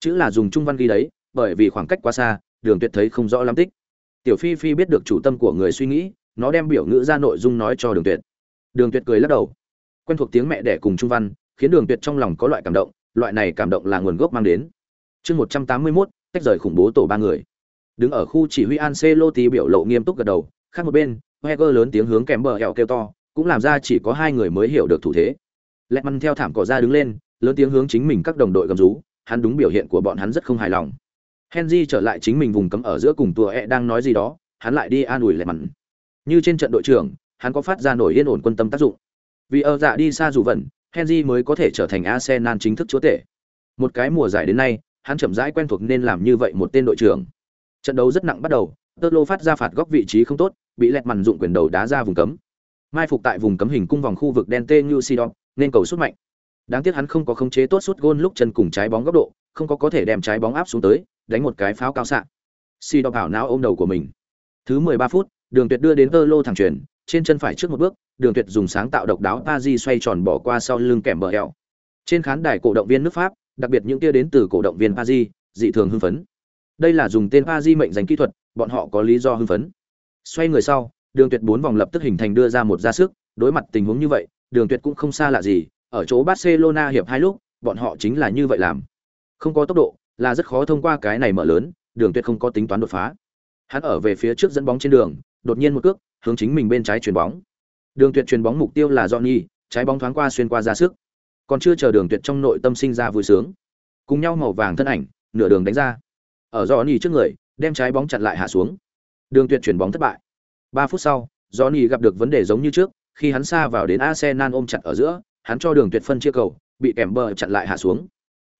chữ là dùng trung văn ghi đấy bởi vì khoảng cách quá xa đường tuyệt thấy không rõ lắm tích. Tiểu phi phi biết được chủ tâm của người suy nghĩ nó đem biểu ngữ ra nội dung nói cho đường tuyệt. Đường tuyệt cười lắc đầu. Quen thuộc tiếng mẹ đẻ cùng trung văn khiến đường tuyệt trong lòng có loại cảm động loại này cảm động là nguồn gốc mang đến. Chương một trăm tám mươi 181, tách rời khủng bố tổ ba người. Đứng ở khu chỉ huy Ancelotti biểu lộ nghiêm túc gật đầu khác một bên Heger lớn tiếng hướng kèm bờ hẹo kêu to cũng làm ra chỉ có hai người mới hiểu được thủ thế. Lẹt măn theo thảm cỏ ra đứng lên lớn tiếng hướng chính mình các đồng đội gầm rú hắn đúng biểu hiện của bọn hắn rất không hài lòng. Henry trở lại chính mình vùng cấm ở giữa cùng tua e đang nói gì đó, hắn lại đi an ủi lại mặn. như trên trận đội trưởng, hắn có phát ra nổi yên ổn quân tâm tác dụng. Vì ở dạ đi xa dù vẩn henry mới có thể trở thành arsenal chính thức chúa tể. Một cái mùa giải đến nay, hắn chậm rãi quen thuộc nên làm như vậy một tên đội trưởng. Trận đấu rất nặng bắt đầu tơ phát ra phạt góc vị trí không tốt, bị lẹt mằn dụng quyền đầu đá ra vùng cấm. Mai phục tại vùng cấm hình cung vòng khu vực đen tê như sidon nên cầu sút mạnh đáng tiếc hắn không có khống chế tốt sút gôn lúc chân cùng trái bóng góc độ, không có có thể đem trái bóng áp xuống tới, đánh một cái pháo cao xạ. Đọc ảo não ôm đầu của mình. Thứ 13 phút, đường tuyệt đưa đến tơ lô thẳng truyền trên chân phải trước một bước, đường tuyệt dùng sáng tạo độc đáo pa di xoay tròn bỏ qua sau lưng kèm bờ eo trên khán đài cổ động viên nước pháp, đặc biệt những kia đến từ cổ động viên pa di dị thường hưng phấn. Đây là dùng tên pa di mệnh danh kỹ thuật, bọn họ có lý do hưng phấn. Xoay người sau, đường tuyệt bốn vòng lập tức hình thành đưa ra một ra sức, đối mặt tình huống như vậy, đường tuyệt cũng không xa lạ gì ở chỗ barcelona hiệp hai lúc, bọn họ chính là như vậy làm. Không có tốc độ, là rất khó thông qua cái này mở lớn, đường tuyệt không có tính toán đột phá. Hắn ở về phía trước dẫn bóng trên đường, đột nhiên một cước, hướng chính mình bên trái chuyền bóng. Đường tuyệt chuyền bóng mục tiêu là johnny, trái bóng thoáng qua xuyên qua ra sức. Còn chưa chờ đường tuyệt trong nội tâm sinh ra vui sướng. Cùng nhau màu vàng thân ảnh, nửa đường đánh ra. Ở johnny trước người, đem trái bóng chặn lại hạ xuống. Đường tuyệt chuyển bóng thất bại. Ba phút sau, johnny gặp được vấn đề giống như trước, khi hắn xa vào đến arsenal ôm chặt ở giữa hắn cho đường tuyệt phân chia cầu bị kèm bờ chặn lại hạ xuống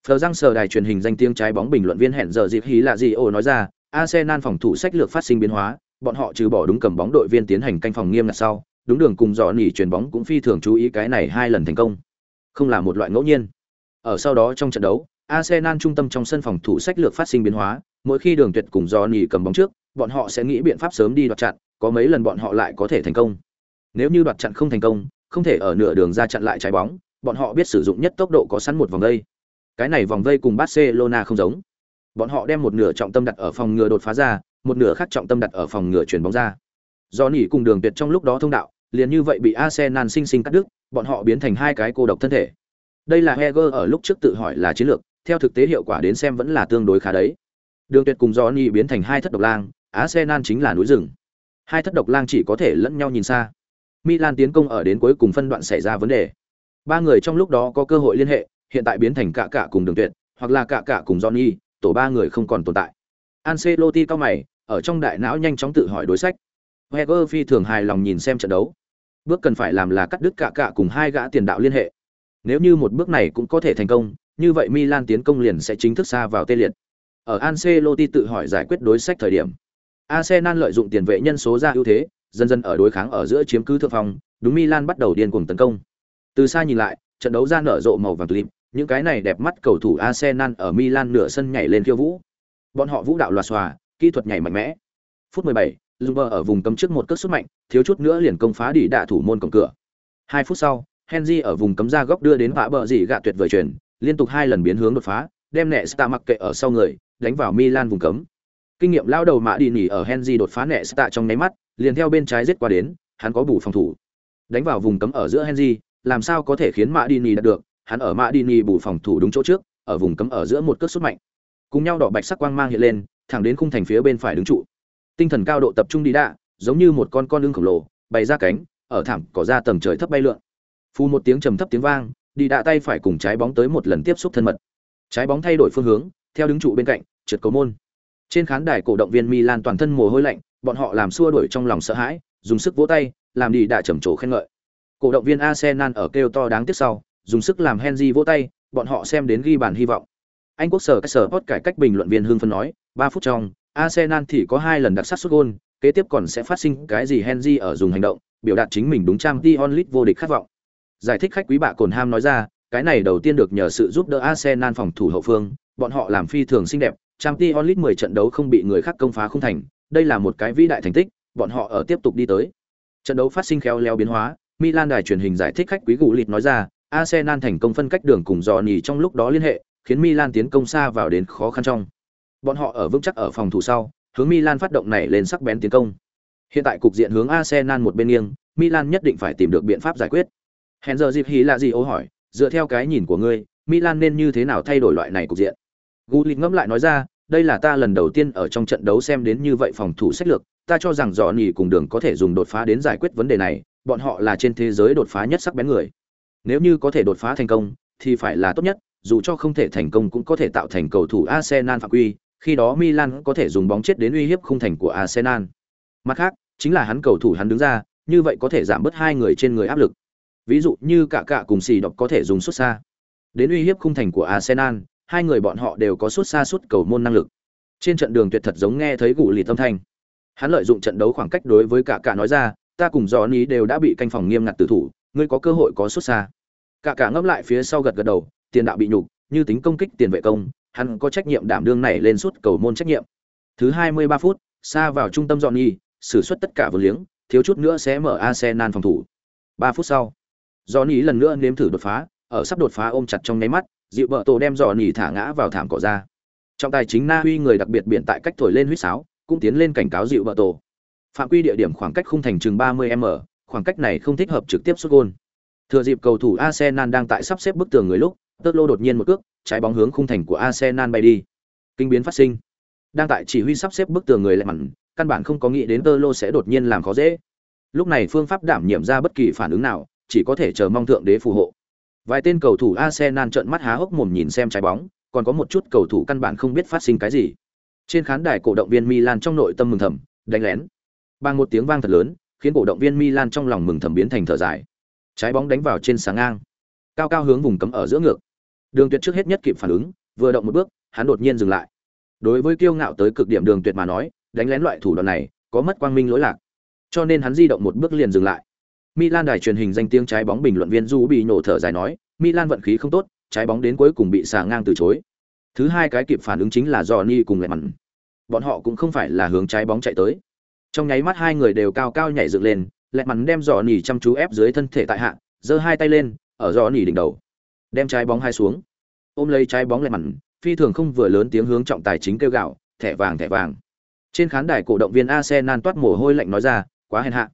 Phờ răng sờ đài truyền hình danh tiếng trái bóng bình luận viên hẹn giờ dịp hí là gì ồ nói ra, Arsenal phòng thủ sách lược phát sinh biến hóa, bọn họ trừ bỏ đúng cầm bóng đội viên tiến hành canh phòng nghiêm ngặt sau, đúng đường cùng dò nỉ truyền bóng cũng phi thường chú ý cái này hai lần thành công. Không là một loại ngẫu nhiên. Ở sau đó trong trận đấu, Arsenal trung tâm trong sân phòng thủ sách lược phát sinh biến hóa, mỗi khi đường tuyệt cùng dò nỉ cầm bóng trước, bọn họ sẽ nghĩ biện pháp sớm đi đoạt chặn, có mấy lần bọn họ lại có thể thành công. Nếu như đoạt chặn không thành công, không thể ở nửa đường ra chặn lại trái bóng, bọn họ biết sử dụng nhất tốc độ có sẵn một vòng vây. Cái này vòng vây cùng Barcelona không giống. Bọn họ đem một nửa trọng tâm đặt ở phòng ngừa đột phá ra, một nửa khác trọng tâm đặt ở phòng ngừa chuyển bóng ra. Do nỉ cùng đường tuyệt trong lúc đó thông đạo, liền như vậy bị Arsenal sinh sinh cắt đứt, bọn họ biến thành hai cái cô độc thân thể. Đây là Heger ở lúc trước tự hỏi là chiến lược, theo thực tế hiệu quả đến xem vẫn là tương đối khá đấy. Đường Tuyệt cùng Johnny biến thành hai thất độc lang, Arsenal chính là núi rừng. Hai thất độc lang chỉ có thể lẫn nhau nhìn xa. Milan tiến công ở đến cuối cùng phân đoạn xảy ra vấn đề. Ba người trong lúc đó có cơ hội liên hệ, hiện tại biến thành cả cả cùng Đường Tuyệt, hoặc là cả cả cùng Johnny, tổ ba người không còn tồn tại. Ancelotti cao mày, ở trong đại não nhanh chóng tự hỏi đối sách. Wenger phi thường hài lòng nhìn xem trận đấu. Bước cần phải làm là cắt đứt cả cả cùng hai gã tiền đạo liên hệ. Nếu như một bước này cũng có thể thành công, như vậy Milan tiến công liền sẽ chính thức xa vào tê liệt. Ở Ancelotti tự hỏi giải quyết đối sách thời điểm, Arsenal lợi dụng tiền vệ nhân số ra ưu thế, dần dần ở đối kháng ở giữa chiếm cứ thượng phong, đúng Milan bắt đầu điên cuồng tấn công. Từ xa nhìn lại, trận đấu ra nở rộ màu vàng tulip, những cái này đẹp mắt cầu thủ Arsenal ở Milan nửa sân nhảy lên khiêu vũ. Bọn họ vũ đạo loạt xòa, kỹ thuật nhảy mạnh mẽ. Phút 17, Lumber ở vùng cấm trước một cước sút mạnh, thiếu chút nữa liền công phá đỉ đạ thủ môn cổng cửa. 2 phút sau, Henry ở vùng cấm ra góc đưa đến vạ bờ gì gạ tuyệt vời chuyển, liên tục hai lần biến hướng đột phá, đem nẹ Sta mặc kệ ở sau người, đánh vào Milan vùng cấm. Kinh nghiệm lao đầu mã đi nỉ ở Henry đột phá nẹ Sta trong nháy mắt, liền theo bên trái giết qua đến, hắn có bù phòng thủ. Đánh vào vùng cấm ở giữa Henry, làm sao có thể khiến Madini đạt được, hắn ở Madini bù phòng thủ đúng chỗ trước, ở vùng cấm ở giữa một cước sút mạnh. Cùng nhau đỏ bạch sắc quang mang hiện lên, thẳng đến khung thành phía bên phải đứng trụ. Tinh thần cao độ tập trung đi đạ, giống như một con con lưng khổng lồ, bày ra cánh, ở thảm cỏ ra tầng trời thấp bay lượn. Phu một tiếng trầm thấp tiếng vang, đi đạ tay phải cùng trái bóng tới một lần tiếp xúc thân mật. Trái bóng thay đổi phương hướng, theo đứng trụ bên cạnh, trượt cầu môn. Trên khán đài cổ động viên Milan toàn thân mồ hôi lạnh, bọn họ làm xua đuổi trong lòng sợ hãi, dùng sức vỗ tay, làm đi đạ trầm trồ khen ngợi. Cổ động viên Arsenal ở kêu to đáng tiếc sau, dùng sức làm Henry vỗ tay, bọn họ xem đến ghi bàn hy vọng. Anh quốc sở các sở hốt cải cách bình luận viên Hương phân nói, 3 phút trong, Arsenal thì có hai lần đặc sắc sút gol, kế tiếp còn sẽ phát sinh cái gì Henry ở dùng hành động, biểu đạt chính mình đúng trang Dion Lit vô địch khát vọng. Giải thích khách quý bạ Cồn Ham nói ra, cái này đầu tiên được nhờ sự giúp đỡ Arsenal phòng thủ hậu phương, bọn họ làm phi thường xinh đẹp, Champions Onlit 10 trận đấu không bị người khác công phá không thành, đây là một cái vĩ đại thành tích, bọn họ ở tiếp tục đi tới. Trận đấu phát sinh khéo léo biến hóa, Milan đài truyền hình giải thích khách quý gù lịt nói ra, Arsenal thành công phân cách đường cùng Johnny trong lúc đó liên hệ, khiến Milan tiến công xa vào đến khó khăn trong. Bọn họ ở vững chắc ở phòng thủ sau, hướng Milan phát động này lên sắc bén tiến công. Hiện tại cục diện hướng Arsenal một bên nghiêng, Milan nhất định phải tìm được biện pháp giải quyết. Hèn giờ dịp hí là gì ô hỏi, dựa theo cái nhìn của ngươi, Milan nên như thế nào thay đổi loại này cục diện? Gullit ngẫm lại nói ra, đây là ta lần đầu tiên ở trong trận đấu xem đến như vậy phòng thủ sách lược, ta cho rằng dò nhì cùng đường có thể dùng đột phá đến giải quyết vấn đề này, bọn họ là trên thế giới đột phá nhất sắc bén người. Nếu như có thể đột phá thành công, thì phải là tốt nhất, dù cho không thể thành công cũng có thể tạo thành cầu thủ Arsenal phạm quy, khi đó Milan có thể dùng bóng chết đến uy hiếp khung thành của Arsenal. Mặt khác, chính là hắn cầu thủ hắn đứng ra, như vậy có thể giảm bớt hai người trên người áp lực. Ví dụ như cả cả cùng xì đọc có thể dùng xuất xa. Đến uy hiếp khung thành của Arsenal, hai người bọn họ đều có suốt xa suốt cầu môn năng lực. Trên trận đường tuyệt thật giống nghe thấy gù lì tâm thanh. Hắn lợi dụng trận đấu khoảng cách đối với cả cả nói ra, ta cùng Johnny đều đã bị canh phòng nghiêm ngặt tử thủ, ngươi có cơ hội có xuất xa. Cả cả ngấp lại phía sau gật gật đầu, tiền đạo bị nhục, như tính công kích tiền vệ công, hắn có trách nhiệm đảm đương này lên suốt cầu môn trách nhiệm. Thứ 23 phút, xa vào trung tâm dọn nhi xử xuất tất cả vừa liếng, thiếu chút nữa sẽ mở Arsenal phòng thủ. 3 phút sau, Johnny lần nữa nếm thử đột phá, ở sắp đột phá ôm chặt trong nháy mắt, dịu vợ tổ đem Johnny thả ngã vào thảm cỏ ra. Trọng tài chính Na Huy người đặc biệt biện tại cách thổi lên huýt sáo, cũng tiến lên cảnh cáo dịu vợ tổ. Phạm quy địa điểm khoảng cách khung thành chừng 30m, khoảng cách này không thích hợp trực tiếp sút gôn. Thừa dịp cầu thủ Arsenal đang tại sắp xếp bức tường người lúc, Tơ Lô đột nhiên một cước, trái bóng hướng khung thành của Arsenal bay đi. Kinh biến phát sinh. Đang tại chỉ huy sắp xếp bức tường người lại mặn, căn bản không có nghĩ đến Tơ Lô sẽ đột nhiên làm khó dễ. Lúc này phương pháp đảm nhiệm ra bất kỳ phản ứng nào, chỉ có thể chờ mong thượng đế phù hộ. Vài tên cầu thủ Arsenal trợn mắt há hốc mồm nhìn xem trái bóng, còn có một chút cầu thủ căn bản không biết phát sinh cái gì. Trên khán đài cổ động viên Milan trong nội tâm mừng thầm, đánh lén. Bằng một tiếng vang thật lớn, khiến cổ động viên Milan trong lòng mừng thầm biến thành thở dài. Trái bóng đánh vào trên sáng ngang, cao cao hướng vùng cấm ở giữa ngược. Đường Tuyệt trước hết nhất kịp phản ứng, vừa động một bước, hắn đột nhiên dừng lại. Đối với kiêu ngạo tới cực điểm Đường Tuyệt mà nói, đánh lén loại thủ đoạn này có mất quang minh lỗi lạc. Cho nên hắn di động một bước liền dừng lại. Milan đài truyền hình danh tiếng trái bóng bình luận viên Du bị nổ thở dài nói, Milan vận khí không tốt, trái bóng đến cuối cùng bị xà ngang từ chối. Thứ hai cái kịp phản ứng chính là Johnny cùng lại mặn. Bọn họ cũng không phải là hướng trái bóng chạy tới. Trong nháy mắt hai người đều cao cao nhảy dựng lên, lẹt mắn đem Johnny chăm chú ép dưới thân thể tại hạ, giơ hai tay lên, ở Johnny đỉnh đầu, đem trái bóng hai xuống. Ôm lấy trái bóng lẹt mắn, phi thường không vừa lớn tiếng hướng trọng tài chính kêu gào, thẻ vàng thẻ vàng. Trên khán đài cổ động viên Arsenal toát mồ hôi lạnh nói ra, quá hèn hạ.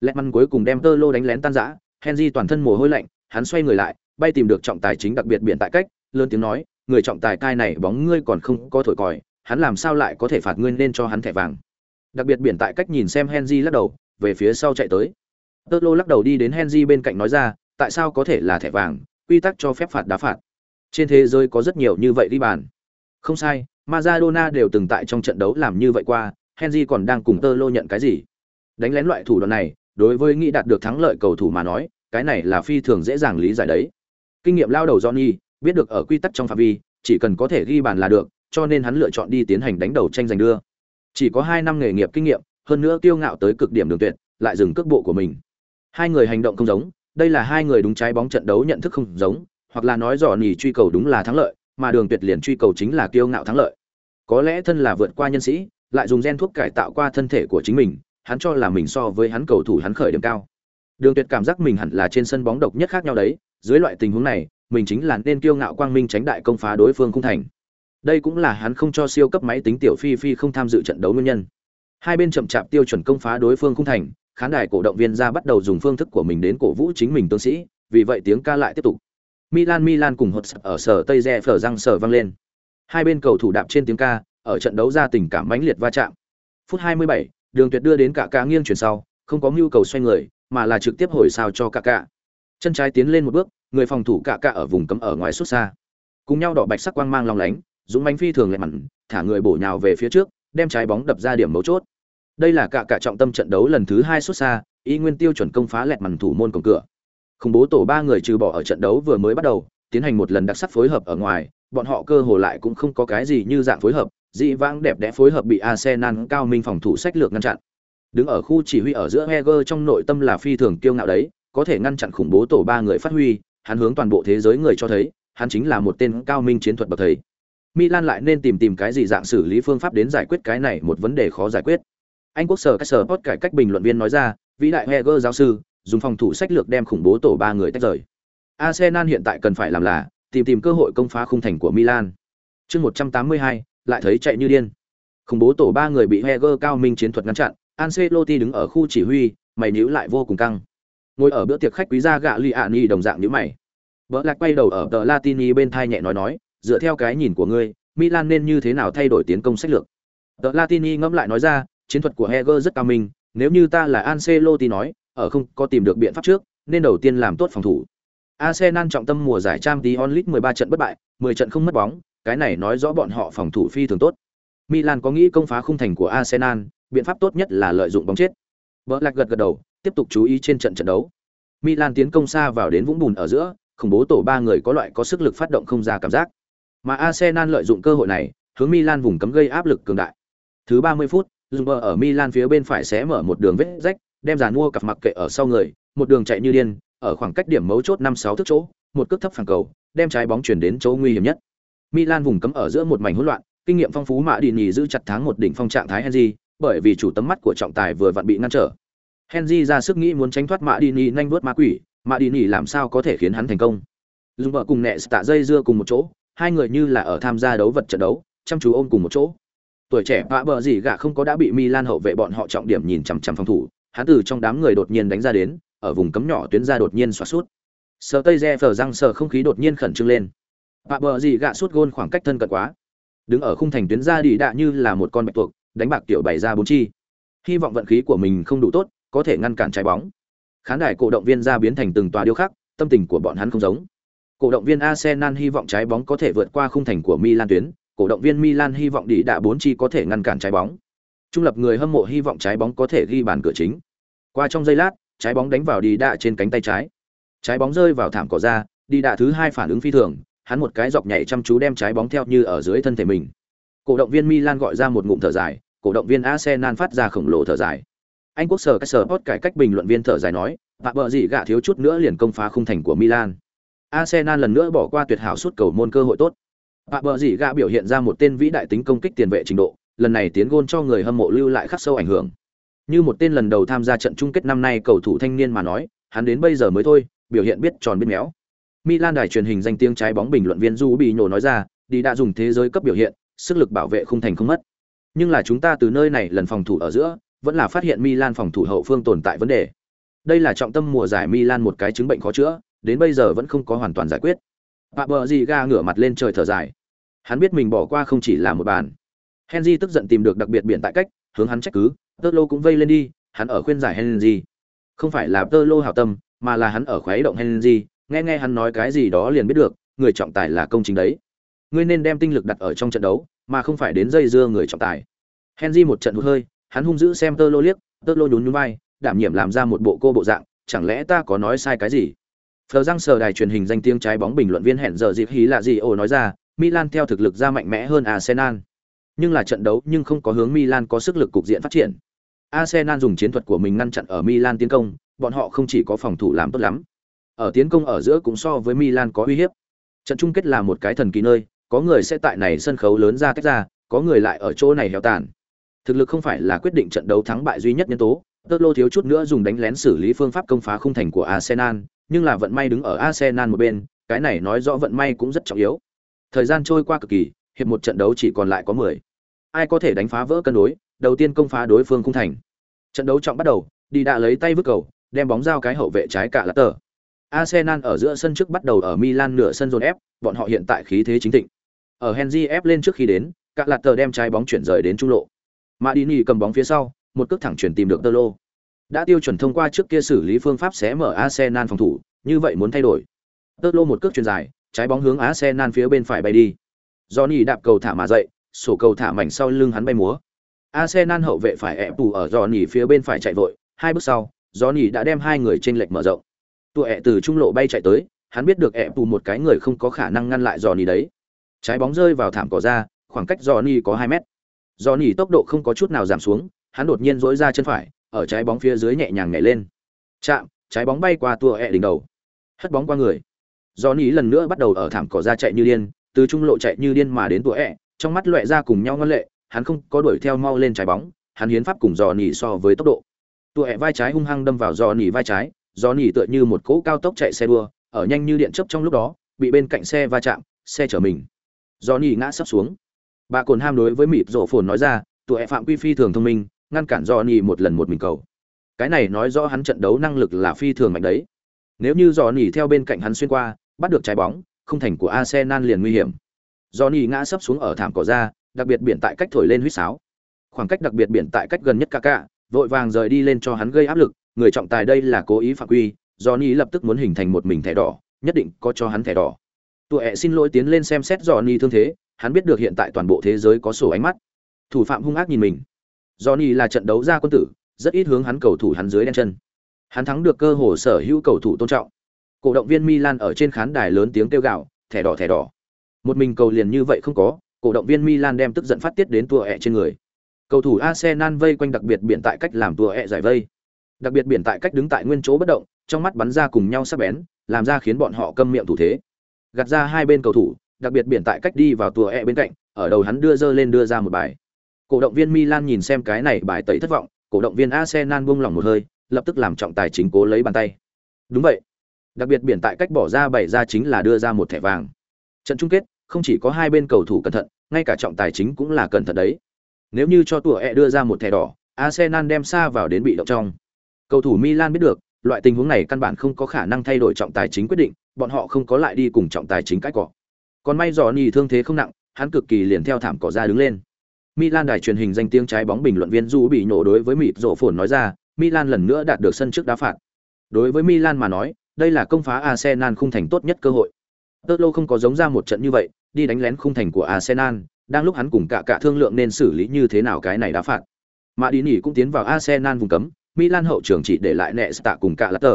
Lẹt măn cuối cùng đem tơ lô đánh lén tan rã, Henry toàn thân mồ hôi lạnh, hắn xoay người lại, bay tìm được trọng tài chính đặc biệt biện tại cách, lớn tiếng nói, người trọng tài cai này bóng ngươi còn không có thổi còi, hắn làm sao lại có thể phạt ngươi nên cho hắn thẻ vàng. Đặc biệt biện tại cách nhìn xem Henry lắc đầu, về phía sau chạy tới. Tơ lô lắc đầu đi đến Henry bên cạnh nói ra, tại sao có thể là thẻ vàng, quy tắc cho phép phạt đá phạt. Trên thế giới có rất nhiều như vậy đi bàn. Không sai, Maradona đều từng tại trong trận đấu làm như vậy qua, Henry còn đang cùng Tơ lô nhận cái gì? Đánh lén loại thủ đoạn này, đối với nghĩ đạt được thắng lợi cầu thủ mà nói, cái này là phi thường dễ dàng lý giải đấy. Kinh nghiệm lao đầu Johnny, biết được ở quy tắc trong phạm vi, chỉ cần có thể ghi bàn là được, cho nên hắn lựa chọn đi tiến hành đánh đầu tranh giành đưa. Chỉ có 2 năm nghề nghiệp kinh nghiệm, hơn nữa kiêu ngạo tới cực điểm đường tuyệt, lại dừng cước bộ của mình. Hai người hành động không giống, đây là hai người đúng trái bóng trận đấu nhận thức không giống, hoặc là nói Johnny truy cầu đúng là thắng lợi, mà đường tuyệt liền truy cầu chính là kiêu ngạo thắng lợi. Có lẽ thân là vượt qua nhân sĩ, lại dùng gen thuốc cải tạo qua thân thể của chính mình, hắn cho là mình so với hắn cầu thủ hắn khởi điểm cao. Đường Tuyệt cảm giác mình hẳn là trên sân bóng độc nhất khác nhau đấy, dưới loại tình huống này, mình chính là nên kiêu ngạo quang minh tránh đại công phá đối phương không thành. Đây cũng là hắn không cho siêu cấp máy tính tiểu phi phi không tham dự trận đấu nguyên nhân. Hai bên chậm chạp tiêu chuẩn công phá đối phương không thành, khán đài cổ động viên ra bắt đầu dùng phương thức của mình đến cổ vũ chính mình tương sĩ, vì vậy tiếng ca lại tiếp tục. Milan Milan cùng hột ở sở Tây Re phở răng sở vang lên. Hai bên cầu thủ đạp trên tiếng ca, ở trận đấu ra tình cảm mãnh liệt va chạm. Phút 27, Đường Tuyệt đưa đến cả Cả nghiêng chuyển sau, không có nhu cầu xoay người, mà là trực tiếp hồi sao cho cả cả. Chân trái tiến lên một bước, người phòng thủ cả cả ở vùng cấm ở ngoài xuất xa. Cùng nhau đỏ bạch sắc quang mang long lánh, dũng mãnh phi thường lại mặn, thả người bổ nhào về phía trước, đem trái bóng đập ra điểm mấu chốt. Đây là cả cả trọng tâm trận đấu lần thứ hai xuất xa, y nguyên tiêu chuẩn công phá lẹt màn thủ môn cổng cửa. Khủng bố tổ ba người trừ bỏ ở trận đấu vừa mới bắt đầu, tiến hành một lần đặc sắc phối hợp ở ngoài, bọn họ cơ hồ lại cũng không có cái gì như dạng phối hợp, dị vãng đẹp đẽ phối hợp bị Arsenal cao minh phòng thủ sách lược ngăn chặn. Đứng ở khu chỉ huy ở giữa Heger trong nội tâm là phi thường kiêu ngạo đấy, có thể ngăn chặn khủng bố tổ ba người phát huy, hắn hướng toàn bộ thế giới người cho thấy, hắn chính là một tên cao minh chiến thuật bậc thầy. Milan lại nên tìm tìm cái gì dạng xử lý phương pháp đến giải quyết cái này một vấn đề khó giải quyết. Anh quốc sở các sở post cải cách bình luận viên nói ra, vĩ đại Heger giáo sư, dùng phòng thủ sách lược đem khủng bố tổ ba người tách rời. Arsenal hiện tại cần phải làm là tìm tìm cơ hội công phá khung thành của Milan. Chương 182, lại thấy chạy như điên. Khủng bố tổ ba người bị Heger cao minh chiến thuật ngăn chặn, Ancelotti đứng ở khu chỉ huy, mày nhíu lại vô cùng căng. Ngồi ở bữa tiệc khách quý gia gạ Liani đồng dạng nhíu mày. Bỡ lạc quay đầu ở tờ Latini bên thai nhẹ nói nói, dựa theo cái nhìn của ngươi, Milan nên như thế nào thay đổi tiến công sách lược? Tờ Latini ngẫm lại nói ra, chiến thuật của Heger rất cao minh, nếu như ta là Ancelotti nói, ở không có tìm được biện pháp trước, nên đầu tiên làm tốt phòng thủ. Arsenal trọng tâm mùa giải Champions League 13 trận bất bại, 10 trận không mất bóng, cái này nói rõ bọn họ phòng thủ phi thường tốt. Milan có nghĩ công phá khung thành của Arsenal, biện pháp tốt nhất là lợi dụng bóng chết. Bỡ lạc gật gật đầu, tiếp tục chú ý trên trận trận đấu. Milan tiến công xa vào đến vũng bùn ở giữa, khủng bố tổ ba người có loại có sức lực phát động không ra cảm giác. Mà Arsenal lợi dụng cơ hội này, hướng Milan vùng cấm gây áp lực cường đại. Thứ 30 phút, Zumba ở Milan phía bên phải sẽ mở một đường vết rách, đem giàn mua cặp mặc kệ ở sau người, một đường chạy như điên, ở khoảng cách điểm mấu chốt 5-6 thước chỗ, một cước thấp phản cầu, đem trái bóng chuyển đến chỗ nguy hiểm nhất. Milan vùng cấm ở giữa một mảnh hỗn loạn, kinh nghiệm phong phú Mã Đi Nhì giữ chặt tháng một đỉnh phong trạng thái Henry, bởi vì chủ tấm mắt của trọng tài vừa vặn bị ngăn trở. Henry ra sức nghĩ muốn tránh thoát Mã Đi Nhì nhanh vuốt ma quỷ, Mã Đi Nhì làm sao có thể khiến hắn thành công. Dùng vợ cùng nẹ tạ dây dưa cùng một chỗ, hai người như là ở tham gia đấu vật trận đấu, chăm chú ôm cùng một chỗ. Tuổi trẻ vạ bờ gì gạ không có đã bị Milan hậu vệ bọn họ trọng điểm nhìn chằm chằm phòng thủ, hắn từ trong đám người đột nhiên đánh ra đến, ở vùng cấm nhỏ tuyến ra đột nhiên xoát sút. Sờ tây re phở răng sờ không khí đột nhiên khẩn trương lên. bạ bờ gì gạ sút gôn khoảng cách thân cận quá. Đứng ở khung thành tuyến ra đi đạ như là một con bạch tuộc, đánh bạc tiểu bày ra bốn chi. Hy vọng vận khí của mình không đủ tốt, có thể ngăn cản trái bóng. Khán đài cổ động viên ra biến thành từng tòa điêu khắc, tâm tình của bọn hắn không giống. Cổ động viên Arsenal hy vọng trái bóng có thể vượt qua khung thành của Milan tuyến, cổ động viên Milan hy vọng đi đạ bốn chi có thể ngăn cản trái bóng. Trung lập người hâm mộ hy vọng trái bóng có thể ghi bàn cửa chính. Qua trong giây lát, trái bóng đánh vào đi đạ trên cánh tay trái. Trái bóng rơi vào thảm cỏ ra, đi đạ thứ hai phản ứng phi thường, hắn một cái dọc nhảy chăm chú đem trái bóng theo như ở dưới thân thể mình. Cổ động viên Milan gọi ra một ngụm thở dài, cổ động viên Arsenal phát ra khổng lồ thở dài. Anh quốc sở cách sở post cải cách bình luận viên thở dài nói, "Bạ bợ gì gạ thiếu chút nữa liền công phá khung thành của Milan." Arsenal lần nữa bỏ qua tuyệt hảo suốt cầu môn cơ hội tốt. Bạ bợ gì gạ biểu hiện ra một tên vĩ đại tính công kích tiền vệ trình độ, lần này tiến gôn cho người hâm mộ lưu lại khắc sâu ảnh hưởng. Như một tên lần đầu tham gia trận chung kết năm nay cầu thủ thanh niên mà nói, hắn đến bây giờ mới thôi, biểu hiện biết tròn biết méo. Milan đài truyền hình danh tiếng trái bóng bình luận viên Du bị nhổ nói ra, đi đã dùng thế giới cấp biểu hiện, sức lực bảo vệ không thành không mất. Nhưng là chúng ta từ nơi này lần phòng thủ ở giữa, vẫn là phát hiện Milan phòng thủ hậu phương tồn tại vấn đề. Đây là trọng tâm mùa giải Milan một cái chứng bệnh khó chữa, đến bây giờ vẫn không có hoàn toàn giải quyết. Bạ bờ gì ga ngửa mặt lên trời thở dài. Hắn biết mình bỏ qua không chỉ là một bàn. Henry tức giận tìm được đặc biệt biển tại cách, hướng hắn trách cứ, Tơ Lô cũng vây lên đi, hắn ở khuyên giải Henry. Không phải là Tơ Lô hảo tâm, mà là hắn ở khuấy động Henry, nghe nghe hắn nói cái gì đó liền biết được, người trọng tài là công chính đấy. Ngươi nên đem tinh lực đặt ở trong trận đấu, mà không phải đến dây dưa người trọng tài. Henry một trận hụt hơi, hắn hung dữ xem Tơ Lô liếc, Tơ Lô nhún nhún vai, đảm nhiệm làm ra một bộ cô bộ dạng, chẳng lẽ ta có nói sai cái gì? Phờ răng sờ đài truyền hình danh tiếng trái bóng bình luận viên hẹn giờ dịp hí là gì ồ nói ra, Milan theo thực lực ra mạnh mẽ hơn Arsenal. Nhưng là trận đấu nhưng không có hướng Milan có sức lực cục diện phát triển. Arsenal dùng chiến thuật của mình ngăn chặn ở Milan tiến công, bọn họ không chỉ có phòng thủ làm tốt lắm, ở tiến công ở giữa cũng so với Milan có uy hiếp. Trận chung kết là một cái thần kỳ nơi, có người sẽ tại này sân khấu lớn ra tách ra, có người lại ở chỗ này héo tàn. Thực lực không phải là quyết định trận đấu thắng bại duy nhất nhân tố, Tottenham thiếu chút nữa dùng đánh lén xử lý phương pháp công phá khung thành của Arsenal, nhưng là vận may đứng ở Arsenal một bên, cái này nói rõ vận may cũng rất trọng yếu. Thời gian trôi qua cực kỳ, hiệp một trận đấu chỉ còn lại có 10. Ai có thể đánh phá vỡ cân đối, đầu tiên công phá đối phương khung thành. Trận đấu trọng bắt đầu, đi đã lấy tay vứt cầu, đem bóng giao cái hậu vệ trái cả là tờ. Arsenal ở giữa sân trước bắt đầu ở Milan nửa sân dồn ép, bọn họ hiện tại khí thế chính thịnh. Ở Henry ép lên trước khi đến, cả lạt tờ đem trái bóng chuyển rời đến trung lộ. Madini cầm bóng phía sau, một cước thẳng chuyển tìm được Tơ Lô. Đã tiêu chuẩn thông qua trước kia xử lý phương pháp sẽ mở Arsenal phòng thủ, như vậy muốn thay đổi. Tơ lô một cước chuyền dài, trái bóng hướng Arsenal phía bên phải bay đi. Johnny đạp cầu thả mà dậy, sổ cầu thả mảnh sau lưng hắn bay múa. Arsenal hậu vệ phải ép tù ở Johnny phía bên phải chạy vội, hai bước sau, Johnny đã đem hai người trên lệch mở rộng. Tụ ẹ từ trung lộ bay chạy tới, hắn biết được ép tù một cái người không có khả năng ngăn lại Johnny đấy. Trái bóng rơi vào thảm cỏ ra, khoảng cách Johnny có 2 mét. Johnny tốc độ không có chút nào giảm xuống, hắn đột nhiên dỗi ra chân phải, ở trái bóng phía dưới nhẹ nhàng nhảy lên. Chạm, trái bóng bay qua tua ẹ đỉnh đầu. Hất bóng qua người. Johnny lần nữa bắt đầu ở thảm cỏ ra chạy như điên, từ trung lộ chạy như điên mà đến tua ẹ, trong mắt loẹ ra cùng nhau ngân lệ, hắn không có đuổi theo mau lên trái bóng, hắn hiến pháp cùng Johnny so với tốc độ. tuệ vai trái hung hăng đâm vào Johnny vai trái, Johnny tựa như một cỗ cao tốc chạy xe đua, ở nhanh như điện chớp trong lúc đó, bị bên cạnh xe va chạm, xe chở mình. Johnny ngã sắp xuống. Bà cồn ham đối với mịt rộ phồn nói ra, tụi phạm quy phi thường thông minh, ngăn cản Johnny một lần một mình cầu. Cái này nói rõ hắn trận đấu năng lực là phi thường mạnh đấy. Nếu như Johnny theo bên cạnh hắn xuyên qua, bắt được trái bóng, không thành của Arsenal liền nguy hiểm. Johnny ngã sấp xuống ở thảm cỏ ra, đặc biệt biển tại cách thổi lên huýt sáo. Khoảng cách đặc biệt biển tại cách gần nhất Kaka, vội vàng rời đi lên cho hắn gây áp lực, người trọng tài đây là cố ý phạm quy, Johnny lập tức muốn hình thành một mình thẻ đỏ, nhất định có cho hắn thẻ đỏ. Tụi ẹ xin lỗi tiến lên xem xét Johnny thương thế, hắn biết được hiện tại toàn bộ thế giới có sổ ánh mắt. Thủ phạm hung ác nhìn mình. Johnny là trận đấu ra quân tử, rất ít hướng hắn cầu thủ hắn dưới đen chân. Hắn thắng được cơ hội sở hữu cầu thủ tôn trọng. Cổ động viên Milan ở trên khán đài lớn tiếng kêu gào, thẻ đỏ thẻ đỏ. Một mình cầu liền như vậy không có, cổ động viên Milan đem tức giận phát tiết đến tua ẹ trên người. Cầu thủ Arsenal vây quanh đặc biệt biển tại cách làm tua ẹ giải vây. Đặc biệt biển tại cách đứng tại nguyên chỗ bất động, trong mắt bắn ra cùng nhau sắc bén, làm ra khiến bọn họ câm miệng thủ thế. Gạt ra hai bên cầu thủ, đặc biệt biển tại cách đi vào tua ẹ bên cạnh, ở đầu hắn đưa dơ lên đưa ra một bài. Cổ động viên Milan nhìn xem cái này bài tẩy thất vọng, cổ động viên Arsenal buông lỏng một hơi, lập tức làm trọng tài chính cố lấy bàn tay. Đúng vậy. Đặc biệt biển tại cách bỏ ra bảy ra chính là đưa ra một thẻ vàng. Trận chung kết, không chỉ có hai bên cầu thủ cẩn thận, ngay cả trọng tài chính cũng là cẩn thận đấy. Nếu như cho tủa e đưa ra một thẻ đỏ, Arsenal đem xa vào đến bị động trong. Cầu thủ Milan biết được, loại tình huống này căn bản không có khả năng thay đổi trọng tài chính quyết định, bọn họ không có lại đi cùng trọng tài chính cãi cọ. Còn may Johnny thương thế không nặng, hắn cực kỳ liền theo thảm cỏ ra đứng lên. Milan đài truyền hình danh tiếng trái bóng bình luận viên Du bị nổ đối với mịt rộ phồn nói ra, Milan lần nữa đạt được sân trước đá phạt. Đối với Milan mà nói, đây là công phá Arsenal khung thành tốt nhất cơ hội. Tottenham không có giống ra một trận như vậy, đi đánh lén khung thành của Arsenal, đang lúc hắn cùng cả cả thương lượng nên xử lý như thế nào cái này đá phạt. Mà đi nỉ cũng tiến vào Arsenal vùng cấm, Milan hậu trường chỉ để lại Nesta cùng cả Latter.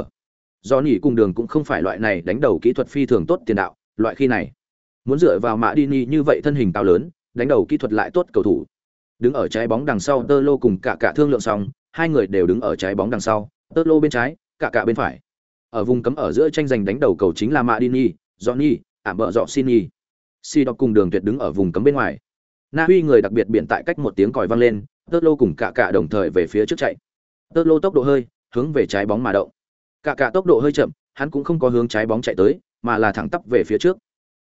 Do nỉ cùng đường cũng không phải loại này đánh đầu kỹ thuật phi thường tốt tiền đạo, loại khi này. Muốn dựa vào Mã Dini như vậy thân hình cao lớn, đánh đầu kỹ thuật lại tốt cầu thủ. Đứng ở trái bóng đằng sau Tơ Lô cùng cả cả thương lượng xong, hai người đều đứng ở trái bóng đằng sau, Tơ Lô bên trái, cả cả bên phải. Ở vùng cấm ở giữa tranh giành đánh đầu cầu chính là Mã Dini, Johnny, ảm bợ dọ Sini. Si đọc cùng đường tuyệt đứng ở vùng cấm bên ngoài. Na Huy người đặc biệt biển tại cách một tiếng còi vang lên, Tơ Lô cùng cả cả đồng thời về phía trước chạy. Tơ Lô tốc độ hơi, hướng về trái bóng mà động. Cả cả tốc độ hơi chậm, hắn cũng không có hướng trái bóng chạy tới, mà là thẳng tắp về phía trước.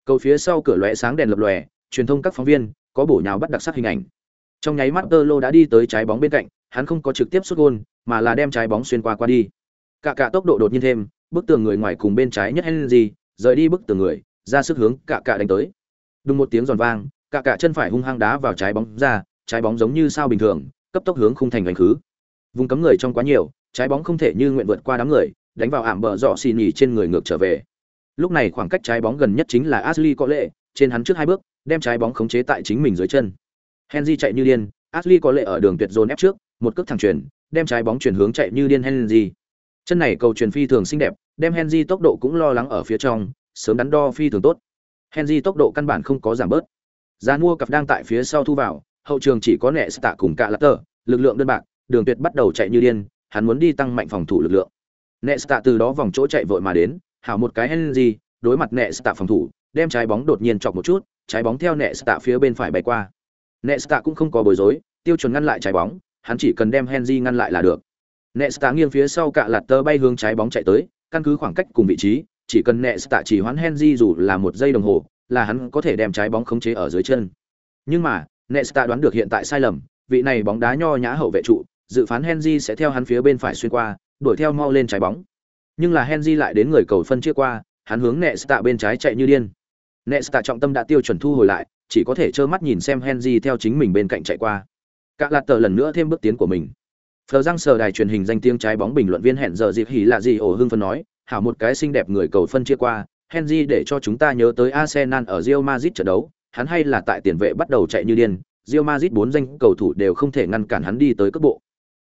Cầu phía sau cửa lóe sáng đèn lập lòe, truyền thông các phóng viên có bổ nhào bắt đặc sắc hình ảnh. Trong nháy mắt Tơ Lô đã đi tới trái bóng bên cạnh, hắn không có trực tiếp sút gôn, mà là đem trái bóng xuyên qua qua đi. Cả cả tốc độ đột nhiên thêm, bức tường người ngoài cùng bên trái nhất Henry, rời đi bức tường người, ra sức hướng cả cả đánh tới. Đùng một tiếng giòn vang, cả cả chân phải hung hăng đá vào trái bóng ra, trái bóng giống như sao bình thường, cấp tốc hướng khung thành đánh khứ. Vùng cấm người trong quá nhiều, trái bóng không thể như nguyện vượt qua đám người, đánh vào ảm bờ rọ xì nhì trên người ngược trở về. Lúc này khoảng cách trái bóng gần nhất chính là Ashley có lệ, trên hắn trước hai bước, đem trái bóng khống chế tại chính mình dưới chân. Henry chạy như điên, Ashley có lệ ở đường tuyệt dồn ép trước, một cước thẳng chuyển, đem trái bóng chuyển hướng chạy như điên Henry. Chân này cầu truyền phi thường xinh đẹp, đem Henry tốc độ cũng lo lắng ở phía trong, sớm đắn đo phi thường tốt. Henry tốc độ căn bản không có giảm bớt. Giá mua cặp đang tại phía sau thu vào, hậu trường chỉ có nệ tạ cùng cả lạt tờ, lực lượng đơn bạc, đường tuyệt bắt đầu chạy như điên, hắn muốn đi tăng mạnh phòng thủ lực lượng. Nesta tạ từ đó vòng chỗ chạy vội mà đến, hảo một cái Henry, đối mặt Nesta tạ phòng thủ, đem trái bóng đột nhiên chọc một chút, trái bóng theo Nesta tạ phía bên phải bay qua. Nesta tạ cũng không có bối rối, tiêu chuẩn ngăn lại trái bóng, hắn chỉ cần đem Henry ngăn lại là được. Nesta nghiêng phía sau cả lạt tơ bay hướng trái bóng chạy tới, căn cứ khoảng cách cùng vị trí, chỉ cần Nesta chỉ hoán Henry dù là một giây đồng hồ, là hắn có thể đem trái bóng khống chế ở dưới chân. Nhưng mà, Nesta đoán được hiện tại sai lầm, vị này bóng đá nho nhã hậu vệ trụ, dự phán Henry sẽ theo hắn phía bên phải xuyên qua, đuổi theo mau lên trái bóng. Nhưng là Henry lại đến người cầu phân chia qua, hắn hướng Nesta bên trái chạy như điên. Nesta trọng tâm đã tiêu chuẩn thu hồi lại, chỉ có thể trơ mắt nhìn xem Henry theo chính mình bên cạnh chạy qua. Cả lạt tờ lần nữa thêm bước tiến của mình. Phờ răng sờ đài truyền hình danh tiếng trái bóng bình luận viên hẹn giờ dịp hỉ là gì ổ hưng phân nói, hảo một cái xinh đẹp người cầu phân chia qua, Henry để cho chúng ta nhớ tới Arsenal ở Real Madrid trận đấu, hắn hay là tại tiền vệ bắt đầu chạy như điên, Real Madrid bốn danh cầu thủ đều không thể ngăn cản hắn đi tới cấp bộ.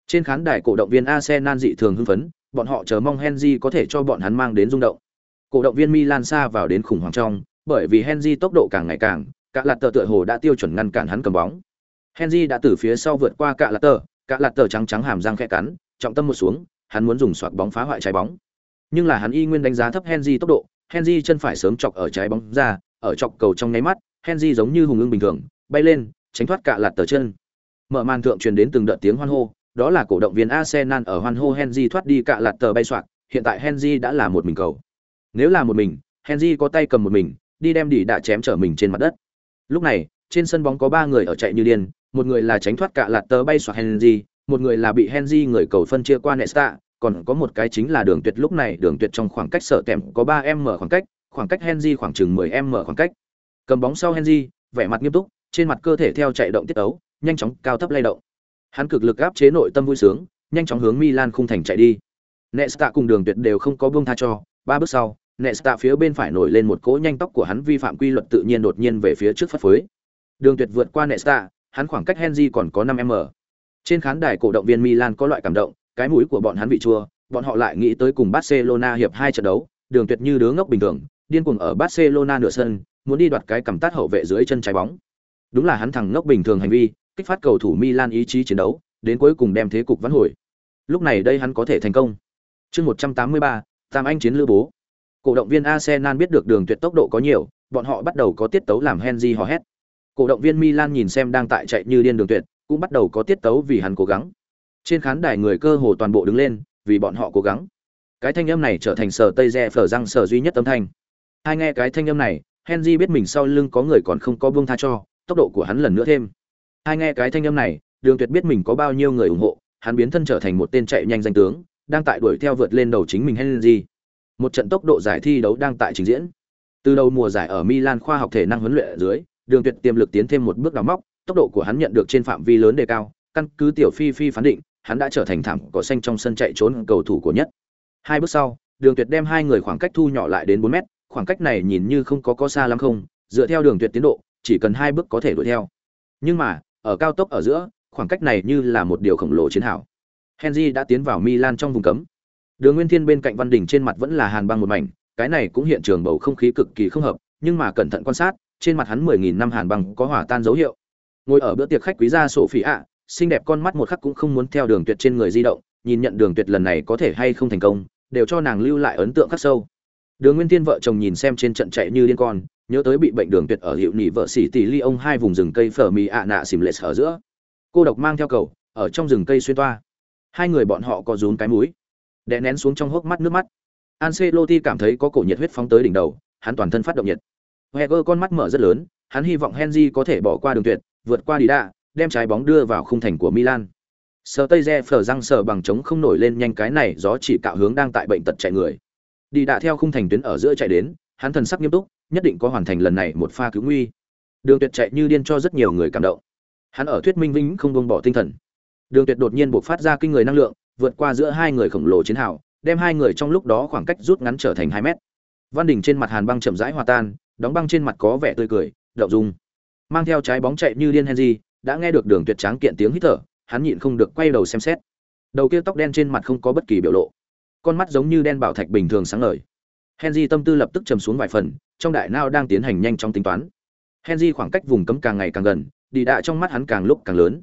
Trên khán đài cổ động viên Arsenal dị thường hưng phấn, bọn họ chờ mong Henry có thể cho bọn hắn mang đến rung động. Cổ động viên Milan xa vào đến khủng hoảng trong, bởi vì Henry tốc độ càng ngày càng, cả lạt tờ tựa hồ đã tiêu chuẩn ngăn cản hắn cầm bóng. Henry đã từ phía sau vượt qua cả lạt tờ, cả lạt tờ trắng trắng hàm răng khẽ cắn trọng tâm một xuống hắn muốn dùng xoạc bóng phá hoại trái bóng nhưng là hắn y nguyên đánh giá thấp henry tốc độ henry chân phải sớm chọc ở trái bóng ra ở chọc cầu trong nháy mắt henry giống như hùng ưng bình thường bay lên tránh thoát cả lạt tờ chân mở màn thượng truyền đến từng đợt tiếng hoan hô đó là cổ động viên arsenal ở hoan hô henry thoát đi cả lạt tờ bay xoạc. hiện tại henry đã là một mình cầu nếu là một mình Henry có tay cầm một mình, đi đem đỉ đã chém trở mình trên mặt đất. Lúc này, trên sân bóng có ba người ở chạy như điên, một người là tránh thoát cả lạt tờ bay xoạc Henry, một người là bị Henry người cầu phân chia qua Nesta, còn có một cái chính là Đường Tuyệt lúc này Đường Tuyệt trong khoảng cách sở tèm có 3m khoảng cách, khoảng cách Henry khoảng chừng 10m khoảng cách. Cầm bóng sau Henry, vẻ mặt nghiêm túc, trên mặt cơ thể theo chạy động tiết ấu, nhanh chóng cao thấp lay động. Hắn cực lực áp chế nội tâm vui sướng, nhanh chóng hướng Milan khung thành chạy đi. Nesta cùng Đường Tuyệt đều không có buông tha cho, ba bước sau, Nesta phía bên phải nổi lên một cỗ nhanh tốc của hắn vi phạm quy luật tự nhiên đột nhiên về phía trước phát phới. Đường Tuyệt vượt qua Nesta, hắn khoảng cách Henry còn có 5m. Trên khán đài cổ động viên Milan có loại cảm động, cái mũi của bọn hắn vị chua, bọn họ lại nghĩ tới cùng Barcelona hiệp hai trận đấu, Đường Tuyệt như đứa ngốc bình thường, điên cuồng ở Barcelona nửa sân, muốn đi đoạt cái cầm tát hậu vệ dưới chân trái bóng. Đúng là hắn thằng ngốc bình thường hành vi, kích phát cầu thủ Milan ý chí chiến đấu, đến cuối cùng đem thế cục vãn hồi. Lúc này đây hắn có thể thành công. Chương 183, Tam Anh chiến lữ bố. Cổ động viên Arsenal biết được Đường Tuyệt tốc độ có nhiều, bọn họ bắt đầu có tiết tấu làm Henry hò hét. Cổ động viên Milan nhìn xem đang tại chạy như điên Đường Tuyệt, cũng bắt đầu có tiết tấu vì hắn cố gắng. Trên khán đài người cơ hồ toàn bộ đứng lên, vì bọn họ cố gắng. Cái thanh âm này trở thành sở Tây Rẽ phở răng sở duy nhất âm thanh. Hai nghe cái thanh âm này, Henry biết mình sau lưng có người còn không có buông tha cho, tốc độ của hắn lần nữa thêm. Hai nghe cái thanh âm này, Đường Tuyệt biết mình có bao nhiêu người ủng hộ, hắn biến thân trở thành một tên chạy nhanh danh tướng, đang tại đuổi theo vượt lên đầu chính mình Henry. Một trận tốc độ giải thi đấu đang tại trình diễn. Từ đầu mùa giải ở Milan khoa học thể năng huấn luyện ở dưới, Đường Tuyệt tiềm lực tiến thêm một bước đào móc, tốc độ của hắn nhận được trên phạm vi lớn đề cao, căn cứ tiểu phi phi phán định, hắn đã trở thành thảm cỏ xanh trong sân chạy trốn cầu thủ của nhất. Hai bước sau, Đường Tuyệt đem hai người khoảng cách thu nhỏ lại đến 4 mét, khoảng cách này nhìn như không có có xa lắm không, dựa theo Đường Tuyệt tiến độ, chỉ cần hai bước có thể đuổi theo. Nhưng mà, ở cao tốc ở giữa, khoảng cách này như là một điều khổng lồ chiến hào. Henry đã tiến vào Milan trong vùng cấm. Đường Nguyên Thiên bên cạnh Văn Đình trên mặt vẫn là hàn băng một mảnh, cái này cũng hiện trường bầu không khí cực kỳ không hợp, nhưng mà cẩn thận quan sát, trên mặt hắn 10000 năm hàn băng có hỏa tan dấu hiệu. Ngồi ở bữa tiệc khách quý gia sổ phỉ xinh đẹp con mắt một khắc cũng không muốn theo Đường Tuyệt trên người di động, nhìn nhận Đường Tuyệt lần này có thể hay không thành công, đều cho nàng lưu lại ấn tượng khắc sâu. Đường Nguyên Thiên vợ chồng nhìn xem trên trận chạy như điên con, nhớ tới bị bệnh Đường Tuyệt ở hiệu nỉ vợ sĩ tỷ ly ông hai vùng rừng cây phở mì ạ nạ xìm lệ ở giữa. Cô độc mang theo cầu, ở trong rừng cây xuyên toa. Hai người bọn họ có rún cái mũi, đè nén xuống trong hốc mắt nước mắt. Ancelotti cảm thấy có cổ nhiệt huyết phóng tới đỉnh đầu, hắn toàn thân phát động nhiệt. Heger con mắt mở rất lớn, hắn hy vọng Henry có thể bỏ qua đường tuyệt, vượt qua Dida, đem trái bóng đưa vào khung thành của Milan. Sở Tây Je phở răng sở bằng chống không nổi lên nhanh cái này gió chỉ cạo hướng đang tại bệnh tật chạy người. Đi đạ theo khung thành tuyến ở giữa chạy đến, hắn thần sắc nghiêm túc, nhất định có hoàn thành lần này một pha cứu nguy. Đường Tuyệt chạy như điên cho rất nhiều người cảm động. Hắn ở thuyết minh vĩnh không buông bỏ tinh thần. Đường Tuyệt đột nhiên bộc phát ra kinh người năng lượng, vượt qua giữa hai người khổng lồ chiến hào, đem hai người trong lúc đó khoảng cách rút ngắn trở thành 2 mét. Văn Đình trên mặt Hàn Băng chậm rãi hòa tan, đóng băng trên mặt có vẻ tươi cười, động dung. Mang theo trái bóng chạy như điên Henry, đã nghe được Đường Tuyệt tráng kiện tiếng hít thở, hắn nhịn không được quay đầu xem xét. Đầu kia tóc đen trên mặt không có bất kỳ biểu lộ, con mắt giống như đen bảo thạch bình thường sáng ngời. Henry tâm tư lập tức trầm xuống vài phần, trong đại não đang tiến hành nhanh trong tính toán. Henry khoảng cách vùng cấm càng ngày càng gần, đi đạ trong mắt hắn càng lúc càng lớn.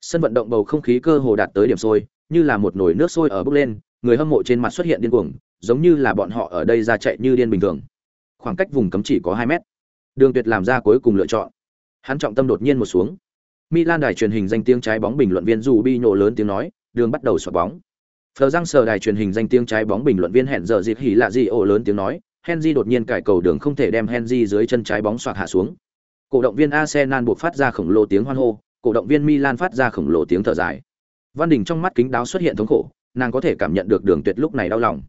Sân vận động bầu không khí cơ hồ đạt tới điểm sôi, như là một nồi nước sôi ở bốc lên, người hâm mộ trên mặt xuất hiện điên cuồng, giống như là bọn họ ở đây ra chạy như điên bình thường. Khoảng cách vùng cấm chỉ có 2 mét. Đường Tuyệt làm ra cuối cùng lựa chọn. Hắn trọng tâm đột nhiên một xuống. Milan đài truyền hình danh tiếng trái bóng bình luận viên dù bi nhổ lớn tiếng nói, đường bắt đầu xoạc bóng. Phờ răng sờ đài truyền hình danh tiếng trái bóng bình luận viên hẹn giờ dịp hỉ lạ gì ổ lớn tiếng nói, Henry đột nhiên cải cầu đường không thể đem Henry dưới chân trái bóng xoạc hạ xuống. Cổ động viên Arsenal buộc phát ra khổng lồ tiếng hoan hô, cổ động viên Milan phát ra khổng lồ tiếng thở dài. Văn Đình trong mắt kính đáo xuất hiện thống khổ, nàng có thể cảm nhận được Đường Tuyệt lúc này đau lòng.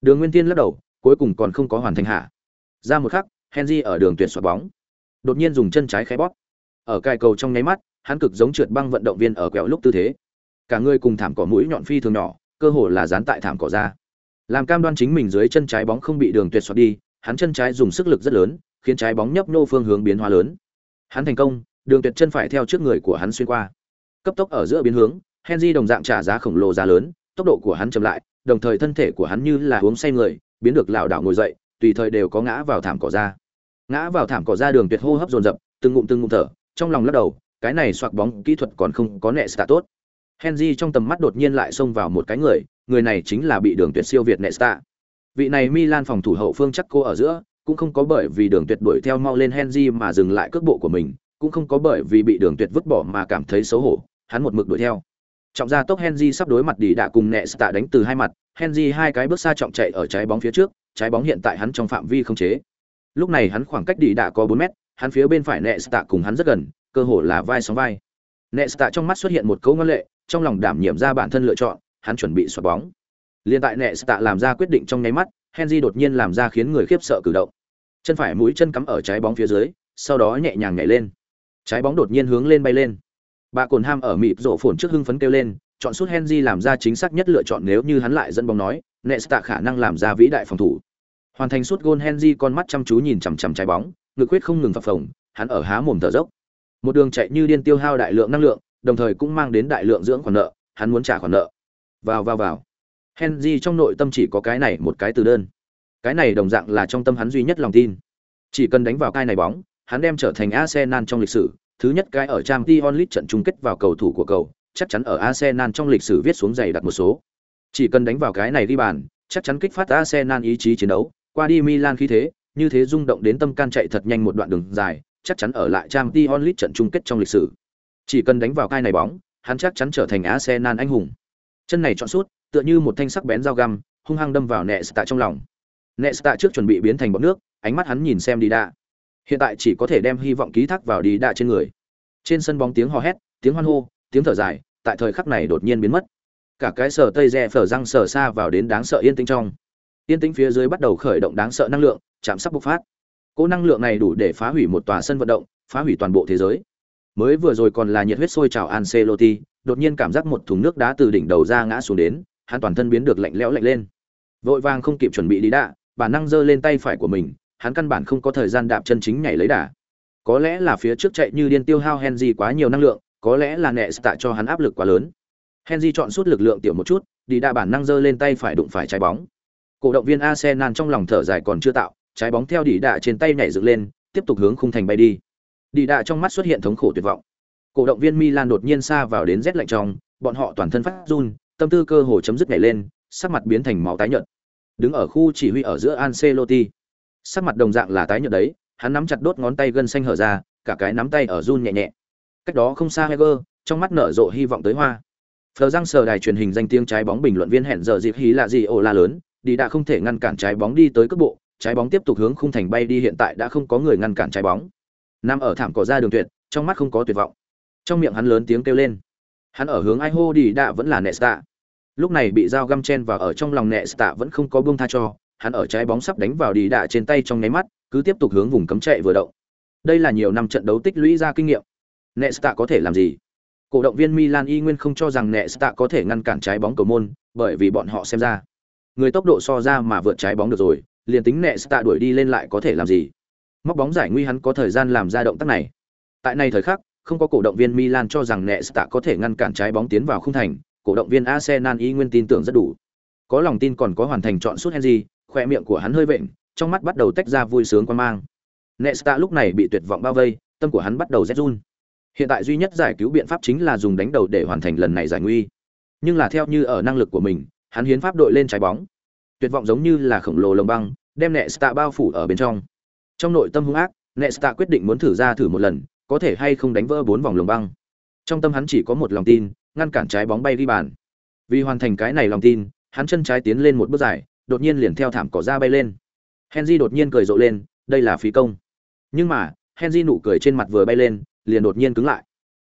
Đường Nguyên Tiên lắc đầu, cuối cùng còn không có hoàn thành hạ. Ra một khắc, Henry ở Đường Tuyệt xoạc bóng, đột nhiên dùng chân trái khẽ bóp. Ở cài cầu trong nháy mắt, hắn cực giống trượt băng vận động viên ở quẹo lúc tư thế. Cả người cùng thảm cỏ mũi nhọn phi thường nhỏ, cơ hồ là dán tại thảm cỏ ra. Làm cam đoan chính mình dưới chân trái bóng không bị Đường Tuyệt xoạc đi, hắn chân trái dùng sức lực rất lớn, khiến trái bóng nhấp nô phương hướng biến hóa lớn. Hắn thành công, Đường Tuyệt chân phải theo trước người của hắn xuyên qua. Cấp tốc ở giữa biến hướng, Henry đồng dạng trả giá khổng lồ giá lớn, tốc độ của hắn chậm lại, đồng thời thân thể của hắn như là uống say người, biến được lảo đảo ngồi dậy, tùy thời đều có ngã vào thảm cỏ ra. Ngã vào thảm cỏ ra đường tuyệt hô hấp dồn dập, từng ngụm từng ngụm thở, trong lòng lắc đầu, cái này xoạc bóng kỹ thuật còn không có nệ stạ tốt. Henry trong tầm mắt đột nhiên lại xông vào một cái người, người này chính là bị đường tuyệt siêu việt Nesta. Vị này Milan phòng thủ hậu phương chắc cô ở giữa, cũng không có bởi vì đường tuyệt đuổi theo mau lên Henry mà dừng lại cước bộ của mình, cũng không có bởi vì bị đường tuyệt vứt bỏ mà cảm thấy xấu hổ, hắn một mực đuổi theo. Trọng ra tốc Henry sắp đối mặt đi đã cùng Nesta đánh từ hai mặt, Henry hai cái bước xa trọng chạy ở trái bóng phía trước, trái bóng hiện tại hắn trong phạm vi không chế. Lúc này hắn khoảng cách đi đã có 4 mét, hắn phía bên phải Nesta cùng hắn rất gần, cơ hồ là vai sóng vai. Nesta trong mắt xuất hiện một câu ngân lệ, trong lòng đảm nhiệm ra bản thân lựa chọn, hắn chuẩn bị xoạc bóng. Liên tại Nesta làm ra quyết định trong nháy mắt, Henry đột nhiên làm ra khiến người khiếp sợ cử động. Chân phải mũi chân cắm ở trái bóng phía dưới, sau đó nhẹ nhàng nhảy lên. Trái bóng đột nhiên hướng lên bay lên. Bà Cồn Ham ở mịp rộ phồn trước hưng phấn kêu lên, chọn suốt Henry làm ra chính xác nhất lựa chọn nếu như hắn lại dẫn bóng nói, Nesta khả năng làm ra vĩ đại phòng thủ. Hoàn thành suốt gôn Henry con mắt chăm chú nhìn chằm chằm trái bóng, ngực quyết không ngừng phập phồng, hắn ở há mồm thở dốc. Một đường chạy như điên tiêu hao đại lượng năng lượng, đồng thời cũng mang đến đại lượng dưỡng khoản nợ, hắn muốn trả khoản nợ. Vào vào vào. Henry trong nội tâm chỉ có cái này một cái từ đơn. Cái này đồng dạng là trong tâm hắn duy nhất lòng tin. Chỉ cần đánh vào cái này bóng, hắn đem trở thành Arsenal trong lịch sử, thứ nhất cái ở trang t onlit trận chung kết vào cầu thủ của cầu, chắc chắn ở Arsenal trong lịch sử viết xuống giày đặt một số. Chỉ cần đánh vào cái này đi bàn, chắc chắn kích phát Arsenal ý chí chiến đấu, qua đi Milan khí thế, như thế rung động đến tâm can chạy thật nhanh một đoạn đường dài, chắc chắn ở lại Champions League trận chung kết trong lịch sử. Chỉ cần đánh vào cái này bóng, hắn chắc chắn trở thành Arsenal anh hùng. Chân này chọn suốt tựa như một thanh sắc bén dao găm, hung hăng đâm vào Nesta trong lòng. Nesta trước chuẩn bị biến thành bọt nước, ánh mắt hắn nhìn xem đi. Hiện tại chỉ có thể đem hy vọng ký thác vào đi trên người. Trên sân bóng tiếng hò hét, tiếng hoan hô, tiếng thở dài, tại thời khắc này đột nhiên biến mất. Cả cái sở tây rè phở răng sở xa vào đến đáng sợ yên tĩnh trong. Yên tĩnh phía dưới bắt đầu khởi động đáng sợ năng lượng, chạm sắp bộc phát. Cỗ năng lượng này đủ để phá hủy một tòa sân vận động, phá hủy toàn bộ thế giới. Mới vừa rồi còn là nhiệt huyết sôi trào Ancelotti, đột nhiên cảm giác một thùng nước đá từ đỉnh đầu ra ngã xuống đến, hắn toàn thân biến được lạnh lẽo lạnh lên. Vội vàng không kịp chuẩn bị đi đạ, bản năng giơ lên tay phải của mình, hắn căn bản không có thời gian đạp chân chính nhảy lấy đà. Có lẽ là phía trước chạy như điên tiêu hao Henry quá nhiều năng lượng, có lẽ là nẹ tạ cho hắn áp lực quá lớn. Henry chọn suốt lực lượng tiểu một chút, đi đạ bản năng giơ lên tay phải đụng phải trái bóng. Cổ động viên Arsenal trong lòng thở dài còn chưa tạo, trái bóng theo đỉ đạ trên tay nhảy dựng lên, tiếp tục hướng khung thành bay đi. Đỉ đạ trong mắt xuất hiện thống khổ tuyệt vọng. Cổ động viên Milan đột nhiên xa vào đến rét lạnh trong, bọn họ toàn thân phát run, tâm tư cơ hồ chấm dứt nhảy lên, sắc mặt biến thành máu tái nhợt. Đứng ở khu chỉ huy ở giữa Ancelotti, sắc mặt đồng dạng là tái nhợt đấy, hắn nắm chặt đốt ngón tay gân xanh hở ra, cả cái nắm tay ở run nhẹ nhẹ. Cách đó không xa Heger, trong mắt nở rộ hy vọng tới hoa. Phờ răng sờ đài truyền hình danh tiếng trái bóng bình luận viên hẹn giờ dịp hí là gì ồ la lớn, đi đã không thể ngăn cản trái bóng đi tới cước bộ, trái bóng tiếp tục hướng khung thành bay đi hiện tại đã không có người ngăn cản trái bóng. Nằm ở thảm cỏ ra đường tuyệt, trong mắt không có tuyệt vọng. Trong miệng hắn lớn tiếng kêu lên. Hắn ở hướng ai hô đi đã vẫn là Nesta. Lúc này bị dao găm chen và ở trong lòng Nesta vẫn không có buông tha cho, hắn ở trái bóng sắp đánh vào đi đạ trên tay trong nháy mắt, cứ tiếp tục hướng vùng cấm chạy vừa động. Đây là nhiều năm trận đấu tích lũy ra kinh nghiệm. Nesta có thể làm gì? Cổ động viên Milan y nguyên không cho rằng Nesta có thể ngăn cản trái bóng cầu môn, bởi vì bọn họ xem ra, người tốc độ so ra mà vượt trái bóng được rồi, liền tính Nesta đuổi đi lên lại có thể làm gì? Móc bóng giải nguy hắn có thời gian làm ra động tác này. Tại này thời khắc, không có cổ động viên Milan cho rằng Nesta có thể ngăn cản trái bóng tiến vào khung thành, cổ động viên Arsenal y nguyên tin tưởng rất đủ. Có lòng tin còn có hoàn thành chọn suốt Henry, khoe miệng của hắn hơi vện, trong mắt bắt đầu tách ra vui sướng quan mang. Nesta lúc này bị tuyệt vọng bao vây, tâm của hắn bắt đầu rét run. Hiện tại duy nhất giải cứu biện pháp chính là dùng đánh đầu để hoàn thành lần này giải nguy. Nhưng là theo như ở năng lực của mình, hắn hiến pháp đội lên trái bóng. Tuyệt vọng giống như là khổng lồ lồng băng, đem Nesta bao phủ ở bên trong. Trong nội tâm hung ác, Nesta quyết định muốn thử ra thử một lần, có thể hay không đánh vỡ bốn vòng lồng băng. Trong tâm hắn chỉ có một lòng tin, ngăn cản trái bóng bay đi bàn. Vì hoàn thành cái này lòng tin, hắn chân trái tiến lên một bước dài, đột nhiên liền theo thảm cỏ ra bay lên. Henry đột nhiên cười rộ lên, đây là phí công. Nhưng mà, Henry nụ cười trên mặt vừa bay lên, liền đột nhiên cứng lại.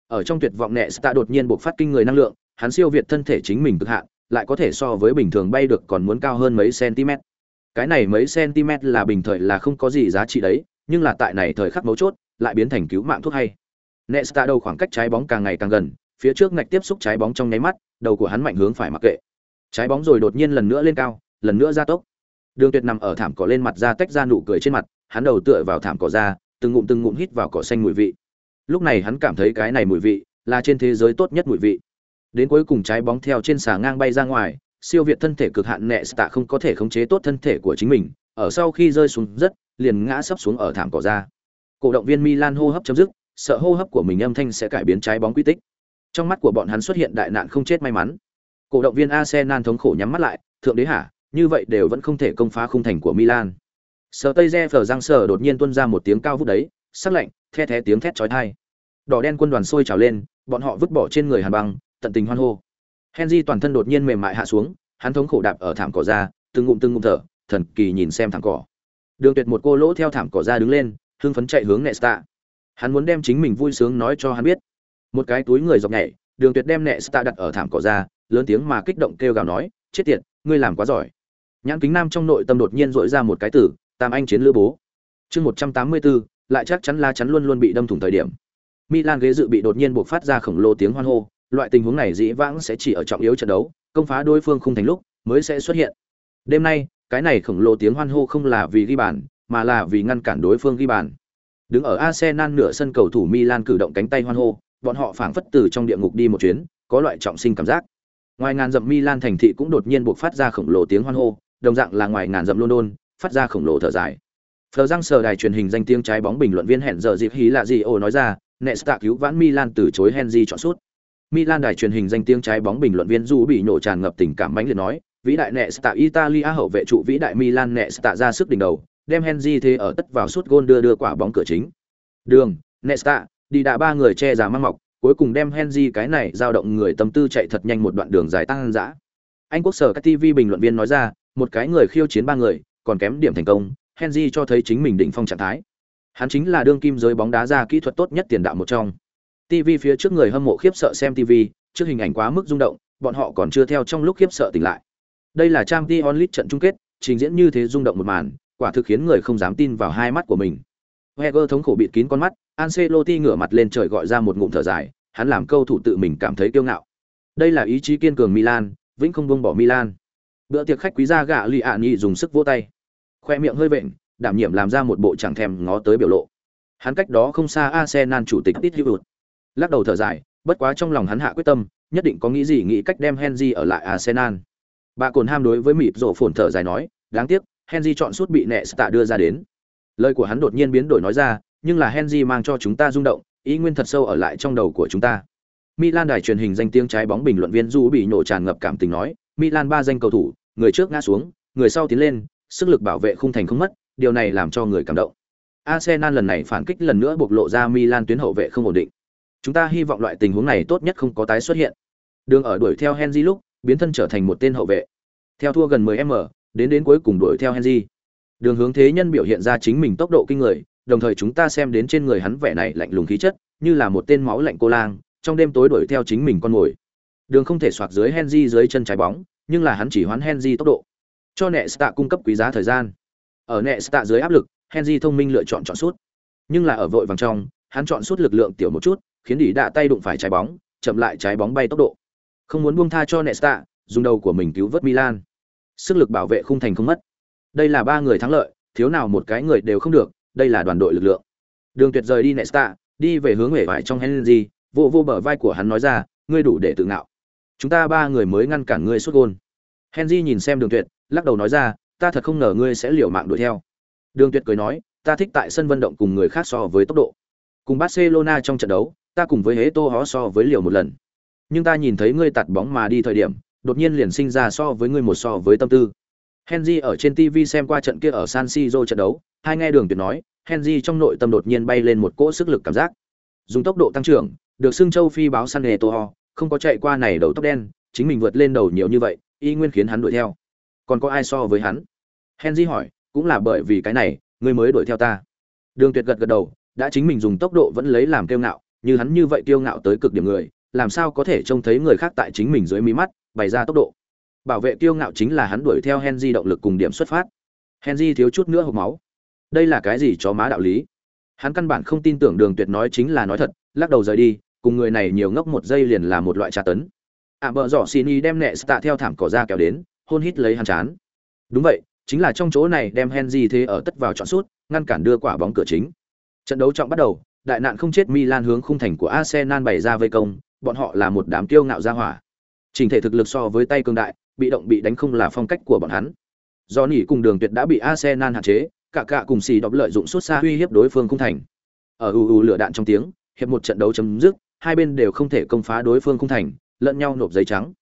Ở trong tuyệt vọng nệ stạ đột nhiên buộc phát kinh người năng lượng, hắn siêu việt thân thể chính mình cực hạn, lại có thể so với bình thường bay được còn muốn cao hơn mấy cm. Cái này mấy cm là bình thời là không có gì giá trị đấy, nhưng là tại này thời khắc mấu chốt, lại biến thành cứu mạng thuốc hay. Nesta đầu khoảng cách trái bóng càng ngày càng gần, phía trước ngạch tiếp xúc trái bóng trong nháy mắt, đầu của hắn mạnh hướng phải mặc kệ. Trái bóng rồi đột nhiên lần nữa lên cao, lần nữa gia tốc. Đường Tuyệt nằm ở thảm cỏ lên mặt ra tách ra nụ cười trên mặt, hắn đầu tựa vào thảm cỏ ra, từng ngụm từng ngụm hít vào cỏ xanh mùi vị. Lúc này hắn cảm thấy cái này mùi vị là trên thế giới tốt nhất mùi vị. Đến cuối cùng trái bóng theo trên xà ngang bay ra ngoài, siêu việt thân thể cực hạn nẹ tạ không có thể khống chế tốt thân thể của chính mình, ở sau khi rơi xuống rất, liền ngã sấp xuống ở thảm cỏ ra. Cổ động viên Milan hô hấp chấm dứt, sợ hô hấp của mình âm thanh sẽ cải biến trái bóng quy tích. Trong mắt của bọn hắn xuất hiện đại nạn không chết may mắn. Cổ động viên Arsenal thống khổ nhắm mắt lại, thượng đế hả, như vậy đều vẫn không thể công phá khung thành của Milan. Sở Tây Re răng sở đột nhiên tuôn ra một tiếng cao vút đấy, sắc lạnh, the thé tiếng thét chói tai. Đỏ đen quân đoàn sôi trào lên, bọn họ vứt bỏ trên người Hàn Băng, tận tình hoan hô. Henry toàn thân đột nhiên mềm mại hạ xuống, hắn thống khổ đạp ở thảm cỏ ra, từng ngụm từng ngụm thở, thần kỳ nhìn xem thảm cỏ. Đường tuyệt một cô lỗ theo thảm cỏ ra đứng lên hưng phấn chạy hướng nesta. Hắn muốn đem chính mình vui sướng nói cho hắn biết. Một cái túi người dọc nhảy đường tuyệt đem nesta đặt ở thảm cỏ ra lớn tiếng mà kích động kêu gào nói chết tiệt ngươi làm quá giỏi. Nhãn kính nam trong nội tâm đột nhiên dội ra một cái tử tam anh chiến lữ bố. Chương một trăm tám mươi bốn lại chắc chắn la chắn luôn luôn bị đâm thủng thời điểm. Milan ghế dự bị đột nhiên buộc phát ra khổng lồ tiếng hoan hô loại tình huống này dĩ vãng sẽ chỉ ở trọng yếu trận đấu công phá đối phương không thành lúc mới sẽ xuất hiện. Đêm nay cái này khổng lồ tiếng hoan hô không là vì ghi bàn mà là vì ngăn cản đối phương ghi bàn. Đứng ở arsenal nửa sân cầu thủ milan cử động cánh tay hoan hô bọn họ phảng phất từ trong địa ngục đi một chuyến có loại trọng sinh cảm giác. Ngoài ngàn dặm milan thành thị cũng đột nhiên buộc phát ra khổng lồ tiếng hoan hô đồng dạng là ngoài ngàn dặm london phát ra khổng lồ thở dài. Phờ răng sờ đài truyền hình danh tiếng trái bóng bình luận viên hẹn giờ dịp hí là gì ồ nói ra, Nesta cứu vãn Milan từ chối Henry chọn suốt. Milan đài truyền hình danh tiếng trái bóng bình luận viên Du bị nổ tràn ngập tình cảm mãnh liệt nói, vĩ đại Nesta Italia hậu vệ trụ vĩ đại Milan Nesta ra sức đỉnh đầu, đem Henry thế ở tất vào suốt gôn đưa đưa quả bóng cửa chính. Đường, Nesta, đi đã ba người che giả mang mọc, cuối cùng đem Henry cái này dao động người tâm tư chạy thật nhanh một đoạn đường dài tăng dã. Anh quốc sở các TV bình luận viên nói ra, một cái người khiêu chiến ba người, còn kém điểm thành công, Henry cho thấy chính mình đỉnh phong trạng thái. Hắn chính là đương kim giới bóng đá ra kỹ thuật tốt nhất tiền đạo một trong. TV phía trước người hâm mộ khiếp sợ xem TV, trước hình ảnh quá mức rung động, bọn họ còn chưa theo trong lúc khiếp sợ tỉnh lại. Đây là Champions League trận chung kết, trình diễn như thế rung động một màn, quả thực khiến người không dám tin vào hai mắt của mình. Wenger thống khổ bịt kín con mắt, Ancelotti ngửa mặt lên trời gọi ra một ngụm thở dài, hắn làm câu thủ tự mình cảm thấy kiêu ngạo. Đây là ý chí kiên cường Milan, vĩnh không buông bỏ Milan. Bữa tiệc khách quý gia gạ Liani dùng sức vỗ tay khoe miệng hơi vện đảm nhiệm làm ra một bộ chẳng thèm ngó tới biểu lộ hắn cách đó không xa arsenal chủ tịch tít hữu lắc đầu thở dài bất quá trong lòng hắn hạ quyết tâm nhất định có nghĩ gì nghĩ cách đem henry ở lại arsenal bà cồn ham đối với mịp rổ phồn thở dài nói đáng tiếc henry chọn suốt bị nẹ tạ đưa ra đến lời của hắn đột nhiên biến đổi nói ra nhưng là henry mang cho chúng ta rung động ý nguyên thật sâu ở lại trong đầu của chúng ta milan đài truyền hình danh tiếng trái bóng bình luận viên du bị nổ tràn ngập cảm tình nói milan ba danh cầu thủ người trước ngã xuống người sau tiến lên sức lực bảo vệ không thành không mất, điều này làm cho người cảm động. Arsenal lần này phản kích lần nữa bộc lộ ra Milan tuyến hậu vệ không ổn định. Chúng ta hy vọng loại tình huống này tốt nhất không có tái xuất hiện. Đường ở đuổi theo Henry lúc, biến thân trở thành một tên hậu vệ. Theo thua gần 10m, đến đến cuối cùng đuổi theo Henry. Đường hướng thế nhân biểu hiện ra chính mình tốc độ kinh người, đồng thời chúng ta xem đến trên người hắn vẻ này lạnh lùng khí chất, như là một tên máu lạnh cô lang, trong đêm tối đuổi theo chính mình con mồi. Đường không thể soạt dưới Henry dưới chân trái bóng, nhưng là hắn chỉ hoán Henry tốc độ cho Nesta cung cấp quý giá thời gian. Ở Nesta dưới áp lực, Henry thông minh lựa chọn chọn suốt Nhưng là ở vội vàng trong, hắn chọn suốt lực lượng tiểu một chút, khiến đỉ đạ tay đụng phải trái bóng, chậm lại trái bóng bay tốc độ. Không muốn buông tha cho Nesta, dùng đầu của mình cứu vớt Milan. Sức lực bảo vệ không thành không mất. Đây là ba người thắng lợi, thiếu nào một cái người đều không được, đây là đoàn đội lực lượng. Đường Tuyệt rời đi Nesta, đi về hướng hể vải trong Henry, vô vô bờ vai của hắn nói ra, ngươi đủ để tự ngạo. Chúng ta ba người mới ngăn cản ngươi xuất gôn. Henry nhìn xem Đường Tuyệt, lắc đầu nói ra ta thật không ngờ ngươi sẽ liều mạng đuổi theo đường tuyệt cười nói ta thích tại sân vận động cùng người khác so với tốc độ cùng barcelona trong trận đấu ta cùng với hế tô hó so với liều một lần. Nhưng ta nhìn thấy ngươi tạt bóng mà đi thời điểm, đột nhiên liền sinh ra so với ngươi một so với tâm tư. Henry ở trên tv xem qua trận kia ở san siro trận đấu, hai nghe đường tuyệt nói, henry trong nội tâm đột nhiên bay lên một cỗ sức lực cảm giác. Dùng tốc độ tăng trưởng, được xưng châu phi báo săn nghề tô ho không có chạy qua này đầu tóc đen, chính mình vượt lên đầu nhiều như vậy, y nguyên khiến hắn đuổi theo. Còn có ai so với hắn? Henry hỏi, cũng là bởi vì cái này, ngươi mới đuổi theo ta. Đường tuyệt gật gật đầu, đã chính mình dùng tốc độ vẫn lấy làm kiêu ngạo như hắn như vậy kiêu ngạo tới cực điểm người làm sao có thể trông thấy người khác tại chính mình dưới mí mắt bày ra tốc độ. Bảo vệ kiêu ngạo chính là hắn đuổi theo henry động lực cùng điểm xuất phát. Henry thiếu chút nữa hộc máu. Đây là cái gì chó má đạo lý? Hắn căn bản không tin tưởng đường tuyệt nói chính là nói thật lắc đầu rời đi cùng người này nhiều ngốc một giây liền là một loại tra tấn. Ạ à, bợ rọ xin y đem nẹ tạ theo thảm cỏ ra kéo đến hôn hít lấy hắn chán. Đúng vậy, chính là trong chỗ này đem Henry thế ở tất vào chọn suốt, ngăn cản đưa quả bóng cửa chính. Trận đấu trọng bắt đầu, đại nạn không chết Milan hướng khung thành của Arsenal bày ra vây công, bọn họ là một đám kiêu ngạo ra hỏa. Trình thể thực lực so với tay cường đại, bị động bị đánh không là phong cách của bọn hắn. Do nỉ cùng đường tuyệt đã bị Arsenal hạn chế, cả cả cùng xì đọc lợi dụng suốt xa uy hiếp đối phương khung thành. Ở u u lửa đạn trong tiếng, hiệp một trận đấu chấm dứt, hai bên đều không thể công phá đối phương khung thành, lẫn nhau nộp giấy trắng.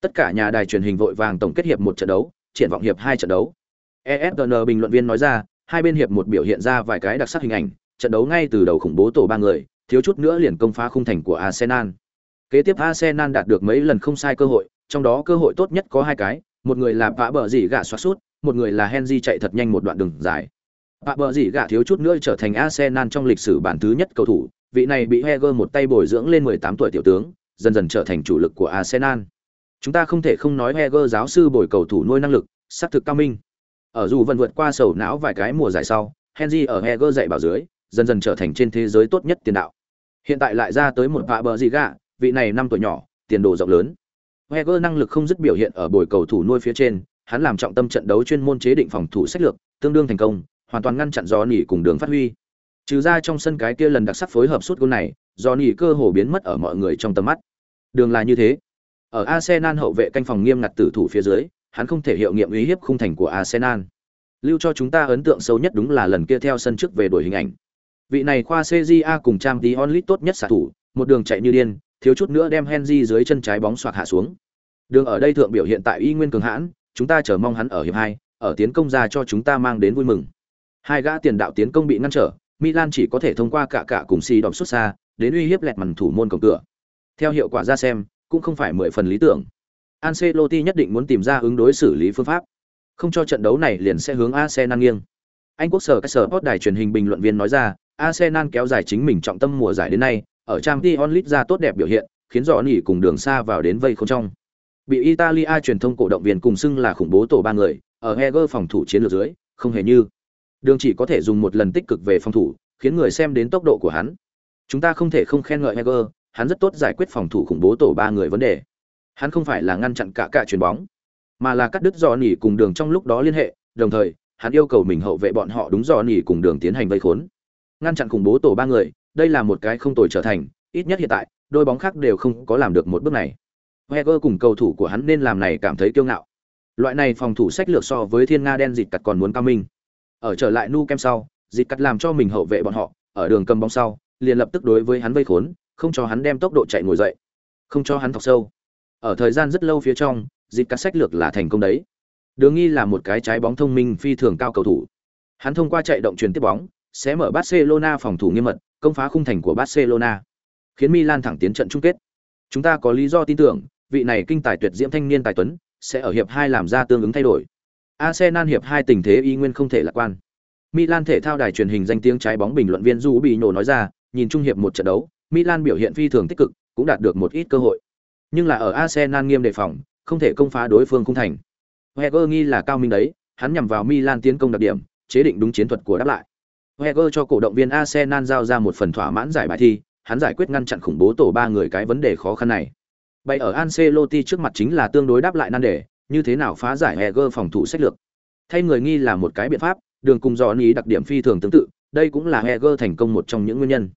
Tất cả nhà đài truyền hình vội vàng tổng kết hiệp một trận đấu, triển vọng hiệp hai trận đấu. ESPN bình luận viên nói ra, hai bên hiệp một biểu hiện ra vài cái đặc sắc hình ảnh, trận đấu ngay từ đầu khủng bố tổ ba người, thiếu chút nữa liền công phá khung thành của Arsenal. Kế tiếp Arsenal đạt được mấy lần không sai cơ hội, trong đó cơ hội tốt nhất có hai cái, một người là vã bờ dỉ gạ xoát sút, một người là Henry chạy thật nhanh một đoạn đường dài. Bạ bờ dỉ gạ thiếu chút nữa trở thành Arsenal trong lịch sử bản thứ nhất cầu thủ, vị này bị Heger một tay bồi dưỡng lên 18 tuổi tiểu tướng, dần dần trở thành chủ lực của Arsenal. Chúng ta không thể không nói Heger giáo sư bồi cầu thủ nuôi năng lực, sát thực cao minh. Ở dù vẫn vượt qua sầu não vài cái mùa giải sau, Henry ở Heger dạy bảo dưới, dần dần trở thành trên thế giới tốt nhất tiền đạo. Hiện tại lại ra tới một vạ bờ gì gạ, vị này năm tuổi nhỏ, tiền đồ rộng lớn. Wenger năng lực không dứt biểu hiện ở bồi cầu thủ nuôi phía trên, hắn làm trọng tâm trận đấu chuyên môn chế định phòng thủ sách lược, tương đương thành công, hoàn toàn ngăn chặn Johnny cùng đường phát huy. Trừ ra trong sân cái kia lần đặc sắc phối hợp suốt gol này, Johnny cơ hồ biến mất ở mọi người trong tầm mắt. Đường là như thế. Ở Arsenal hậu vệ canh phòng nghiêm ngặt tử thủ phía dưới, hắn không thể hiệu nghiệm uy hiếp khung thành của Arsenal. Lưu cho chúng ta ấn tượng sâu nhất đúng là lần kia theo sân trước về đổi hình ảnh. Vị này khoa CJA cùng trang tí onlit tốt nhất xạ thủ, một đường chạy như điên, thiếu chút nữa đem Henry dưới chân trái bóng xoạc hạ xuống. Đường ở đây thượng biểu hiện tại y nguyên cường hãn, chúng ta chờ mong hắn ở hiệp hai, ở tiến công ra cho chúng ta mang đến vui mừng. Hai gã tiền đạo tiến công bị ngăn trở, Milan chỉ có thể thông qua cả cả cùng si đọc xuất xa, đến uy hiếp lẹt màn thủ môn cổng cửa. Theo hiệu quả ra xem, cũng không phải mười phần lý tưởng. Ancelotti nhất định muốn tìm ra ứng đối xử lý phương pháp, không cho trận đấu này liền sẽ hướng Arsenal nghiêng. Anh quốc sở các sở đài truyền hình bình luận viên nói ra, Arsenal kéo dài chính mình trọng tâm mùa giải đến nay, ở Champions League ra tốt đẹp biểu hiện, khiến rõ nỉ cùng đường xa vào đến vây không trong. Bị Italia truyền thông cổ động viên cùng xưng là khủng bố tổ ba người, ở Heger phòng thủ chiến lược dưới, không hề như. Đường chỉ có thể dùng một lần tích cực về phòng thủ, khiến người xem đến tốc độ của hắn. Chúng ta không thể không khen ngợi Heger, hắn rất tốt giải quyết phòng thủ khủng bố tổ ba người vấn đề. Hắn không phải là ngăn chặn cả cả chuyền bóng, mà là cắt đứt dò nỉ cùng đường trong lúc đó liên hệ, đồng thời, hắn yêu cầu mình hậu vệ bọn họ đúng dò nỉ cùng đường tiến hành vây khốn. Ngăn chặn khủng bố tổ ba người, đây là một cái không tồi trở thành, ít nhất hiện tại, đôi bóng khác đều không có làm được một bước này. heger cùng cầu thủ của hắn nên làm này cảm thấy kiêu ngạo. Loại này phòng thủ sách lược so với Thiên Nga đen Dịt cắt còn muốn cao minh. Ở trở lại Nu Kem sau, Dịt cắt làm cho mình hậu vệ bọn họ, ở đường cầm bóng sau, liền lập tức đối với hắn vây khốn, không cho hắn đem tốc độ chạy ngồi dậy, không cho hắn thọc sâu. Ở thời gian rất lâu phía trong, Dịt cắt sách lược là thành công đấy. Đường Nghi là một cái trái bóng thông minh phi thường cao cầu thủ. Hắn thông qua chạy động truyền tiếp bóng, sẽ mở Barcelona phòng thủ nghiêm mật, công phá khung thành của Barcelona, khiến Milan thẳng tiến trận chung kết. Chúng ta có lý do tin tưởng, vị này kinh tài tuyệt diễm thanh niên tài tuấn sẽ ở hiệp hai làm ra tương ứng thay đổi. Arsenal hiệp hai tình thế y nguyên không thể lạc quan. Milan thể thao đài truyền hình danh tiếng trái bóng bình luận viên Du bị nổ nói ra, nhìn chung hiệp một trận đấu, Milan biểu hiện phi thường tích cực, cũng đạt được một ít cơ hội. Nhưng là ở Arsenal nghiêm đề phòng, không thể công phá đối phương khung thành. Wenger nghi là cao minh đấy, hắn nhằm vào Milan tiến công đặc điểm, chế định đúng chiến thuật của đáp lại. Wenger cho cổ động viên Arsenal giao ra một phần thỏa mãn giải bài thi, hắn giải quyết ngăn chặn khủng bố tổ ba người cái vấn đề khó khăn này. Bay ở Ancelotti trước mặt chính là tương đối đáp lại nan đề, như thế nào phá giải Wenger phòng thủ sách lược. Thay người nghi là một cái biện pháp, đường cùng dò ý đặc điểm phi thường tương tự, đây cũng là Wenger thành công một trong những nguyên nhân.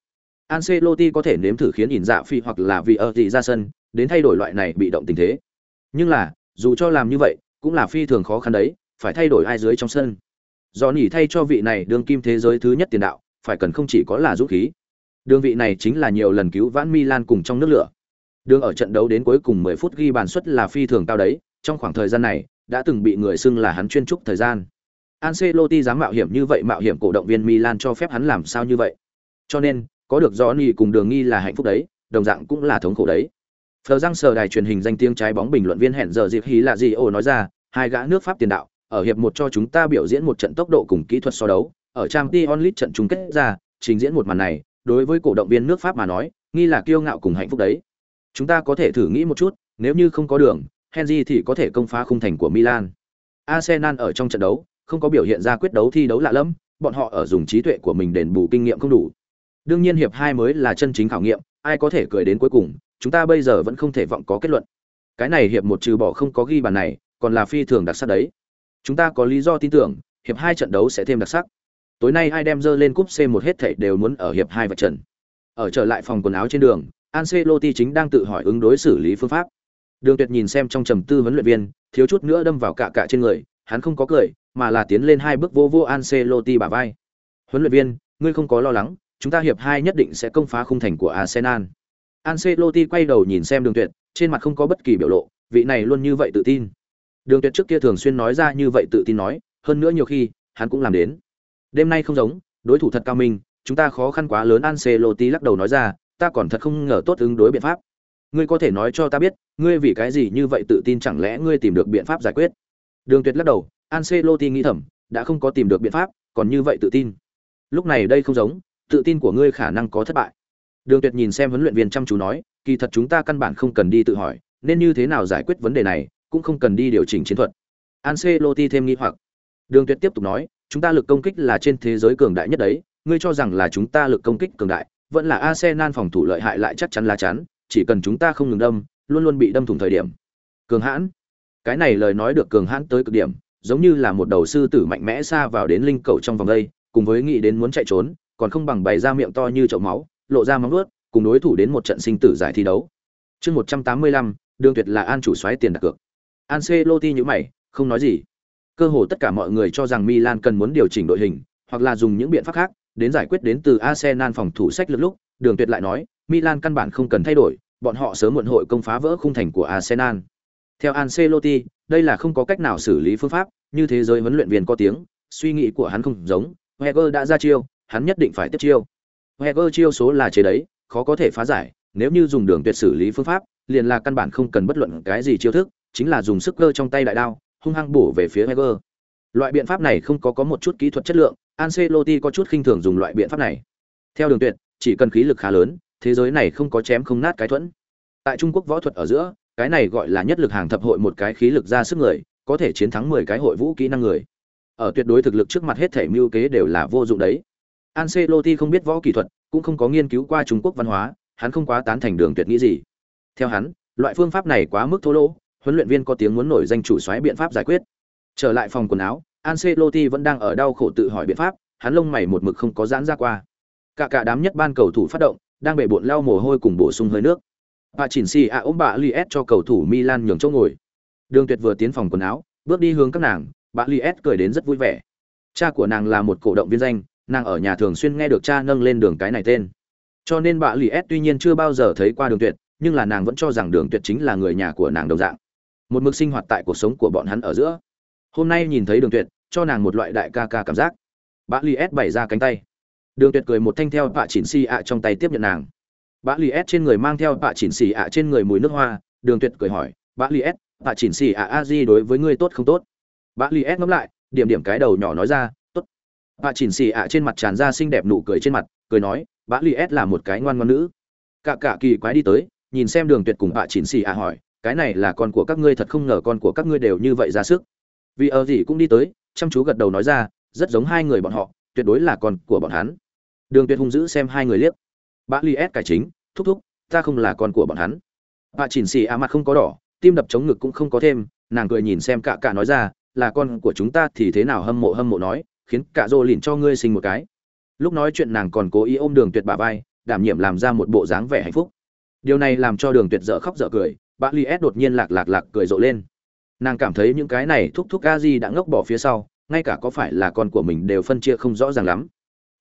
Ancelotti có thể nếm thử khiến ỉn dạ phi hoặc là vì ở thị ra sân, đến thay đổi loại này bị động tình thế. Nhưng là, dù cho làm như vậy, cũng là phi thường khó khăn đấy, phải thay đổi ai dưới trong sân do nỉ thay cho vị này đương kim thế giới thứ nhất tiền đạo, phải cần không chỉ có là dũng khí. Đường vị này chính là nhiều lần cứu vãn milan cùng trong nước lửa. Đường ở trận đấu đến cuối cùng 10 phút ghi bàn suất là phi thường cao đấy, trong khoảng thời gian này, đã từng bị người xưng là hắn chuyên trúc thời gian. Ancelotti dám mạo hiểm như vậy, mạo hiểm cổ động viên Milan cho phép hắn làm sao như vậy? Cho nên, có được Johnny cùng đường nghi là hạnh phúc đấy, đồng dạng cũng là thống khổ đấy. Phờ răng sờ đài truyền hình danh tiếng trái bóng bình luận viên hẹn giờ dịp hí là gì ồ nói ra, hai gã nước pháp tiền đạo ở hiệp một cho chúng ta biểu diễn một trận tốc độ cùng kỹ thuật so đấu, ở Champions League trận chung kết ra, trình diễn một màn này, đối với cổ động viên nước Pháp mà nói, nghi là kiêu ngạo cùng hạnh phúc đấy. Chúng ta có thể thử nghĩ một chút, nếu như không có đường, Henry thì có thể công phá khung thành của Milan. Arsenal ở trong trận đấu, không có biểu hiện ra quyết đấu thi đấu lạ lẫm bọn họ ở dùng trí tuệ của mình đền bù kinh nghiệm không đủ. Đương nhiên hiệp hai mới là chân chính khảo nghiệm, ai có thể cười đến cuối cùng, chúng ta bây giờ vẫn không thể vọng có kết luận. Cái này hiệp một trừ bỏ không có ghi bàn này, còn là phi thường đặc sắc đấy. Chúng ta có lý do tin tưởng, hiệp hai trận đấu sẽ thêm đặc sắc. Tối nay ai đem dơ lên cúp C1 hết thảy đều muốn ở hiệp hai vạch trận. Ở trở lại phòng quần áo trên đường, Ancelotti chính đang tự hỏi ứng đối xử lý phương pháp. Đường Tuyệt nhìn xem trong trầm tư huấn luyện viên, thiếu chút nữa đâm vào cạ cạ trên người, hắn không có cười, mà là tiến lên hai bước vô vô Ancelotti bả vai. Huấn luyện viên, ngươi không có lo lắng, chúng ta hiệp hai nhất định sẽ công phá khung thành của Arsenal. Ancelotti quay đầu nhìn xem Đường Tuyệt, trên mặt không có bất kỳ biểu lộ, vị này luôn như vậy tự tin. Đường Tuyệt trước kia thường xuyên nói ra như vậy tự tin nói, hơn nữa nhiều khi, hắn cũng làm đến. Đêm nay không giống, đối thủ thật cao minh, chúng ta khó khăn quá lớn Ancelotti lắc đầu nói ra, ta còn thật không ngờ tốt ứng đối biện pháp. Ngươi có thể nói cho ta biết, ngươi vì cái gì như vậy tự tin chẳng lẽ ngươi tìm được biện pháp giải quyết? Đường Tuyệt lắc đầu, Ancelotti nghĩ thầm, đã không có tìm được biện pháp, còn như vậy tự tin. Lúc này đây không giống, tự tin của ngươi khả năng có thất bại. Đường Tuyệt nhìn xem huấn luyện viên chăm chú nói, kỳ thật chúng ta căn bản không cần đi tự hỏi, nên như thế nào giải quyết vấn đề này, cũng không cần đi điều chỉnh chiến thuật. Ancelotti thêm nghi hoặc. Đường Tuyệt tiếp tục nói, chúng ta lực công kích là trên thế giới cường đại nhất đấy, ngươi cho rằng là chúng ta lực công kích cường đại, vẫn là Arsenal phòng thủ lợi hại lại chắc chắn là chắn, chỉ cần chúng ta không ngừng đâm, luôn luôn bị đâm thủng thời điểm. Cường hãn. Cái này lời nói được cường hãn tới cực điểm, giống như là một đầu sư tử mạnh mẽ xa vào đến linh cầu trong vòng đây, cùng với nghĩ đến muốn chạy trốn, còn không bằng bày ra miệng to như chậu máu, lộ ra móng vuốt, cùng đối thủ đến một trận sinh tử giải thi đấu. Chương 185, Đường Tuyệt là an chủ soái tiền đặt cược. Ancelotti nhíu mày, không nói gì. Cơ hồ tất cả mọi người cho rằng Milan cần muốn điều chỉnh đội hình, hoặc là dùng những biện pháp khác đến giải quyết đến từ Arsenal phòng thủ sách lược lúc, Đường Tuyệt lại nói, Milan căn bản không cần thay đổi, bọn họ sớm muộn hội công phá vỡ khung thành của Arsenal. Theo Ancelotti, đây là không có cách nào xử lý phương pháp, như thế giới huấn luyện viên có tiếng, suy nghĩ của hắn không giống, Wenger đã ra chiêu, hắn nhất định phải tiếp chiêu. Wenger chiêu số là chế đấy, khó có thể phá giải, nếu như dùng đường tuyệt xử lý phương pháp, liền là căn bản không cần bất luận cái gì chiêu thức, chính là dùng sức cơ trong tay đại đao, hung hăng bổ về phía Wenger. Loại biện pháp này không có có một chút kỹ thuật chất lượng, Ancelotti có chút khinh thường dùng loại biện pháp này. Theo đường tuyệt, chỉ cần khí lực khá lớn, thế giới này không có chém không nát cái thuẫn. Tại Trung Quốc võ thuật ở giữa, cái này gọi là nhất lực hàng thập hội một cái khí lực ra sức người, có thể chiến thắng 10 cái hội vũ kỹ năng người. Ở tuyệt đối thực lực trước mặt hết thể mưu kế đều là vô dụng đấy. Ancelotti không biết võ kỹ thuật, cũng không có nghiên cứu qua Trung Quốc văn hóa, hắn không quá tán thành đường tuyệt nghĩ gì. Theo hắn, loại phương pháp này quá mức thô lỗ, huấn luyện viên có tiếng muốn nổi danh chủ xoáy biện pháp giải quyết. Trở lại phòng quần áo, Ancelotti vẫn đang ở đau khổ tự hỏi biện pháp, hắn lông mày một mực không có giãn ra qua. Cả cả đám nhất ban cầu thủ phát động, đang bể bộn lau mồ hôi cùng bổ sung hơi nước. Bà chỉnh xì ạ ôm bà Lies cho cầu thủ Milan nhường chỗ ngồi. Đường Tuyệt vừa tiến phòng quần áo, bước đi hướng các nàng, bà Lies cười đến rất vui vẻ. Cha của nàng là một cổ động viên danh, nàng ở nhà thường xuyên nghe được cha nâng lên đường cái này tên. Cho nên bà Lies tuy nhiên chưa bao giờ thấy qua Đường Tuyệt, nhưng là nàng vẫn cho rằng Đường Tuyệt chính là người nhà của nàng đồng dạng. Một mực sinh hoạt tại cuộc sống của bọn hắn ở giữa. Hôm nay nhìn thấy Đường Tuyệt, cho nàng một loại đại ca ca cảm giác. Bà S bày ra cánh tay. Đường Tuyệt cười một thanh theo bà chỉnh xì ạ trong tay tiếp nhận nàng bã li s trên người mang theo bạ chỉnh xì ạ trên người mùi nước hoa đường tuyệt cười hỏi bã li s bạ chỉnh xì ạ a di đối với ngươi tốt không tốt bã li s ngẫm lại điểm điểm cái đầu nhỏ nói ra tốt bạ chỉnh xì ạ trên mặt tràn ra xinh đẹp nụ cười trên mặt cười nói bã li s là một cái ngoan ngoan nữ cả cả kỳ quái đi tới nhìn xem đường tuyệt cùng bạ chỉnh xì ạ hỏi cái này là con của các ngươi, thật không ngờ con của các ngươi đều như vậy ra sức. Vì ở gì cũng đi tới, chăm chú gật đầu nói ra, rất giống hai người bọn họ, tuyệt đối là con của bọn hắn. Đường tuyệt hung dữ xem hai người liếc. Bã li s cải chính, thúc thúc, ta không là con của bọn hắn. Bà chỉnh xì a mặt không có đỏ, tim đập chống ngực cũng không có thêm, nàng cười nhìn xem cả cả nói ra, là con của chúng ta thì thế nào hâm mộ hâm mộ nói, khiến cả dô lìn cho ngươi sinh một cái. Lúc nói chuyện nàng còn cố ý ôm đường tuyệt bà vai, đảm nhiệm làm ra một bộ dáng vẻ hạnh phúc. Điều này làm cho đường tuyệt dở khóc dở cười bà li s đột nhiên lạc lạc lạc cười rộ lên. Nàng cảm thấy những cái này thúc thúc a di đã ngốc bỏ phía sau, ngay cả có phải là con của mình đều phân chia không rõ ràng lắm.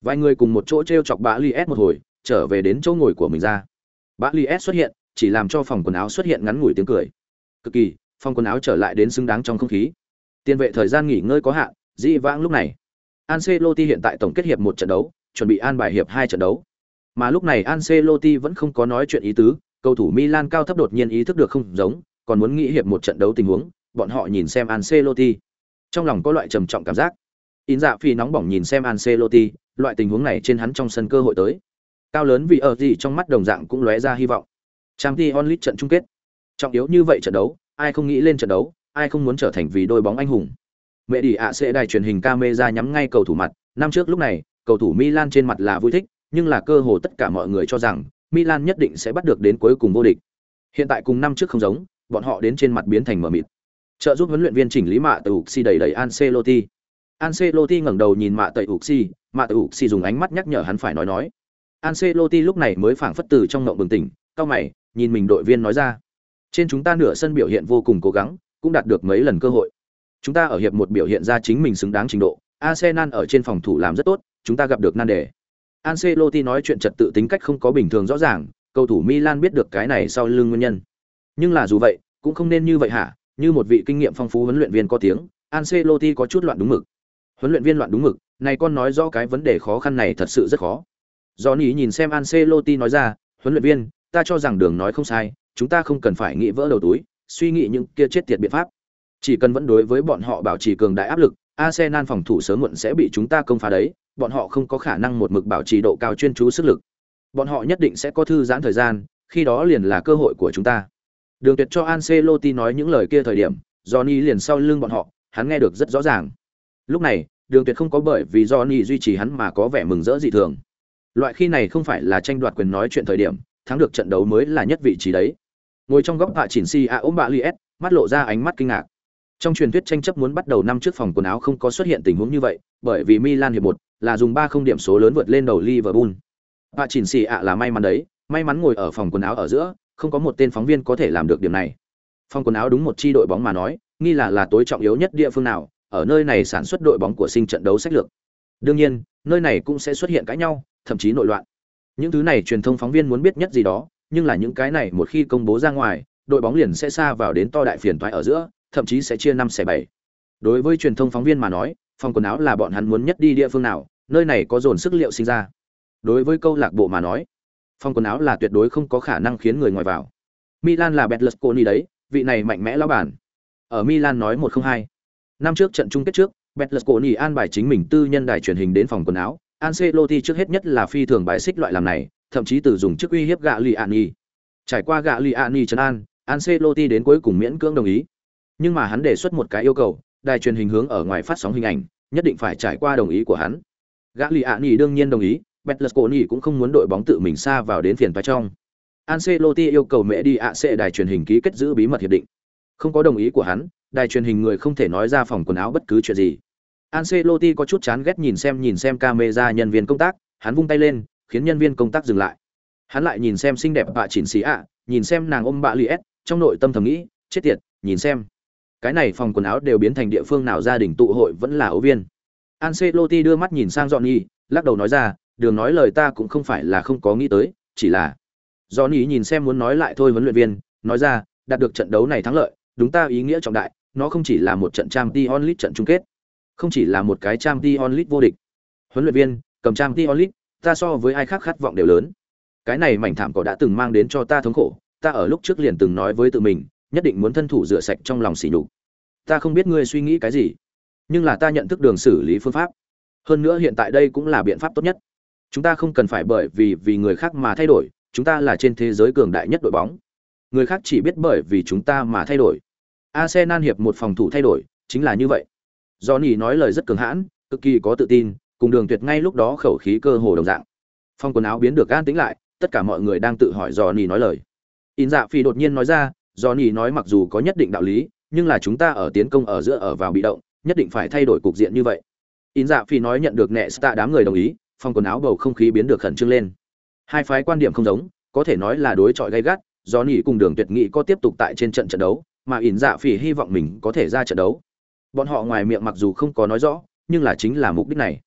Vài người cùng một chỗ t r e o chọc bà li s một hồi, trở về đến chỗ ngồi của mình ra. Bà li s xuất hiện, chỉ làm cho phòng quần áo xuất hiện ngắn ngủi tiếng cười. Cực kỳ, phòng quần áo trở lại đến xứng đáng trong không khí. Tiền vệ thời gian nghỉ ngơi có hạn, dĩ vãng lúc này. Ancelotti hiện tại tổng kết hiệp một trận đấu, chuẩn bị an bài hiệp hai trận đấu. Mà lúc này Ancelotti vẫn không có nói chuyện ý tứ cầu thủ Milan cao thấp đột nhiên ý thức được không giống, còn muốn nghĩ hiệp một trận đấu tình huống, bọn họ nhìn xem Ancelotti. Trong lòng có loại trầm trọng cảm giác. In dạ phi nóng bỏng nhìn xem Ancelotti, loại tình huống này trên hắn trong sân cơ hội tới. Cao lớn vì ở gì trong mắt đồng dạng cũng lóe ra hy vọng. Trang t onlit trận chung kết. Trọng yếu như vậy trận đấu, ai không nghĩ lên trận đấu, ai không muốn trở thành vì đôi bóng anh hùng. Mẹ đi ạ sẽ đài truyền hình camera nhắm ngay cầu thủ mặt. Năm trước lúc này, cầu thủ milan trên mặt là vui thích, nhưng là cơ hồ tất cả mọi người cho rằng milan nhất định sẽ bắt được đến cuối cùng vô địch hiện tại cùng năm trước không giống bọn họ đến trên mặt biến thành mờ mịt trợ giúp huấn luyện viên chỉnh lý mạ từ Uxi đẩy đẩy Ancelotti. Ancelotti ngẩng đầu nhìn mạ tẩy Uxi, mạ tẩy Uxi dùng ánh mắt nhắc nhở hắn phải nói nói. Ancelotti lúc này mới phảng phất từ trong ngộng bừng tỉnh, cao mày, nhìn mình đội viên nói ra. Trên chúng ta nửa sân biểu hiện vô cùng cố gắng, cũng đạt được mấy lần cơ hội. Chúng ta ở hiệp một biểu hiện ra chính mình xứng đáng trình độ, Arsenal ở trên phòng thủ làm rất tốt, chúng ta gặp được nan đề. Ancelotti nói chuyện trật tự tính cách không có bình thường rõ ràng, cầu thủ Milan biết được cái này sau lưng nguyên nhân. Nhưng là dù vậy, cũng không nên như vậy hả? Như một vị kinh nghiệm phong phú huấn luyện viên có tiếng, Ancelotti có chút loạn đúng mực. Huấn luyện viên loạn đúng mực, này con nói rõ cái vấn đề khó khăn này thật sự rất khó. Johnny nhìn xem Ancelotti nói ra, huấn luyện viên, ta cho rằng đường nói không sai, chúng ta không cần phải nghĩ vỡ đầu túi, suy nghĩ những kia chết tiệt biện pháp. Chỉ cần vẫn đối với bọn họ bảo trì cường đại áp lực, Arsenal phòng thủ sớm muộn sẽ bị chúng ta công phá đấy, bọn họ không có khả năng một mực bảo trì độ cao chuyên chú sức lực. Bọn họ nhất định sẽ có thư giãn thời gian, khi đó liền là cơ hội của chúng ta. Đường Tuyệt cho Ancelotti nói những lời kia thời điểm, Johnny liền sau lưng bọn họ, hắn nghe được rất rõ ràng. Lúc này, Đường Tuyệt không có bởi vì Johnny duy trì hắn mà có vẻ mừng rỡ dị thường. Loại khi này không phải là tranh đoạt quyền nói chuyện thời điểm, thắng được trận đấu mới là nhất vị trí đấy. Ngồi trong góc hạ chỉnh si a ôm bạ liết, mắt lộ ra ánh mắt kinh ngạc. Trong truyền thuyết tranh chấp muốn bắt đầu năm trước phòng quần áo không có xuất hiện tình huống như vậy, bởi vì Milan hiệp một là dùng 3 không điểm số lớn vượt lên đầu Liverpool. Hạ chỉnh xì ạ là may mắn đấy, may mắn ngồi ở phòng quần áo ở giữa, không có một tên phóng viên có thể làm được điểm này. Phòng quần áo đúng một chi đội bóng mà nói, nghi là là tối trọng yếu nhất địa phương nào, ở nơi này sản xuất đội bóng của sinh trận đấu sách lược. Đương nhiên, nơi này cũng sẽ xuất hiện cãi nhau, thậm chí nội loạn. Những thứ này truyền thông phóng viên muốn biết nhất gì đó, nhưng là những cái này một khi công bố ra ngoài, đội bóng liền sẽ xa vào đến to đại phiền toái ở giữa, thậm chí sẽ chia năm xẻ bảy. Đối với truyền thông phóng viên mà nói, phòng quần áo là bọn hắn muốn nhất đi địa phương nào, nơi này có dồn sức liệu sinh ra. Đối với câu lạc bộ mà nói, phòng quần áo là tuyệt đối không có khả năng khiến người ngoài vào. Milan là Berlusconi đấy, vị này mạnh mẽ lão bản. Ở Milan nói một không hai. Năm trước trận chung kết trước, Berlusconi an bài chính mình tư nhân đài truyền hình đến phòng quần áo, Ancelotti trước hết nhất là phi thường bài xích loại làm này, thậm chí từ dùng chức uy hiếp gạ Liani. Trải qua gạ Liani trấn an, Ancelotti đến cuối cùng miễn cưỡng đồng ý. Nhưng mà hắn đề xuất một cái yêu cầu, đài truyền hình hướng ở ngoài phát sóng hình ảnh, nhất định phải trải qua đồng ý của hắn. Gã lìa ạ Liani đương nhiên đồng ý, Betlesconi cũng không muốn đội bóng tự mình xa vào đến phiền toái trong. Ancelotti yêu cầu mẹ đi ạ sẽ đài truyền hình ký kết giữ bí mật hiệp định. Không có đồng ý của hắn, đài truyền hình người không thể nói ra phòng quần áo bất cứ chuyện gì. Ancelotti có chút chán ghét nhìn xem nhìn xem camera nhân viên công tác, hắn vung tay lên, khiến nhân viên công tác dừng lại. Hắn lại nhìn xem xinh đẹp bà chỉnh xí ạ, nhìn xem nàng ôm bà Liet, trong nội tâm thầm nghĩ, chết tiệt, nhìn xem. Cái này phòng quần áo đều biến thành địa phương nào gia đình tụ hội vẫn là ấu viên. Ancelotti đưa mắt nhìn sang Johnny, lắc đầu nói ra, đường nói lời ta cũng không phải là không có nghĩ tới, chỉ là Johnny nhìn xem muốn nói lại thôi huấn luyện viên, nói ra, đạt được trận đấu này thắng lợi, đúng ta ý nghĩa trọng đại, nó không chỉ là một trận Champions League trận chung kết, không chỉ là một cái Champions League vô địch. Huấn luyện viên, cầm Champions League, ta so với ai khác khát vọng đều lớn. Cái này mảnh thảm cỏ đã từng mang đến cho ta thống khổ, ta ở lúc trước liền từng nói với tự mình, nhất định muốn thân thủ rửa sạch trong lòng sỉ nhục. Ta không biết ngươi suy nghĩ cái gì, nhưng là ta nhận thức đường xử lý phương pháp. Hơn nữa hiện tại đây cũng là biện pháp tốt nhất. Chúng ta không cần phải bởi vì vì người khác mà thay đổi, chúng ta là trên thế giới cường đại nhất đội bóng. Người khác chỉ biết bởi vì chúng ta mà thay đổi. Arsenal hiệp một phòng thủ thay đổi, chính là như vậy. Johnny nói lời rất cường hãn, cực kỳ có tự tin, cùng Đường Tuyệt ngay lúc đó khẩu khí cơ hồ đồng dạng. Phong quần áo biến được an tĩnh lại, tất cả mọi người đang tự hỏi Johnny nói lời. In Dạ Phi đột nhiên nói ra, Johnny nói mặc dù có nhất định đạo lý, nhưng là chúng ta ở tiến công ở giữa ở vào bị động, nhất định phải thay đổi cục diện như vậy. In Dạ Phi nói nhận được nệ tạ đám người đồng ý, phòng quần áo bầu không khí biến được khẩn trương lên. Hai phái quan điểm không giống, có thể nói là đối chọi gay gắt, Johnny cùng Đường Tuyệt nghị có tiếp tục tại trên trận trận đấu, mà In Dạ Phi hy vọng mình có thể ra trận đấu. Bọn họ ngoài miệng mặc dù không có nói rõ, nhưng là chính là mục đích này.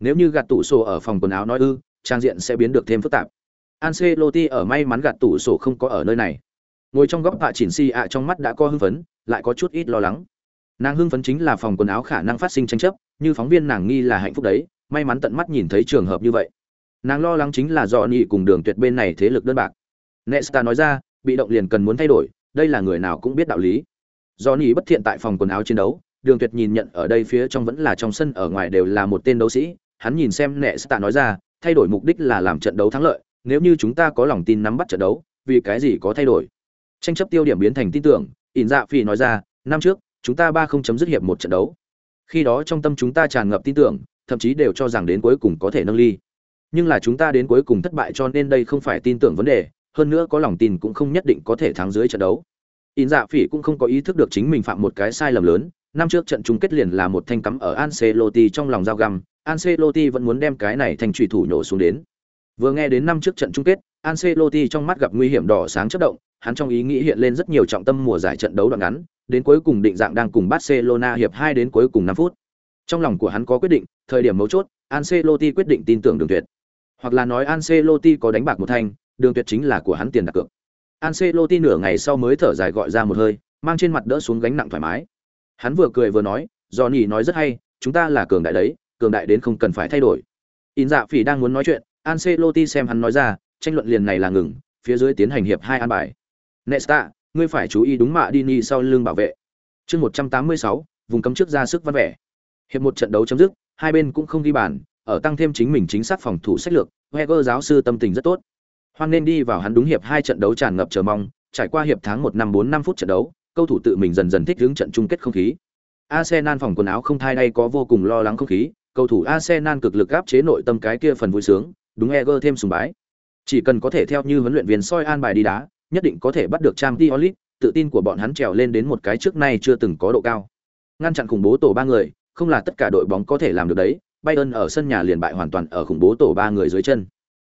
Nếu như gạt tủ sổ ở phòng quần áo nói ư, trang diện sẽ biến được thêm phức tạp. Ancelotti ở may mắn gạt tủ sổ không có ở nơi này. Ngồi trong góc hạ chỉnh si ạ trong mắt đã có hưng phấn, lại có chút ít lo lắng. Nàng hưng phấn chính là phòng quần áo khả năng phát sinh tranh chấp, như phóng viên nàng nghi là hạnh phúc đấy, may mắn tận mắt nhìn thấy trường hợp như vậy. Nàng lo lắng chính là do nhị cùng đường tuyệt bên này thế lực đơn bạc. Nesta nói ra, bị động liền cần muốn thay đổi, đây là người nào cũng biết đạo lý. Do nhị bất thiện tại phòng quần áo chiến đấu, đường tuyệt nhìn nhận ở đây phía trong vẫn là trong sân ở ngoài đều là một tên đấu sĩ hắn nhìn xem Nesta nói ra thay đổi mục đích là làm trận đấu thắng lợi nếu như chúng ta có lòng tin nắm bắt trận đấu vì cái gì có thay đổi tranh chấp tiêu điểm biến thành tin tưởng ỉn dạ phi nói ra năm trước chúng ta ba không chấm dứt hiệp một trận đấu. Khi đó trong tâm chúng ta tràn ngập tin tưởng thậm chí đều cho rằng đến cuối cùng có thể nâng ly. Nhưng là chúng ta đến cuối cùng thất bại cho nên đây không phải tin tưởng vấn đề hơn nữa có lòng tin cũng không nhất định có thể thắng dưới trận đấu. In dạ phỉ cũng không có ý thức được chính mình phạm một cái sai lầm lớn năm trước trận chung kết liền là một thanh cắm ở Ancelotti trong lòng dao găm, Ancelotti vẫn muốn đem cái này thành trùy thủ nhổ xuống đến. Vừa nghe đến năm trước trận chung kết, Ancelotti trong mắt gặp nguy hiểm đỏ sáng chớp động, hắn trong ý nghĩ hiện lên rất nhiều trọng tâm mùa giải trận đấu đoạn ngắn, đến cuối cùng định dạng đang cùng Barcelona hiệp 2 đến cuối cùng 5 phút. Trong lòng của hắn có quyết định, thời điểm mấu chốt, Ancelotti quyết định tin tưởng Đường Tuyệt. Hoặc là nói Ancelotti có đánh bạc một thanh, Đường Tuyệt chính là của hắn tiền đặt cược. Ancelotti nửa ngày sau mới thở dài gọi ra một hơi, mang trên mặt đỡ xuống gánh nặng thoải mái. Hắn vừa cười vừa nói, Johnny nói rất hay, chúng ta là cường đại đấy, cường đại đến không cần phải thay đổi. In Dạ Phỉ đang muốn nói chuyện, Ancelotti xem hắn nói ra, tranh luận liền này là ngừng, phía dưới tiến hành hiệp hai an bài. Nesta, ngươi phải chú ý đúng mạ Dini sau lưng bảo vệ. Chương 186, vùng cấm trước ra sức văn vẻ. Hiệp một trận đấu chấm dứt, hai bên cũng không ghi bàn, ở tăng thêm chính mình chính xác phòng thủ sách lược, Wenger giáo sư tâm tình rất tốt. Hoan nên đi vào hắn đúng hiệp hai trận đấu tràn ngập chờ mong, trải qua hiệp tháng 1 năm 4 5 phút trận đấu, cầu thủ tự mình dần dần thích ứng trận chung kết không khí. Arsenal phòng quần áo không thay đây có vô cùng lo lắng không khí, cầu thủ Arsenal cực lực áp chế nội tâm cái kia phần vui sướng, đúng Eger thêm sùng bái. Chỉ cần có thể theo như huấn luyện viên soi an bài đi đá, nhất định có thể bắt được Trang Diolit, tự tin của bọn hắn trèo lên đến một cái trước nay chưa từng có độ cao. Ngăn chặn khủng bố tổ ba người, không là tất cả đội bóng có thể làm được đấy, Bayern ở sân nhà liền bại hoàn toàn ở khủng bố tổ ba người dưới chân.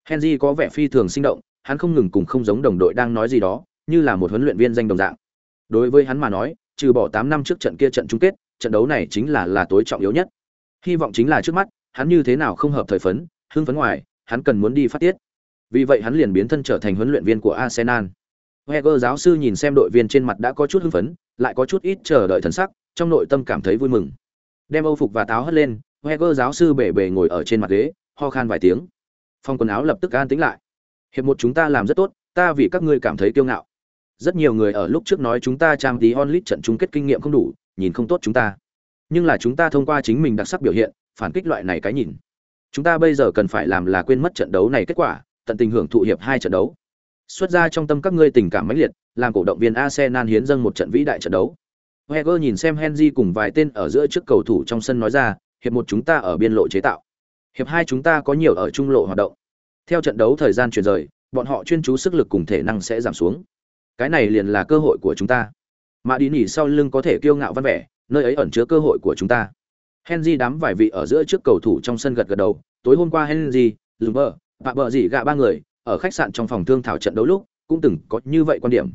Henry có vẻ phi thường sinh động, hắn không ngừng cùng không giống đồng đội đang nói gì đó, như là một huấn luyện viên danh đồng dạng. Đối với hắn mà nói, trừ bỏ 8 năm trước trận kia trận chung kết, trận đấu này chính là là tối trọng yếu nhất. Hy vọng chính là trước mắt, hắn như thế nào không hợp thời phấn, hưng phấn ngoài, hắn cần muốn đi phát tiết. Vì vậy hắn liền biến thân trở thành huấn luyện viên của Arsenal. Heger giáo sư nhìn xem đội viên trên mặt đã có chút hưng phấn, lại có chút ít chờ đợi thần sắc, trong nội tâm cảm thấy vui mừng. Đem Âu phục và táo hất lên, Heger giáo sư bể bể ngồi ở trên mặt ghế, ho khan vài tiếng. Phong quần áo lập tức an tĩnh lại. Hiệp một chúng ta làm rất tốt, ta vì các ngươi cảm thấy kiêu ngạo. Rất nhiều người ở lúc trước nói chúng ta trang tí onlit trận chung kết kinh nghiệm không đủ, nhìn không tốt chúng ta. Nhưng là chúng ta thông qua chính mình đặc sắc biểu hiện, phản kích loại này cái nhìn. Chúng ta bây giờ cần phải làm là quên mất trận đấu này kết quả, tận tình hưởng thụ hiệp hai trận đấu. Xuất ra trong tâm các ngươi tình cảm mãnh liệt, làm cổ động viên Arsenal hiến dâng một trận vĩ đại trận đấu. Wenger nhìn xem Henry cùng vài tên ở giữa trước cầu thủ trong sân nói ra, hiệp một chúng ta ở biên lộ chế tạo. Hiệp hai chúng ta có nhiều ở trung lộ hoạt động. Theo trận đấu thời gian chuyển rời, bọn họ chuyên chú sức lực cùng thể năng sẽ giảm xuống. Cái này liền là cơ hội của chúng ta. Mà đi nỉ sau lưng có thể kiêu ngạo văn vẻ, nơi ấy ẩn chứa cơ hội của chúng ta. Henry đám vài vị ở giữa trước cầu thủ trong sân gật gật đầu, tối hôm qua Henry, Lumber, Bạ bờ gì gạ ba người, ở khách sạn trong phòng thương thảo trận đấu lúc, cũng từng có như vậy quan điểm.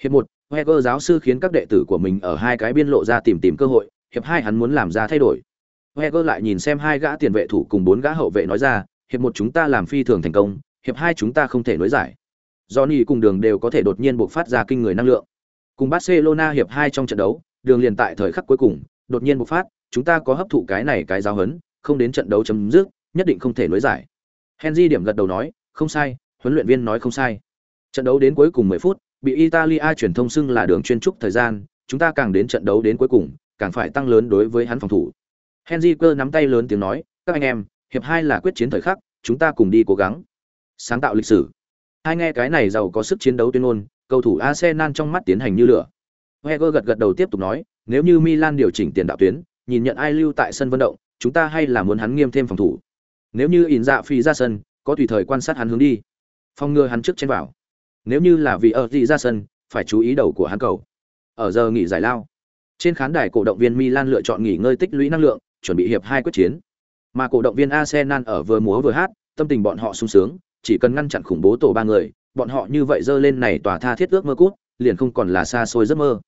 Hiệp một, Heger giáo sư khiến các đệ tử của mình ở hai cái biên lộ ra tìm tìm cơ hội, hiệp hai hắn muốn làm ra thay đổi. Heger lại nhìn xem hai gã tiền vệ thủ cùng bốn gã hậu vệ nói ra, hiệp một chúng ta làm phi thường thành công, hiệp hai chúng ta không thể nối giải. Johnny cùng Đường đều có thể đột nhiên bộc phát ra kinh người năng lượng. Cùng Barcelona hiệp hai trong trận đấu, Đường liền tại thời khắc cuối cùng, đột nhiên bộc phát, chúng ta có hấp thụ cái này cái giáo hấn, không đến trận đấu chấm dứt, nhất định không thể nối giải. Henry điểm gật đầu nói, không sai, huấn luyện viên nói không sai. Trận đấu đến cuối cùng 10 phút, bị Italia truyền thông xưng là đường chuyên trúc thời gian, chúng ta càng đến trận đấu đến cuối cùng, càng phải tăng lớn đối với hắn phòng thủ. Henry cơ nắm tay lớn tiếng nói, các anh em, hiệp hai là quyết chiến thời khắc, chúng ta cùng đi cố gắng. Sáng tạo lịch sử. Hai nghe cái này giàu có sức chiến đấu tuyên ngôn, cầu thủ Arsenal trong mắt tiến hành như lửa. Wenger gật gật đầu tiếp tục nói, nếu như Milan điều chỉnh tiền đạo tuyến, nhìn nhận ai lưu tại sân vận động, chúng ta hay là muốn hắn nghiêm thêm phòng thủ. Nếu như ỉn dạ phi ra sân, có tùy thời quan sát hắn hướng đi, phòng ngừa hắn trước trên vào. Nếu như là vì ở gì ra sân, phải chú ý đầu của hắn cầu. Ở giờ nghỉ giải lao, trên khán đài cổ động viên Milan lựa chọn nghỉ ngơi tích lũy năng lượng, chuẩn bị hiệp hai quyết chiến. Mà cổ động viên Arsenal ở vừa múa vừa hát, tâm tình bọn họ sung sướng, chỉ cần ngăn chặn khủng bố tổ ba người, bọn họ như vậy dơ lên này tòa tha thiết ước mơ cút, liền không còn là xa xôi giấc mơ.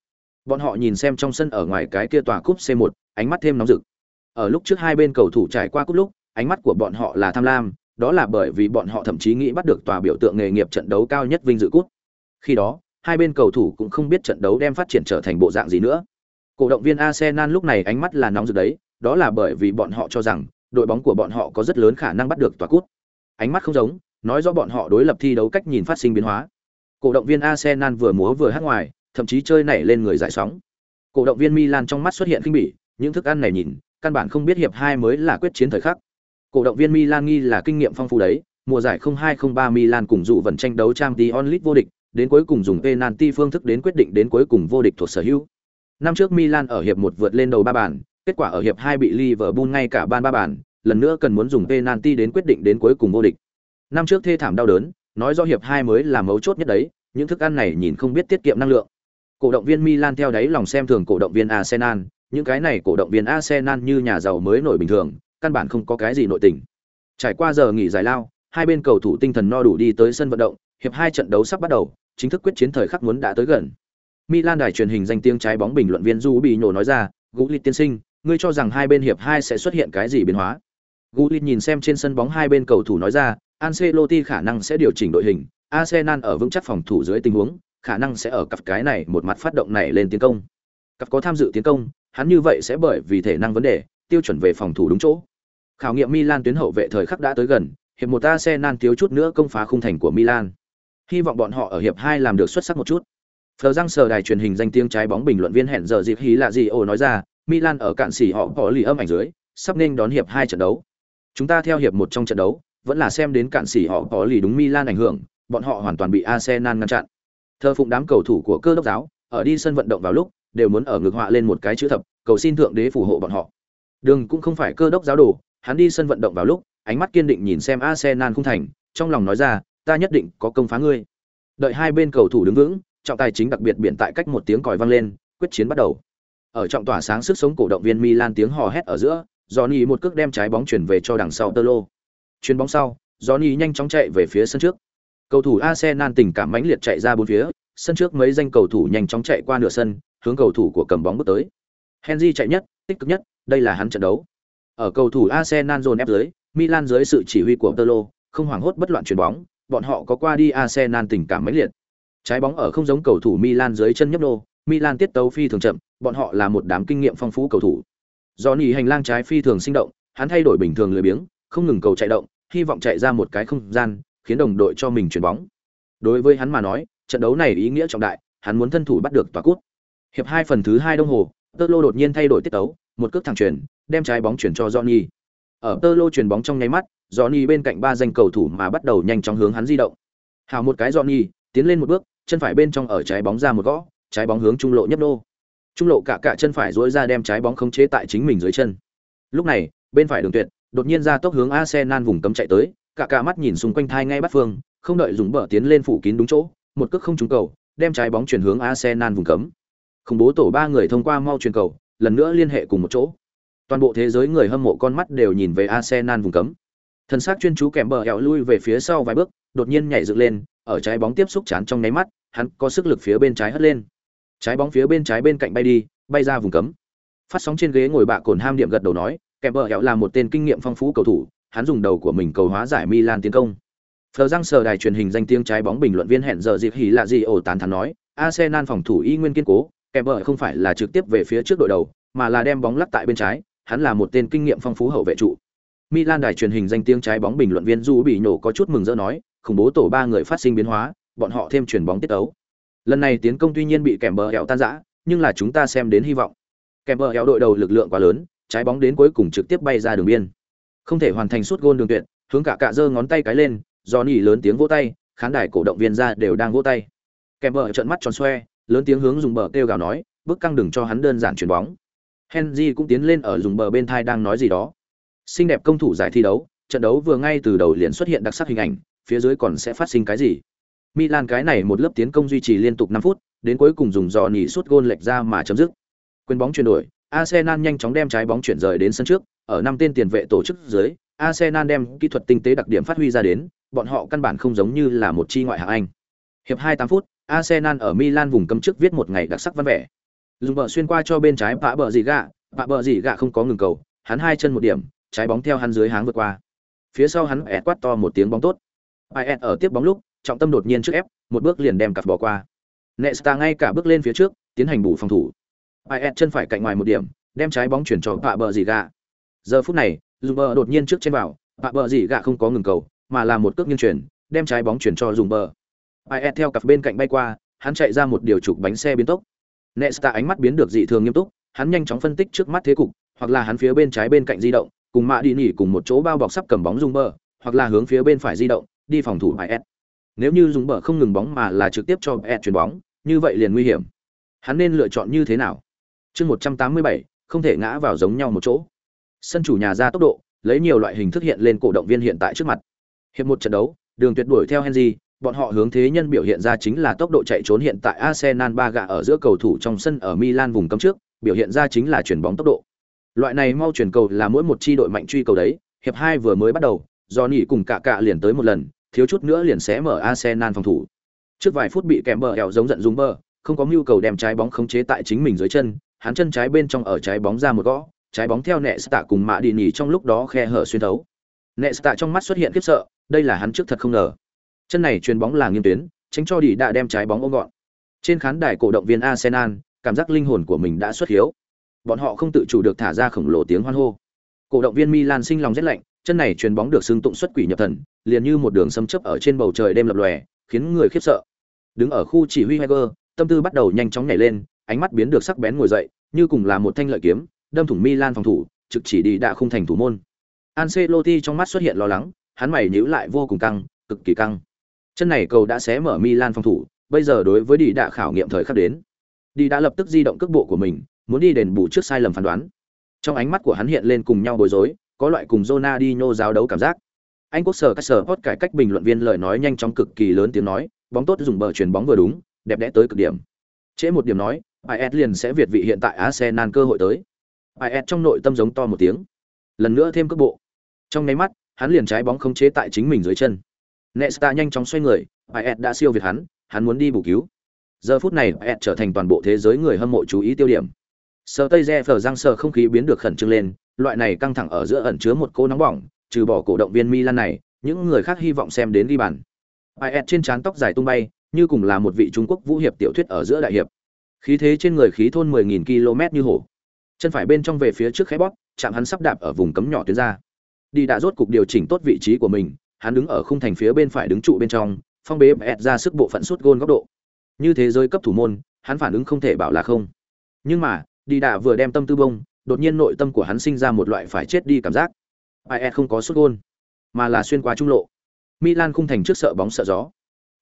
Bọn họ nhìn xem trong sân ở ngoài cái kia tòa cúp C1, ánh mắt thêm nóng rực. Ở lúc trước hai bên cầu thủ trải qua cúp lúc, ánh mắt của bọn họ là tham lam, đó là bởi vì bọn họ thậm chí nghĩ bắt được tòa biểu tượng nghề nghiệp trận đấu cao nhất vinh dự cút. Khi đó, hai bên cầu thủ cũng không biết trận đấu đem phát triển trở thành bộ dạng gì nữa. Cổ động viên Arsenal lúc này ánh mắt là nóng rực đấy, đó là bởi vì bọn họ cho rằng đội bóng của bọn họ có rất lớn khả năng bắt được tòa cút. Ánh mắt không giống, nói rõ bọn họ đối lập thi đấu cách nhìn phát sinh biến hóa. Cổ động viên Arsenal vừa múa vừa hát ngoài, thậm chí chơi nảy lên người giải sóng. Cổ động viên Milan trong mắt xuất hiện kinh bỉ, những thức ăn này nhìn, căn bản không biết hiệp hai mới là quyết chiến thời khắc. Cổ động viên Milan nghi là kinh nghiệm phong phú đấy, mùa giải 0203 Milan cùng dụ vận tranh đấu Champions League vô địch, đến cuối cùng dùng penalty phương thức đến quyết định đến cuối cùng vô địch thuộc sở hữu. Năm trước Milan ở hiệp 1 vượt lên đầu ba bàn, kết quả ở hiệp 2 bị Liverpool ngay cả ban ba bàn, lần nữa cần muốn dùng penalty đến quyết định đến cuối cùng vô địch. Năm trước thê thảm đau đớn, nói do hiệp 2 mới là mấu chốt nhất đấy, những thức ăn này nhìn không biết tiết kiệm năng lượng. Cổ động viên Milan theo đấy lòng xem thường cổ động viên Arsenal, những cái này cổ động viên Arsenal như nhà giàu mới nổi bình thường, căn bản không có cái gì nội tình. Trải qua giờ nghỉ giải lao, hai bên cầu thủ tinh thần no đủ đi tới sân vận động, hiệp hai trận đấu sắp bắt đầu, chính thức quyết chiến thời khắc muốn đã tới gần. Milan đài truyền hình danh tiếng trái bóng bình luận viên Du bị nhổ nói ra, "Gullit tiên sinh, ngươi cho rằng hai bên hiệp hai sẽ xuất hiện cái gì biến hóa?" Gullit nhìn xem trên sân bóng hai bên cầu thủ nói ra, "Ancelotti khả năng sẽ điều chỉnh đội hình, Arsenal ở vững chắc phòng thủ dưới tình huống, khả năng sẽ ở cặp cái này một mặt phát động này lên tiến công. Cặp có tham dự tiến công, hắn như vậy sẽ bởi vì thể năng vấn đề, tiêu chuẩn về phòng thủ đúng chỗ. Khảo nghiệm Milan tuyến hậu vệ thời khắc đã tới gần, hiệp một Arsenal thiếu chút nữa công phá khung thành của Milan. Hy vọng bọn họ ở hiệp 2 làm được xuất sắc một chút. Phờ răng sờ đài truyền hình danh tiếng trái bóng bình luận viên hẹn giờ dịp hí là gì ồ nói ra, Milan ở cạn sỉ họ có lì âm ảnh dưới, sắp nên đón hiệp hai trận đấu. Chúng ta theo hiệp một trong trận đấu, vẫn là xem đến cạn sỉ họ có lì đúng Milan ảnh hưởng, bọn họ hoàn toàn bị Arsenal ngăn chặn. Thơ phụng đám cầu thủ của cơ đốc giáo, ở đi sân vận động vào lúc, đều muốn ở ngược họa lên một cái chữ thập, cầu xin thượng đế phù hộ bọn họ. Đường cũng không phải cơ đốc giáo đồ, hắn đi sân vận động vào lúc, ánh mắt kiên định nhìn xem Arsenal không thành, trong lòng nói ra, ta nhất định có công phá ngươi. Đợi hai bên cầu thủ đứng vững, trọng tài chính đặc biệt biện tại cách một tiếng còi vang lên, quyết chiến bắt đầu. Ở trọng tỏa sáng sức sống cổ động viên Milan tiếng hò hét ở giữa, Johnny một cước đem trái bóng chuyển về cho đằng sau Tolo. Chuyền bóng sau, Johnny nhanh chóng chạy về phía sân trước. Cầu thủ Arsenal tình cảm mãnh liệt chạy ra bốn phía, sân trước mấy danh cầu thủ nhanh chóng chạy qua nửa sân, hướng cầu thủ của cầm bóng bước tới. Henry chạy nhất, tích cực nhất, đây là hắn trận đấu. Ở cầu thủ Arsenal dồn ép dưới, Milan dưới sự chỉ huy của Tolo, không hoảng hốt bất loạn chuyển bóng, bọn họ có qua đi Arsenal tình cảm mãnh liệt. Trái bóng ở không giống cầu thủ Milan dưới chân nhấp nô, Milan tiết tấu phi thường chậm, bọn họ là một đám kinh nghiệm phong phú cầu thủ. Johnny hành lang trái phi thường sinh động, hắn thay đổi bình thường lười biếng, không ngừng cầu chạy động, hy vọng chạy ra một cái không gian, khiến đồng đội cho mình chuyển bóng. Đối với hắn mà nói, trận đấu này ý nghĩa trọng đại, hắn muốn thân thủ bắt được tòa cút. Hiệp hai phần thứ hai đồng hồ, Tơ Lô đột nhiên thay đổi tiết tấu, một cước thẳng chuyển, đem trái bóng chuyển cho Johnny. Ở Tơ Lô chuyển bóng trong nháy mắt, Johnny bên cạnh ba danh cầu thủ mà bắt đầu nhanh chóng hướng hắn di động. Hào một cái Johnny, tiến lên một bước, chân phải bên trong ở trái bóng ra một gõ, trái bóng hướng trung lộ nhấp nô. Trung lộ cả cả chân phải duỗi ra đem trái bóng khống chế tại chính mình dưới chân. Lúc này, bên phải đường tuyệt, đột nhiên ra tốc hướng Arsenal vùng cấm chạy tới, cả cả mắt nhìn xung quanh thai ngay bắt phương, không đợi dùng bờ tiến lên phủ kín đúng chỗ, một cước không trúng cầu, đem trái bóng chuyển hướng Arsenal vùng cấm. Khủng bố tổ ba người thông qua mau truyền cầu, lần nữa liên hệ cùng một chỗ. Toàn bộ thế giới người hâm mộ con mắt đều nhìn về Arsenal vùng cấm. thân xác chuyên chú kèm bờ hẹo lui về phía sau vài bước, đột nhiên nhảy dựng lên, ở trái bóng tiếp xúc chán trong nháy mắt, hắn có sức lực phía bên trái hất lên. Trái bóng phía bên trái bên cạnh bay đi, bay ra vùng cấm. Phát sóng trên ghế ngồi bạ cồn ham điểm gật đầu nói, kèm bờ hẹo là một tên kinh nghiệm phong phú cầu thủ, hắn dùng đầu của mình cầu hóa giải Milan tiến công. Phờ răng sờ đài truyền hình danh tiếng trái bóng bình luận viên hẹn giờ dịp hỉ lạ gì ổ tán thán nói, Arsenal phòng thủ y nguyên kiên cố, kèm bờ không phải là trực tiếp về phía trước đội đầu, mà là đem bóng lắc tại bên trái, hắn là một tên kinh nghiệm phong phú hậu vệ trụ. Milan đài truyền hình danh tiếng trái bóng bình luận viên Du bị nổ có chút mừng rỡ nói, khủng bố tổ ba người phát sinh biến hóa, bọn họ thêm chuyển bóng tiết ấu. Lần này tiến công tuy nhiên bị kèm bờ hẹo tan rã, nhưng là chúng ta xem đến hy vọng. Kèm bờ hẹo đội đầu lực lượng quá lớn, trái bóng đến cuối cùng trực tiếp bay ra đường biên. Không thể hoàn thành suốt gôn đường tuyệt, hướng cả cạ giơ ngón tay cái lên, Johnny lớn tiếng vỗ tay, khán đài cổ động viên ra đều đang vỗ tay. Kèm bờ trợn mắt tròn xoe, lớn tiếng hướng dùng bờ kêu gào nói, bước căng đừng cho hắn đơn giản chuyển bóng. Henry cũng tiến lên ở dùng bờ bên thai đang nói gì đó. Xinh đẹp công thủ giải thi đấu, trận đấu vừa ngay từ đầu liền xuất hiện đặc sắc hình ảnh, phía dưới còn sẽ phát sinh cái gì? Milan cái này một lớp tiến công duy trì liên tục 5 phút, đến cuối cùng dùng dò nỉ suốt gôn lệch ra mà chấm dứt. Quyền bóng chuyển đổi, Arsenal nhanh chóng đem trái bóng chuyển rời đến sân trước, ở năm tên tiền vệ tổ chức dưới, Arsenal đem kỹ thuật tinh tế đặc điểm phát huy ra đến, bọn họ căn bản không giống như là một chi ngoại hạng Anh. Hiệp 28 phút, Arsenal ở Milan vùng cấm trước viết một ngày đặc sắc văn vẻ. Dùng bờ xuyên qua cho bên trái Pạ bờ gì gạ, Pạ bờ gì gạ không có ngừng cầu, hắn hai chân một điểm, trái bóng theo hắn dưới háng vượt qua. Phía sau hắn ẹt quát to một tiếng bóng tốt. Payet ở tiếp bóng lúc, trọng tâm đột nhiên trước ép, một bước liền đem cặp bỏ qua. Nesta ngay cả bước lên phía trước, tiến hành bù phòng thủ. Payet chân phải cạnh ngoài một điểm, đem trái bóng chuyển cho Pạ bờ gì gạ. Giờ phút này, Dùng bờ đột nhiên trước trên vào, Pạ bờ gì gạ không có ngừng cầu, mà là một cước nghiêng chuyển, đem trái bóng chuyển cho Dùng bờ. Payet theo cặp bên cạnh bay qua, hắn chạy ra một điều trục bánh xe biến tốc. Nesta ánh mắt biến được dị thường nghiêm túc, hắn nhanh chóng phân tích trước mắt thế cục, hoặc là hắn phía bên trái bên cạnh di động, cùng Mạ đi nghỉ cùng một chỗ bao bọc sắp cầm bóng dùng bờ, hoặc là hướng phía bên phải di động, đi phòng thủ S. E. Nếu như dùng bờ không ngừng bóng mà là trực tiếp cho S e chuyền bóng, như vậy liền nguy hiểm. Hắn nên lựa chọn như thế nào? Chương 187, không thể ngã vào giống nhau một chỗ. Sân chủ nhà ra tốc độ, lấy nhiều loại hình thức hiện lên cổ động viên hiện tại trước mặt. Hiệp một trận đấu, đường tuyệt đuổi theo Henry, bọn họ hướng thế nhân biểu hiện ra chính là tốc độ chạy trốn hiện tại Arsenal ba gạ ở giữa cầu thủ trong sân ở Milan vùng cấm trước, biểu hiện ra chính là chuyển bóng tốc độ. Loại này mau chuyển cầu là mỗi một chi đội mạnh truy cầu đấy, hiệp hai vừa mới bắt đầu, Johnny cùng cả cả liền tới một lần, thiếu chút nữa liền sẽ mở Arsenal phòng thủ. Trước vài phút bị kèm bờ hẻo giống giận dùng bờ, không có nhu cầu đem trái bóng khống chế tại chính mình dưới chân, hắn chân trái bên trong ở trái bóng ra một gõ, trái bóng theo nệ tạ cùng mạ đi nhỉ trong lúc đó khe hở xuyên thấu. Nệ tạ trong mắt xuất hiện khiếp sợ, đây là hắn trước thật không ngờ. Chân này chuyền bóng là nghiêm tuyến, tránh cho đi đã đem trái bóng ôm gọn. Trên khán đài cổ động viên Arsenal, cảm giác linh hồn của mình đã xuất hiếu. Bọn họ không tự chủ được thả ra khổng lồ tiếng hoan hô. Cổ động viên Milan sinh lòng rét lạnh, chân này chuyền bóng được xưng tụng xuất quỷ nhập thần, liền như một đường xâm chấp ở trên bầu trời đêm lập lòe, khiến người khiếp sợ. Đứng ở khu chỉ huy Heger, tâm tư bắt đầu nhanh chóng nhảy lên, ánh mắt biến được sắc bén ngồi dậy, như cùng là một thanh lợi kiếm, đâm thủng Milan phòng thủ, trực chỉ đi đạ khung thành thủ môn. Ancelotti trong mắt xuất hiện lo lắng, hắn mày nhíu lại vô cùng căng, cực kỳ căng. Chân này cầu đã xé mở Milan phòng thủ, bây giờ đối với đi đạ khảo nghiệm thời khắc đến. Đi đã lập tức di động cước bộ của mình, muốn đi đền bù trước sai lầm phán đoán. Trong ánh mắt của hắn hiện lên cùng nhau bối rối, có loại cùng Ronaldinho giáo đấu cảm giác. Anh quốc sở các sở hot cải cách bình luận viên lời nói nhanh chóng cực kỳ lớn tiếng nói, bóng tốt dùng bờ chuyển bóng vừa đúng, đẹp đẽ tới cực điểm. Trễ một điểm nói, AS liền sẽ việt vị hiện tại Arsenal cơ hội tới. AS trong nội tâm giống to một tiếng. Lần nữa thêm cước bộ. Trong nháy mắt, hắn liền trái bóng không chế tại chính mình dưới chân. Nesta nhanh chóng xoay người, IS đã siêu việt hắn, hắn muốn đi bù cứu. Giờ phút này, IS trở thành toàn bộ thế giới người hâm mộ chú ý tiêu điểm. Sở Tây Re phở răng sờ không khí biến được khẩn trương lên, loại này căng thẳng ở giữa ẩn chứa một cô nóng bỏng, trừ bỏ cổ động viên Milan này, những người khác hy vọng xem đến ghi bàn. IS trên trán tóc dài tung bay, như cùng là một vị Trung Quốc vũ hiệp tiểu thuyết ở giữa đại hiệp. Khí thế trên người khí thôn 10000 km như hổ. Chân phải bên trong về phía trước khẽ bóp, chạm hắn sắp đạp ở vùng cấm nhỏ tuyến ra. Đi đã rốt cục điều chỉnh tốt vị trí của mình, hắn đứng ở khung thành phía bên phải đứng trụ bên trong, phong bế ép ra sức bộ phận sút gôn góc độ. Như thế giới cấp thủ môn, hắn phản ứng không thể bảo là không. Nhưng mà, đi đà vừa đem tâm tư bông, đột nhiên nội tâm của hắn sinh ra một loại phải chết đi cảm giác. Ai không có sút gôn, mà là xuyên qua trung lộ. Milan khung thành trước sợ bóng sợ gió.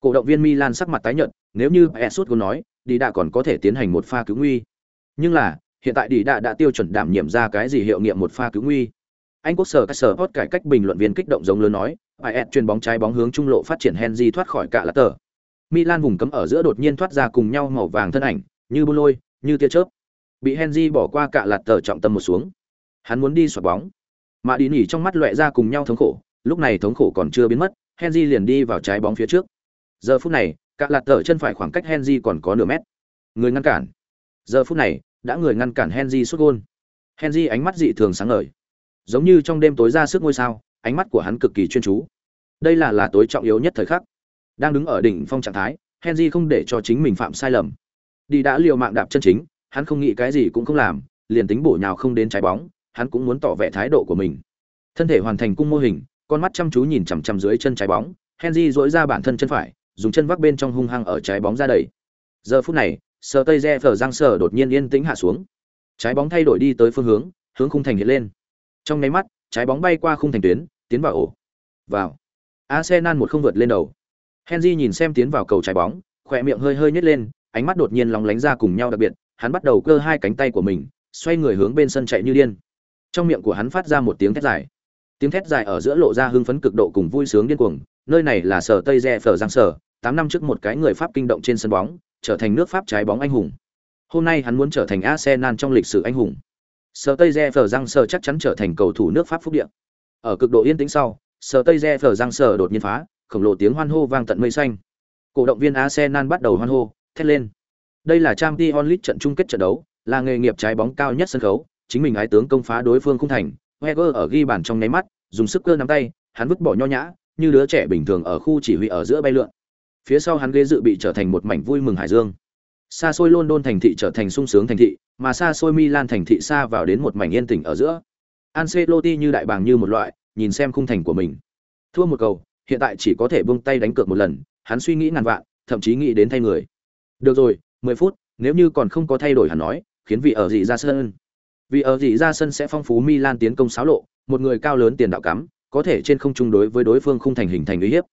Cổ động viên Milan sắc mặt tái nhợt, nếu như Ai sút gôn nói, đi đà còn có thể tiến hành một pha cứu nguy. Nhưng là, hiện tại đi đà đã tiêu chuẩn đảm nhiệm ra cái gì hiệu nghiệm một pha cứu nguy. Anh quốc sở các sở hot cải cách bình luận viên kích động giống lớn nói, Ai chuyền bóng trái bóng hướng trung lộ phát triển Henry thoát khỏi cả là tờ. Milan vùng cấm ở giữa đột nhiên thoát ra cùng nhau màu vàng thân ảnh, như bô lôi, như tia chớp bị Henry bỏ qua cả lạt tờ trọng tâm một xuống. Hắn muốn đi xoạc bóng. Mà đi nỉ trong mắt loẹ ra cùng nhau thống khổ, lúc này thống khổ còn chưa biến mất, Henry liền đi vào trái bóng phía trước. Giờ phút này, cả lạt tờ chân phải khoảng cách Henry còn có nửa mét. Người ngăn cản. Giờ phút này, đã người ngăn cản Henry sút gol. Henry ánh mắt dị thường sáng ngời, giống như trong đêm tối ra sức ngôi sao, ánh mắt của hắn cực kỳ chuyên chú. Đây là là tối trọng yếu nhất thời khắc. Đang đứng ở đỉnh phong trạng thái, Henry không để cho chính mình phạm sai lầm. Đi đã liều mạng đạp chân chính, hắn không nghĩ cái gì cũng không làm, liền tính bổ nhào không đến trái bóng, hắn cũng muốn tỏ vẻ thái độ của mình. Thân thể hoàn thành cung mô hình, con mắt chăm chú nhìn chằm chằm dưới chân trái bóng, Henry duỗi ra bản thân chân phải, dùng chân vác bên trong hung hăng ở trái bóng ra đẩy. Giờ phút này, Sờ Tây Je phở răng sờ đột nhiên yên tĩnh hạ xuống. Trái bóng thay đổi đi tới phương hướng, hướng khung thành hiện lên. Trong nháy mắt, trái bóng bay qua khung thành tuyến, tiến vào ổ. Vào. Arsenal một không vượt lên đầu. Henry nhìn xem tiến vào cầu trái bóng, khỏe miệng hơi hơi nhếch lên, ánh mắt đột nhiên lóng lánh ra cùng nhau đặc biệt, hắn bắt đầu cơ hai cánh tay của mình xoay người hướng bên sân chạy như điên trong miệng của hắn phát ra một tiếng thét dài tiếng thét dài ở giữa lộ ra hưng phấn cực độ cùng vui sướng điên cuồng nơi này là sở tây re phở giang sở tám năm trước một cái người pháp kinh động trên sân bóng trở thành nước pháp trái bóng anh hùng hôm nay hắn muốn trở thành arsenal trong lịch sử anh hùng sở tây re phở răng sở chắc chắn trở thành cầu thủ nước pháp phúc địa ở cực độ yên tĩnh sau sở tây re phở răng sở đột nhiên phá khổng lồ tiếng hoan hô vang tận mây xanh cổ động viên arsenal bắt đầu hoan hô thét lên đây là trang t onlit trận chung kết trận đấu, là nghề nghiệp trái bóng cao nhất sân khấu, chính mình ái tướng công phá đối phương không thành, Wenger ở ghi bàn trong nháy mắt, dùng sức cơ nắm tay, hắn vứt bỏ nho nhã, như đứa trẻ bình thường ở khu chỉ huy ở giữa bay lượn. Phía sau hắn ghế dự bị trở thành một mảnh vui mừng hải dương. Xa xôi London thành thị trở thành sung sướng thành thị, mà xa xôi Milan thành thị xa vào đến một mảnh yên tĩnh ở giữa. Ancelotti như đại bàng như một loại, nhìn xem khung thành của mình. Thua một cầu, hiện tại chỉ có thể buông tay đánh cược một lần, hắn suy nghĩ ngàn vạn, thậm chí nghĩ đến thay người. Được rồi, 10 phút, nếu như còn không có thay đổi hẳn nói, khiến vị ở gì ra sân. Vì ở gì ra sân sẽ phong phú Milan tiến công xáo lộ, một người cao lớn tiền đạo cắm, có thể trên không trung đối với đối phương không thành hình thành uy hiếp.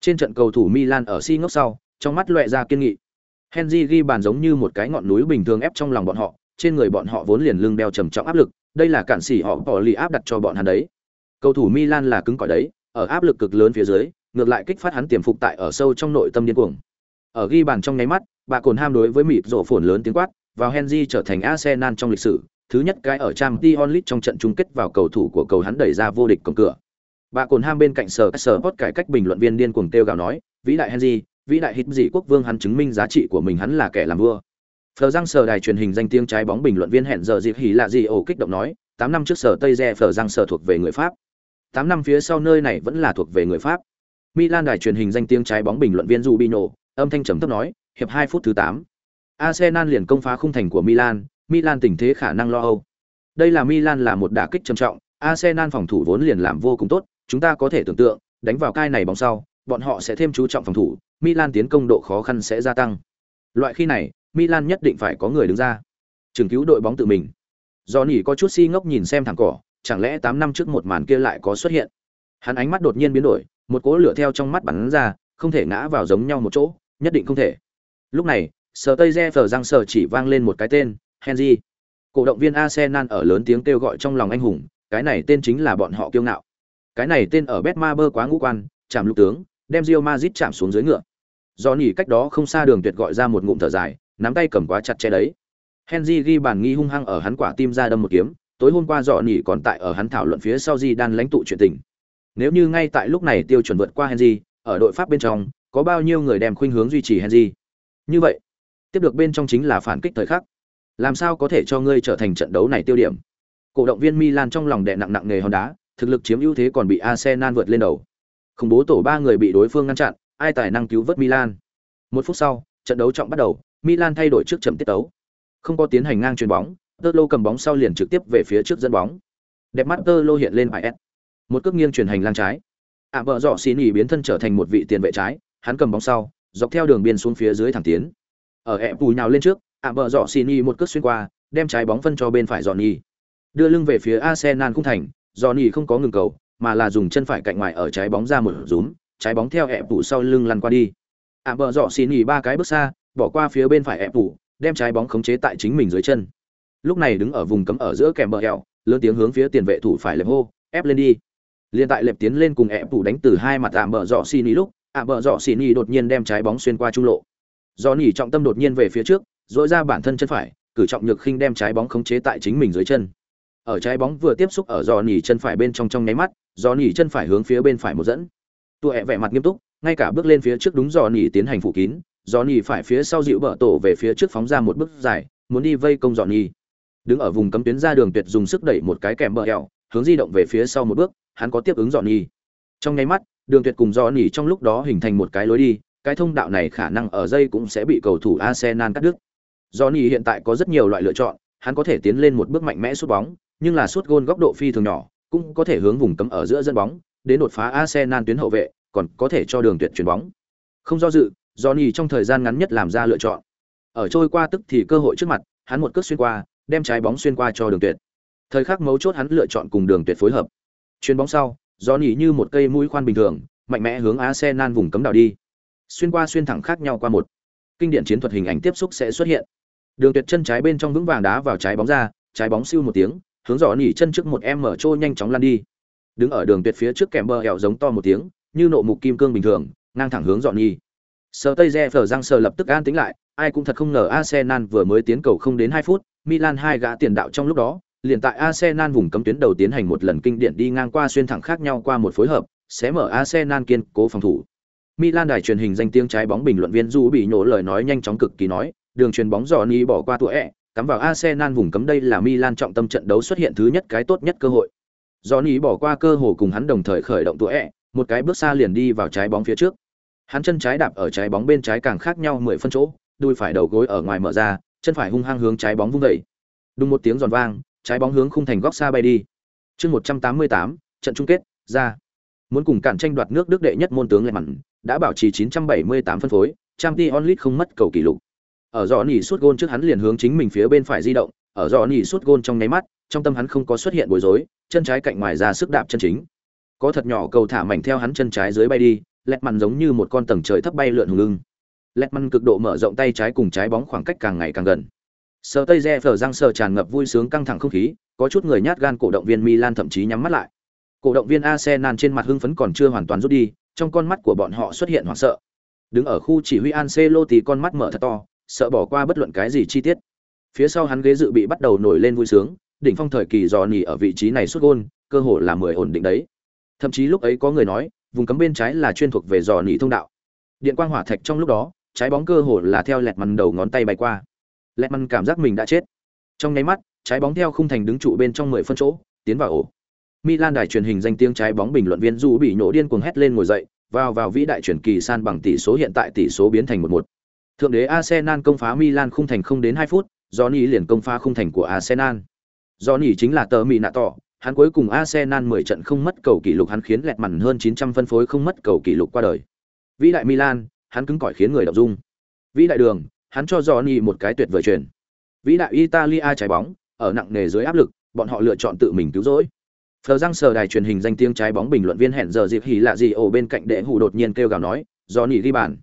Trên trận cầu thủ Milan ở si ngốc sau, trong mắt loẹ ra kiên nghị. Henry ghi bàn giống như một cái ngọn núi bình thường ép trong lòng bọn họ, trên người bọn họ vốn liền lưng đeo trầm trọng áp lực, đây là cản sĩ họ bỏ lì áp đặt cho bọn hắn đấy. Cầu thủ Milan là cứng cỏi đấy, ở áp lực cực lớn phía dưới, ngược lại kích phát hắn tiềm phục tại ở sâu trong nội tâm điên cuồng. Ở ghi bàn trong nháy mắt, bà cồn ham đối với mịt rộ phồn lớn tiếng quát, vào Henry trở thành Arsenal trong lịch sử, thứ nhất cái ở Champions League trong trận chung kết vào cầu thủ của cầu hắn đẩy ra vô địch cổng cửa. Bà cồn ham bên cạnh sở sở hot cải cách bình luận viên điên cuồng kêu gào nói, vĩ đại Henry, vĩ đại hít dị quốc vương hắn chứng minh giá trị của mình hắn là kẻ làm vua. Phờ răng sở đài truyền hình danh tiếng trái bóng bình luận viên hẹn giờ dịp hỉ lạ gì ổ kích động nói, tám năm trước sở Tây Re phờ răng sở thuộc về người Pháp. tám năm phía sau nơi này vẫn là thuộc về người Pháp. Milan đài truyền hình danh tiếng trái bóng bình luận viên Rubino, âm thanh trầm thấp nói, hiệp hai phút thứ tám. Arsenal liền công phá khung thành của Milan, Milan tình thế khả năng lo âu. Đây là Milan là một đả kích trầm trọng, Arsenal phòng thủ vốn liền làm vô cùng tốt, chúng ta có thể tưởng tượng, đánh vào cai này bóng sau, bọn họ sẽ thêm chú trọng phòng thủ, Milan tiến công độ khó khăn sẽ gia tăng. Loại khi này, Milan nhất định phải có người đứng ra. Trường cứu đội bóng tự mình. Johnny có chút si ngốc nhìn xem thẳng cỏ, chẳng lẽ 8 năm trước một màn kia lại có xuất hiện. Hắn ánh mắt đột nhiên biến đổi, một cỗ lửa theo trong mắt bắn ra, không thể ngã vào giống nhau một chỗ, nhất định không thể. Lúc này, Sở Tây Jefer răng sở chỉ vang lên một cái tên, Henry. Cổ động viên Arsenal ở lớn tiếng kêu gọi trong lòng anh hùng, cái này tên chính là bọn họ kiêu ngạo. Cái này tên ở Betmaber quá ngũ quan, chạm lục tướng, đem Real Madrid chạm xuống dưới ngựa. Do nhỉ cách đó không xa đường tuyệt gọi ra một ngụm thở dài, nắm tay cầm quá chặt che đấy. Henry ghi bàn nghi hung hăng ở hắn quả tim ra đâm một kiếm, tối hôm qua dọ nhỉ còn tại ở hắn thảo luận phía sau Di đan lãnh tụ chuyện tình. Nếu như ngay tại lúc này tiêu chuẩn vượt qua Henry, ở đội Pháp bên trong, có bao nhiêu người đem khuynh hướng duy trì Henry? Như vậy, tiếp được bên trong chính là phản kích thời khắc. Làm sao có thể cho ngươi trở thành trận đấu này tiêu điểm? Cổ động viên Milan trong lòng đè nặng nặng nghề hòn đá, thực lực chiếm ưu thế còn bị Arsenal vượt lên đầu. Khủng bố tổ ba người bị đối phương ngăn chặn, ai tài năng cứu vớt Milan. Một phút sau, trận đấu trọng bắt đầu, Milan thay đổi trước chậm tiết tấu. Không có tiến hành ngang chuyền bóng, Tolo cầm bóng sau liền trực tiếp về phía trước dẫn bóng. Đẹp mắt Tolo hiện lên phải S. Một cước nghiêng chuyển hành lang trái. À vợ dọ xin nghỉ biến thân trở thành một vị tiền vệ trái, hắn cầm bóng sau, dọc theo đường biên xuống phía dưới thẳng tiến. Ở ép tù nào lên trước, à vợ dọ xin nghỉ một cước xuyên qua, đem trái bóng phân cho bên phải Johnny. Đưa lưng về phía Arsenal khung thành, Johnny không có ngừng cầu, mà là dùng chân phải cạnh ngoài ở trái bóng ra một rúm, trái bóng theo ẹp tủ sau lưng lăn qua đi. ạ bờ dọ xì nhì ba cái bước xa, bỏ qua phía bên phải ép tủ, đem trái bóng khống chế tại chính mình dưới chân. Lúc này đứng ở vùng cấm ở giữa kèm bờ hẹo, lớn tiếng hướng phía tiền vệ thủ phải lệp hô, ép lên đi. Liên tại lệp tiến lên cùng ép tủ đánh từ hai mặt ạ bờ dọ xì nhì lúc, ạ bờ dọ xì nhì đột nhiên đem trái bóng xuyên qua trung lộ. Do nhì trọng tâm đột nhiên về phía trước, dội ra bản thân chân phải, cử trọng nhược khinh đem trái bóng khống chế tại chính mình dưới chân ở trái bóng vừa tiếp xúc ở giò nỉ chân phải bên trong trong nháy mắt giò nỉ chân phải hướng phía bên phải một dẫn tụi hẹ vẻ mặt nghiêm túc ngay cả bước lên phía trước đúng giò nỉ tiến hành phủ kín giò nỉ phải phía sau dịu bờ tổ về phía trước phóng ra một bước dài muốn đi vây công giò nỉ. Đứng ở vùng cấm tuyến ra đường tuyệt dùng sức đẩy một cái kèm bờ hẹo hướng di động về phía sau một bước hắn có tiếp ứng giò nỉ. Trong nháy mắt đường tuyệt cùng giò nỉ trong lúc đó hình thành một cái lối đi cái thông đạo này khả năng ở dây cũng sẽ bị cầu thủ arsenal cắt đứt. Johnny hiện tại có rất nhiều loại lựa chọn, hắn có thể tiến lên một bước mạnh mẽ sút bóng, nhưng là sút gôn góc độ phi thường nhỏ, cũng có thể hướng vùng cấm ở giữa dẫn bóng, đến đột phá Arsenal tuyến hậu vệ, còn có thể cho đường tuyệt chuyển bóng. Không do dự, Johnny trong thời gian ngắn nhất làm ra lựa chọn. Ở trôi qua tức thì cơ hội trước mặt, hắn một cước xuyên qua, đem trái bóng xuyên qua cho đường tuyệt. Thời khắc mấu chốt hắn lựa chọn cùng đường tuyệt phối hợp. Chuyền bóng sau, Johnny như một cây mũi khoan bình thường, mạnh mẽ hướng Arsenal vùng cấm đảo đi. Xuyên qua xuyên thẳng khác nhau qua một. Kinh điển chiến thuật hình ảnh tiếp xúc sẽ xuất hiện. Đường Tuyệt chân trái bên trong vững vàng đá vào trái bóng ra, trái bóng siêu một tiếng, hướng Johnny chân trước một em mở trôi nhanh chóng lăn đi. Đứng ở đường Tuyệt phía trước kèm bờ hẹo giống to một tiếng, như nộ mục kim cương bình thường, ngang thẳng hướng dọn nhi. Sờ Tây Re phở răng sờ lập tức an tính lại, ai cũng thật không ngờ Arsenal vừa mới tiến cầu không đến 2 phút, Milan hai gã tiền đạo trong lúc đó, liền tại Arsenal vùng cấm tuyến đầu tiến hành một lần kinh điển đi ngang qua xuyên thẳng khác nhau qua một phối hợp, sẽ mở Arsenal kiên cố phòng thủ. Milan đài truyền hình danh tiếng trái bóng bình luận viên Du bị nhổ lời nói nhanh chóng cực kỳ nói, đường truyền bóng dọn nhi bỏ qua tuổi ẹ, cắm vào Arsenal vùng cấm đây là Milan trọng tâm trận đấu xuất hiện thứ nhất cái tốt nhất cơ hội. Johnny bỏ qua cơ hội cùng hắn đồng thời khởi động tuổi ẹ, một cái bước xa liền đi vào trái bóng phía trước. Hắn chân trái đạp ở trái bóng bên trái càng khác nhau 10 phân chỗ, đùi phải đầu gối ở ngoài mở ra, chân phải hung hăng hướng trái bóng vung dậy. Đùng một tiếng giòn vang, trái bóng hướng khung thành góc xa bay đi. Chương 188, trận chung kết, ra. Muốn cùng cản tranh đoạt nước Đức đệ nhất môn tướng lại mặn, đã bảo trì 978 phân phối, Champions League không mất cầu kỷ lục ở Johnny suốt gôn trước hắn liền hướng chính mình phía bên phải di động ở Johnny suốt gôn trong nháy mắt trong tâm hắn không có xuất hiện bối rối, chân trái cạnh ngoài ra sức đạp chân chính. Có thật nhỏ cầu thả mảnh theo hắn chân trái dưới bay đi, lẹt mặn giống như một con tầng trời thấp bay lượn hùng lưng lẹt mặn cực độ mở rộng tay trái cùng trái bóng khoảng cách càng ngày càng gần. Sờ tây Je phở răng sờ tràn ngập vui sướng căng thẳng không khí, có chút người nhát gan cổ động viên milan thậm chí nhắm mắt lại. Cổ động viên arsenal trên mặt hưng phấn còn chưa hoàn toàn rút đi, trong con mắt của bọn họ xuất hiện hoảng sợ. Đứng ở khu chỉ huy Ancelotti con mắt mở thật to, sợ bỏ qua bất luận cái gì chi tiết. Phía sau hắn ghế dự bị bắt đầu nổi lên vui sướng đỉnh phong thời kỳ dò nỉ ở vị trí này xuất gôn cơ hội là mười ổn định đấy. Thậm chí lúc ấy có người nói vùng cấm bên trái là chuyên thuộc về dò nỉ thông đạo. Điện quang hỏa thạch trong lúc đó trái bóng cơ hồ là theo lẹt mằn đầu ngón tay bay qua. Lẹt mằn cảm giác mình đã chết. Trong nháy mắt trái bóng theo khung thành đứng trụ bên trong mười phân chỗ tiến vào ổ. Milan đài truyền hình danh tiếng trái bóng bình luận viên du bị nổ điên cuồng hét lên ngồi dậy vào vào vĩ đại truyền kỳ san bằng tỷ số hiện tại tỷ số biến thành một một. Thượng đế Arsenal công phá Milan khung thành không đến 2 phút, Johnny liền công phá khung thành của Arsenal. Johnny chính là tờ mì nạ tỏ, hắn cuối cùng Arsenal 10 trận không mất cầu kỷ lục hắn khiến lẹt mặn hơn 900 phân phối không mất cầu kỷ lục qua đời. Vĩ đại Milan, hắn cứng cỏi khiến người động dung. Vĩ đại đường, hắn cho Johnny một cái tuyệt vời truyền. Vĩ đại Italia trái bóng, ở nặng nề dưới áp lực, bọn họ lựa chọn tự mình cứu rỗi. Phờ răng sờ đài truyền hình danh tiếng trái bóng bình luận viên hẹn giờ dịp hỉ lạ gì ổ bên cạnh đệ hủ đột nhiên kêu gào nói, Johnny ghi bàn.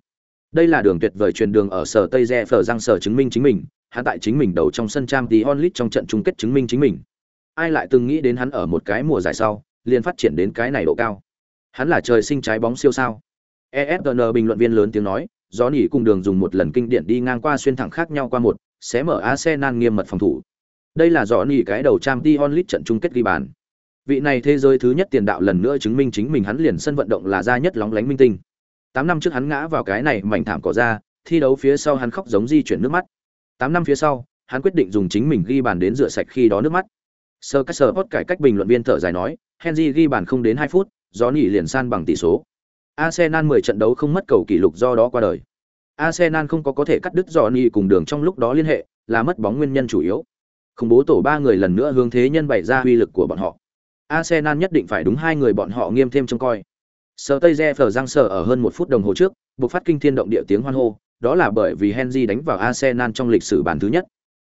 Đây là đường tuyệt vời truyền đường ở sở Tây Re phờ răng sờ chứng minh chính mình, hắn tại chính mình đầu trong sân trang tí onlit trong trận chung kết chứng minh chính mình. Ai lại từng nghĩ đến hắn ở một cái mùa giải sau, liền phát triển đến cái này độ cao. Hắn là trời sinh trái bóng siêu sao. ESPN bình luận viên lớn tiếng nói, do nỉ cùng đường dùng một lần kinh điển đi ngang qua xuyên thẳng khác nhau qua một, sẽ mở Arsenal nghiêm mật phòng thủ. Đây là do nỉ cái đầu trang tí Lit trận chung kết ghi bàn. Vị này thế giới thứ nhất tiền đạo lần nữa chứng minh chính mình hắn liền sân vận động là gia nhất lóng lánh minh tinh. Tám năm trước hắn ngã vào cái này mảnh thảm cỏ ra, thi đấu phía sau hắn khóc giống di chuyển nước mắt. Tám năm phía sau, hắn quyết định dùng chính mình ghi bàn đến rửa sạch khi đó nước mắt. Sir Caesar Hot cải cách bình luận viên thở dài nói, Henry ghi bàn không đến 2 phút, Johnny liền san bằng tỷ số. Arsenal 10 trận đấu không mất cầu kỷ lục do đó qua đời. Arsenal không có có thể cắt đứt Johnny cùng đường trong lúc đó liên hệ, là mất bóng nguyên nhân chủ yếu. Không bố tổ ba người lần nữa hướng thế nhân bày ra uy lực của bọn họ. Arsenal nhất định phải đúng hai người bọn họ nghiêm thêm trông coi. Sở Tây Jeff Giang sở ở hơn một phút đồng hồ trước, buộc phát kinh thiên động địa tiếng hoan hô, đó là bởi vì Henry đánh vào Arsenal trong lịch sử bàn thứ nhất.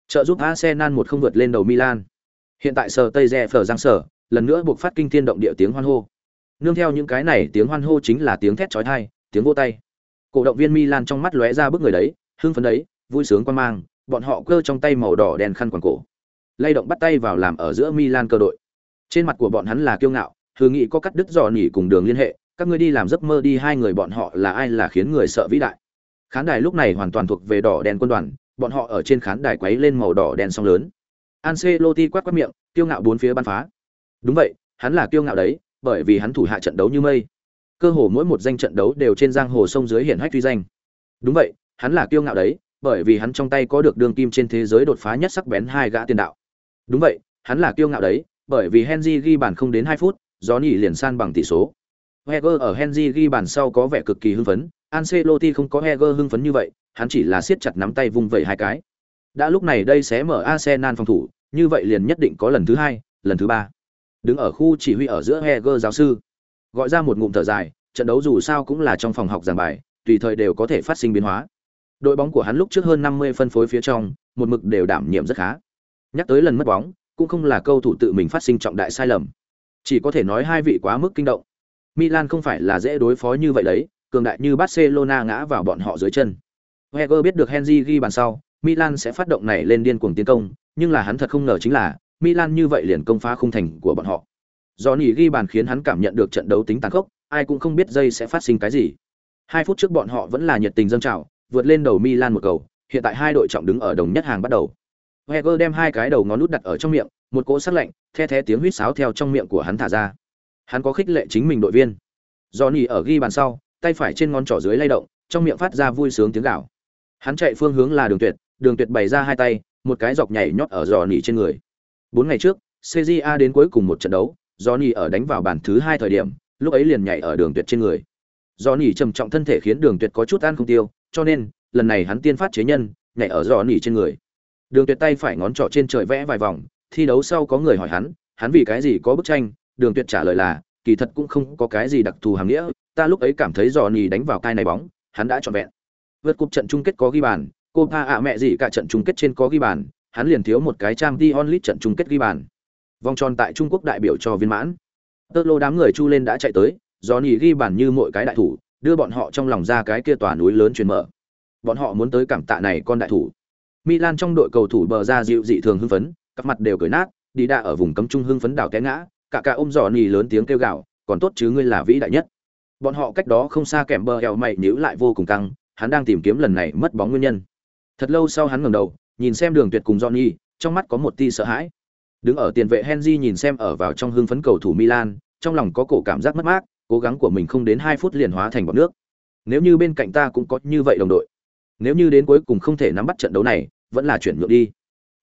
Trợ giúp Arsenal một không vượt lên đầu Milan. Hiện tại Sở Tây Jeff Giang sở, lần nữa buộc phát kinh thiên động địa tiếng hoan hô. Nương theo những cái này, tiếng hoan hô chính là tiếng thét chói tai, tiếng vỗ tay. Cổ động viên Milan trong mắt lóe ra bức người đấy, hưng phấn đấy, vui sướng quan mang, bọn họ cơ trong tay màu đỏ đen khăn quàng cổ. Lay động bắt tay vào làm ở giữa Milan cơ đội. Trên mặt của bọn hắn là kiêu ngạo, hứa nghị có cắt đứt dò nỉ cùng đường liên hệ, các ngươi đi làm giấc mơ đi hai người bọn họ là ai là khiến người sợ vĩ đại. Khán đài lúc này hoàn toàn thuộc về đỏ đen quân đoàn, bọn họ ở trên khán đài quấy lên màu đỏ đen song lớn. Ancelotti quát quát miệng, kiêu ngạo bốn phía bắn phá. Đúng vậy, hắn là kiêu ngạo đấy, bởi vì hắn thủ hạ trận đấu như mây cơ hồ mỗi một danh trận đấu đều trên giang hồ sông dưới hiển hách uy danh đúng vậy hắn là kiêu ngạo đấy bởi vì hắn trong tay có được đường kim trên thế giới đột phá nhất sắc bén hai gã tiền đạo đúng vậy hắn là kiêu ngạo đấy bởi vì henry ghi bàn không đến hai phút gió nhỉ liền san bằng tỷ số heger ở henry ghi bàn sau có vẻ cực kỳ hưng phấn ancelotti không có heger hưng phấn như vậy, hắn chỉ là siết chặt nắm tay vung vẩy hai cái. Đã lúc này đây sẽ mở arsenal phòng thủ, như vậy liền nhất định có lần thứ hai, lần thứ ba. Đứng ở khu chỉ huy ở giữa heger giáo sư. Gọi ra một ngụm thở dài, trận đấu dù sao cũng là trong phòng học giảng bài, tùy thời đều có thể phát sinh biến hóa. Đội bóng của hắn lúc trước hơn 50 phân phối phía trong, một mực đều đảm nhiệm rất khá. Nhắc tới lần mất bóng, cũng không là câu thủ tự mình phát sinh trọng đại sai lầm. Chỉ có thể nói hai vị quá mức kinh động. Milan không phải là dễ đối phó như vậy đấy cường đại như barcelona ngã vào bọn họ dưới chân Wenger biết được henry ghi bàn sau milan sẽ phát động này lên điên cuồng tiến công nhưng là hắn thật không ngờ chính là Milan như vậy liền công phá khung thành của bọn họ. Johnny ghi bàn khiến hắn cảm nhận được trận đấu tính tàn khốc, ai cũng không biết giây sẽ phát sinh cái gì. Hai phút trước bọn họ vẫn là nhiệt tình dâng trào, vượt lên đầu Milan một cầu, hiện tại hai đội trọng đứng ở đồng nhất hàng bắt đầu. Wenger đem hai cái đầu ngón nút đặt ở trong miệng, một cỗ sắc lạnh, the thé tiếng huýt sáo theo trong miệng của hắn thả ra. Hắn có khích lệ chính mình đội viên. Johnny ở ghi bàn sau, tay phải trên ngón trỏ dưới lay động, trong miệng phát ra vui sướng tiếng gào. Hắn chạy phương hướng là Đường Tuyệt, Đường Tuyệt bày ra hai tay, một cái dọc nhảy nhót ở Johnny trên người. Bốn ngày trước, CJA đến cuối cùng một trận đấu, Johnny ở đánh vào bàn thứ hai thời điểm, lúc ấy liền nhảy ở đường tuyệt trên người. Johnny trầm trọng thân thể khiến đường tuyệt có chút ăn không tiêu, cho nên, lần này hắn tiên phát chế nhân, nhảy ở Johnny trên người. Đường tuyệt tay phải ngón trỏ trên trời vẽ vài vòng, thi đấu sau có người hỏi hắn, hắn vì cái gì có bức tranh, đường tuyệt trả lời là, kỳ thật cũng không có cái gì đặc thù hàm nghĩa, ta lúc ấy cảm thấy Johnny đánh vào cai này bóng, hắn đã trọn vẹn. Vượt cúp trận chung kết có ghi bàn, cô pa ạ mẹ gì cả trận chung kết trên có ghi bàn, hắn liền thiếu một cái trang đi onlit trận chung kết ghi bàn. Vòng tròn tại Trung Quốc đại biểu cho viên mãn. Tơ lô đám người chu lên đã chạy tới, Johnny ghi bàn như mỗi cái đại thủ, đưa bọn họ trong lòng ra cái kia tòa núi lớn truyền mở. Bọn họ muốn tới cảm tạ này con đại thủ. Milan trong đội cầu thủ bờ ra dịu dị thường hưng phấn, các mặt đều cười nát, đi đà ở vùng cấm trung hưng phấn đảo té ngã, cả cả ôm Johnny lớn tiếng kêu gào, còn tốt chứ ngươi là vĩ đại nhất. Bọn họ cách đó không xa kèm bờ eo mày nhíu lại vô cùng căng, hắn đang tìm kiếm lần này mất bóng nguyên nhân. Thật lâu sau hắn ngẩng đầu, nhìn xem Đường Tuyệt cùng Johnny, trong mắt có một tia sợ hãi. Đứng ở tiền vệ Henry nhìn xem ở vào trong hưng phấn cầu thủ Milan, trong lòng có cổ cảm giác mất mát, cố gắng của mình không đến 2 phút liền hóa thành bọt nước. Nếu như bên cạnh ta cũng có như vậy đồng đội, nếu như đến cuối cùng không thể nắm bắt trận đấu này, vẫn là chuyển nhượng đi.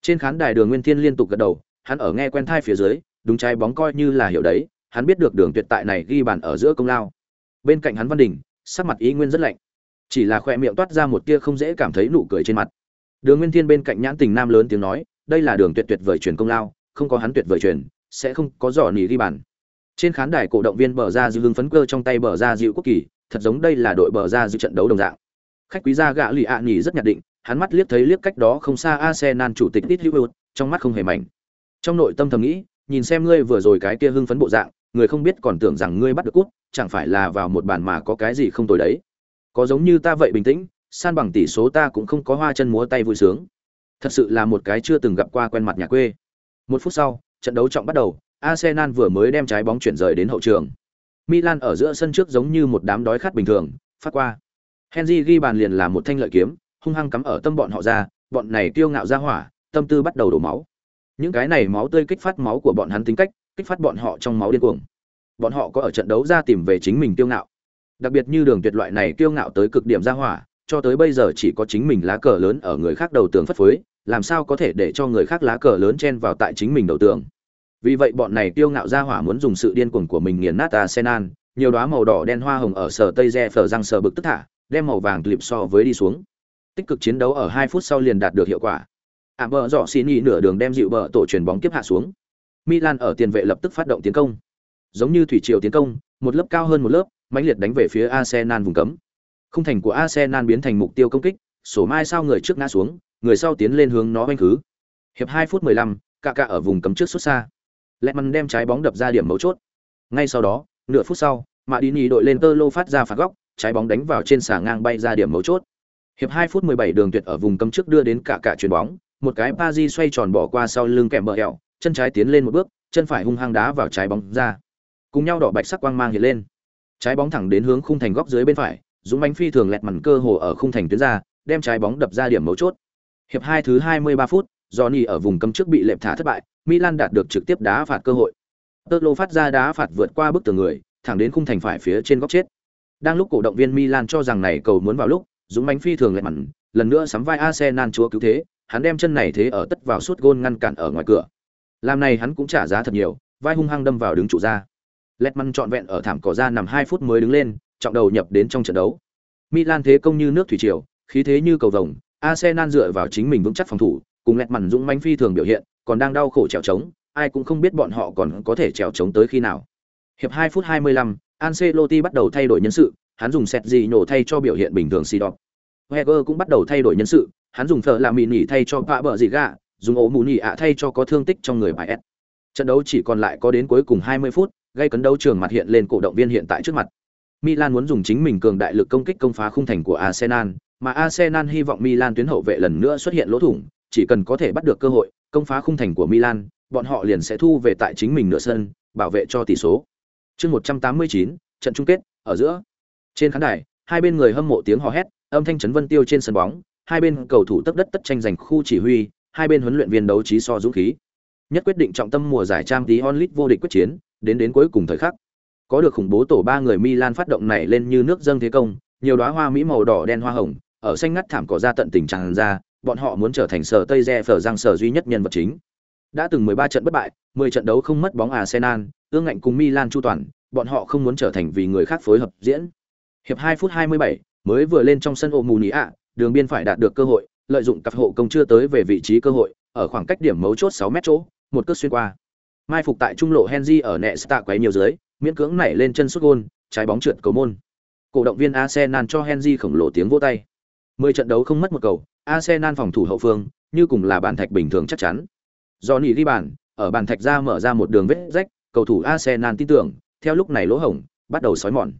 Trên khán đài Đường Nguyên Thiên liên tục gật đầu, hắn ở nghe quen thai phía dưới, đúng trái bóng coi như là hiểu đấy, hắn biết được Đường Tuyệt tại này ghi bàn ở giữa công lao. Bên cạnh hắn Văn Đình, sắc mặt ý nguyên rất lạnh, chỉ là khoe miệng toát ra một tia không dễ cảm thấy nụ cười trên mặt. Đường Nguyên Thiên bên cạnh nhãn tình nam lớn tiếng nói, đây là đường tuyệt tuyệt vời truyền công lao, không có hắn tuyệt vời truyền, sẽ không có giỏ nỉ ghi bàn. Trên khán đài cổ động viên bờ ra dư hưng phấn cơ trong tay bờ ra dịu quốc kỳ, thật giống đây là đội bờ ra dư trận đấu đồng dạng. Khách quý gia gạ lụy ạ à nhỉ rất nhạt định, hắn mắt liếc thấy liếc cách đó không xa Arsenal chủ tịch Tít hữu trong mắt không hề mảnh. Trong nội tâm thầm nghĩ, nhìn xem ngươi vừa rồi cái kia hưng phấn bộ dạng, người không biết còn tưởng rằng ngươi bắt được cút, chẳng phải là vào một bàn mà có cái gì không tồi đấy. Có giống như ta vậy bình tĩnh, san bằng tỷ số ta cũng không có hoa chân múa tay vui sướng. Thật sự là một cái chưa từng gặp qua quen mặt nhà quê. Một phút sau, trận đấu trọng bắt đầu, Arsenal vừa mới đem trái bóng chuyển rời đến hậu trường. Milan ở giữa sân trước giống như một đám đói khát bình thường, phát qua. Henry ghi bàn liền là một thanh lợi kiếm, hung hăng cắm ở tâm bọn họ ra, bọn này kiêu ngạo ra hỏa, tâm tư bắt đầu đổ máu. Những cái này máu tươi kích phát máu của bọn hắn tính cách, kích phát bọn họ trong máu điên cuồng. Bọn họ có ở trận đấu ra tìm về chính mình kiêu ngạo. Đặc biệt như đường tuyệt loại này kiêu ngạo tới cực điểm ra hỏa, cho tới bây giờ chỉ có chính mình lá cờ lớn ở người khác đầu tường phất phới, làm sao có thể để cho người khác lá cờ lớn chen vào tại chính mình đầu tường. Vì vậy bọn này kiêu ngạo ra hỏa muốn dùng sự điên cuồng của mình nghiền nát Arsenal, nhiều đóa màu đỏ đen hoa hồng ở sở tây re phở răng sở bực tức thả, đem màu vàng clip so với đi xuống. Tích cực chiến đấu ở 2 phút sau liền đạt được hiệu quả. Ảm bờ dọ xin nhị nửa đường đem dịu bờ tổ truyền bóng tiếp hạ xuống. Milan ở tiền vệ lập tức phát động tiến công. Giống như thủy triều tiến công, một lớp cao hơn một lớp, mãnh liệt đánh về phía Arsenal vùng cấm. Khung thành của Arsenal biến thành mục tiêu công kích, sổ mai sao người trước ngã xuống, người sau tiến lên hướng nó vánh khứ. Hiệp 2 phút 15, Kaká ở vùng cấm trước xuất xa. Lehmann đem trái bóng đập ra điểm mấu chốt. Ngay sau đó, nửa phút sau, Madini đội lên tơ lô phát ra phạt góc, trái bóng đánh vào trên xà ngang bay ra điểm mấu chốt. Hiệp 2 phút 17 đường tuyệt ở vùng cấm trước đưa đến cả cả chuyền bóng, một cái Pazi xoay tròn bỏ qua sau lưng kèm bờ hẹo, chân trái tiến lên một bước, chân phải hung hăng đá vào trái bóng ra. Cùng nhau đỏ bạch sắc quang mang hiện lên. Trái bóng thẳng đến hướng khung thành góc dưới bên phải, dũng bánh phi thường lẹt màn cơ hồ ở khung thành tuyến ra, đem trái bóng đập ra điểm mấu chốt. Hiệp 2 thứ 23 phút, Johnny ở vùng cấm trước bị lệm thả thất bại, Milan đạt được trực tiếp đá phạt cơ hội. Tơ lô phát ra đá phạt vượt qua bức tường người, thẳng đến khung thành phải phía trên góc chết. Đang lúc cổ động viên Milan cho rằng này cầu muốn vào lúc, dũng bánh phi thường lẹt màn, lần nữa sắm vai Arsenal chúa cứu thế, hắn đem chân này thế ở tất vào suốt gôn ngăn cản ở ngoài cửa. Làm này hắn cũng trả giá thật nhiều, vai hung hăng đâm vào đứng trụ ra. Letman trọn vẹn ở thảm cỏ ra nằm hai phút mới đứng lên, trọng đầu nhập đến trong trận đấu. Milan thế công như nước thủy triều, khí thế như cầu vồng, Arsenal dựa vào chính mình vững chắc phòng thủ, cùng Letman dũng manh phi thường biểu hiện, còn đang đau khổ trèo trống, ai cũng không biết bọn họ còn có thể trèo trống tới khi nào. Hiệp hai phút 25, Ancelotti bắt đầu thay đổi nhân sự, hắn dùng sẹt gì nhổ thay cho biểu hiện bình thường si đọc heger cũng bắt đầu thay đổi nhân sự, hắn dùng thợ làm mì nỉ thay cho vạ bờ gì gạ, dùng ổ mù nhị ạ thay cho có thương tích trong người bài S. Trận đấu chỉ còn lại có đến cuối cùng 20 phút, gây cấn đấu trường mặt hiện lên cổ động viên hiện tại trước mặt. Milan muốn dùng chính mình cường đại lực công kích công phá khung thành của Arsenal, mà Arsenal hy vọng Milan tuyến hậu vệ lần nữa xuất hiện lỗ thủng, chỉ cần có thể bắt được cơ hội, công phá khung thành của Milan, bọn họ liền sẽ thu về tại chính mình nửa sân, bảo vệ cho tỷ số. Chương 189, trận chung kết, ở giữa. Trên khán đài, hai bên người hâm mộ tiếng hò hét, âm thanh chấn vân tiêu trên sân bóng, hai bên cầu thủ tất đất tất tranh giành khu chỉ huy, hai bên huấn luyện viên đấu trí so dũng khí. Nhất quyết định trọng tâm mùa giải trang tí onlit vô địch quyết chiến, đến đến cuối cùng thời khắc. Có được khủng bố tổ ba người Milan phát động này lên như nước dâng thế công, nhiều đóa hoa mỹ màu đỏ đen hoa hồng, ở xanh ngắt thảm cỏ ra tận tình tràn ra, bọn họ muốn trở thành sở Tây Re phở giang sở duy nhất nhân vật chính. Đã từng 13 trận bất bại, 10 trận đấu không mất bóng Arsenal, ương ngạnh cùng Milan chu toàn, bọn họ không muốn trở thành vì người khác phối hợp diễn. Hiệp 2 phút 27, mới vừa lên trong sân Omunia, đường biên phải đạt được cơ hội, lợi dụng cặp hộ công chưa tới về vị trí cơ hội, ở khoảng cách điểm mấu chốt 6 mét chỗ, một cước xuyên qua. Mai phục tại trung lộ Henry ở nẹ tạ quấy nhiều dưới, miễn cưỡng nảy lên chân sút gôn, trái bóng trượt cầu môn. Cổ động viên Arsenal cho Henry khổng lồ tiếng vỗ tay. 10 trận đấu không mất một cầu, Arsenal phòng thủ hậu phương, như cùng là bàn thạch bình thường chắc chắn. Johnny ghi bàn, ở bàn thạch ra mở ra một đường vết rách, cầu thủ Arsenal tin tưởng, theo lúc này lỗ hổng bắt đầu sói mòn.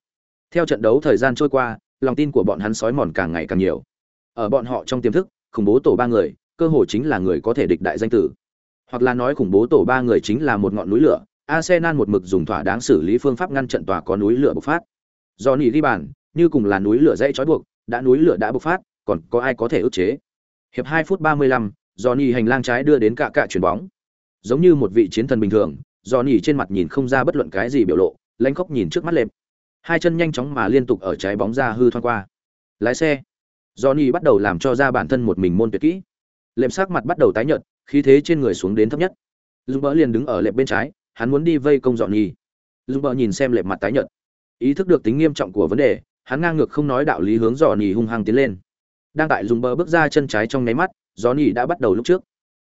Theo trận đấu thời gian trôi qua, lòng tin của bọn hắn sói mòn càng ngày càng nhiều. Ở bọn họ trong tiềm thức, khủng bố tổ ba người, cơ hội chính là người có thể địch đại danh tử. Hoặc là nói khủng bố tổ ba người chính là một ngọn núi lửa, Arsenal một mực dùng thỏa đáng xử lý phương pháp ngăn trận tòa có núi lửa bộc phát. Do nỉ ghi bàn, như cùng là núi lửa dãy trói buộc, đã núi lửa đã bộc phát, còn có ai có thể ức chế. Hiệp 2 phút 35, nỉ hành lang trái đưa đến cạ cạ chuyển bóng. Giống như một vị chiến thần bình thường, do nỉ trên mặt nhìn không ra bất luận cái gì biểu lộ, lãnh khốc nhìn trước mắt lệp. Hai chân nhanh chóng mà liên tục ở trái bóng ra hư thoăn qua. Lái xe. Johnny bắt đầu làm cho ra bản thân một mình môn tuyệt kỹ. Lệm sắc mặt bắt đầu tái nhợt, khí thế trên người xuống đến thấp nhất. Lumber liền đứng ở lệm bên trái, hắn muốn đi vây công Johnny. Lumber nhìn xem lệm mặt tái nhợt, ý thức được tính nghiêm trọng của vấn đề, hắn ngang ngược không nói đạo lý hướng Johnny hung hăng tiến lên. Đang tại Lumber bước ra chân trái trong nháy mắt, Johnny đã bắt đầu lúc trước.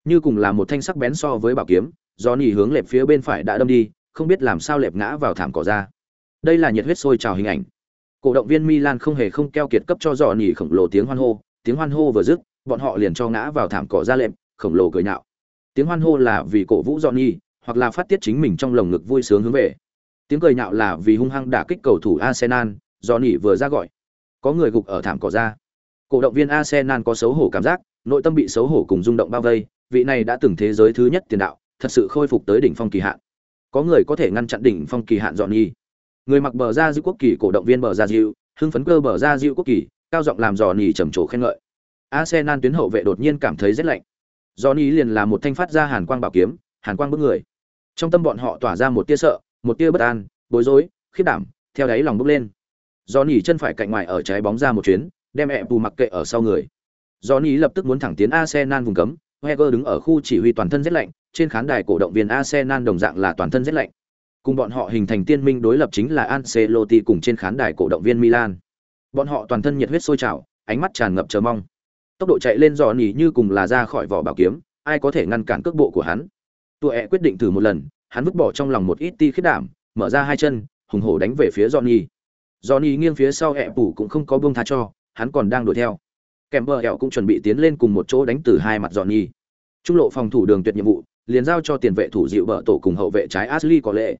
Như cùng là một thanh sắc bén so với bảo kiếm, Johnny hướng lệm phía bên phải đã đâm đi, không biết làm sao lệm ngã vào thảm cỏ ra. Đây là nhiệt huyết sôi trào hình ảnh. Cổ động viên Milan không hề không keo kiệt cấp cho Johnny khổng lồ tiếng hoan hô, tiếng hoan hô vừa dứt, bọn họ liền cho ngã vào thảm cỏ ra lệm, khổng lồ cười nhạo. Tiếng hoan hô là vì cổ vũ Johnny, hoặc là phát tiết chính mình trong lồng ngực vui sướng hướng về. Tiếng cười nhạo là vì hung hăng đả kích cầu thủ Arsenal, Johnny vừa ra gọi. Có người gục ở thảm cỏ ra. Cổ động viên Arsenal có xấu hổ cảm giác, nội tâm bị xấu hổ cùng rung động bao vây, vị này đã từng thế giới thứ nhất tiền đạo, thật sự khôi phục tới đỉnh phong kỳ hạn. Có người có thể ngăn chặn đỉnh phong kỳ hạn Johnny. Người mặc bờ ra dư quốc kỳ cổ động viên bờ ra dịu, hưng phấn cơ bờ ra dịu quốc kỳ, cao giọng làm dò nỉ trầm trồ khen ngợi. Arsenal tuyến hậu vệ đột nhiên cảm thấy rất lạnh. Johnny liền là một thanh phát ra hàn quang bảo kiếm, hàn quang bức người. Trong tâm bọn họ tỏa ra một tia sợ, một tia bất an, bối rối, khiếp đảm, theo đáy lòng bốc lên. Johnny chân phải cạnh ngoài ở trái bóng ra một chuyến, đem ẹ bù mặc kệ ở sau người. Johnny lập tức muốn thẳng tiến Arsenal vùng cấm, heger đứng ở khu chỉ huy toàn thân rất lạnh, trên khán đài cổ động viên Arsenal đồng dạng là toàn thân rất lạnh. Cùng bọn họ hình thành tiên minh đối lập chính là Ancelotti cùng trên khán đài cổ động viên Milan. Bọn họ toàn thân nhiệt huyết sôi trào, ánh mắt tràn ngập chờ mong. Tốc độ chạy lên Johnny như cùng là ra khỏi vỏ bảo kiếm, ai có thể ngăn cản cước bộ của hắn. Tụi ẹ quyết định thử một lần, hắn vứt bỏ trong lòng một ít ti khiết đảm, mở ra hai chân, hùng hổ đánh về phía Johnny. Johnny nghiêng phía sau ẹ phủ cũng không có buông tha cho, hắn còn đang đuổi theo kèm bờ hẹo cũng chuẩn bị tiến lên cùng một chỗ đánh từ hai mặt Johnny. trung lộ phòng thủ đường tuyệt nhiệm vụ liền giao cho tiền vệ thủ dịu bờ tổ cùng hậu vệ trái Ashley có lệ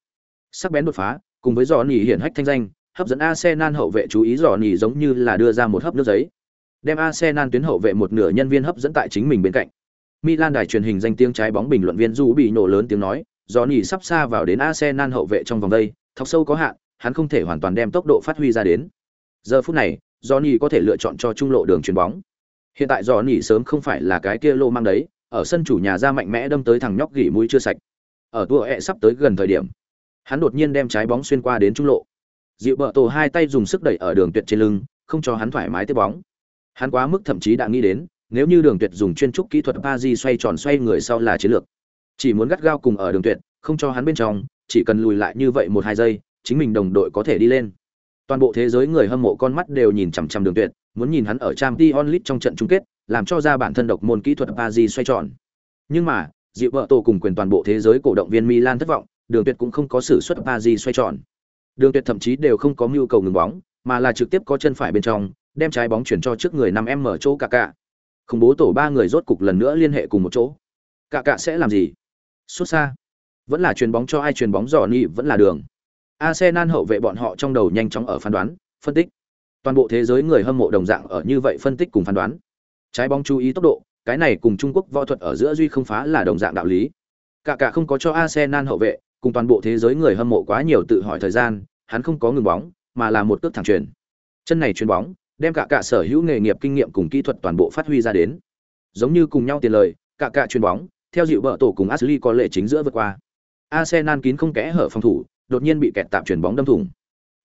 sắc bén đột phá cùng với dọn nhi hiển hách thanh danh hấp dẫn Arsenal hậu vệ chú ý dọn nhi giống như là đưa ra một hấp nước giấy đem Arsenal tuyến hậu vệ một nửa nhân viên hấp dẫn tại chính mình bên cạnh Milan đài truyền hình danh tiếng trái bóng bình luận viên Du bị nổ lớn tiếng nói, Johnny sắp xa vào đến Arsenal hậu vệ trong vòng đây, thọc sâu có hạn, hắn không thể hoàn toàn đem tốc độ phát huy ra đến. Giờ phút này, Johnny có thể lựa chọn cho trung lộ đường chuyền bóng. Hiện tại Johnny sớm không phải là cái kia lô mang đấy, ở sân chủ nhà ra mạnh mẽ đâm tới thằng nhóc gỉ mũi chưa sạch. Ở tua ẹ sắp tới gần thời điểm, hắn đột nhiên đem trái bóng xuyên qua đến trung lộ. Dịu bờ tổ hai tay dùng sức đẩy ở đường tuyệt trên lưng, không cho hắn thoải mái tiếp bóng. Hắn quá mức thậm chí đã nghĩ đến, nếu như đường tuyệt dùng chuyên trúc kỹ thuật Pazi xoay tròn xoay người sau là chiến lược. Chỉ muốn gắt gao cùng ở đường tuyệt, không cho hắn bên trong, chỉ cần lùi lại như vậy một hai giây, chính mình đồng đội có thể đi lên toàn bộ thế giới người hâm mộ con mắt đều nhìn chằm chằm đường tuyệt muốn nhìn hắn ở trang t onlit trong trận chung kết làm cho ra bản thân độc môn kỹ thuật ba di xoay tròn nhưng mà dịu vợ tổ cùng quyền toàn bộ thế giới cổ động viên milan thất vọng đường tuyệt cũng không có sử xuất ba gì xoay tròn đường tuyệt thậm chí đều không có mưu cầu ngừng bóng mà là trực tiếp có chân phải bên trong đem trái bóng chuyển cho trước người năm em mở chỗ cả cả Không bố tổ ba người rốt cục lần nữa liên hệ cùng một chỗ cả cả sẽ làm gì xuất xa vẫn là chuyền bóng cho ai chuyền bóng dò ni vẫn là đường Arsenal hậu vệ bọn họ trong đầu nhanh chóng ở phán đoán, phân tích. Toàn bộ thế giới người hâm mộ đồng dạng ở như vậy phân tích cùng phán đoán. Trái bóng chú ý tốc độ, cái này cùng Trung Quốc võ thuật ở giữa duy không phá là đồng dạng đạo lý. Cả cả không có cho Arsenal hậu vệ, cùng toàn bộ thế giới người hâm mộ quá nhiều tự hỏi thời gian, hắn không có ngừng bóng, mà là một cước thẳng truyền. Chân này chuyền bóng, đem cả cả sở hữu nghề nghiệp kinh nghiệm cùng kỹ thuật toàn bộ phát huy ra đến. Giống như cùng nhau tiền lời, cả cả chuyền bóng, theo dịu bờ tổ cùng Ashley có lệ chính giữa vượt qua. Arsenal kín không kẽ hở phòng thủ, đột nhiên bị kẹt tạm chuyền bóng đâm thủng.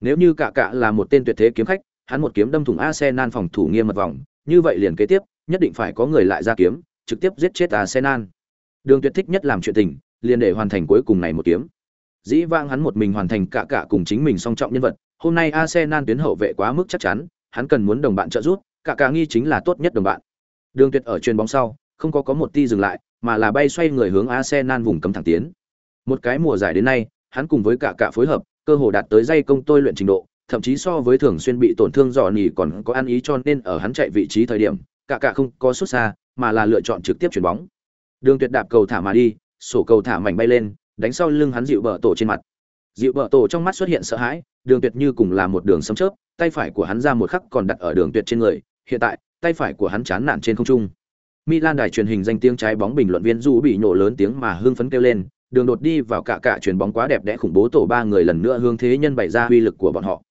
Nếu như cả cả là một tên tuyệt thế kiếm khách, hắn một kiếm đâm thủng Arsenal phòng thủ nghiêm mật vòng, như vậy liền kế tiếp, nhất định phải có người lại ra kiếm, trực tiếp giết chết Arsenal. Đường Tuyệt thích nhất làm chuyện tình, liền để hoàn thành cuối cùng này một kiếm. Dĩ vãng hắn một mình hoàn thành cả cả cùng chính mình song trọng nhân vật, hôm nay Arsenal tuyến hậu vệ quá mức chắc chắn, hắn cần muốn đồng bạn trợ giúp, cả cả nghi chính là tốt nhất đồng bạn. Đường Tuyệt ở truyền bóng sau, không có có một ti dừng lại, mà là bay xoay người hướng Arsenal vùng cấm thẳng tiến. Một cái mùa giải đến nay, hắn cùng với cả cả phối hợp, cơ hồ đạt tới dây công tôi luyện trình độ, thậm chí so với thường xuyên bị tổn thương dò nỉ còn có ăn ý cho nên ở hắn chạy vị trí thời điểm, cả cả không có xuất xa, mà là lựa chọn trực tiếp chuyển bóng. Đường Tuyệt đạp cầu thả mà đi, sổ cầu thả mảnh bay lên, đánh sau lưng hắn dịu bờ tổ trên mặt. Dịu bờ tổ trong mắt xuất hiện sợ hãi, Đường Tuyệt như cùng là một đường sấm chớp, tay phải của hắn ra một khắc còn đặt ở Đường Tuyệt trên người, hiện tại, tay phải của hắn chán nản trên không trung. Milan đài truyền hình danh tiếng trái bóng bình luận viên Du bị nổ lớn tiếng mà hưng phấn kêu lên, đường đột đi vào cả cả chuyền bóng quá đẹp đẽ khủng bố tổ ba người lần nữa hướng thế nhân bày ra uy lực của bọn họ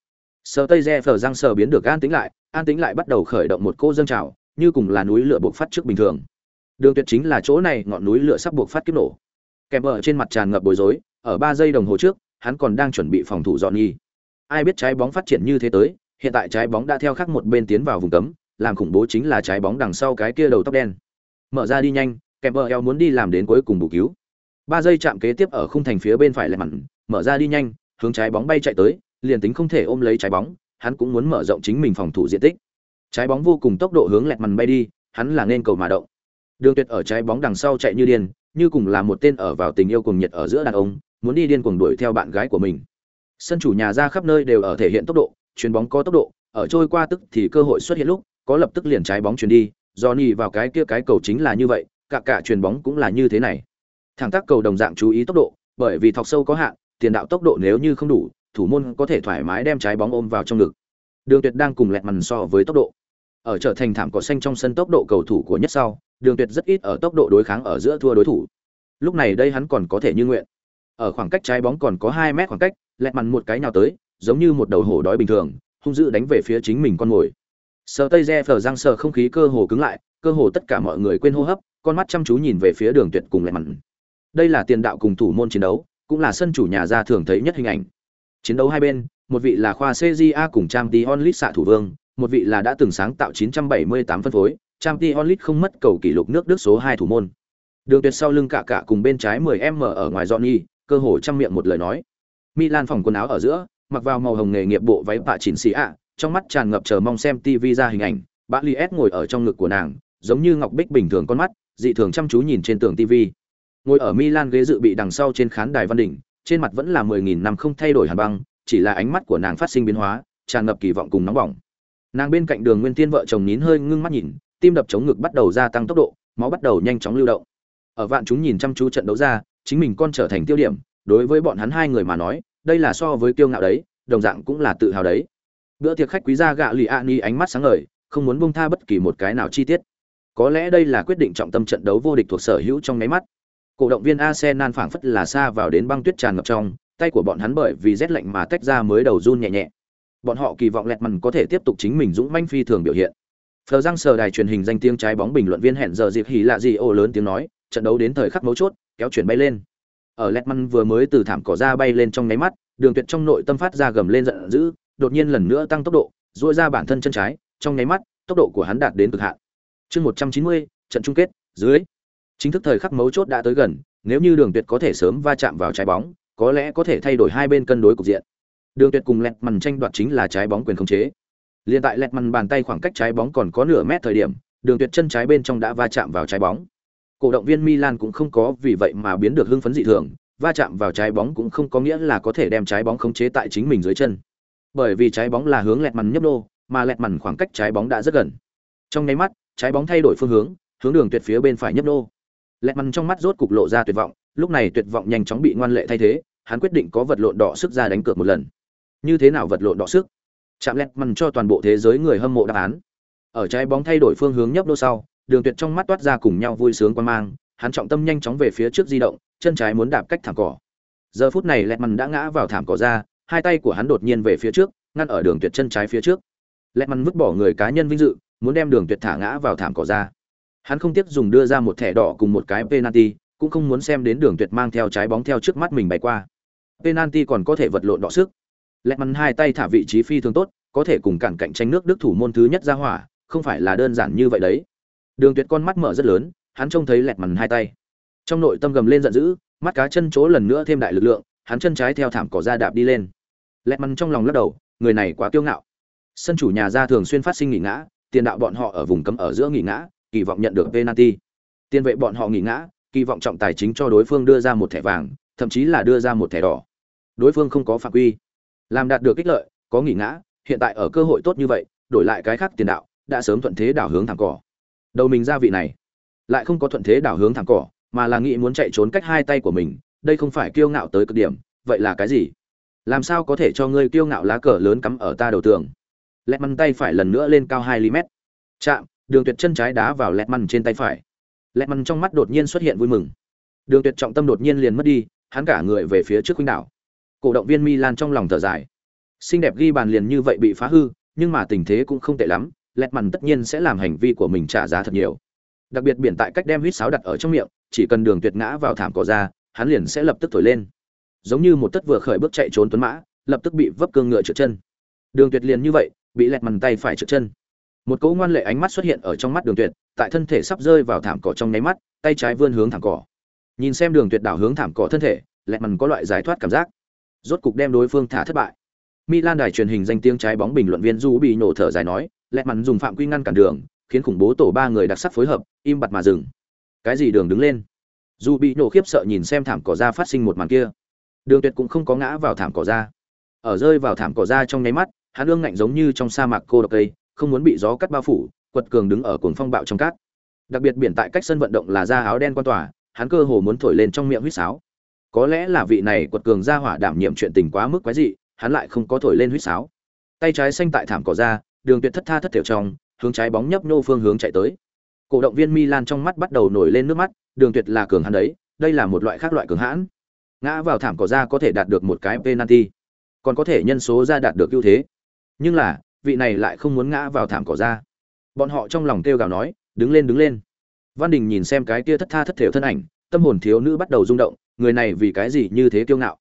sờ tây re phờ răng sờ biến được an tính lại an tính lại bắt đầu khởi động một cô dâng trào như cùng là núi lửa buộc phát trước bình thường đường tuyệt chính là chỗ này ngọn núi lửa sắp buộc phát kiếp nổ. Kèm ở trên mặt tràn ngập bối rối, ở ba giây đồng hồ trước, hắn còn đang chuẩn bị phòng thủ dọn nhi ai biết trái bóng phát triển như thế tới, hiện tại trái bóng đã theo khắc một bên tiến vào vùng cấm, làm khủng bố chính là trái bóng đằng sau cái kia đầu tóc đen. Mở ra đi nhanh, kèm vợ eo muốn đi làm đến cuối cùng bù cứu. Ba giây chạm kế tiếp ở khung thành phía bên phải lại mặn, mở ra đi nhanh, hướng trái bóng bay chạy tới, liền tính không thể ôm lấy trái bóng, hắn cũng muốn mở rộng chính mình phòng thủ diện tích. Trái bóng vô cùng tốc độ hướng lẹt mằn bay đi, hắn là nên cầu mà động đường tuyệt ở trái bóng đằng sau chạy như điên như cùng là một tên ở vào tình yêu cùng nhiệt ở giữa đàn ông muốn đi điên cuồng đuổi theo bạn gái của mình sân chủ nhà ra khắp nơi đều ở thể hiện tốc độ chuyền bóng có tốc độ ở trôi qua tức thì cơ hội xuất hiện lúc có lập tức liền trái bóng chuyền đi Johnny vào cái kia cái cầu chính là như vậy, cả cả chuyền bóng cũng là như thế này. Thằng tác cầu đồng dạng chú ý tốc độ, bởi vì thọc sâu có hạn, tiền đạo tốc độ nếu như không đủ, thủ môn có thể thoải mái đem trái bóng ôm vào trong ngực. Đường Tuyệt đang cùng lẹt mằn so với tốc độ. Ở trở thành thảm cỏ xanh trong sân tốc độ cầu thủ của nhất sau, Đường Tuyệt rất ít ở tốc độ đối kháng ở giữa thua đối thủ. Lúc này đây hắn còn có thể như nguyện. Ở khoảng cách trái bóng còn có 2 mét khoảng cách, lẹt mằn một cái nhào tới, giống như một đầu hổ đói bình thường, hung dữ đánh về phía chính mình con ngồi. Sờ Tây re phở răng sờ không khí cơ hồ cứng lại, cơ hồ tất cả mọi người quên hô hấp, con mắt chăm chú nhìn về phía Đường Tuyệt cùng lẹt mằn. Đây là tiền đạo cùng thủ môn chiến đấu, cũng là sân chủ nhà ra thường thấy nhất hình ảnh. Chiến đấu hai bên, một vị là khoa CJA cùng Champions League xạ thủ vương, một vị là đã từng sáng tạo 978 phân phối, Champions League không mất cầu kỷ lục nước Đức số 2 thủ môn. Đường Tuyệt sau lưng cả cả cùng bên trái 10m ở ngoài Johnny, cơ hội trăm miệng một lời nói. Milan phòng quần áo ở giữa, mặc vào màu hồng nghề nghiệp bộ váy bạ chỉnh xì ạ, trong mắt tràn ngập chờ mong xem TV ra hình ảnh, Bà Liet ngồi ở trong ngực của nàng, giống như ngọc bích bình thường con mắt, dị thường chăm chú nhìn trên tường TV. Ngồi ở Milan ghế dự bị đằng sau trên khán đài văn đỉnh, trên mặt vẫn là 10000 năm không thay đổi hàn băng, chỉ là ánh mắt của nàng phát sinh biến hóa, tràn ngập kỳ vọng cùng nóng bỏng. Nàng bên cạnh Đường Nguyên Tiên vợ chồng nín hơi ngưng mắt nhìn, tim đập chống ngực bắt đầu gia tăng tốc độ, máu bắt đầu nhanh chóng lưu động. Ở vạn chúng nhìn chăm chú trận đấu ra, chính mình con trở thành tiêu điểm, đối với bọn hắn hai người mà nói, đây là so với kiêu ngạo đấy, đồng dạng cũng là tự hào đấy. Bữa tiệc khách quý gia gạ lì Ani ánh mắt sáng ngời, không muốn buông tha bất kỳ một cái nào chi tiết. Có lẽ đây là quyết định trọng tâm trận đấu vô địch thuộc sở hữu trong mấy mắt. Cổ động viên Arsenal phảng phất là xa vào đến băng tuyết tràn ngập trong, tay của bọn hắn bởi vì rét lạnh mà tách ra mới đầu run nhẹ nhẹ. Bọn họ kỳ vọng lẹt mằn có thể tiếp tục chính mình dũng manh phi thường biểu hiện. Phờ răng sờ đài truyền hình danh tiếng trái bóng bình luận viên hẹn giờ dịp hỉ lạ gì ô lớn tiếng nói, trận đấu đến thời khắc mấu chốt, kéo chuyển bay lên. Ở Letman vừa mới từ thảm cỏ ra bay lên trong nháy mắt, Đường Tuyệt trong nội tâm phát ra gầm lên giận dữ, đột nhiên lần nữa tăng tốc độ, duỗi ra bản thân chân trái, trong nháy mắt, tốc độ của hắn đạt đến cực hạn. Chương 190, trận chung kết, dưới. Chính thức thời khắc mấu chốt đã tới gần, nếu như Đường Tuyệt có thể sớm va chạm vào trái bóng, có lẽ có thể thay đổi hai bên cân đối cục diện. Đường Tuyệt cùng Lẹt Mằn tranh đoạt chính là trái bóng quyền khống chế. Liên tại Lẹt Mằn bàn tay khoảng cách trái bóng còn có nửa mét thời điểm, Đường Tuyệt chân trái bên trong đã va chạm vào trái bóng. Cổ động viên Milan cũng không có vì vậy mà biến được hưng phấn dị thường, va chạm vào trái bóng cũng không có nghĩa là có thể đem trái bóng khống chế tại chính mình dưới chân. Bởi vì trái bóng là hướng Lẹt Mằn nhấp đô, mà Lẹt Mằn khoảng cách trái bóng đã rất gần. Trong nháy mắt, trái bóng thay đổi phương hướng, hướng Đường Tuyệt phía bên phải nhấp đô. Lẹt Mằn trong mắt rốt cục lộ ra tuyệt vọng, lúc này tuyệt vọng nhanh chóng bị ngoan lệ thay thế, hắn quyết định có vật lộn đỏ sức ra đánh cược một lần như thế nào vật lộn đỏ sức chạm lẹt mằn cho toàn bộ thế giới người hâm mộ đáp án. Ở trái bóng thay đổi phương hướng nhấp đô sau, đường tuyệt trong mắt toát ra cùng nhau vui sướng quan mang, hắn trọng tâm nhanh chóng về phía trước di động, chân trái muốn đạp cách thảm cỏ. Giờ phút này lẹt mằn đã ngã vào thảm cỏ ra, hai tay của hắn đột nhiên về phía trước, ngăn ở đường tuyệt chân trái phía trước. Lẹt mằn vứt bỏ người cá nhân vinh dự, muốn đem đường tuyệt thả ngã vào thảm cỏ ra. Hắn không tiếc dùng đưa ra một thẻ đỏ cùng một cái penalty, cũng không muốn xem đến đường tuyệt mang theo trái bóng theo trước mắt mình bay qua. Penalty còn có thể vật lộn đọ sức lẹt mắn hai tay thả vị trí phi thường tốt, có thể cùng cản cạnh tranh nước đức thủ môn thứ nhất ra hỏa, không phải là đơn giản như vậy đấy. Đường tuyệt con mắt mở rất lớn, hắn trông thấy lẹt mằn hai tay. Trong nội tâm gầm lên giận dữ, mắt cá chân chỗ lần nữa thêm đại lực lượng, hắn chân trái theo thảm cỏ ra đạp đi lên. Lẹt mằn trong lòng lắc đầu, người này quá kiêu ngạo. Sân chủ nhà ra thường xuyên phát sinh nghỉ ngã, tiền đạo bọn họ ở vùng cấm ở giữa nghỉ ngã, kỳ vọng nhận được penalty. Tiền vệ bọn họ nghỉ ngã, kỳ vọng trọng tài chính cho đối phương đưa ra một thẻ vàng, thậm chí là đưa ra một thẻ đỏ. Đối phương không có phạm quy làm đạt được kích lợi, có nghỉ ngã, hiện tại ở cơ hội tốt như vậy, đổi lại cái khác tiền đạo, đã sớm thuận thế đảo hướng thẳng cỏ. Đầu mình ra vị này, lại không có thuận thế đảo hướng thẳng cỏ, mà là nghĩ muốn chạy trốn cách hai tay của mình, đây không phải kiêu ngạo tới cực điểm, vậy là cái gì? Làm sao có thể cho ngươi kiêu ngạo lá cờ lớn cắm ở ta đầu tường? Lẹt măn tay phải lần nữa lên cao hai ly mét. Chạm, đường tuyệt chân trái đá vào lẹt măn trên tay phải. Lẹt măn trong mắt đột nhiên xuất hiện vui mừng. Đường tuyệt trọng tâm đột nhiên liền mất đi, hắn cả người về phía trước khuynh đảo cổ động viên Milan trong lòng thở dài. Xinh đẹp ghi bàn liền như vậy bị phá hư, nhưng mà tình thế cũng không tệ lắm, Lẹt màn tất nhiên sẽ làm hành vi của mình trả giá thật nhiều. Đặc biệt biển tại cách đem huýt sáo đặt ở trong miệng, chỉ cần đường tuyệt ngã vào thảm cỏ ra, hắn liền sẽ lập tức thổi lên. Giống như một tất vừa khởi bước chạy trốn tuấn mã, lập tức bị vấp cương ngựa trượt chân. Đường tuyệt liền như vậy, bị lẹt màn tay phải trượt chân. Một cỗ ngoan lệ ánh mắt xuất hiện ở trong mắt đường tuyệt, tại thân thể sắp rơi vào thảm cỏ trong nháy mắt, tay trái vươn hướng thảm cỏ. Nhìn xem đường tuyệt đảo hướng thảm cỏ thân thể, lẹt màn có loại giải thoát cảm giác rốt cục đem đối phương thả thất bại. Milan đài truyền hình danh tiếng trái bóng bình luận viên Du bị nổ thở dài nói, lẹt mắn dùng phạm quy ngăn cản đường, khiến khủng bố tổ ba người đặc sắc phối hợp, im bặt mà dừng. Cái gì đường đứng lên? Du bị nổ khiếp sợ nhìn xem thảm cỏ ra phát sinh một màn kia. Đường Tuyệt cũng không có ngã vào thảm cỏ ra. Ở rơi vào thảm cỏ ra trong nháy mắt, hắn ương ngạnh giống như trong sa mạc cô độc cây, không muốn bị gió cắt bao phủ, quật cường đứng ở cuồng phong bạo trong cát đặc biệt biển tại cách sân vận động là da áo đen quan tòa hắn cơ hồ muốn thổi lên trong miệng huýt sáo có lẽ là vị này quật cường ra hỏa đảm nhiệm chuyện tình quá mức quái dị, hắn lại không có thổi lên huýt sáo. Tay trái xanh tại thảm cỏ ra, đường tuyệt thất tha thất thiểu trong, hướng trái bóng nhấp nhô phương hướng chạy tới. Cổ động viên milan trong mắt bắt đầu nổi lên nước mắt, đường tuyệt là cường hắn đấy, đây là một loại khác loại cường hãn. Ngã vào thảm cỏ ra có thể đạt được một cái penalty, còn có thể nhân số ra đạt được ưu thế. Nhưng là, vị này lại không muốn ngã vào thảm cỏ ra. Bọn họ trong lòng kêu gào nói, đứng lên đứng lên. Văn đình nhìn xem cái kia thất tha thất thểu thân ảnh, tâm hồn thiếu nữ bắt đầu rung động người này vì cái gì như thế kiêu ngạo?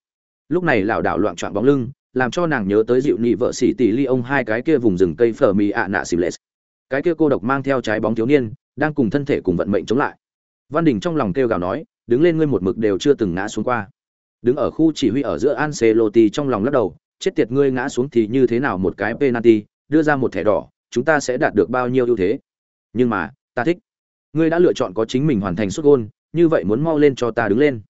Lúc này lảo đảo loạn trọn bóng lưng, làm cho nàng nhớ tới dịu nhị vợ xỉ tỷ ly ông hai cái kia vùng rừng cây phở mì ạ nạ xìm lệ. Cái kia cô độc mang theo trái bóng thiếu niên, đang cùng thân thể cùng vận mệnh chống lại. Văn đình trong lòng kêu gào nói, đứng lên ngươi một mực đều chưa từng ngã xuống qua. Đứng ở khu chỉ huy ở giữa Ancelotti trong lòng lắc đầu, chết tiệt ngươi ngã xuống thì như thế nào một cái penalty, đưa ra một thẻ đỏ, chúng ta sẽ đạt được bao nhiêu ưu thế? Nhưng mà, ta thích. Ngươi đã lựa chọn có chính mình hoàn thành xuất gôn, như vậy muốn mau lên cho ta đứng lên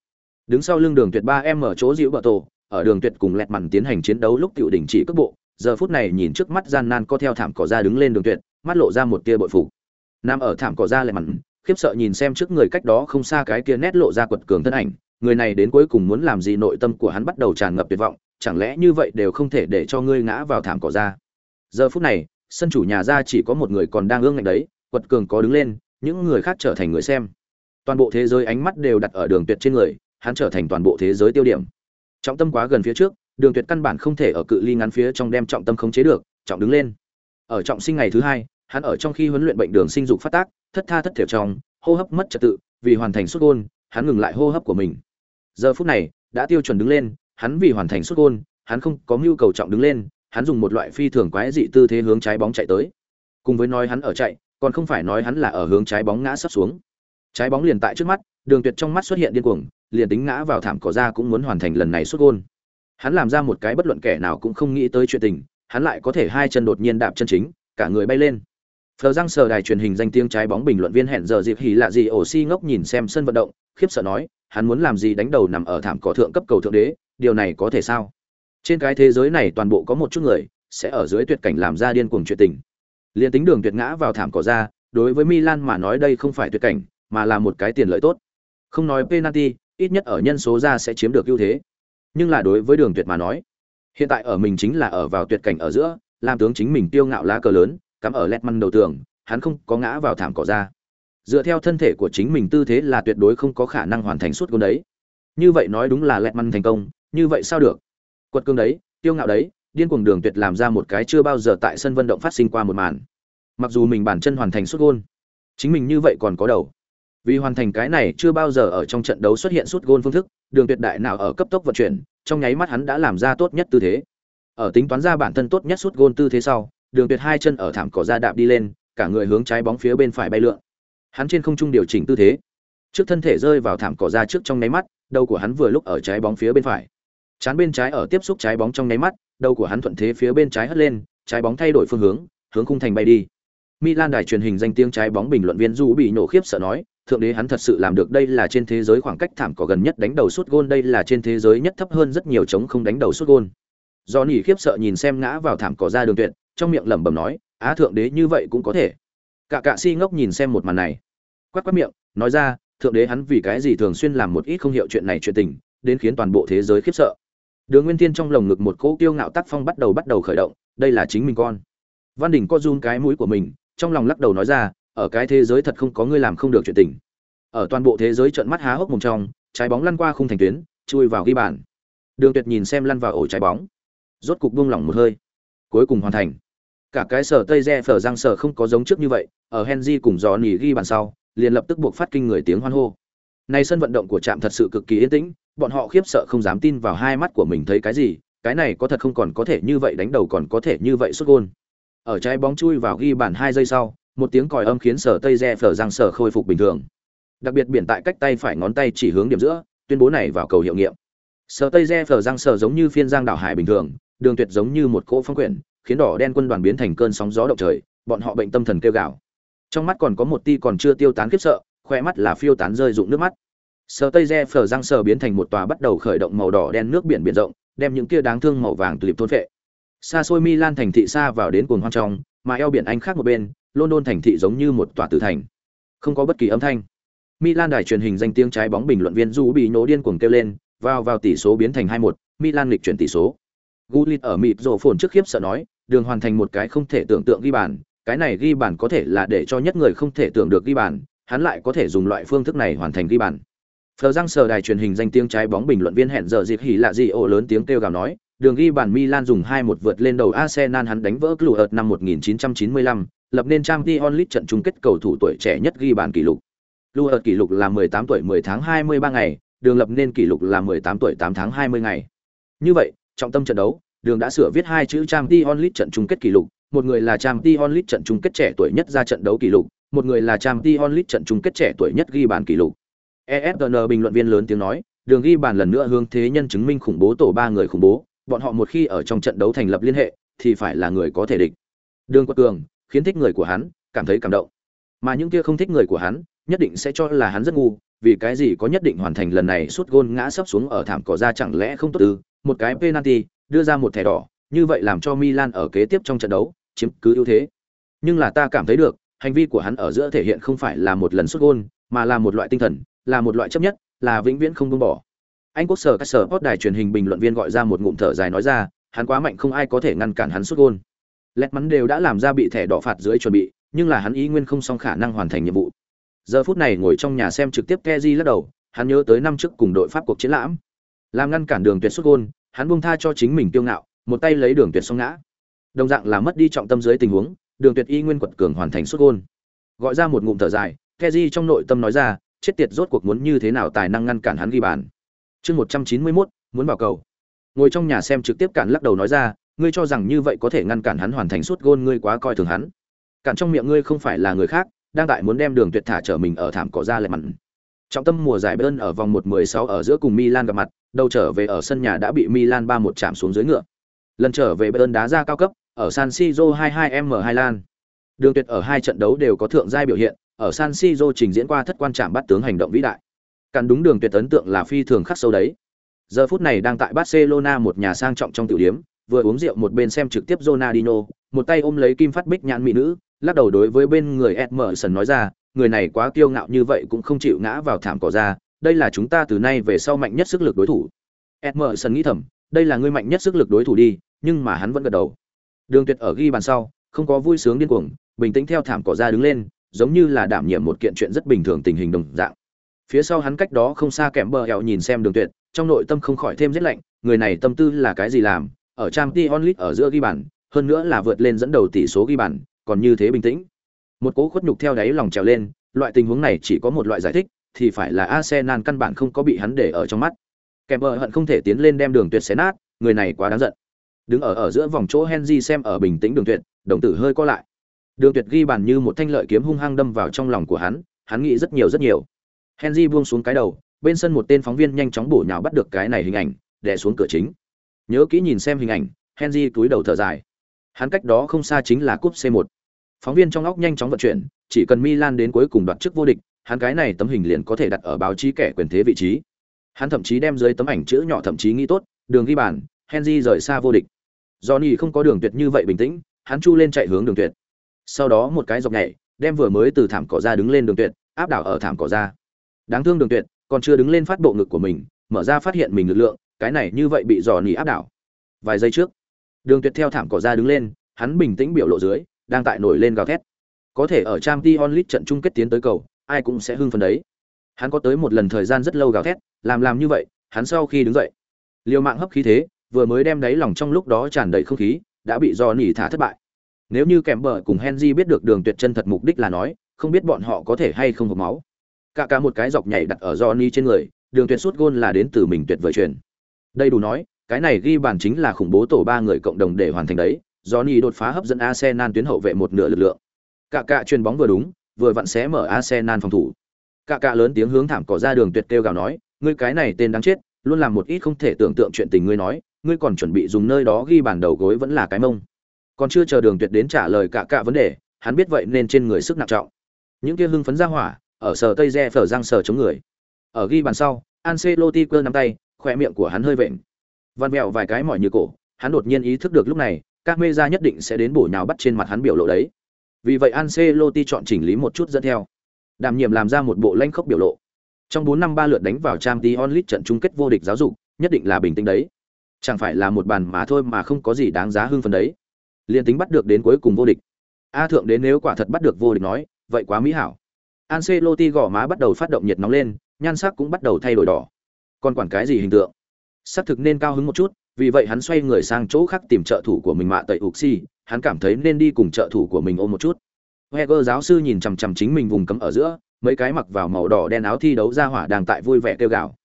đứng sau lưng đường tuyệt ba em ở chỗ dịu bờ tổ, ở đường tuyệt cùng lẹt mặn tiến hành chiến đấu lúc tiểu đỉnh chỉ cước bộ, giờ phút này nhìn trước mắt gian nan có theo thảm cỏ ra đứng lên đường tuyệt, mắt lộ ra một tia bội phục. Nam ở thảm cỏ ra lẹt mặn, khiếp sợ nhìn xem trước người cách đó không xa cái kia nét lộ ra quật cường thân ảnh, người này đến cuối cùng muốn làm gì nội tâm của hắn bắt đầu tràn ngập tuyệt vọng, chẳng lẽ như vậy đều không thể để cho ngươi ngã vào thảm cỏ ra. Giờ phút này, sân chủ nhà ra chỉ có một người còn đang ương ngạnh đấy, quật cường có đứng lên, những người khác trở thành người xem. Toàn bộ thế giới ánh mắt đều đặt ở đường tuyệt trên người hắn trở thành toàn bộ thế giới tiêu điểm. Trọng tâm quá gần phía trước, đường tuyệt căn bản không thể ở cự ly ngắn phía trong đem trọng tâm khống chế được, trọng đứng lên. Ở trọng sinh ngày thứ hai, hắn ở trong khi huấn luyện bệnh đường sinh dục phát tác, thất tha thất thiểu trong, hô hấp mất trật tự, vì hoàn thành xuất gôn, hắn ngừng lại hô hấp của mình. Giờ phút này, đã tiêu chuẩn đứng lên, hắn vì hoàn thành xuất gôn, hắn không có mưu cầu trọng đứng lên, hắn dùng một loại phi thường quái dị tư thế hướng trái bóng chạy tới. Cùng với nói hắn ở chạy, còn không phải nói hắn là ở hướng trái bóng ngã sắp xuống. Trái bóng liền tại trước mắt, đường tuyệt trong mắt xuất hiện điên cuồng liền tính ngã vào thảm cỏ ra cũng muốn hoàn thành lần này xuất gôn. Hắn làm ra một cái bất luận kẻ nào cũng không nghĩ tới chuyện tình, hắn lại có thể hai chân đột nhiên đạp chân chính, cả người bay lên. Phờ răng sờ đài truyền hình danh tiếng trái bóng bình luận viên hẹn giờ dịp hỉ lạ gì ổ si ngốc nhìn xem sân vận động, khiếp sợ nói, hắn muốn làm gì đánh đầu nằm ở thảm cỏ thượng cấp cầu thượng đế, điều này có thể sao? Trên cái thế giới này toàn bộ có một chút người, sẽ ở dưới tuyệt cảnh làm ra điên cuồng chuyện tình. Liền tính đường tuyệt ngã vào thảm cỏ ra, đối với milan mà nói đây không phải tuyệt cảnh, mà là một cái tiền lợi tốt. Không nói penalty ít nhất ở nhân số ra sẽ chiếm được ưu thế. Nhưng là đối với đường tuyệt mà nói, hiện tại ở mình chính là ở vào tuyệt cảnh ở giữa, làm tướng chính mình tiêu ngạo lá cờ lớn, cắm ở lẹt măn đầu tường, hắn không có ngã vào thảm cỏ ra. Dựa theo thân thể của chính mình tư thế là tuyệt đối không có khả năng hoàn thành suốt gôn đấy. Như vậy nói đúng là lẹt măn thành công, như vậy sao được? Quật cương đấy, tiêu ngạo đấy, điên cuồng đường tuyệt làm ra một cái chưa bao giờ tại sân vận động phát sinh qua một màn. Mặc dù mình bản chân hoàn thành suốt gôn, chính mình như vậy còn có đầu vì hoàn thành cái này chưa bao giờ ở trong trận đấu xuất hiện sút gôn phương thức đường tuyệt đại nào ở cấp tốc vận chuyển trong nháy mắt hắn đã làm ra tốt nhất tư thế. Ở tính toán ra bản thân tốt nhất sút gôn tư thế sau đường tuyệt hai chân ở thảm cỏ ra đạp đi lên cả người hướng trái bóng phía bên phải bay lượn. Hắn trên không trung điều chỉnh tư thế. Trước thân thể rơi vào thảm cỏ ra trước trong nháy mắt đầu của hắn vừa lúc ở trái bóng phía bên phải. Chán bên trái ở tiếp xúc trái bóng trong nháy mắt đầu của hắn thuận thế phía bên trái hất lên trái bóng thay đổi phương hướng hướng khung thành bay đi. Milan đài truyền hình danh tiếng trái bóng bình luận viên Du bị nổ khiếp sợ nói, thượng đế hắn thật sự làm được đây là trên thế giới khoảng cách thảm cỏ gần nhất đánh đầu suốt gôn đây là trên thế giới nhất thấp hơn rất nhiều chống không đánh đầu suốt gôn. Do nỉ khiếp sợ nhìn xem ngã vào thảm cỏ ra đường tuyệt, trong miệng lẩm bẩm nói, á thượng đế như vậy cũng có thể. Cả cạ si ngốc nhìn xem một màn này, quát quát miệng, nói ra, thượng đế hắn vì cái gì thường xuyên làm một ít không hiểu chuyện này chuyện tình, đến khiến toàn bộ thế giới khiếp sợ. Đường Nguyên tiên trong lồng ngực một cỗ kiêu ngạo tác phong bắt đầu bắt đầu khởi động, đây là chính mình con. Văn Đình co run cái mũi của mình, trong lòng lắc đầu nói ra, ở cái thế giới thật không có người làm không được chuyện tình. Ở toàn bộ thế giới trợn mắt há hốc mồm trong, trái bóng lăn qua khung thành tuyến, chui vào ghi bàn. Đường Tuyệt nhìn xem lăn vào ổ trái bóng, rốt cục buông lỏng một hơi. Cuối cùng hoàn thành. Cả cái sở Tây Je phở răng sở không có giống trước như vậy, ở Henry cùng Johnny ghi bàn sau, liền lập tức buộc phát kinh người tiếng hoan hô. Này sân vận động của trạm thật sự cực kỳ yên tĩnh, bọn họ khiếp sợ không dám tin vào hai mắt của mình thấy cái gì, cái này có thật không còn có thể như vậy đánh đầu còn có thể như vậy xuất gôn. Ở trái bóng chui vào ghi bàn hai giây sau, một tiếng còi âm khiến sở Tây re phở răng sở khôi phục bình thường. Đặc biệt biển tại cách tay phải ngón tay chỉ hướng điểm giữa, tuyên bố này vào cầu hiệu nghiệm. Sở Tây re phở răng sở giống như phiên giang đảo hải bình thường, đường tuyệt giống như một cỗ phong quyển, khiến đỏ đen quân đoàn biến thành cơn sóng gió động trời, bọn họ bệnh tâm thần kêu gào. Trong mắt còn có một tia còn chưa tiêu tán khiếp sợ, khoe mắt là phiêu tán rơi rụng nước mắt Sở Tây Re phở răng sở biến thành một tòa bắt đầu khởi động màu đỏ đen nước biển biển rộng, đem những kia đáng thương màu vàng tulip thôn phệ. Xa xôi Milan thành thị xa vào đến cuồng hoang trong, mà eo biển Anh khác một bên, London thành thị giống như một tòa tử thành. Không có bất kỳ âm thanh. Milan đài truyền hình danh tiếng trái bóng bình luận viên Du bị nổ điên cuồng kêu lên, vào vào tỷ số biến thành 2-1, Milan lịch chuyển tỷ số. Gullit ở mịp rổ phồn trước khiếp sợ nói, đường hoàn thành một cái không thể tưởng tượng ghi bàn, cái này ghi bàn có thể là để cho nhất người không thể tưởng được ghi bàn, hắn lại có thể dùng loại phương thức này hoàn thành ghi bàn. Phờ răng sờ đài truyền hình danh tiếng trái bóng bình luận viên hẹn giờ dịp hỉ lạ gì ổ lớn tiếng kêu gào nói, đường ghi bàn Milan dùng 2-1 vượt lên đầu Arsenal hắn đánh vỡ Cluj năm 1995, lập nên Champions League trận chung kết cầu thủ tuổi trẻ nhất ghi bàn kỷ lục. Cluj kỷ lục là 18 tuổi 10 tháng 23 ngày, đường lập nên kỷ lục là 18 tuổi 8 tháng 20 ngày. Như vậy, trọng tâm trận đấu, đường đã sửa viết hai chữ Champions League trận chung kết kỷ lục, một người là Champions League trận chung kết trẻ tuổi nhất ra trận đấu kỷ lục, một người là Champions League trận chung kết trẻ tuổi nhất ghi bàn kỷ lục. ESPN bình luận viên lớn tiếng nói, đường ghi bàn lần nữa hướng thế nhân chứng minh khủng bố tổ ba người khủng bố, bọn họ một khi ở trong trận đấu thành lập liên hệ, thì phải là người có thể địch. Đường Quật Cường khiến thích người của hắn cảm thấy cảm động, mà những kia không thích người của hắn, nhất định sẽ cho là hắn rất ngu, vì cái gì có nhất định hoàn thành lần này suốt gôn ngã sấp xuống ở thảm cỏ ra chẳng lẽ không tốt ư? Một cái penalty, đưa ra một thẻ đỏ, như vậy làm cho Milan ở kế tiếp trong trận đấu chiếm cứ ưu thế. Nhưng là ta cảm thấy được, hành vi của hắn ở giữa thể hiện không phải là một lần xuất gôn, mà là một loại tinh thần, là một loại chấp nhất, là vĩnh viễn không buông bỏ. Anh quốc sở các sở post đài truyền hình bình luận viên gọi ra một ngụm thở dài nói ra, hắn quá mạnh không ai có thể ngăn cản hắn xuất gôn. Lẹt mắn đều đã làm ra bị thẻ đỏ phạt dưới chuẩn bị, nhưng là hắn ý nguyên không song khả năng hoàn thành nhiệm vụ. Giờ phút này ngồi trong nhà xem trực tiếp Kezi lắc đầu, hắn nhớ tới năm trước cùng đội Pháp cuộc chiến lãm. Làm ngăn cản đường tuyệt xuất gôn, hắn buông tha cho chính mình tiêu ngạo, một tay lấy đường tuyệt xong ngã. Đồng dạng là mất đi trọng tâm dưới tình huống, đường tuyệt y nguyên quật cường hoàn thành xuất gôn. Gọi ra một ngụm thở dài, Kezi trong nội tâm nói ra, chết tiệt rốt cuộc muốn như thế nào tài năng ngăn cản hắn ghi bàn. Chương 191, muốn vào cầu. Ngồi trong nhà xem trực tiếp cản lắc đầu nói ra, ngươi cho rằng như vậy có thể ngăn cản hắn hoàn thành suốt gôn ngươi quá coi thường hắn. Cản trong miệng ngươi không phải là người khác, đang tại muốn đem đường tuyệt thả trở mình ở thảm cỏ ra lại mặn. Trọng tâm mùa giải bơn ở vòng 1/16 ở giữa cùng Milan gặp mặt, đầu trở về ở sân nhà đã bị Milan 3-1 chạm xuống dưới ngựa. Lần trở về bơn đá ra cao cấp, ở San Siro 22M2 Lan. Đường Tuyệt ở hai trận đấu đều có thượng giai biểu hiện, ở San Siro trình diễn qua thất quan trạm bắt tướng hành động vĩ đại. Cản đúng đường Tuyệt ấn tượng là phi thường khắc sâu đấy. Giờ phút này đang tại Barcelona một nhà sang trọng trong tiểu điểm, vừa uống rượu một bên xem trực tiếp Ronaldinho, một tay ôm lấy kim phát bích nhãn mỹ nữ, lắc đầu đối với bên người Emerson nói ra, người này quá kiêu ngạo như vậy cũng không chịu ngã vào thảm cỏ ra, đây là chúng ta từ nay về sau mạnh nhất sức lực đối thủ. Emerson nghĩ thầm, đây là người mạnh nhất sức lực đối thủ đi, nhưng mà hắn vẫn gật đầu. Đường Tuyệt ở ghi bàn sau, không có vui sướng điên cuồng, bình tĩnh theo thảm cỏ ra đứng lên, giống như là đảm nhiệm một kiện chuyện rất bình thường tình hình đồng dạng. Phía sau hắn cách đó không xa kèm bờ hẹo nhìn xem Đường Tuyệt, trong nội tâm không khỏi thêm rất lạnh, người này tâm tư là cái gì làm, ở trang t onlit ở giữa ghi bàn, hơn nữa là vượt lên dẫn đầu tỷ số ghi bàn, còn như thế bình tĩnh. Một cố khuất nhục theo đáy lòng trèo lên, loại tình huống này chỉ có một loại giải thích, thì phải là Arsenal căn bản không có bị hắn để ở trong mắt. Kèm bờ hận không thể tiến lên đem Đường Tuyệt xé nát, người này quá đáng giận đứng ở ở giữa vòng chỗ henry xem ở bình tĩnh đường tuyệt đồng tử hơi co lại đường tuyệt ghi bàn như một thanh lợi kiếm hung hăng đâm vào trong lòng của hắn hắn nghĩ rất nhiều rất nhiều henry buông xuống cái đầu bên sân một tên phóng viên nhanh chóng bổ nhào bắt được cái này hình ảnh đè xuống cửa chính. Nhớ kỹ nhìn xem hình ảnh henry túi đầu thở dài. Hắn cách đó không xa chính là cúp c 1 phóng viên trong óc nhanh chóng vận chuyển chỉ cần milan đến cuối cùng đoạt chức vô địch hắn cái này tấm hình liền có thể đặt ở báo chí kẻ quyền thế vị trí. Hắn thậm chí đem dưới tấm ảnh chữ nhỏ thậm chí nghĩ tốt đường ghi bàn henry rời xa vô địch. Johnny không có đường tuyệt như vậy bình tĩnh, hắn chu lên chạy hướng đường tuyệt. Sau đó một cái dọc nhảy, đem vừa mới từ thảm cỏ ra đứng lên đường tuyệt, áp đảo ở thảm cỏ ra. Đáng thương đường tuyệt, còn chưa đứng lên phát bộ ngực của mình, mở ra phát hiện mình lực lượng, cái này như vậy bị dò nỉ áp đảo. Vài giây trước, đường tuyệt theo thảm cỏ ra đứng lên, hắn bình tĩnh biểu lộ dưới, đang tại nổi lên gào thét. Có thể ở trang Champions onlit trận chung kết tiến tới cầu, ai cũng sẽ hưng phấn đấy. Hắn có tới một lần thời gian rất lâu gào thét, làm làm như vậy, hắn sau khi đứng dậy, liều mạng hấp khí thế, vừa mới đem đáy lòng trong lúc đó tràn đầy không khí, đã bị do nỉ thả thất bại. Nếu như kèm bờ cùng Henry biết được đường tuyệt chân thật mục đích là nói, không biết bọn họ có thể hay không hợp máu. Cả cả một cái dọc nhảy đặt ở Johnny trên người, đường tuyệt suốt gôn là đến từ mình tuyệt vời truyền. Đây đủ nói, cái này ghi bàn chính là khủng bố tổ ba người cộng đồng để hoàn thành đấy. Johnny đột phá hấp dẫn Arsenal tuyến hậu vệ một nửa lực lượng. Cả cả truyền bóng vừa đúng, vừa vặn xé mở Arsenal phòng thủ. Cả cả lớn tiếng hướng thảm cỏ ra đường tuyệt kêu gào nói, ngươi cái này tên đáng chết, luôn làm một ít không thể tưởng tượng chuyện tình ngươi nói, ngươi còn chuẩn bị dùng nơi đó ghi bàn đầu gối vẫn là cái mông còn chưa chờ đường tuyệt đến trả lời cả cả vấn đề hắn biết vậy nên trên người sức nặng trọng những kia hưng phấn ra hỏa ở sở tây re phở răng sở chống người. Ở ghi bàn sau, Ancelotti cơ nắm tay, khỏe miệng của hắn hơi vện. Văn mẹo vài cái mỏi như cổ, hắn đột nhiên ý thức được lúc này các mê ra nhất định sẽ đến bổ nhào bắt trên mặt hắn biểu lộ đấy. Vì vậy Ancelotti chọn chỉnh lý một chút dẫn theo. Đảm nhiệm làm ra một bộ lanh khốc biểu lộ. Trong bốn năm ba lượt đánh vào trang tí onlit trận chung kết vô địch giáo dục, nhất định là bình tĩnh đấy. Chẳng phải là một bàn mà thôi mà không có gì đáng giá hưng phấn đấy. Liền tính bắt được đến cuối cùng vô địch. A thượng đến nếu quả thật bắt được vô địch nói, vậy quá mỹ hảo. Ancelotti gò má bắt đầu phát động nhiệt nóng lên nhan sắc cũng bắt đầu thay đổi đỏ còn quản cái gì hình tượng Sắc thực nên cao hứng một chút vì vậy hắn xoay người sang chỗ khác tìm trợ thủ của mình mạ tẩy Uxi, hắn cảm thấy nên đi cùng trợ thủ của mình ôm một chút. Heger giáo sư nhìn chằm chằm chính mình vùng cấm ở giữa, mấy cái mặc vào màu đỏ đen áo thi đấu ra hỏa đang tại vui vẻ kêu gào.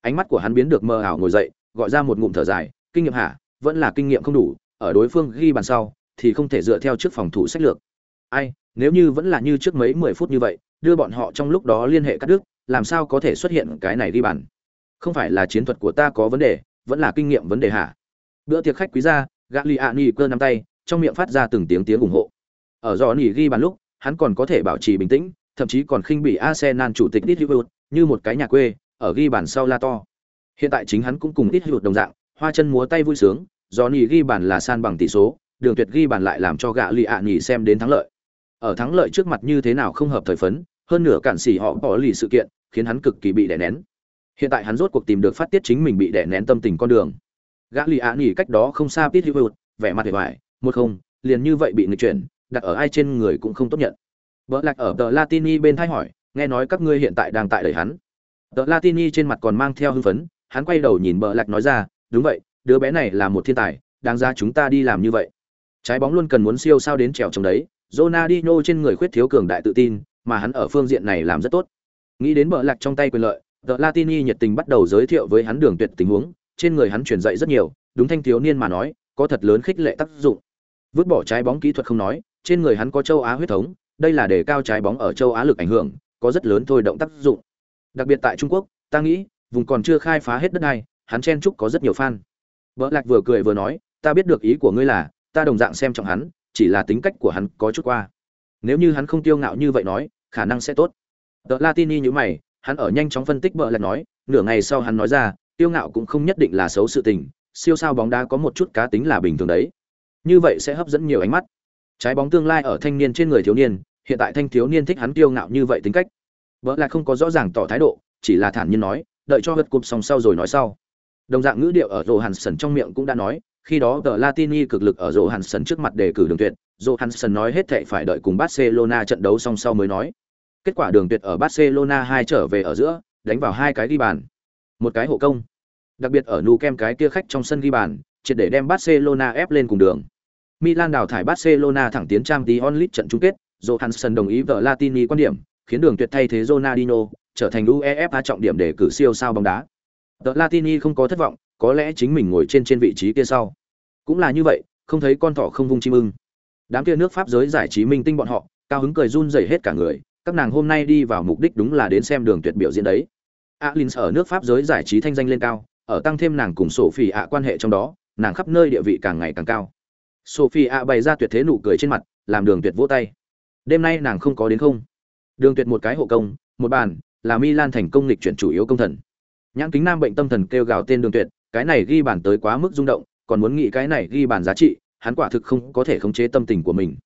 Ánh mắt của hắn biến được mơ ảo ngồi dậy, gọi ra một ngụm thở dài, kinh nghiệm hả, vẫn là kinh nghiệm không đủ, ở đối phương ghi bàn sau thì không thể dựa theo trước phòng thủ sách lược. Ai, nếu như vẫn là như trước mấy 10 phút như vậy, đưa bọn họ trong lúc đó liên hệ cắt đứt, làm sao có thể xuất hiện cái này ghi bàn? Không phải là chiến thuật của ta có vấn đề, vẫn là kinh nghiệm vấn đề hả? bữa tiệc khách quý gia gã li ạ ni cơ nắm tay trong miệng phát ra từng tiếng tiếng ủng hộ ở do nỉ ghi bàn lúc hắn còn có thể bảo trì bình tĩnh thậm chí còn khinh bị arsenal chủ tịch ít như một cái nhà quê ở ghi bàn sau la to hiện tại chính hắn cũng cùng ít đồng dạng hoa chân múa tay vui sướng do nỉ ghi bàn là san bằng tỷ số đường tuyệt ghi bàn lại làm cho gã li ạ nỉ xem đến thắng lợi ở thắng lợi trước mặt như thế nào không hợp thời phấn, hơn nửa cản xỉ họ bỏ lì sự kiện, khiến hắn cực kỳ bị đè nén. Hiện tại hắn rốt cuộc tìm được phát tiết chính mình bị đè nén tâm tình con đường. Gã lì ạ nghỉ cách đó không xa pit hữu vẻ mặt hề hoài, một không, liền như vậy bị người chuyển, đặt ở ai trên người cũng không tốt nhận. Vợ lạc ở tờ latini bên thay hỏi, nghe nói các ngươi hiện tại đang tại đẩy hắn? Tờ latini trên mặt còn mang theo hưng phấn, hắn quay đầu nhìn bờ lạc nói ra, đúng vậy, đứa bé này là một thiên tài, đáng ra chúng ta đi làm như vậy. Trái bóng luôn cần muốn siêu sao đến trèo trong đấy. Ronaldinho trên người khuyết thiếu cường đại tự tin mà hắn ở phương diện này làm rất tốt nghĩ đến bờ lạc trong tay quyền lợi The latini nhiệt tình bắt đầu giới thiệu với hắn đường tuyệt tình huống trên người hắn truyền dạy rất nhiều, đúng thanh thiếu niên mà nói, có thật lớn khích lệ tác dụng. Vứt bỏ trái bóng kỹ thuật không nói, trên người hắn có châu Á huyết thống, đây là để cao trái bóng ở châu Á lực ảnh hưởng, có rất lớn thôi động tác dụng. Đặc biệt tại Trung Quốc, ta nghĩ, vùng còn chưa khai phá hết đất này, hắn chen chúc có rất nhiều fan. Bỡ Lạc vừa cười vừa nói, ta biết được ý của ngươi là, ta đồng dạng xem trọng hắn, chỉ là tính cách của hắn có chút qua. Nếu như hắn không tiêu ngạo như vậy nói, khả năng sẽ tốt. The Latini như mày, hắn ở nhanh chóng phân tích Bỡ lại nói, nửa ngày sau hắn nói ra, tiêu ngạo cũng không nhất định là xấu sự tình siêu sao bóng đá có một chút cá tính là bình thường đấy như vậy sẽ hấp dẫn nhiều ánh mắt trái bóng tương lai ở thanh niên trên người thiếu niên hiện tại thanh thiếu niên thích hắn tiêu ngạo như vậy tính cách vợ lại không có rõ ràng tỏ thái độ chỉ là thản nhiên nói đợi cho hất cụp xong sau rồi nói sau đồng dạng ngữ điệu ở rộ hàn sần trong miệng cũng đã nói khi đó tờ latini cực lực ở rộ hàn trước mặt đề cử đường tuyệt rộ hàn nói hết thệ phải đợi cùng barcelona trận đấu xong sau mới nói. Kết quả đường tuyệt ở barcelona hai trở về ở giữa đánh vào hai cái ghi bàn. Một cái hộ công. Đặc biệt ở nu kem cái kia khách trong sân ghi bàn triệt để đem barcelona ép lên cùng đường. Milan đào thải barcelona thẳng tiến trang tí onlit trận chung kết johansson đồng ý vợ latini quan điểm khiến đường tuyệt thay thế ronaldinho trở thành uefa trọng điểm để cử siêu sao bóng đá. Tờ Latini không có thất vọng, có lẽ chính mình ngồi trên trên vị trí kia sau. Cũng là như vậy, không thấy con thỏ không vung chim ưng. Đám kia nước Pháp giới giải trí minh tinh bọn họ, cao hứng cười run rẩy hết cả người, các nàng hôm nay đi vào mục đích đúng là đến xem đường tuyệt biểu diễn đấy. Alins ở nước Pháp giới giải trí thanh danh lên cao, ở tăng thêm nàng cùng Sophie ạ quan hệ trong đó, nàng khắp nơi địa vị càng ngày càng cao. Sophie ạ bày ra tuyệt thế nụ cười trên mặt, làm Đường Tuyệt vỗ tay. Đêm nay nàng không có đến không? Đường Tuyệt một cái hộ công, một bàn, là Milan thành công lịch chuyển chủ yếu công thần. Nhãn kính nam bệnh tâm thần kêu gào tên Đường Tuyệt, cái này ghi bàn tới quá mức rung động, còn muốn nghĩ cái này ghi bàn giá trị, hắn quả thực không có thể khống chế tâm tình của mình.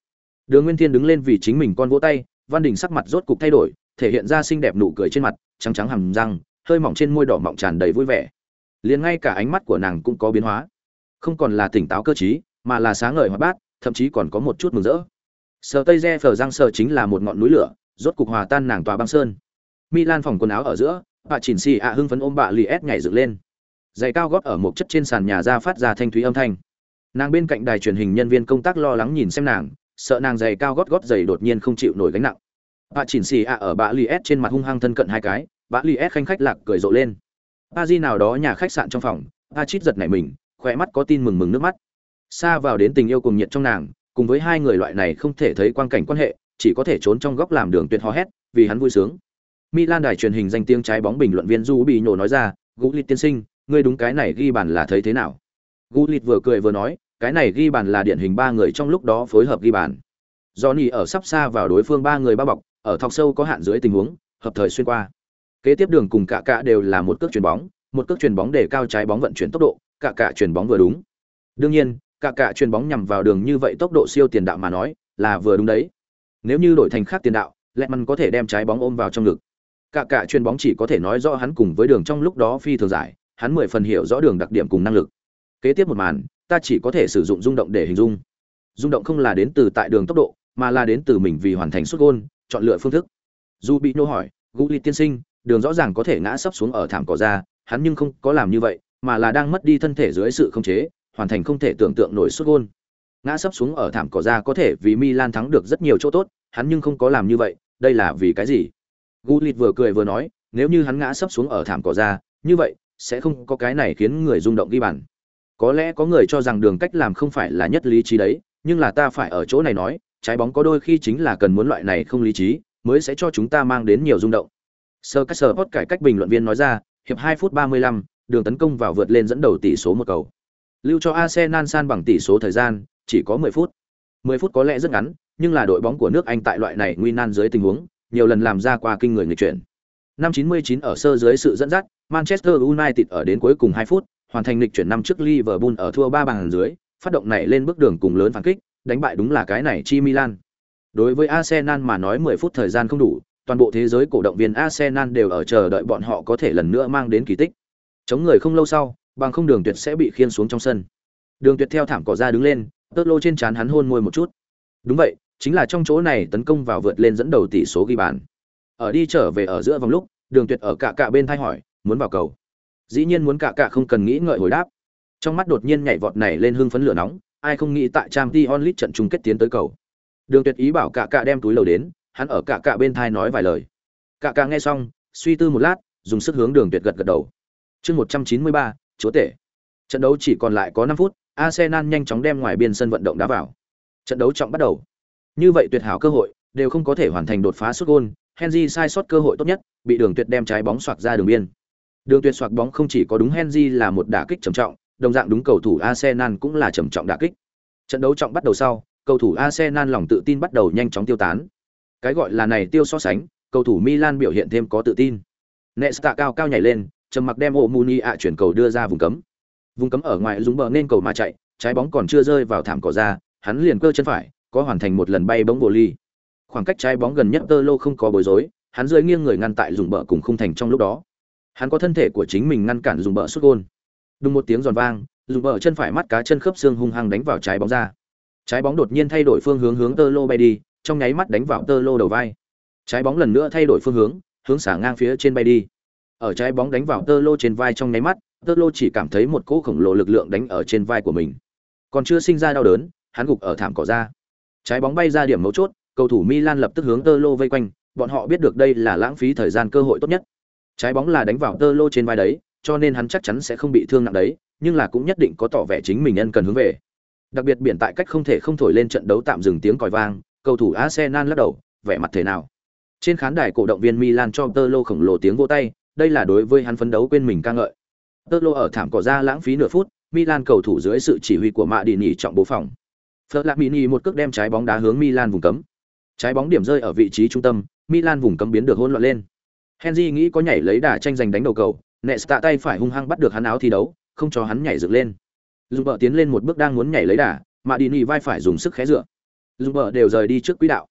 Đường Nguyên Thiên đứng lên vì chính mình con vỗ tay, Văn Đình sắc mặt rốt cục thay đổi, thể hiện ra xinh đẹp nụ cười trên mặt, trắng trắng hàm răng, hơi mỏng trên môi đỏ mọng tràn đầy vui vẻ. Liền ngay cả ánh mắt của nàng cũng có biến hóa. Không còn là tỉnh táo cơ trí, mà là sáng ngời hoạt bát thậm chí còn có một chút mừng rỡ. Sờ tây Je phở răng sờ chính là một ngọn núi lửa rốt cục hòa tan nàng tòa băng sơn. Milan phòng quần áo ở giữa bà chỉnh xì ạ hưng phấn ôm bà Liet nhảy dựng lên giày cao gót ở một chất trên sàn nhà ra phát ra thanh thúy âm thanh. Nàng bên cạnh đài truyền hình nhân viên công tác lo lắng nhìn xem nàng, sợ nàng giày cao gót gót giày đột nhiên không chịu nổi gánh nặng. Bà chỉnh xì ạ ở bà li s trên mặt hung hăng thân cận hai cái bà li s khanh khách lạc cười rộ lên. A di nào đó nhà khách sạn trong phòng a chít giật nảy mình khỏe mắt có tin mừng mừng nước mắt. Xa vào đến tình yêu cùng nhiệt trong nàng, cùng với hai người loại này không thể thấy quang cảnh quan hệ, chỉ có thể trốn trong góc làm đường tuyệt hò hét, vì hắn vui sướng. Milan đài truyền hình danh tiếng trái bóng bình luận viên du bị nhổ nói ra gũ lịt tiên sinh ngươi đúng cái này ghi bàn là thấy thế nào Gu lịt vừa cười vừa nói cái này ghi bàn là điển hình ba người trong lúc đó phối hợp ghi bàn johnny ở sắp xa vào đối phương ba người bao bọc ở thọc sâu có hạn dưới tình huống hợp thời xuyên qua Kế tiếp đường cùng cả cả đều là một cước chuyền bóng, một cước chuyền bóng để cao trái bóng vận chuyển tốc độ, cả cả chuyền bóng vừa đúng. Đương nhiên, cả cả chuyền bóng nhằm vào đường như vậy tốc độ siêu tiền đạo mà nói, là vừa đúng đấy. Nếu như đổi thành khác tiền đạo, lẹ măn có thể đem trái bóng ôm vào trong ngực. Cả cả chuyền bóng chỉ có thể nói rõ hắn cùng với đường trong lúc đó phi thường giải, hắn mười phần hiểu rõ đường đặc điểm cùng năng lực. Kế tiếp một màn, ta chỉ có thể sử dụng rung động để hình dung. Rung động không là đến từ tại đường tốc độ, mà là đến từ mình vì hoàn thành xuất gôn, chọn lựa phương thức. Dù bị nô hỏi, Guli tiên sinh, đường rõ ràng có thể ngã sấp xuống ở thảm cỏ ra, hắn nhưng không có làm như vậy, mà là đang mất đi thân thể dưới sự khống chế, hoàn thành không thể tưởng tượng nổi xuất gôn. Ngã sấp xuống ở thảm cỏ ra có thể vì Milan thắng được rất nhiều chỗ tốt, hắn nhưng không có làm như vậy, đây là vì cái gì? Guli vừa cười vừa nói, nếu như hắn ngã sấp xuống ở thảm cỏ ra, như vậy sẽ không có cái này khiến người rung động ghi bàn. Có lẽ có người cho rằng đường cách làm không phải là nhất lý trí đấy, nhưng là ta phải ở chỗ này nói, trái bóng có đôi khi chính là cần muốn loại này không lý trí, mới sẽ cho chúng ta mang đến nhiều rung động. Sir Caesar hốt cải cách bình luận viên nói ra, hiệp 2 phút 35, đường tấn công vào vượt lên dẫn đầu tỷ số một cầu. Lưu cho Arsenal san bằng tỷ số thời gian, chỉ có 10 phút. 10 phút có lẽ rất ngắn, nhưng là đội bóng của nước Anh tại loại này nguy nan dưới tình huống, nhiều lần làm ra qua kinh người người chuyển. Năm 99 ở sơ dưới sự dẫn dắt, Manchester United ở đến cuối cùng 2 phút, hoàn thành lịch chuyển năm trước Liverpool ở thua 3 bàn dưới, phát động này lên bước đường cùng lớn phản kích, đánh bại đúng là cái này chi Milan. Đối với Arsenal mà nói 10 phút thời gian không đủ, toàn bộ thế giới cổ động viên Arsenal đều ở chờ đợi bọn họ có thể lần nữa mang đến kỳ tích. Chống người không lâu sau, bằng không đường tuyệt sẽ bị khiên xuống trong sân. Đường tuyệt theo thảm cỏ ra đứng lên, tớt lô trên trán hắn hôn môi một chút. Đúng vậy, chính là trong chỗ này tấn công vào vượt lên dẫn đầu tỷ số ghi bàn. Ở đi trở về ở giữa vòng lúc, Đường Tuyệt ở cả cả bên thay hỏi, muốn vào cầu. Dĩ nhiên muốn cả cả không cần nghĩ ngợi hồi đáp. Trong mắt đột nhiên nhảy vọt này lên hưng phấn lửa nóng, ai không nghĩ tại trang t onlit trận chung kết tiến tới cầu. Đường Tuyệt ý bảo cả cả đem túi lầu đến, hắn ở cả cả bên thai nói vài lời. Cả cả nghe xong, suy tư một lát, dùng sức hướng Đường Tuyệt gật gật đầu. Chương 193, chúa tể. Trận đấu chỉ còn lại có 5 phút, Arsenal nhanh chóng đem ngoài biên sân vận động đá vào. Trận đấu trọng bắt đầu. Như vậy tuyệt hảo cơ hội, đều không có thể hoàn thành đột phá sút gôn Henry sai sót cơ hội tốt nhất, bị Đường Tuyệt đem trái bóng xoạc ra đường biên. Đường Tuyệt xoạc bóng không chỉ có đúng Henry là một đả kích trầm trọng, đồng dạng đúng cầu thủ Arsenal cũng là trầm trọng đả kích. Trận đấu trọng bắt đầu sau, cầu thủ Arsenal lòng tự tin bắt đầu nhanh chóng tiêu tán. Cái gọi là này tiêu so sánh, cầu thủ Milan biểu hiện thêm có tự tin. Nesta cao cao nhảy lên, trầm mặc đem Omuni ạ chuyển cầu đưa ra vùng cấm. Vùng cấm ở ngoài dũng bờ nên cầu mà chạy, trái bóng còn chưa rơi vào thảm cỏ ra, hắn liền cơ chân phải, có hoàn thành một lần bay bóng vô ly. Khoảng cách trái bóng gần nhất Tơ Lô không có bối rối, hắn rơi nghiêng người ngăn tại dùng bờ cùng khung thành trong lúc đó. Hắn có thân thể của chính mình ngăn cản dùng bờ sút gôn. Đúng một tiếng giòn vang, dùng bờ chân phải mắt cá chân khớp xương hung hăng đánh vào trái bóng ra. Trái bóng đột nhiên thay đổi phương hướng hướng Tơ Lô bay đi, trong nháy mắt đánh vào Tơ Lô đầu vai. Trái bóng lần nữa thay đổi phương hướng, hướng xả ngang phía trên bay đi. Ở trái bóng đánh vào Tơ Lô trên vai trong nháy mắt, Tơ Lô chỉ cảm thấy một cỗ khổng lồ lực lượng đánh ở trên vai của mình. Còn chưa sinh ra đau đớn, hắn gục ở thảm cỏ ra. Trái bóng bay ra điểm mấu chốt, cầu thủ Milan lập tức hướng Tơ Lô vây quanh, bọn họ biết được đây là lãng phí thời gian cơ hội tốt nhất. Trái bóng là đánh vào Tơ Lô trên vai đấy, cho nên hắn chắc chắn sẽ không bị thương nặng đấy, nhưng là cũng nhất định có tỏ vẻ chính mình nhân cần hướng về. Đặc biệt biển tại cách không thể không thổi lên trận đấu tạm dừng tiếng còi vang, cầu thủ Arsenal lắc đầu, vẻ mặt thế nào. Trên khán đài cổ động viên Milan cho Tơ Lô khổng lồ tiếng vỗ tay, đây là đối với hắn phấn đấu quên mình ca ngợi. Tơ Lô ở thảm cỏ ra lãng phí nửa phút, Milan cầu thủ dưới sự chỉ huy của Mạ Đi Nhỉ trọng bố phòng. Flamini một cước đem trái bóng đá hướng Milan vùng cấm. Trái bóng điểm rơi ở vị trí trung tâm, Milan vùng cấm biến được hỗn loạn lên. Henry nghĩ có nhảy lấy đà tranh giành đánh đầu cầu, Nesta tay phải hung hăng bắt được hắn áo thi đấu, không cho hắn nhảy dựng lên. Zuber tiến lên một bước đang muốn nhảy lấy đà, mà Dini vai phải dùng sức khé dựa. Zuber đều rời đi trước quỹ đạo.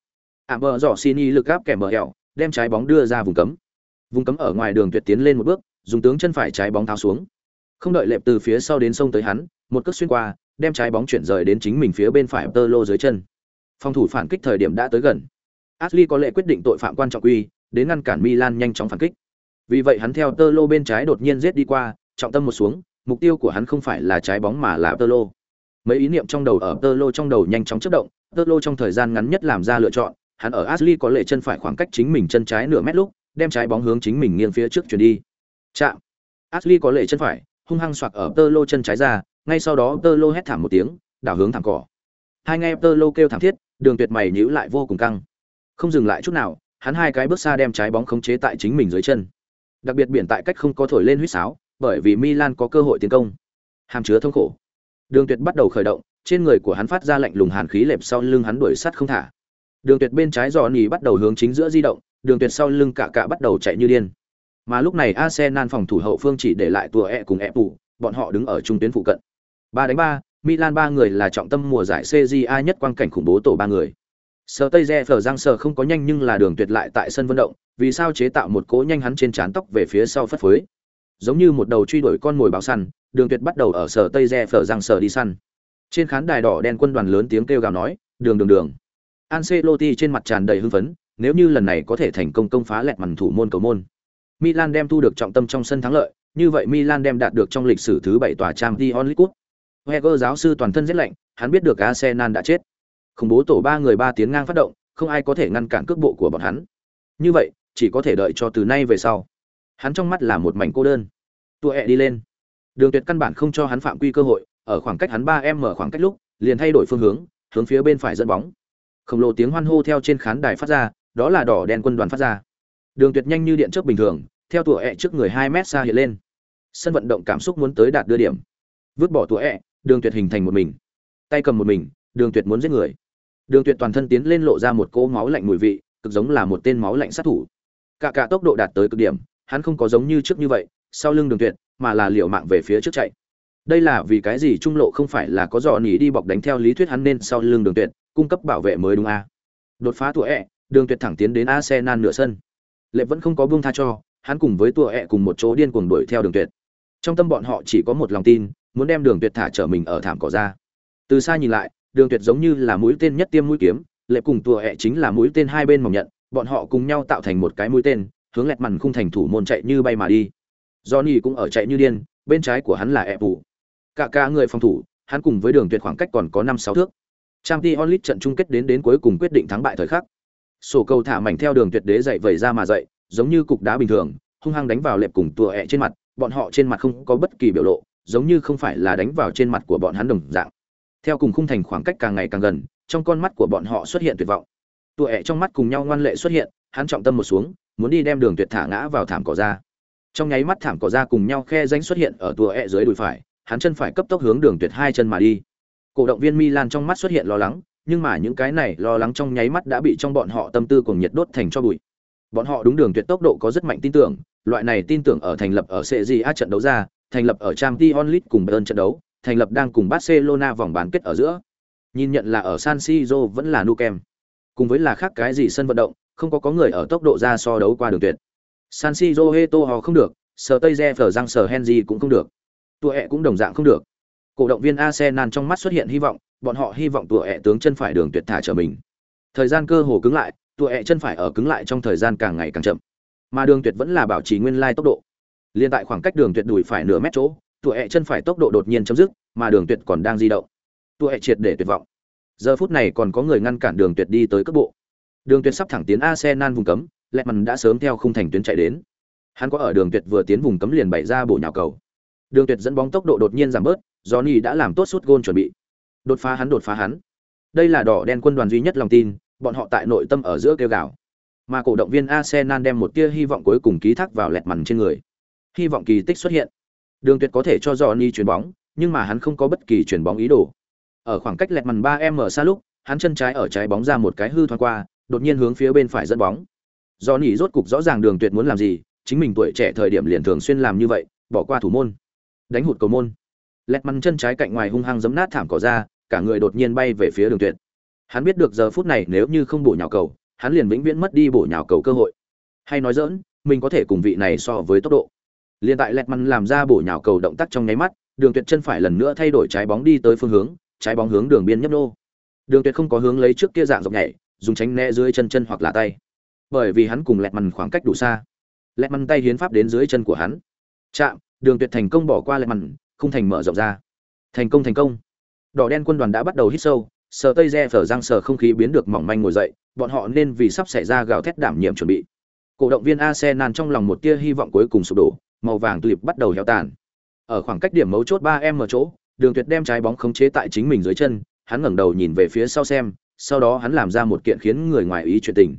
Amber Rossini lực áp kèm bờ hẻo, đem trái bóng đưa ra vùng cấm. Vùng cấm ở ngoài đường tuyệt tiến lên một bước, dùng tướng chân phải trái bóng tháo xuống. Không đợi lẹp từ phía sau đến sông tới hắn, một cước xuyên qua, đem trái bóng chuyển rời đến chính mình phía bên phải tơ lô dưới chân. Phòng thủ phản kích thời điểm đã tới gần. Ashley có lệ quyết định tội phạm quan trọng quy, đến ngăn cản Milan nhanh chóng phản kích. Vì vậy hắn theo tơ lô bên trái đột nhiên giết đi qua, trọng tâm một xuống, mục tiêu của hắn không phải là trái bóng mà là tơ lô. Mấy ý niệm trong đầu ở tơ lô trong đầu nhanh chóng chớp động, tơ lô trong thời gian ngắn nhất làm ra lựa chọn, hắn ở Ashley có lệ chân phải khoảng cách chính mình chân trái nửa mét lúc, đem trái bóng hướng chính mình nghiêng phía trước chuyển đi. Chạm. Ashley có lệ chân phải, hung hăng xoạc ở tơ lô chân trái ra, ngay sau đó tơ lô hét thảm một tiếng đảo hướng thảm cỏ hai nghe tơ lô kêu thảm thiết đường tuyệt mày nhíu lại vô cùng căng không dừng lại chút nào hắn hai cái bước xa đem trái bóng khống chế tại chính mình dưới chân. Đặc biệt biển tại cách không có thổi lên huýt sáo, bởi vì milan có cơ hội tiến công. Hàm chứa thống khổ. Đường tuyệt bắt đầu khởi động, trên người của hắn phát ra lạnh lùng hàn khí lẹp sau lưng hắn đuổi sắt không thả. Đường tuyệt bên trái giò nhì bắt đầu hướng chính giữa di động, đường tuyệt sau lưng cả cả bắt đầu chạy như điên. Mà lúc này arsenal phòng thủ hậu phương chỉ để lại tua e cùng e phụ bọn họ đứng ở trung tuyến phụ cận. Ba đánh ba, Milan ba người là trọng tâm mùa giải CJA nhất quang cảnh khủng bố tổ ba người. Sở Tây Rẽ Phở Giang Sở không có nhanh nhưng là đường tuyệt lại tại sân vận động, vì sao chế tạo một cỗ nhanh hắn trên trán tóc về phía sau phất phới. Giống như một đầu truy đuổi con mồi báo săn, đường tuyệt bắt đầu ở Sở Tây Rẽ Phở Giang Sở đi săn. Trên khán đài đỏ đen quân đoàn lớn tiếng kêu gào nói, "Đường đường đường." Ancelotti trên mặt tràn đầy hưng phấn, nếu như lần này có thể thành công công phá lẹt màn thủ môn cầu môn. Milan đem thu được trọng tâm trong sân thắng lợi, như vậy Milan đem đạt được trong lịch sử thứ 7 tòa Champions League. Wenger giáo sư toàn thân rất lạnh, hắn biết được Arsenal đã chết. Khủng bố tổ ba người ba tiến ngang phát động, không ai có thể ngăn cản cước bộ của bọn hắn. Như vậy, chỉ có thể đợi cho từ nay về sau. Hắn trong mắt là một mảnh cô đơn. Tua ẹ đi lên. Đường Tuyệt căn bản không cho hắn phạm quy cơ hội, ở khoảng cách hắn ba em mở khoảng cách lúc, liền thay đổi phương hướng, hướng phía bên phải dẫn bóng. Khổng lồ tiếng hoan hô theo trên khán đài phát ra, đó là đỏ đen quân đoàn phát ra. Đường Tuyệt nhanh như điện chớp bình thường, theo tủa ẹ trước người hai mét xa hiện lên. Sân vận động cảm xúc muốn tới đạt đưa điểm. Vứt bỏ tủa ẹ, Đường Tuyệt hình thành một mình. Tay cầm một mình, Đường Tuyệt muốn giết người. Đường Tuyệt toàn thân tiến lên lộ ra một cỗ máu lạnh mùi vị, cực giống là một tên máu lạnh sát thủ. Cả cả tốc độ đạt tới cực điểm, hắn không có giống như trước như vậy, sau lưng Đường Tuyệt, mà là liều mạng về phía trước chạy. Đây là vì cái gì trung lộ không phải là có dò nỉ đi bọc đánh theo lý thuyết hắn nên sau lưng Đường Tuyệt, cung cấp bảo vệ mới đúng a. À? Đột phá tuổi ẹ, Đường Tuyệt thẳng tiến đến Arsenal nửa sân. Lệ vẫn không có buông tha cho, hắn cùng với tuổi ẹ cùng một chỗ điên cuồng đuổi theo Đường Tuyệt. Trong tâm bọn họ chỉ có một lòng tin, muốn đem Đường Tuyệt thả trở mình ở thảm cỏ ra. Từ xa nhìn lại, Đường Tuyệt giống như là mũi tên nhất tiêm mũi kiếm, Lệ cùng tuổi hẹ chính là mũi tên hai bên mỏng nhận, bọn họ cùng nhau tạo thành một cái mũi tên, hướng lẹt màn khung thành thủ môn chạy như bay mà đi. Johnny cũng ở chạy như điên, bên trái của hắn là ẹ phụ. Cả cả người phòng thủ, hắn cùng với Đường Tuyệt khoảng cách còn có năm sáu thước. Trang Champions League trận chung kết đến đến cuối cùng quyết định thắng bại thời khắc. Sổ cầu thả mảnh theo đường tuyệt đế dậy vẩy ra mà dậy, giống như cục đá bình thường, hung hăng đánh vào lẹp cùng tùa ẹ trên mặt, bọn họ trên mặt không có bất kỳ biểu lộ, giống như không phải là đánh vào trên mặt của bọn hắn đồng dạng. Theo cùng khung thành khoảng cách càng ngày càng gần, trong con mắt của bọn họ xuất hiện tuyệt vọng. Tùa ẹ trong mắt cùng nhau ngoan lệ xuất hiện, hắn trọng tâm một xuống, muốn đi đem đường tuyệt thả ngã vào thảm cỏ ra. Trong nháy mắt thảm cỏ ra cùng nhau khe danh xuất hiện ở tùa ẹ dưới đùi phải, hắn chân phải cấp tốc hướng đường tuyệt hai chân mà đi. Cổ động viên Milan trong mắt xuất hiện lo lắng, nhưng mà những cái này lo lắng trong nháy mắt đã bị trong bọn họ tâm tư cùng nhiệt đốt thành cho bụi. Bọn họ đúng đường tuyệt tốc độ có rất mạnh tin tưởng, loại này tin tưởng ở thành lập ở CJA trận đấu ra, thành lập ở trang t onlit cùng Bayern trận đấu, thành lập đang cùng Barcelona vòng bán kết ở giữa. Nhìn nhận là ở San Siro vẫn là Nou Camp. Cùng với là khác cái gì sân vận động, không có có người ở tốc độ ra so đấu qua đường tuyệt. San Siro Heto họ không được, sở Tây Je Phở Giang sở Henry cũng không được. Tuổi cũng đồng dạng không được. Cổ động viên Arsenal trong mắt xuất hiện hy vọng, bọn họ hy vọng tùa ẹ tướng chân phải đường tuyệt thả trở mình. Thời gian cơ hồ cứng lại, tùa ẹ chân phải ở cứng lại trong thời gian càng ngày càng chậm. Mà đường tuyệt vẫn là bảo trì nguyên lai tốc độ. Liên tại khoảng cách đường tuyệt đuổi phải nửa mét chỗ, tụa hẹ chân phải tốc độ đột nhiên chấm dứt, mà đường tuyệt còn đang di động. Tụa hẹ triệt để tuyệt vọng. Giờ phút này còn có người ngăn cản đường tuyệt đi tới cấp bộ. Đường tuyệt sắp thẳng tiến Arsenal vùng cấm, Lẹtman đã sớm theo khung thành tuyến chạy đến. Hắn có ở đường tuyệt vừa tiến vùng cấm liền bày ra bổ nhào cầu. Đường tuyệt dẫn bóng tốc độ đột nhiên giảm bớt, Johnny đã làm tốt suốt gôn chuẩn bị. Đột phá hắn đột phá hắn. Đây là đỏ đen quân đoàn duy nhất lòng tin, bọn họ tại nội tâm ở giữa kêu gào. Mà cổ động viên Arsenal đem một tia hy vọng cuối cùng ký thác vào lẹt mằn trên người. Hy vọng kỳ tích xuất hiện. Đường Tuyệt có thể cho Johnny chuyền bóng, nhưng mà hắn không có bất kỳ chuyền bóng ý đồ. Ở khoảng cách lẹt màn 3m xa lúc, hắn chân trái ở trái bóng ra một cái hư thoáng qua, đột nhiên hướng phía bên phải dẫn bóng. Johnny rốt cục rõ ràng Đường Tuyệt muốn làm gì, chính mình tuổi trẻ thời điểm liền thường xuyên làm như vậy, bỏ qua thủ môn, đánh hụt cầu môn. Lẹt màn chân trái cạnh ngoài hung hăng giấm nát thảm cỏ ra cả người đột nhiên bay về phía đường tuyệt. Hắn biết được giờ phút này nếu như không bổ nhào cầu hắn liền vĩnh viễn mất đi bổ nhào cầu cơ hội. Hay nói dỡn mình có thể cùng vị này so với tốc độ. Liên tại lẹt măn làm ra bổ nhào cầu động tác trong nháy mắt, đường tuyệt chân phải lần nữa thay đổi trái bóng đi tới phương hướng, trái bóng hướng đường biên nhấp nô. Đường tuyệt không có hướng lấy trước kia dạng dọc nhảy, dùng tránh né dưới chân chân hoặc là tay. Bởi vì hắn cùng lẹt măn khoảng cách đủ xa. Lẹt măn tay hiến pháp đến dưới chân của hắn. Chạm, đường tuyệt thành công bỏ qua lẹt măn, không thành mở rộng ra. Thành công thành công. Đỏ đen quân đoàn đã bắt đầu hít sâu, sờ tây re phở răng sờ không khí biến được mỏng manh ngồi dậy, bọn họ nên vì sắp xảy ra gào thét đảm nhiệm chuẩn bị. Cổ động viên arsenal trong lòng một tia hy vọng cuối cùng sụp đổ màu vàng tulip bắt đầu héo tàn. Ở khoảng cách điểm mấu chốt ba em chỗ, đường tuyệt đem trái bóng khống chế tại chính mình dưới chân, hắn ngẩng đầu nhìn về phía sau xem, sau đó hắn làm ra một kiện khiến người ngoài ý chuyện tình.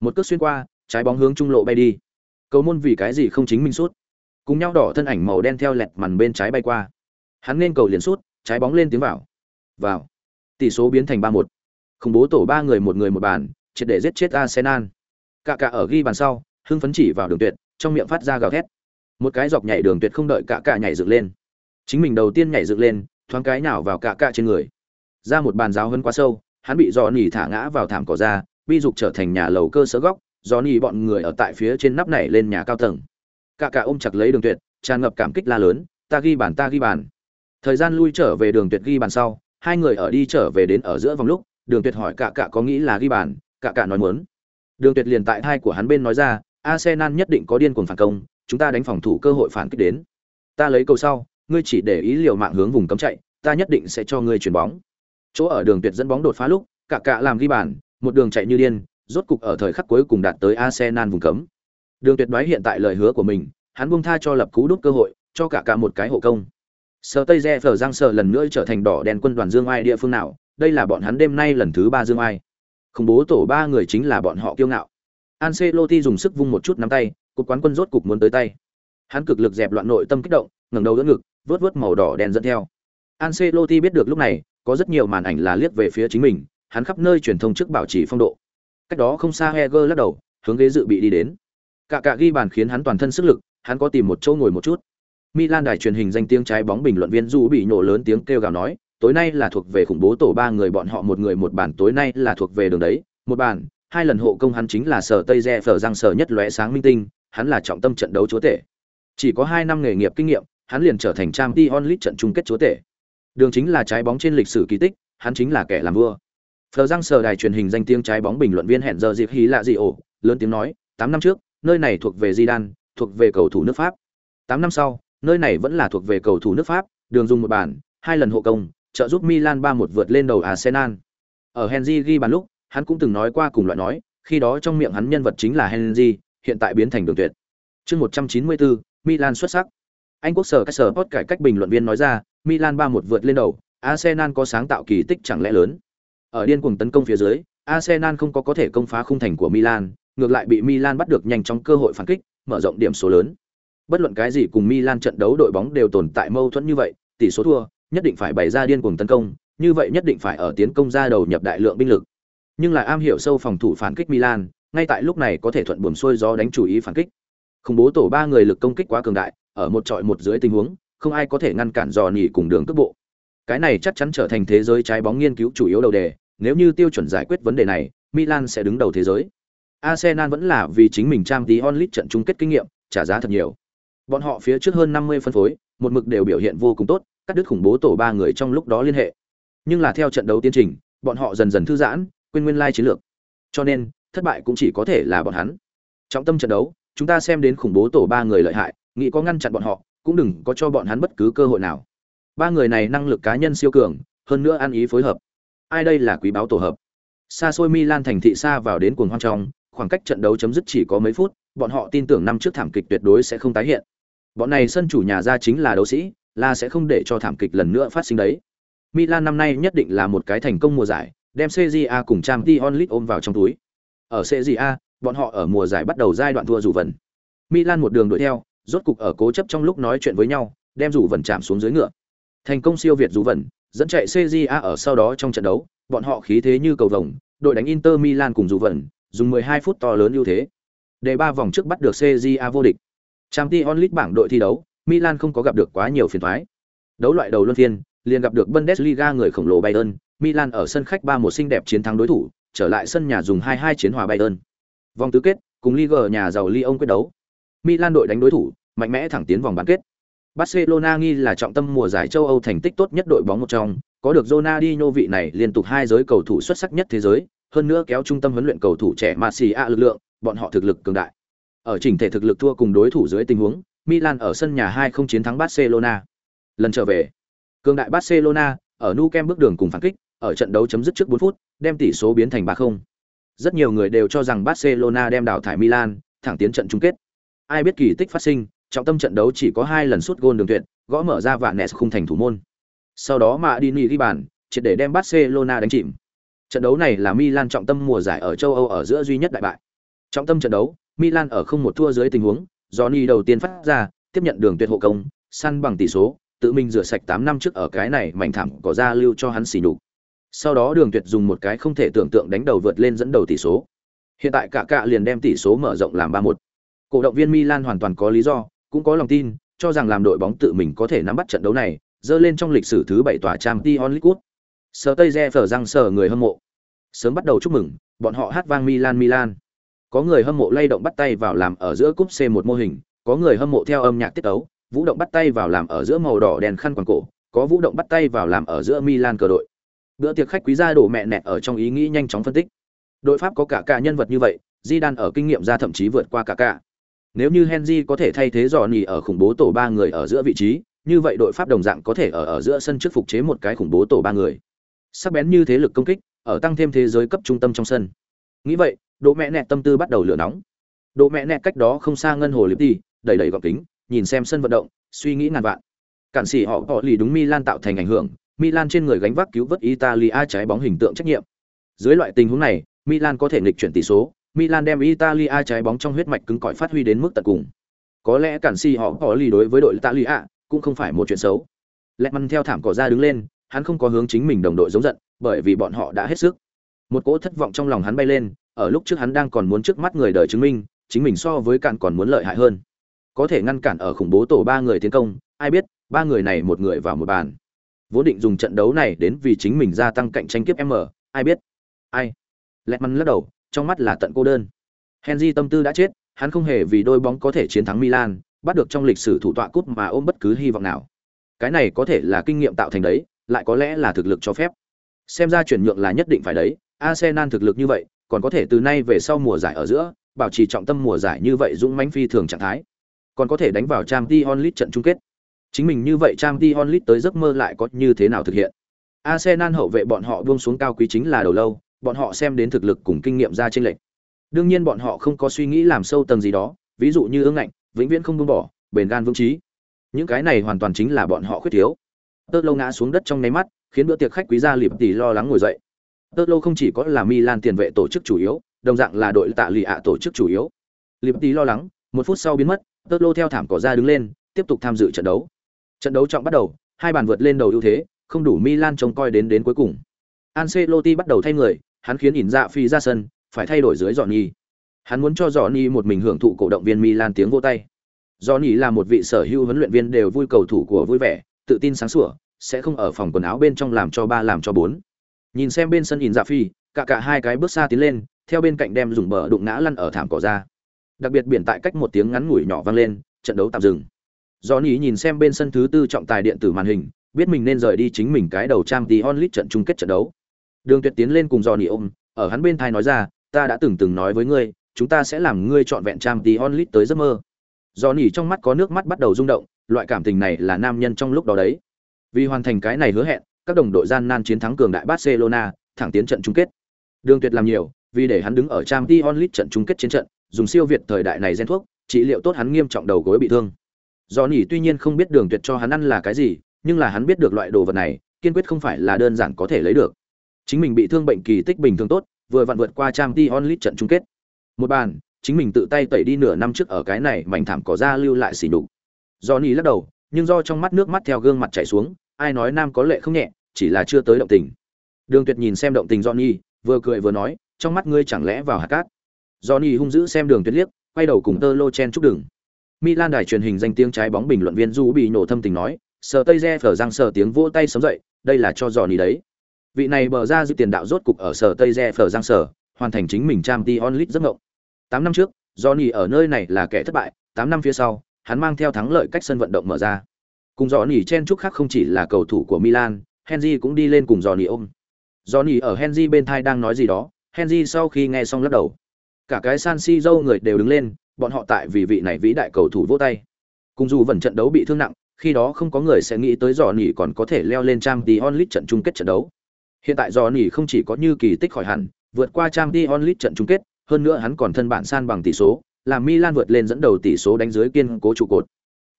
Một cước xuyên qua, trái bóng hướng trung lộ bay đi. Cầu môn vì cái gì không chính mình suốt cùng nhau đỏ thân ảnh màu đen theo lẹt màn bên trái bay qua. Hắn nên cầu liền sút, trái bóng lên tiếng vào. Vào. Tỷ số biến thành ba một. Không bố tổ ba người một người một bàn, triệt để giết chết arsenal. Cả cả ở ghi bàn sau, hưng phấn chỉ vào đường tuyệt, trong miệng phát ra gào thét một cái dọc nhảy đường tuyệt không đợi cả cả nhảy dựng lên. Chính mình đầu tiên nhảy dựng lên, thoáng cái nào vào cả cả trên người. Ra một bàn giáo hơn quá sâu, hắn bị dò nỉ thả ngã vào thảm cỏ ra, bi dục trở thành nhà lầu cơ sở góc dò nỉ bọn người ở tại phía trên nắp này lên nhà cao tầng. Cả cả ôm chặt lấy đường tuyệt, tràn ngập cảm kích la lớn, ta ghi bàn, ta ghi bàn. Thời gian lui trở về đường tuyệt ghi bàn sau, hai người ở đi trở về đến ở giữa vòng lúc, đường tuyệt hỏi cả cả có nghĩ là ghi bàn, cả cả nói muốn. Đường tuyệt liền tại thai của hắn bên nói ra, arsenal nhất định có điên cuồng phản công chúng ta đánh phòng thủ cơ hội phản kích đến ta lấy cầu sau ngươi chỉ để ý liều mạng hướng vùng cấm chạy ta nhất định sẽ cho ngươi chuyển bóng chỗ ở đường tuyệt dẫn bóng đột phá lúc cả cả làm ghi bàn một đường chạy như điên rốt cục ở thời khắc cuối cùng đạt tới arsenal vùng cấm đường tuyệt đoái hiện tại lời hứa của mình hắn buông tha cho lập cú đút cơ hội cho cả cả một cái hộ công Sở Tây Rẽ Phở Giang Sở lần nữa trở thành đỏ đen quân đoàn Dương Ai địa phương nào, đây là bọn hắn đêm nay lần thứ ba Dương Ai. Không bố tổ ba người chính là bọn họ kiêu ngạo. Ancelotti dùng sức vung một chút nắm tay, cục quán quân rốt cục muốn tới tay. Hắn cực lực dẹp loạn nội tâm kích động, ngẩng đầu đỡ ngực, vớt vớt màu đỏ đen dẫn theo. Ancelotti biết được lúc này, có rất nhiều màn ảnh là liếc về phía chính mình, hắn khắp nơi truyền thông trước bảo trì phong độ. Cách đó không xa Heger lắc đầu, hướng ghế dự bị đi đến. Cả cả ghi bàn khiến hắn toàn thân sức lực, hắn có tìm một chỗ ngồi một chút. Milan đài truyền hình danh tiếng trái bóng bình luận viên Du bị nổ lớn tiếng kêu gào nói, tối nay là thuộc về khủng bố tổ ba người bọn họ một người một bàn tối nay là thuộc về đường đấy, một bàn, hai lần hộ công hắn chính là sở Tây Re phở răng sở nhất lóe sáng minh tinh, hắn là trọng tâm trận đấu chúa tể. Chỉ có 2 năm nghề nghiệp kinh nghiệm, hắn liền trở thành trang Champions League trận chung kết chúa tể. Đường chính là trái bóng trên lịch sử kỳ tích, hắn chính là kẻ làm vua. Phờ răng sở đài truyền hình danh tiếng trái bóng bình luận viên hẹn giờ dịp hí lạ gì ổ, lớn tiếng nói, 8 năm trước, nơi này thuộc về Zidane, thuộc về cầu thủ nước Pháp. 8 năm sau, nơi này vẫn là thuộc về cầu thủ nước Pháp, đường dùng một bàn, hai lần hộ công, trợ giúp Milan 3-1 vượt lên đầu Arsenal. Ở Henry ghi bàn lúc, hắn cũng từng nói qua cùng loại nói, khi đó trong miệng hắn nhân vật chính là Henry, hiện tại biến thành đường tuyệt. Chương 194, Milan xuất sắc. Anh quốc sở các sở post cải cách bình luận viên nói ra, Milan 3-1 vượt lên đầu, Arsenal có sáng tạo kỳ tích chẳng lẽ lớn. Ở điên cuồng tấn công phía dưới, Arsenal không có có thể công phá khung thành của Milan, ngược lại bị Milan bắt được nhanh trong cơ hội phản kích, mở rộng điểm số lớn. Bất luận cái gì cùng Milan trận đấu đội bóng đều tồn tại mâu thuẫn như vậy, tỷ số thua, nhất định phải bày ra điên cuồng tấn công, như vậy nhất định phải ở tiến công ra đầu nhập đại lượng binh lực. Nhưng lại am hiểu sâu phòng thủ phản kích Milan, ngay tại lúc này có thể thuận buồm xuôi gió đánh chủ ý phản kích. Khủng bố tổ ba người lực công kích quá cường đại, ở một trọi một dưới tình huống, không ai có thể ngăn cản dò nỉ cùng đường cước bộ. Cái này chắc chắn trở thành thế giới trái bóng nghiên cứu chủ yếu đầu đề, nếu như tiêu chuẩn giải quyết vấn đề này, Milan sẽ đứng đầu thế giới. Arsenal vẫn là vì chính mình trang tí onlit trận chung kết kinh nghiệm, trả giá thật nhiều. Bọn họ phía trước hơn 50 phân phối, một mực đều biểu hiện vô cùng tốt, cắt đứt khủng bố tổ ba người trong lúc đó liên hệ. Nhưng là theo trận đấu tiến trình, bọn họ dần dần thư giãn, quên nguyên lai chiến lược. Cho nên, thất bại cũng chỉ có thể là bọn hắn. Trong tâm trận đấu, chúng ta xem đến khủng bố tổ ba người lợi hại, nghĩ có ngăn chặn bọn họ, cũng đừng có cho bọn hắn bất cứ cơ hội nào. Ba người này năng lực cá nhân siêu cường, hơn nữa ăn ý phối hợp. Ai đây là quý báo tổ hợp? Xa xôi Milan thành thị xa vào đến cuồng hoang trong, khoảng cách trận đấu chấm dứt chỉ có mấy phút, bọn họ tin tưởng năm trước thảm kịch tuyệt đối sẽ không tái hiện. Bọn này sân chủ nhà ra chính là đấu sĩ, là sẽ không để cho thảm kịch lần nữa phát sinh đấy. Milan năm nay nhất định là một cái thành công mùa giải, đem CJA cùng Champions League ôm vào trong túi. Ở CJA, bọn họ ở mùa giải bắt đầu giai đoạn thua rủ vần. Milan một đường đuổi theo, rốt cục ở cố chấp trong lúc nói chuyện với nhau, đem rủ vần chạm xuống dưới ngựa. Thành công siêu việt rủ vần, dẫn chạy CJA ở sau đó trong trận đấu, bọn họ khí thế như cầu vồng, đội đánh Inter Milan cùng rủ vần, dùng 12 phút to lớn ưu thế. Để ba vòng trước bắt được CJA vô địch. Champions League bảng đội thi đấu, Milan không có gặp được quá nhiều phiền toái. Đấu loại đầu luân phiên, liền gặp được Bundesliga người khổng lồ Bayern, Milan ở sân khách 3-1 xinh đẹp chiến thắng đối thủ, trở lại sân nhà dùng 2-2 chiến hòa Bayern. Vòng tứ kết, cùng Liga nhà giàu Lyon quyết đấu. Milan đội đánh đối thủ, mạnh mẽ thẳng tiến vòng bán kết. Barcelona nghi là trọng tâm mùa giải châu Âu thành tích tốt nhất đội bóng một trong, có được Ronaldinho vị này liên tục hai giới cầu thủ xuất sắc nhất thế giới, hơn nữa kéo trung tâm huấn luyện cầu thủ trẻ Marcia lực lượng, bọn họ thực lực cường đại. Ở chỉnh thể thực lực thua cùng đối thủ dưới tình huống, Milan ở sân nhà 2 không chiến thắng Barcelona. Lần trở về, cường đại Barcelona ở Nou Camp bước đường cùng phản kích, ở trận đấu chấm dứt trước 4 phút, đem tỷ số biến thành 3-0. Rất nhiều người đều cho rằng Barcelona đem đảo thải Milan, thẳng tiến trận chung kết. Ai biết kỳ tích phát sinh, trọng tâm trận đấu chỉ có 2 lần sút gôn đường tuyệt, gõ mở ra vạn nẹt khung thành thủ môn. Sau đó Madini ghi bàn, triệt để đem Barcelona đánh chìm. Trận đấu này là Milan trọng tâm mùa giải ở châu Âu ở giữa duy nhất đại bại. Trọng tâm trận đấu, Milan ở không một thua dưới tình huống, Johnny đầu tiên phát ra, tiếp nhận đường tuyệt hộ công, săn bằng tỷ số, tự mình rửa sạch 8 năm trước ở cái này mảnh thảm có ra lưu cho hắn xỉ nhục. Sau đó Đường Tuyệt dùng một cái không thể tưởng tượng đánh đầu vượt lên dẫn đầu tỷ số. Hiện tại cả cả liền đem tỷ số mở rộng làm 3-1. Cổ động viên Milan hoàn toàn có lý do, cũng có lòng tin, cho rằng làm đội bóng tự mình có thể nắm bắt trận đấu này, dơ lên trong lịch sử thứ bảy tòa Champions League. Sở Tây Re răng sở người hâm mộ. Sớm bắt đầu chúc mừng, bọn họ hát vang Milan Milan. Có người hâm mộ lay động bắt tay vào làm ở giữa cúp C1 mô hình, có người hâm mộ theo âm nhạc tiết tấu, vũ động bắt tay vào làm ở giữa màu đỏ đèn khăn quàng cổ, có vũ động bắt tay vào làm ở giữa Milan cờ đội. Bữa tiệc khách quý gia đổ mẹ nẹt ở trong ý nghĩ nhanh chóng phân tích. Đội Pháp có cả cả nhân vật như vậy, di đan ở kinh nghiệm ra thậm chí vượt qua cả cả. Nếu như Henry có thể thay thế dò nỉ ở khủng bố tổ ba người ở giữa vị trí, như vậy đội Pháp đồng dạng có thể ở ở giữa sân trước phục chế một cái khủng bố tổ ba người. Sắc bén như thế lực công kích, ở tăng thêm thế giới cấp trung tâm trong sân. Nghĩ vậy, độ mẹ nẹt tâm tư bắt đầu lửa nóng. độ mẹ nẹt cách đó không xa ngân hồ liệp đi, đẩy đẩy gọng kính, nhìn xem sân vận động, suy nghĩ ngàn vạn. Cản sĩ họ họ lì đúng mi lan tạo thành ảnh hưởng, Milan trên người gánh vác cứu vớt Italia trái bóng hình tượng trách nhiệm. Dưới loại tình huống này, Milan có thể nghịch chuyển tỷ số, Milan đem Italia trái bóng trong huyết mạch cứng cỏi phát huy đến mức tận cùng. Có lẽ cản si họ có lì đối với đội Italia cũng không phải một chuyện xấu. Lẹtman theo thảm cỏ ra đứng lên, hắn không có hướng chính mình đồng đội giống giận, bởi vì bọn họ đã hết sức. Một cỗ thất vọng trong lòng hắn bay lên, ở lúc trước hắn đang còn muốn trước mắt người đời chứng minh, chính mình so với cản còn muốn lợi hại hơn. Có thể ngăn cản ở khủng bố tổ ba người tiến công, ai biết, ba người này một người vào một bàn. Vốn định dùng trận đấu này đến vì chính mình gia tăng cạnh tranh kiếp M, ai biết? Ai? Lẹtman lắc đầu, trong mắt là tận cô đơn. Henry tâm tư đã chết, hắn không hề vì đôi bóng có thể chiến thắng Milan, bắt được trong lịch sử thủ tọa cúp mà ôm bất cứ hy vọng nào. Cái này có thể là kinh nghiệm tạo thành đấy, lại có lẽ là thực lực cho phép. Xem ra chuyển nhượng là nhất định phải đấy, Arsenal thực lực như vậy, còn có thể từ nay về sau mùa giải ở giữa, bảo trì trọng tâm mùa giải như vậy dũng mãnh phi thường trạng thái. Còn có thể đánh vào Champions League trận chung kết. Chính mình như vậy trang Champions lit tới giấc mơ lại có như thế nào thực hiện. Arsenal hậu vệ bọn họ buông xuống cao quý chính là đầu lâu, bọn họ xem đến thực lực cùng kinh nghiệm ra trên lệnh. Đương nhiên bọn họ không có suy nghĩ làm sâu tầng gì đó, ví dụ như ương ngạnh, vĩnh viễn không buông bỏ, bền gan vững chí. Những cái này hoàn toàn chính là bọn họ khuyết thiếu. Tơ lâu ngã xuống đất trong nháy mắt, khiến bữa tiệc khách quý gia liệp tỷ lo lắng ngồi dậy. Tơ lâu không chỉ có là Milan tiền vệ tổ chức chủ yếu, đồng dạng là đội tạ lì ạ tổ chức chủ yếu. Liệp tỷ lo lắng, một phút sau biến mất, Tơ lô theo thảm cỏ ra đứng lên, tiếp tục tham dự trận đấu. Trận đấu trọng bắt đầu, hai bàn vượt lên đầu ưu thế, không đủ Milan trông coi đến đến cuối cùng. Ancelotti bắt đầu thay người, hắn khiến ỉn dạ phi ra sân, phải thay đổi dưới Johnny. Hắn muốn cho Johnny một mình hưởng thụ cổ động viên Milan tiếng vỗ tay. Johnny là một vị sở hữu huấn luyện viên đều vui cầu thủ của vui vẻ, tự tin sáng sủa, sẽ không ở phòng quần áo bên trong làm cho ba làm cho bốn. Nhìn xem bên sân ỉn dạ phi, cả cả hai cái bước xa tiến lên, theo bên cạnh đem dùng bờ đụng ngã lăn ở thảm cỏ ra. Đặc biệt biển tại cách một tiếng ngắn ngủi nhỏ vang lên, trận đấu tạm dừng. Johnny nhìn xem bên sân thứ tư trọng tài điện tử màn hình, biết mình nên rời đi chính mình cái đầu trang tí onlit trận chung kết trận đấu. Đường Tuyệt tiến lên cùng Johnny ôm, ở hắn bên thai nói ra, ta đã từng từng nói với ngươi, chúng ta sẽ làm ngươi chọn vẹn trang tí onlit tới giấc mơ. Johnny trong mắt có nước mắt bắt đầu rung động, loại cảm tình này là nam nhân trong lúc đó đấy. Vì hoàn thành cái này hứa hẹn, các đồng đội gian nan chiến thắng cường đại Barcelona, thẳng tiến trận chung kết. Đường Tuyệt làm nhiều, vì để hắn đứng ở trang tí onlit trận chung kết chiến trận, dùng siêu việt thời đại này gen thuốc, trị liệu tốt hắn nghiêm trọng đầu gối bị thương. Johnny tuy nhiên không biết Đường Tuyệt cho hắn ăn là cái gì, nhưng là hắn biết được loại đồ vật này, kiên quyết không phải là đơn giản có thể lấy được. Chính mình bị thương bệnh kỳ tích bình thường tốt, vừa vặn vượt qua Champions onlit trận chung kết. Một bàn, chính mình tự tay tẩy đi nửa năm trước ở cái này mảnh thảm cỏ ra lưu lại xỉ nhục. Johnny lắc đầu, nhưng do trong mắt nước mắt theo gương mặt chảy xuống, ai nói nam có lệ không nhẹ, chỉ là chưa tới động tình. Đường Tuyệt nhìn xem động tình Johnny, vừa cười vừa nói, trong mắt ngươi chẳng lẽ vào hạt cát. Johnny hung dữ xem Đường Tuyệt liếc, quay đầu cùng Tơ Lô chen chúc đừng. Milan đài truyền hình danh tiếng trái bóng bình luận viên Du bị nổ thâm tình nói, sờ tây re phở răng sờ tiếng vỗ tay sớm dậy, đây là cho Johnny đấy. Vị này bờ ra dư tiền đạo rốt cục ở sờ tây re phở giang sờ, hoàn thành chính mình trang ti onlit giấc ngộng tám năm trước johnny ở nơi này là kẻ thất bại tám năm phía sau hắn mang theo thắng lợi cách sân vận động mở ra. Cùng johnny chen chúc khác không chỉ là cầu thủ của milan henry cũng đi lên cùng johnny ôm. Johnny ở henry bên thai đang nói gì đó henry sau khi nghe xong lắc đầu cả cái san si dâu người đều đứng lên bọn họ tại vì vị này vĩ đại cầu thủ vỗ tay cùng dù vẫn trận đấu bị thương nặng khi đó không có người sẽ nghĩ tới Johnny còn có thể leo lên trang tí onlit trận chung kết trận đấu Hiện tại Johnny không chỉ có như kỳ tích khỏi hẳn, vượt qua trang Champions League trận chung kết, hơn nữa hắn còn thân bản san bằng tỷ số, làm Milan vượt lên dẫn đầu tỷ số đánh dưới kiên cố trụ cột.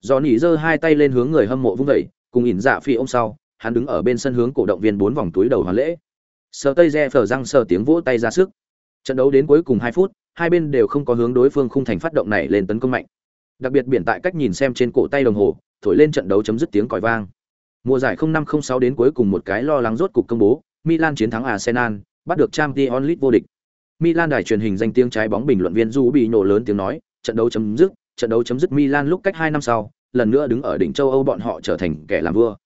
Johnny giơ hai tay lên hướng người hâm mộ vung dậy, cùng ỉn dạ phi ông sau, hắn đứng ở bên sân hướng cổ động viên bốn vòng túi đầu hoàn lễ. Sờ tây re phở răng sờ tiếng vỗ tay ra sức. Trận đấu đến cuối cùng hai phút, hai bên đều không có hướng đối phương khung thành phát động này lên tấn công mạnh. Đặc biệt biển tại cách nhìn xem trên cổ tay đồng hồ, thổi lên trận đấu chấm dứt tiếng còi vang. Mùa giải 0506 đến cuối cùng một cái lo lắng rốt cục công bố, Milan chiến thắng Arsenal, bắt được Champions League vô địch. Milan đài truyền hình danh tiếng trái bóng bình luận viên Du bị nổ lớn tiếng nói, trận đấu chấm dứt, trận đấu chấm dứt Milan lúc cách hai năm sau, lần nữa đứng ở đỉnh châu Âu bọn họ trở thành kẻ làm vua.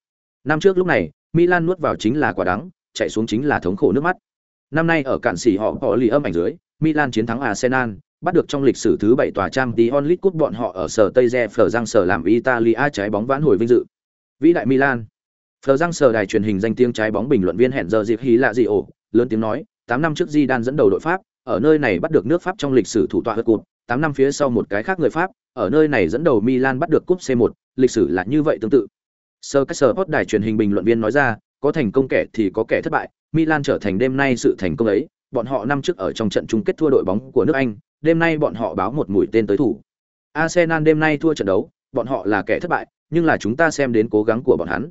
Năm trước lúc này, Milan nuốt vào chính là quả đắng, chạy xuống chính là thống khổ nước mắt. Năm nay ở cạn xỉ họ bỏ lì âm ảnh dưới, Milan chiến thắng Arsenal, bắt được trong lịch sử thứ bảy tòa trang Champions onlit cút bọn họ ở sở Tây Re Phở Giang sở làm Italia trái bóng vãn hồi vinh dự. Vĩ đại Milan. Phở Giang sở đài truyền hình danh tiếng trái bóng bình luận viên hẹn giờ dịp hí lạ gì ổ, lớn tiếng nói, 8 năm trước Di Đan dẫn đầu đội Pháp, ở nơi này bắt được nước Pháp trong lịch sử thủ tọa cúp, 8 năm phía sau một cái khác người Pháp, ở nơi này dẫn đầu Milan bắt được cúp C1, lịch sử là như vậy tương tự. sơ Caesar Sport đài truyền hình bình luận viên nói ra, có thành công kẻ thì có kẻ thất bại, Milan trở thành đêm nay sự thành công ấy, bọn họ năm trước ở trong trận chung kết thua đội bóng của nước Anh, đêm nay bọn họ báo một mũi tên tới thủ. Arsenal đêm nay thua trận đấu, bọn họ là kẻ thất bại, nhưng là chúng ta xem đến cố gắng của bọn hắn.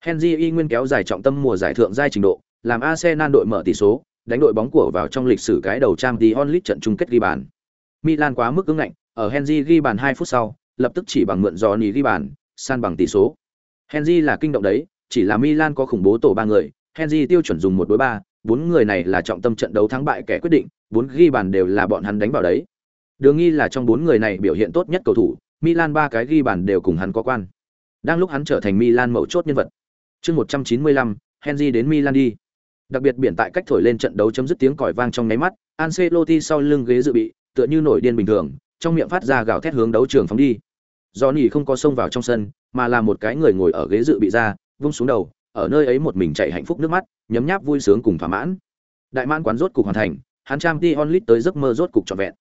Henry y nguyên kéo dài trọng tâm mùa giải thượng giai trình độ, làm Arsenal đội mở tỷ số, đánh đội bóng của vào trong lịch sử cái đầu trang The Only trận chung kết ghi bàn. Milan quá mức cứng ngạnh, ở Henry ghi bàn 2 phút sau, lập tức chỉ bằng mượn Johnny ghi bàn, san bằng tỷ số. Henry là kinh động đấy, chỉ là Milan có khủng bố tổ ba người, Henry tiêu chuẩn dùng một đối ba, bốn người này là trọng tâm trận đấu thắng bại kẻ quyết định, bốn ghi bàn đều là bọn hắn đánh vào đấy. Đường nghi là trong bốn người này biểu hiện tốt nhất cầu thủ, Milan ba cái ghi bàn đều cùng hắn có quan. Đang lúc hắn trở thành Milan mẫu chốt nhân vật. Chương 195, Henry đến Milan đi. Đặc biệt biển tại cách thổi lên trận đấu chấm dứt tiếng còi vang trong nháy mắt, Ancelotti sau lưng ghế dự bị, tựa như nổi điên bình thường, trong miệng phát ra gào thét hướng đấu trường phóng đi. Johnny không có xông vào trong sân, mà là một cái người ngồi ở ghế dự bị ra, vung xuống đầu, ở nơi ấy một mình chạy hạnh phúc nước mắt, nhấm nháp vui sướng cùng thỏa mãn. Đại mãn quán rốt cục hoàn thành, hắn trang Dion Lit tới giấc mơ rốt cục trọn vẹn.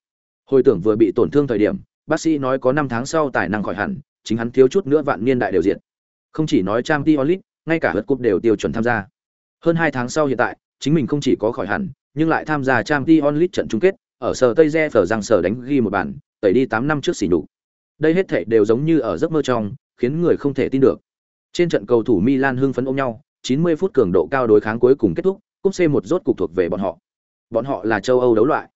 Hồi tưởng vừa bị tổn thương thời điểm, bác sĩ nói có 5 tháng sau tài năng khỏi hẳn, chính hắn thiếu chút nữa vạn niên đại đều diện. Không chỉ nói trang Dion Lit, ngay cả lượt cúp đều tiêu chuẩn tham gia. Hơn 2 tháng sau hiện tại, chính mình không chỉ có khỏi hẳn, nhưng lại tham gia trang Dion Lit trận chung kết, ở sở Tây Je phở rằng sở đánh ghi một bàn, tẩy đi 8 năm trước xỉ nhục. Đây hết thảy đều giống như ở giấc mơ trong, khiến người không thể tin được. Trên trận cầu thủ Milan hưng phấn ôm nhau, 90 phút cường độ cao đối kháng cuối cùng kết thúc, cúp C1 rốt cục thuộc về bọn họ. Bọn họ là châu Âu đấu loại.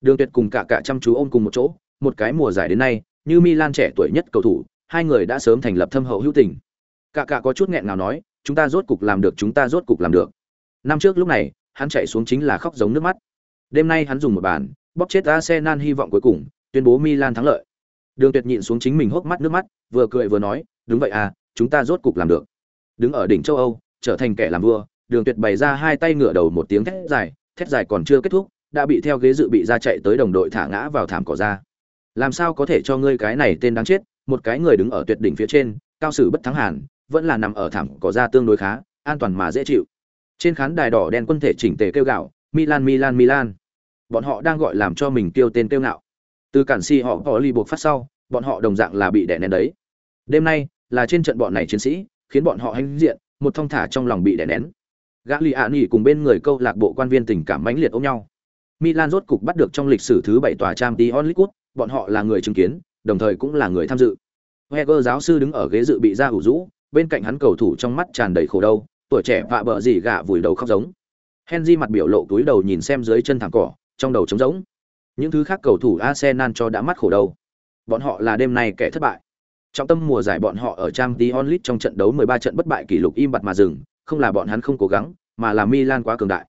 Đường Tuyệt cùng cả cả chăm chú ôm cùng một chỗ, một cái mùa giải đến nay, như Milan trẻ tuổi nhất cầu thủ, hai người đã sớm thành lập thâm hậu hữu tình. Cả cả có chút nghẹn ngào nói, chúng ta rốt cục làm được, chúng ta rốt cục làm được. Năm trước lúc này, hắn chạy xuống chính là khóc giống nước mắt. Đêm nay hắn dùng một bàn, bóp chết Arsenal hy vọng cuối cùng, tuyên bố Milan thắng lợi. Đường Tuyệt nhịn xuống chính mình hốc mắt nước mắt, vừa cười vừa nói, đúng vậy à, chúng ta rốt cục làm được. Đứng ở đỉnh châu Âu, trở thành kẻ làm vua, Đường Tuyệt bày ra hai tay ngửa đầu một tiếng thét dài, thét dài còn chưa kết thúc, đã bị theo ghế dự bị ra chạy tới đồng đội thả ngã vào thảm cỏ ra. Làm sao có thể cho ngươi cái này tên đáng chết, một cái người đứng ở tuyệt đỉnh phía trên, cao sử bất thắng hàn, vẫn là nằm ở thảm cỏ ra tương đối khá, an toàn mà dễ chịu. Trên khán đài đỏ đen quân thể chỉnh tề kêu gạo, Milan Milan Milan. Bọn họ đang gọi làm cho mình kêu tên kêu ngạo. Từ cản si họ có ly buộc phát sau, bọn họ đồng dạng là bị đè nén đấy. Đêm nay, là trên trận bọn này chiến sĩ, khiến bọn họ hãnh diện, một thông thả trong lòng bị đè nén. Gã lì ạ nghỉ cùng bên người câu lạc bộ quan viên tình cảm mãnh liệt ôm nhau. Milan rốt cục bắt được trong lịch sử thứ bảy tòa Champions League, bọn họ là người chứng kiến, đồng thời cũng là người tham dự. Heger giáo sư đứng ở ghế dự bị ra ủ rũ, bên cạnh hắn cầu thủ trong mắt tràn đầy khổ đau, tuổi trẻ vạ bợ gì gạ vùi đầu khóc giống. Henry mặt biểu lộ túi đầu nhìn xem dưới chân thẳng cỏ, trong đầu trống rỗng. Những thứ khác cầu thủ Arsenal cho đã mắt khổ đầu. Bọn họ là đêm nay kẻ thất bại. Trong tâm mùa giải bọn họ ở Trang Champions League trong trận đấu 13 trận bất bại kỷ lục im bặt mà dừng, không là bọn hắn không cố gắng, mà là Milan quá cường đại.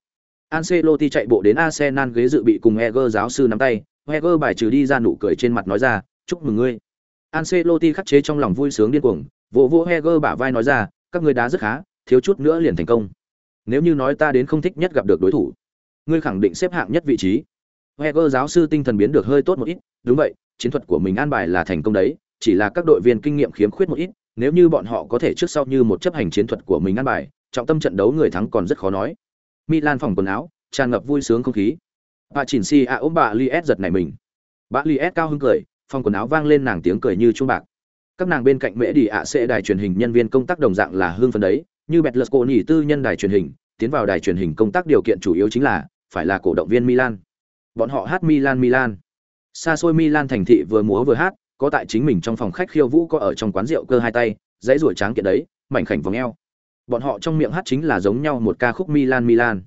Ancelotti chạy bộ đến Arsenal ghế dự bị cùng Heger giáo sư nắm tay, Heger bài trừ đi ra nụ cười trên mặt nói ra, "Chúc mừng ngươi." Ancelotti khắc chế trong lòng vui sướng điên cuồng, vỗ vỗ Heger bả vai nói ra, "Các ngươi đá rất khá, thiếu chút nữa liền thành công. Nếu như nói ta đến không thích nhất gặp được đối thủ, ngươi khẳng định xếp hạng nhất vị trí." Heger giáo sư tinh thần biến được hơi tốt một ít, đúng vậy, chiến thuật của mình an bài là thành công đấy, chỉ là các đội viên kinh nghiệm khiếm khuyết một ít, nếu như bọn họ có thể trước sau như một chấp hành chiến thuật của mình ăn bài, trọng tâm trận đấu người thắng còn rất khó nói. Milan phòng quần áo, tràn ngập vui sướng không khí. Bà Chỉnh Si à a ôm bà Lies giật nảy mình. Bà Lies cao hứng cười, phòng quần áo vang lên nàng tiếng cười như chuông bạc. Các nàng bên cạnh mễ đi ạ sẽ đài truyền hình nhân viên công tác đồng dạng là hương phấn đấy, như Betlesconi tư nhân đài truyền hình, tiến vào đài truyền hình công tác điều kiện chủ yếu chính là phải là cổ động viên Milan. Bọn họ hát Milan Milan. Xa xôi Milan thành thị vừa múa vừa hát, có tại chính mình trong phòng khách khiêu vũ có ở trong quán rượu cơ hai tay, dãy ruồi tráng kiện đấy, mảnh khảnh vòng eo. Bọn họ trong miệng hát chính là giống nhau một ca khúc Milan Milan.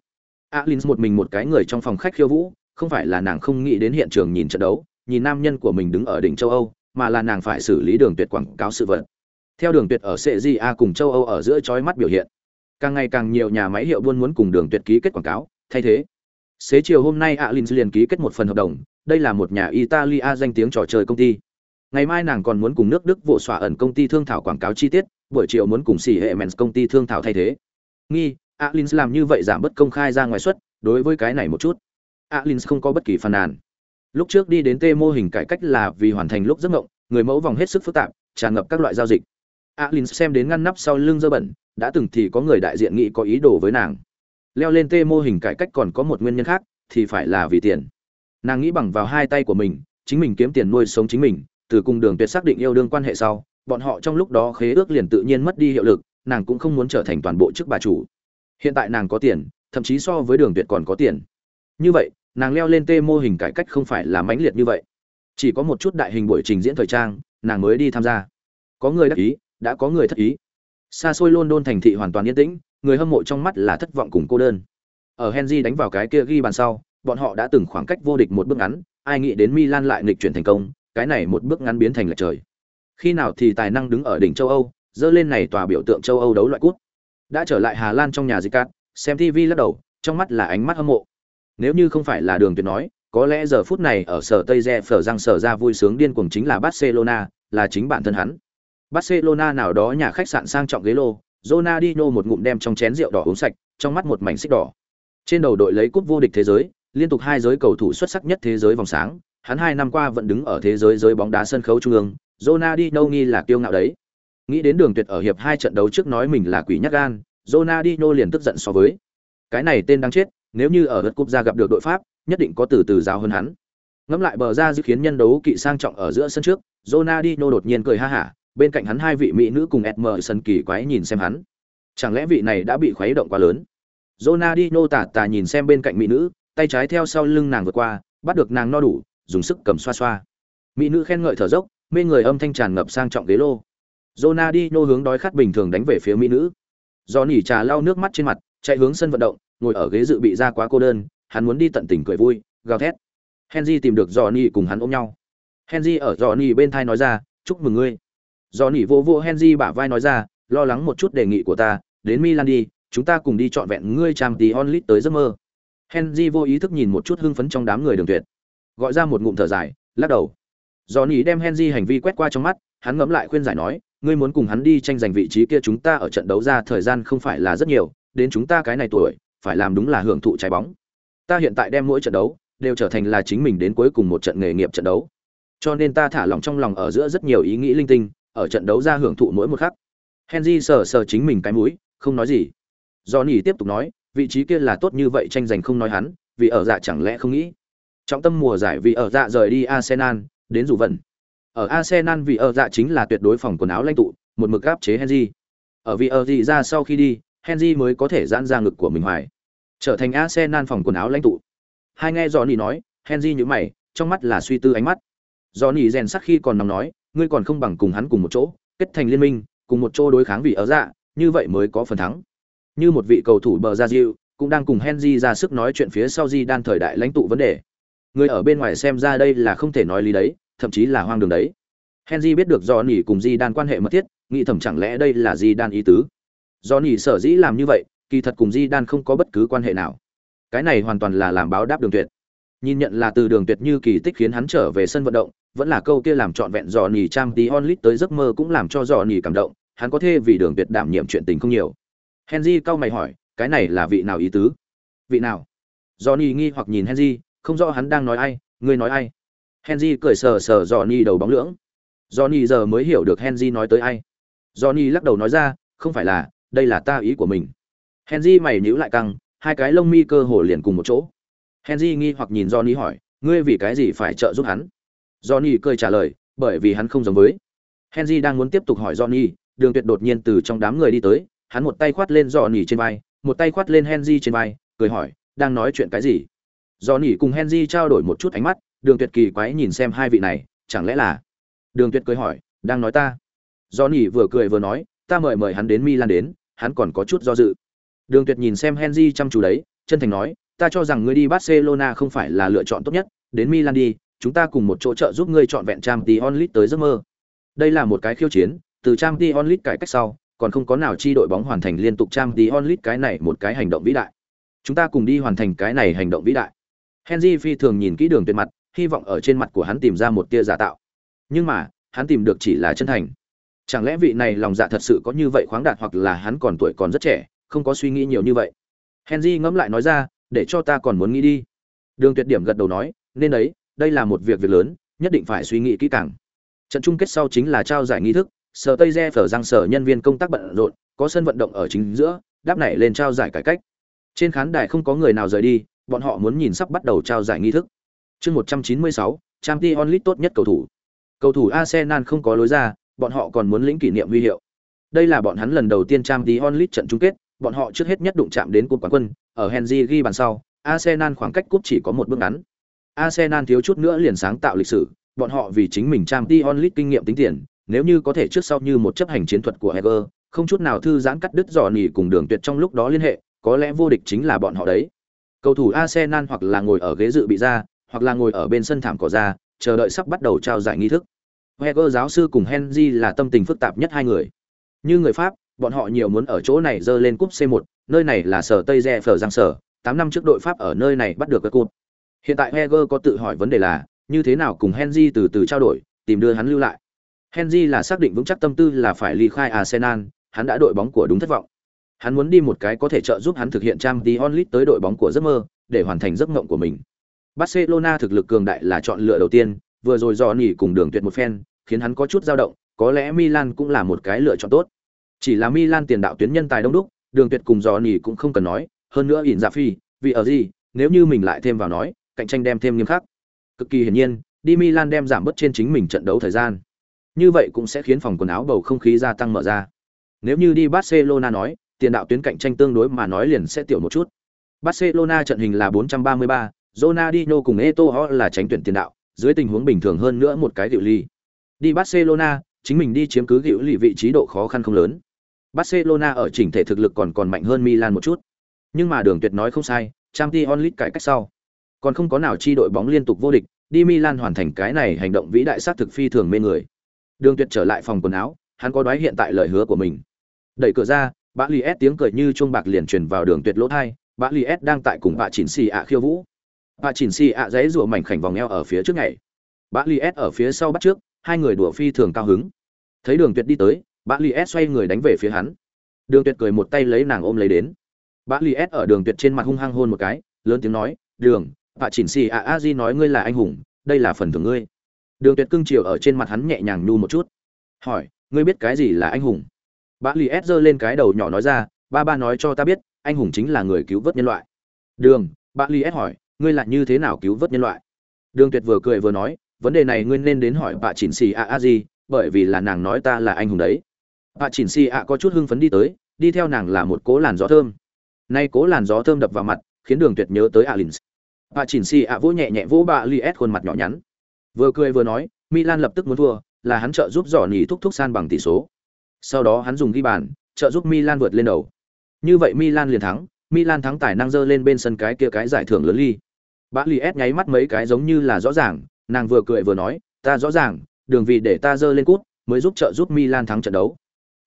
Alins một mình một cái người trong phòng khách khiêu vũ, không phải là nàng không nghĩ đến hiện trường nhìn trận đấu, nhìn nam nhân của mình đứng ở đỉnh châu Âu, mà là nàng phải xử lý đường tuyệt quảng cáo sự vật. Theo đường tuyệt ở CJA cùng châu Âu ở giữa chói mắt biểu hiện, càng ngày càng nhiều nhà máy hiệu buôn muốn cùng đường tuyệt ký kết quảng cáo, thay thế. Xế chiều hôm nay Alins liền ký kết một phần hợp đồng, đây là một nhà Italia danh tiếng trò chơi công ty. Ngày mai nàng còn muốn cùng nước Đức vụ xỏa ẩn công ty thương thảo quảng cáo chi tiết, buổi chiều muốn cùng xỉ hệ mens công ty thương thảo thay thế. Nghi alin làm như vậy giảm bất công khai ra ngoài suất đối với cái này một chút. Alin không có bất kỳ phàn nàn. Lúc trước đi đến t mô hình cải cách là vì hoàn thành lúc giấc ngộng người mẫu vòng hết sức phức tạp tràn ngập các loại giao dịch. Alin xem đến ngăn nắp sau lưng dơ bẩn đã từng thì có người đại diện nghĩ có ý đồ với nàng. Leo lên t mô hình cải cách còn có một nguyên nhân khác thì phải là vì tiền. Nàng nghĩ bằng vào hai tay của mình chính mình kiếm tiền nuôi sống chính mình từ cùng đường tuyệt xác định yêu đương quan hệ sau, bọn họ trong lúc đó khế ước liền tự nhiên mất đi hiệu lực, nàng cũng không muốn trở thành toàn bộ chức bà chủ. Hiện tại nàng có tiền, thậm chí so với đường tuyệt còn có tiền. Như vậy, nàng leo lên tê mô hình cải cách không phải là mãnh liệt như vậy. Chỉ có một chút đại hình buổi trình diễn thời trang, nàng mới đi tham gia. Có người đắc ý, đã có người thất ý. Xa xôi london thành thị hoàn toàn yên tĩnh, người hâm mộ trong mắt là thất vọng cùng cô đơn. Ở henry đánh vào cái kia ghi bàn sau, bọn họ đã từng khoảng cách vô địch một bước ngắn, ai nghĩ đến milan lại nghịch chuyển thành công cái này một bước ngắn biến thành lệch trời. Khi nào thì tài năng đứng ở đỉnh châu âu, dơ lên này tòa biểu tượng châu âu đấu loại cút. Đã trở lại hà lan trong nhà dịch cát, xem tv lắc đầu, trong mắt là ánh mắt hâm mộ. Nếu như không phải là đường tuyệt nói, có lẽ giờ phút này ở sở tây re phở răng sở ra vui sướng điên cuồng chính là barcelona, là chính bản thân hắn. Barcelona nào đó nhà khách sạn sang trọng ghế lô, Ronaldinho một ngụm đem trong chén rượu đỏ uống sạch, trong mắt một mảnh xích đỏ. Trên đầu đội lấy cúp vô địch thế giới, liên tục hai giới cầu thủ xuất sắc nhất thế giới vòng sáng hắn hai năm qua vẫn đứng ở thế giới giới bóng đá sân khấu trung ương, Ronaldinho nghi là kiêu ngạo đấy. Nghĩ đến đường tuyệt ở hiệp hai trận đấu trước nói mình là quỷ nhát gan, Ronaldinho liền tức giận so với. Cái này tên đáng chết, nếu như ở đất cúp ra gặp được đội pháp, nhất định có từ từ giáo hơn hắn. Ngẫm lại bờ ra dự khiến nhân đấu kỵ sang trọng ở giữa sân trước, Ronaldinho đột nhiên cười ha hả, bên cạnh hắn hai vị mỹ nữ cùng Emerson kỳ quái nhìn xem hắn. Chẳng lẽ vị này đã bị khuấy động quá lớn? Ronaldinho tà tà nhìn xem bên cạnh mỹ nữ, tay trái theo sau lưng nàng vượt qua, bắt được nàng no đủ dùng sức cầm xoa xoa. Mỹ nữ khen ngợi thở dốc, mê người âm thanh tràn ngập sang trọng ghế lô. Ronaldinho hướng đói khát bình thường đánh về phía mỹ nữ. Johnny trà lau nước mắt trên mặt, chạy hướng sân vận động, ngồi ở ghế dự bị ra quá cô đơn, hắn muốn đi tận tình cười vui, gào thét. Henry tìm được Johnny cùng hắn ôm nhau. Henry ở Johnny bên thai nói ra, chúc mừng ngươi. Johnny vỗ vô vô henry bả vai nói ra, lo lắng một chút đề nghị của ta, đến milan đi, chúng ta cùng đi trọn vẹn ngươi trang tí onlit tới giấc mơ. Henry vô ý thức nhìn một chút hưng phấn trong đám người đường tuyệt gọi ra một ngụm thở dài, lắc đầu. Do nỉ đem henry hành vi quét qua trong mắt, hắn ngẫm lại khuyên giải nói, ngươi muốn cùng hắn đi tranh giành vị trí kia chúng ta ở trận đấu ra thời gian không phải là rất nhiều, đến chúng ta cái này tuổi, phải làm đúng là hưởng thụ trái bóng. Ta hiện tại đem mỗi trận đấu đều trở thành là chính mình đến cuối cùng một trận nghề nghiệp trận đấu. Cho nên ta thả lòng trong lòng ở giữa rất nhiều ý nghĩ linh tinh, ở trận đấu ra hưởng thụ mỗi một khắc. Henry sờ sờ chính mình cái mũi, không nói gì. Do nỉ tiếp tục nói, vị trí kia là tốt như vậy tranh giành không nói hắn, vì ở dạ chẳng lẽ không nghĩ? Trọng tâm mùa giải vì ở dạ rời đi arsenal, đến dù vận. Ở arsenal vì ở dạ chính là tuyệt đối phòng quần áo lãnh tụ, một mực áp chế henry. Ở vì ở gì ra sau khi đi, henry mới có thể giãn ra ngực của mình hoài. Trở thành arsenal phòng quần áo lãnh tụ. Hai nghe johnny nói, henry nhíu mày, trong mắt là suy tư ánh mắt. Johnny rèn sắc khi còn nằm nói, ngươi còn không bằng cùng hắn cùng một chỗ, kết thành liên minh, cùng một chỗ đối kháng vì ở dạ như vậy mới có phần thắng. Như một vị cầu thủ bờ ra diệu cũng đang cùng henry ra sức nói chuyện phía sau di đan thời đại lãnh tụ vấn đề người ở bên ngoài xem ra đây là không thể nói lý đấy, thậm chí là hoang đường đấy. Henry biết được do nỉ cùng di đan quan hệ mật thiết, nghĩ thầm chẳng lẽ đây là di đan ý tứ? Do nỉ sở dĩ làm như vậy, kỳ thật cùng di đan không có bất cứ quan hệ nào. Cái này hoàn toàn là làm báo đáp đường tuyệt. Nhìn nhận là từ đường tuyệt như kỳ tích khiến hắn trở về sân vận động, vẫn là câu kia làm trọn vẹn dò nỉ trang tí onlit tới giấc mơ cũng làm cho dò nỉ cảm động, hắn có thể vì đường tuyệt đảm nhiệm chuyện tình không nhiều. Henry cau mày hỏi, cái này là vị nào ý tứ? Vị nào? Johnny nghi hoặc nhìn henry không rõ hắn đang nói ai ngươi nói ai. Henry cười sờ sờ johnny đầu bóng lưỡng. Johnny giờ mới hiểu được henry nói tới ai. Johnny lắc đầu nói ra không phải là đây là ta ý của mình. Henry mày nhíu lại căng hai cái lông mi cơ hồ liền cùng một chỗ. Henry nghi hoặc nhìn johnny hỏi ngươi vì cái gì phải trợ giúp hắn? Johnny cười trả lời bởi vì hắn không giống với. Henry đang muốn tiếp tục hỏi johnny đường tuyệt đột nhiên từ trong đám người đi tới hắn một tay khoát lên Johnny trên vai, một tay khoát lên Henry trên vai, cười hỏi, đang nói chuyện cái gì? Johnny cùng Henry trao đổi một chút ánh mắt, Đường Tuyệt kỳ quái nhìn xem hai vị này, chẳng lẽ là? Đường Tuyệt cười hỏi, đang nói ta? Johnny vừa cười vừa nói, ta mời mời hắn đến Milan đến, hắn còn có chút do dự. Đường Tuyệt nhìn xem Henry chăm chú đấy, chân thành nói, ta cho rằng ngươi đi Barcelona không phải là lựa chọn tốt nhất, đến Milan đi, chúng ta cùng một chỗ trợ giúp ngươi chọn vẹn trang Champions onlit tới giấc mơ. Đây là một cái khiêu chiến, từ trang Champions onlit cải cách sau, còn không có nào chi đội bóng hoàn thành liên tục trang tí onlit cái này một cái hành động vĩ đại. Chúng ta cùng đi hoàn thành cái này hành động vĩ đại. Henry phi thường nhìn kỹ đường tuyệt mặt, hy vọng ở trên mặt của hắn tìm ra một tia giả tạo. Nhưng mà, hắn tìm được chỉ là chân thành. chẳng lẽ vị này lòng dạ thật sự có như vậy khoáng đạt hoặc là hắn còn tuổi còn rất trẻ không có suy nghĩ nhiều như vậy henry ngẫm lại nói ra để cho ta còn muốn nghĩ đi đường tuyệt điểm gật đầu nói nên đấy đây là một việc việc lớn nhất định phải suy nghĩ kỹ càng trận chung kết sau chính là trao giải nghi thức sở tây re phở giang sở nhân viên công tác bận rộn có sân vận động ở chính giữa đáp nảy lên trao giải cải cách trên khán đài không có người nào rời đi bọn họ muốn nhìn sắp bắt đầu trao giải nghi thức. Chương một trăm chín mươi sáu trang t onlit tốt nhất cầu thủ. Cầu thủ arsenal không có lối ra bọn họ còn muốn lĩnh kỷ niệm huy hiệu. Đây là bọn hắn lần đầu tiên Champions League onlit trận chung kết bọn họ trước hết nhất đụng chạm đến cúp quán quân ở henry ghi bàn sau arsenal khoảng cách cúp chỉ có một bước ngắn. Arsenal thiếu chút nữa liền sáng tạo lịch sử bọn họ vì chính mình Champions League onlit kinh nghiệm tính tiền nếu như có thể trước sau như một chấp hành chiến thuật của Heger, không chút nào thư giãn cắt đứt dò nỉ cùng đường tuyệt trong lúc đó liên hệ, có lẽ vô địch chính là bọn họ đấy. Cầu thủ Arsenal hoặc là ngồi ở ghế dự bị ra, hoặc là ngồi ở bên sân thảm cỏ ra, chờ đợi sắp bắt đầu trao giải nghi thức. Heger giáo sư cùng Henry là tâm tình phức tạp nhất hai người. Như người Pháp, bọn họ nhiều muốn ở chỗ này dơ lên cúp C1, nơi này là sở Tây Re Phở Giang sở, 8 năm trước đội Pháp ở nơi này bắt được cái cúp. Hiện tại Heger có tự hỏi vấn đề là, như thế nào cùng Henry từ từ trao đổi, tìm đưa hắn lưu lại. Henry là xác định vững chắc tâm tư là phải ly khai Arsenal, hắn đã đội bóng của đúng thất vọng. Hắn muốn đi một cái có thể trợ giúp hắn thực hiện trang Dion Lit tới đội bóng của giấc mơ, để hoàn thành giấc mộng của mình. Barcelona thực lực cường đại là chọn lựa đầu tiên, vừa rồi dò nhỉ cùng đường tuyệt một phen, khiến hắn có chút dao động, có lẽ Milan cũng là một cái lựa chọn tốt. Chỉ là Milan tiền đạo tuyến nhân tài đông đúc, đường tuyệt cùng dò nhỉ cũng không cần nói, hơn nữa ỉn dạ phi, vì ở gì, nếu như mình lại thêm vào nói, cạnh tranh đem thêm nghiêm khắc. Cực kỳ hiển nhiên, đi Milan đem giảm bớt trên chính mình trận đấu thời gian như vậy cũng sẽ khiến phòng quần áo bầu không khí gia tăng mở ra. Nếu như đi Barcelona nói, tiền đạo tuyến cạnh tranh tương đối mà nói liền sẽ tiểu một chút. Barcelona trận hình là 433, Ronaldinho cùng Eto'o là tránh tuyển tiền đạo, dưới tình huống bình thường hơn nữa một cái dịu ly. Đi Barcelona, chính mình đi chiếm cứ dịu ly vị trí độ khó khăn không lớn. Barcelona ở chỉnh thể thực lực còn còn mạnh hơn Milan một chút. Nhưng mà Đường Tuyệt nói không sai, Champions League cải cách sau, còn không có nào chi đội bóng liên tục vô địch, đi Milan hoàn thành cái này hành động vĩ đại sát thực phi thường mê người. Đường Tuyệt trở lại phòng quần áo, hắn có đoán hiện tại lời hứa của mình. Đẩy cửa ra, Bã Lý S tiếng cười như chuông bạc liền truyền vào Đường Tuyệt lỗ tai, Bã Lý S đang tại cùng Bạ Chỉnh Xì ạ khiêu vũ. Bạ Chỉnh Xì ạ giãy rùa mảnh khảnh vòng eo ở phía trước ngày. Bã Lý S ở phía sau bắt trước, hai người đùa phi thường cao hứng. Thấy Đường Tuyệt đi tới, Bã Lý S xoay người đánh về phía hắn. Đường Tuyệt cười một tay lấy nàng ôm lấy đến. Bã Lý S ở Đường Tuyệt trên mặt hung hăng hôn một cái, lớn tiếng nói, "Đường, Bạ Chỉnh Xì ạ a di nói ngươi là anh hùng, đây là phần thưởng ngươi." đường tuyệt cưng chiều ở trên mặt hắn nhẹ nhàng nhu một chút hỏi ngươi biết cái gì là anh hùng bã lì ép giơ lên cái đầu nhỏ nói ra ba ba nói cho ta biết anh hùng chính là người cứu vớt nhân loại. Đường bã lì ép hỏi ngươi là như thế nào cứu vớt nhân loại? Đường tuyệt vừa cười vừa nói vấn đề này ngươi nên đến hỏi bà chỉnh xì a a gì bởi vì là nàng nói ta là anh hùng đấy. Bà chỉnh xì a có chút hưng phấn đi tới đi theo nàng là một cố làn gió thơm. Nay cố làn gió thơm đập vào mặt khiến đường tuyệt nhớ tới alin bà chỉnh xì a vỗ nhẹ nhẹ vỗ bà li ép khuôn mặt nhỏ nhắn. Vừa cười vừa nói, Milan lập tức muốn thua, là hắn trợ giúp Johnny thúc thúc san bằng tỷ số. Sau đó hắn dùng ghi bàn, trợ giúp Milan vượt lên đầu. Như vậy Milan liền thắng, Milan thắng tài năng dơ lên bên sân cái kia cái giải thưởng lớn ly. Bã Li S nháy mắt mấy cái giống như là rõ ràng, nàng vừa cười vừa nói, ta rõ ràng, đường vì để ta dơ lên cút, mới giúp trợ giúp Milan thắng trận đấu.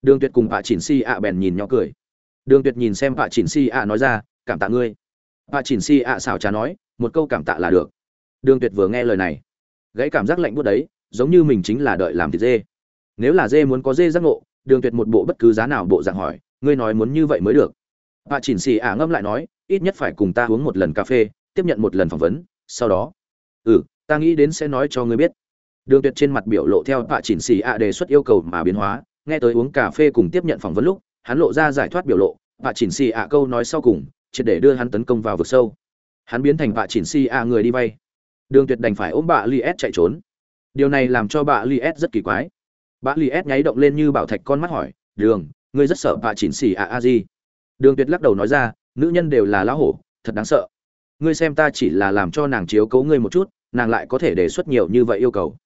Đường Tuyệt cùng Bạ Chỉnh Si ạ bèn nhìn nhỏ cười. Đường Tuyệt nhìn xem Bạ Chỉnh Si ạ nói ra, cảm tạ ngươi. Bạ Chỉnh Si ạ xảo trà nói, một câu cảm tạ là được. Đường Tuyệt vừa nghe lời này, gãy cảm giác lạnh buốt đấy giống như mình chính là đợi làm thịt dê nếu là dê muốn có dê giác ngộ đường tuyệt một bộ bất cứ giá nào bộ dạng hỏi, ngươi nói muốn như vậy mới được? Bà chỉnh xì ả ngâm lại nói, ít nhất phải cùng ta uống một lần cà phê, tiếp nhận một lần phỏng vấn, sau đó. Ừ ta nghĩ đến sẽ nói cho ngươi biết. Đường tuyệt trên mặt biểu lộ theo bà chỉnh xì ả đề xuất yêu cầu mà biến hóa, nghe tới uống cà phê cùng tiếp nhận phỏng vấn lúc, hắn lộ ra giải thoát biểu lộ. Bà chỉnh xì ả câu nói sau cùng, triệt để đưa hắn tấn công vào vực sâu. Hắn biến thành bà chỉnh xì ả người đi vay. Đường tuyệt đành phải ôm bà li s chạy trốn. Điều này làm cho bà li s rất kỳ quái. Bã li s nháy động lên như bảo thạch con mắt hỏi đường ngươi rất sợ bà chỉnh xỉ à a gì?" đường tuyệt lắc đầu nói ra nữ nhân đều là lão hổ thật đáng sợ. Ngươi xem ta chỉ là làm cho nàng chiếu cấu ngươi một chút nàng lại có thể đề xuất nhiều như vậy yêu cầu.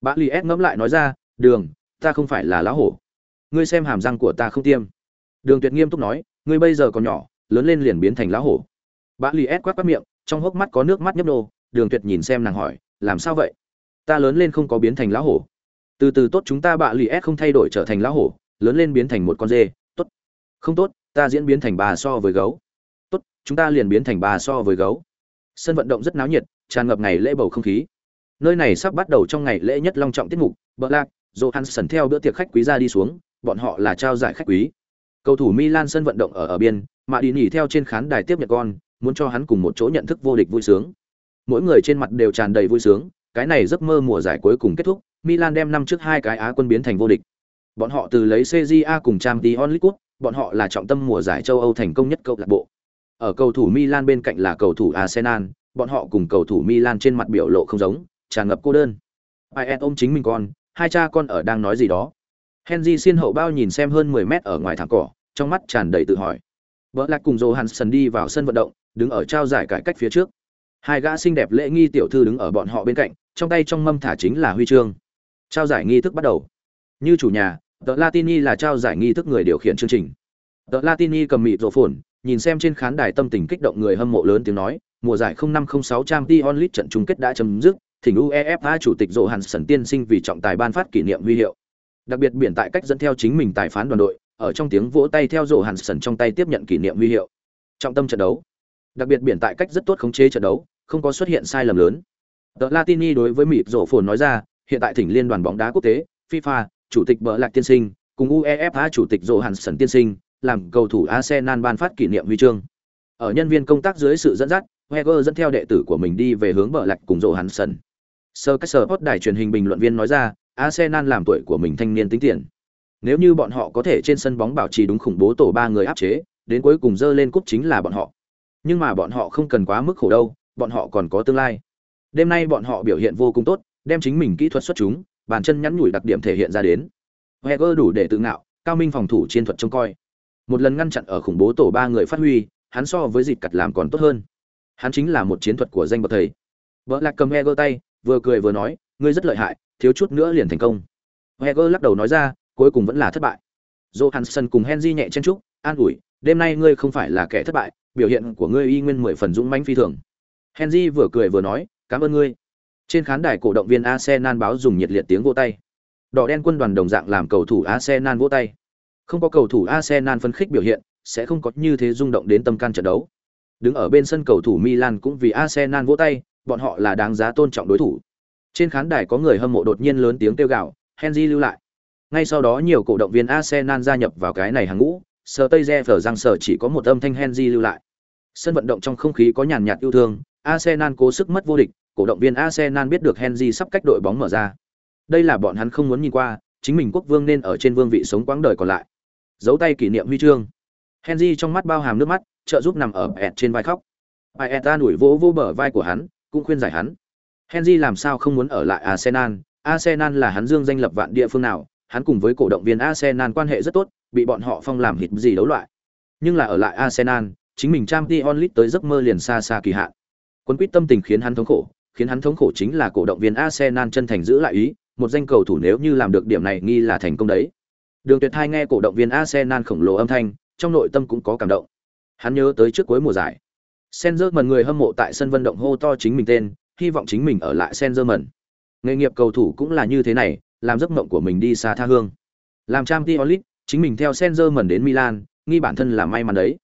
Bã li s ngẫm lại nói ra đường ta không phải là lão hổ. Ngươi xem hàm răng của ta không tiêm. Đường tuyệt nghiêm túc nói ngươi bây giờ còn nhỏ lớn lên liền biến thành lão hổ. Bã li s quát quát miệng trong hốc mắt có nước mắt nhấp nhô, đường tuyệt nhìn xem nàng hỏi làm sao vậy? Ta lớn lên không có biến thành lão hổ từ từ tốt chúng ta bạ lì s không thay đổi trở thành lão hổ lớn lên biến thành một con dê. Tốt. Không tốt ta diễn biến thành bà so với gấu. Tốt chúng ta liền biến thành bà so với gấu. Sân vận động rất náo nhiệt tràn ngập ngày lễ bầu không khí. Nơi này sắp bắt đầu trong ngày lễ nhất long trọng tiết mục bờ lạc Johansson theo bữa tiệc khách quý ra đi xuống, bọn họ là trao giải khách quý. Cầu thủ Milan sân vận động ở ở biên, mà đi nghỉ theo trên khán đài tiếp nhận con, muốn cho hắn cùng một chỗ nhận thức vô địch vui sướng. Mỗi người trên mặt đều tràn đầy vui sướng, cái này giấc mơ mùa giải cuối cùng kết thúc, Milan đem năm trước hai cái Á quân biến thành vô địch. Bọn họ từ lấy CJA cùng Champions League, bọn họ là trọng tâm mùa giải châu Âu thành công nhất câu lạc bộ. Ở cầu thủ Milan bên cạnh là cầu thủ Arsenal, bọn họ cùng cầu thủ Milan trên mặt biểu lộ không giống, tràn ngập cô đơn. Ai ôm chính mình con, hai cha con ở đang nói gì đó. Henry xiên hậu bao nhìn xem hơn 10 mét ở ngoài thảm cỏ, trong mắt tràn đầy tự hỏi. Bỡ lạc cùng Johansson đi vào sân vận động, đứng ở trao giải cải cách phía trước. Hai gã xinh đẹp lễ nghi tiểu thư đứng ở bọn họ bên cạnh, trong tay trong mâm thả chính là huy chương. Trao giải nghi thức bắt đầu. Như chủ nhà, tờ Latini là trao giải nghi thức người điều khiển chương trình. tờ Latini cầm mịt rộ phồn, nhìn xem trên khán đài tâm tình kích động người hâm mộ lớn tiếng nói, mùa giải 0506 Champions League trận chung kết đã chấm dứt, thỉnh UEFA chủ tịch rộ Hàn Sẩn tiên sinh vì trọng tài ban phát kỷ niệm huy hiệu. Đặc biệt biển tại cách dẫn theo chính mình tài phán đoàn đội, ở trong tiếng vỗ tay theo rộ Hàn Sẩn trong tay tiếp nhận kỷ niệm huy hiệu. Trọng tâm trận đấu. Đặc biệt biển tại cách rất tốt khống chế trận đấu, không có xuất hiện sai lầm lớn. The Latini đối với mịp rổ phồn nói ra, hiện tại thỉnh liên đoàn bóng đá quốc tế, FIFA, chủ tịch Bờ Lạc tiên sinh, cùng UEFA chủ tịch Dỗ Hàn Sẩn tiên sinh, làm cầu thủ Arsenal ban phát kỷ niệm huy chương. Ở nhân viên công tác dưới sự dẫn dắt, Wenger dẫn theo đệ tử của mình đi về hướng bờ Lạc cùng Dỗ Hàn Sẩn. Sir cách đài truyền hình bình luận viên nói ra, Arsenal làm tuổi của mình thanh niên tính tiền. Nếu như bọn họ có thể trên sân bóng bảo trì đúng khủng bố tổ ba người áp chế, đến cuối cùng dơ lên cúp chính là bọn họ. Nhưng mà bọn họ không cần quá mức khổ đâu, bọn họ còn có tương lai. Đêm nay bọn họ biểu hiện vô cùng tốt, đem chính mình kỹ thuật xuất chúng, bàn chân nhắn nhủi đặc điểm thể hiện ra đến. heger đủ để tự ngạo, cao minh phòng thủ chiến thuật trông coi. Một lần ngăn chặn ở khủng bố tổ ba người phát huy, hắn so với dịp cặt làm còn tốt hơn. Hắn chính là một chiến thuật của danh bậc thầy. Vợ lạc cầm heger tay, vừa cười vừa nói, ngươi rất lợi hại, thiếu chút nữa liền thành công. heger lắc đầu nói ra, cuối cùng vẫn là thất bại. Johansson cùng Henry nhẹ chen chúc, an ủi, đêm nay ngươi không phải là kẻ thất bại, biểu hiện của ngươi y nguyên mười phần dũng mãnh phi thường. Henry vừa cười vừa nói, cảm ơn ngươi. Trên khán đài cổ động viên Arsenal báo dùng nhiệt liệt tiếng vỗ tay. Đỏ đen quân đoàn đồng dạng làm cầu thủ Arsenal vỗ tay. Không có cầu thủ Arsenal phân khích biểu hiện, sẽ không có như thế rung động đến tâm can trận đấu. Đứng ở bên sân cầu thủ Milan cũng vì Arsenal vỗ tay, bọn họ là đáng giá tôn trọng đối thủ. Trên khán đài có người hâm mộ đột nhiên lớn tiếng kêu gào, Henry lưu lại. Ngay sau đó nhiều cổ động viên Arsenal gia nhập vào cái này hàng ngũ, Sở tây re phở răng sở chỉ có một âm thanh Henry lưu lại. Sân vận động trong không khí có nhàn nhạt yêu thương, Arsenal cố sức mất vô địch, cổ động viên Arsenal biết được Henry sắp cách đội bóng mở ra. Đây là bọn hắn không muốn nhìn qua, chính mình quốc vương nên ở trên vương vị sống quãng đời còn lại. Giấu tay kỷ niệm huy chương. Henry trong mắt bao hàm nước mắt, trợ giúp nằm ở ẹt trên vai khóc. Ai ta đuổi vỗ vô bờ vai của hắn, cũng khuyên giải hắn. Henry làm sao không muốn ở lại Arsenal, Arsenal là hắn dương danh lập vạn địa phương nào, hắn cùng với cổ động viên Arsenal quan hệ rất tốt, bị bọn họ phong làm hịt gì đấu loại. Nhưng là ở lại Arsenal, chính mình Champions League tới giấc mơ liền xa xa kỳ hạn. Quân quyết tâm tình khiến hắn thống khổ, khiến hắn thống khổ chính là cổ động viên Arsenal chân thành giữ lại ý, một danh cầu thủ nếu như làm được điểm này nghi là thành công đấy. Đường Tuyệt Hai nghe cổ động viên Arsenal khổng lồ âm thanh, trong nội tâm cũng có cảm động. Hắn nhớ tới trước cuối mùa giải. Senzerman người hâm mộ tại sân vận động hô to chính mình tên, hy vọng chính mình ở lại Senzerman. Nghề nghiệp cầu thủ cũng là như thế này, làm giấc mộng của mình đi xa tha hương. Làm Champions League, chính mình theo Senzerman đến Milan, nghi bản thân là may mắn đấy.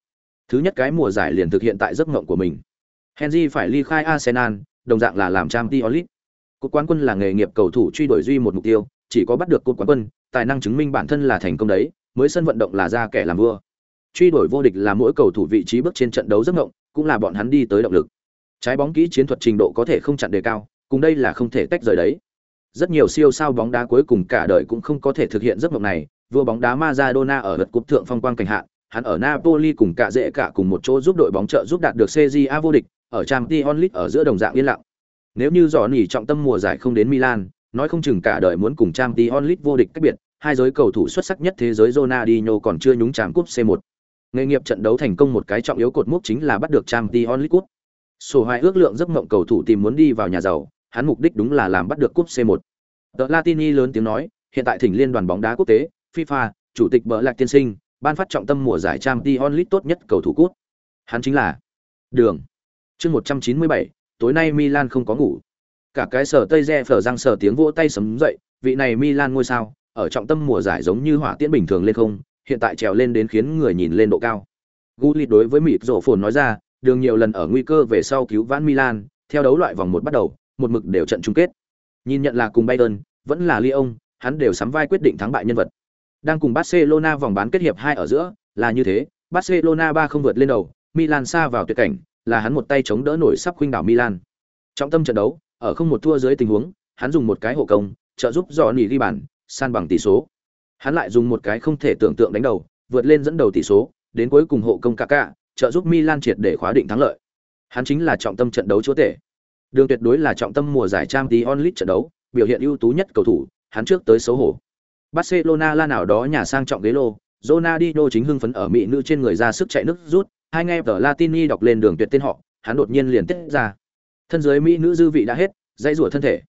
Thứ nhất cái mùa giải liền thực hiện tại giấc mộng của mình. Henry phải ly khai Arsenal, đồng dạng là làm Champions League. Cúp quán quân là nghề nghiệp cầu thủ truy đuổi duy một mục tiêu, chỉ có bắt được cúp quán quân, tài năng chứng minh bản thân là thành công đấy, mới sân vận động là ra kẻ làm vua. Truy đuổi vô địch là mỗi cầu thủ vị trí bước trên trận đấu rất ngộng, cũng là bọn hắn đi tới động lực. Trái bóng kỹ chiến thuật trình độ có thể không chặn đề cao, cùng đây là không thể tách rời đấy. Rất nhiều siêu sao bóng đá cuối cùng cả đời cũng không có thể thực hiện giấc mộng này, vua bóng đá Maradona ở lượt cúp thượng phong quang cảnh hạn, hắn ở Napoli cùng cả dễ cả cùng một chỗ giúp đội bóng trợ giúp đạt được CJA vô địch, ở trang t onlit ở giữa đồng dạng yên lặng. Nếu như dò nỉ trọng tâm mùa giải không đến Milan, nói không chừng cả đời muốn cùng trang t onlit vô địch cách biệt, hai giới cầu thủ xuất sắc nhất thế giới Ronaldinho còn chưa nhúng chạm cúp C1. Nghề nghiệp trận đấu thành công một cái trọng yếu cột mốc chính là bắt được Champions League cúp. Sổ hoài ước lượng giấc mộng cầu thủ tìm muốn đi vào nhà giàu, hắn mục đích đúng là làm bắt được cúp C1. The Latini lớn tiếng nói, hiện tại thỉnh liên đoàn bóng đá quốc tế, FIFA, chủ tịch Bỡ Lạc tiên sinh, ban phát trọng tâm mùa giải Champions League tốt nhất cầu thủ cúp. Hắn chính là Đường. Chương 197, tối nay Milan không có ngủ. Cả cái sở Tây Re phở răng sở tiếng vỗ tay sấm dậy, vị này Milan ngôi sao, ở trọng tâm mùa giải giống như hỏa tiễn bình thường lên không, hiện tại trèo lên đến khiến người nhìn lên độ cao. Gullit đối với mịt rổ phồn nói ra, đường nhiều lần ở nguy cơ về sau cứu vãn Milan, theo đấu loại vòng một bắt đầu, một mực đều trận chung kết. Nhìn nhận là cùng Bayern, vẫn là Lyon, hắn đều sắm vai quyết định thắng bại nhân vật. Đang cùng Barcelona vòng bán kết hiệp hai ở giữa, là như thế, Barcelona ba không vượt lên đầu, Milan xa vào tuyệt cảnh, là hắn một tay chống đỡ nổi sắp khuynh đảo Milan. Trọng tâm trận đấu, ở không một thua dưới tình huống, hắn dùng một cái hộ công, trợ giúp Johnny ghi bàn, san bằng tỷ số. Hắn lại dùng một cái không thể tưởng tượng đánh đầu, vượt lên dẫn đầu tỷ số, đến cuối cùng hộ công Kaká, trợ giúp Milan triệt để khóa định thắng lợi. Hắn chính là trọng tâm trận đấu chúa tể. Đường tuyệt đối là trọng tâm mùa giải Champions League trận đấu, biểu hiện ưu tú nhất cầu thủ, hắn trước tới xấu hổ. Barcelona la nào đó nhà sang trọng ghế lô, Ronaldinho chính hưng phấn ở mỹ nữ trên người ra sức chạy nước rút, hai nghe tờ Latini đọc lên đường tuyệt tên họ, hắn đột nhiên liền tiết ra. Thân dưới mỹ nữ dư vị đã hết, dãy rủa thân thể.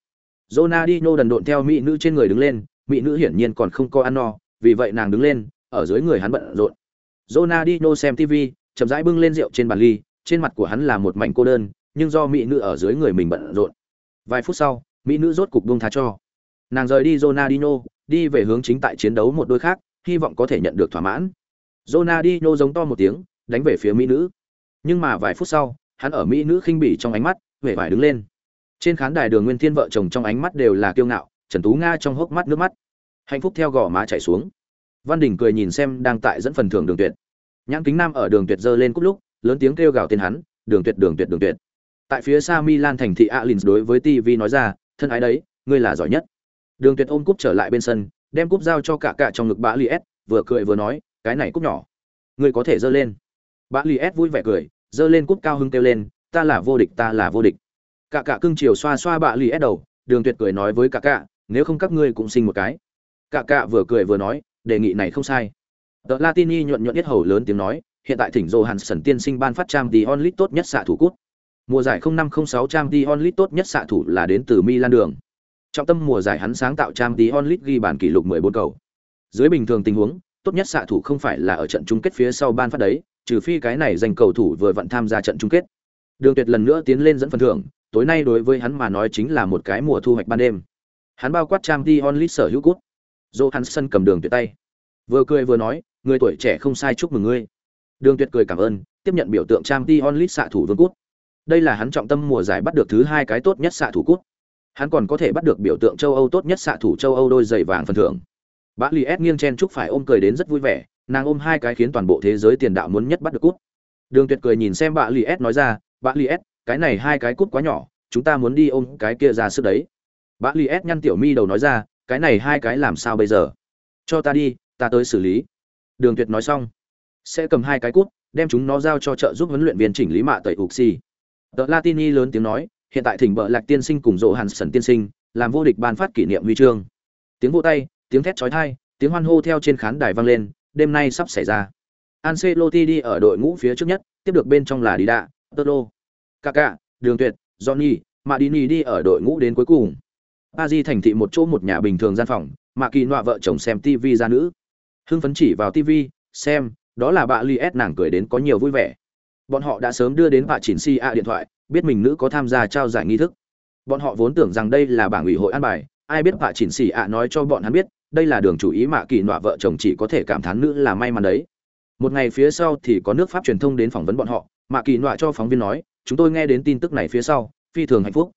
Ronaldinho đần độn theo mỹ nữ trên người đứng lên, mỹ nữ hiển nhiên còn không có ăn no, vì vậy nàng đứng lên, ở dưới người hắn bận rộn. Ronaldinho xem TV, chậm rãi bưng lên rượu trên bàn ly, trên mặt của hắn là một mảnh cô đơn, nhưng do mỹ nữ ở dưới người mình bận rộn. Vài phút sau, mỹ nữ rốt cục buông tha cho. Nàng rời đi Ronaldinho, đi về hướng chính tại chiến đấu một đôi khác, hy vọng có thể nhận được thỏa mãn. Ronaldinho giống to một tiếng, đánh về phía mỹ nữ. Nhưng mà vài phút sau, hắn ở mỹ nữ khinh bỉ trong ánh mắt, vẻ vải đứng lên. Trên khán đài Đường Nguyên Thiên vợ chồng trong ánh mắt đều là kiêu ngạo, Trần Tú Nga trong hốc mắt nước mắt. Hạnh phúc theo gò má chảy xuống. Văn Đình cười nhìn xem đang tại dẫn phần thưởng Đường Tuyệt. Nhãn Kính Nam ở Đường Tuyệt giơ lên cúp lúc, lớn tiếng kêu gào tên hắn, "Đường Tuyệt, Đường Tuyệt, Đường Tuyệt." Tại phía xa Milan thành thị Alins đối với TV nói ra, "Thân ái đấy, ngươi là giỏi nhất." Đường Tuyệt ôm cúp trở lại bên sân, đem cúp giao cho cả cả trong ngực Bã Lies, vừa cười vừa nói, "Cái này cúp nhỏ, ngươi có thể giơ lên." Bã Lies vui vẻ cười, giơ lên cúp cao hưng kêu lên, "Ta là vô địch, ta là vô địch." Cả cả cưng chiều xoa xoa Bã S đầu, Đường Tuyệt cười nói với cả cả, "Nếu không các ngươi cũng sinh một cái." Cả cả vừa cười vừa nói, đề nghị này không sai. The Latini nhuận nhuận biết hầu lớn tiếng nói, hiện tại thỉnh Johansson tiên sinh ban phát trang The Only tốt nhất xạ thủ cút. Mùa giải 0506 trang The Only tốt nhất xạ thủ là đến từ Milan đường. Trong tâm mùa giải hắn sáng tạo trang The Only ghi bàn kỷ lục 14 cầu. Dưới bình thường tình huống, tốt nhất xạ thủ không phải là ở trận chung kết phía sau ban phát đấy, trừ phi cái này giành cầu thủ vừa vặn tham gia trận chung kết. Đường Tuyệt lần nữa tiến lên dẫn phần thưởng, tối nay đối với hắn mà nói chính là một cái mùa thu hoạch ban đêm. Hắn bao quát trang Dion Lee sở hữu cút. Johansson cầm đường tuyệt tay. Vừa cười vừa nói, người tuổi trẻ không sai chúc mừng ngươi. Đường Tuyệt cười cảm ơn, tiếp nhận biểu tượng trang Dion Lee xạ thủ vương cút. Đây là hắn trọng tâm mùa giải bắt được thứ hai cái tốt nhất xạ thủ cút. Hắn còn có thể bắt được biểu tượng châu Âu tốt nhất xạ thủ châu Âu đôi giày vàng phần thưởng. Bã Lý S nghiêng chen chúc phải ôm cười đến rất vui vẻ, nàng ôm hai cái khiến toàn bộ thế giới tiền đạo muốn nhất bắt được cút. Đường Tuyệt cười nhìn xem Bã li S nói ra, "Bã li S, cái này hai cái cút quá nhỏ, chúng ta muốn đi ôm cái kia ra sức đấy." Bã li S nhăn tiểu mi đầu nói ra, "Cái này hai cái làm sao bây giờ? Cho ta đi, ta tới xử lý." Đường Tuyệt nói xong, sẽ cầm hai cái cút, đem chúng nó giao cho trợ giúp huấn luyện viên chỉnh lý mạ tẩy ục xì. The Latini lớn tiếng nói, hiện tại thỉnh bợ lạc tiên sinh cùng rộ hàn sần tiên sinh, làm vô địch ban phát kỷ niệm huy chương. Tiếng vỗ tay, tiếng thét chói tai, tiếng hoan hô theo trên khán đài vang lên, đêm nay sắp xảy ra. Ancelotti đi ở đội ngũ phía trước nhất, tiếp được bên trong là Dida, Toto, Kaká, Đường Tuyệt, Johnny, Madini đi ở đội ngũ đến cuối cùng. Paris thành thị một chỗ một nhà bình thường gian phòng, mà Kỳ nọa vợ chồng xem TV ra nữ. Hưng phấn chỉ vào TV, xem, đó là bà Liet nàng cười đến có nhiều vui vẻ. Bọn họ đã sớm đưa đến bà Chỉnh Si A điện thoại, biết mình nữ có tham gia trao giải nghi thức. Bọn họ vốn tưởng rằng đây là bảng ủy hội an bài, ai biết bà Chỉnh Si A nói cho bọn hắn biết, đây là đường chủ ý mạ kỳ nọa vợ chồng chỉ có thể cảm thán nữ là may mắn đấy. Một ngày phía sau thì có nước Pháp truyền thông đến phỏng vấn bọn họ, mạ kỳ nọa cho phóng viên nói, chúng tôi nghe đến tin tức này phía sau, phi thường hạnh phúc.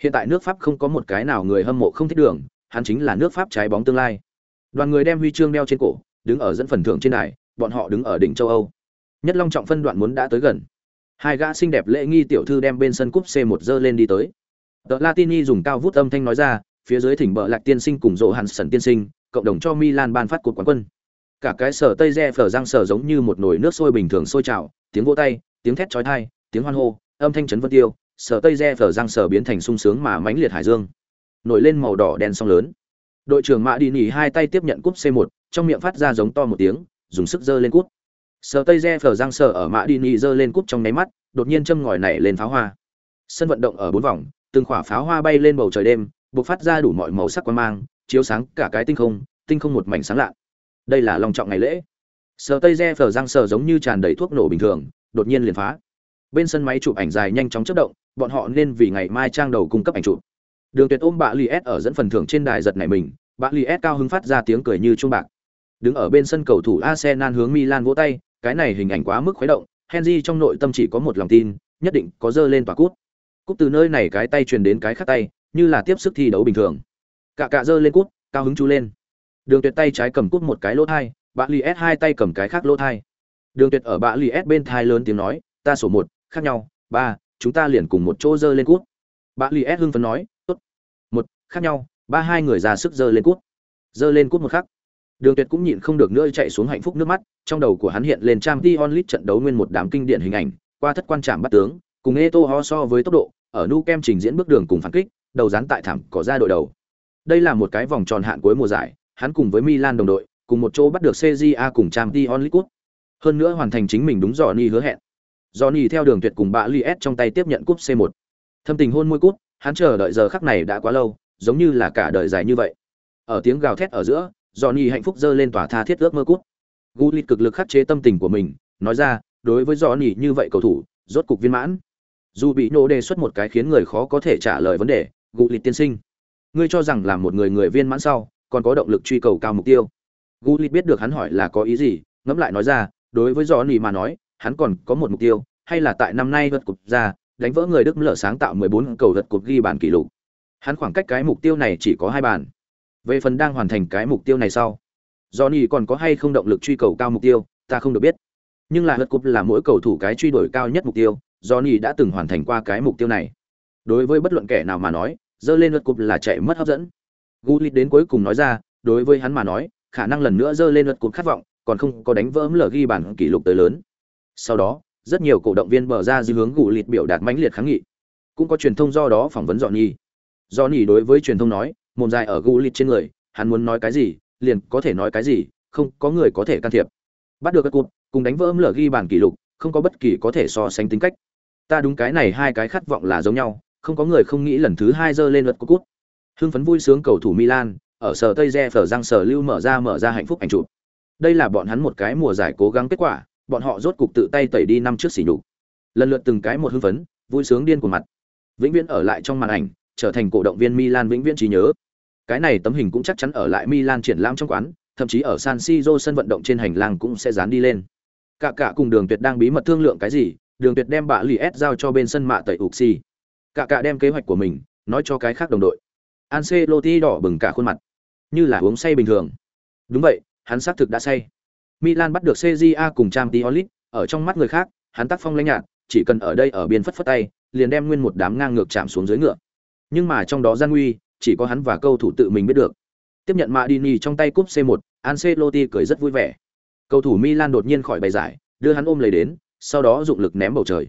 Hiện tại nước Pháp không có một cái nào người hâm mộ không thích đường, hắn chính là nước Pháp trái bóng tương lai. Đoàn người đem huy chương đeo trên cổ, đứng ở dẫn phần thưởng trên đài, bọn họ đứng ở đỉnh châu Âu. Nhất Long trọng phân đoạn muốn đã tới gần. Hai gã xinh đẹp lễ nghi tiểu thư đem bên sân cúp C1 dơ lên đi tới. tờ Latini dùng cao vút âm thanh nói ra, phía dưới thỉnh bợ lạc tiên sinh cùng rộ hàn sần tiên sinh, cộng đồng cho Milan ban phát cột quán quân. Cả cái sở Tây Re phở giang sở giống như một nồi nước sôi bình thường sôi trào, tiếng vỗ tay, tiếng thét chói tai, tiếng hoan hô, âm thanh chấn vân tiêu, sở Tây Re phở giang sở biến thành sung sướng mà mãnh liệt hải dương. Nổi lên màu đỏ đen song lớn. Đội trưởng Mã Đi Nỉ hai tay tiếp nhận cúp C1, trong miệng phát ra giống to một tiếng, dùng sức giơ lên cúp sở tây re phở giang sở ở mã đi nỉ giơ lên cúp trong nháy mắt đột nhiên châm ngòi nảy lên pháo hoa sân vận động ở bốn vòng từng khỏa pháo hoa bay lên bầu trời đêm bộc phát ra đủ mọi màu sắc quang mang chiếu sáng cả cái tinh không tinh không một mảnh sáng lạ. Đây là long trọng ngày lễ. Sờ tây re phờ răng sờ giống như tràn đầy thuốc nổ bình thường đột nhiên liền phá. Bên sân máy chụp ảnh dài nhanh chóng chất động bọn họ nên vì ngày mai trang đầu cung cấp ảnh chụp. Đường tuyệt ôm bạ li s ở dẫn phần thưởng trên đài giật này mình bạ li s cao hứng phát ra tiếng cười như chuông bạc. Đứng ở bên sân cầu thủ Arsenal hướng Milan vỗ tay, cái này hình ảnh quá mức khuấy động, Henry trong nội tâm chỉ có một lòng tin, nhất định có dơ lên tòa cút. Cút từ nơi này cái tay truyền đến cái khác tay, như là tiếp sức thi đấu bình thường. Cả cả giơ lên cút, cao hứng chú lên. Đường tuyệt tay trái cầm cút một cái lỗ thai bạ li s hai tay cầm cái khác lỗ thai. Đường tuyệt ở bạ li s bên thai lớn tiếng nói ta sổ một khác nhau ba chúng ta liền cùng một chỗ giơ lên cút. Bạ li s hưng phấn nói tốt một khác nhau ba hai người ra sức giơ lên cút. Giơ lên cút một khắc đường tuyệt cũng nhịn không được nữa chạy xuống hạnh phúc nước mắt trong đầu của hắn hiện lên trang t onlit trận đấu nguyên một đám kinh điển hình ảnh qua thất quan trạm bắt tướng cùng Eto ho so với tốc độ ở nu kem trình diễn bước đường cùng phản kích đầu dán tại thảm có ra đội đầu. Đây là một cái vòng tròn hạn cuối mùa giải, hắn cùng với Milan đồng đội, cùng một chỗ bắt được CJA cùng Champions League hơn nữa hoàn thành chính mình đúng Johnny hứa hẹn. Johnny theo đường tuyệt cùng bạ Lies trong tay tiếp nhận cúp C1 thâm tình hôn môi cút hắn chờ đợi giờ khắc này đã quá lâu, giống như là cả đời dài như vậy. Ở tiếng gào thét ở giữa, Johnny hạnh phúc dơ lên tòa tha thiết ước mơ cút Gullit cực lực khắc chế tâm tình của mình, nói ra, đối với Johnny như vậy cầu thủ, rốt cục viên mãn. Dù bị nổ đề xuất một cái khiến người khó có thể trả lời vấn đề Gullit tiên sinh. Ngươi cho rằng là một người người viên mãn sau, còn có động lực truy cầu cao mục tiêu. Gullit biết được hắn hỏi là có ý gì, ngẫm lại nói ra, đối với Johnny mà nói, hắn còn có một mục tiêu, hay là tại năm nay vật cục ra, đánh vỡ người Đức lở sáng tạo 14 cầu vật cục ghi bàn kỷ lục. Hắn khoảng cách cái mục tiêu này chỉ có hai bàn. Về phần đang hoàn thành cái mục tiêu này sau Johnny còn có hay không động lực truy cầu cao mục tiêu, ta không được biết. Nhưng là vật cục là mỗi cầu thủ cái truy đuổi cao nhất mục tiêu Johnny đã từng hoàn thành qua cái mục tiêu này. Đối với bất luận kẻ nào mà nói dơ lên lượt cục là chạy mất hấp dẫn. Gullit đến cuối cùng nói ra, đối với hắn mà nói, khả năng lần nữa dơ lên lượt cục khát vọng, còn không có đánh vỡ lở ghi bản kỷ lục tới lớn. Sau đó, rất nhiều cổ động viên bờ ra dư hướng Gullit biểu đạt mãnh liệt kháng nghị. Cũng có truyền thông do đó phỏng vấn Johnny. Johnny đối với truyền thông nói, mồm dài ở Gullit trên người, hắn muốn nói cái gì, liền có thể nói cái gì, không có người có thể can thiệp. Bắt được các cụt cùng đánh vỡ lở ghi bản kỷ lục, không có bất kỳ có thể so sánh tính cách. Ta đúng cái này hai cái khát vọng là giống nhau không có người không nghĩ lần thứ hai dơ lên luật cút. Hưng phấn vui sướng cầu thủ milan, ở sở tây re sở răng sở lưu mở ra mở ra hạnh phúc ảnh chụp. Đây là bọn hắn một cái mùa giải cố gắng kết quả, bọn họ rốt cục tự tay tẩy đi năm trước xỉ nhục. Lần lượt từng cái một hưng phấn, vui sướng điên của mặt. Vĩnh viễn ở lại trong màn ảnh, trở thành cổ động viên milan vĩnh viễn trí nhớ. Cái này tấm hình cũng chắc chắn ở lại milan triển lãm trong quán, thậm chí ở san siro sân vận động trên hành lang cũng sẽ dán đi lên. Cả cả cùng đường tuyệt đang bí mật thương lượng cái gì, đường tuyệt đem bạ lì s giao cho bên sân mạ tẩy Uxi cả cả đem kế hoạch của mình nói cho cái khác đồng đội Ancelotti đỏ bừng cả khuôn mặt như là uống say bình thường đúng vậy hắn xác thực đã say Milan bắt được CJA cùng Champions League, ở trong mắt người khác, hắn tác phong lãnh nhạt, chỉ cần ở đây ở biên phất phất tay, liền đem nguyên một đám ngang ngược chạm xuống dưới ngựa. Nhưng mà trong đó gian nguy, chỉ có hắn và cầu thủ tự mình biết được. Tiếp nhận Madini trong tay cúp C1, Ancelotti cười rất vui vẻ. Cầu thủ Milan đột nhiên khỏi bài giải, đưa hắn ôm lấy đến, sau đó dụng lực ném bầu trời.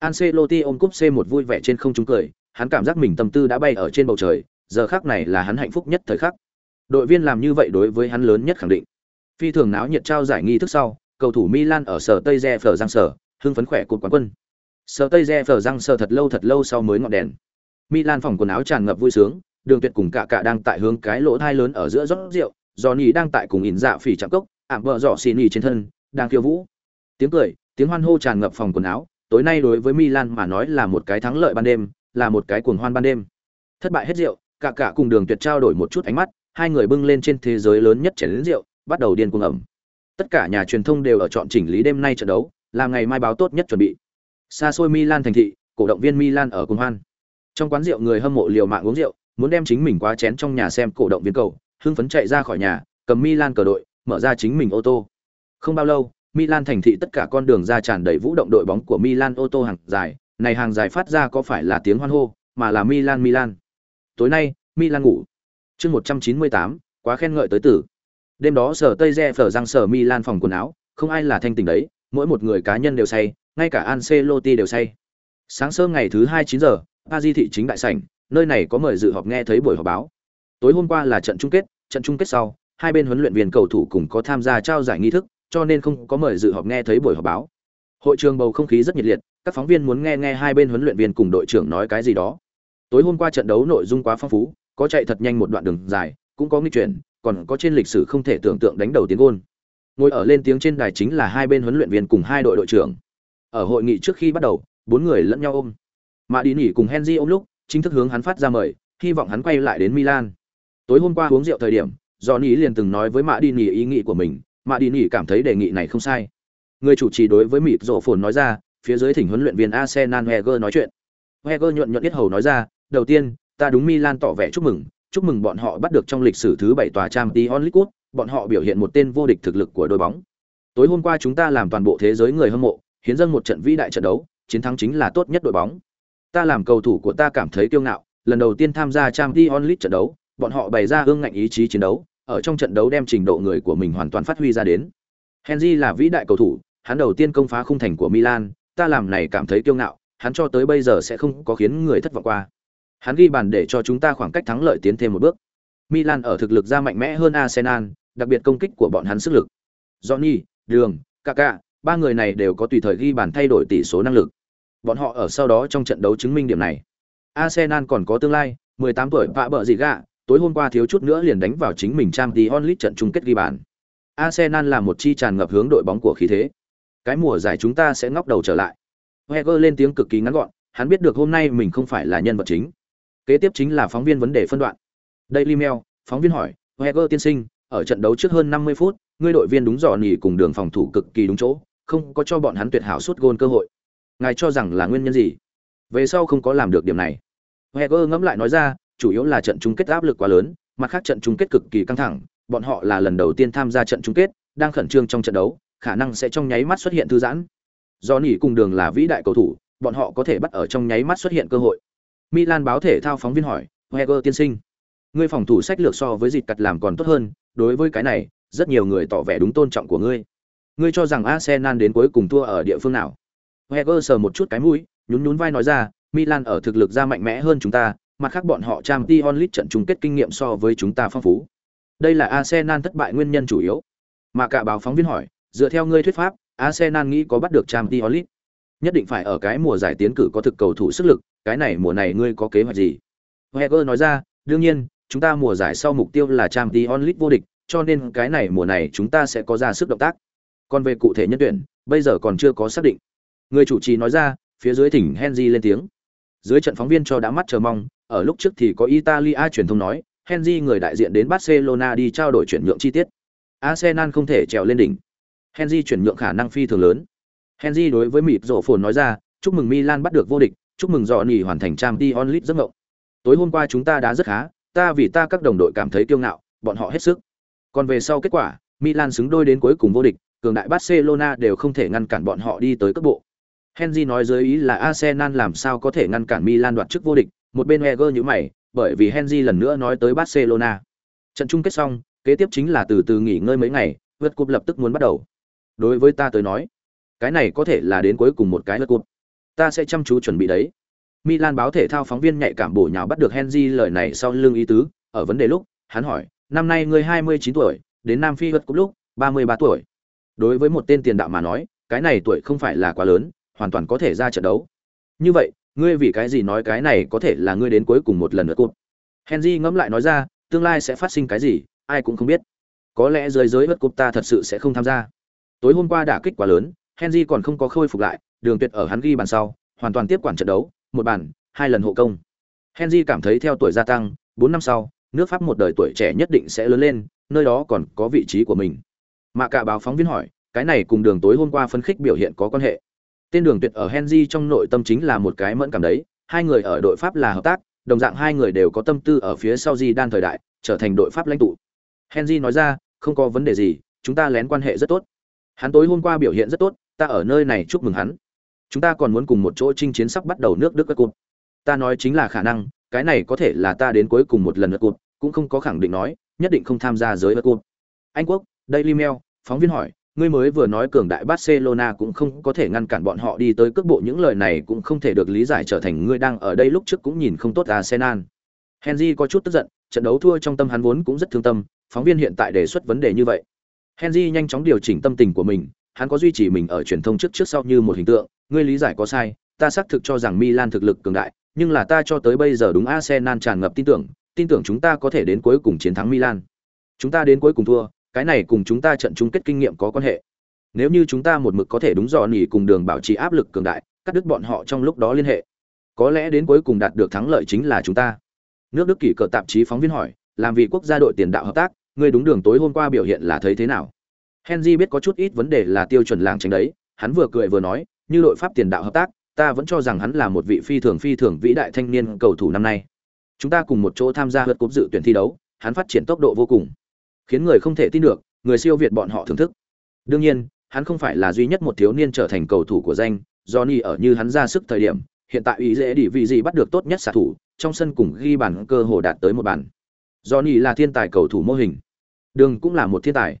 Ancelotti ôm cúp C1 vui vẻ trên không trung cười, hắn cảm giác mình tâm tư đã bay ở trên bầu trời, giờ khắc này là hắn hạnh phúc nhất thời khắc. Đội viên làm như vậy đối với hắn lớn nhất khẳng định. Phi thường náo nhiệt trao giải nghi thức sau, cầu thủ Milan ở sở Tây Re phở giang sở, hưng phấn khỏe cột quán quân. Sở Tây Re phở giang sở thật lâu thật lâu sau mới ngọn đèn. Milan phòng quần áo tràn ngập vui sướng, Đường Tuyệt cùng cả cả đang tại hướng cái lỗ thai lớn ở giữa rót rượu, Johnny đang tại cùng ỉn dạ phỉ chạm cốc, ảm vợ dọ xì nhì trên thân, đang khiêu vũ. Tiếng cười, tiếng hoan hô tràn ngập phòng quần áo, tối nay đối với Milan mà nói là một cái thắng lợi ban đêm, là một cái cuồng hoan ban đêm. Thất bại hết rượu, cả cả cùng Đường Tuyệt trao đổi một chút ánh mắt, hai người bưng lên trên thế giới lớn nhất chén rượu, bắt đầu điên cuồng ẩm. Tất cả nhà truyền thông đều ở chọn chỉnh lý đêm nay trận đấu, làm ngày mai báo tốt nhất chuẩn bị. Xa xôi Milan thành thị, cổ động viên Milan ở cuồng hoan. Trong quán rượu người hâm mộ liều mạng uống rượu, muốn đem chính mình quá chén trong nhà xem cổ động viên cầu, hưng phấn chạy ra khỏi nhà, cầm Milan cờ đội, mở ra chính mình ô tô. Không bao lâu, Milan thành thị tất cả con đường ra tràn đầy vũ động đội bóng của Milan ô tô hàng dài, này hàng dài phát ra có phải là tiếng hoan hô, mà là Milan Milan. Tối nay, Milan ngủ. Chương 198, quá khen ngợi tới tử. Đêm đó sở Tây Re phở răng sở Milan phòng quần áo, không ai là thanh tỉnh đấy, mỗi một người cá nhân đều say, ngay cả Ancelotti đều say. Sáng sớm ngày thứ hai chín giờ, Paris thị chính đại sảnh, nơi này có mời dự họp nghe thấy buổi họp báo. Tối hôm qua là trận chung kết, trận chung kết sau, hai bên huấn luyện viên cầu thủ cùng có tham gia trao giải nghi thức, cho nên không có mời dự họp nghe thấy buổi họp báo. Hội trường bầu không khí rất nhiệt liệt, các phóng viên muốn nghe nghe hai bên huấn luyện viên cùng đội trưởng nói cái gì đó. Tối hôm qua trận đấu nội dung quá phong phú, có chạy thật nhanh một đoạn đường dài, cũng có nghi chuyển, còn có trên lịch sử không thể tưởng tượng đánh đầu tiến gôn. Ngồi ở lên tiếng trên đài chính là hai bên huấn luyện viên cùng hai đội đội trưởng. Ở hội nghị trước khi bắt đầu, bốn người lẫn nhau ôm. Mã đi nhỉ cùng Henry ôm lúc, chính thức hướng hắn phát ra mời, hy vọng hắn quay lại đến Milan. Tối hôm qua uống rượu thời điểm, Johnny liền từng nói với Mã Đi Nhỉ ý nghĩ của mình, mà Đi nỉ cảm thấy đề nghị này không sai. Người chủ trì đối với mịt rổ phồn nói ra, phía dưới thỉnh huấn luyện viên Arsenal heger nói chuyện. Heger nhuận nhuận biết hầu nói ra, đầu tiên, ta đúng Milan tỏ vẻ chúc mừng, chúc mừng bọn họ bắt được trong lịch sử thứ bảy tòa Champions League Cup, bọn họ biểu hiện một tên vô địch thực lực của đội bóng. Tối hôm qua chúng ta làm toàn bộ thế giới người hâm mộ, hiến dâng một trận vĩ đại trận đấu, chiến thắng chính là tốt nhất đội bóng. Ta làm cầu thủ của ta cảm thấy kiêu ngạo, lần đầu tiên tham gia Champions League trận đấu, bọn họ bày ra hương ngạnh ý chí chiến đấu, ở trong trận đấu đem trình độ người của mình hoàn toàn phát huy ra đến. Henry là vĩ đại cầu thủ, hắn đầu tiên công phá khung thành của Milan, ta làm này cảm thấy kiêu ngạo, hắn cho tới bây giờ sẽ không có khiến người thất vọng qua. Hắn ghi bàn để cho chúng ta khoảng cách thắng lợi tiến thêm một bước. Milan ở thực lực ra mạnh mẽ hơn Arsenal, đặc biệt công kích của bọn hắn sức lực. Johnny, Đường, Kaká, ba người này đều có tùy thời ghi bàn thay đổi tỷ số năng lực. Bọn họ ở sau đó trong trận đấu chứng minh điểm này. Arsenal còn có tương lai, 18 tuổi vạ bợ gì gạ, tối hôm qua thiếu chút nữa liền đánh vào chính mình Champions League trận chung kết ghi bàn. Arsenal là một chi tràn ngập hướng đội bóng của khí thế. Cái mùa giải chúng ta sẽ ngóc đầu trở lại. Wenger lên tiếng cực kỳ ngắn gọn, hắn biết được hôm nay mình không phải là nhân vật chính. Kế tiếp chính là phóng viên vấn đề phân đoạn. Daily Mail, phóng viên hỏi, Wenger tiên sinh, ở trận đấu trước hơn 50 phút, ngươi đội viên đúng dò nhỉ cùng đường phòng thủ cực kỳ đúng chỗ, không có cho bọn hắn tuyệt hảo suốt gôn cơ hội. Ngài cho rằng là nguyên nhân gì? Về sau không có làm được điểm này. Wenger ngẫm lại nói ra, chủ yếu là trận chung kết áp lực quá lớn, mặt khác trận chung kết cực kỳ căng thẳng, bọn họ là lần đầu tiên tham gia trận chung kết, đang khẩn trương trong trận đấu, khả năng sẽ trong nháy mắt xuất hiện thư giãn. Do nỉ cùng đường là vĩ đại cầu thủ, bọn họ có thể bắt ở trong nháy mắt xuất hiện cơ hội. Milan báo thể thao phóng viên hỏi, Heger tiên sinh, ngươi phòng thủ sách lược so với dịch Cật làm còn tốt hơn, đối với cái này, rất nhiều người tỏ vẻ đúng tôn trọng của ngươi. Ngươi cho rằng Arsenal đến cuối cùng thua ở địa phương nào? Heger sờ một chút cái mũi, nhún nhún vai nói ra, Milan ở thực lực ra mạnh mẽ hơn chúng ta, mặt khác bọn họ Champions League trận chung kết kinh nghiệm so với chúng ta phong phú. Đây là Arsenal thất bại nguyên nhân chủ yếu. Mà cả báo phóng viên hỏi, dựa theo ngươi thuyết pháp, Arsenal nghĩ có bắt được Champions League, nhất định phải ở cái mùa giải tiến cử có thực cầu thủ sức lực, cái này mùa này ngươi có kế hoạch gì? Wenger nói ra, đương nhiên, chúng ta mùa giải sau mục tiêu là Champions League vô địch, cho nên cái này mùa này chúng ta sẽ có ra sức động tác. Còn về cụ thể nhân tuyển, bây giờ còn chưa có xác định. Người chủ trì nói ra, phía dưới thỉnh Henry lên tiếng. Dưới trận phóng viên cho đã mắt chờ mong, ở lúc trước thì có Italia truyền thông nói, Henry người đại diện đến Barcelona đi trao đổi chuyển nhượng chi tiết. Arsenal không thể trèo lên đỉnh. Henry chuyển nhượng khả năng phi thường lớn. Henry đối với mịp rộ phồn nói ra, chúc mừng Milan bắt được vô địch, chúc mừng dọ nỉ hoàn thành Champions League giấc mộng. Tối hôm qua chúng ta đã rất khá, ta vì ta các đồng đội cảm thấy kiêu ngạo, bọn họ hết sức. Còn về sau kết quả, Milan xứng đôi đến cuối cùng vô địch, cường đại Barcelona đều không thể ngăn cản bọn họ đi tới cấp bộ. Henry nói dưới ý là Arsenal làm sao có thể ngăn cản Milan đoạt chức vô địch, một bên Wenger như mày, bởi vì Henry lần nữa nói tới Barcelona. Trận chung kết xong, kế tiếp chính là từ từ nghỉ ngơi mấy ngày, vượt cúp lập tức muốn bắt đầu. Đối với ta tới nói, cái này có thể là đến cuối cùng một cái lượt cúp. Ta sẽ chăm chú chuẩn bị đấy. Milan báo thể thao phóng viên nhạy cảm bổ nhào bắt được Henry lời này sau lưng ý tứ, ở vấn đề lúc, hắn hỏi, năm nay ngươi 29 tuổi, đến Nam Phi vượt cúp lúc, 33 tuổi. Đối với một tên tiền đạo mà nói, cái này tuổi không phải là quá lớn, hoàn toàn có thể ra trận đấu. Như vậy, ngươi vì cái gì nói cái này có thể là ngươi đến cuối cùng một lần nữa cụt henry ngẫm lại nói ra, tương lai sẽ phát sinh cái gì, ai cũng không biết. Có lẽ dưới giới bất cúp ta thật sự sẽ không tham gia. Tối hôm qua đả kích quá lớn, henry còn không có khôi phục lại, đường tuyệt ở hắn ghi bàn sau, hoàn toàn tiếp quản trận đấu, một bàn, hai lần hộ công. Henry cảm thấy theo tuổi gia tăng, bốn năm sau, nước pháp một đời tuổi trẻ nhất định sẽ lớn lên, nơi đó còn có vị trí của mình. Mà cả báo phóng viên hỏi, cái này cùng đường tối hôm qua phân khích biểu hiện có quan hệ? Tên Đường Tuyệt ở Henry trong nội tâm chính là một cái mẫn cảm đấy, hai người ở đội Pháp là hợp tác, đồng dạng hai người đều có tâm tư ở phía sau Di đan thời đại, trở thành đội Pháp lãnh tụ. Henry nói ra, không có vấn đề gì, chúng ta lén quan hệ rất tốt. Hắn tối hôm qua biểu hiện rất tốt, ta ở nơi này chúc mừng hắn. Chúng ta còn muốn cùng một chỗ chinh chiến sắp bắt đầu nước Đức các cột. Ta nói chính là khả năng, cái này có thể là ta đến cuối cùng một lần lượt cột, cũng không có khẳng định nói, nhất định không tham gia giới lượt cột. Anh Quốc, Daily Mail, phóng viên hỏi, ngươi mới vừa nói cường đại Barcelona cũng không có thể ngăn cản bọn họ đi tới cước bộ những lời này cũng không thể được lý giải trở thành ngươi đang ở đây lúc trước cũng nhìn không tốt Arsenal. Henry có chút tức giận, trận đấu thua trong tâm hắn vốn cũng rất thương tâm, phóng viên hiện tại đề xuất vấn đề như vậy. Henry nhanh chóng điều chỉnh tâm tình của mình, hắn có duy trì mình ở truyền thông trước trước sau như một hình tượng, ngươi lý giải có sai, ta xác thực cho rằng Milan thực lực cường đại, nhưng là ta cho tới bây giờ đúng Arsenal tràn ngập tin tưởng, tin tưởng chúng ta có thể đến cuối cùng chiến thắng Milan. Chúng ta đến cuối cùng thua, cái này cùng chúng ta trận chung kết kinh nghiệm có quan hệ. Nếu như chúng ta một mực có thể đúng dò nỉ cùng đường bảo trì áp lực cường đại cắt đứt bọn họ trong lúc đó liên hệ có lẽ đến cuối cùng đạt được thắng lợi chính là chúng ta. Nước đức kỷ cờ tạp chí phóng viên hỏi làm vì quốc gia đội tiền đạo hợp tác người đúng đường tối hôm qua biểu hiện là thấy thế nào? Henry biết có chút ít vấn đề là tiêu chuẩn làng tránh đấy hắn vừa cười vừa nói như đội pháp tiền đạo hợp tác ta vẫn cho rằng hắn là một vị phi thường phi thường vĩ đại thanh niên cầu thủ năm nay. Chúng ta cùng một chỗ tham gia lượt cúp dự tuyển thi đấu, hắn phát triển tốc độ vô cùng, khiến người không thể tin được, người siêu việt bọn họ thưởng thức. Đương nhiên, hắn không phải là duy nhất một thiếu niên trở thành cầu thủ của danh, Johnny ở như hắn ra sức thời điểm, hiện tại ý dễ đi vì gì bắt được tốt nhất xạ thủ, trong sân cùng ghi bàn cơ hồ đạt tới một bàn. Johnny là thiên tài cầu thủ mô hình. Đường cũng là một thiên tài.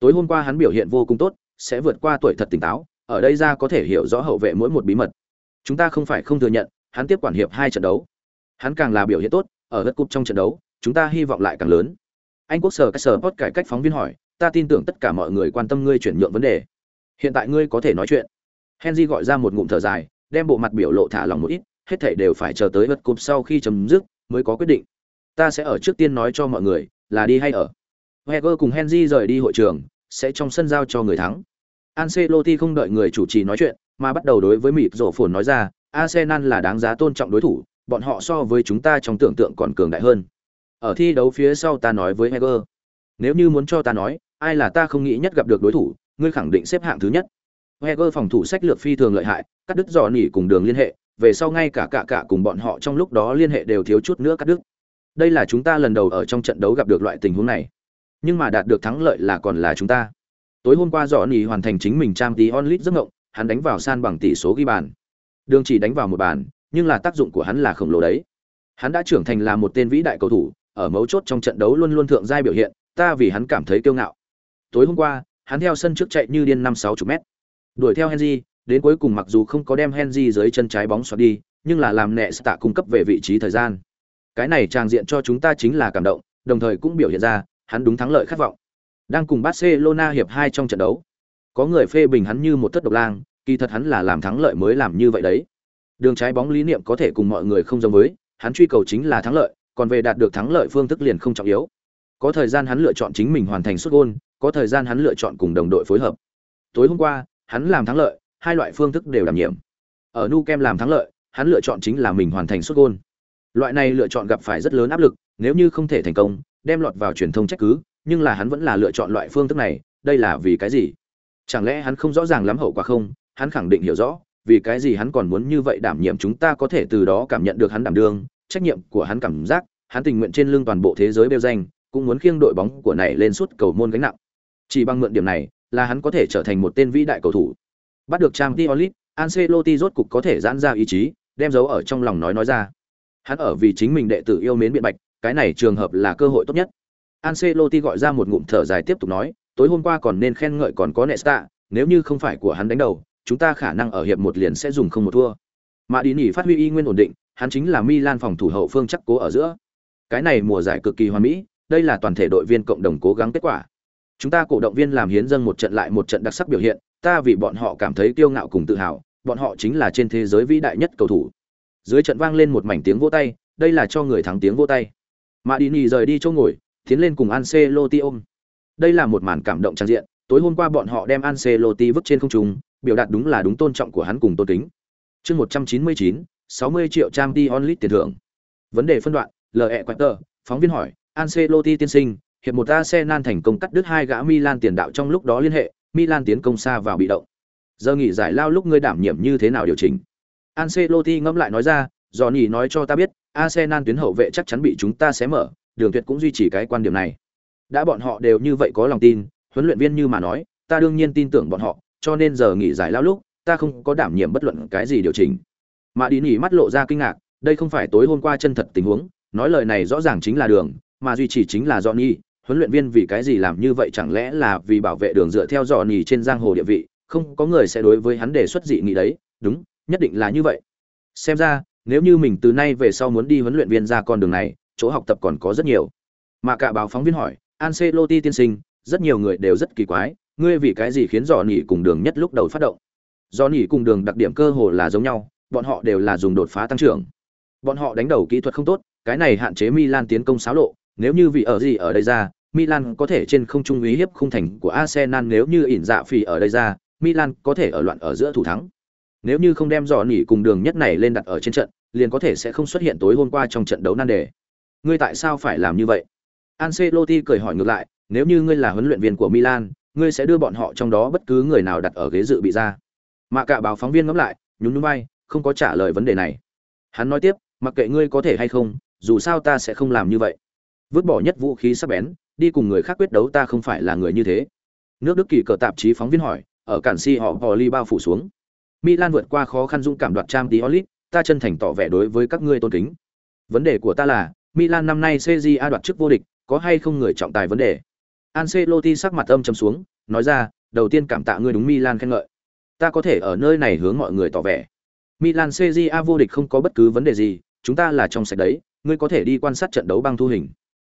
Tối hôm qua hắn biểu hiện vô cùng tốt, sẽ vượt qua tuổi thật tỉnh táo, ở đây ra có thể hiểu rõ hậu vệ mỗi một bí mật. Chúng ta không phải không thừa nhận, hắn tiếp quản hiệp hai trận đấu. Hắn càng là biểu hiện tốt, ở đất cúp trong trận đấu, chúng ta hy vọng lại càng lớn. Anh quốc sở các sở post cải cách phóng viên hỏi, ta tin tưởng tất cả mọi người quan tâm ngươi chuyển nhượng vấn đề. Hiện tại ngươi có thể nói chuyện. Henry gọi ra một ngụm thở dài, đem bộ mặt biểu lộ thả lòng một ít, hết thảy đều phải chờ tới vật cụp sau khi chấm dứt mới có quyết định. Ta sẽ ở trước tiên nói cho mọi người, là đi hay ở. Wenger cùng Henry rời đi hội trường, sẽ trong sân giao cho người thắng. Ancelotti không đợi người chủ trì nói chuyện, mà bắt đầu đối với mịp rổ phồn nói ra, Arsenal là đáng giá tôn trọng đối thủ, bọn họ so với chúng ta trong tưởng tượng còn cường đại hơn. Ở thi đấu phía sau ta nói với Heger, nếu như muốn cho ta nói, ai là ta không nghĩ nhất gặp được đối thủ, ngươi khẳng định xếp hạng thứ nhất. Heger phòng thủ sách lược phi thường lợi hại, cắt đứt dò nỉ cùng đường liên hệ, về sau ngay cả cả cả cùng bọn họ trong lúc đó liên hệ đều thiếu chút nữa cắt đứt. Đây là chúng ta lần đầu ở trong trận đấu gặp được loại tình huống này. Nhưng mà đạt được thắng lợi là còn là chúng ta. Tối hôm qua dò nỉ hoàn thành chính mình trang tí onlit giấc ngộng, hắn đánh vào san bằng tỷ số ghi bàn. Đường chỉ đánh vào một bàn, nhưng là tác dụng của hắn là khổng lồ đấy. Hắn đã trưởng thành là một tên vĩ đại cầu thủ, ở mấu chốt trong trận đấu luôn luôn thượng giai biểu hiện, ta vì hắn cảm thấy kiêu ngạo. Tối hôm qua, hắn theo sân trước chạy như điên năm sáu chục mét. Đuổi theo Henry, đến cuối cùng mặc dù không có đem Henry dưới chân trái bóng xoạc đi, nhưng là làm nẹ tạ cung cấp về vị trí thời gian. Cái này trang diện cho chúng ta chính là cảm động, đồng thời cũng biểu hiện ra, hắn đúng thắng lợi khát vọng. Đang cùng Barcelona hiệp 2 trong trận đấu. Có người phê bình hắn như một thất độc lang, kỳ thật hắn là làm thắng lợi mới làm như vậy đấy. Đường trái bóng lý niệm có thể cùng mọi người không giống với, hắn truy cầu chính là thắng lợi, còn về đạt được thắng lợi phương thức liền không trọng yếu. Có thời gian hắn lựa chọn chính mình hoàn thành suốt gol, có thời gian hắn lựa chọn cùng đồng đội phối hợp. Tối hôm qua, hắn làm thắng lợi, hai loại phương thức đều đảm nhiệm. Ở Nu Kem làm thắng lợi, hắn lựa chọn chính là mình hoàn thành suốt gol. Loại này lựa chọn gặp phải rất lớn áp lực, nếu như không thể thành công, đem lọt vào truyền thông trách cứ, nhưng là hắn vẫn là lựa chọn loại phương thức này, đây là vì cái gì? Chẳng lẽ hắn không rõ ràng lắm hậu quả không? Hắn khẳng định hiểu rõ, vì cái gì hắn còn muốn như vậy đảm nhiệm chúng ta có thể từ đó cảm nhận được hắn đảm đương, trách nhiệm của hắn cảm giác, hắn tình nguyện trên lưng toàn bộ thế giới bêu danh, cũng muốn khiêng đội bóng của này lên suốt cầu môn gánh nặng. Chỉ bằng mượn điểm này, là hắn có thể trở thành một tên vĩ đại cầu thủ. Bắt được Champions League, Ancelotti rốt cục có thể giãn ra ý chí, đem dấu ở trong lòng nói nói ra. Hắn ở vì chính mình đệ tử yêu mến biện bạch, cái này trường hợp là cơ hội tốt nhất. Ancelotti gọi ra một ngụm thở dài tiếp tục nói, tối hôm qua còn nên khen ngợi còn có Nesta, nếu như không phải của hắn đánh đầu, chúng ta khả năng ở hiệp một liền sẽ dùng không một thua. Mà đi nghỉ phát huy y nguyên ổn định, hắn chính là Milan phòng thủ hậu phương chắc cố ở giữa. Cái này mùa giải cực kỳ hoàn mỹ, đây là toàn thể đội viên cộng đồng cố gắng kết quả. Chúng ta cổ động viên làm hiến dâng một trận lại một trận đặc sắc biểu hiện, ta vì bọn họ cảm thấy kiêu ngạo cùng tự hào, bọn họ chính là trên thế giới vĩ đại nhất cầu thủ. Dưới trận vang lên một mảnh tiếng vỗ tay, đây là cho người thắng tiếng vỗ tay. Madini rời đi chỗ ngồi, tiến lên cùng Ancelotti ôm. Đây là một màn cảm động tràn diện, tối hôm qua bọn họ đem Ancelotti vứt trên không trung, biểu đạt đúng là đúng tôn trọng của hắn cùng tôn kính. Chương 199, 60 triệu trang Dion Lit tiền thưởng. Vấn đề phân đoạn, LE tờ, phóng viên hỏi, Ancelotti tiên sinh, hiệp một Arsenal thành công cắt đứt hai gã Milan tiền đạo trong lúc đó liên hệ, Milan tiến công xa vào bị động. Giờ nghỉ giải lao lúc ngươi đảm nhiệm như thế nào điều chỉnh? Ancelotti ngẫm lại nói ra, Johnny nói cho ta biết, Arsenal tuyến hậu vệ chắc chắn bị chúng ta xé mở, Đường Tuyệt cũng duy trì cái quan điểm này. Đã bọn họ đều như vậy có lòng tin, huấn luyện viên như mà nói, ta đương nhiên tin tưởng bọn họ, cho nên giờ nghỉ giải lao lúc, ta không có đảm nhiệm bất luận cái gì điều chỉnh. Mà đi nghỉ mắt lộ ra kinh ngạc, đây không phải tối hôm qua chân thật tình huống, nói lời này rõ ràng chính là đường, mà duy trì chính là Johnny, huấn luyện viên vì cái gì làm như vậy chẳng lẽ là vì bảo vệ đường dựa theo Johnny trên giang hồ địa vị, không có người sẽ đối với hắn đề xuất dị nghị đấy, đúng, nhất định là như vậy. Xem ra, nếu như mình từ nay về sau muốn đi huấn luyện viên ra con đường này, chỗ học tập còn có rất nhiều. Mà cả báo phóng viên hỏi, Ancelotti tiên sinh, rất nhiều người đều rất kỳ quái, ngươi vì cái gì khiến dò nỉ cùng đường nhất lúc đầu phát động dò nỉ cùng đường đặc điểm cơ hồ là giống nhau bọn họ đều là dùng đột phá tăng trưởng bọn họ đánh đầu kỹ thuật không tốt cái này hạn chế milan tiến công xáo lộ, nếu như vị ở gì ở đây ra, milan có thể trên không trung uy hiếp khung thành của arsenal, nếu như ỉn dạ phì ở đây ra, milan có thể ở loạn ở giữa thủ thắng. Nếu như không đem dò nỉ cùng đường nhất này lên đặt ở trên trận, liền có thể sẽ không xuất hiện tối hôm qua trong trận đấu nan đề. Ngươi tại sao phải làm như vậy? Ancelotti cười hỏi ngược lại, nếu như ngươi là huấn luyện viên của milan, ngươi sẽ đưa bọn họ trong đó bất cứ người nào đặt ở ghế dự bị ra. Mạ cả báo phóng viên ngắm lại, nhún nhún vai, không có trả lời vấn đề này. Hắn nói tiếp, mặc kệ ngươi có thể hay không dù sao ta sẽ không làm như vậy. Vứt bỏ nhất vũ khí sắc bén, đi cùng người khác quyết đấu ta không phải là người như thế. Nước đức kỳ cờ tạp chí phóng viên hỏi, ở cản si họ họ ly bao phủ xuống. Milan vượt qua khó khăn dũng cảm đoạt trang tí olit ta chân thành tỏ vẻ đối với các ngươi tôn kính. Vấn đề của ta là, milan năm nay cja đoạt chức vô địch, có hay không người trọng tài vấn đề? Ancelotti sắc mặt âm trầm xuống, nói ra, đầu tiên cảm tạ ngươi đúng milan khen ngợi. Ta có thể ở nơi này hướng mọi người tỏ vẻ. Milan cja vô địch không có bất cứ vấn đề gì, chúng ta là trong sạch đấy ngươi có thể đi quan sát trận đấu băng thu hình.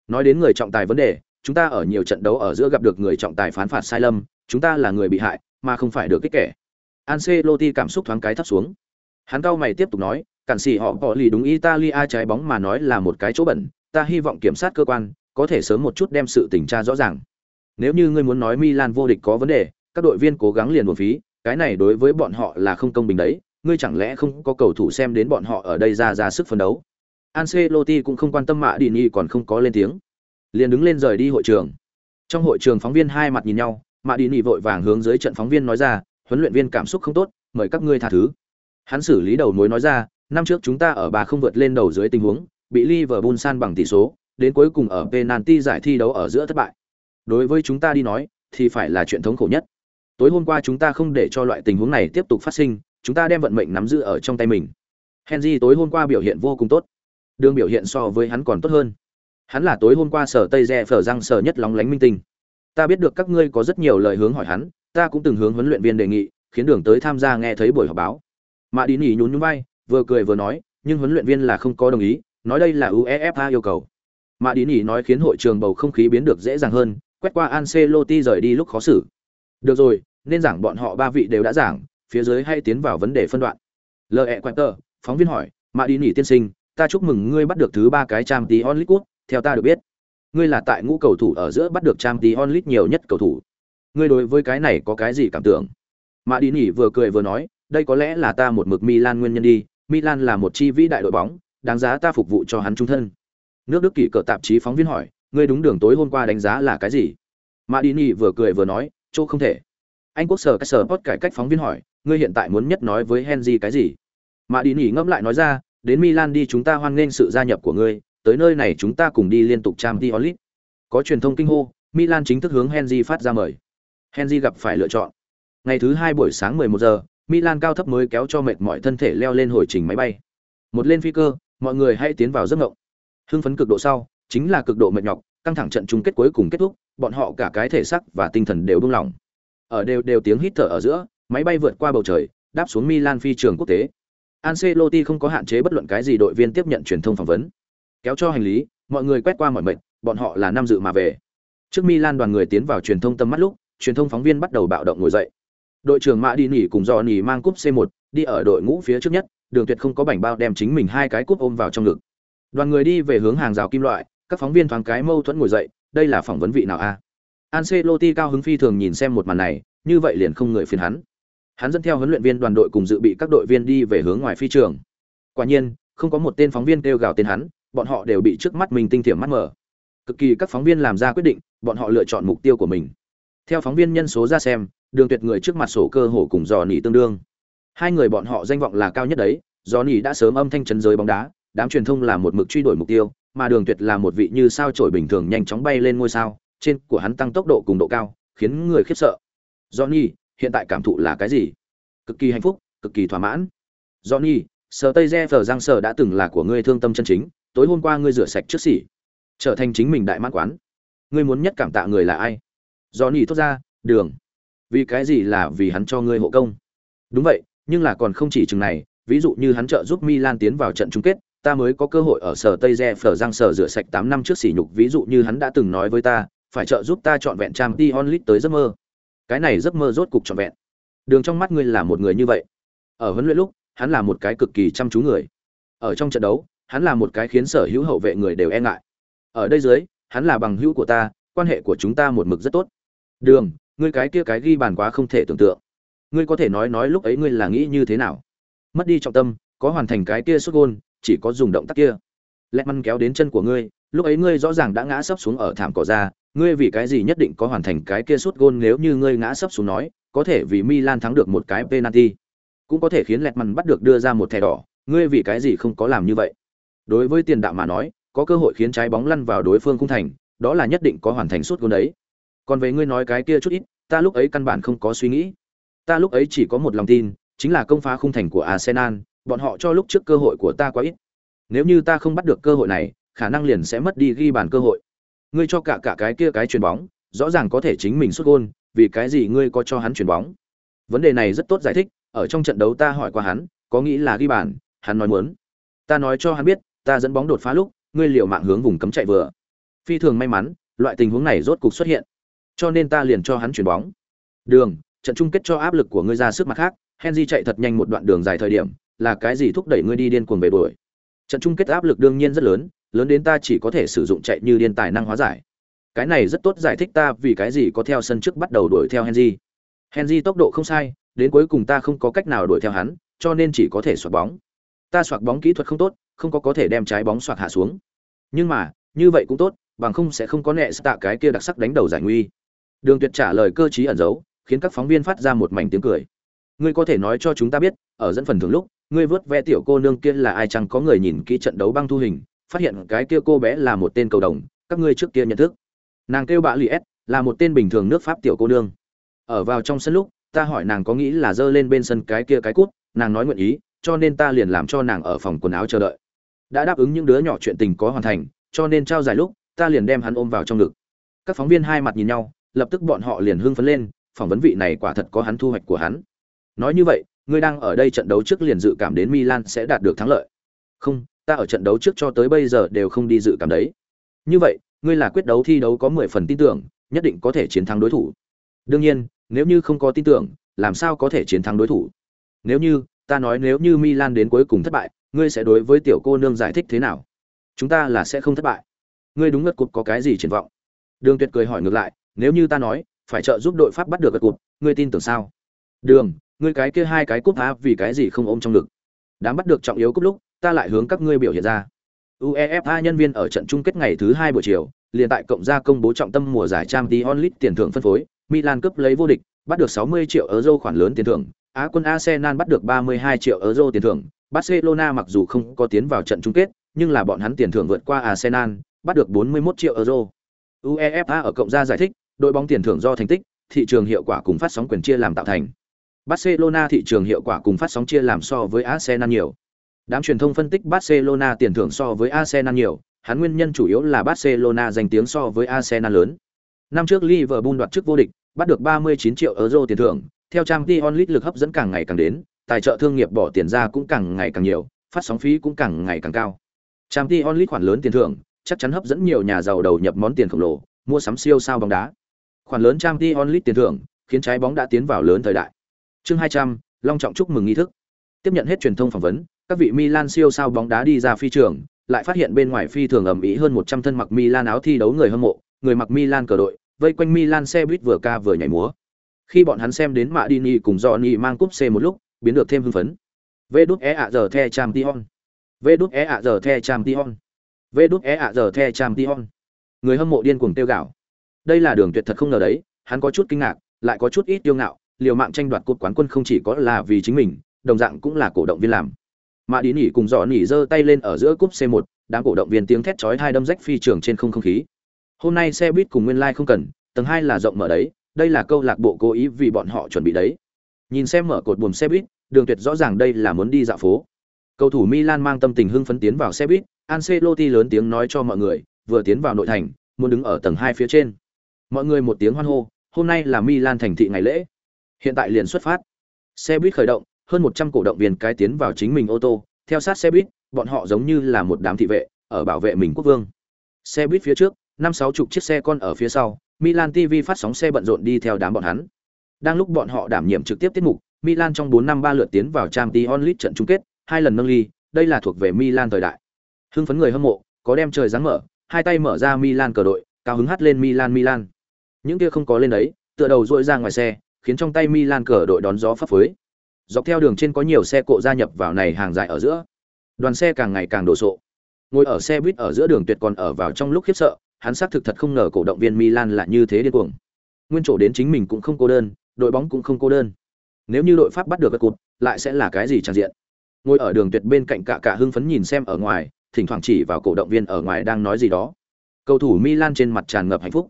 Nói đến người trọng tài vấn đề, chúng ta ở nhiều trận đấu ở giữa gặp được người trọng tài phán phạt sai lầm, chúng ta là người bị hại, mà không phải được kích kẻ. Ancelotti cảm xúc thoáng cái thấp xuống. Hắn cao mày tiếp tục nói, cản sĩ họ bỏ lì đúng italia trái bóng mà nói là một cái chỗ bẩn, ta hy vọng kiểm sát cơ quan có thể sớm một chút đem sự tình tra rõ ràng. Nếu như ngươi muốn nói milan vô địch có vấn đề, các đội viên cố gắng liền một phí, cái này đối với bọn họ là không công bình đấy, ngươi chẳng lẽ không có cầu thủ xem đến bọn họ ở đây ra ra sức phấn đấu? Ancelotti cũng không quan tâm mạ Dini còn không có lên tiếng. Liền đứng lên rời đi hội trường. Trong hội trường phóng viên hai mặt nhìn nhau, mạ Dini vội vàng hướng dưới trận phóng viên nói ra, huấn luyện viên cảm xúc không tốt, mời các ngươi tha thứ. Hắn xử lý đầu mối nói ra, năm trước chúng ta ở bà không vượt lên đầu dưới tình huống, bị Liverpool san bằng tỷ số, đến cuối cùng ở penalty giải thi đấu ở giữa thất bại. Đối với chúng ta đi nói, thì phải là chuyện thống khổ nhất. Tối hôm qua chúng ta không để cho loại tình huống này tiếp tục phát sinh, chúng ta đem vận mệnh nắm giữ ở trong tay mình. Henry tối hôm qua biểu hiện vô cùng tốt đường biểu hiện so với hắn còn tốt hơn. Hắn là tối hôm qua sở tây re phở răng sở nhất lóng lánh minh tinh. Ta biết được các ngươi có rất nhiều lời hướng hỏi hắn, ta cũng từng hướng huấn luyện viên đề nghị, khiến đường tới tham gia nghe thấy buổi họp báo. Mà đi nỉ nhún nhún vai, vừa cười vừa nói, nhưng huấn luyện viên là không có đồng ý, nói đây là uefa yêu cầu. Mà đi nỉ nói khiến hội trường bầu không khí biến được dễ dàng hơn, quét qua Ancelotti rời đi lúc khó xử. Được rồi, nên giảng bọn họ ba vị đều đã giảng, phía dưới hay tiến vào vấn đề phân đoạn. Lệ e quẹt tờ, phóng viên hỏi mà đi nỉ tiên sinh ta chúc mừng ngươi bắt được thứ ba cái trang tí onlit quốc theo ta được biết. Ngươi là tại ngũ cầu thủ ở giữa bắt được trang tí onlit nhiều nhất cầu thủ. Ngươi đối với cái này có cái gì cảm tưởng? Mà đi nhỉ vừa cười vừa nói, đây có lẽ là ta một mực milan nguyên nhân đi. Milan là một chi vĩ đại đội bóng, đáng giá ta phục vụ cho hắn trung thân. Nước đức kỷ cờ tạp chí phóng viên hỏi, ngươi đúng đường tối hôm qua đánh giá là cái gì? Mà đi nhỉ vừa cười vừa nói, chỗ không thể. Anh quốc sở cách sở post cải cách phóng viên hỏi, ngươi hiện tại muốn nhất nói với henry cái gì? Mà đi nhỉ ngẫm lại nói ra đến milan đi chúng ta hoan nghênh sự gia nhập của ngươi tới nơi này chúng ta cùng đi liên tục trang t có truyền thông kinh hô milan chính thức hướng henry phát ra mời. Henry gặp phải lựa chọn. Ngày thứ hai buổi sáng 11 giờ milan cao thấp mới kéo cho mệt mỏi thân thể leo lên hồi trình máy bay. Một lên phi cơ mọi người hãy tiến vào giấc ngộng. Hưng phấn cực độ sau chính là cực độ mệt nhọc căng thẳng trận chung kết cuối cùng kết thúc bọn họ cả cái thể xác và tinh thần đều buông lỏng. Ở đều đều tiếng hít thở ở giữa, máy bay vượt qua bầu trời, đáp xuống Milan phi trường quốc tế. Ancelotti không có hạn chế bất luận cái gì đội viên tiếp nhận truyền thông phỏng vấn. Kéo cho hành lý, mọi người quét qua mọi mệnh, bọn họ là năm dự mà về. Trước Milan đoàn người tiến vào truyền thông tâm mắt lúc, truyền thông phóng viên bắt đầu bạo động ngồi dậy. Đội trưởng Mã đi nghỉ cùng do mang cúp C1, đi ở đội ngũ phía trước nhất, Đường Tuyệt không có bảnh bao đem chính mình hai cái cúp ôm vào trong ngực. Đoàn người đi về hướng hàng rào kim loại, các phóng viên thoáng cái mâu thuẫn ngồi dậy, đây là phỏng vấn vị nào a? Ancelotti cao hứng phi thường nhìn xem một màn này, như vậy liền không người phiền hắn. Hắn dẫn theo huấn luyện viên đoàn đội cùng dự bị các đội viên đi về hướng ngoài phi trường. Quả nhiên, không có một tên phóng viên kêu gào tên hắn, bọn họ đều bị trước mắt mình tinh thiểm mắt mở. Cực kỳ các phóng viên làm ra quyết định, bọn họ lựa chọn mục tiêu của mình. Theo phóng viên nhân số ra xem, Đường Tuyệt người trước mặt sổ cơ hồ cùng Dò Nỉ tương đương. Hai người bọn họ danh vọng là cao nhất đấy, Dò Nỉ đã sớm âm thanh chấn giới bóng đá, đám truyền thông là một mực truy đuổi mục tiêu, mà Đường Tuyệt là một vị như sao chổi bình thường nhanh chóng bay lên ngôi sao, trên của hắn tăng tốc độ cùng độ cao, khiến người khiếp sợ. Johnny, hiện tại cảm thụ là cái gì? Cực kỳ hạnh phúc, cực kỳ thỏa mãn. Johnny, sở Tây Jeff Giang sở đã từng là của ngươi thương tâm chân chính, tối hôm qua ngươi rửa sạch trước xỉ, trở thành chính mình đại mãn quán. Ngươi muốn nhất cảm tạ người là ai? Johnny thốt ra, đường. Vì cái gì là vì hắn cho ngươi hộ công? Đúng vậy, nhưng là còn không chỉ chừng này, ví dụ như hắn trợ giúp Milan tiến vào trận chung kết, ta mới có cơ hội ở sở Tây Jeff Giang sở rửa sạch 8 năm trước sỉ nhục, ví dụ như hắn đã từng nói với ta, phải trợ giúp ta chọn vẹn trang Tion Lit tới giấc mơ. Cái này giấc mơ rốt cục trọn vẹn. Đường trong mắt ngươi là một người như vậy. Ở huấn luyện lúc, hắn là một cái cực kỳ chăm chú người. Ở trong trận đấu, hắn là một cái khiến sở hữu hậu vệ người đều e ngại. Ở đây dưới, hắn là bằng hữu của ta, quan hệ của chúng ta một mực rất tốt. Đường, ngươi cái kia cái ghi bàn quá không thể tưởng tượng. Ngươi có thể nói nói lúc ấy ngươi là nghĩ như thế nào? Mất đi trọng tâm, có hoàn thành cái kia xuất gôn, chỉ có dùng động tác kia. Lẹt măn kéo đến chân của ngươi, lúc ấy ngươi rõ ràng đã ngã sấp xuống ở thảm cỏ ra, ngươi vì cái gì nhất định có hoàn thành cái kia sút gôn nếu như ngươi ngã sấp xuống nói, có thể vì Milan thắng được một cái penalty, cũng có thể khiến Lẹt Mằn bắt được đưa ra một thẻ đỏ, ngươi vì cái gì không có làm như vậy? Đối với tiền đạo mà nói, có cơ hội khiến trái bóng lăn vào đối phương khung thành, đó là nhất định có hoàn thành suốt gôn đấy. Còn về ngươi nói cái kia chút ít, ta lúc ấy căn bản không có suy nghĩ. Ta lúc ấy chỉ có một lòng tin, chính là công phá khung thành của Arsenal, bọn họ cho lúc trước cơ hội của ta quá ít. Nếu như ta không bắt được cơ hội này, khả năng liền sẽ mất đi ghi bàn cơ hội. Ngươi cho cả cả cái kia cái chuyền bóng, rõ ràng có thể chính mình xuất gol, vì cái gì ngươi có cho hắn chuyền bóng? Vấn đề này rất tốt giải thích, ở trong trận đấu ta hỏi qua hắn, có nghĩ là ghi bàn, hắn nói muốn. Ta nói cho hắn biết, ta dẫn bóng đột phá lúc, ngươi liều mạng hướng vùng cấm chạy vừa. Phi thường may mắn, loại tình huống này rốt cục xuất hiện. Cho nên ta liền cho hắn chuyền bóng. Đường, trận chung kết cho áp lực của ngươi ra sức mặt khác, Henry chạy thật nhanh một đoạn đường dài thời điểm, là cái gì thúc đẩy ngươi đi điên cuồng về đuổi? Trận chung kết áp lực đương nhiên rất lớn, lớn đến ta chỉ có thể sử dụng chạy như điên tài năng hóa giải. Cái này rất tốt giải thích ta vì cái gì có theo sân trước bắt đầu đuổi theo Henry. Henry tốc độ không sai, đến cuối cùng ta không có cách nào đuổi theo hắn, cho nên chỉ có thể xoạc bóng. Ta xoạc bóng kỹ thuật không tốt, không có có thể đem trái bóng xoạc hạ xuống. Nhưng mà, như vậy cũng tốt, bằng không sẽ không có nệ tạ cái kia đặc sắc đánh đầu giải nguy. Đường Tuyệt trả lời cơ trí ẩn giấu, khiến các phóng viên phát ra một mảnh tiếng cười. Ngươi có thể nói cho chúng ta biết, ở dẫn phần thường lúc, ngươi vớt ve tiểu cô nương kia là ai chăng có người nhìn kỹ trận đấu băng thu hình, phát hiện cái kia cô bé là một tên cầu đồng, các ngươi trước kia nhận thức. Nàng kêu bạ Liet, là một tên bình thường nước Pháp tiểu cô nương. Ở vào trong sân lúc, ta hỏi nàng có nghĩ là dơ lên bên sân cái kia cái cút, nàng nói nguyện ý, cho nên ta liền làm cho nàng ở phòng quần áo chờ đợi. Đã đáp ứng những đứa nhỏ chuyện tình có hoàn thành, cho nên trao giải lúc, ta liền đem hắn ôm vào trong ngực. Các phóng viên hai mặt nhìn nhau, lập tức bọn họ liền hưng phấn lên, phỏng vấn vị này quả thật có hắn thu hoạch của hắn. Nói như vậy, ngươi đang ở đây trận đấu trước liền dự cảm đến Milan sẽ đạt được thắng lợi. Không, ta ở trận đấu trước cho tới bây giờ đều không đi dự cảm đấy. Như vậy, ngươi là quyết đấu thi đấu có 10 phần tin tưởng, nhất định có thể chiến thắng đối thủ. Đương nhiên, nếu như không có tin tưởng, làm sao có thể chiến thắng đối thủ? Nếu như, ta nói nếu như Milan đến cuối cùng thất bại, ngươi sẽ đối với tiểu cô nương giải thích thế nào? Chúng ta là sẽ không thất bại. Ngươi đúng ngất cục có cái gì triển vọng? Đường Tuyệt cười hỏi ngược lại, nếu như ta nói, phải trợ giúp đội Pháp bắt được gật cục, ngươi tin tưởng sao? Đường, ngươi cái kia hai cái cúp á vì cái gì không ôm trong ngực? Đám bắt được trọng yếu cúp lúc, ta lại hướng các ngươi biểu hiện ra. UEFA nhân viên ở trận chung kết ngày thứ hai buổi chiều, liền tại cộng gia công bố trọng tâm mùa giải Champions League tiền thưởng phân phối, Milan cướp lấy vô địch, bắt được 60 triệu euro khoản lớn tiền thưởng, Á quân Arsenal bắt được 32 triệu euro tiền thưởng, Barcelona mặc dù không có tiến vào trận chung kết, nhưng là bọn hắn tiền thưởng vượt qua Arsenal, bắt được 41 triệu euro. UEFA ở cộng gia giải thích, đội bóng tiền thưởng do thành tích, thị trường hiệu quả cùng phát sóng quyền chia làm tạo thành. Barcelona thị trường hiệu quả cùng phát sóng chia làm so với Arsenal nhiều. Đám truyền thông phân tích Barcelona tiền thưởng so với Arsenal nhiều, hắn nguyên nhân chủ yếu là Barcelona danh tiếng so với Arsenal lớn. Năm trước Liverpool đoạt chức vô địch, bắt được 39 triệu euro tiền thưởng, theo Champions League lực hấp dẫn càng ngày càng đến, tài trợ thương nghiệp bỏ tiền ra cũng càng ngày càng nhiều, phát sóng phí cũng càng ngày càng cao. Champions League khoản lớn tiền thưởng, chắc chắn hấp dẫn nhiều nhà giàu đầu nhập món tiền khổng lồ, mua sắm siêu sao bóng đá. Khoản lớn Champions League tiền thưởng, khiến trái bóng đã tiến vào lớn thời đại. Chương 200, long trọng chúc mừng nghi thức. Tiếp nhận hết truyền thông phỏng vấn, các vị Milan siêu sao bóng đá đi ra phi trường, lại phát hiện bên ngoài phi thường ầm ĩ hơn 100 thân mặc Milan áo thi đấu người hâm mộ, người mặc Milan cờ đội, vây quanh Milan xe buýt vừa ca vừa nhảy múa. Khi bọn hắn xem đến Madini cùng Johnny mang cúp C một lúc, biến được thêm hưng phấn. Vê đút e ạ giờ the champion. Vê đút e ạ giờ the champion. Vê đút e ạ giờ the champion. Người hâm mộ điên cuồng tiêu gạo. Đây là đường tuyệt thật không ngờ đấy, hắn có chút kinh ngạc, lại có chút ít tiêu ngạo, liều mạng tranh đoạt cúp quán quân không chỉ có là vì chính mình, đồng dạng cũng là cổ động viên làm. Mã Đi Nỉ cùng Dọ Nỉ giơ tay lên ở giữa cúp C1, đám cổ động viên tiếng thét chói hai đâm rách phi trường trên không không khí. Hôm nay xe buýt cùng nguyên lai like không cần, tầng 2 là rộng mở đấy, đây là câu lạc bộ cố ý vì bọn họ chuẩn bị đấy. Nhìn xem mở cột buồm xe buýt, Đường Tuyệt rõ ràng đây là muốn đi dạo phố. Cầu thủ Milan mang tâm tình hưng phấn tiến vào xe buýt, Ancelotti lớn tiếng nói cho mọi người, vừa tiến vào nội thành, muốn đứng ở tầng 2 phía trên. Mọi người một tiếng hoan hô, hôm nay là Milan thành thị ngày lễ. Hiện tại liền xuất phát. Xe buýt khởi động, hơn 100 cổ động viên cái tiến vào chính mình ô tô, theo sát xe buýt, bọn họ giống như là một đám thị vệ, ở bảo vệ mình quốc vương. Xe buýt phía trước, năm sáu chục chiếc xe con ở phía sau, Milan TV phát sóng xe bận rộn đi theo đám bọn hắn. Đang lúc bọn họ đảm nhiệm trực tiếp tiết mục, Milan trong 4 năm 3 lượt tiến vào Champions League trận chung kết, hai lần nâng ly, đây là thuộc về Milan thời đại. Hưng phấn người hâm mộ, có đem trời dáng mở, hai tay mở ra Milan cờ đội, cao hứng hát lên Milan Milan. Những kia không có lên đấy, tựa đầu rũi ra ngoài xe, khiến trong tay Milan cờ đội đón gió phấp phới. Dọc theo đường trên có nhiều xe cộ gia nhập vào này hàng dài ở giữa. Đoàn xe càng ngày càng đổ sộ. Ngồi ở xe buýt ở giữa đường tuyệt còn ở vào trong lúc khiếp sợ, hắn xác thực thật không ngờ cổ động viên Milan là như thế điên cuồng. Nguyên chỗ đến chính mình cũng không cô đơn, đội bóng cũng không cô đơn. Nếu như đội Pháp bắt được các cột, lại sẽ là cái gì tràn diện. Ngồi ở đường tuyệt bên cạnh cả cả hưng phấn nhìn xem ở ngoài, thỉnh thoảng chỉ vào cổ động viên ở ngoài đang nói gì đó. Cầu thủ Milan trên mặt tràn ngập hạnh phúc.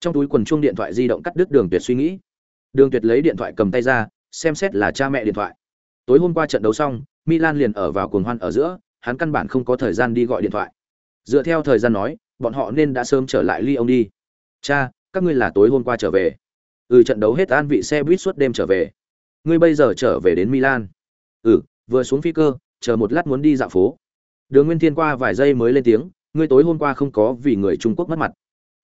Trong túi quần chuông điện thoại di động cắt đứt Đường Tuyệt suy nghĩ. Đường Tuyệt lấy điện thoại cầm tay ra, xem xét là cha mẹ điện thoại. Tối hôm qua trận đấu xong, Milan liền ở vào cuồng hoan ở giữa, hắn căn bản không có thời gian đi gọi điện thoại. Dựa theo thời gian nói, bọn họ nên đã sớm trở lại Lyon đi. Cha, các ngươi là tối hôm qua trở về. Ừ trận đấu hết an vị xe buýt suốt đêm trở về. Ngươi bây giờ trở về đến Milan. Ừ, vừa xuống phi cơ, chờ một lát muốn đi dạo phố. Đường Nguyên Thiên qua vài giây mới lên tiếng, ngươi tối hôm qua không có vì người Trung Quốc mất mặt.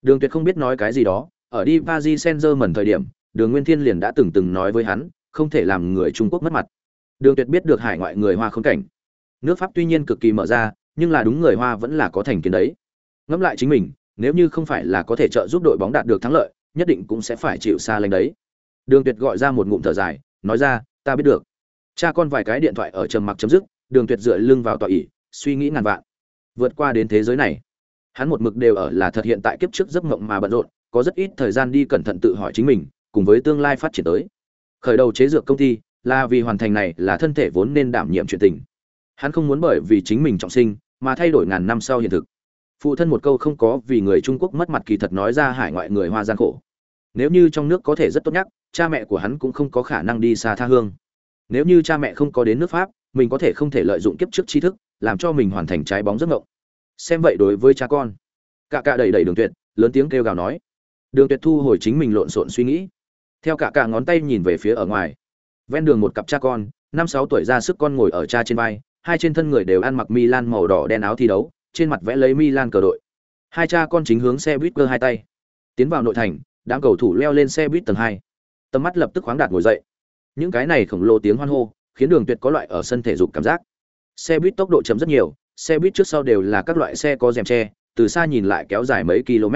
Đường Tuyệt không biết nói cái gì đó, ở đi Paris Saint-Germain thời điểm, Đường Nguyên Thiên liền đã từng từng nói với hắn, không thể làm người Trung Quốc mất mặt. Đường Tuyệt biết được hải ngoại người Hoa khốn cảnh. Nước Pháp tuy nhiên cực kỳ mở ra, nhưng là đúng người Hoa vẫn là có thành kiến đấy. Ngẫm lại chính mình, nếu như không phải là có thể trợ giúp đội bóng đạt được thắng lợi, nhất định cũng sẽ phải chịu xa lánh đấy. Đường Tuyệt gọi ra một ngụm thở dài, nói ra, ta biết được. Cha con vài cái điện thoại ở trầm mặc chấm dứt, Đường Tuyệt dựa lưng vào tọa ỷ, suy nghĩ ngàn vạn. Vượt qua đến thế giới này, hắn một mực đều ở là thật hiện tại kiếp trước giấc mộng mà bận rộn, có rất ít thời gian đi cẩn thận tự hỏi chính mình, cùng với tương lai phát triển tới. Khởi đầu chế dược công ty, là vì hoàn thành này là thân thể vốn nên đảm nhiệm chuyện tình. Hắn không muốn bởi vì chính mình trọng sinh mà thay đổi ngàn năm sau hiện thực. Phụ thân một câu không có vì người Trung Quốc mất mặt kỳ thật nói ra hải ngoại người Hoa gian khổ. Nếu như trong nước có thể rất tốt nhắc, cha mẹ của hắn cũng không có khả năng đi xa tha hương. Nếu như cha mẹ không có đến nước Pháp, mình có thể không thể lợi dụng kiếp trước tri thức, làm cho mình hoàn thành trái bóng giấc ngộng Xem vậy đối với cha con, cạ cạ đầy đầy đường tuyệt, lớn tiếng kêu gào nói. Đường Tuyệt thu hồi chính mình lộn xộn suy nghĩ. Theo cả cả ngón tay nhìn về phía ở ngoài. Ven đường một cặp cha con, năm sáu tuổi ra sức con ngồi ở cha trên vai, hai trên thân người đều ăn mặc Milan màu đỏ đen áo thi đấu, trên mặt vẽ lấy Milan cờ đội. Hai cha con chính hướng xe buýt cơ hai tay. Tiến vào nội thành, đám cầu thủ leo lên xe buýt tầng hai. Tầm mắt lập tức khoáng đạt ngồi dậy. Những cái này khổng lồ tiếng hoan hô, khiến Đường Tuyệt có loại ở sân thể dục cảm giác. Xe buýt tốc độ chậm rất nhiều, xe buýt trước sau đều là các loại xe có rèm che, từ xa nhìn lại kéo dài mấy km.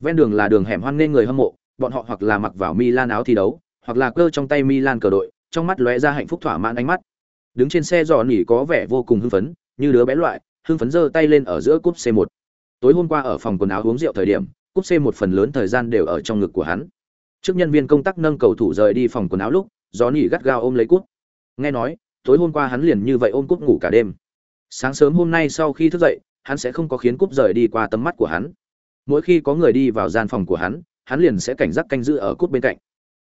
Ven đường là đường hẻm hoan nên người hâm mộ, bọn họ hoặc là mặc vào Milan áo thi đấu, hoặc là cơ trong tay Milan cờ đội, trong mắt lóe ra hạnh phúc thỏa mãn ánh mắt. Đứng trên xe giò nỉ có vẻ vô cùng hưng phấn, như đứa bé loại, hưng phấn giơ tay lên ở giữa cúp C1. Tối hôm qua ở phòng quần áo uống rượu thời điểm, cúp C1 phần lớn thời gian đều ở trong ngực của hắn. Trước nhân viên công tác nâng cầu thủ rời đi phòng quần áo lúc, gió nỉ gắt gao ôm lấy cúp. Nghe nói, tối hôm qua hắn liền như vậy ôm cúp ngủ cả đêm. Sáng sớm hôm nay sau khi thức dậy, hắn sẽ không có khiến cúp rời đi qua tầm mắt của hắn mỗi khi có người đi vào gian phòng của hắn hắn liền sẽ cảnh giác canh giữ ở cút bên cạnh.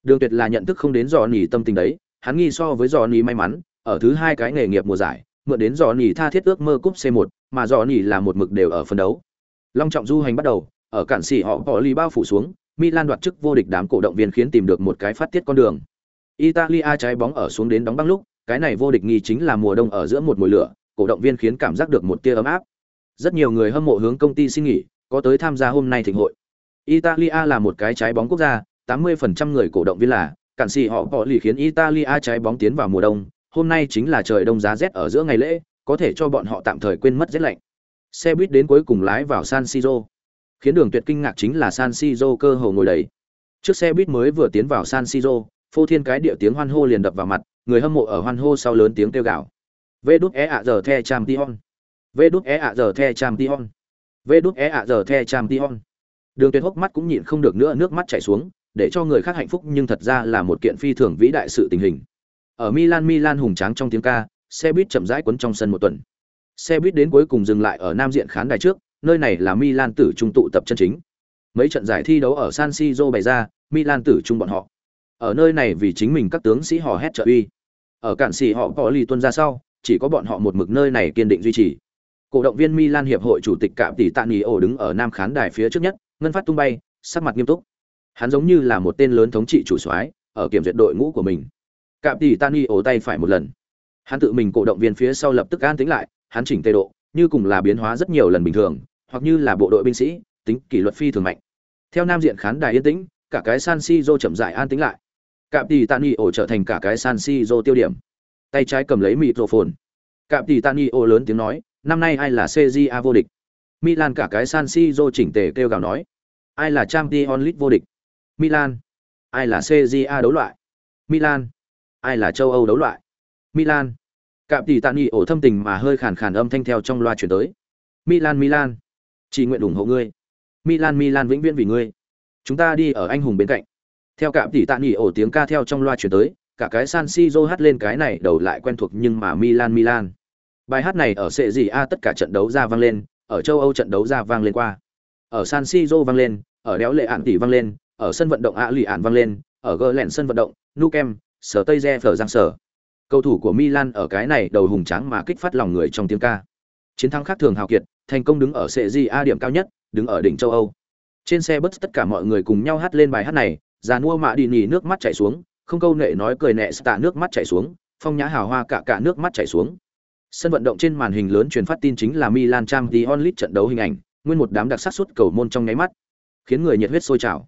Đường tuyệt là nhận thức không đến dò nỉ tâm tình đấy, hắn nghi so với dò nỉ may mắn, ở thứ hai cái nghề nghiệp mùa giải, mượn đến dò nỉ tha thiết ước mơ cúp c 1 mà dò nỉ là một mực đều ở phân đấu. Long trọng du hành bắt đầu, ở cản xỉ họ bỏ ly bao phủ xuống, milan đoạt chức vô địch đám cổ động viên khiến tìm được một cái phát tiết con đường. Italia trái bóng ở xuống đến đóng băng lúc, cái này vô địch nghi chính là mùa đông ở giữa một mùi lửa, cổ động viên khiến cảm giác được một tia ấm áp. Rất nhiều người hâm mộ hướng công ty xin nghỉ, có tới tham gia hôm nay thịnh hội. Italia là một cái trái bóng quốc gia, 80% người cổ động viên là, cản sĩ họ bỏ lì khiến Italia trái bóng tiến vào mùa đông, hôm nay chính là trời đông giá rét ở giữa ngày lễ, có thể cho bọn họ tạm thời quên mất rét lạnh. Xe buýt đến cuối cùng lái vào San Siro. Khiến đường tuyệt kinh ngạc chính là San Siro cơ hồ ngồi đầy. Trước xe buýt mới vừa tiến vào San Siro, phô thiên cái địa tiếng hoan hô liền đập vào mặt, người hâm mộ ở hoan hô sau lớn tiếng kêu gào. Vê đút é ạ giờ the champion. Vê đút é ạ giờ the champion. Vê đút e ạ giờ the Champion. Đường Tuyệt hốc mắt cũng nhịn không được nữa nước mắt chảy xuống, để cho người khác hạnh phúc nhưng thật ra là một kiện phi thường vĩ đại sự tình hình. Ở Milan Milan hùng tráng trong tiếng ca, xe buýt chậm rãi quấn trong sân một tuần. Xe buýt đến cuối cùng dừng lại ở nam diện khán đài trước, nơi này là Milan tử trung tụ tập chân chính. Mấy trận giải thi đấu ở San Siro bày ra, Milan tử trung bọn họ. Ở nơi này vì chính mình các tướng sĩ hò hét trợ uy. Ở cản sĩ họ có lì tuân ra sau, chỉ có bọn họ một mực nơi này kiên định duy trì. Cổ động viên Milan hiệp hội chủ tịch Cạm tỷ Tạ Nghị ổ đứng ở nam khán đài phía trước nhất, ngân phát tung bay, sắc mặt nghiêm túc. Hắn giống như là một tên lớn thống trị chủ soái, ở kiểm duyệt đội ngũ của mình. Cạm tỷ tan y ổ tay phải một lần. Hắn tự mình cổ động viên phía sau lập tức an tĩnh lại, hắn chỉnh tề độ, như cùng là biến hóa rất nhiều lần bình thường, hoặc như là bộ đội binh sĩ, tính kỷ luật phi thường mạnh. Theo nam diện khán đài yên tĩnh, cả cái San Siro chậm rãi an tĩnh lại. Cạm tỷ tan y ổ trở thành cả cái San Siro tiêu điểm. Tay trái cầm lấy microphone. Cạm tỷ tan y ổ lớn tiếng nói, năm nay ai là CJA vô địch? Milan cả cái San Siro chỉnh tề kêu gào nói. Ai là Champions League vô địch? Milan. Ai là CJA đấu loại? Milan. Ai là châu Âu đấu loại? Milan. Cạm tỷ tạ nghị ổ thâm tình mà hơi khàn khàn âm thanh theo trong loa chuyển tới. Milan Milan. Chỉ nguyện ủng hộ ngươi. Milan Milan vĩnh viễn vì ngươi. Chúng ta đi ở anh hùng bên cạnh. Theo cạm tỷ tạ nghị ổ tiếng ca theo trong loa chuyển tới, cả cái San Siro hát lên cái này đầu lại quen thuộc nhưng mà Milan Milan. Bài hát này ở sệ gì a tất cả trận đấu ra vang lên, ở châu Âu trận đấu ra vang lên qua. Ở San Siro vang lên, ở đéo lệ ản tỷ vang lên, ở sân vận động ạ lì ản vang lên, ở gờ lẹn sân vận động, Nukem, sở Tây Re phở giang sở. Cầu thủ của Milan ở cái này đầu hùng tráng mà kích phát lòng người trong tiếng ca. Chiến thắng khác thường hào kiệt, thành công đứng ở sệ a điểm cao nhất, đứng ở đỉnh châu Âu. Trên xe bus tất cả mọi người cùng nhau hát lên bài hát này, già nua mạ đi nhì nước mắt chảy xuống, không câu nệ nói cười nệ tạ nước mắt chảy xuống, phong nhã hào hoa cả cả nước mắt chảy xuống. Sân vận động trên màn hình lớn truyền phát tin chính là Milan Champions League trận đấu hình ảnh, nguyên một đám đặc sắc suốt cầu môn trong nháy mắt, khiến người nhiệt huyết sôi trào.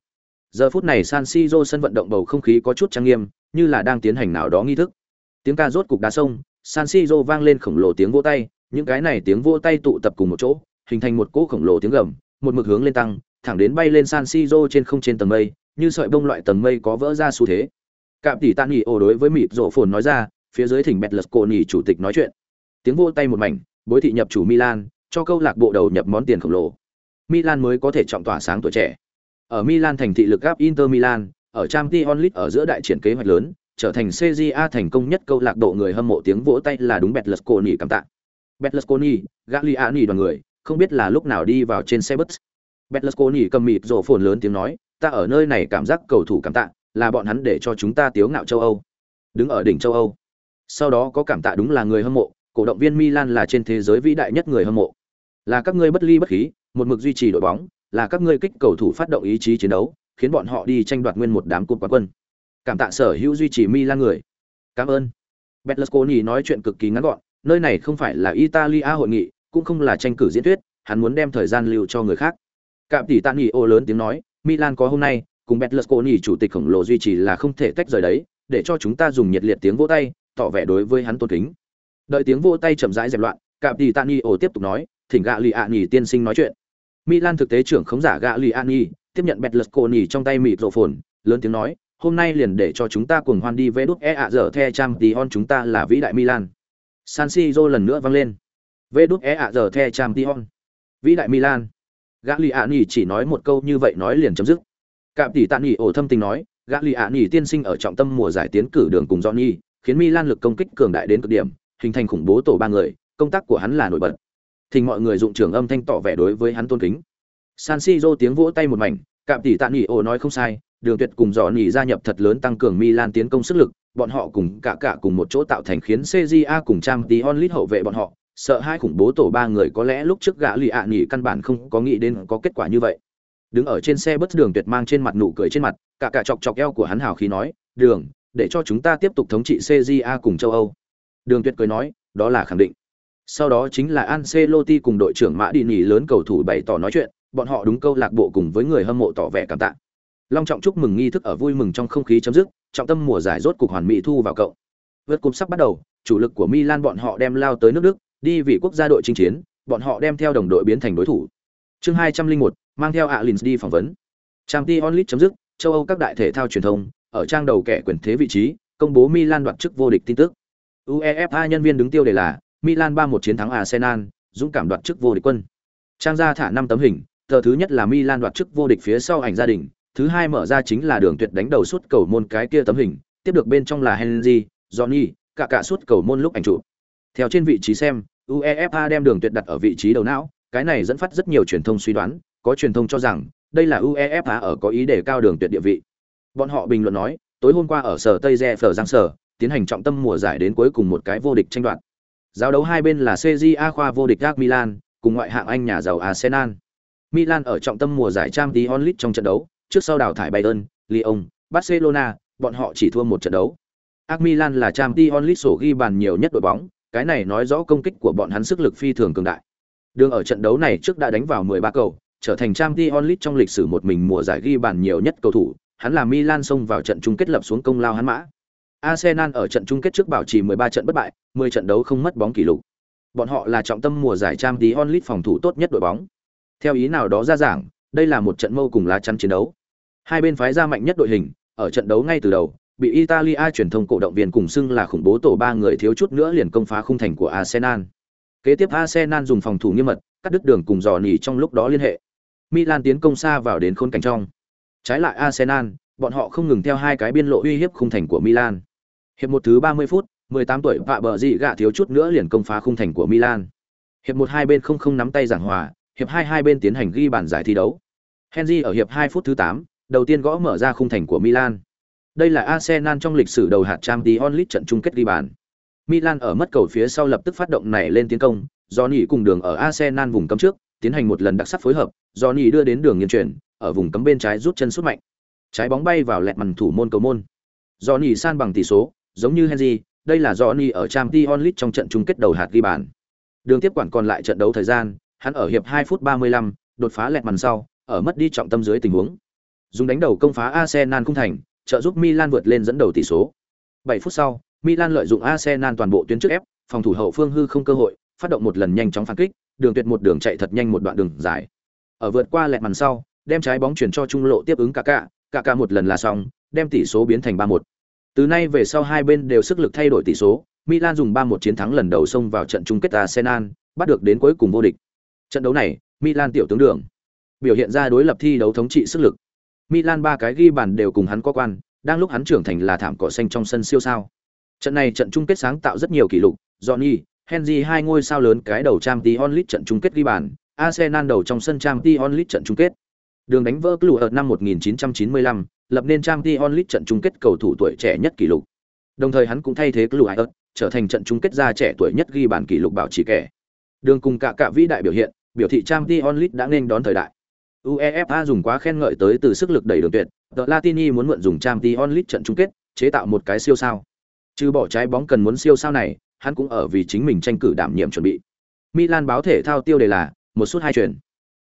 Giờ phút này San Siro sân vận động bầu không khí có chút trang nghiêm, như là đang tiến hành nào đó nghi thức. Tiếng ca rốt cục đá sông, San Siro vang lên khổng lồ tiếng vỗ tay, những cái này tiếng vỗ tay tụ tập cùng một chỗ, hình thành một cỗ khổng lồ tiếng gầm, một mực hướng lên tăng, thẳng đến bay lên San Siro trên không trên tầng mây, như sợi bông loại tầng mây có vỡ ra xu thế. Cạm tỷ Tạ Nghị ồ đối với mịt rộ phồn nói ra, phía dưới thỉnh Betlus Cổ Nhỉ chủ tịch nói chuyện. Tiếng vô tay một mảnh, bối thị nhập chủ Milan, cho câu lạc bộ đầu nhập món tiền khổng lồ. Milan mới có thể trọng tỏa sáng tuổi trẻ. Ở Milan thành thị lực gáp Inter Milan, ở Champions League ở giữa đại triển kế hoạch lớn, trở thành CJA thành công nhất câu lạc bộ người hâm mộ tiếng vỗ tay là đúng Betlus cảm tạ. Betlus Gagliani đoàn người, không biết là lúc nào đi vào trên xe bus. Betlus cầm mịt rộ phồn lớn tiếng nói, ta ở nơi này cảm giác cầu thủ cảm tạ, là bọn hắn để cho chúng ta tiếu ngạo châu Âu. Đứng ở đỉnh châu Âu. Sau đó có cảm tạ đúng là người hâm mộ, cổ động viên Milan là trên thế giới vĩ đại nhất người hâm mộ. Là các ngươi bất ly bất khí, một mực duy trì đội bóng, là các ngươi kích cầu thủ phát động ý chí chiến đấu, khiến bọn họ đi tranh đoạt nguyên một đám cúp quán quân. Cảm tạ sở hữu duy trì Milan người. Cảm ơn. Berlusconi nói chuyện cực kỳ ngắn gọn, nơi này không phải là Italia hội nghị, cũng không là tranh cử diễn thuyết, hắn muốn đem thời gian lưu cho người khác. Cạm tỷ nghỉ ô lớn tiếng nói, Milan có hôm nay, cùng Berlusconi chủ tịch khổng lồ duy trì là không thể tách rời đấy, để cho chúng ta dùng nhiệt liệt tiếng vỗ tay, tỏ vẻ đối với hắn tôn kính. Đợi tiếng vỗ tay chậm rãi dẹp loạn, Cạm tỷ Tani ổ tiếp tục nói, thỉnh gạ lì ạ nhì tiên sinh nói chuyện. Milan thực tế trưởng khống giả gạ lì ạ nhì tiếp nhận bẹt lật cổ nhì trong tay mịt rộ phồn, lớn tiếng nói, hôm nay liền để cho chúng ta cùng hoan đi vê đút e ạ dở the trang tí hon chúng ta là vĩ đại Milan. San Siro lần nữa vang lên. vê đút e ạ dở the trang tí hon Vĩ đại Milan. Gã lì ạ nhì chỉ nói một câu như vậy nói liền chấm dứt. Cạm tỷ tạ nhì ổ thâm tình nói, gã lì ạ nhì tiên sinh ở trọng tâm mùa giải tiến cử đường cùng Johnny, khiến Milan lực công kích cường đại đến cực điểm, hình thành khủng bố tổ ba người, công tác của hắn là nổi bật. thỉnh mọi người dụng trưởng âm thanh tỏ vẻ đối với hắn tôn kính. San Siro tiếng vỗ tay một mảnh, Cạm tỷ tạ nhì ồ nói không sai, Đường Tuyệt cùng Johnny gia nhập thật lớn tăng cường Milan tiến công sức lực, bọn họ cùng cả cả cùng một chỗ tạo thành khiến CJA cùng trang tí onlit hậu vệ bọn họ, sợ hai khủng bố tổ ba người có lẽ lúc trước gã lì ạ nghỉ căn bản không có nghĩ đến có kết quả như vậy đứng ở trên xe bất đường tuyệt mang trên mặt nụ cười trên mặt cả cả chọc chọc eo của hắn hào khí nói đường để cho chúng ta tiếp tục thống trị cja cùng châu âu đường tuyệt cười nói đó là khẳng định sau đó chính là Ancelotti cùng đội trưởng Mã Đi Nỉ lớn cầu thủ bày tỏ nói chuyện, bọn họ đúng câu lạc bộ cùng với người hâm mộ tỏ vẻ cảm tạ. Long trọng chúc mừng nghi thức ở vui mừng trong không khí chấm dứt, trọng tâm mùa giải rốt cục hoàn mỹ thu vào cậu. Vượt cúp sắp bắt đầu, chủ lực của Milan bọn họ đem lao tới nước Đức, đi vì quốc gia đội chinh chiến, bọn họ đem theo đồng đội biến thành đối thủ. Chương 201, mang theo Alins đi phỏng vấn. Champions League chấm dứt, châu Âu các đại thể thao truyền thông ở trang đầu kẻ quyền thế vị trí, công bố Milan đoạt chức vô địch tin tức. UEFA nhân viên đứng tiêu đề là Milan 3-1 chiến thắng Arsenal, dũng cảm đoạt chức vô địch quân. Trang ra thả 5 tấm hình, tờ thứ nhất là Milan đoạt chức vô địch phía sau ảnh gia đình, thứ hai mở ra chính là đường tuyệt đánh đầu suốt cầu môn cái kia tấm hình, tiếp được bên trong là Henry, Johnny, cả cả suốt cầu môn lúc ảnh chụp. Theo trên vị trí xem, UEFA đem đường tuyệt đặt ở vị trí đầu não, cái này dẫn phát rất nhiều truyền thông suy đoán, có truyền thông cho rằng đây là UEFA ở có ý để cao đường tuyệt địa vị. Bọn họ bình luận nói, tối hôm qua ở sở Tây Re Phở Giang Sở, tiến hành trọng tâm mùa giải đến cuối cùng một cái vô địch tranh đoạt. Giao đấu hai bên là CJA khoa vô địch AC Milan, cùng ngoại hạng Anh nhà giàu Arsenal. Milan ở trọng tâm mùa giải Champions League trong trận đấu, trước sau đào thải Bayern, Lyon, Barcelona, bọn họ chỉ thua một trận đấu. AC Milan là Champions League sổ ghi bàn nhiều nhất đội bóng, cái này nói rõ công kích của bọn hắn sức lực phi thường cường đại. Đường ở trận đấu này trước đã đánh vào 13 cầu, trở thành Champions League trong lịch sử một mình mùa giải ghi bàn nhiều nhất cầu thủ, hắn là Milan xông vào trận chung kết lập xuống công lao hắn mã. Arsenal ở trận chung kết trước bảo trì 13 trận bất bại, 10 trận đấu không mất bóng kỷ lục. Bọn họ là trọng tâm mùa giải Champions League phòng thủ tốt nhất đội bóng. Theo ý nào đó ra giảng, đây là một trận mâu cùng lá chắn chiến đấu. Hai bên phái ra mạnh nhất đội hình, ở trận đấu ngay từ đầu, bị Italia truyền thông cổ động viên cùng xưng là khủng bố tổ ba người thiếu chút nữa liền công phá khung thành của Arsenal. Kế tiếp Arsenal dùng phòng thủ nghiêm mật, cắt đứt đường cùng dò nỉ trong lúc đó liên hệ. Milan tiến công xa vào đến khôn cảnh trong. Trái lại Arsenal, bọn họ không ngừng theo hai cái biên lộ uy hiếp khung thành của Milan. Hiệp một thứ 30 phút, 18 tuổi vạ bờ gì gạ thiếu chút nữa liền công phá khung thành của Milan. Hiệp một hai bên không không nắm tay giảng hòa, hiệp hai hai bên tiến hành ghi bàn giải thi đấu. Henry ở hiệp 2 phút thứ 8, đầu tiên gõ mở ra khung thành của Milan. Đây là Arsenal trong lịch sử đầu hạt Champions League trận chung kết ghi bàn. Milan ở mất cầu phía sau lập tức phát động nảy lên tiến công, Johnny cùng đường ở Arsenal vùng cấm trước, tiến hành một lần đặc sắc phối hợp, Johnny đưa đến đường nghiêng chuyển, ở vùng cấm bên trái rút chân sút mạnh. Trái bóng bay vào lẹt màn thủ môn cầu môn. Johnny san bằng tỷ số, giống như Henry, đây là Johnny ở Champions League trong trận chung kết đầu hạt ghi bàn. Đường tiếp quản còn lại trận đấu thời gian, hắn ở hiệp 2 phút 35, đột phá lẹt màn sau, ở mất đi trọng tâm dưới tình huống. Dùng đánh đầu công phá Arsenal không thành, trợ giúp Milan vượt lên dẫn đầu tỷ số. 7 phút sau, Milan lợi dụng Arsenal toàn bộ tuyến trước ép, phòng thủ hậu phương hư không cơ hội, phát động một lần nhanh chóng phản kích, đường tuyệt một đường chạy thật nhanh một đoạn đường dài. Ở vượt qua lẹt màn sau, đem trái bóng chuyển cho trung lộ tiếp ứng Kaká, cả, cả một lần là xong, đem tỷ số biến thành 3-1. Từ nay về sau hai bên đều sức lực thay đổi tỷ số, Milan dùng 3-1 chiến thắng lần đầu xông vào trận chung kết Arsenal, bắt được đến cuối cùng vô địch. Trận đấu này, Milan tiểu tướng đường biểu hiện ra đối lập thi đấu thống trị sức lực. Milan ba cái ghi bàn đều cùng hắn có quan, đang lúc hắn trưởng thành là thảm cỏ xanh trong sân siêu sao. Trận này trận chung kết sáng tạo rất nhiều kỷ lục, Johnny, Henry hai ngôi sao lớn cái đầu Champions League trận chung kết ghi bàn, Arsenal đầu trong sân Champions League trận chung kết. Đường đánh vỡ lũ ở năm 1995, lập nên trang Champions League trận chung kết cầu thủ tuổi trẻ nhất kỷ lục. Đồng thời hắn cũng thay thế club trở thành trận chung kết gia trẻ tuổi nhất ghi bàn kỷ lục bảo trì kẻ. Đường cùng cả cả vĩ đại biểu hiện, biểu thị trang Champions League đã nên đón thời đại. UEFA dùng quá khen ngợi tới từ sức lực đẩy đường tuyệt, The Latini muốn mượn dùng trang Champions League trận chung kết, chế tạo một cái siêu sao. Trừ bỏ trái bóng cần muốn siêu sao này, hắn cũng ở vì chính mình tranh cử đảm nhiệm chuẩn bị. Milan báo thể thao tiêu đề là một suất hai chuyển.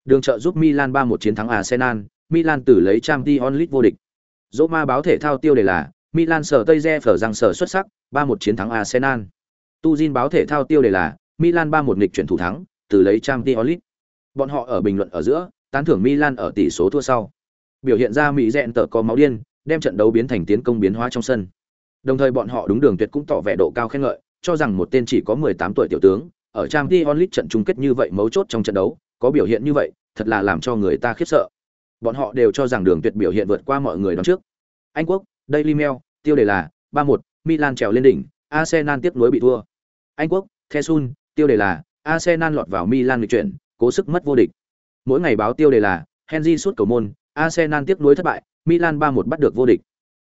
Đường trợ giúp Milan 3-1 chiến thắng Arsenal, Milan tử lấy Champions League vô địch. Roma báo thể thao tiêu đề là Milan sở Tây Re phở rằng sở xuất sắc, 3-1 chiến thắng Arsenal. Tuzin báo thể thao tiêu đề là Milan 3-1 nghịch chuyển thủ thắng, từ lấy Champions League. Bọn họ ở bình luận ở giữa, tán thưởng Milan ở tỷ số thua sau. Biểu hiện ra mỹ dẹn tở có máu điên, đem trận đấu biến thành tiến công biến hóa trong sân. Đồng thời bọn họ đúng đường tuyệt cũng tỏ vẻ độ cao khen ngợi, cho rằng một tên chỉ có 18 tuổi tiểu tướng, ở Champions League trận chung kết như vậy mấu chốt trong trận đấu, có biểu hiện như vậy, thật là làm cho người ta khiếp sợ. Bọn họ đều cho rằng đường tuyệt biểu hiện vượt qua mọi người đón trước. Anh quốc, Daily Mail, tiêu đề là 3-1, Milan trèo lên đỉnh, Arsenal tiếp nối bị thua. Anh quốc, Thesun, tiêu đề là Arsenal lọt vào Milan lịch chuyển, cố sức mất vô địch. Mỗi ngày báo tiêu đề là Henry suốt cầu môn, Arsenal tiếp nối thất bại, Milan 3-1 bắt được vô địch.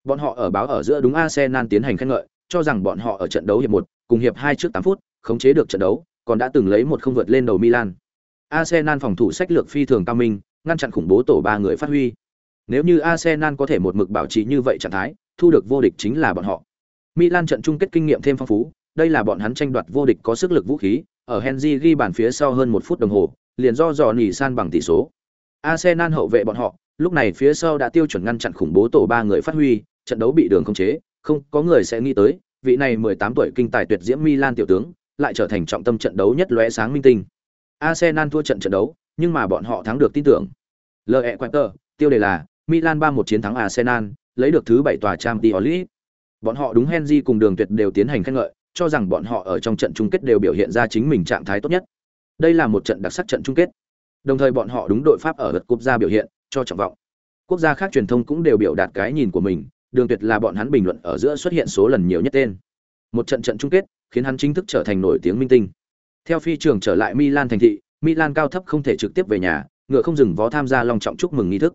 Bọn họ ở báo ở giữa đúng Arsenal tiến hành khen ngợi, cho rằng bọn họ ở trận đấu hiệp 1, cùng hiệp 2 trước 8 phút, khống chế được trận đấu, còn đã từng lấy một không vượt lên đầu Milan. Arsenal phòng thủ sách lược phi thường cao minh, ngăn chặn khủng bố tổ ba người phát huy. Nếu như Arsenal có thể một mực bảo trì như vậy trạng thái, thu được vô địch chính là bọn họ. Milan trận chung kết kinh nghiệm thêm phong phú, đây là bọn hắn tranh đoạt vô địch có sức lực vũ khí, ở Henry ghi bàn phía sau hơn một phút đồng hồ, liền do dò nỉ san bằng tỷ số. Arsenal hậu vệ bọn họ, lúc này phía sau đã tiêu chuẩn ngăn chặn khủng bố tổ ba người phát huy, trận đấu bị đường không chế, không có người sẽ nghĩ tới, vị này 18 tuổi kinh tài tuyệt diễm Milan tiểu tướng, lại trở thành trọng tâm trận đấu nhất lóe sáng minh tinh. Arsenal thua trận trận đấu, nhưng mà bọn họ thắng được tin tưởng. L.E. Quater, tiêu đề là Milan 3-1 chiến thắng Arsenal, lấy được thứ 7 tòa Champions League. Bọn họ đúng Henry cùng Đường Tuyệt đều tiến hành khen ngợi, cho rằng bọn họ ở trong trận chung kết đều biểu hiện ra chính mình trạng thái tốt nhất. Đây là một trận đặc sắc trận chung kết. Đồng thời bọn họ đúng đội Pháp ở lượt cúp ra biểu hiện, cho trọng vọng. Quốc gia khác truyền thông cũng đều biểu đạt cái nhìn của mình, Đường Tuyệt là bọn hắn bình luận ở giữa xuất hiện số lần nhiều nhất tên. Một trận trận chung kết, khiến hắn chính thức trở thành nổi tiếng minh tinh. Theo phi trường trở lại Milan thành thị, Milan cao thấp không thể trực tiếp về nhà, ngựa không dừng vó tham gia long trọng chúc mừng nghi thức.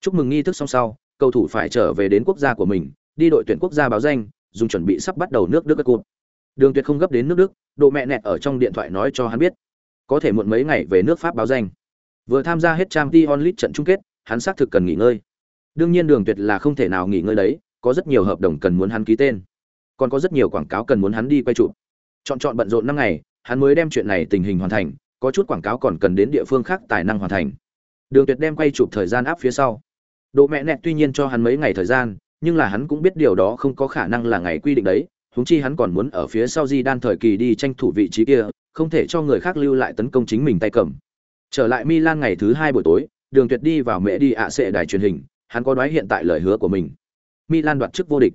Chúc mừng nghi thức xong sau, cầu thủ phải trở về đến quốc gia của mình, đi đội tuyển quốc gia báo danh, dùng chuẩn bị sắp bắt đầu nước Đức cột. Đường Tuyệt không gấp đến nước Đức, độ mẹ nẹt ở trong điện thoại nói cho hắn biết, có thể muộn mấy ngày về nước Pháp báo danh. Vừa tham gia hết Champions League trận chung kết, hắn xác thực cần nghỉ ngơi. Đương nhiên Đường Tuyệt là không thể nào nghỉ ngơi đấy, có rất nhiều hợp đồng cần muốn hắn ký tên, còn có rất nhiều quảng cáo cần muốn hắn đi quay chụp. Chọn chọn bận rộn năm ngày, hắn mới đem chuyện này tình hình hoàn thành, có chút quảng cáo còn cần đến địa phương khác tài năng hoàn thành. Đường Tuyệt đem quay chụp thời gian áp phía sau. Độ mẹ nẹt tuy nhiên cho hắn mấy ngày thời gian, nhưng là hắn cũng biết điều đó không có khả năng là ngày quy định đấy, huống chi hắn còn muốn ở phía sau Di Đan thời kỳ đi tranh thủ vị trí kia, không thể cho người khác lưu lại tấn công chính mình tay cầm. Trở lại Milan ngày thứ hai buổi tối, Đường Tuyệt đi vào mẹ đi ạ sẽ đài truyền hình, hắn có nói hiện tại lời hứa của mình. Milan đoạt chức vô địch.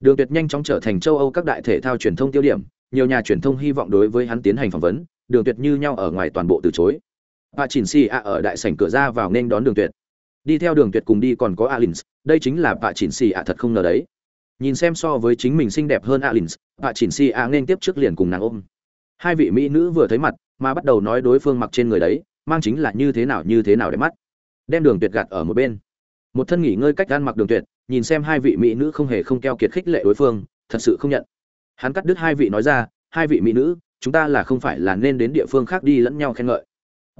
Đường Tuyệt nhanh chóng trở thành châu Âu các đại thể thao truyền thông tiêu điểm, nhiều nhà truyền thông hy vọng đối với hắn tiến hành phỏng vấn, Đường Tuyệt như nhau ở ngoài toàn bộ từ chối. Bà Chỉnh Si ạ ở đại sảnh cửa ra vào nên đón Đường Tuyệt. Đi theo Đường Tuyệt cùng đi còn có Alins, đây chính là bà Chỉnh Si ạ thật không ngờ đấy. nhìn xem so với chính mình xinh đẹp hơn alins bà chỉnh si a nên tiếp trước liền cùng nàng ôm hai vị mỹ nữ vừa thấy mặt mà bắt đầu nói đối phương mặc trên người đấy mang chính là như thế nào như thế nào để mắt đem đường tuyệt gạt ở một bên một thân nghỉ ngơi cách ăn mặc đường tuyệt nhìn xem hai vị mỹ nữ không hề không keo kiệt khích lệ đối phương thật sự không nhận hắn cắt đứt hai vị nói ra hai vị mỹ nữ chúng ta là không phải là nên đến địa phương khác đi lẫn nhau khen ngợi.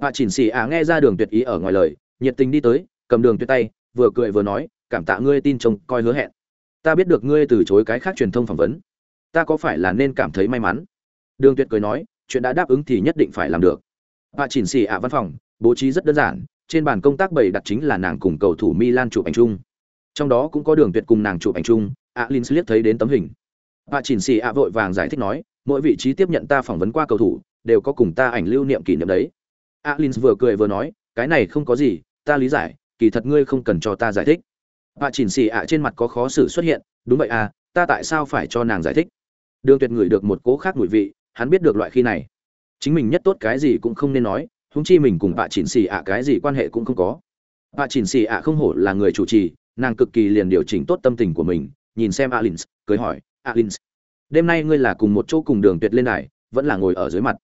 Bà chỉnh xì à nghe ra đường tuyệt ý ở ngoài lời, nhiệt tình đi tới, cầm đường tuyệt tay, vừa cười vừa nói, cảm tạ ngươi tin trông coi hứa hẹn. Ta biết được ngươi từ chối cái khác truyền thông phỏng vấn. Ta có phải là nên cảm thấy may mắn? Đường tuyệt cười nói, chuyện đã đáp ứng thì nhất định phải làm được. Bà chỉnh xì ạ văn phòng, bố trí rất đơn giản, trên bàn công tác bày đặt chính là nàng cùng cầu thủ milan chụp ảnh chung. Trong đó cũng có đường tuyệt cùng nàng chụp ảnh chung alin liếc thấy đến tấm hình. Bà chỉnh xì ạ vội vàng giải thích nói mỗi vị trí tiếp nhận ta phỏng vấn qua cầu thủ, đều có cùng ta ảnh lưu niệm kỷ niệm đấy. Alin vừa cười vừa nói, cái này không có gì, ta lý giải, kỳ thật ngươi không cần cho ta giải thích. Bà chỉnh xì ạ trên mặt có khó xử xuất hiện, đúng vậy à ta tại sao phải cho nàng giải thích? Đường tuyệt ngửi được một cố khác mùi vị, hắn biết được loại khi này. Chính mình nhất tốt cái gì cũng không nên nói húng chi mình cùng bà chỉnh xì ạ cái gì quan hệ cũng không có. Bà chỉnh xì ạ không hổ là người chủ trì, nàng cực kỳ liền điều chỉnh tốt tâm tình của mình, nhìn xem alin cười hỏi, alin đêm nay ngươi là cùng một chỗ cùng đường tuyệt lên đài, vẫn là ngồi ở dưới mặt.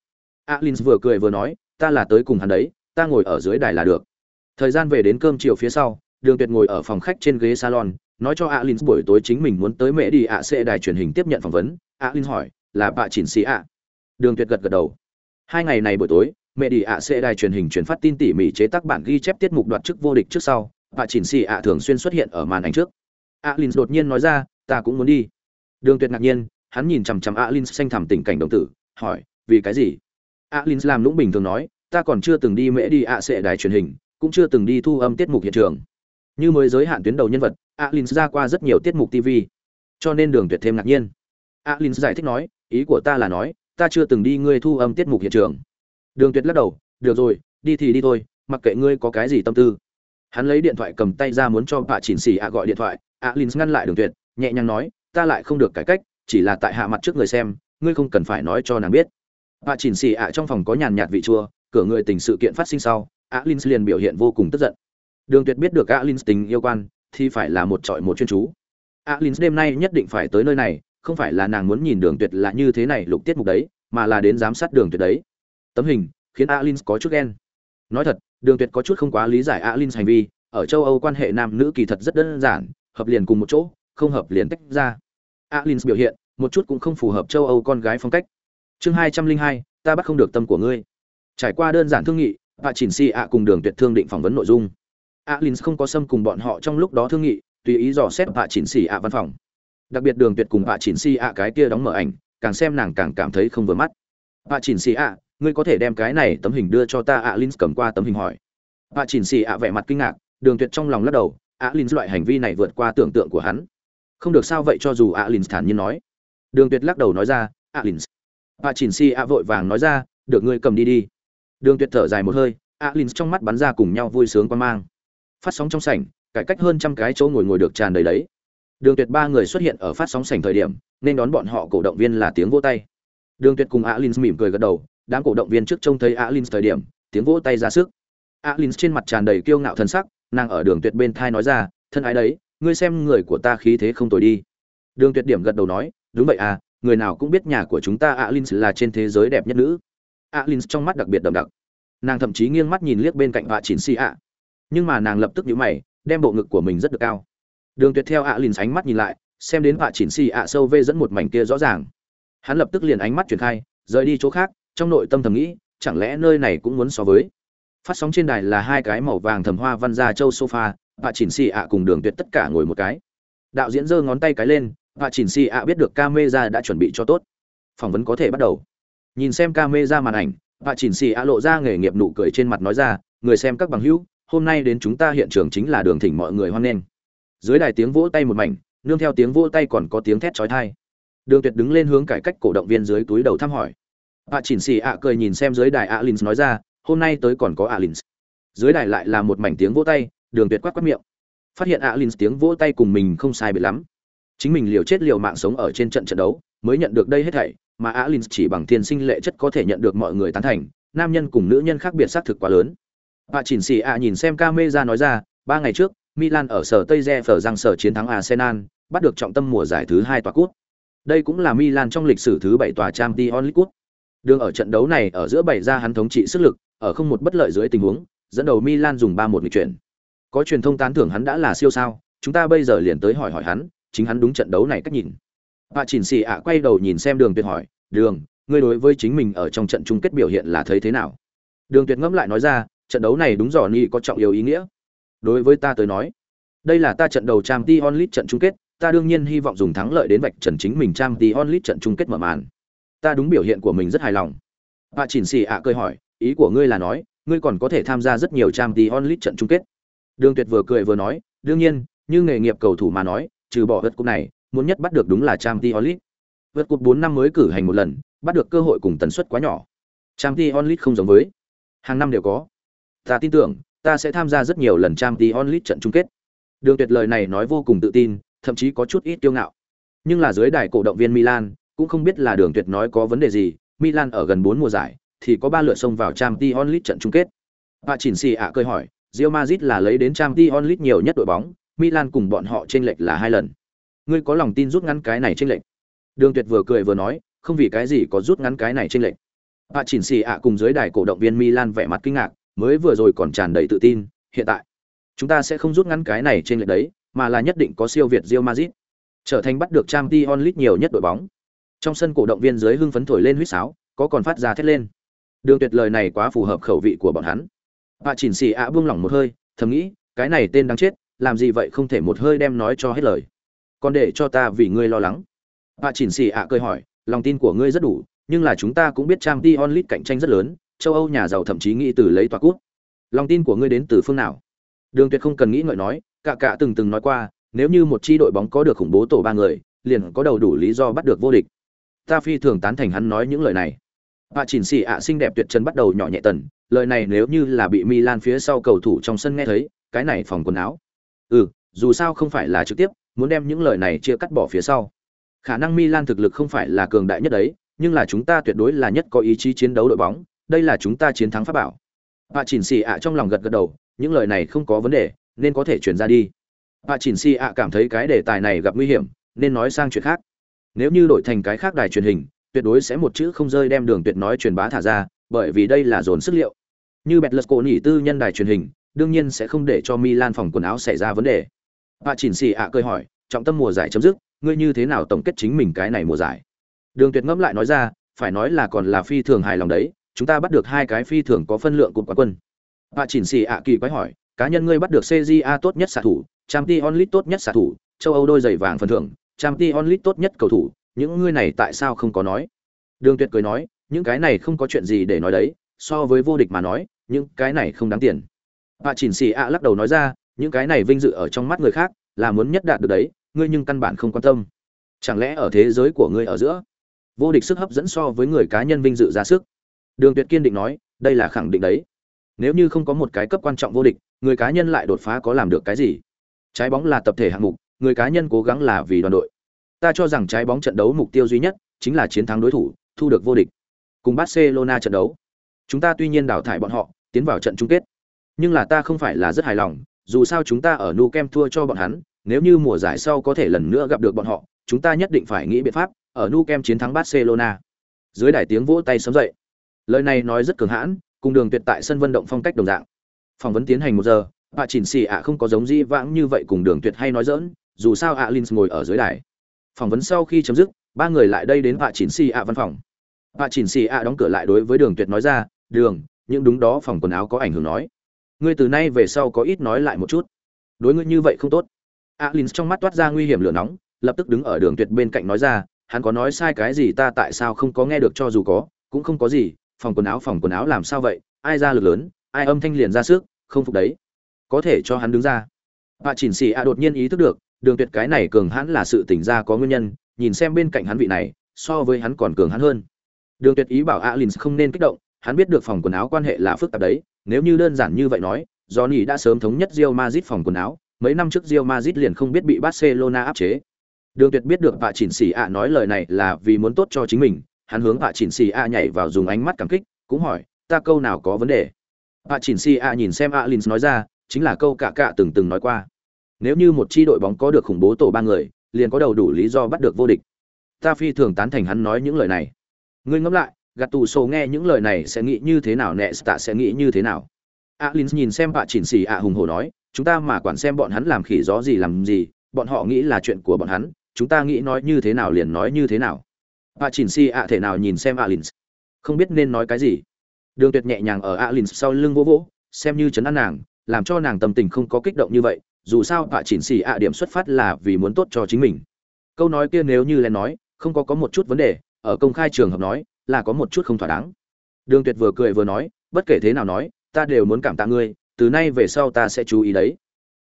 Alin vừa cười vừa nói, ta là tới cùng hắn đấy, ta ngồi ở dưới đài là được. Thời gian về đến cơm chiều phía sau, đường tuyệt ngồi ở phòng khách trên ghế salon, nói cho alin buổi tối chính mình muốn tới mẹ đi ạ sẽ đài truyền hình tiếp nhận phỏng vấn. Alin hỏi, là bà chỉnh xì ạ? Đường tuyệt gật gật đầu. Hai ngày này buổi tối, mẹ đi ạ sẽ đài truyền hình truyền phát tin tỉ mỉ chế tác bản ghi chép tiết mục đoạt chức vô địch trước sau, bà chỉnh xì ạ thường xuyên xuất hiện ở màn ảnh trước. Alin đột nhiên nói ra, ta cũng muốn đi. Đường tuyệt ngạc nhiên hắn nhìn chằm chằm alin xanh thẳm tình cảnh đồng tử, hỏi, vì cái gì? Alin làm lũng bình thường nói, ta còn chưa từng đi mễ đi ạ sẽ đài truyền hình, cũng chưa từng đi thu âm tiết mục hiện trường. Như mới giới hạn tuyến đầu nhân vật, alin ra qua rất nhiều tiết mục tv cho nên đường tuyệt thêm ngạc nhiên. Alin giải thích nói, ý của ta là nói, ta chưa từng đi ngươi thu âm tiết mục hiện trường. Đường tuyệt lắc đầu, được rồi, đi thì đi thôi, mặc kệ ngươi có cái gì tâm tư. Hắn lấy điện thoại cầm tay ra muốn cho bà chỉnh xì ạ gọi điện thoại, alin ngăn lại đường tuyệt, nhẹ nhàng nói, ta lại không được cải cách chỉ là tại hạ mặt trước người xem, ngươi không cần phải nói cho nàng biết. Bà chỉnh xì ạ trong phòng có nhàn nhạt vị chua, cửa người tình sự kiện phát sinh sau alin liền biểu hiện vô cùng tức giận. Đường tuyệt biết được alin tình yêu quan, thì phải là một trọi một chuyên chú. Alin đêm nay nhất định phải tới nơi này, không phải là nàng muốn nhìn đường tuyệt là như thế này lục tiết mục đấy, mà là đến giám sát đường tuyệt đấy. Tấm hình, khiến alin có chút ghen. Nói thật, đường tuyệt có chút không quá lý giải alin hành vi, ở châu âu quan hệ nam nữ kỳ thật rất đơn giản, hợp liền cùng một chỗ, không hợp liền tách ra alin biểu hiện, một chút cũng không phù hợp châu âu con gái phong cách. Chương hai trăm linh hai, ta bắt không được tâm của ngươi. Trải qua đơn giản thương nghị, và chỉnh si ạ cùng đường tuyệt thương định phỏng vấn nội dung. Alin không có xâm cùng bọn họ trong lúc đó thương nghị, tùy ý dò xét và chỉnh si ạ văn phòng. Đặc biệt đường tuyệt cùng và chỉnh si ạ cái kia đóng mở ảnh, càng xem nàng càng cảm thấy không vừa mắt. Và chỉnh si ạ, ngươi có thể đem cái này tấm hình đưa cho ta ạ cầm qua tấm hình hỏi. Và chỉnh si ạ vẻ mặt kinh ngạc, đường tuyệt trong lòng lắc đầu ạ loại hành vi này vượt qua tưởng tượng của hắn không được sao vậy cho dù alin thản nhiên nói. Đường tuyệt lắc đầu nói ra alin linh bà chỉnh si A vội vàng nói ra được ngươi cầm đi đi. Đường tuyệt thở dài một hơi alin trong mắt bắn ra cùng nhau vui sướng quan mang. Phát sóng trong sảnh cải cách hơn trăm cái chỗ ngồi ngồi được tràn đầy đấy. Đường Tuyệt ba người xuất hiện ở phát sóng sảnh thời điểm, nên đón bọn họ cổ động viên là tiếng vỗ tay. Đường Tuyệt cùng alin mỉm cười gật đầu, đám cổ động viên trước trông thấy alin thời điểm, tiếng vỗ tay ra sức. alin trên mặt tràn đầy kiêu ngạo thần sắc, nàng ở Đường Tuyệt bên thai nói ra, "Thân ái đấy, ngươi xem người của ta khí thế không tồi đi." Đường Tuyệt điểm gật đầu nói, "Đúng vậy à, người nào cũng biết nhà của chúng ta Alins là trên thế giới đẹp nhất nữ." Alins trong mắt đặc biệt đậm đặc. Nàng thậm chí nghiêng mắt nhìn liếc bên cạnh Vạ Chỉnh Si ạ. Nhưng mà nàng lập tức nhíu mày, đem bộ ngực của mình rất được cao đường tuyệt theo ạ lìn ánh mắt nhìn lại xem đến vạ chỉnh xì ạ sâu vê dẫn một mảnh kia rõ ràng hắn lập tức liền ánh mắt chuyển khai rời đi chỗ khác trong nội tâm thầm nghĩ chẳng lẽ nơi này cũng muốn so với phát sóng trên đài là hai cái màu vàng thầm hoa văn ra châu sofa và chỉnh xì ạ cùng đường tuyệt tất cả ngồi một cái. Đạo diễn giơ ngón tay cái lên và chỉnh xì ạ biết được camera đã chuẩn bị cho tốt. Phỏng vấn có thể bắt đầu. Nhìn xem camera màn ảnh và chỉnh xì ạ lộ ra nghề nghiệp nụ cười trên mặt nói ra, người xem các bằng hữu, hôm nay đến chúng ta hiện trường chính là đường thỉnh mọi người hoan nghênh. Dưới đài tiếng vỗ tay một mảnh, nương theo tiếng vỗ tay còn có tiếng thét chói tai. Đường tuyệt đứng lên hướng cải cách cổ động viên dưới túi đầu thăm hỏi. Bà chỉnh xì ạ cười nhìn xem dưới đài alin nói ra, hôm nay tới còn có alin dưới đài lại là một mảnh tiếng vỗ tay đường tuyệt quát quát miệng phát hiện alin tiếng vỗ tay cùng mình không sai biệt lắm chính mình liều chết liều mạng sống ở trên trận trận đấu mới nhận được đây hết thảy mà alin chỉ bằng thiên sinh lệ chất có thể nhận được mọi người tán thành nam nhân cùng nữ nhân khác biệt xác thực quá lớn bà chỉnh xì ạ nhìn xem ca mê ra nói ra ba ngày trước Milan ở sở Tây Re phở răng sở chiến thắng Arsenal, bắt được trọng tâm mùa giải thứ hai tòa cút. Đây cũng là Milan trong lịch sử thứ bảy tòa trang Champions League cút. Đường ở trận đấu này ở giữa bảy ra hắn thống trị sức lực, ở không một bất lợi dưới tình huống, dẫn đầu Milan dùng 3-1 nghịch chuyển. Có truyền thông tán thưởng hắn đã là siêu sao, chúng ta bây giờ liền tới hỏi hỏi hắn, chính hắn đúng trận đấu này cách nhìn. Bà Chỉnh Sĩ ạ quay đầu nhìn xem Đường Tuyệt hỏi, "Đường, ngươi đối với chính mình ở trong trận chung kết biểu hiện là thấy thế nào?" Đường Tuyệt ngẫm lại nói ra, trận đấu này đúng dò ni có trọng yếu ý nghĩa. Đối với ta tới nói, đây là ta trận đầu trang t onlit trận chung kết, ta đương nhiên hy vọng dùng thắng lợi đến vạch trần chính mình trang t onlit trận chung kết mở màn. Ta đúng biểu hiện của mình rất hài lòng. Bà Chỉnh Sĩ ạ cười hỏi, ý của ngươi là nói, ngươi còn có thể tham gia rất nhiều trang t onlit trận chung kết. Đường Tuyệt vừa cười vừa nói, đương nhiên, như nghề nghiệp cầu thủ mà nói, trừ bỏ vật cúp này, muốn nhất bắt được đúng là Champions League. Vượt cúp 4 năm mới cử hành một lần, bắt được cơ hội cùng tần suất quá nhỏ. Champions League không giống với, hàng năm đều có. Ta tin tưởng, ta sẽ tham gia rất nhiều lần Champions League trận chung kết. Đường Tuyệt lời này nói vô cùng tự tin, thậm chí có chút ít kiêu ngạo. Nhưng là dưới đài cổ động viên Milan, cũng không biết là Đường Tuyệt nói có vấn đề gì, Milan ở gần 4 mùa giải, thì có 3 lượt xông vào Champions League trận chung kết. Bà Chỉnh Sĩ ạ cười hỏi, Real Madrid là lấy đến Champions League nhiều nhất đội bóng, Milan cùng bọn họ chênh lệch là hai lần. Ngươi có lòng tin rút ngắn cái này chênh lệch? Đường Tuyệt vừa cười vừa nói, không vì cái gì có rút ngắn cái này chênh lệch. Bà Chỉnh Sĩ ạ cùng dưới đài cổ động viên Milan vẻ mặt kinh ngạc, mới vừa rồi còn tràn đầy tự tin, hiện tại chúng ta sẽ không rút ngắn cái này trên lệch đấy, mà là nhất định có siêu việt Real Madrid, trở thành bắt được Champions League nhiều nhất đội bóng. Trong sân cổ động viên dưới hưng phấn thổi lên huýt sáo, có còn phát ra thét lên. Đường Tuyệt lời này quá phù hợp khẩu vị của bọn hắn. Bà Chỉnh xì ạ buông lỏng một hơi, thầm nghĩ, cái này tên đáng chết, làm gì vậy không thể một hơi đem nói cho hết lời. Còn để cho ta vì ngươi lo lắng. Bà Chỉnh xì ạ cười hỏi, lòng tin của ngươi rất đủ, nhưng là chúng ta cũng biết trang Champions onlit cạnh tranh rất lớn, châu Âu nhà giàu thậm chí nghĩ từ lấy tòa cút. Lòng tin của ngươi đến từ phương nào? Đường Tuyệt không cần nghĩ ngợi nói, cả cả từng từng nói qua, nếu như một chi đội bóng có được khủng bố tổ ba người, liền có đầu đủ lý do bắt được vô địch. Ta phi thường tán thành hắn nói những lời này. Bà Chỉnh xì ạ xinh đẹp tuyệt trần bắt đầu nhỏ nhẹ tần, lời này nếu như là bị Milan phía sau cầu thủ trong sân nghe thấy, cái này phòng quần áo. Ừ, dù sao không phải là trực tiếp, muốn đem những lời này chia cắt bỏ phía sau. Khả năng Milan thực lực không phải là cường đại nhất đấy, nhưng là chúng ta tuyệt đối là nhất có ý chí chiến đấu đội bóng, đây là chúng ta chiến thắng pháp bảo bà chỉnh Sĩ ạ trong lòng gật gật đầu những lời này không có vấn đề nên có thể chuyển ra đi bà chỉnh Sĩ ạ cảm thấy cái đề tài này gặp nguy hiểm nên nói sang chuyện khác nếu như đổi thành cái khác đài truyền hình tuyệt đối sẽ một chữ không rơi đem đường tuyệt nói truyền bá thả ra bởi vì đây là dồn sức liệu như bẹt lật cổ nỉ tư nhân đài truyền hình đương nhiên sẽ không để cho milan phòng quần áo xảy ra vấn đề bà chỉnh xì ạ cười hỏi trọng tâm mùa giải chấm dứt ngươi như thế nào tổng kết chính mình cái này mùa giải đường tuyệt ngẫm lại nói ra phải nói là còn là phi thường hài lòng đấy chúng ta bắt được hai cái phi thường có phân lượng của quán quân. Bà Chỉnh Sĩ ạ kỳ quái hỏi, cá nhân ngươi bắt được CJA tốt nhất xạ thủ, Champions League tốt nhất xạ thủ, châu Âu đôi giày vàng phần thưởng, Champions League tốt nhất cầu thủ, những ngươi này tại sao không có nói? Đường Tuyệt cười nói, những cái này không có chuyện gì để nói đấy, so với vô địch mà nói, những cái này không đáng tiền. Bà Chỉnh xì ạ lắc đầu nói ra, những cái này vinh dự ở trong mắt người khác, là muốn nhất đạt được đấy, ngươi nhưng căn bản không quan tâm. Chẳng lẽ ở thế giới của ngươi ở giữa, vô địch sức hấp dẫn so với người cá nhân vinh dự ra sức? Đường Tuyệt kiên định nói, đây là khẳng định đấy. Nếu như không có một cái cấp quan trọng vô địch, người cá nhân lại đột phá có làm được cái gì? Trái bóng là tập thể hạng mục, người cá nhân cố gắng là vì đoàn đội. Ta cho rằng trái bóng trận đấu mục tiêu duy nhất chính là chiến thắng đối thủ, thu được vô địch. Cùng Barcelona trận đấu, chúng ta tuy nhiên đào thải bọn họ, tiến vào trận chung kết. Nhưng là ta không phải là rất hài lòng, dù sao chúng ta ở nu kem thua cho bọn hắn, nếu như mùa giải sau có thể lần nữa gặp được bọn họ, chúng ta nhất định phải nghĩ biện pháp ở nu kem chiến thắng Barcelona. Dưới đài tiếng vỗ tay sớm dậy lời này nói rất cường hãn cùng đường tuyệt tại sân vận động phong cách đồng dạng phỏng vấn tiến hành một giờ bà chỉnh xì ạ không có giống di vãng như vậy cùng đường tuyệt hay nói dỡn dù sao ạ linh ngồi ở dưới đài phỏng vấn sau khi chấm dứt ba người lại đây đến bà chỉnh xì ạ văn phòng bà chỉnh xì ạ đóng cửa lại đối với đường tuyệt nói ra đường, những đúng đó phòng quần áo có ảnh hưởng nói. Ngươi từ nay về sau có ít nói lại một chút. Đối ngươi như vậy không tốt. Alin trong mắt toát ra nguy hiểm lửa nóng, lập tức đứng ở đường tuyệt bên cạnh nói ra, hắn có nói sai cái gì ta tại sao không có nghe được cho dù có, cũng không có gì, phòng quần áo, phòng quần áo làm sao vậy? Ai ra lực lớn, ai âm thanh liền ra sức, không phục đấy. Có thể cho hắn đứng ra. Bà chỉnh xì a đột nhiên ý thức được, đường tuyệt cái này cường hắn là sự tỉnh ra có nguyên nhân, nhìn xem bên cạnh hắn vị này, so với hắn còn cường hắn hơn. Đường tuyệt ý bảo alin không nên kích động hắn biết được phòng quần áo quan hệ là phức tạp đấy, nếu như đơn giản như vậy nói, Johnny đã sớm thống nhất Real Madrid phòng quần áo, mấy năm trước Real Madrid liền không biết bị Barcelona áp chế. Đường tuyệt biết được bà chỉnh xì a nói lời này là vì muốn tốt cho chính mình, hắn hướng Vạ chỉnh xì a nhảy vào dùng ánh mắt cảm kích, cũng hỏi, ta câu nào có vấn đề? Vạ chỉnh xì a nhìn xem Alins nói ra, chính là câu cả cả từng từng nói qua. Nếu như một chi đội bóng có được khủng bố tổ ba người, liền có đầu đủ lý do bắt được vô địch. Ta phi thường tán thành hắn nói những lời này. Ngươi ngẫm lại gạt tù sổ nghe những lời này sẽ nghĩ như thế nào nẹ tạ sẽ nghĩ như thế nào? Alin nhìn xem bà chỉnh xì ạ hùng hổ nói, chúng ta mà quản xem bọn hắn làm khỉ gió gì làm gì, bọn họ nghĩ là chuyện của bọn hắn, chúng ta nghĩ nói như thế nào liền nói như thế nào. Bà chỉnh xì ạ thể nào nhìn xem alin? Không biết nên nói cái gì. Đường tuyệt nhẹ nhàng ở alin sau lưng vỗ vỗ, xem như chấn an nàng, làm cho nàng tâm tình không có kích động như vậy, dù sao bà chỉnh xì ạ điểm xuất phát là vì muốn tốt cho chính mình. Câu nói kia nếu như lên nói, không có có một chút vấn đề, ở công khai trường hợp nói là có một chút không thỏa đáng. Đường tuyệt vừa cười vừa nói, bất kể thế nào nói, ta đều muốn cảm tạ ngươi, từ nay về sau ta sẽ chú ý đấy.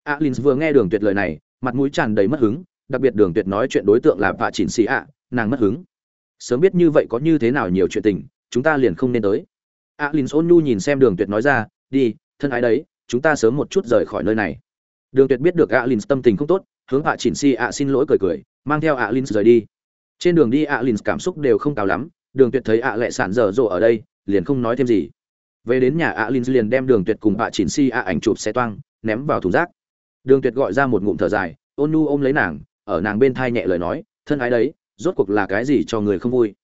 Alin vừa nghe đường tuyệt lời này, mặt mũi tràn đầy mất hứng, đặc biệt đường tuyệt nói chuyện đối tượng là vạ chỉnh xì ạ, nàng mất hứng. Sớm biết như vậy có như thế nào nhiều chuyện tình, chúng ta liền không nên tới. Alin ôn nhu nhìn xem đường tuyệt nói ra, đi, thân ái đấy, chúng ta sớm một chút rời khỏi nơi này. Đường tuyệt biết được alin tâm tình không tốt, hướng vạ chỉnh xì ạ xin lỗi cười cười, mang theo alin rời đi. Trên đường đi alin cảm xúc đều không cao lắm đường tuyệt thấy ạ lệ sản dở dộ ở đây, liền không nói thêm gì. Về đến nhà ạ Linh liền đem đường tuyệt cùng ạ chỉnh si ạ ảnh chụp xe toang, ném vào thùng rác. Đường tuyệt gọi ra một ngụm thở dài, ôn nu ôm lấy nàng, ở nàng bên thai nhẹ lời nói, thân ái đấy, rốt cuộc là cái gì cho người không vui?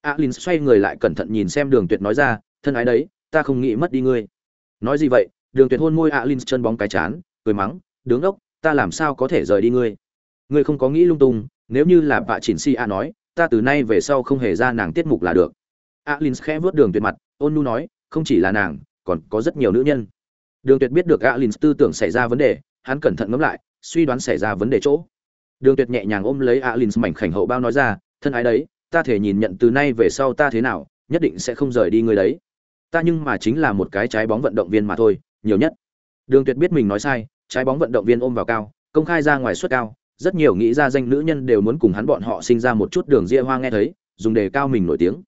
ạ Linh xoay người lại cẩn thận nhìn xem đường tuyệt nói ra, thân ái đấy, ta không nghĩ mất đi ngươi. Nói gì vậy? Đường tuyệt hôn môi ạ Linh chân bóng cái chán, cười mắng, đứng ốc ta làm sao có thể rời đi ngươi? Ngươi không có nghĩ lung tung, nếu như là bà chỉnh si a nói ta từ nay về sau không hề ra nàng tiết mục là được. Alin khẽ vớt đường tuyệt mặt, ôn nu nói, không chỉ là nàng, còn có rất nhiều nữ nhân. Đường tuyệt biết được alin tư tưởng xảy ra vấn đề, hắn cẩn thận ngẫm lại, suy đoán xảy ra vấn đề chỗ. Đường tuyệt nhẹ nhàng ôm lấy alin mảnh khảnh hậu bao nói ra, thân ái đấy, ta thể nhìn nhận từ nay về sau ta thế nào, nhất định sẽ không rời đi người đấy. Ta nhưng mà chính là một cái trái bóng vận động viên mà thôi, nhiều nhất. Đường tuyệt biết mình nói sai, trái bóng vận động viên ôm vào cao, công khai ra ngoài suất cao rất nhiều nghĩ ra danh nữ nhân đều muốn cùng hắn bọn họ sinh ra một chút đường ria hoa nghe thấy, dùng đề cao mình nổi tiếng.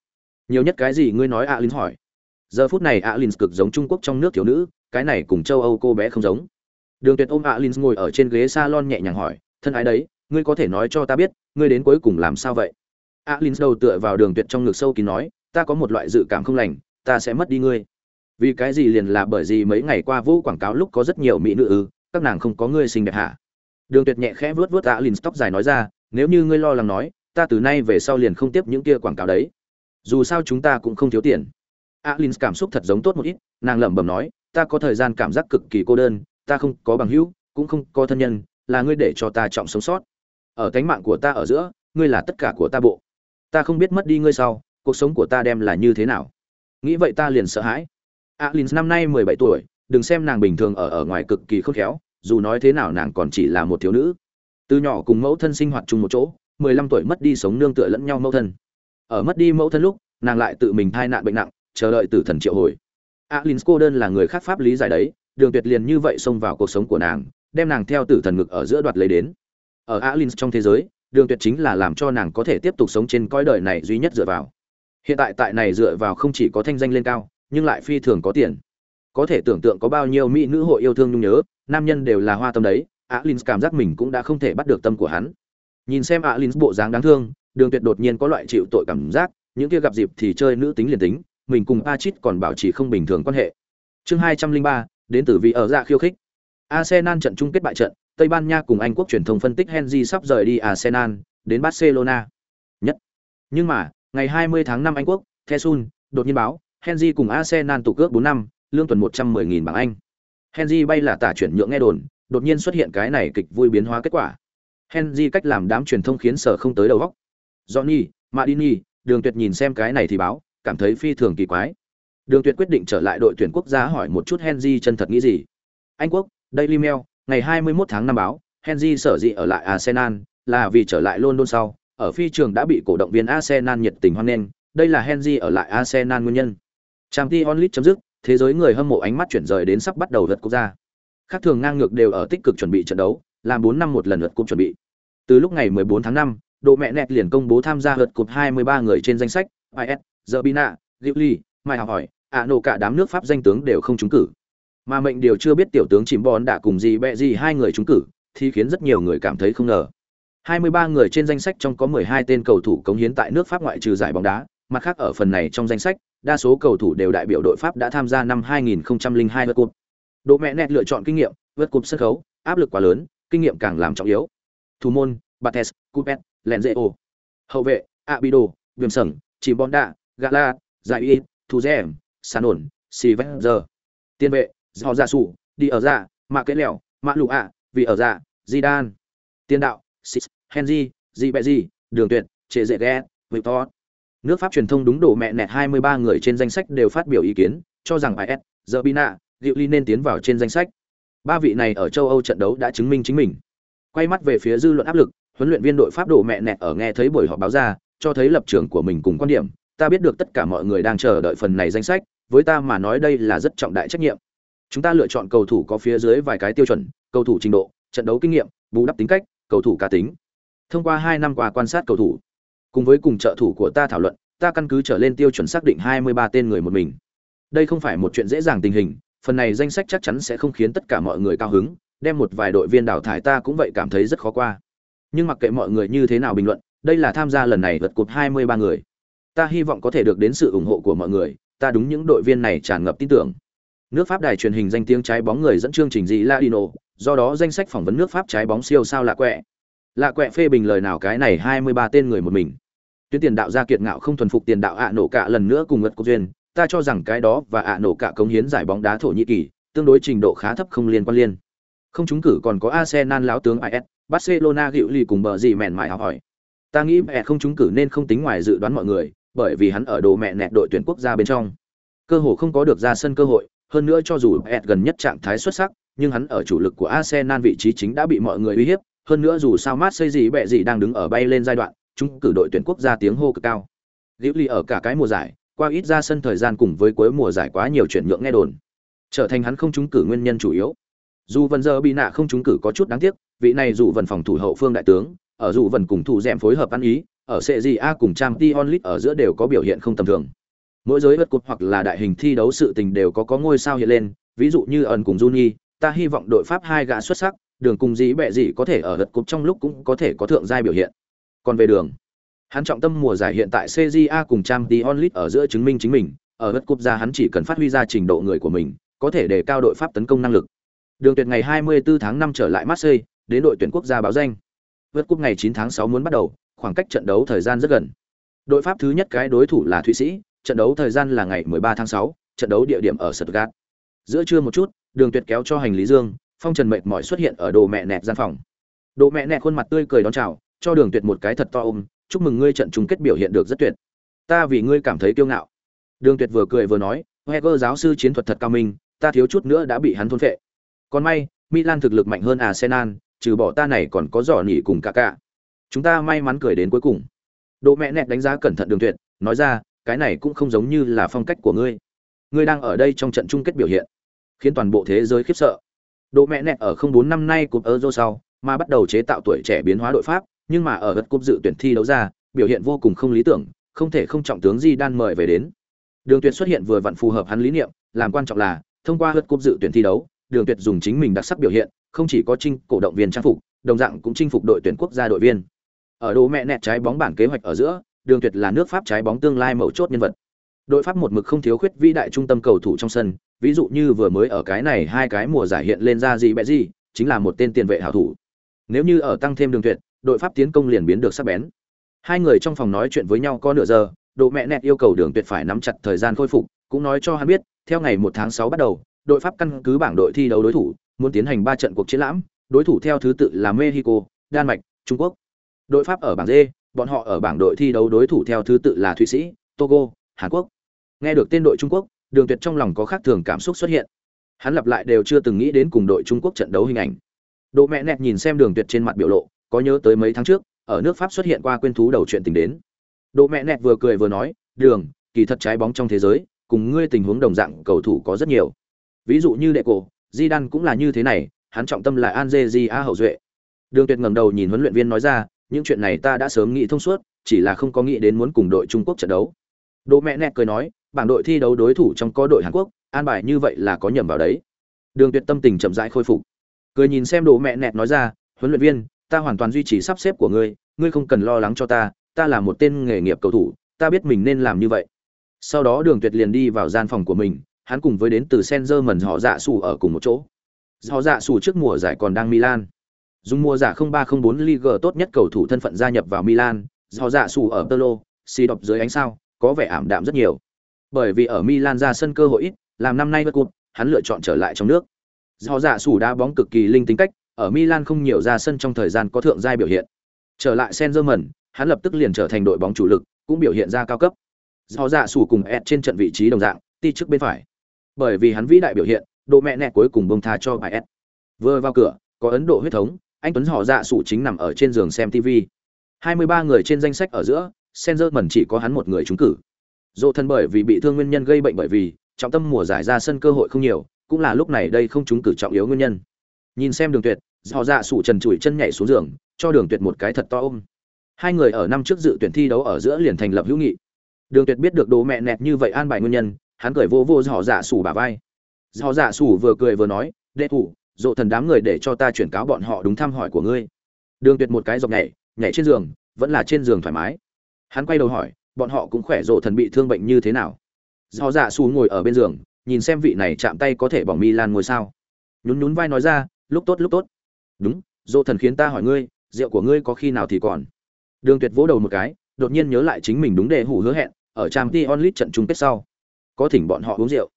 Nhiều nhất cái gì ngươi nói alin hỏi. Giờ phút này alin cực giống trung quốc trong nước thiếu nữ, cái này cùng châu âu cô bé không giống. Đường tuyệt ôm alin ngồi ở trên ghế salon nhẹ nhàng hỏi, thân ái đấy, ngươi có thể nói cho ta biết, ngươi đến cuối cùng làm sao vậy? Alin đầu tựa vào đường tuyệt trong ngực sâu kín nói, ta có một loại dự cảm không lành, ta sẽ mất đi ngươi. Vì cái gì liền là bởi vì mấy ngày qua vũ quảng cáo lúc có rất nhiều mỹ nữ ư, các nàng không có ngươi xinh đẹp hả? Đường tuyệt nhẹ khẽ vuốt vuốt alin tóc dài nói ra, nếu như ngươi lo lắng nói, ta từ nay về sau liền không tiếp những kia quảng cáo đấy. Dù sao chúng ta cũng không thiếu tiền. alin cảm xúc thật giống tốt một ít, nàng lẩm bẩm nói, ta có thời gian cảm giác cực kỳ cô đơn, ta không có bằng hữu, cũng không có thân nhân, là ngươi để cho ta trọng sống sót. Ở cánh mạng của ta ở giữa, ngươi là tất cả của ta bộ. Ta không biết mất đi ngươi sau, cuộc sống của ta đem là như thế nào. Nghĩ vậy ta liền sợ hãi. alin năm nay mười bảy tuổi, đừng xem nàng bình thường ở ở ngoài cực kỳ khôn khéo dù nói thế nào nàng còn chỉ là một thiếu nữ. Từ nhỏ cùng mẫu thân sinh hoạt chung một chỗ, mười lăm tuổi mất đi sống nương tựa lẫn nhau mẫu thân. Ở mất đi mẫu thân lúc, nàng lại tự mình thai nạn bệnh nặng, chờ đợi tử thần triệu hồi. Alin cô đơn là người khác pháp lý giải đấy, đường tuyệt liền như vậy xông vào cuộc sống của nàng, đem nàng theo tử thần ngực ở giữa đoạt lấy đến. Ở alin trong thế giới, đường tuyệt chính là làm cho nàng có thể tiếp tục sống trên cõi đời này duy nhất dựa vào. Hiện tại tại này dựa vào không chỉ có thanh danh lên cao, nhưng lại phi thường có tiền có thể tưởng tượng có bao nhiêu mỹ nữ hội yêu thương nhung nhớ nam nhân đều là hoa tâm đấy alin cảm giác mình cũng đã không thể bắt được tâm của hắn nhìn xem alin bộ dáng đáng thương đường tuyệt đột nhiên có loại chịu tội cảm giác những kia gặp dịp thì chơi nữ tính liền tính mình cùng Pachit còn bảo trì không bình thường quan hệ. Chương 203, đến từ vị ở dạ khiêu khích. Arsenal trận chung kết bại trận, Tây Ban Nha cùng Anh quốc truyền thông phân tích Henry sắp rời đi Arsenal, đến Barcelona. Nhất. Nhưng mà, ngày 20 tháng 5 Anh quốc, Thesun đột nhiên báo, Henry cùng Arsenal tụ cước 4 năm, lương tuần 110.000 bảng Anh. Henry bay là tả chuyển nhượng nghe đồn, đột nhiên xuất hiện cái này kịch vui biến hóa kết quả. Henry cách làm đám truyền thông khiến sở không tới đầu óc. Johnny, Madini, Đường Tuyệt nhìn xem cái này thì báo, cảm thấy phi thường kỳ quái. Đường Tuyệt quyết định trở lại đội tuyển quốc gia hỏi một chút Henry chân thật nghĩ gì. Anh quốc, Daily Mail, ngày 21 tháng 5 báo, Henry sở dĩ ở lại Arsenal là vì trở lại London sau, ở phi trường đã bị cổ động viên Arsenal nhiệt tình hoan nghênh, đây là Henry ở lại Arsenal nguyên nhân. Champions League chấm dứt, thế giới người hâm mộ ánh mắt chuyển rời đến sắp bắt đầu lượt quốc gia. Khác thường ngang ngược đều ở tích cực chuẩn bị trận đấu, làm 4 năm một lần lượt cúp chuẩn bị. Từ lúc ngày 14 tháng 5, Độ mẹ nẹt liền công bố tham gia lượt cúp 23 người trên danh sách, IS, Zerbina, bina mai Hào hỏi ả nổ cả đám nước pháp danh tướng đều không trúng cử mà mệnh điều chưa biết tiểu tướng chìm bòn đã cùng gì bẹ gì hai người trúng cử thì khiến rất nhiều người cảm thấy không ngờ 23 người trên danh sách trong có 12 tên cầu thủ cống hiến tại nước Pháp ngoại trừ giải bóng đá, mặt khác ở phần này trong danh sách, đa số cầu thủ đều đại biểu đội Pháp đã tham gia năm 2002 World Cup. Đỗ mẹ nẹt lựa chọn kinh nghiệm, world cup sân khấu, áp lực quá lớn, kinh nghiệm càng làm trọng yếu. Thủ môn, Bates, Cupet, Lenzeo. Hậu vệ, Abido, Viêm Sẩn, Chìm Bonda, Gala, Giải Y, Thu Sàn Ổn, Sivenzer. Tiên vệ, Giò Gia Sủ, Đi ở Dạ, Mạ Kế Lèo, Mạ Lụ ạ, Vì ở Dạ, Zidane. Tiên đạo, Sis, Henry, Di Bẹ Di, Đường Tuyệt, Trệ Dệ Ghé, Victor. Nước Pháp truyền thông đúng độ mẹ nẹt 23 người trên danh sách đều phát biểu ý kiến, cho rằng IS, Zerbina, Diệu nên tiến vào trên danh sách. Ba vị này ở châu Âu trận đấu đã chứng minh chính mình. Quay mắt về phía dư luận áp lực, huấn luyện viên đội Pháp độ mẹ nẹt ở nghe thấy buổi họp báo ra, cho thấy lập trường của mình cùng quan điểm, ta biết được tất cả mọi người đang chờ đợi phần này danh sách, với ta mà nói đây là rất trọng đại trách nhiệm. Chúng ta lựa chọn cầu thủ có phía dưới vài cái tiêu chuẩn, cầu thủ trình độ, trận đấu kinh nghiệm, bù đắp tính cách, cầu thủ cá tính. Thông qua hai năm qua quan sát cầu thủ, cùng với cùng trợ thủ của ta thảo luận, ta căn cứ trở lên tiêu chuẩn xác định 23 tên người một mình. Đây không phải một chuyện dễ dàng tình hình, phần này danh sách chắc chắn sẽ không khiến tất cả mọi người cao hứng, đem một vài đội viên đào thải ta cũng vậy cảm thấy rất khó qua. Nhưng mặc kệ mọi người như thế nào bình luận, đây là tham gia lần này vượt cột 23 người. Ta hy vọng có thể được đến sự ủng hộ của mọi người, ta đúng những đội viên này tràn ngập tin tưởng. Nước Pháp đài truyền hình danh tiếng trái bóng người dẫn chương trình gì Ladino, do đó danh sách phỏng vấn nước Pháp trái bóng siêu sao lạ quẹ. Lạ quẹ phê bình lời nào cái này 23 tên người một mình. Tuyến tiền đạo gia kiệt ngạo không thuần phục tiền đạo ạ nổ cả lần nữa cùng ngật cột duyên, ta cho rằng cái đó và ạ nổ cả cống hiến giải bóng đá thổ nhĩ kỳ, tương đối trình độ khá thấp không liên quan liên. Không trúng cử còn có Arsenal lão tướng is Barcelona gịu lì cùng bờ gì mèn mải học hỏi. Ta nghĩ mẹ không trúng cử nên không tính ngoài dự đoán mọi người, bởi vì hắn ở đồ mẹ nẹt đội tuyển quốc gia bên trong. Cơ hồ không có được ra sân cơ hội, hơn nữa cho dù mẹ gần nhất trạng thái xuất sắc, nhưng hắn ở chủ lực của Arsenal vị trí chính đã bị mọi người uy hiếp, hơn nữa dù sao mát xây gì bẹ gì đang đứng ở bay lên giai đoạn, chúng cử đội tuyển quốc gia tiếng hô cực cao. Diệu Ly ở cả cái mùa giải, qua ít ra sân thời gian cùng với cuối mùa giải quá nhiều chuyển nhượng nghe đồn, trở thành hắn không trúng cử nguyên nhân chủ yếu. Dù Vân giờ bị nạ không trúng cử có chút đáng tiếc, vị này dù Vân phòng thủ hậu phương đại tướng, ở dù Vân cùng thủ dẻm phối hợp ăn ý, ở CJA cùng Champions League ở giữa đều có biểu hiện không tầm thường. Mỗi giới vật cột hoặc là đại hình thi đấu sự tình đều có có ngôi sao hiện lên, ví dụ như ẩn cùng Juni, ta hy vọng đội Pháp hai gã xuất sắc, đường cùng dĩ bẹ gì có thể ở vật cột trong lúc cũng có thể có thượng giai biểu hiện. Còn về đường, hắn trọng tâm mùa giải hiện tại CJA cùng Champions League ở giữa chứng minh chính mình, ở đất cúp ra hắn chỉ cần phát huy ra trình độ người của mình, có thể để cao đội Pháp tấn công năng lực. Đường tuyệt ngày 24 tháng 5 trở lại Marseille, đến đội tuyển quốc gia báo danh. Vượt cúp ngày 9 tháng 6 muốn bắt đầu, khoảng cách trận đấu thời gian rất gần. Đội Pháp thứ nhất cái đối thủ là Thụy Sĩ, trận đấu thời gian là ngày 13 tháng 6, trận đấu địa điểm ở Stuttgart. Giữa trưa một chút, Đường Tuyệt kéo cho hành lý dương, Phong Trần mệt mỏi xuất hiện ở đồ mẹ nẹt gian phòng. Đồ mẹ nẹt khuôn mặt tươi cười đón chào, cho Đường Tuyệt một cái thật to ôm, chúc mừng ngươi trận chung kết biểu hiện được rất tuyệt. Ta vì ngươi cảm thấy kiêu ngạo. Đường Tuyệt vừa cười vừa nói, Heger giáo sư chiến thuật thật cao minh, ta thiếu chút nữa đã bị hắn thôn phệ. Còn may, Milan thực lực mạnh hơn Arsenal, trừ bỏ ta này còn có giỏ nỉ cùng cả cả. Chúng ta may mắn cười đến cuối cùng. Đỗ mẹ nẹt đánh giá cẩn thận Đường Tuyệt, nói ra, cái này cũng không giống như là phong cách của ngươi. Ngươi đang ở đây trong trận chung kết biểu hiện, khiến toàn bộ thế giới khiếp sợ. Đỗ mẹ nẹt ở không bốn năm nay cúp Euro sau, mà bắt đầu chế tạo tuổi trẻ biến hóa đội Pháp, nhưng mà ở vật cúp dự tuyển thi đấu ra, biểu hiện vô cùng không lý tưởng, không thể không trọng tướng Di Đan mời về đến. Đường Tuyệt xuất hiện vừa vặn phù hợp hắn lý niệm, làm quan trọng là thông qua vật cúp dự tuyển thi đấu, Đường Tuyệt dùng chính mình đặc sắc biểu hiện, không chỉ có chinh cổ động viên trang phục, đồng dạng cũng chinh phục đội tuyển quốc gia đội viên. Ở đồ mẹ nẹt trái bóng bản kế hoạch ở giữa, Đường Tuyệt là nước Pháp trái bóng tương lai mấu chốt nhân vật. Đội Pháp một mực không thiếu khuyết vĩ đại trung tâm cầu thủ trong sân, ví dụ như vừa mới ở cái này hai cái mùa giải hiện lên ra gì bẹ gì, chính là một tên tiền vệ hảo thủ. Nếu như ở tăng thêm Đường Tuyệt, đội Pháp tiến công liền biến được sắc bén. Hai người trong phòng nói chuyện với nhau có nửa giờ, Độ mẹ nẹt yêu cầu Đường Tuyệt phải nắm chặt thời gian khôi phục, cũng nói cho hắn biết, theo ngày 1 tháng 6 bắt đầu, đội Pháp căn cứ bảng đội thi đấu đối thủ, muốn tiến hành 3 trận cuộc chiến lãm, đối thủ theo thứ tự là Mexico, Đan Mạch, Trung Quốc. Đội Pháp ở bảng D, bọn họ ở bảng đội thi đấu đối thủ theo thứ tự là Thụy Sĩ, Togo, Hàn Quốc. Nghe được tên đội Trung Quốc, Đường Tuyệt trong lòng có khác thường cảm xúc xuất hiện. Hắn lặp lại đều chưa từng nghĩ đến cùng đội Trung Quốc trận đấu hình ảnh. Độ mẹ nẹt nhìn xem Đường Tuyệt trên mặt biểu lộ, có nhớ tới mấy tháng trước, ở nước Pháp xuất hiện qua quên thú đầu chuyện tình đến. Độ mẹ nẹt vừa cười vừa nói, "Đường, kỳ thật trái bóng trong thế giới, cùng ngươi tình huống đồng dạng cầu thủ có rất nhiều. Ví dụ như đệ cổ, Di Đan cũng là như thế này, hắn trọng tâm là Anzezi A hậu duệ." Đường Tuyệt ngẩng đầu nhìn huấn luyện viên nói ra, những chuyện này ta đã sớm nghĩ thông suốt chỉ là không có nghĩ đến muốn cùng đội trung quốc trận đấu đỗ mẹ nẹt cười nói bảng đội thi đấu đối thủ trong có đội hàn quốc an bài như vậy là có nhầm vào đấy đường tuyệt tâm tình chậm rãi khôi phục cười nhìn xem đỗ mẹ nẹt nói ra huấn luyện viên ta hoàn toàn duy trì sắp xếp của ngươi ngươi không cần lo lắng cho ta ta là một tên nghề nghiệp cầu thủ ta biết mình nên làm như vậy sau đó đường tuyệt liền đi vào gian phòng của mình hắn cùng với đến từ Senzer mần họ dạ sủ ở cùng một chỗ họ dạ sủ trước mùa giải còn đang Milan Dùng mùa giả 0304 Liga tốt nhất cầu thủ thân phận gia nhập vào Milan, do dạ sủ ở Tolo, xì đọc dưới ánh sao, có vẻ ảm đạm rất nhiều. Bởi vì ở Milan ra sân cơ hội ít, làm năm nay bất cột, hắn lựa chọn trở lại trong nước. Do dạ sủ đá bóng cực kỳ linh tính cách, ở Milan không nhiều ra sân trong thời gian có thượng giai biểu hiện. Trở lại Saint-Germain, hắn lập tức liền trở thành đội bóng chủ lực, cũng biểu hiện ra cao cấp. Do dạ sủ cùng Ed trên trận vị trí đồng dạng, ti trước bên phải. Bởi vì hắn vĩ đại biểu hiện, độ mẹ nẹ cuối cùng bông tha cho bài Ed. Vừa vào cửa, có Ấn Độ huyết thống, anh Tuấn họ dạ sủ chính nằm ở trên giường xem TV. 23 người trên danh sách ở giữa, Saint-Germain chỉ có hắn một người trúng cử. Dỗ thân bởi vì bị thương nguyên nhân gây bệnh bởi vì trọng tâm mùa giải ra sân cơ hội không nhiều, cũng là lúc này đây không trúng cử trọng yếu nguyên nhân. Nhìn xem Đường Tuyệt, họ dạ sủ trần trụi chân nhảy xuống giường, cho Đường Tuyệt một cái thật to ôm. Hai người ở năm trước dự tuyển thi đấu ở giữa liền thành lập hữu nghị. Đường Tuyệt biết được đồ mẹ nẹt như vậy an bài nguyên nhân, hắn cười vô vô họ dạ sủ bả vai. Họ dạ sủ vừa cười vừa nói, "Đệ thủ, dộ thần đám người để cho ta chuyển cáo bọn họ đúng thăm hỏi của ngươi." Đường Tuyệt một cái dọc nhảy, nhảy trên giường, vẫn là trên giường thoải mái. Hắn quay đầu hỏi, bọn họ cũng khỏe rộ thần bị thương bệnh như thế nào? Họ dạ sủ ngồi ở bên giường, nhìn xem vị này chạm tay có thể bỏng Milan ngồi sao. Nhún nhún vai nói ra, "Lúc tốt lúc tốt." "Đúng, dỗ thần khiến ta hỏi ngươi, rượu của ngươi có khi nào thì còn?" Đường Tuyệt vỗ đầu một cái, đột nhiên nhớ lại chính mình đúng đề hủ hứa hẹn, ở Champions League trận chung kết sau, có thỉnh bọn họ uống rượu.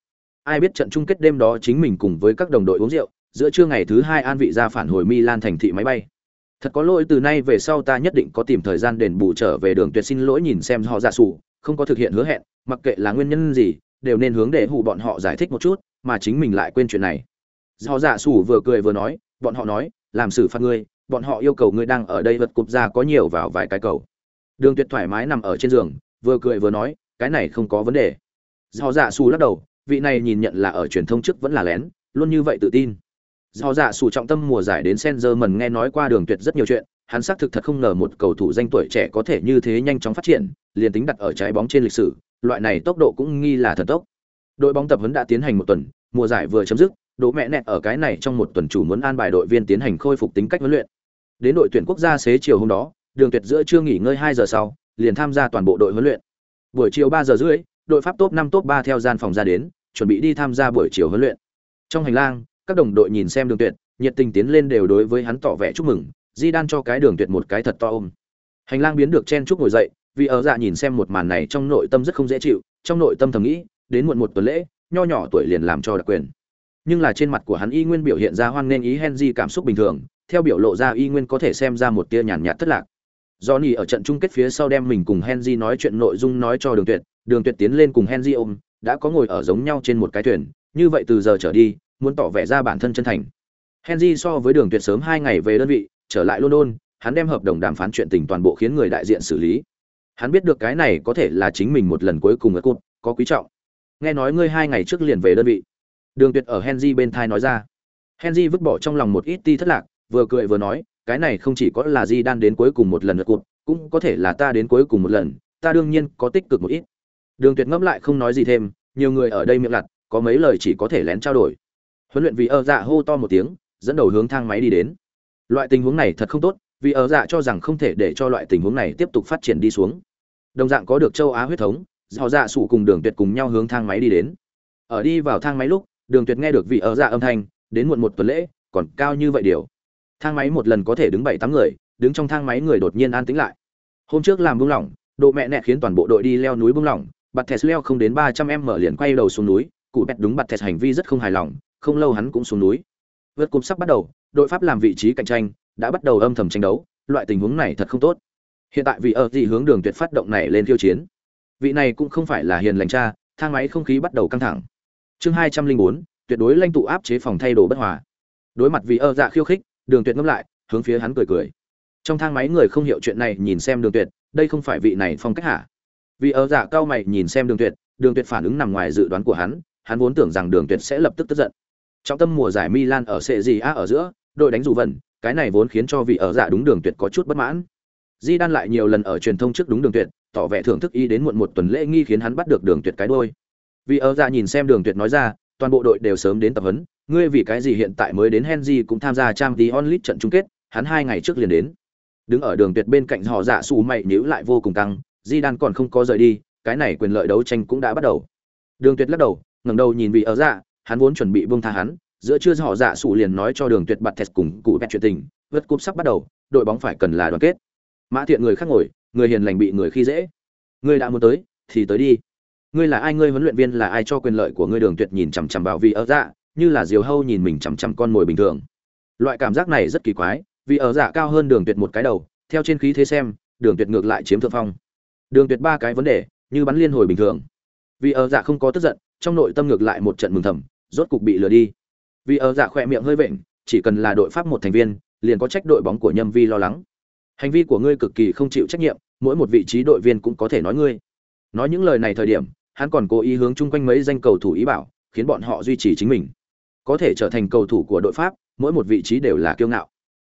Ai biết trận chung kết đêm đó chính mình cùng với các đồng đội uống rượu, giữa trưa ngày thứ hai an vị ra phản hồi Milan thành thị máy bay. Thật có lỗi từ nay về sau ta nhất định có tìm thời gian đền bù trở về đường tuyệt xin lỗi nhìn xem họ giả sủ, không có thực hiện hứa hẹn, mặc kệ là nguyên nhân gì, đều nên hướng để hủ bọn họ giải thích một chút, mà chính mình lại quên chuyện này. Họ giả sủ vừa cười vừa nói, bọn họ nói, làm xử phạt ngươi, bọn họ yêu cầu ngươi đang ở đây vật cụp ra có nhiều vào vài cái cầu. Đường Tuyệt thoải mái nằm ở trên giường, vừa cười vừa nói, cái này không có vấn đề. Do dạ xù lắc đầu, vị này nhìn nhận là ở truyền thông trước vẫn là lén, luôn như vậy tự tin. Do dạ xù trọng tâm mùa giải đến Sengerman nghe nói qua Đường Tuyệt rất nhiều chuyện, hắn xác thực thật không ngờ một cầu thủ danh tuổi trẻ có thể như thế nhanh chóng phát triển, liền tính đặt ở trái bóng trên lịch sử, loại này tốc độ cũng nghi là thần tốc. Đội bóng tập huấn đã tiến hành một tuần, mùa giải vừa chấm dứt, Đỗ Mẹ Nẹt ở cái này trong một tuần chủ muốn an bài đội viên tiến hành khôi phục tính cách huấn luyện. Đến đội tuyển quốc gia xế chiều hôm đó, Đường Tuyệt giữa trưa nghỉ ngơi 2 giờ sau, liền tham gia toàn bộ đội huấn luyện. Buổi chiều 3 giờ rưỡi, đội Pháp top 5 top 3 theo gian phòng ra đến, chuẩn bị đi tham gia buổi chiều huấn luyện. Trong hành lang, các đồng đội nhìn xem Đường Tuyệt, nhiệt tình tiến lên đều đối với hắn tỏ vẻ chúc mừng, Di Đan cho cái Đường Tuyệt một cái thật to ôm. Hành lang biến được chen chúc ngồi dậy, vì ở dạ nhìn xem một màn này trong nội tâm rất không dễ chịu, trong nội tâm thầm nghĩ, đến muộn một tuần lễ, nho nhỏ tuổi liền làm cho đặc quyền. Nhưng là trên mặt của hắn y nguyên biểu hiện ra hoan nghênh ý Henry cảm xúc bình thường, theo biểu lộ ra y nguyên có thể xem ra một tia nhàn nhạt thất lạc. Johnny ở trận chung kết phía sau đem mình cùng Henry nói chuyện nội dung nói cho Đường Tuyệt, Đường Tuyệt tiến lên cùng Henry ôm, đã có ngồi ở giống nhau trên một cái thuyền, như vậy từ giờ trở đi, muốn tỏ vẻ ra bản thân chân thành. Henry so với Đường Tuyệt sớm hai ngày về đơn vị, trở lại London, hắn đem hợp đồng đàm phán chuyện tình toàn bộ khiến người đại diện xử lý. Hắn biết được cái này có thể là chính mình một lần cuối cùng ở cốt, có quý trọng. Nghe nói ngươi hai ngày trước liền về đơn vị. Đường Tuyệt ở Henry bên thai nói ra. Henry vứt bỏ trong lòng một ít ti thất lạc, vừa cười vừa nói, cái này không chỉ có là Di Đan đến cuối cùng một lần lượt cuộc, cũng có thể là ta đến cuối cùng một lần, ta đương nhiên có tích cực một ít. Đường Tuyệt ngẫm lại không nói gì thêm, nhiều người ở đây miệng lặt, có mấy lời chỉ có thể lén trao đổi. Huấn luyện vì ơ dạ hô to một tiếng, dẫn đầu hướng thang máy đi đến. Loại tình huống này thật không tốt, vì ơ dạ cho rằng không thể để cho loại tình huống này tiếp tục phát triển đi xuống. Đồng dạng có được châu Á huyết thống, họ dạ sủ cùng Đường Tuyệt cùng nhau hướng thang máy đi đến. Ở đi vào thang máy lúc, Đường Tuyệt nghe được vị ở dạ âm thanh, đến muộn một tuần lễ, còn cao như vậy điều. Thang máy một lần có thể đứng bảy tám người đứng trong thang máy người đột nhiên an tĩnh lại. Hôm trước làm buông lỏng độ mẹ nẹ khiến toàn bộ đội đi leo núi buông lỏng bạt thẹt leo không đến ba trăm em mở liền quay đầu xuống núi cụ bẹt đúng bạt thẹt hành vi rất không hài lòng không lâu hắn cũng xuống núi. Vượt cúp sắp bắt đầu đội pháp làm vị trí cạnh tranh đã bắt đầu âm thầm tranh đấu loại tình huống này thật không tốt. Hiện tại vì ở dị hướng đường tuyệt phát động này lên khiêu chiến. Vị này cũng không phải là hiền lành cha thang máy không khí bắt đầu căng thẳng chương hai trăm linh bốn, tuyệt đối lãnh tụ áp chế phòng thay đồ bất hòa. Đối mặt vì ơ dạ khiêu khích, đường tuyệt ngâm lại, hướng phía hắn cười cười. Trong thang máy người không hiểu chuyện này nhìn xem đường tuyệt, đây không phải vị này phong cách hả? Vì ơ dạ cao mày nhìn xem đường tuyệt đường tuyệt phản ứng nằm ngoài dự đoán của hắn hắn vốn tưởng rằng đường tuyệt sẽ lập tức tức giận. Trong tâm mùa giải milan ở sệ gì a ở giữa, đội đánh dù vần, cái này vốn khiến cho vị ở dạ đúng đường tuyệt có chút bất mãn. Di đan lại nhiều lần ở truyền thông trước đúng đường tuyệt, tỏ vẻ thưởng thức y đến muộn một tuần lễ nghi khiến hắn bắt được đường tuyệt cái đôi vì ở dạ nhìn xem đường tuyệt nói ra toàn bộ đội đều sớm đến tập huấn ngươi vì cái gì hiện tại mới đến Henry cũng tham gia trang tí onlit trận chung kết, hắn hai ngày trước liền đến. Đứng ở đường tuyệt bên cạnh họ dạ xù mày nhíu lại vô cùng căng, Di Đan còn không có rời đi, cái này quyền lợi đấu tranh cũng đã bắt đầu. Đường tuyệt lắc đầu, ngẩng đầu nhìn vị ở dạ, hắn vốn chuẩn bị buông tha hắn, giữa trưa họ dạ xù liền nói cho đường tuyệt bật thẹt cùng cụ bẹt chuyện tình, vượt cúp sắp bắt đầu, đội bóng phải cần là đoàn kết. Mã Thiện người khác ngồi, người hiền lành bị người khi dễ. Ngươi đã muốn tới, thì tới đi. Ngươi là ai ngươi huấn luyện viên là ai cho quyền lợi của ngươi Đường Tuyệt nhìn chằm chằm vào vì ở dạ, như là diều hâu nhìn mình chằm chằm con mồi bình thường. Loại cảm giác này rất kỳ quái, vì ở dạ cao hơn Đường Tuyệt một cái đầu, theo trên khí thế xem, Đường Tuyệt ngược lại chiếm thượng phong. Đường Tuyệt ba cái vấn đề, như bắn liên hồi bình thường. Vì ở dạ không có tức giận, trong nội tâm ngược lại một trận mừng thầm, rốt cục bị lừa đi. Vì ở dạ khỏe miệng hơi vịnh, chỉ cần là đội pháp một thành viên, liền có trách đội bóng của Nhâm Vi lo lắng. Hành vi của ngươi cực kỳ không chịu trách nhiệm, mỗi một vị trí đội viên cũng có thể nói ngươi. Nói những lời này thời điểm, hắn còn cố ý hướng chung quanh mấy danh cầu thủ ý bảo, khiến bọn họ duy trì chính mình. Có thể trở thành cầu thủ của đội Pháp, mỗi một vị trí đều là kiêu ngạo.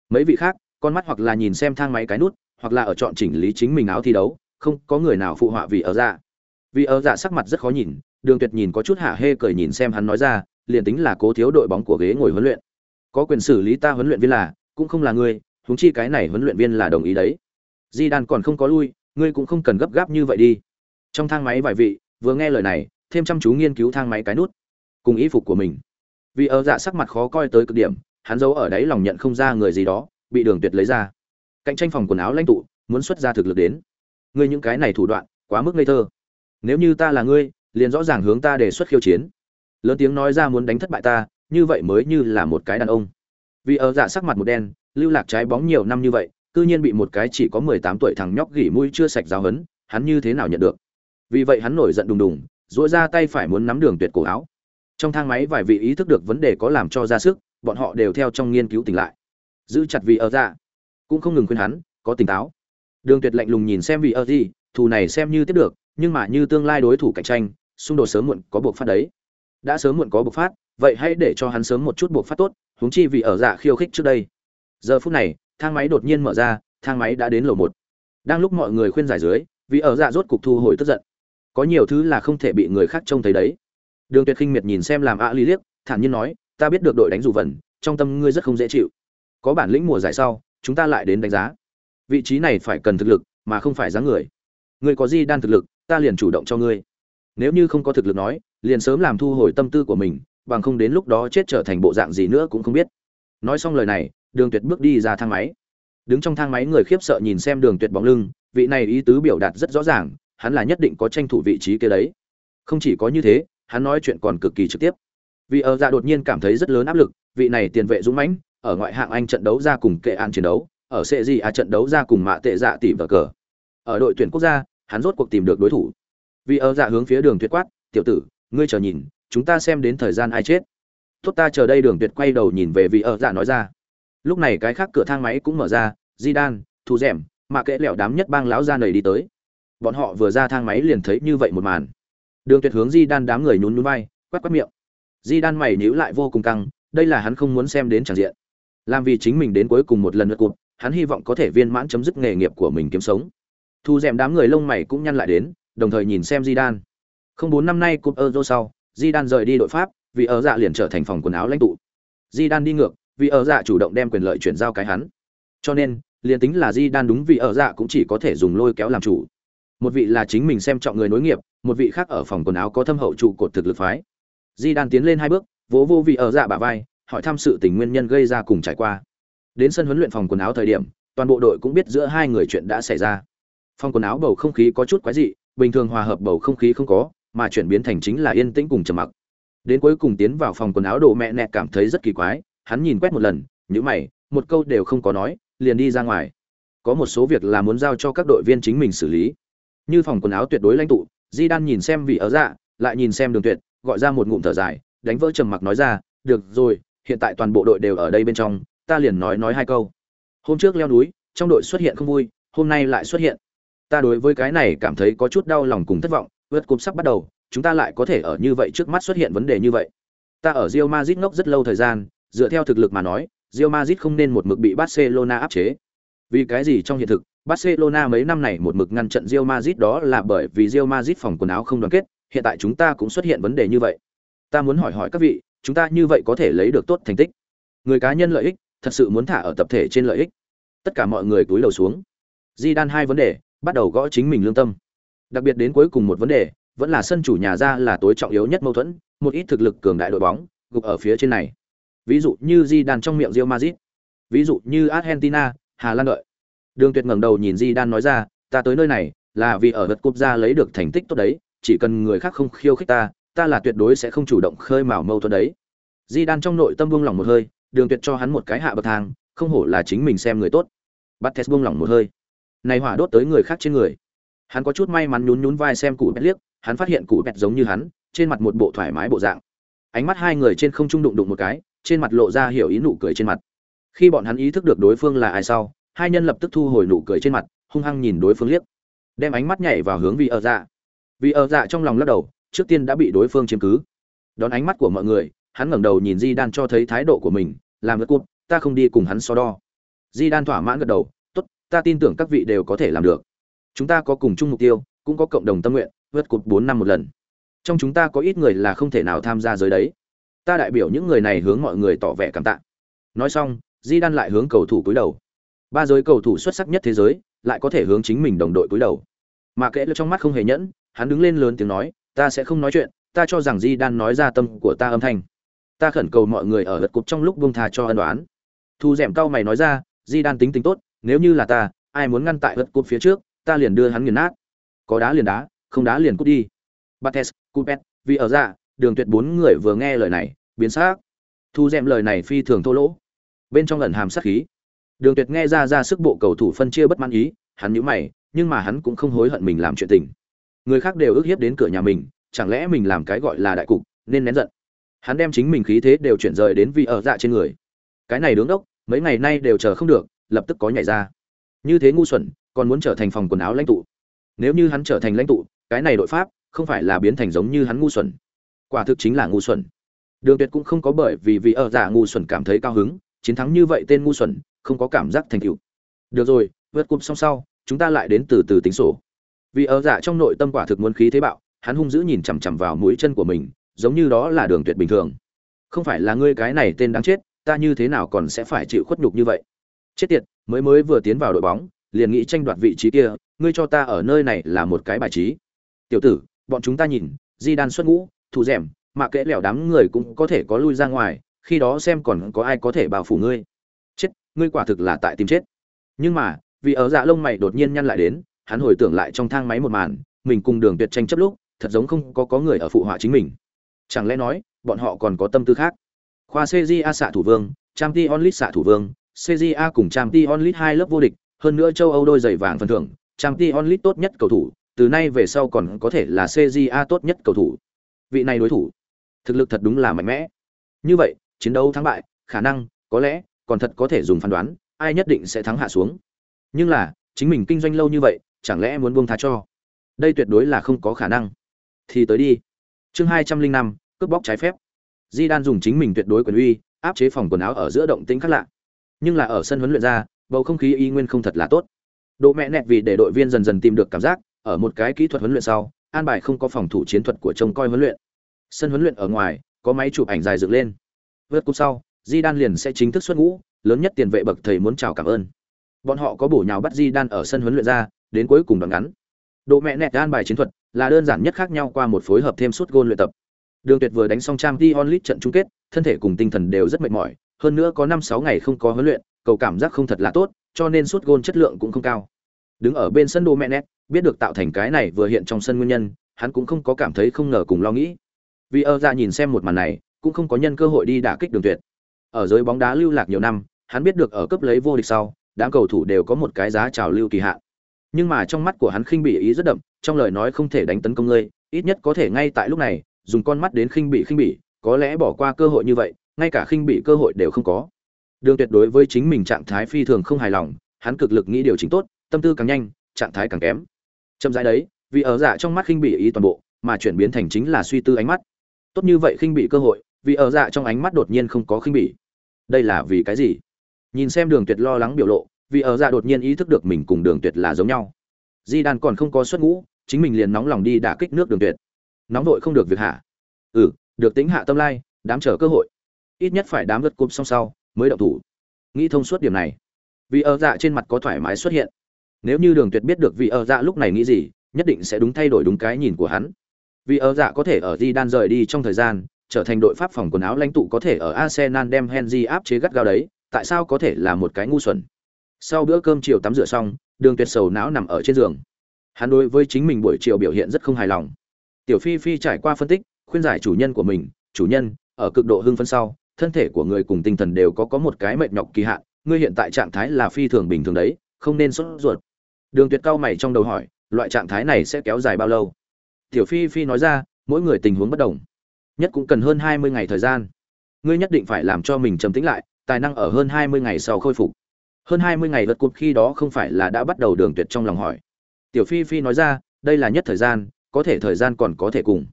Mấy vị khác, con mắt hoặc là nhìn xem thang máy cái nút, hoặc là ở chọn chỉnh lý chính mình áo thi đấu, không có người nào phụ họa vì ở dạ. Vì ở dạ sắc mặt rất khó nhìn, Đường Tuyệt nhìn có chút hạ hê cười nhìn xem hắn nói ra, liền tính là cố thiếu đội bóng của ghế ngồi huấn luyện, có quyền xử lý ta huấn luyện viên là, cũng không là ngươi, huống chi cái này huấn luyện viên là đồng ý đấy. Di Đan còn không có lui, ngươi cũng không cần gấp gáp như vậy đi. Trong thang máy vài vị, vừa nghe lời này, thêm chăm chú nghiên cứu thang máy cái nút, cùng ý phục của mình. Vì ở dạ sắc mặt khó coi tới cực điểm, hắn giấu ở đấy lòng nhận không ra người gì đó, bị Đường Tuyệt lấy ra. Cạnh tranh phòng quần áo lãnh tụ, muốn xuất ra thực lực đến. Ngươi những cái này thủ đoạn, quá mức ngây thơ. Nếu như ta là ngươi, liền rõ ràng hướng ta đề xuất khiêu chiến. Lớn tiếng nói ra muốn đánh thất bại ta, như vậy mới như là một cái đàn ông. Vì ở dạ sắc mặt một đen, lưu lạc trái bóng nhiều năm như vậy, cư nhiên bị một cái chỉ có 18 tuổi thằng nhóc gỉ mũi chưa sạch giáo hấn, hắn như thế nào nhận được? Vì vậy hắn nổi giận đùng đùng, duỗi ra tay phải muốn nắm đường tuyệt cổ áo. Trong thang máy vài vị ý thức được vấn đề có làm cho ra sức, bọn họ đều theo trong nghiên cứu tỉnh lại. Giữ chặt vị ở dạ, cũng không ngừng khuyên hắn, có tỉnh táo. Đường Tuyệt lạnh lùng nhìn xem vị ở gì, thù này xem như tiếp được, nhưng mà như tương lai đối thủ cạnh tranh, xung đột sớm muộn có buộc phát đấy. Đã sớm muộn có buộc phát, vậy hãy để cho hắn sớm một chút buộc phát tốt, huống chi vì ở dạ khiêu khích trước đây. Giờ phút này, thang máy đột nhiên mở ra, thang máy đã đến lầu một. Đang lúc mọi người khuyên giải dưới, vì ở dạ rốt cục thu hồi tức giận. Có nhiều thứ là không thể bị người khác trông thấy đấy. Đường Tuyệt khinh miệt nhìn xem làm ạ ly liếc, thản nhiên nói, ta biết được đội đánh dù vần, trong tâm ngươi rất không dễ chịu. Có bản lĩnh mùa giải sau, chúng ta lại đến đánh giá. Vị trí này phải cần thực lực, mà không phải dáng người. Ngươi có gì đan thực lực, ta liền chủ động cho ngươi. Nếu như không có thực lực nói, liền sớm làm thu hồi tâm tư của mình, bằng không đến lúc đó chết trở thành bộ dạng gì nữa cũng không biết. Nói xong lời này, Đường Tuyệt bước đi ra thang máy. Đứng trong thang máy người khiếp sợ nhìn xem Đường Tuyệt bóng lưng, vị này ý tứ biểu đạt rất rõ ràng, hắn là nhất định có tranh thủ vị trí kia đấy. Không chỉ có như thế, hắn nói chuyện còn cực kỳ trực tiếp. Vì ở dạ đột nhiên cảm thấy rất lớn áp lực, vị này tiền vệ dũng mãnh, ở ngoại hạng Anh trận đấu ra cùng kệ an chiến đấu, ở sẽ gì à trận đấu ra cùng mạ tệ dạ tỷ và cờ. Ở đội tuyển quốc gia, hắn rốt cuộc tìm được đối thủ. Vì ở dạ hướng phía Đường Tuyệt quát, "Tiểu tử, ngươi chờ nhìn, chúng ta xem đến thời gian ai chết." Tốt ta chờ đây Đường Tuyệt quay đầu nhìn về vị ở dạ nói ra. Lúc này cái khác cửa thang máy cũng mở ra, Zidane, thủ Thu Dẻm, mà kệ lẹo đám nhất bang lão ra nầy đi tới. Bọn họ vừa ra thang máy liền thấy như vậy một màn. Đường Tuyệt hướng Di Đan đám người nhún nhún vai, quát quát miệng. Di Đan mày nhíu lại vô cùng căng, đây là hắn không muốn xem đến tràng diện. Làm vì chính mình đến cuối cùng một lần nữa cụt hắn hy vọng có thể viên mãn chấm dứt nghề nghiệp của mình kiếm sống. Thu Dẻm đám người lông mày cũng nhăn lại đến, đồng thời nhìn xem Di Đan. Không bốn năm nay cúp Euro sau, Di Đan rời đi đội Pháp, vì ở dạ liền trở thành phòng quần áo lãnh tụ. Di Đan đi ngược, vì ở dạ chủ động đem quyền lợi chuyển giao cái hắn. Cho nên, liền tính là Di Đan đúng vì ở dạ cũng chỉ có thể dùng lôi kéo làm chủ. Một vị là chính mình xem trọng người nối nghiệp, một vị khác ở phòng quần áo có thâm hậu trụ cột thực lực phái. Di Đan tiến lên hai bước, vỗ vô vị ở dạ bả vai, hỏi thăm sự tình nguyên nhân gây ra cùng trải qua. Đến sân huấn luyện phòng quần áo thời điểm, toàn bộ đội cũng biết giữa hai người chuyện đã xảy ra. Phòng quần áo bầu không khí có chút quái dị, bình thường hòa hợp bầu không khí không có, mà chuyển biến thành chính là yên tĩnh cùng trầm mặc. Đến cuối cùng tiến vào phòng quần áo đồ mẹ nẹt cảm thấy rất kỳ quái, hắn nhìn quét một lần, nhíu mày, một câu đều không có nói, liền đi ra ngoài. Có một số việc là muốn giao cho các đội viên chính mình xử lý. Như phòng quần áo tuyệt đối lãnh tụ, Di Đan nhìn xem vị ở dạ, lại nhìn xem Đường Tuyệt, gọi ra một ngụm thở dài, đánh vỡ trầm mặc nói ra, "Được rồi, hiện tại toàn bộ đội đều ở đây bên trong, ta liền nói nói hai câu. Hôm trước leo núi, trong đội xuất hiện không vui, hôm nay lại xuất hiện. Ta đối với cái này cảm thấy có chút đau lòng cùng thất vọng, vượt cúp sắp bắt đầu, chúng ta lại có thể ở như vậy trước mắt xuất hiện vấn đề như vậy. Ta ở Real Madrid ngốc rất lâu thời gian, dựa theo thực lực mà nói, Real Madrid không nên một mực bị Barcelona áp chế. Vì cái gì trong hiện thực, Barcelona mấy năm này một mực ngăn trận Real Madrid đó là bởi vì Real Madrid phòng quần áo không đoàn kết, hiện tại chúng ta cũng xuất hiện vấn đề như vậy. Ta muốn hỏi hỏi các vị, chúng ta như vậy có thể lấy được tốt thành tích. Người cá nhân lợi ích, thật sự muốn thả ở tập thể trên lợi ích. Tất cả mọi người túi đầu xuống. Di đan hai vấn đề, bắt đầu gõ chính mình lương tâm. Đặc biệt đến cuối cùng một vấn đề, vẫn là sân chủ nhà ra là tối trọng yếu nhất mâu thuẫn, một ít thực lực cường đại đội bóng, gục ở phía trên này. Ví dụ như Di đan trong miệng Real Madrid. ví dụ như argentina hà lan đợi đường tuyệt ngẩng đầu nhìn di đan nói ra, ta tới nơi này là vì ở vật quốc gia lấy được thành tích tốt đấy, chỉ cần người khác không khiêu khích ta ta là tuyệt đối sẽ không chủ động khơi mào mâu thuẫn đấy. Di đan trong nội tâm buông lỏng một hơi, đường tuyệt cho hắn một cái hạ bậc thang, không hổ là chính mình xem người tốt. Bắt test buông lỏng một hơi. Này hỏa đốt tới người khác trên người. Hắn có chút may mắn nhún nhún vai xem cụ bẹt liếc, hắn phát hiện cụ bẹt giống như hắn, trên mặt một bộ thoải mái bộ dạng. Ánh mắt hai người trên không trung đụng đụng một cái, trên mặt lộ ra hiểu ý nụ cười trên mặt. Khi bọn hắn ý thức được đối phương là ai sau hai nhân lập tức thu hồi nụ cười trên mặt, hung hăng nhìn đối phương liếc. Đem ánh mắt nhảy vào hướng vị ở dạ. Vì ở dạ trong lòng lắc đầu, trước tiên đã bị đối phương chiếm cứ. Đón ánh mắt của mọi người, hắn ngẩng đầu nhìn di đan cho thấy thái độ của mình, làm ngất cụt, ta không đi cùng hắn so đo. Di đan thỏa mãn gật đầu, tốt, ta tin tưởng các vị đều có thể làm được. Chúng ta có cùng chung mục tiêu, cũng có cộng đồng tâm nguyện, vượt cụt bốn năm một lần. Trong chúng ta có ít người là không thể nào tham gia giới đấy. Ta đại biểu những người này hướng mọi người tỏ vẻ cảm tạ. Nói xong di đan lại hướng cầu thủ cúi đầu ba giới cầu thủ xuất sắc nhất thế giới lại có thể hướng chính mình đồng đội cúi đầu. Mà kệ trong mắt không hề nhẫn, hắn đứng lên lớn tiếng nói, ta sẽ không nói chuyện, ta cho rằng di đan nói ra tâm của ta âm thanh. Ta khẩn cầu mọi người ở lật cục trong lúc buông thà cho ân đoán thu d ẻ m cao mày nói ra di đan tính tính tốt, nếu như là ta, ai muốn ngăn tại lật cục phía trước, ta liền đưa hắn nghiền nát. Có đá liền đá, không đá liền cút đi. Bates cupet vì ở ra đường tuyệt bốn người vừa nghe lời này, biến xác thu d ẻ m lời này phi thường thô lỗ. Bên trong lần hàm sát khí đường tuyệt nghe ra ra sức bộ cầu thủ phân chia bất mãn ý, hắn nhíu mày, nhưng mà hắn cũng không hối hận mình làm chuyện tình. Người khác đều ức hiếp đến cửa nhà mình, chẳng lẽ mình làm cái gọi là đại cục, nên nén giận. Hắn đem chính mình khí thế đều chuyển rời đến vị ở dạ trên người. Cái này đứng đốc, mấy ngày nay đều chờ không được, lập tức có nhảy ra. Như thế ngu xuẩn, còn muốn trở thành phòng quần áo lãnh tụ. Nếu như hắn trở thành lãnh tụ, cái này đội pháp, không phải là biến thành giống như hắn ngu xuẩn. Quả thực chính là ngu xuẩn. Đường tuyệt cũng không có bởi vì vị ở dạ ngu xuẩn cảm thấy cao hứng, chiến thắng như vậy tên ngu xuẩn không có cảm giác thành tựu. Được rồi, vượt cúp xong sau, chúng ta lại đến từ từ tính sổ. Vì ở dạ trong nội tâm quả thực muốn khí thế bạo, hắn hung dữ nhìn chằm chằm vào mũi chân của mình, giống như đó là đường tuyệt bình thường. Không phải là ngươi cái này tên đáng chết, ta như thế nào còn sẽ phải chịu khuất nhục như vậy? Chết tiệt, mới mới vừa tiến vào đội bóng, liền nghĩ tranh đoạt vị trí kia, ngươi cho ta ở nơi này là một cái bài trí. Tiểu tử, bọn chúng ta nhìn di đan xuất ngũ, thủ rèm, mà kẽ lẻo đám người cũng có thể có lui ra ngoài, khi đó xem còn có ai có thể bảo phủ ngươi ngươi quả thực là tại tìm chết. Nhưng mà, vì ở dạ lông mày đột nhiên nhăn lại đến, hắn hồi tưởng lại trong thang máy một màn, mình cùng đường tuyệt tranh chấp lúc, thật giống không có có người ở phụ họa chính mình. Chẳng lẽ nói, bọn họ còn có tâm tư khác? Khoa cja xạ thủ vương, trang t onlit xạ thủ vương cja cùng trang t onlit hai lớp vô địch, hơn nữa châu âu đôi giày vàng phần thưởng, trang t onlit tốt nhất cầu thủ, từ nay về sau còn có thể là cja tốt nhất cầu thủ. Vị này đối thủ, thực lực thật đúng là mạnh mẽ. Như vậy, chiến đấu thắng bại, khả năng, có lẽ còn thật có thể dùng phán đoán, ai nhất định sẽ thắng hạ xuống. Nhưng là, chính mình kinh doanh lâu như vậy, chẳng lẽ muốn buông tha cho? Đây tuyệt đối là không có khả năng. Thì tới đi. Chương hai trăm linh năm, cướp bóc trái phép. Di đan dùng chính mình tuyệt đối quyền uy, áp chế phòng quần áo ở giữa động tĩnh khác lạ. Nhưng là ở sân huấn luyện ra, bầu không khí y nguyên không thật là tốt. Độ mẹ nẹt vì để đội viên dần dần tìm được cảm giác, ở một cái kỹ thuật huấn luyện sau, an bài không có phòng thủ chiến thuật của trông coi huấn luyện. Sân huấn luyện ở ngoài, có máy chụp ảnh dài dựng lên. Vượt cúp sau di đan liền sẽ chính thức xuất ngũ lớn nhất tiền vệ bậc thầy muốn chào cảm ơn. Bọn họ có bổ nhào bắt di đan ở sân huấn luyện ra đến cuối cùng đoạn ngắn. Độ mẹ nẹt an bài chiến thuật là đơn giản nhất khác nhau qua một phối hợp thêm suốt gôn luyện tập. Đường tuyệt vừa đánh xong trang t onlit trận chung kết thân thể cùng tinh thần đều rất mệt mỏi hơn nữa có năm sáu ngày không có huấn luyện cầu cảm giác không thật là tốt cho nên suốt gôn chất lượng cũng không cao. Đứng ở bên sân Đô mẹ Nét, biết được tạo thành cái này vừa hiện trong sân nguyên nhân hắn cũng không có cảm thấy không ngờ cùng lo nghĩ. Vì ơ ra nhìn xem một màn này cũng không có nhân cơ hội đi đả kích đường tuyệt ở giới bóng đá lưu lạc nhiều năm, hắn biết được ở cấp lấy vô địch sau, đám cầu thủ đều có một cái giá trào lưu kỳ hạn. Nhưng mà trong mắt của hắn khinh bị ý rất đậm, trong lời nói không thể đánh tấn công ngươi, ít nhất có thể ngay tại lúc này, dùng con mắt đến khinh bị khinh bị có lẽ bỏ qua cơ hội như vậy, ngay cả khinh bị cơ hội đều không có. Đường tuyệt đối với chính mình trạng thái phi thường không hài lòng, hắn cực lực nghĩ điều chỉnh tốt, tâm tư càng nhanh, trạng thái càng kém. Chậm rãi đấy, vì ở dạ trong mắt khinh bị ý toàn bộ, mà chuyển biến thành chính là suy tư ánh mắt. Tốt như vậy khinh bị cơ hội vì ở dạ trong ánh mắt đột nhiên không có khinh bỉ. đây là vì cái gì? Nhìn xem đường tuyệt lo lắng biểu lộ, vì ở dạ đột nhiên ý thức được mình cùng đường tuyệt là giống nhau. Di đan còn không có xuất ngũ, chính mình liền nóng lòng đi đả kích nước đường tuyệt. Nóng vội không được việc hạ. Ừ được tính hạ tâm lai, đám chờ cơ hội. Ít nhất phải đám lượt cụp xong sau, mới động thủ. Nghĩ thông suốt điểm này. Vì ở dạ trên mặt có thoải mái xuất hiện. Nếu như đường tuyệt biết được vì ở dạ lúc này nghĩ gì, nhất định sẽ đúng thay đổi đúng cái nhìn của hắn. Vì ở dạ có thể ở di đan rời đi trong thời gian trở thành đội pháp phòng quần áo lãnh tụ có thể ở arsenal đem henry áp chế gắt gao đấy, tại sao có thể là một cái ngu xuẩn? Sau bữa cơm chiều tắm rửa xong, đường tuyệt sầu não nằm ở trên giường. Hắn đối với chính mình buổi chiều biểu hiện rất không hài lòng. Tiểu phi phi trải qua phân tích, khuyên giải chủ nhân của mình, chủ nhân, ở cực độ hưng phấn sau, thân thể của người cùng tinh thần đều có có một cái mệt nhọc kỳ hạn, ngươi hiện tại trạng thái là phi thường bình thường đấy, không nên sốt ruột. Đường tuyệt cao mày trong đầu hỏi, loại trạng thái này sẽ kéo dài bao lâu? Tiểu phi phi nói ra, mỗi người tình huống bất đồng nhất cũng cần hơn hai mươi ngày thời gian. Ngươi nhất định phải làm cho mình trầm tĩnh lại, tài năng ở hơn hai mươi ngày sau khôi phục. Hơn hai mươi ngày vượt cụt khi đó không phải là đã bắt đầu đường tuyệt trong lòng hỏi. Tiểu phi phi nói ra, đây là nhất thời gian, có thể thời gian còn có thể cùng.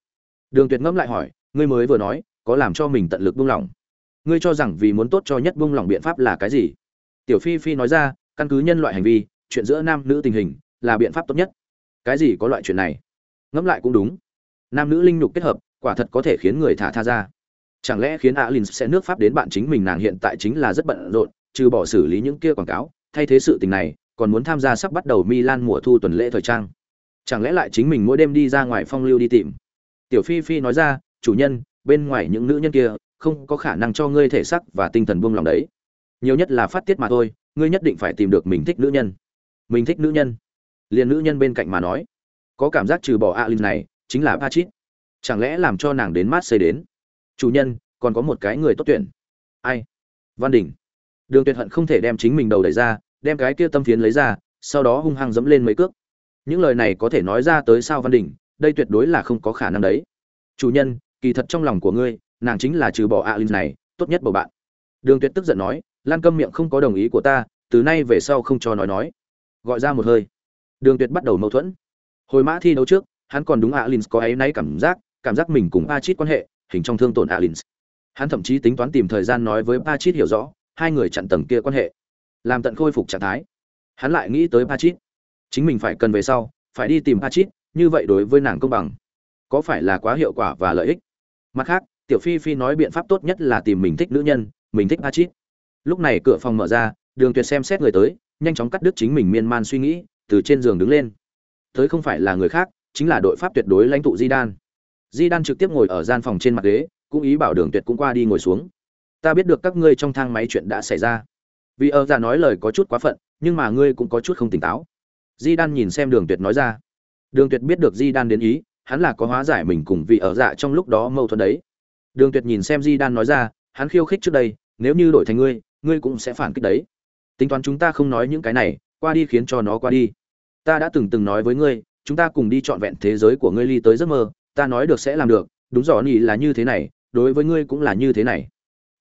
Đường tuyệt ngẫm lại hỏi, ngươi mới vừa nói, có làm cho mình tận lực buông lỏng. Ngươi cho rằng vì muốn tốt cho nhất buông lỏng biện pháp là cái gì? Tiểu phi phi nói ra, căn cứ nhân loại hành vi, chuyện giữa nam nữ tình hình là biện pháp tốt nhất. Cái gì có loại chuyện này? Ngẫm lại cũng đúng. Nam nữ linh nhục kết hợp quả thật có thể khiến người thả tha ra. Chẳng lẽ khiến alin sẽ nước pháp đến bạn chính mình nàng hiện tại chính là rất bận rộn, trừ bỏ xử lý những kia quảng cáo, thay thế sự tình này, còn muốn tham gia sắp bắt đầu milan mùa thu tuần lễ thời trang. Chẳng lẽ lại chính mình mỗi đêm đi ra ngoài phong lưu đi tìm? Tiểu phi phi nói ra, chủ nhân, bên ngoài những nữ nhân kia, không có khả năng cho ngươi thể sắc và tinh thần buông lòng đấy. Nhiều nhất là phát tiết mà thôi, ngươi nhất định phải tìm được mình thích nữ nhân. Mình thích nữ nhân? Liền nữ nhân bên cạnh mà nói. Có cảm giác trừ bỏ alin này, chính là Pachit. Chẳng lẽ làm cho nàng đến mát xây đến? Chủ nhân, còn có một cái người tốt tuyển. Ai? Văn Đình. Đường Tuyệt hận không thể đem chính mình đầu đẩy ra, đem cái kia tâm phiến lấy ra, sau đó hung hăng dẫm lên mấy cước. Những lời này có thể nói ra tới sao Văn Đình, đây tuyệt đối là không có khả năng đấy. Chủ nhân, kỳ thật trong lòng của ngươi, nàng chính là trừ bỏ Alin này, tốt nhất bầu bạn. Đường Tuyệt tức giận nói, Lan Câm miệng không có đồng ý của ta, từ nay về sau không cho nói nói. Gọi ra một hơi. Đường Tuyệt bắt đầu mâu thuẫn. Hồi mã thi đấu trước, hắn còn đúng Alins có ấy nấy cảm giác, cảm giác mình cùng Pachit quan hệ, hình trong thương tổn Alins. Hắn thậm chí tính toán tìm thời gian nói với Pachit hiểu rõ, hai người chặn tầng kia quan hệ, làm tận khôi phục trạng thái. Hắn lại nghĩ tới Pachit, chính mình phải cần về sau, phải đi tìm Pachit, như vậy đối với nàng công bằng, có phải là quá hiệu quả và lợi ích? Mặt khác, Tiểu Phi Phi nói biện pháp tốt nhất là tìm mình thích nữ nhân, mình thích Pachit. Lúc này cửa phòng mở ra, Đường Tuyệt xem xét người tới, nhanh chóng cắt đứt chính mình miên man suy nghĩ, từ trên giường đứng lên. Tới không phải là người khác, chính là đội pháp tuyệt đối lãnh tụ Di Đan. Di Đan trực tiếp ngồi ở gian phòng trên mặt ghế, cũng ý bảo Đường Tuyệt cũng qua đi ngồi xuống. Ta biết được các ngươi trong thang máy chuyện đã xảy ra. Vì ở giả nói lời có chút quá phận, nhưng mà ngươi cũng có chút không tỉnh táo. Di Đan nhìn xem Đường Tuyệt nói ra. Đường Tuyệt biết được Di Đan đến ý, hắn là có hóa giải mình cùng vì ở dạ trong lúc đó mâu thuẫn đấy. Đường Tuyệt nhìn xem Di Đan nói ra, hắn khiêu khích trước đây, nếu như đổi thành ngươi, ngươi cũng sẽ phản kích đấy. Tính toán chúng ta không nói những cái này, qua đi khiến cho nó qua đi. Ta đã từng từng nói với ngươi, chúng ta cùng đi trọn vẹn thế giới của ngươi ly tới giấc mơ ta nói được sẽ làm được, đúng rõ nhỉ là như thế này, đối với ngươi cũng là như thế này.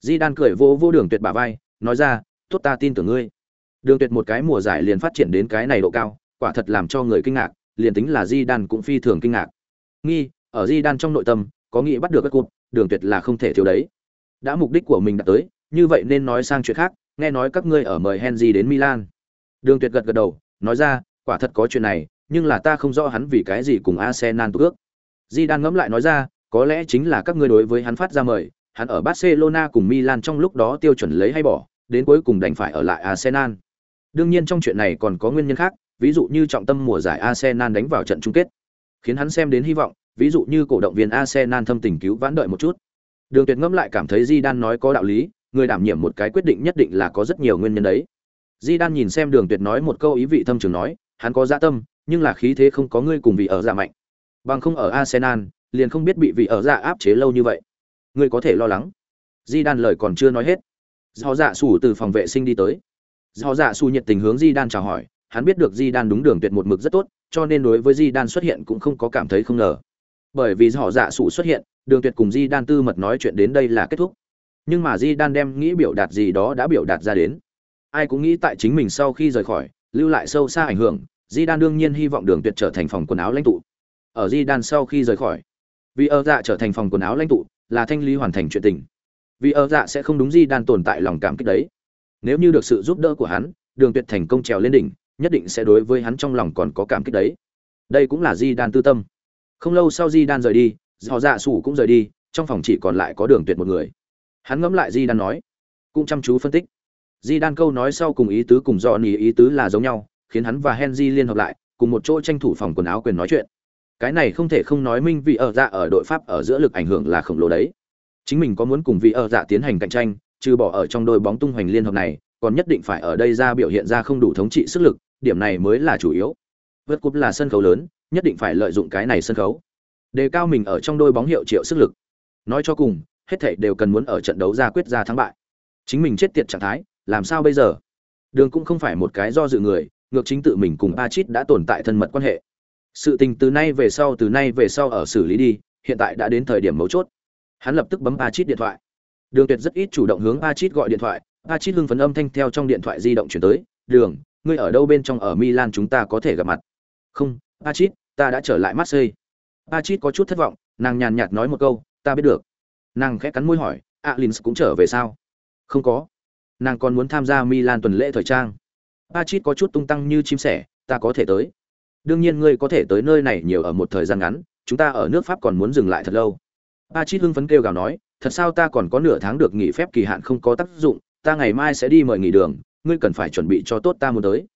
Di đan cười vô vô đường tuyệt bả vai, nói ra, tốt, ta tin tưởng ngươi. Đường tuyệt một cái mùa giải liền phát triển đến cái này độ cao, quả thật làm cho người kinh ngạc, liền tính là di đan cũng phi thường kinh ngạc. Nghi, ở di đan trong nội tâm, có nghĩ bắt được các cụt đường tuyệt là không thể thiếu đấy. Đã mục đích của mình đã tới, như vậy nên nói sang chuyện khác, nghe nói các ngươi ở mời henry đến milan. Đường tuyệt gật gật đầu, nói ra, quả thật có chuyện này, nhưng là ta không rõ hắn vì cái gì cùng Arsenal tụ. Di Đan ngẫm lại nói ra, có lẽ chính là các ngươi đối với hắn phát ra mời, hắn ở Barcelona cùng Milan trong lúc đó tiêu chuẩn lấy hay bỏ, đến cuối cùng đành phải ở lại Arsenal. Đương nhiên trong chuyện này còn có nguyên nhân khác, ví dụ như trọng tâm mùa giải Arsenal đánh vào trận chung kết, khiến hắn xem đến hy vọng, ví dụ như cổ động viên Arsenal thâm tình cứu vãn đợi một chút. Đường Tuyệt ngẫm lại cảm thấy Di Đan nói có đạo lý, người đảm nhiệm một cái quyết định nhất định là có rất nhiều nguyên nhân đấy. Di Đan nhìn xem Đường Tuyệt nói một câu ý vị thâm trường nói, hắn có dạ tâm, nhưng là khí thế không có ngươi cùng vị ở dạ mạnh. Bằng không ở Arsenal, liền không biết bị vị ở dạ áp chế lâu như vậy. Ngươi có thể lo lắng. Di Đan lời còn chưa nói hết. Do dạ sủ từ phòng vệ sinh đi tới. Do dạ sủ nhiệt tình hướng Di Đan chào hỏi, hắn biết được Di Đan đúng đường tuyệt một mực rất tốt, cho nên đối với Di Đan xuất hiện cũng không có cảm thấy không ngờ. Bởi vì họ dạ sủ xuất hiện, đường tuyệt cùng Di Đan tư mật nói chuyện đến đây là kết thúc. Nhưng mà Di Đan đem nghĩ biểu đạt gì đó đã biểu đạt ra đến. Ai cũng nghĩ tại chính mình sau khi rời khỏi, lưu lại sâu xa ảnh hưởng, di đan đương nhiên hy vọng đường tuyệt trở thành phòng quần áo lãnh tụ ở di đan sau khi rời khỏi. Vì ơ dạ trở thành phòng quần áo lãnh tụ là thanh lý hoàn thành chuyện tình. Vì ơ dạ sẽ không đúng di đan tồn tại lòng cảm kích đấy. Nếu như được sự giúp đỡ của hắn đường tuyệt thành công trèo lên đỉnh nhất định sẽ đối với hắn trong lòng còn có cảm kích đấy. Đây cũng là di đan tư tâm. Không lâu sau di đan rời đi họ dạ sủ cũng rời đi trong phòng chỉ còn lại có đường tuyệt một người. Hắn ngẫm lại di đan nói cũng chăm chú phân tích. Di đan câu nói sau cùng ý tứ cùng dọn ý ý tứ là giống nhau khiến hắn và Henry liên hợp lại, cùng một chỗ tranh thủ phòng quần áo quyền nói chuyện. Cái này không thể không nói minh vì ở dạ ở đội Pháp ở giữa lực ảnh hưởng là khổng lồ đấy. Chính mình có muốn cùng vị ở dạ tiến hành cạnh tranh, trừ bỏ ở trong đôi bóng tung hoành liên hợp này còn nhất định phải ở đây ra biểu hiện ra không đủ thống trị sức lực điểm này mới là chủ yếu. Vượt cúp là sân khấu lớn nhất định phải lợi dụng cái này sân khấu. Đề cao mình ở trong đôi bóng hiệu triệu sức lực. Nói cho cùng hết thảy đều cần muốn ở trận đấu ra quyết ra thắng bại. Chính mình chết tiệt trạng thái làm sao bây giờ? Đường cũng không phải một cái do dự người ngược chính tự mình cùng Pachit đã tồn tại thân mật quan hệ sự tình từ nay về sau, từ nay về sau ở xử lý đi, hiện tại đã đến thời điểm mấu chốt. Hắn lập tức bấm Pachit điện thoại. Đường tuyệt rất ít chủ động hướng Pachit gọi điện thoại. Pachit hưng phấn âm thanh theo trong điện thoại di động chuyển tới. Đường, ngươi ở đâu bên trong ở milan chúng ta có thể gặp mặt? Không Pachit ta đã trở lại marseille. Pachit có chút thất vọng, nàng nhàn nhạt nói một câu, ta biết được. Nàng khẽ cắn môi hỏi alins cũng trở về sao? Không có. Nàng còn muốn tham gia milan tuần lễ thời trang. Pachit có chút tung tăng như chim sẻ, ta có thể tới đương nhiên ngươi có thể tới nơi này nhiều ở một thời gian ngắn, chúng ta ở nước pháp còn muốn dừng lại thật lâu. Pachit hưng phấn kêu gào nói, thật sao ta còn có nửa tháng được nghỉ phép kỳ hạn không có tác dụng, ta ngày mai sẽ đi mời nghỉ đường, ngươi cần phải chuẩn bị cho tốt ta muốn tới.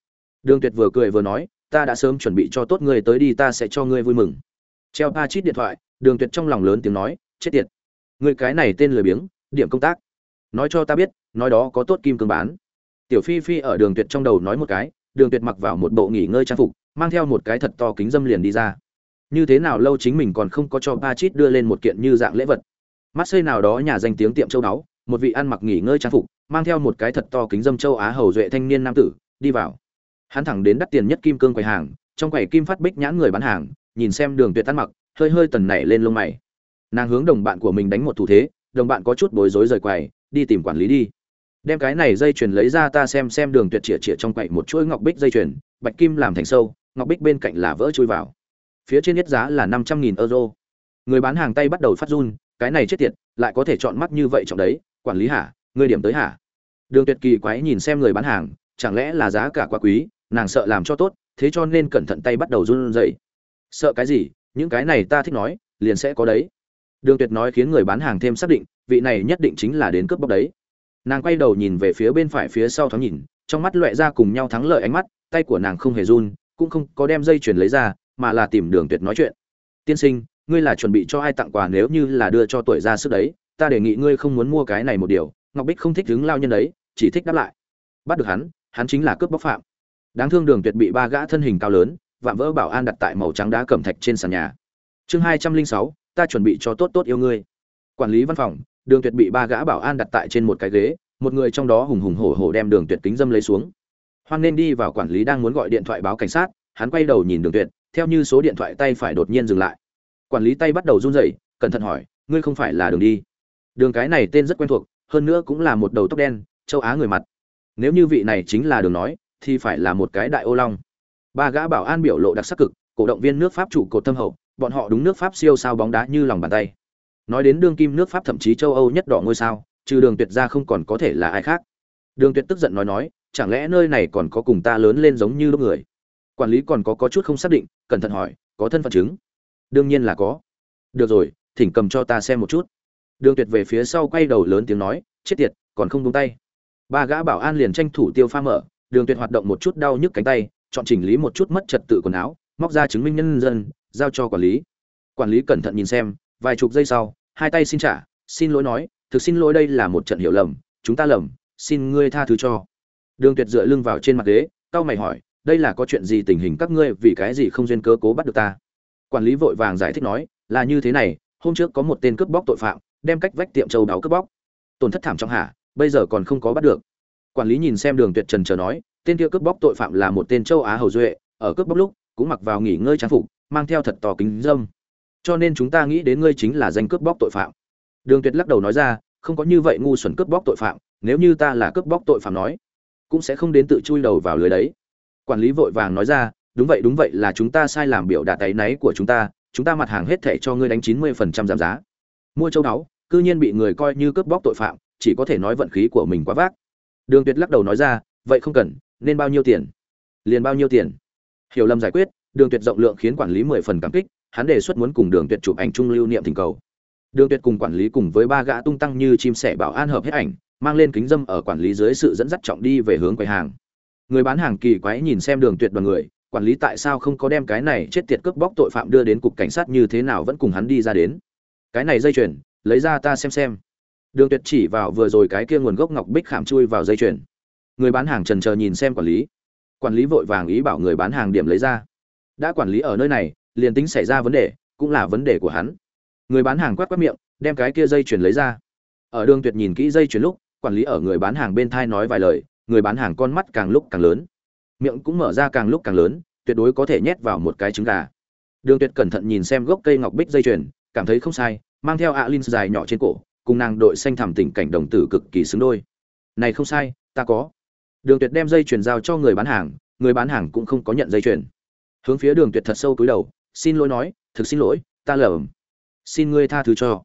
Đường tuyệt vừa cười vừa nói, ta đã sớm chuẩn bị cho tốt ngươi tới đi, ta sẽ cho ngươi vui mừng. Treo Pachit điện thoại, đường tuyệt trong lòng lớn tiếng nói, chết tiệt. Người cái này tên lười biếng, điểm công tác. Nói cho ta biết, nói đó có tốt kim cương bán. Tiểu phi phi ở đường tuyệt trong đầu nói một cái, đường tuyệt mặc vào một bộ nghỉ ngơi trang phục mang theo một cái thật to kính dâm liền đi ra. Như thế nào lâu chính mình còn không có cho ba chít đưa lên một kiện như dạng lễ vật. Mắt xây nào đó nhà danh tiếng tiệm châu đáo một vị ăn mặc nghỉ ngơi trang phục, mang theo một cái thật to kính dâm châu á hầu duệ thanh niên nam tử, đi vào. Hắn thẳng đến đắt tiền nhất kim cương quầy hàng, trong quầy kim phát bích nhãn người bán hàng, nhìn xem đường tuyệt ăn mặc, hơi hơi tần nảy lên lông mày. Nàng hướng đồng bạn của mình đánh một thủ thế, đồng bạn có chút bối rối rời quầy, đi tìm quản lý đi. Đem cái này dây chuyền lấy ra ta xem xem đường tuyệt chĩa chĩa trong quầy một chuỗi ngọc bích dây chuyền, bạch kim làm thành sâu ngọc bích bên cạnh là vỡ chui vào. Phía trên nhất giá là năm trăm nghìn euro. Người bán hàng tay bắt đầu phát run, cái này chết tiệt, lại có thể chọn mắt như vậy trọng đấy, quản lý hả? Người điểm tới hả? Đường tuyệt kỳ quái nhìn xem người bán hàng, chẳng lẽ là giá cả quá quý, nàng sợ làm cho tốt, thế cho nên cẩn thận tay bắt đầu run rẩy. Sợ cái gì? Những cái này ta thích nói, liền sẽ có đấy. Đường tuyệt nói khiến người bán hàng thêm xác định, vị này nhất định chính là đến cướp bóc đấy. Nàng quay đầu nhìn về phía bên phải phía sau thoáng nhìn, trong mắt loẹ ra cùng nhau thắng lợi ánh mắt, tay của nàng không hề run cũng không có đem dây chuyền lấy ra, mà là tìm đường tuyệt nói chuyện. Tiên sinh, ngươi là chuẩn bị cho ai tặng quà nếu như là đưa cho tuổi ra sức đấy, ta đề nghị ngươi không muốn mua cái này một điều. Ngọc bích không thích đứng lao nhân đấy, chỉ thích đáp lại. Bắt được hắn hắn chính là cướp bóc phạm. Đáng thương đường tuyệt bị ba gã thân hình cao lớn, vạm vỡ bảo an đặt tại màu trắng đá cẩm thạch trên sàn nhà. Chương hai trăm linh sáu, ta chuẩn bị cho tốt tốt yêu ngươi. Quản lý văn phòng, đường tuyệt bị ba gã bảo an đặt tại trên một cái ghế, một người trong đó hùng hùng hổ hổ đem đường tuyệt kính dâm lấy xuống hoan nên đi vào quản lý đang muốn gọi điện thoại báo cảnh sát, hắn quay đầu nhìn đường tuyệt, theo như số điện thoại tay phải đột nhiên dừng lại. Quản lý tay bắt đầu run rẩy, cẩn thận hỏi, ngươi không phải là đường đi? Đường cái này tên rất quen thuộc, hơn nữa cũng là một đầu tóc đen, châu á người mặt. Nếu như vị này chính là đường nói, thì phải là một cái đại ô long. Ba gã bảo an biểu lộ đặc sắc cực, cổ động viên nước pháp chủ cột thâm hậu, bọn họ đúng nước pháp siêu sao bóng đá như lòng bàn tay. Nói đến đương kim nước pháp thậm chí châu âu nhất đỏ ngôi sao, trừ đường tuyệt ra không còn có thể là ai khác. Đường tuyệt tức giận nói nói chẳng lẽ nơi này còn có cùng ta lớn lên giống như lúc người? Quản lý còn có có chút không xác định, cẩn thận hỏi, có thân phận chứng? Đương nhiên là có. Được rồi, thỉnh cầm cho ta xem một chút. Đường tuyệt về phía sau quay đầu lớn tiếng nói, chết tiệt, còn không buông tay. Ba gã bảo an liền tranh thủ tiêu pha mở, đường tuyệt hoạt động một chút đau nhức cánh tay, chọn chỉnh lý một chút mất trật tự quần áo, móc ra chứng minh nhân dân, giao cho quản lý. Quản lý cẩn thận nhìn xem, vài chục giây sau, hai tay xin trả, xin lỗi nói, thực xin lỗi đây là một trận hiểu lầm, chúng ta lầm, xin ngươi tha thứ cho đường tuyệt dựa lưng vào trên mặt ghế tao mày hỏi, đây là có chuyện gì tình hình các ngươi vì cái gì không duyên cớ cố bắt được ta? Quản lý vội vàng giải thích nói, là như thế này, hôm trước có một tên cướp bóc tội phạm, đem cách vách tiệm châu đáo cướp bóc. Tổn thất thảm trọng hả? Bây giờ còn không có bắt được. Quản lý nhìn xem đường tuyệt trần chờ nói, tên kia cướp bóc tội phạm là một tên châu á hầu duệ, ở cướp bóc lúc, cũng mặc vào nghỉ ngơi trang phục, mang theo thật to kính dâm. Cho nên chúng ta nghĩ đến ngươi chính là danh cướp bóc tội phạm. Đường tuyệt lắc đầu nói ra, không có như vậy ngu xuẩn cướp bóc tội phạm, nếu như ta là cướp bóc tội phạm nói cũng sẽ không đến tự chui đầu vào lưới đấy. Quản lý vội vàng nói ra, đúng vậy đúng vậy là chúng ta sai làm biểu đạt tay náy của chúng ta chúng ta mặt hàng hết thẻ cho ngươi đánh chín mươi phần trăm giảm giá. Mua châu đáo, cư nhiên bị người coi như cướp bóc tội phạm, chỉ có thể nói vận khí của mình quá vác. Đường tuyệt lắc đầu nói ra, vậy không cần, nên bao nhiêu tiền? Liền bao nhiêu tiền? Hiểu lầm giải quyết, đường tuyệt rộng lượng khiến quản lý mười phần cảm kích, hắn đề xuất muốn cùng đường tuyệt chụp ảnh chung lưu niệm thỉnh cầu. Đường tuyệt cùng quản lý cùng với ba gã tung tăng như chim sẻ bảo an hợp hết ảnh mang lên kính dâm ở quản lý dưới sự dẫn dắt trọng đi về hướng quầy hàng. Người bán hàng kỳ quái nhìn xem đường tuyệt đoàn người, quản lý tại sao không có đem cái này chết tiệt cướp bóc tội phạm đưa đến cục cảnh sát như thế nào vẫn cùng hắn đi ra đến. Cái này dây chuyền, lấy ra ta xem xem. Đường tuyệt chỉ vào vừa rồi cái kia nguồn gốc ngọc bích khảm chui vào dây chuyền. Người bán hàng trần chờ nhìn xem quản lý. Quản lý vội vàng ý bảo người bán hàng điểm lấy ra. Đã quản lý ở nơi này, liền tính xảy ra vấn đề, cũng là vấn đề của hắn. Người bán hàng quát quát miệng, đem cái kia dây chuyền lấy ra. Ở đường tuyệt nhìn kỹ dây chuyền lúc quản lý ở người bán hàng bên thai nói vài lời, người bán hàng con mắt càng lúc càng lớn. Miệng cũng mở ra càng lúc càng lớn, tuyệt đối có thể nhét vào một cái trứng gà. Đường tuyệt cẩn thận nhìn xem gốc cây ngọc bích dây chuyền, cảm thấy không sai, mang theo ạ linh dài nhỏ trên cổ, cùng nàng đội xanh thẳm tình cảnh đồng tử cực kỳ xứng đôi. Này không sai, ta có. Đường tuyệt đem dây chuyền giao cho người bán hàng, người bán hàng cũng không có nhận dây chuyền. Hướng phía đường tuyệt thật sâu cúi đầu, xin lỗi nói, thực xin lỗi, ta lầm. Xin ngươi tha thứ cho.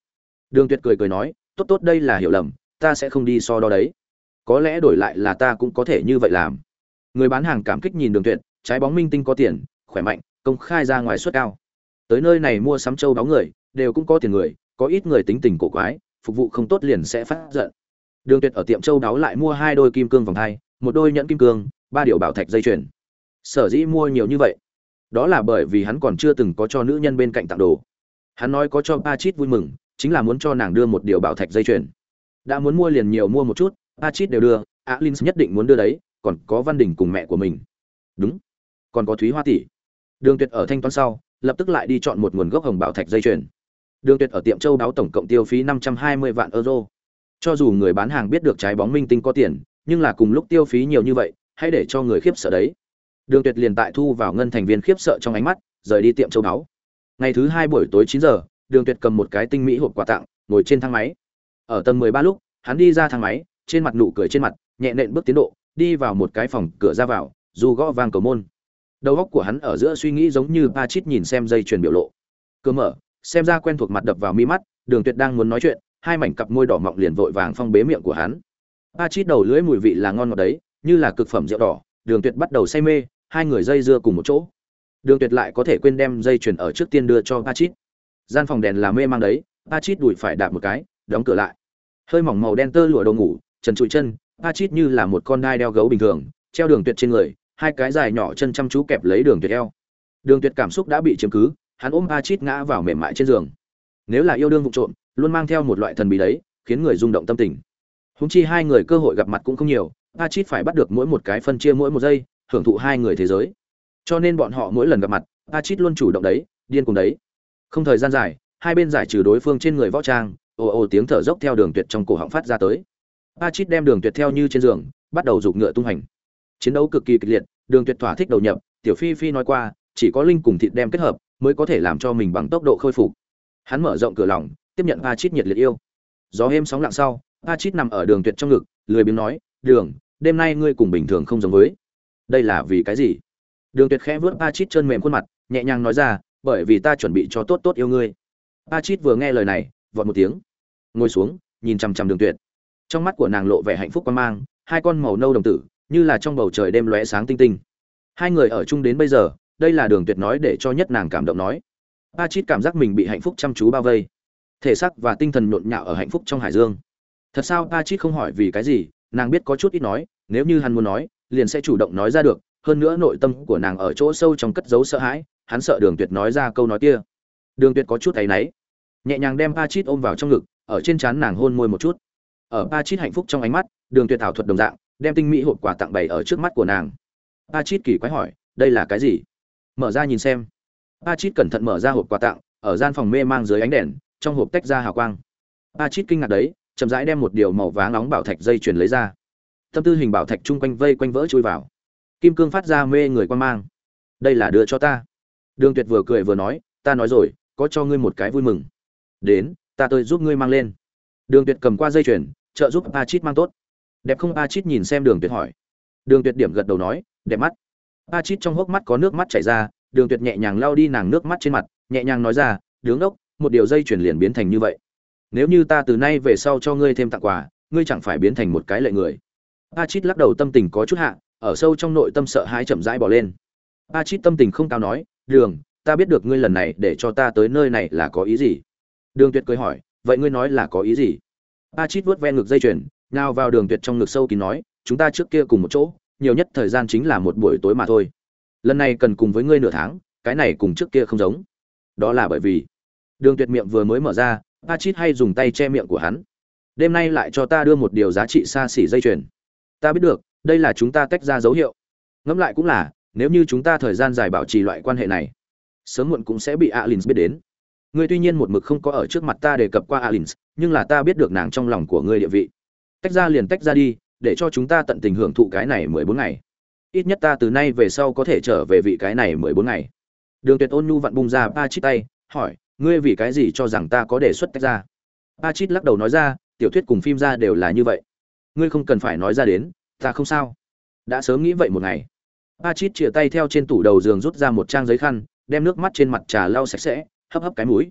Đường tuyệt cười cười nói, tốt tốt, đây là hiểu lầm ta sẽ không đi so đo đấy. Có lẽ đổi lại là ta cũng có thể như vậy làm. Người bán hàng cảm kích nhìn đường tuyệt, trái bóng minh tinh có tiền, khỏe mạnh, công khai ra ngoài suất cao. Tới nơi này mua sắm châu báu người, đều cũng có tiền người, có ít người tính tình cổ quái, phục vụ không tốt liền sẽ phát giận. Đường tuyệt ở tiệm châu đáo lại mua hai đôi kim cương vòng hai, một đôi nhẫn kim cương, ba điều bảo thạch dây chuyền. Sở dĩ mua nhiều như vậy, đó là bởi vì hắn còn chưa từng có cho nữ nhân bên cạnh tặng đồ. Hắn nói có cho ba chít vui mừng, chính là muốn cho nàng đưa một điều bảo thạch dây chuyền đã muốn mua liền nhiều mua một chút ba chít đều đưa alin nhất định muốn đưa đấy, còn có văn đình cùng mẹ của mình. Đúng. Còn có thúy hoa tỷ. Đường tuyệt ở thanh toán sau, lập tức lại đi chọn một nguồn gốc hồng bảo thạch dây chuyền. Đường tuyệt ở tiệm châu đáo tổng cộng tiêu phí 520 vạn euro. Cho dù người bán hàng biết được trái bóng minh tinh có tiền, nhưng là cùng lúc tiêu phí nhiều như vậy, hãy để cho người khiếp sợ đấy. Đường tuyệt liền tại thu vào ngân thành viên khiếp sợ trong ánh mắt, rời đi tiệm châu đáo. Ngày thứ hai buổi tối 9 giờ, đường tuyệt cầm một cái tinh mỹ hộp quà tặng, ngồi trên thang máy ở tầng 13 lúc, hắn đi ra thang máy, trên mặt nụ cười trên mặt, nhẹ nện bước tiến độ, đi vào một cái phòng cửa ra vào, dù gõ vang cầu môn. Đầu óc của hắn ở giữa suy nghĩ giống như ba chít nhìn xem dây chuyền biểu lộ. Cơ mở, xem ra quen thuộc mặt đập vào mi mắt, đường tuyệt đang muốn nói chuyện, hai mảnh cặp môi đỏ mọng liền vội vàng phong bế miệng của hắn. Ba chít đầu lưỡi mùi vị là ngon ngọt đấy, như là cực phẩm rượu đỏ, đường tuyệt bắt đầu say mê, hai người dây dưa cùng một chỗ. Đường tuyệt lại có thể quên đem dây chuyền ở trước tiên đưa cho ba chít gian phòng đèn là mê mang đấy ba chít đùi phải đạp một cái đóng cửa lại. Hơi mỏng màu đen tơ lụa đầu ngủ, trần trụi chân ba chít như là một con đai đeo gấu bình thường, treo đường tuyệt trên người, hai cái dài nhỏ chân chăm chú kẹp lấy đường tuyệt eo. Đường tuyệt cảm xúc đã bị chiếm cứ, hắn ôm ba chít ngã vào mềm mại trên giường. Nếu là yêu đương vụ trộm, luôn mang theo một loại thần bí đấy, khiến người rung động tâm tình. Húng chi hai người cơ hội gặp mặt cũng không nhiều ba chít phải bắt được mỗi một cái phân chia mỗi một giây, hưởng thụ hai người thế giới. Cho nên bọn họ mỗi lần gặp mặt ba chít luôn chủ động đấy, điên cùng đấy. Không thời gian dài, hai bên giải trừ đối phương trên người võ trang ồ ồ tiếng thở dốc theo đường tuyệt trong cổ họng phát ra tới. Ba chít đem đường tuyệt theo như trên giường, bắt đầu giục ngựa tung hành. Chiến đấu cực kỳ kịch liệt, đường tuyệt thỏa thích đầu nhập, tiểu phi phi nói qua, chỉ có linh cùng thịt đem kết hợp, mới có thể làm cho mình bằng tốc độ khôi phục. Hắn mở rộng cửa lòng, tiếp nhận a chít nhiệt liệt yêu. Gió êm sóng lặng sau a chít nằm ở đường tuyệt trong ngực, lười biếng nói, đường, đêm nay ngươi cùng bình thường không giống với. Đây là vì cái gì? Đường tuyệt khẽ vớt a chít chân mềm khuôn mặt, nhẹ nhàng nói ra, bởi vì ta chuẩn bị cho tốt tốt yêu ngươi. A chít vừa nghe lời này vọt một tiếng. Ngồi xuống, nhìn chằm chằm đường tuyệt. Trong mắt của nàng lộ vẻ hạnh phúc quan mang, hai con màu nâu đồng tử, như là trong bầu trời đêm lóe sáng tinh tinh. Hai người ở chung đến bây giờ, đây là đường tuyệt nói để cho nhất nàng cảm động nói. A chít cảm giác mình bị hạnh phúc chăm chú bao vây. Thể xác và tinh thần nhộn nhạo ở hạnh phúc trong hải dương. Thật sao a chít không hỏi vì cái gì, nàng biết có chút ít nói, nếu như hắn muốn nói, liền sẽ chủ động nói ra được. Hơn nữa nội tâm của nàng ở chỗ sâu trong cất giấu sợ hãi, hắn sợ đường tuyệt nói ra câu nói kia. Đường tuyệt có chút thấy náy nhẹ nhàng đem Pachit ôm vào trong ngực, ở trên trán nàng hôn môi một chút. Ở Pachit hạnh phúc trong ánh mắt, đường tuyệt thảo thuật đồng dạng, đem tinh mỹ hộp quà tặng bày ở trước mắt của nàng. Pachit kỳ quái hỏi, đây là cái gì? Mở ra nhìn xem. Pachit cẩn thận mở ra hộp quà tặng, ở gian phòng mê mang dưới ánh đèn, trong hộp tách ra hào quang. Pachit kinh ngạc đấy, chậm rãi đem một điều màu váng nóng bảo thạch dây chuyền lấy ra. Tâm tư hình bảo thạch chung quanh vây quanh vỡ chui vào. Kim cương phát ra mê người quan mang. Đây là đưa cho ta. Đường tuyệt vừa cười vừa nói, ta nói rồi, có cho ngươi một cái vui mừng đến, ta tôi giúp ngươi mang lên. Đường tuyệt cầm qua dây chuyền, trợ giúp a chít mang tốt. Đẹp không? A chít nhìn xem đường tuyệt hỏi. Đường tuyệt điểm gật đầu nói, đẹp mắt. A chít trong hốc mắt có nước mắt chảy ra, đường tuyệt nhẹ nhàng lau đi nàng nước mắt trên mặt, nhẹ nhàng nói ra đứng đốc, một điều dây chuyển liền biến thành như vậy. Nếu như ta từ nay về sau cho ngươi thêm tặng quà, ngươi chẳng phải biến thành một cái lệ người. A chít lắc đầu tâm tình có chút hạ, ở sâu trong nội tâm sợ hãi chậm rãi bỏ lên. A chít tâm tình không cao nói, đường, ta biết được ngươi lần này để cho ta tới nơi này là có ý gì đường tuyệt cười hỏi, vậy ngươi nói là có ý gì? A chít vuốt ven ngực dây chuyền nào vào đường tuyệt trong ngực sâu kín nói, chúng ta trước kia cùng một chỗ, nhiều nhất thời gian chính là một buổi tối mà thôi. Lần này cần cùng với ngươi nửa tháng, cái này cùng trước kia không giống. Đó là bởi vì đường tuyệt miệng vừa mới mở ra a chít hay dùng tay che miệng của hắn. Đêm nay lại cho ta đưa một điều giá trị xa xỉ dây chuyền. Ta biết được, đây là chúng ta tách ra dấu hiệu. Ngẫm lại cũng là, nếu như chúng ta thời gian dài bảo trì loại quan hệ này, sớm muộn cũng sẽ bị alin biết đến ngươi tuy nhiên một mực không có ở trước mặt ta đề cập qua Alins, nhưng là ta biết được nàng trong lòng của ngươi địa vị. Tách ra liền tách ra đi để cho chúng ta tận tình hưởng thụ cái này mười bốn ngày. Ít nhất ta từ nay về sau có thể trở về vị cái này mười bốn ngày. Đường tuyệt ôn nhu vặn bung ra ba chít tay hỏi ngươi vì cái gì cho rằng ta có đề xuất tách ra? Ba chít lắc đầu nói ra tiểu thuyết cùng phim ra đều là như vậy. Ngươi không cần phải nói ra đến ta không sao. Đã sớm nghĩ vậy một ngày. Ba chít chìa tay theo trên tủ đầu giường rút ra một trang giấy khăn đem nước mắt trên mặt trà lau sạch sẽ hấp hấp cái mũi.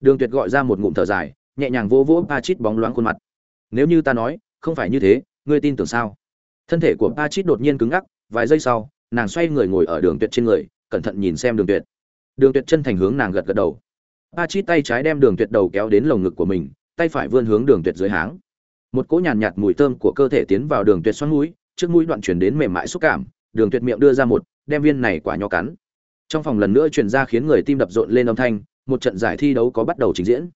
Đường tuyệt gọi ra một ngụm thở dài nhẹ nhàng vô vỗ ba chít bóng loáng khuôn mặt. Nếu như ta nói không phải như thế ngươi tin tưởng sao? Thân thể của ba chít đột nhiên cứng ngắc vài giây sau nàng xoay người ngồi ở đường tuyệt trên người cẩn thận nhìn xem đường tuyệt. Đường tuyệt chân thành hướng nàng gật gật đầu. Ba chít tay trái đem đường tuyệt đầu kéo đến lồng ngực của mình tay phải vươn hướng đường tuyệt dưới háng. Một cỗ nhàn nhạt, nhạt mùi thơm của cơ thể tiến vào đường tuyệt xoắn mũi trước mũi đoạn chuyển đến mềm mại xúc cảm đường tuyệt miệng đưa ra một đem viên này quả nho cắn. Trong phòng lần nữa truyền ra khiến người tim đập rộn lên âm thanh một trận giải thi đấu có bắt đầu trình diễn.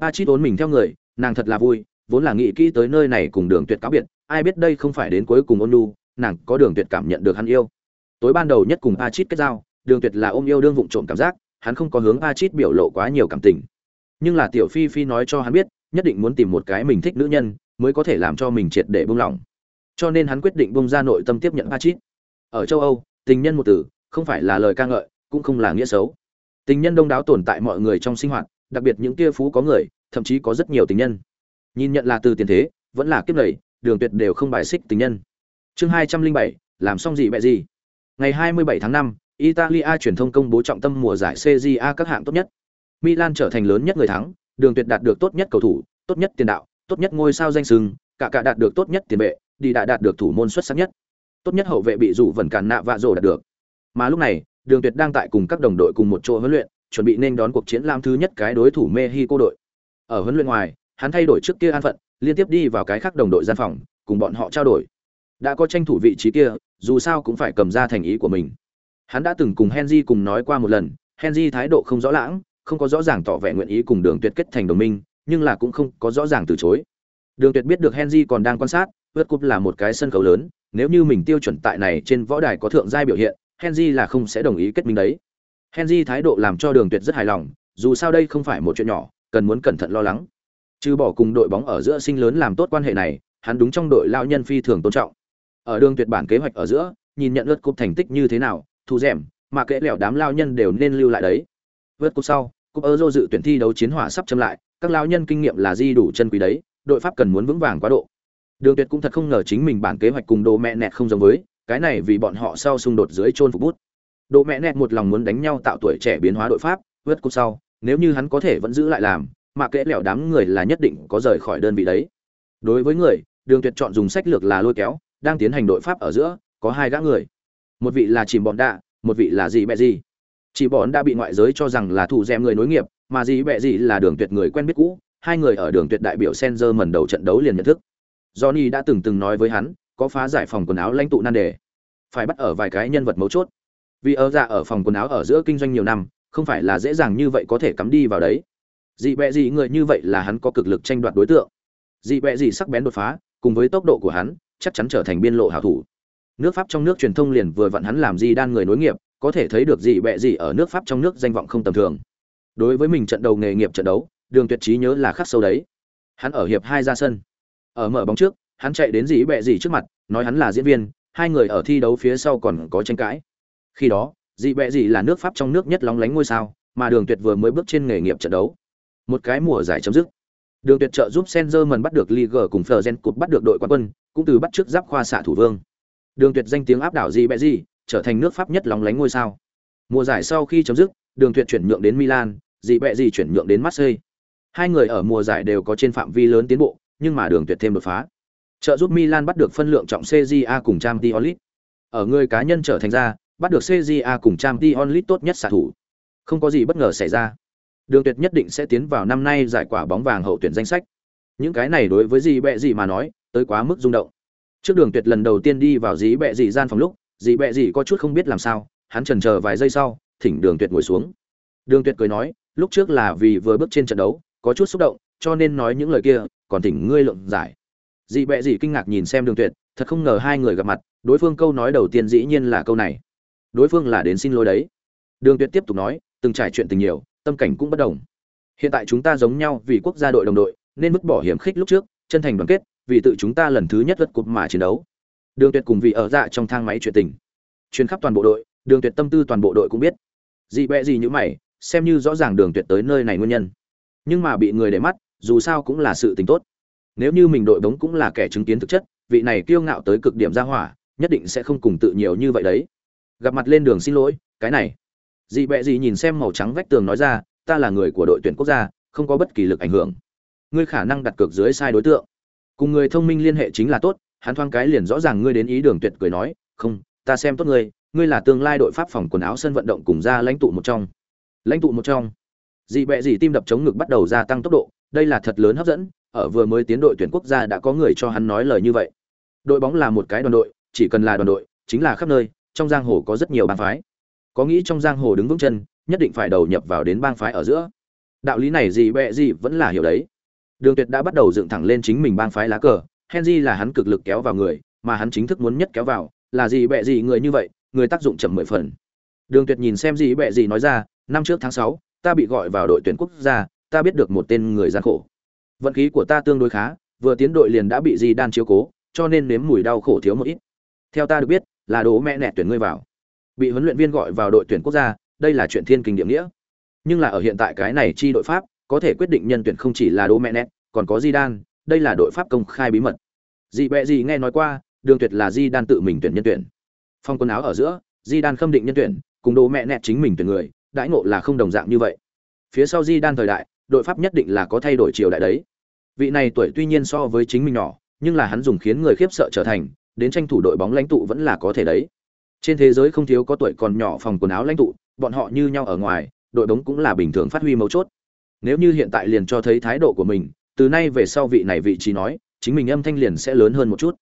A chít ốn mình theo người, nàng thật là vui, vốn là nghĩ kỹ tới nơi này cùng đường tuyệt cáo biệt, ai biết đây không phải đến cuối cùng ôn nu nàng có đường tuyệt cảm nhận được hắn yêu. Tối ban đầu nhất cùng a chít kết giao, đường tuyệt là ôm yêu đương vụng trộm cảm giác, hắn không có hướng a chít biểu lộ quá nhiều cảm tình. Nhưng là tiểu phi phi nói cho hắn biết, nhất định muốn tìm một cái mình thích nữ nhân, mới có thể làm cho mình triệt để buông lỏng. Cho nên hắn quyết định bung ra nội tâm tiếp nhận a chít ở châu âu, tình nhân một từ, không phải là lời ca ngợi, cũng không là nghĩa xấu tình nhân đông đáo tồn tại mọi người trong sinh hoạt, đặc biệt những kia phú có người, thậm chí có rất nhiều tình nhân. Nhìn nhận là từ tiền thế, vẫn là kiếp lầy đường tuyệt đều không bài xích tình nhân. Chương hai trăm linh bảy, làm xong gì bẹ gì? Ngày hai mươi bảy tháng năm, italia truyền thông công bố trọng tâm mùa giải cja các hạng tốt nhất. Milan trở thành lớn nhất người thắng, đường tuyệt đạt được tốt nhất cầu thủ, tốt nhất tiền đạo, tốt nhất ngôi sao danh sừng cả cả đạt được tốt nhất tiền vệ, đi đã đạt được thủ môn xuất sắc nhất. Tốt nhất hậu vệ bị rủ vần cản nạ vạ rổ đạt được. Mà lúc này đường tuyệt đang tại cùng các đồng đội cùng một chỗ huấn luyện, chuẩn bị nên đón cuộc chiến lam thứ nhất cái đối thủ mexico đội. Ở huấn luyện ngoài, hắn thay đổi trước kia an phận, liên tiếp đi vào cái khác đồng đội gian phòng, cùng bọn họ trao đổi. Đã có tranh thủ vị trí kia, dù sao cũng phải cầm ra thành ý của mình. Hắn đã từng cùng henry cùng nói qua một lần, henry thái độ không rõ lãng, không có rõ ràng tỏ vẻ nguyện ý cùng đường tuyệt kết thành đồng minh, nhưng là cũng không có rõ ràng từ chối. Đường tuyệt biết được henry còn đang quan sát vượt cúp là một cái sân khấu lớn, nếu như mình tiêu chuẩn tại này trên võ đài có thượng giai biểu hiện henry là không sẽ đồng ý kết minh đấy. Henry thái độ làm cho đường tuyệt rất hài lòng, dù sao đây không phải một chuyện nhỏ, cần muốn cẩn thận lo lắng. Trừ bỏ cùng đội bóng ở giữa sinh lớn làm tốt quan hệ này, hắn đúng trong đội lao nhân phi thường tôn trọng. Ở đường tuyệt bản kế hoạch ở giữa, nhìn nhận lượt cúp thành tích như thế nào thu rèm mà kệ lẻo đám lao nhân đều nên lưu lại đấy. Vượt cúp sau, cúp euro dự tuyển thi đấu chiến hỏa sắp chấm lại, các lao nhân kinh nghiệm là di đủ chân quý đấy, đội pháp cần muốn vững vàng quá độ. Đường tuyệt cũng thật không ngờ chính mình bản kế hoạch cùng đồ mẹ nẹt không giống với cái này vì bọn họ sau xung đột dưới chôn phục bút. Đồ mẹ nẹt một lòng muốn đánh nhau tạo tuổi trẻ biến hóa đội pháp, vượt cúp sau, nếu như hắn có thể vẫn giữ lại làm, mà kệ lẻo đám người là nhất định có rời khỏi đơn vị đấy. Đối với người, đường tuyệt chọn dùng sách lược là lôi kéo, đang tiến hành đội pháp ở giữa, có hai gã người. Một vị là chìm bọn đạ, một vị là gì bẹ gì chỉ bọn đã bị ngoại giới cho rằng là thủ dẻm người nối nghiệp, mà gì bẹ gì là đường tuyệt người quen biết cũ, hai người ở đường tuyệt đại biểu Senzer mần đầu trận đấu liền nhận thức. Johnny đã từng từng nói với hắn có phá giải phòng quần áo lãnh tụ nan đề. Phải bắt ở vài cái nhân vật mấu chốt. Vì ở dạ ở phòng quần áo ở giữa kinh doanh nhiều năm, không phải là dễ dàng như vậy có thể cắm đi vào đấy. Dị bẹ dị người như vậy là hắn có cực lực tranh đoạt đối tượng. Dị bẹ dị sắc bén đột phá, cùng với tốc độ của hắn, chắc chắn trở thành biên lộ hảo thủ. Nước pháp trong nước truyền thông liền vừa vặn hắn làm gì đan người nối nghiệp, có thể thấy được dị bẹ dị ở nước pháp trong nước danh vọng không tầm thường. Đối với mình trận đầu nghề nghiệp trận đấu, đường tuyệt trí nhớ là khắc sâu đấy. Hắn ở hiệp hai ra sân. Ở mở bóng trước hắn chạy đến Dĩ bẹ dì trước mặt, nói hắn là diễn viên, hai người ở thi đấu phía sau còn có tranh cãi. Khi đó dị bẹ dì là nước pháp trong nước nhất lóng lánh ngôi sao, mà đường tuyệt vừa mới bước trên nghề nghiệp trận đấu. Một cái mùa giải chấm dứt. Đường tuyệt trợ giúp Senzer bắt được Ligue cùng Fleuren cột bắt được đội quán quân, cũng từ bắt trước giáp khoa xạ thủ vương. Đường tuyệt danh tiếng áp đảo dị bẹ dì, trở thành nước pháp nhất lóng lánh ngôi sao. Mùa giải sau khi chấm dứt, đường tuyệt chuyển nhượng đến milan dị bẹ dì chuyển nhượng đến marseille. Hai người ở mùa giải đều có trên phạm vi lớn tiến bộ, nhưng mà đường tuyệt thêm đột phá trợ giúp milan bắt được phân lượng trọng cja cùng Champions League. ở người cá nhân trở thành ra, bắt được cja cùng Champions League tốt nhất xạ thủ. Không có gì bất ngờ xảy ra. Đường tuyệt nhất định sẽ tiến vào năm nay giải quả bóng vàng hậu tuyển danh sách. Những cái này đối với gì bẹ gì mà nói, tới quá mức rung động. Trước đường tuyệt lần đầu tiên đi vào dí bẹ gì gian phòng lúc dí bẹ gì có chút không biết làm sao, hắn chần chờ vài giây sau, thỉnh đường tuyệt ngồi xuống. Đường tuyệt cười nói, lúc trước là vì vừa bước trên trận đấu, có chút xúc động, cho nên nói những lời kia, còn thỉnh ngươi lượng giải dị bẹ dị kinh ngạc nhìn xem đường tuyệt, thật không ngờ hai người gặp mặt, đối phương câu nói đầu tiên dĩ nhiên là câu này. Đối phương là đến xin lỗi đấy. Đường tuyệt tiếp tục nói, từng trải chuyện tình nhiều, tâm cảnh cũng bất đồng. Hiện tại chúng ta giống nhau vì quốc gia đội đồng đội, nên vứt bỏ hiểm khích lúc trước, chân thành đoàn kết, vì tự chúng ta lần thứ nhất lật cục mà chiến đấu. Đường tuyệt cùng vị ở dạ trong thang máy chuyện tình. Chuyến khắp toàn bộ đội, đường tuyệt tâm tư toàn bộ đội cũng biết. Dị bẹ dị như mày, xem như rõ ràng đường tuyệt tới nơi này nguyên nhân. Nhưng mà bị người để mắt, dù sao cũng là sự tình tốt nếu như mình đội bóng cũng là kẻ chứng kiến thực chất, vị này kiêu ngạo tới cực điểm ra hỏa, nhất định sẽ không cùng tự nhiều như vậy đấy. Gặp mặt lên đường xin lỗi, cái này. Dị bẹ dị nhìn xem màu trắng vách tường nói ra, ta là người của đội tuyển quốc gia, không có bất kỳ lực ảnh hưởng. Ngươi khả năng đặt cược dưới sai đối tượng. Cùng người thông minh liên hệ chính là tốt. Hắn thoáng cái liền rõ ràng ngươi đến ý đường tuyệt cười nói, không, ta xem tốt ngươi ngươi là tương lai đội pháp phòng quần áo sân vận động cùng ra lãnh tụ một trong. Lãnh tụ một trong. Dị bẹ dị tim đập chống ngực bắt đầu gia tăng tốc độ, đây là thật lớn hấp dẫn ở vừa mới tiến đội tuyển quốc gia đã có người cho hắn nói lời như vậy. Đội bóng là một cái đoàn đội, chỉ cần là đoàn đội, chính là khắp nơi, trong giang hồ có rất nhiều bang phái. Có nghĩ trong giang hồ đứng vững chân, nhất định phải đầu nhập vào đến bang phái ở giữa. Đạo lý này gì bẹ gì vẫn là hiểu đấy. Đường tuyệt đã bắt đầu dựng thẳng lên chính mình bang phái lá cờ, henry là hắn cực lực kéo vào người, mà hắn chính thức muốn nhất kéo vào, là gì bẹ gì người như vậy, người tác dụng chậm mười phần. Đường tuyệt nhìn xem gì bẹ gì nói ra, năm trước tháng sáu, ta bị gọi vào đội tuyển quốc gia, ta biết được một tên người gian khổ vận khí của ta tương đối khá, vừa tiến đội liền đã bị di đan chiếu cố, cho nên nếm mùi đau khổ thiếu một ít. Theo ta được biết, là đố mẹ nẹt tuyển ngươi vào. Bị huấn luyện viên gọi vào đội tuyển quốc gia, đây là chuyện thiên kinh địa nghĩa. Nhưng là ở hiện tại cái này chi đội pháp, có thể quyết định nhân tuyển không chỉ là đố mẹ nẹt, còn có di đan, đây là đội pháp công khai bí mật. Dị bẹ gì nghe nói qua, đường tuyệt là di đan tự mình tuyển nhân tuyển. Phong quần áo ở giữa, di đan khâm định nhân tuyển, cùng đồ mẹ nẹt chính mình tuyển người, đãi ngộ là không đồng dạng như vậy. Phía sau di đan thời đại, đội pháp nhất định là có thay đổi triều đại đấy vị này tuổi tuy nhiên so với chính mình nhỏ, nhưng là hắn dùng khiến người khiếp sợ trở thành, đến tranh thủ đội bóng lãnh tụ vẫn là có thể đấy. Trên thế giới không thiếu có tuổi còn nhỏ phòng quần áo lãnh tụ, bọn họ như nhau ở ngoài, đội bóng cũng là bình thường phát huy mấu chốt. Nếu như hiện tại liền cho thấy thái độ của mình, từ nay về sau vị này vị trí nói, chính mình âm thanh liền sẽ lớn hơn một chút.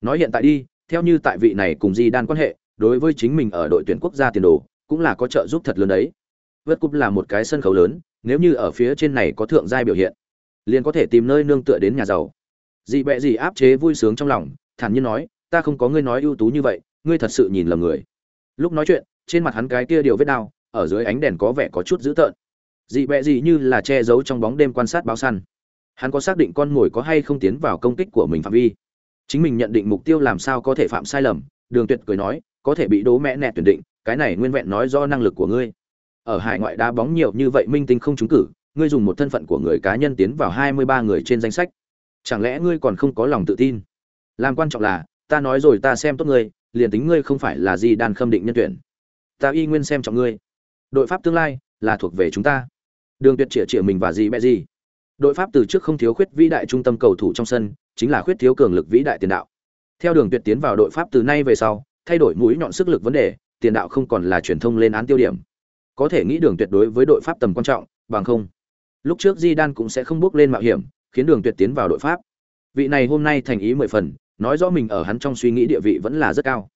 Nói hiện tại đi, theo như tại vị này cùng di đan quan hệ, đối với chính mình ở đội tuyển quốc gia tiền đồ, cũng là có trợ giúp thật lớn đấy. Vượt cúp là một cái sân khấu lớn, nếu như ở phía trên này có thượng giai biểu hiện liền có thể tìm nơi nương tựa đến nhà giàu. Dị bẹ dị áp chế vui sướng trong lòng, thản nhiên nói, ta không có ngươi nói ưu tú như vậy, ngươi thật sự nhìn lầm người. Lúc nói chuyện, trên mặt hắn cái kia điều vết đau, ở dưới ánh đèn có vẻ có chút dữ tợn. Dị bẹ dị như là che giấu trong bóng đêm quan sát báo săn. Hắn có xác định con mồi có hay không tiến vào công kích của mình phạm vi. Chính mình nhận định mục tiêu làm sao có thể phạm sai lầm, đường tuyệt cười nói, có thể bị đố mẹ nẹt tuyển định, cái này nguyên vẹn nói do năng lực của ngươi. Ở hải ngoại đá bóng nhiều như vậy, minh tinh không trúng cử ngươi dùng một thân phận của người cá nhân tiến vào hai mươi ba người trên danh sách. Chẳng lẽ ngươi còn không có lòng tự tin? Làm quan trọng là, ta nói rồi ta xem tốt ngươi, liền tính ngươi không phải là gì đàn khâm định nhân tuyển. Ta y nguyên xem trọng ngươi. Đội pháp tương lai là thuộc về chúng ta. Đường tuyệt chĩa chĩa mình và gì mẹ gì đội pháp từ trước không thiếu khuyết vĩ đại trung tâm cầu thủ trong sân, chính là khuyết thiếu cường lực vĩ đại tiền đạo. Theo đường tuyệt tiến vào đội pháp từ nay về sau, thay đổi mũi nhọn sức lực vấn đề, tiền đạo không còn là truyền thông lên án tiêu điểm. Có thể nghĩ đường tuyệt đối với đội pháp tầm quan trọng, bằng không lúc trước di đan cũng sẽ không bước lên mạo hiểm, khiến đường tuyệt tiến vào đội pháp. Vị này hôm nay thành ý mười phần, nói rõ mình ở hắn trong suy nghĩ địa vị vẫn là rất cao.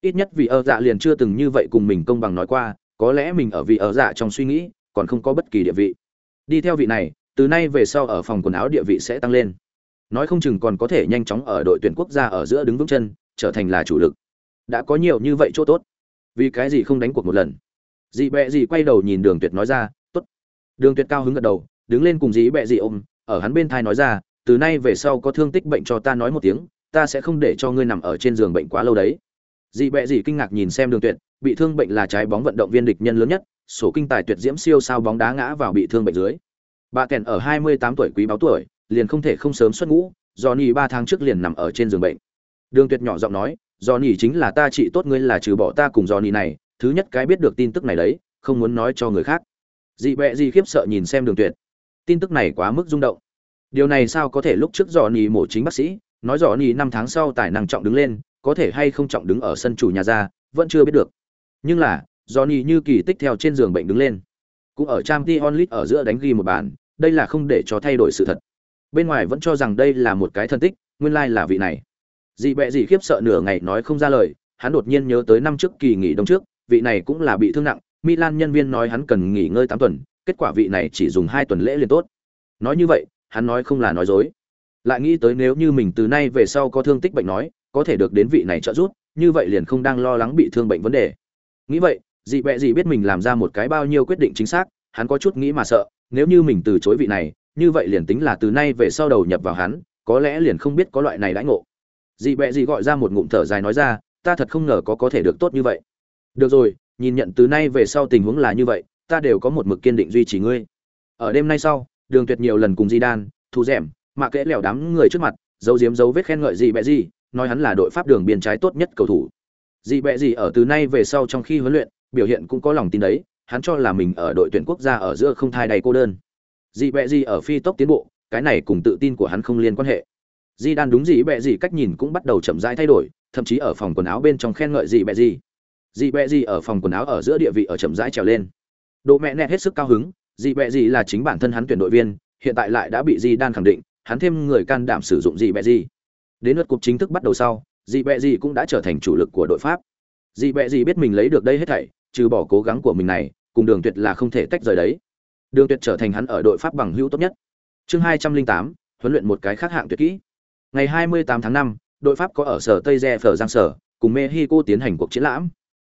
Ít nhất vì ở dạ liền chưa từng như vậy cùng mình công bằng nói qua, có lẽ mình ở vị ở dạ trong suy nghĩ, còn không có bất kỳ địa vị. Đi theo vị này, từ nay về sau ở phòng quần áo địa vị sẽ tăng lên. Nói không chừng còn có thể nhanh chóng ở đội tuyển quốc gia ở giữa đứng vững chân, trở thành là chủ lực. Đã có nhiều như vậy chỗ tốt. Vì cái gì không đánh cuộc một lần? Dị bẹ gì quay đầu nhìn đường tuyệt nói ra, tốt. Đường tuyệt cao hứng gật đầu đứng lên cùng dĩ bẹ dị ôm, ở hắn bên thai nói ra, từ nay về sau có thương tích bệnh cho ta nói một tiếng, ta sẽ không để cho ngươi nằm ở trên giường bệnh quá lâu đấy. Dị bẹ dị kinh ngạc nhìn xem đường tuyệt, bị thương bệnh là trái bóng vận động viên địch nhân lớn nhất, sổ kinh tài tuyệt diễm siêu sao bóng đá ngã vào bị thương bệnh dưới. Bà kèn ở 28 tuổi quý báo tuổi, liền không thể không sớm xuất ngũ do nỉ ba tháng trước liền nằm ở trên giường bệnh. Đường tuyệt nhỏ giọng nói do nỉ chính là ta trị tốt ngươi là trừ bỏ ta cùng do nỉ này, thứ nhất cái biết được tin tức này đấy, không muốn nói cho người khác. Dị bẹ dị khiếp sợ nhìn xem đường tuyệt tin tức này quá mức rung động. Điều này sao có thể lúc trước dò nhì mổ chính bác sĩ, nói dò nhì năm tháng sau tài năng trọng đứng lên, có thể hay không trọng đứng ở sân chủ nhà ra, vẫn chưa biết được. Nhưng là, dò nhì như kỳ tích theo trên giường bệnh đứng lên. Cũng ở trang t onlit ở giữa đánh ghi một bàn, đây là không để cho thay đổi sự thật. Bên ngoài vẫn cho rằng đây là một cái thân tích, nguyên lai là vị này. Dị bẹ dị khiếp sợ nửa ngày nói không ra lời, hắn đột nhiên nhớ tới năm trước kỳ nghỉ đông trước, vị này cũng là bị thương nặng, milan nhân viên nói hắn cần nghỉ ngơi tám tuần kết quả vị này chỉ dùng hai tuần lễ liền tốt. Nói như vậy, hắn nói không là nói dối. Lại nghĩ tới nếu như mình từ nay về sau có thương tích bệnh nói, có thể được đến vị này trợ giúp, như vậy liền không đang lo lắng bị thương bệnh vấn đề. Nghĩ vậy, dị bẹ dị biết mình làm ra một cái bao nhiêu quyết định chính xác, hắn có chút nghĩ mà sợ, nếu như mình từ chối vị này, như vậy liền tính là từ nay về sau đầu nhập vào hắn, có lẽ liền không biết có loại này đãi ngộ. Dị bẹ dị gọi ra một ngụm thở dài nói ra, ta thật không ngờ có có thể được tốt như vậy. Được rồi, nhìn nhận từ nay về sau tình huống là như vậy ta đều có một mực kiên định duy trì ngươi. Ở đêm nay sau, đường tuyệt nhiều lần cùng di đan thu rẻm mà kẽ lẻo đám người trước mặt dấu giếm dấu vết khen ngợi dị bẹ dị, nói hắn là đội pháp đường biên trái tốt nhất cầu thủ. Dị bẹ dị ở từ nay về sau trong khi huấn luyện, biểu hiện cũng có lòng tin đấy, hắn cho là mình ở đội tuyển quốc gia ở giữa không thai đầy cô đơn. Dị bẹ dị ở phi tốc tiến bộ, cái này cùng tự tin của hắn không liên quan hệ. Di đan đúng dị bẹ dị cách nhìn cũng bắt đầu chậm rãi thay đổi, thậm chí ở phòng quần áo bên trong khen ngợi dị bẹ dị. Dị bẹ dị ở phòng quần áo ở giữa địa vị ở chậm rãi trèo lên độ mẹ nẹt hết sức cao hứng gì bẹ gì là chính bản thân hắn tuyển đội viên, hiện tại lại đã bị di đan khẳng định, hắn thêm người can đảm sử dụng gì bẹ gì. đến lượt cuộc chính thức bắt đầu sau gì bẹ gì cũng đã trở thành chủ lực của đội pháp. Dị bẹ gì biết mình lấy được đây hết thảy, trừ bỏ cố gắng của mình này, cùng đường tuyệt là không thể tách rời đấy. Đường tuyệt trở thành hắn ở đội pháp bằng hữu tốt nhất. Chương hai trăm linh tám, huấn luyện một cái khác hạng tuyệt kỹ. Ngày hai mươi tám tháng năm, đội pháp có ở sở tây re phở giang sở, cùng mexico tiến hành cuộc chiến lãm.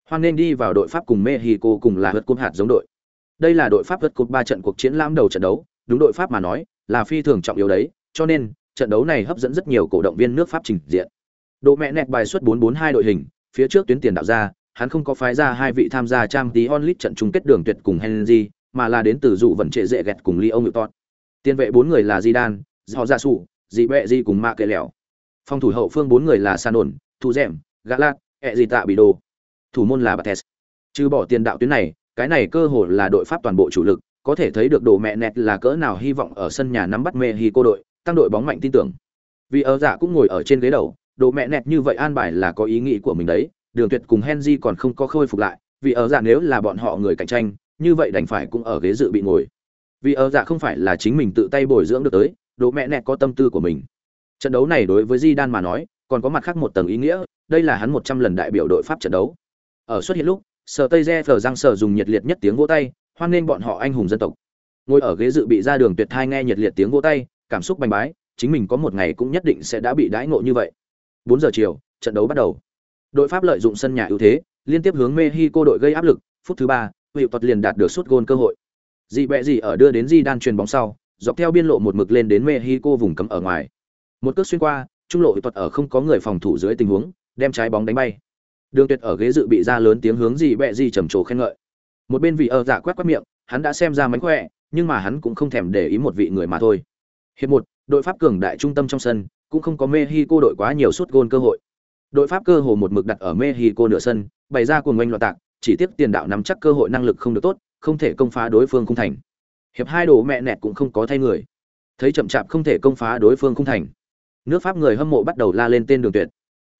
Hoan nên đi vào đội pháp cùng mexico cùng là hớt cúp hạt giống đội đây là đội pháp vượt cột ba trận cuộc chiến lãm đầu trận đấu đúng đội pháp mà nói là phi thường trọng yếu đấy cho nên trận đấu này hấp dẫn rất nhiều cổ động viên nước pháp trình diện độ mẹ nẹt bài xuất 442 đội hình phía trước tuyến tiền đạo ra hắn không có phái ra hai vị tham gia trang tí onlit trận chung kết đường tuyệt cùng Henry, mà là đến từ dụ vận trệ dễ gẹt cùng Leo Newton. Tiền vệ bốn người là Zidane, họ ra sụ, dị bẹ dị cùng mạ kệ lẻo. Phòng thủ hậu phương bốn người là Sanon, Thu Dẻm, Galat, ẹ gì tạ bị đồ. Thủ môn là Bates. Trừ bỏ tiền đạo tuyến này, cái này cơ hội là đội Pháp toàn bộ chủ lực, có thể thấy được đồ mẹ nẹt là cỡ nào hy vọng ở sân nhà nắm bắt Mexico đội, tăng đội bóng mạnh tin tưởng. Vì ở giả cũng ngồi ở trên ghế đầu, đồ mẹ nẹt như vậy an bài là có ý nghĩ của mình đấy, đường tuyệt cùng henry còn không có khôi phục lại vì ở giả nếu là bọn họ người cạnh tranh như vậy đành phải cũng ở ghế dự bị ngồi. Vì ở giả không phải là chính mình tự tay bồi dưỡng được tới đồ mẹ nẹt có tâm tư của mình. Trận đấu này đối với di đan mà nói còn có mặt khác một tầng ý nghĩa đây là hắn một trăm lần đại biểu đội pháp trận đấu. Ở xuất hiện lúc sở tây re phờ giang sở dùng nhiệt liệt nhất tiếng vỗ tay hoan nghênh bọn họ anh hùng dân tộc ngồi ở ghế dự bị ra đường tuyệt thai nghe nhiệt liệt tiếng vỗ tay cảm xúc bành bái chính mình có một ngày cũng nhất định sẽ đã bị đãi ngộ như vậy bốn giờ chiều trận đấu bắt đầu Đội Pháp lợi dụng sân nhà ưu thế, liên tiếp hướng Mexico đội gây áp lực, phút thứ ba, hiệu Tuật liền đạt được sút gôn cơ hội. Dị bẹ gì ở đưa đến Di đan truyền bóng sau, dọc theo biên lộ một mực lên đến Mexico vùng cấm ở ngoài. Một cước xuyên qua, trung lộ hiệu Tuật ở không có người phòng thủ dưới tình huống, đem trái bóng đánh bay. Đường Tuyệt ở ghế dự bị ra lớn tiếng hướng gì bẹ gì trầm trồ khen ngợi. Một bên vị ở giả quét quét miệng, hắn đã xem ra mánh khỏe, nhưng mà hắn cũng không thèm để ý một vị người mà thôi. Hiệp một, đội Pháp cường đại trung tâm trong sân, cũng không có Mexico đội quá nhiều suốt gôn cơ hội. Đội Pháp cơ hồ một mực đặt ở Mexico nửa sân, bày ra cuồng ngoanh loạn tạc, chỉ tiếc tiền đạo nắm chắc cơ hội năng lực không được tốt, không thể công phá đối phương không thành. Hiệp hai đồ mẹ nẹt cũng không có thay người. Thấy chậm chạp không thể công phá đối phương không thành. Nước Pháp người hâm mộ bắt đầu la lên tên Đường Tuyệt.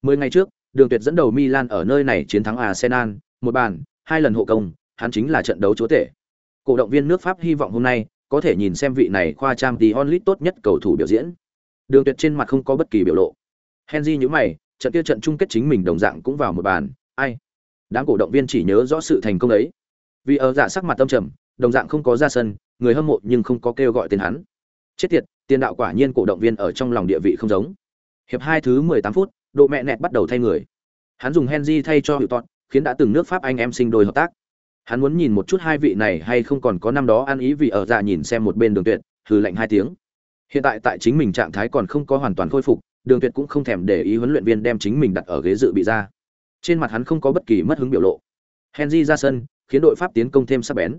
Mười ngày trước, Đường Tuyệt dẫn đầu Milan ở nơi này chiến thắng Arsenal, một bàn, hai lần hộ công, hắn chính là trận đấu chúa tể. Cổ động viên nước Pháp hy vọng hôm nay có thể nhìn xem vị này khoa trang tí onlit tốt nhất cầu thủ biểu diễn. Đường Tuyệt trên mặt không có bất kỳ biểu lộ. Henry nhíu mày, trận kia trận chung kết chính mình đồng dạng cũng vào một bàn, ai? Đám cổ động viên chỉ nhớ rõ sự thành công ấy. Vì ở dạ sắc mặt tâm trầm, đồng dạng không có ra sân, người hâm mộ nhưng không có kêu gọi tên hắn. Chết tiệt, tiền đạo quả nhiên cổ động viên ở trong lòng địa vị không giống. Hiệp hai thứ 18 phút, độ mẹ nẹt bắt đầu thay người. Hắn dùng Henry thay cho Hữu Tọt, khiến đã từng nước Pháp anh em sinh đôi hợp tác. Hắn muốn nhìn một chút hai vị này hay không còn có năm đó ăn ý vì ở dạ nhìn xem một bên đường tuyệt, hừ lạnh hai tiếng. Hiện tại tại chính mình trạng thái còn không có hoàn toàn khôi phục, Đường Tuyệt cũng không thèm để ý huấn luyện viên đem chính mình đặt ở ghế dự bị ra. Trên mặt hắn không có bất kỳ mất hứng biểu lộ. Henry ra sân, khiến đội Pháp tiến công thêm sắc bén.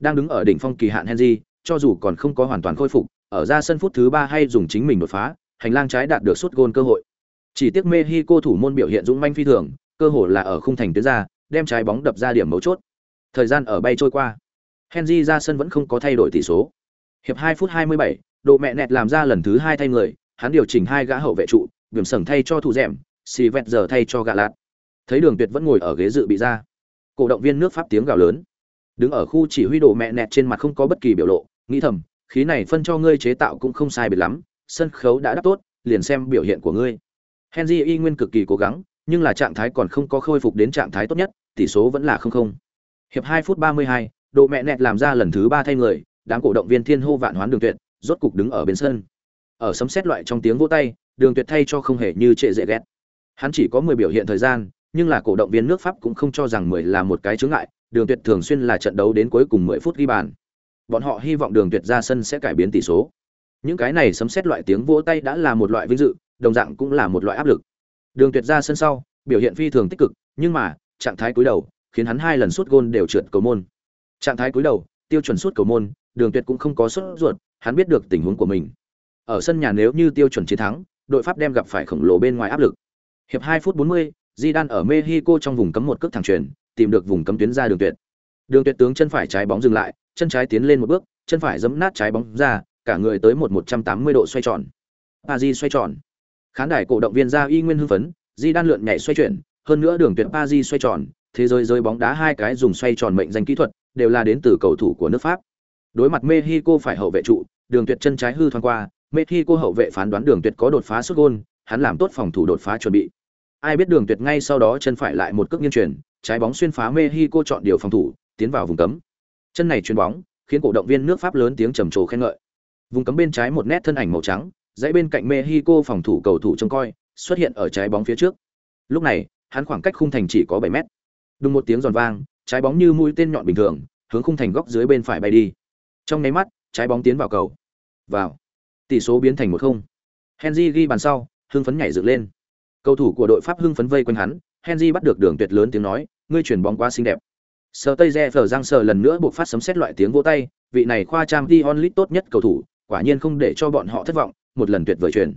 Đang đứng ở đỉnh phong kỳ hạn Henry, cho dù còn không có hoàn toàn khôi phục, ở ra sân phút thứ ba hay dùng chính mình đột phá, hành lang trái đạt được suốt gôn cơ hội. Chỉ tiếc Mexico thủ môn biểu hiện dũng manh phi thường, cơ hội là ở khung thành tuyến ra, đem trái bóng đập ra điểm mấu chốt. Thời gian ở bay trôi qua. Henry ra sân vẫn không có thay đổi tỷ số. Hiệp 2 phút 27, độ mẹ nẹt làm ra lần thứ hai thay người, hắn điều chỉnh hai gã hậu vệ trụ điểm sẩn thay cho thủ rèm xì vẹt giờ thay cho gạ lạt thấy đường tuyệt vẫn ngồi ở ghế dự bị ra cổ động viên nước pháp tiếng gào lớn đứng ở khu chỉ huy đồ mẹ nẹt trên mặt không có bất kỳ biểu lộ nghĩ thầm khí này phân cho ngươi chế tạo cũng không sai biệt lắm sân khấu đã đáp tốt liền xem biểu hiện của ngươi henry y nguyên cực kỳ cố gắng, nhưng là trạng thái còn không có khôi phục đến trạng thái tốt nhất, tỷ số vẫn là không không. Hiệp hai phút ba mươi hai, độ mẹ nẹt làm ra lần thứ ba thay người, đám cổ động viên thiên hô vạn hoán đường tuyệt, rốt cục đứng ở bên sân. Ở sấm xét loại trong tiếng vỗ tay, đường tuyệt thay cho không hề như trệ dễ ghét. Hắn chỉ có 10 biểu hiện thời gian, nhưng là cổ động viên nước pháp cũng không cho rằng 10 là một cái chướng ngại, đường tuyệt thường xuyên là trận đấu đến cuối cùng 10 phút ghi bàn. Bọn họ hy vọng đường tuyệt ra sân sẽ cải biến tỷ số. Những cái này sấm xét loại tiếng vỗ tay đã là một loại vinh dự đồng dạng cũng là một loại áp lực. Đường tuyệt ra sân sau biểu hiện phi thường tích cực nhưng mà trạng thái cúi đầu khiến hắn hai lần sút gôn đều trượt cầu môn. Trạng thái cúi đầu tiêu chuẩn sút cầu môn đường tuyệt cũng không có sốt ruột hắn biết được tình huống của mình. Ở sân nhà nếu như tiêu chuẩn chiến thắng đội pháp đem gặp phải khổng lồ bên ngoài áp lực. Hiệp 2 phút 40, Zidane ở Mexico trong vùng cấm một cước thẳng truyền tìm được vùng cấm tuyến ra đường tuyệt. Đường tuyệt tướng chân phải trái bóng dừng lại chân trái tiến lên một bước chân phải giẫm nát trái bóng ra cả người tới một 180 độ xoay tròn. Pazi xoay tròn khán đài cổ động viên ra y nguyên hưng phấn, di đan lượn nhảy xoay chuyển, hơn nữa đường tuyệt Paris xoay tròn, thế giới rơi bóng đá hai cái dùng xoay tròn mệnh danh kỹ thuật, đều là đến từ cầu thủ của nước Pháp. Đối mặt Mexico phải hậu vệ trụ, đường tuyệt chân trái hư thoáng qua, Mexico hậu vệ phán đoán đường tuyệt có đột phá sút gôn, hắn làm tốt phòng thủ đột phá chuẩn bị. Ai biết đường tuyệt ngay sau đó chân phải lại một cước nghiêng chuyển, trái bóng xuyên phá Mexico chọn điều phòng thủ, tiến vào vùng cấm. Chân này chuyền bóng, khiến cổ động viên nước Pháp lớn tiếng trầm trồ khen ngợi. Vùng cấm bên trái một nét thân ảnh màu trắng dãy bên cạnh Mexico phòng thủ cầu thủ trông coi, xuất hiện ở trái bóng phía trước. Lúc này, hắn khoảng cách khung thành chỉ có 7 mét. Đùng một tiếng giòn vang, trái bóng như mũi tên nhọn bình thường, hướng khung thành góc dưới bên phải bay đi. Trong nháy mắt, trái bóng tiến vào cầu. Vào. Tỷ số biến thành một không. Henry ghi bàn sau, hưng phấn nhảy dựng lên. Cầu thủ của đội pháp hưng phấn vây quanh hắn, henry bắt được đường tuyệt lớn tiếng nói, ngươi chuyển bóng quá xinh đẹp. Sờ tây re phở giang sờ lần nữa buộc phát sấm xét loại tiếng vỗ tay, vị này khoa trang Dion onlit tốt nhất cầu thủ, quả nhiên không để cho bọn họ thất vọng một lần tuyệt vời truyền.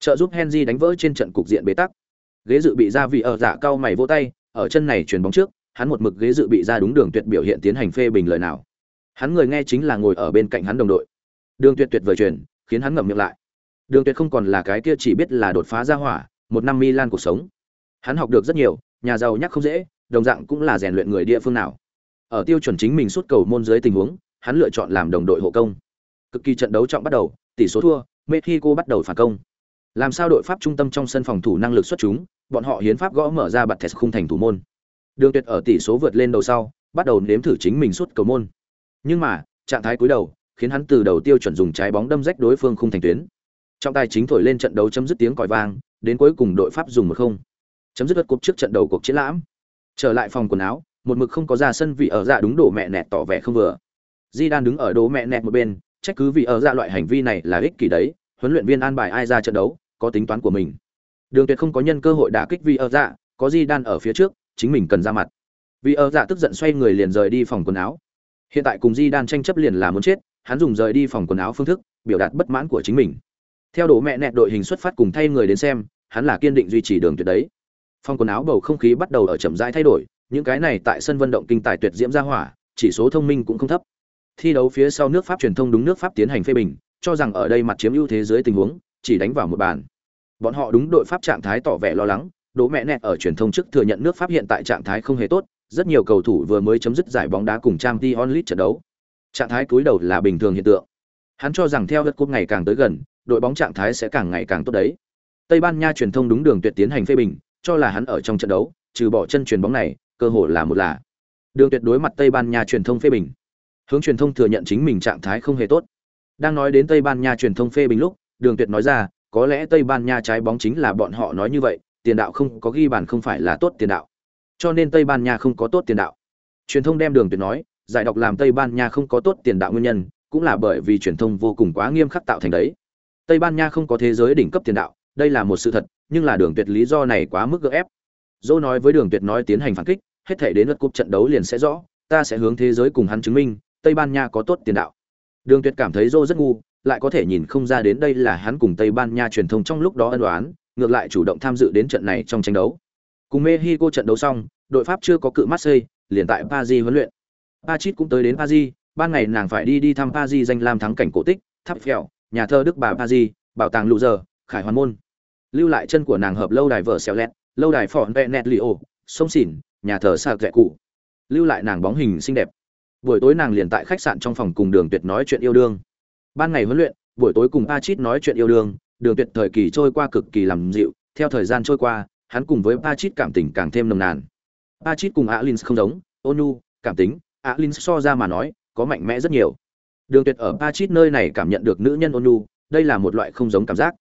Trợ giúp henry đánh vỡ trên trận cục diện bế tắc. Ghế dự bị ra vị ở dạ cao mày vỗ tay, ở chân này chuyền bóng trước, hắn một mực ghế dự bị ra đúng đường tuyệt biểu hiện tiến hành phê bình lời nào. Hắn người nghe chính là ngồi ở bên cạnh hắn đồng đội. Đường tuyệt tuyệt vời truyền, khiến hắn ngậm miệng lại. Đường tuyệt không còn là cái kia chỉ biết là đột phá ra hỏa, một năm milan cuộc sống. Hắn học được rất nhiều, nhà giàu nhắc không dễ, đồng dạng cũng là rèn luyện người địa phương nào. Ở tiêu chuẩn chính mình suốt cầu môn dưới tình huống, hắn lựa chọn làm đồng đội hộ công. Cực kỳ trận đấu trọng bắt đầu, tỷ số thua mexico bắt đầu phản công. Làm sao đội pháp trung tâm trong sân phòng thủ năng lực xuất chúng, bọn họ hiến pháp gõ mở ra bật thẹt khung thành thủ môn. Đường tuyệt ở tỷ số vượt lên đầu sau, bắt đầu nếm thử chính mình suốt cầu môn. Nhưng mà, trạng thái cuối đầu, khiến hắn từ đầu tiêu chuẩn dùng trái bóng đâm rách đối phương khung thành tuyến. Trọng tài chính thổi lên trận đấu chấm dứt tiếng còi vang, đến cuối cùng đội pháp dùng một không. Chấm dứt cuộc trước trận đầu cuộc chiến lãm. Trở lại phòng quần áo, một mực không có ra sân vì ở dạ đúng đổ mẹ nẹt tỏ vẻ không vừa. Di đang đứng ở đố mẹ nẹt một bên, trách cứ vì ở dạ loại hành vi này là ích kỷ đấy huấn luyện viên an bài ai ra trận đấu, có tính toán của mình. Đường tuyệt không có nhân cơ hội đả kích vì Ơ dạ có di đan ở phía trước, chính mình cần ra mặt. Vì Ơ dạ tức giận xoay người liền rời đi phòng quần áo. Hiện tại cùng di đan tranh chấp liền là muốn chết, hắn dùng rời đi phòng quần áo phương thức, biểu đạt bất mãn của chính mình. Theo đồ mẹ nẹt đội hình xuất phát cùng thay người đến xem, hắn là kiên định duy trì đường tuyệt đấy. Phòng quần áo bầu không khí bắt đầu ở chậm rãi thay đổi, những cái này tại sân vận động kinh tài tuyệt diễm ra hỏa, chỉ số thông minh cũng không thấp. Thi đấu phía sau nước pháp truyền thông đúng nước pháp tiến hành phê bình cho rằng ở đây mặt chiếm ưu thế dưới tình huống, chỉ đánh vào một bàn. Bọn họ đúng đội pháp trạng thái tỏ vẻ lo lắng, đỗ mẹ nẹt ở truyền thông trước thừa nhận nước pháp hiện tại trạng thái không hề tốt, rất nhiều cầu thủ vừa mới chấm dứt giải bóng đá cùng trang t onlit trận đấu. Trạng thái cúi đầu là bình thường hiện tượng. Hắn cho rằng theo đất cúp ngày càng tới gần, đội bóng trạng thái sẽ càng ngày càng tốt đấy. Tây ban nha truyền thông đúng đường tuyệt tiến hành phê bình, cho là hắn ở trong trận đấu, trừ bỏ chân truyền bóng này, cơ hội là một là. Đường tuyệt đối mặt tây ban nha truyền thông phê bình. Hướng truyền thông thừa nhận chính mình trạng thái không hề tốt đang nói đến tây ban nha truyền thông phê bình lúc, đường tuyệt nói ra, có lẽ tây ban nha trái bóng chính là bọn họ nói như vậy, tiền đạo không có ghi bàn không phải là tốt tiền đạo. Cho nên tây ban nha không có tốt tiền đạo. Truyền thông đem đường tuyệt nói, giải đọc làm tây ban nha không có tốt tiền đạo nguyên nhân, cũng là bởi vì truyền thông vô cùng quá nghiêm khắc tạo thành đấy. Tây ban nha không có thế giới đỉnh cấp tiền đạo, đây là một sự thật, nhưng là đường tuyệt lý do này quá mức gượng ép. Dô nói với đường tuyệt nói tiến hành phản kích, hết thể đến lượt cúp trận đấu liền sẽ rõ, ta sẽ hướng thế giới cùng hắn chứng minh, tây ban nha có tốt tiền đạo đường tuyệt cảm thấy dô rất ngu lại có thể nhìn không ra đến đây là hắn cùng tây ban nha truyền thông trong lúc đó ân đoán ngược lại chủ động tham dự đến trận này trong tranh đấu cùng mexico trận đấu xong đội pháp chưa có cự marseille liền tại paris huấn luyện Pachit cũng tới đến Paris, ban ngày nàng phải đi đi thăm Paris danh lam thắng cảnh cổ tích, tháp phèo, nhà thơ Đức bà Paris, bảo tàng lụ giờ, khải hoàn môn. Lưu lại chân của nàng hợp lâu đài vợ xèo lẹt, lâu đài phỏn vẹn nẹt lì sông xỉn, nhà thờ sạc dẹ cụ. Lưu lại nàng bóng hình xinh đẹp. Buổi tối nàng liền tại khách sạn trong phòng cùng Đường Tuyệt nói chuyện yêu đương. Ban ngày huấn luyện, buổi tối cùng a chít nói chuyện yêu đương, Đường Tuyệt thời kỳ trôi qua cực kỳ làm dịu, theo thời gian trôi qua, hắn cùng với a chít cảm tình càng thêm nồng nàn. a chít cùng Alins không giống, ônu, cảm tính, alin so ra mà nói có mạnh mẽ rất nhiều đường tuyệt ở a chít nơi này cảm nhận được nữ nhân ôn Nu, đây là một loại không giống cảm giác.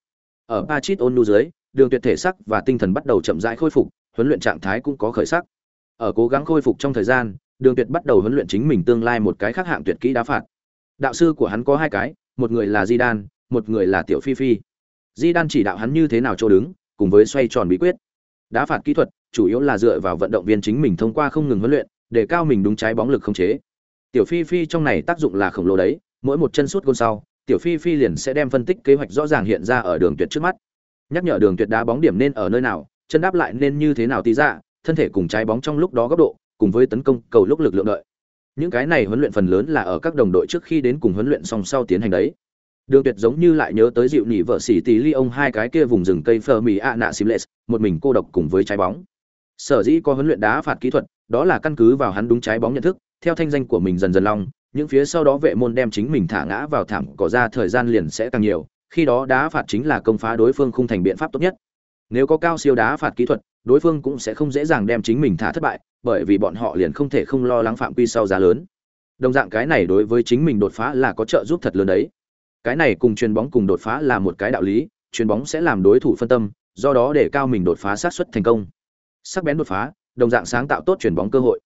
Ở a Pachit Nu dưới, đường tuyệt thể sắc và tinh thần bắt đầu chậm rãi khôi phục, huấn luyện trạng thái cũng có khởi sắc. Ở cố gắng khôi phục trong thời gian, đường tuyệt bắt đầu huấn luyện chính mình tương lai một cái khác hạng tuyệt kỹ đá phạt. Đạo sư của hắn có hai cái, một người là Di Đan, một người là Tiểu Phi Phi. Di Đan chỉ đạo hắn như thế nào chỗ đứng, cùng với xoay tròn bí quyết. Đá phạt kỹ thuật chủ yếu là dựa vào vận động viên chính mình thông qua không ngừng huấn luyện, để cao mình đúng trái bóng lực không chế. Tiểu Phi Phi trong này tác dụng là khổng lồ đấy, mỗi một chân sút gôn sau, Tiểu Phi Phi liền sẽ đem phân tích kế hoạch rõ ràng hiện ra ở đường tuyệt trước mắt. Nhắc nhở đường tuyệt đá bóng điểm nên ở nơi nào, chân đáp lại nên như thế nào tí ra, thân thể cùng trái bóng trong lúc đó góc độ, cùng với tấn công cầu lúc lực lượng đợi. Những cái này huấn luyện phần lớn là ở các đồng đội trước khi đến cùng huấn luyện song sau tiến hành đấy. Đường Tuyệt giống như lại nhớ tới dịu nỉ vợ xỉ tí ly ông hai cái kia vùng rừng cây phơ mì ạ nạ lệ. một mình cô độc cùng với trái bóng. Sở dĩ có huấn luyện đá phạt kỹ thuật, đó là căn cứ vào hắn đúng trái bóng nhận thức, theo thanh danh của mình dần dần long, những phía sau đó vệ môn đem chính mình thả ngã vào thảm cỏ ra thời gian liền sẽ càng nhiều, khi đó đá phạt chính là công phá đối phương không thành biện pháp tốt nhất. Nếu có cao siêu đá phạt kỹ thuật, đối phương cũng sẽ không dễ dàng đem chính mình thả thất bại, bởi vì bọn họ liền không thể không lo lắng phạm quy sau giá lớn. Đồng dạng cái này đối với chính mình đột phá là có trợ giúp thật lớn đấy. Cái này cùng chuyền bóng cùng đột phá là một cái đạo lý, chuyền bóng sẽ làm đối thủ phân tâm, do đó để cao mình đột phá sát suất thành công. Sắc bén đột phá, đồng dạng sáng tạo tốt chuyền bóng cơ hội.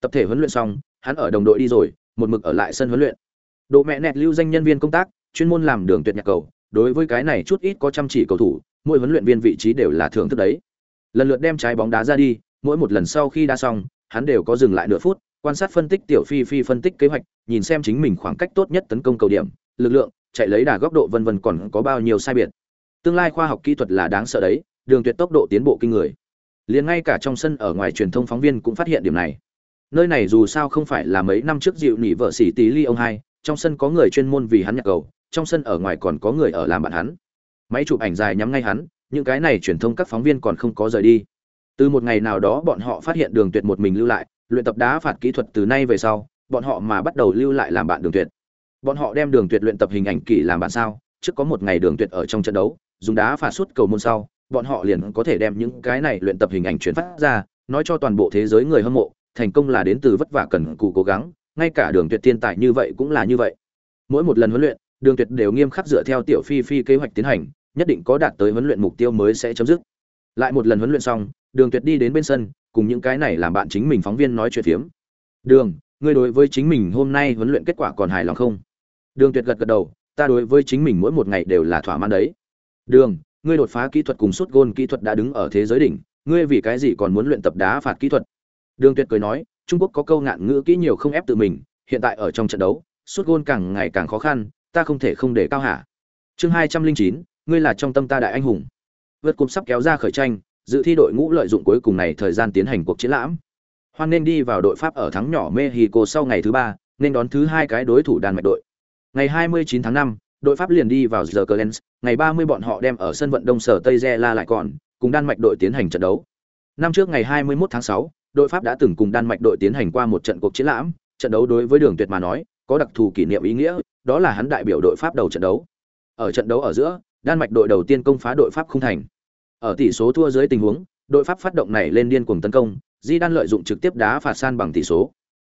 Tập thể huấn luyện xong, hắn ở đồng đội đi rồi, một mực ở lại sân huấn luyện. Độ mẹ nẹt lưu danh nhân viên công tác, chuyên môn làm đường tuyệt nhạc cầu, đối với cái này chút ít có chăm chỉ cầu thủ, mỗi huấn luyện viên vị trí đều là thưởng thức đấy. Lần lượt đem trái bóng đá ra đi, mỗi một lần sau khi đá xong, hắn đều có dừng lại nửa phút, quan sát phân tích tiểu phi phi phân tích kế hoạch, nhìn xem chính mình khoảng cách tốt nhất tấn công cầu điểm, lực lượng, chạy lấy đà góc độ vân vân còn có bao nhiêu sai biệt. Tương lai khoa học kỹ thuật là đáng sợ đấy, đường tuyệt tốc độ tiến bộ kinh người. Liền ngay cả trong sân ở ngoài truyền thông phóng viên cũng phát hiện điểm này. Nơi này dù sao không phải là mấy năm trước dịu nỉ vợ xỉ tí ly ông hai, trong sân có người chuyên môn vì hắn nhặt cầu, trong sân ở ngoài còn có người ở làm bạn hắn. Máy chụp ảnh dài nhắm ngay hắn, những cái này truyền thông các phóng viên còn không có rời đi. Từ một ngày nào đó bọn họ phát hiện Đường Tuyệt một mình lưu lại, luyện tập đá phạt kỹ thuật từ nay về sau, bọn họ mà bắt đầu lưu lại làm bạn Đường Tuyệt. Bọn họ đem Đường Tuyệt luyện tập hình ảnh kỹ làm bạn sao? Trước có một ngày Đường Tuyệt ở trong trận đấu, dùng đá phạt suốt cầu môn sau, bọn họ liền có thể đem những cái này luyện tập hình ảnh truyền phát ra, nói cho toàn bộ thế giới người hâm mộ, thành công là đến từ vất vả cần cù cố gắng, ngay cả Đường Tuyệt thiên tài như vậy cũng là như vậy. Mỗi một lần huấn luyện, Đường Tuyệt đều nghiêm khắc dựa theo tiểu phi phi kế hoạch tiến hành, nhất định có đạt tới huấn luyện mục tiêu mới sẽ chấm dứt. Lại một lần huấn luyện xong, Đường Tuyệt đi đến bên sân, cùng những cái này làm bạn chính mình phóng viên nói chuyện phiếm. "Đường, ngươi đối với chính mình hôm nay huấn luyện kết quả còn hài lòng không?" Đường Tuyệt gật gật đầu, "Ta đối với chính mình mỗi một ngày đều là thỏa mãn đấy." "Đường, ngươi đột phá kỹ thuật cùng sút gôn kỹ thuật đã đứng ở thế giới đỉnh, ngươi vì cái gì còn muốn luyện tập đá phạt kỹ thuật?" Đường Tuyệt cười nói, "Trung Quốc có câu ngạn ngữ kỹ nhiều không ép tự mình, hiện tại ở trong trận đấu, sút gôn càng ngày càng khó khăn, ta không thể không để cao hạ." Chương hai trăm linh chín ngươi là trong tâm ta đại anh hùng. Vượt cúp sắp kéo ra khởi tranh dự thi đội ngũ lợi dụng cuối cùng này thời gian tiến hành cuộc chiến lãm. Hoan nên đi vào đội pháp ở thắng nhỏ mexico sau ngày thứ ba nên đón thứ hai cái đối thủ đan mạch đội. Ngày 29 tháng 5, đội pháp liền đi vào giờ Clens, ngày 30 bọn họ đem ở sân vận động sở tây Gela lại còn cùng đan mạch đội tiến hành trận đấu. Năm trước ngày 21 tháng 6, đội pháp đã từng cùng đan mạch đội tiến hành qua một trận cuộc chiến lãm trận đấu đối với đường tuyệt mà nói có đặc thù kỷ niệm ý nghĩa đó là hắn đại biểu đội pháp đầu trận đấu. Ở trận đấu ở giữa Đan Mạch đội đầu tiên công phá đội Pháp không thành. Ở tỷ số thua dưới tình huống, đội Pháp phát động này lên điên cuồng tấn công, Di Đan lợi dụng trực tiếp đá phạt san bằng tỷ số.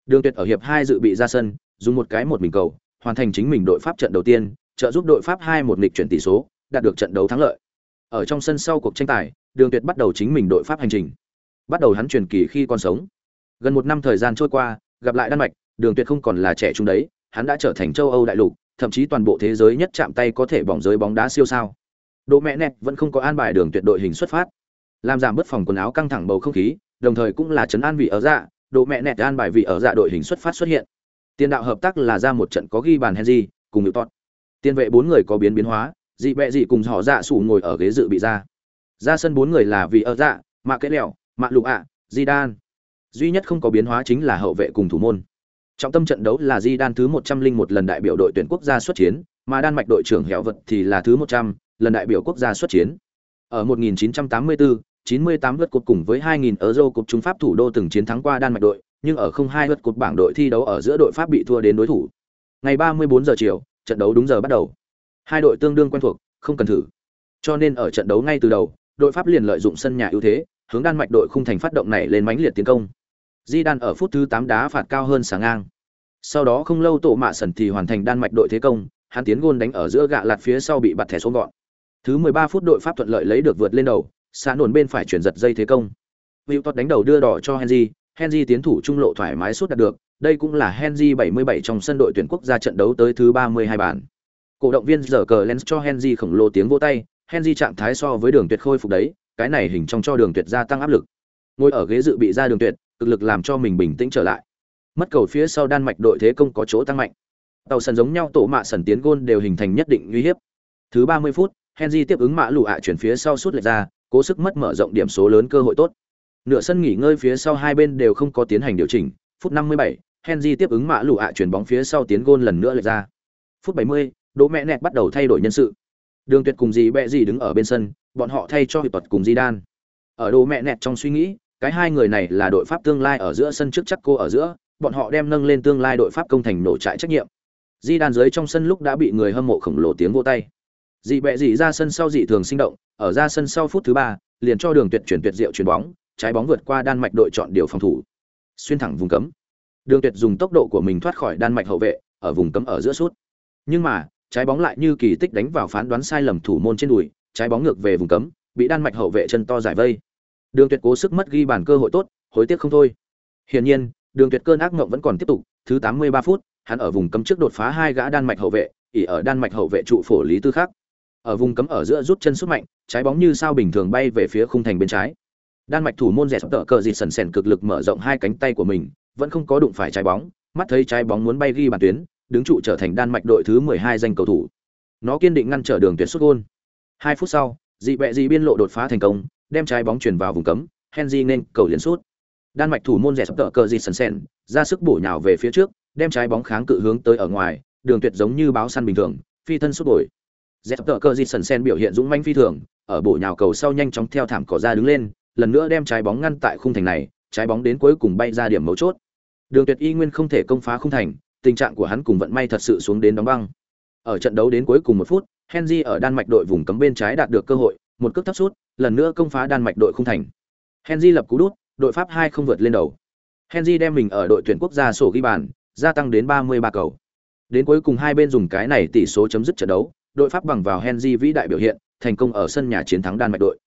Đường Tuyệt ở hiệp 2 dự bị ra sân, dùng một cái một mình cầu, hoàn thành chính mình đội Pháp trận đầu tiên, trợ giúp đội Pháp 2-1 nghịch chuyển tỷ số, đạt được trận đấu thắng lợi. Ở trong sân sau cuộc tranh tài, Đường Tuyệt bắt đầu chính mình đội Pháp hành trình. Bắt đầu hắn truyền kỳ khi còn sống. Gần một năm thời gian trôi qua, gặp lại Đan Mạch, Đường Tuyệt không còn là trẻ trung đấy, hắn đã trở thành châu Âu đại lục, thậm chí toàn bộ thế giới nhất chạm tay có thể bỏng giới bóng đá siêu sao. Đồ mẹ nẹt vẫn không có an bài đường tuyệt đội hình xuất phát, làm giảm bớt phòng quần áo căng thẳng bầu không khí, đồng thời cũng là chấn an vị ở dạ, Đồ mẹ nẹt an bài vị ở dạ đội hình xuất phát xuất hiện. Tiền đạo hợp tác là ra một trận có ghi bàn Henry cùng Newton. Tiền vệ bốn người có biến biến hóa, dị bẹ dị cùng họ dạ sủ ngồi ở ghế dự bị ra. Ra sân bốn người là vị ở dạ, mạ kết lẹo, mạ lục ạ, Zidane. Duy nhất không có biến hóa chính là hậu vệ cùng thủ môn. Trọng tâm trận đấu là Di Đan thứ 101 lần đại biểu đội tuyển quốc gia xuất chiến, mà Đan Mạch đội trưởng Hẻo Vật thì là thứ 100 lần đại biểu quốc gia xuất chiến. Ở 1984, 98 lượt cột cùng với 2000 Euro cột Trung Pháp thủ đô từng chiến thắng qua Đan Mạch đội, nhưng ở không hai lượt cột bảng đội thi đấu ở giữa đội Pháp bị thua đến đối thủ. Ngày 34 giờ chiều, trận đấu đúng giờ bắt đầu. Hai đội tương đương quen thuộc, không cần thử. Cho nên ở trận đấu ngay từ đầu, đội Pháp liền lợi dụng sân nhà ưu thế, hướng Đan Mạch đội khung thành phát động này lên mãnh liệt tiến công. Di Đan ở phút thứ 8 đá phạt cao hơn sáng ngang. Sau đó không lâu tổ mạ sẩn thì hoàn thành Đan Mạch đội thế công, hắn tiến gôn đánh ở giữa gạ lạt phía sau bị bật thẻ xuống gọn. Thứ 13 phút đội Pháp thuận lợi lấy được vượt lên đầu, xã nổn bên phải chuyển giật dây thế công. Wiltord đánh đầu đưa đỏ cho Henry, Henry tiến thủ trung lộ thoải mái suốt đạt được, đây cũng là Henry 77 trong sân đội tuyển quốc gia trận đấu tới thứ 32 bàn. Cổ động viên giờ cờ Lens cho Henry khổng lồ tiếng vỗ tay, Henry trạng thái so với Đường Tuyệt khôi phục đấy, cái này hình trong cho Đường Tuyệt gia tăng áp lực. Ngồi ở ghế dự bị ra Đường Tuyệt, cực lực làm cho mình bình tĩnh trở lại. Mất cầu phía sau Đan Mạch đội thế công có chỗ tăng mạnh. Tàu sân giống nhau tổ mạ sần tiến gôn đều hình thành nhất định nguy hiểm. Thứ 30 phút, Henry tiếp ứng mã lù ạ chuyển phía sau suốt lệch ra, cố sức mất mở rộng điểm số lớn cơ hội tốt. Nửa sân nghỉ ngơi phía sau hai bên đều không có tiến hành điều chỉnh, phút 57, Henry tiếp ứng mã lù ạ chuyển bóng phía sau tiến gôn lần nữa lệch ra. Phút 70, Đỗ Mẹ Nẹt bắt đầu thay đổi nhân sự. Đường Tuyệt cùng gì bẹ gì đứng ở bên sân, bọn họ thay cho hiệp thuật cùng Di Đan. Ở Đỗ Mẹ Nẹt trong suy nghĩ, cái hai người này là đội pháp tương lai ở giữa sân trước chắc cô ở giữa, bọn họ đem nâng lên tương lai đội pháp công thành nổ trại trách nhiệm. Di Đan dưới trong sân lúc đã bị người hâm mộ khổng lồ tiếng vỗ tay. Dị bẹ dị ra sân sau dị thường sinh động, ở ra sân sau phút thứ ba, liền cho Đường Tuyệt chuyển tuyệt diệu chuyển bóng, trái bóng vượt qua đan mạch đội chọn điều phòng thủ, xuyên thẳng vùng cấm. Đường Tuyệt dùng tốc độ của mình thoát khỏi đan mạch hậu vệ, ở vùng cấm ở giữa sút. Nhưng mà, trái bóng lại như kỳ tích đánh vào phán đoán sai lầm thủ môn trên đùi, trái bóng ngược về vùng cấm, bị đan mạch hậu vệ chân to giải vây. Đường Tuyệt cố sức mất ghi bàn cơ hội tốt, hối tiếc không thôi. Hiển nhiên, Đường Tuyệt cơn ác ngộng vẫn còn tiếp tục, thứ 83 phút, hắn ở vùng cấm trước đột phá hai gã đan mạch hậu vệ, ỉ ở đan mạch hậu vệ trụ phổ lý tư khác. Ở vùng cấm ở giữa rút chân sút mạnh, trái bóng như sao bình thường bay về phía khung thành bên trái. Đan mạch thủ môn rẻ tợ cờ dịt sần sần cực lực mở rộng hai cánh tay của mình, vẫn không có đụng phải trái bóng, mắt thấy trái bóng muốn bay ghi bàn tuyến, đứng trụ trở thành đan mạch đội thứ 12 danh cầu thủ. Nó kiên định ngăn trở đường tuyệt sút gôn. Hai phút sau, dị bẹ dị biên lộ đột phá thành công, đem trái bóng chuyển vào vùng cấm, Henry nên cầu liền sút. Đan mạch thủ môn rẻ sập tợ cờ dịt sần sèn, ra sức bổ nhào về phía trước, đem trái bóng kháng cự hướng tới ở ngoài, đường tuyệt giống như báo săn bình thường, phi thân sút bồi. Rẻ sập tợ cờ dịt sần sèn biểu hiện dũng mãnh phi thường, ở bổ nhào cầu sau nhanh chóng theo thảm cỏ ra đứng lên, lần nữa đem trái bóng ngăn tại khung thành này, trái bóng đến cuối cùng bay ra điểm mấu chốt. Đường Tuyệt y nguyên không thể công phá khung thành, tình trạng của hắn cùng vận may thật sự xuống đến đóng băng. Ở trận đấu đến cuối cùng một phút, Henry ở Đan Mạch đội vùng cấm bên trái đạt được cơ hội, một cước thấp sút, lần nữa công phá Đan Mạch đội không thành. Henry lập cú đút, đội Pháp hai không vượt lên đầu. Henry đem mình ở đội tuyển quốc gia sổ ghi bàn, gia tăng đến 33 cầu. Đến cuối cùng hai bên dùng cái này tỷ số chấm dứt trận đấu, đội Pháp bằng vào Henry vĩ đại biểu hiện, thành công ở sân nhà chiến thắng Đan Mạch đội.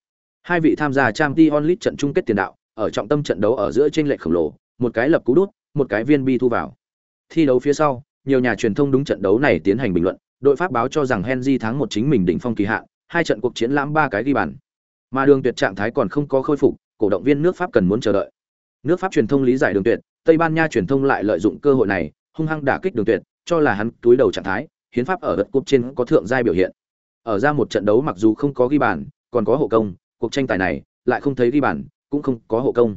Hai vị tham gia Champions League trận chung kết tiền đạo, ở trọng tâm trận đấu ở giữa trên lệch khổng lồ, một cái lập cú đút, một cái viên bi thu vào. Thi đấu phía sau, nhiều nhà truyền thông đúng trận đấu này tiến hành bình luận, đội Pháp báo cho rằng Henry thắng một chính mình đỉnh phong kỳ hạn, hai trận cuộc chiến lãm ba cái ghi bàn. Mà Đường Tuyệt trạng thái còn không có khôi phục, cổ động viên nước Pháp cần muốn chờ đợi. Nước Pháp truyền thông lý giải Đường Tuyệt, Tây Ban Nha truyền thông lại lợi dụng cơ hội này, hung hăng đả kích Đường Tuyệt, cho là hắn túi đầu trạng thái, hiến pháp ở đất cúp trên có thượng giai biểu hiện. Ở ra một trận đấu mặc dù không có ghi bàn, còn có hộ công, cuộc tranh tài này lại không thấy ghi bàn, cũng không có hộ công.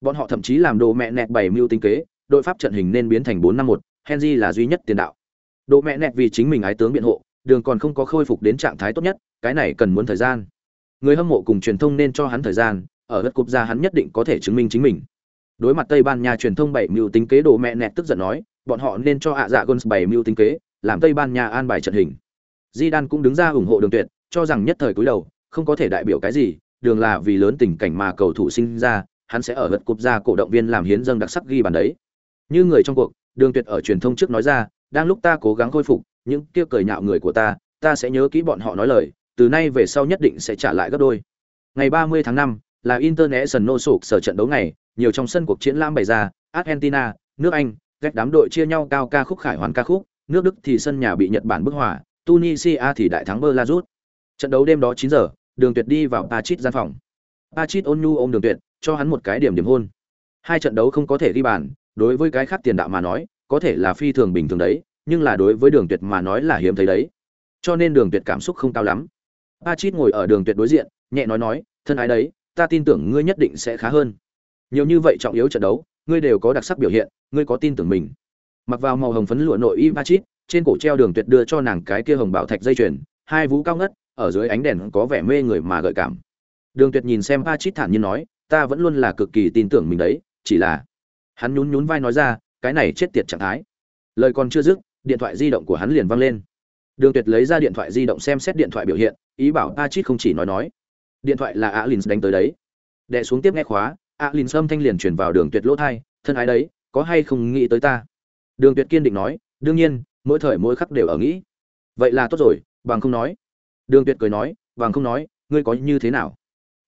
Bọn họ thậm chí làm đồ mẹ nẹt bảy mưu tính kế, đội Pháp trận hình nên biến thành 4-5-1, Henry là duy nhất tiền đạo. Đồ mẹ nẹt vì chính mình ái tướng biện hộ, đường còn không có khôi phục đến trạng thái tốt nhất, cái này cần muốn thời gian. Người hâm mộ cùng truyền thông nên cho hắn thời gian, ở đất cúp ra hắn nhất định có thể chứng minh chính mình. Đối mặt Tây Ban Nha truyền thông bảy mưu tính kế đồ mẹ nẹt tức giận nói, bọn họ nên cho ạ dạ Guns bảy mưu tính kế, làm Tây Ban Nha an bài trận hình. Zidane cũng đứng ra ủng hộ Đường Tuyệt, cho rằng nhất thời cúi đầu, không có thể đại biểu cái gì, đường là vì lớn tình cảnh mà cầu thủ sinh ra, hắn sẽ ở vật cúp ra cổ động viên làm hiến dâng đặc sắc ghi bàn đấy. Như người trong cuộc, Đường Tuyệt ở truyền thông trước nói ra, đang lúc ta cố gắng khôi phục, những kia cười nhạo người của ta, ta sẽ nhớ kỹ bọn họ nói lời, từ nay về sau nhất định sẽ trả lại gấp đôi. Ngày 30 tháng 5 là International sụp sở trận đấu ngày, nhiều trong sân cuộc chiến lãm bày ra, Argentina, nước Anh, các đám đội chia nhau cao ca khúc khải hoàn ca khúc, nước Đức thì sân nhà bị Nhật Bản bức hòa, Tunisia thì đại thắng Belarus. Trận đấu đêm đó 9 giờ, Đường Tuyệt đi vào Pachit gian phòng. Pachit ôn nhu ôm Đường Tuyệt, cho hắn một cái điểm điểm hôn. Hai trận đấu không có thể ghi bàn, đối với cái khác tiền đạo mà nói, có thể là phi thường bình thường đấy, nhưng là đối với Đường Tuyệt mà nói là hiếm thấy đấy. Cho nên Đường Tuyệt cảm xúc không cao lắm. Pachit ngồi ở Đường Tuyệt đối diện, nhẹ nói nói, thân ái đấy, ta tin tưởng ngươi nhất định sẽ khá hơn. Nhiều như vậy trọng yếu trận đấu, ngươi đều có đặc sắc biểu hiện, ngươi có tin tưởng mình. Mặc vào màu hồng phấn lụa nội y Pachit, trên cổ treo Đường Tuyệt đưa cho nàng cái kia hồng bảo thạch dây chuyền, hai vú cao ngất, ở dưới ánh đèn có vẻ mê người mà gợi cảm. Đường Tuyệt nhìn xem Pachit thản nhiên nói, ta vẫn luôn là cực kỳ tin tưởng mình đấy, chỉ là hắn nhún nhún vai nói ra, cái này chết tiệt trạng thái. Lời còn chưa dứt, điện thoại di động của hắn liền vang lên. Đường Tuyệt lấy ra điện thoại di động xem xét điện thoại biểu hiện, ý bảo a chít không chỉ nói nói. Điện thoại là alin đánh tới đấy. Đệ xuống tiếp nghe khóa, alin âm thanh liền truyền vào Đường Tuyệt lỗ thai thân ái đấy, có hay không nghĩ tới ta? Đường Tuyệt kiên định nói, đương nhiên, mỗi thời mỗi khắc đều ở nghĩ. vậy là tốt rồi bằng không nói đường tuyệt cười nói bằng không nói ngươi có như thế nào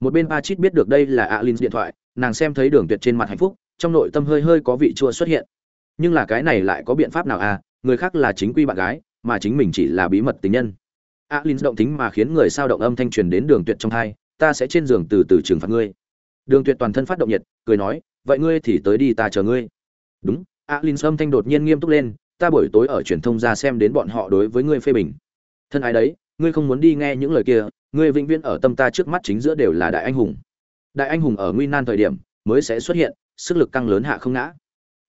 một bên A chít biết được đây là alin điện thoại nàng xem thấy đường tuyệt trên mặt hạnh phúc trong nội tâm hơi hơi có vị chua xuất hiện nhưng là cái này lại có biện pháp nào à người khác là chính quy bạn gái, mà chính mình chỉ là bí mật tình nhân. Alin động tính mà khiến người sao động âm thanh truyền đến đường tuyệt trong thai, ta sẽ trên giường từ từ trừng phạt ngươi. Đường tuyệt toàn thân phát động nhiệt, cười nói, vậy ngươi thì tới đi ta chờ ngươi. Đúng. Alin âm thanh đột nhiên nghiêm túc lên, ta buổi tối ở truyền thông ra xem đến bọn họ đối với ngươi phê bình. Thân ái đấy, ngươi không muốn đi nghe những lời kia, ngươi vĩnh viễn ở tâm ta trước mắt chính giữa đều là đại anh hùng. Đại anh hùng ở nguy nan thời điểm mới sẽ xuất hiện, sức lực căng lớn hạ không ngã.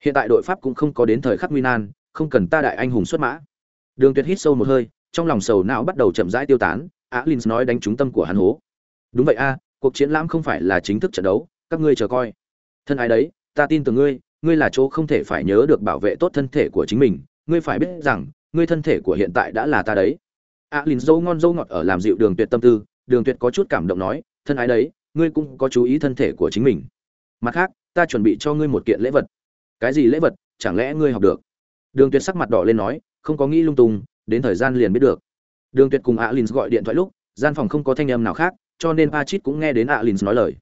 Hiện tại đội pháp cũng không có đến thời khắc nguy nan không cần ta đại anh hùng xuất mã. Đường tuyệt hít sâu một hơi, trong lòng sầu não bắt đầu chậm rãi tiêu tán alin nói đánh trúng tâm của hắn hố. Đúng vậy a, cuộc chiến lãm không phải là chính thức trận đấu, các ngươi chờ coi. Thân ai đấy, ta tin tưởng ngươi ngươi là chỗ không thể phải nhớ được bảo vệ tốt thân thể của chính mình, ngươi phải biết rằng, ngươi thân thể của hiện tại đã là ta đấy. A dâu ngon dâu ngọt ở làm dịu đường tuyệt tâm tư, đường tuyệt có chút cảm động nói, thân ái đấy, ngươi cũng có chú ý thân thể của chính mình. Mặt khác, ta chuẩn bị cho ngươi một kiện lễ vật. Cái gì lễ vật? Chẳng lẽ ngươi học được? Đường tuyệt sắc mặt đỏ lên nói, không có nghĩ lung tung, đến thời gian liền biết được. Đường tuyệt cùng Alins gọi điện thoại lúc, gian phòng không có thanh âm nào khác, cho nên Pachit cũng nghe đến Alins nói lời.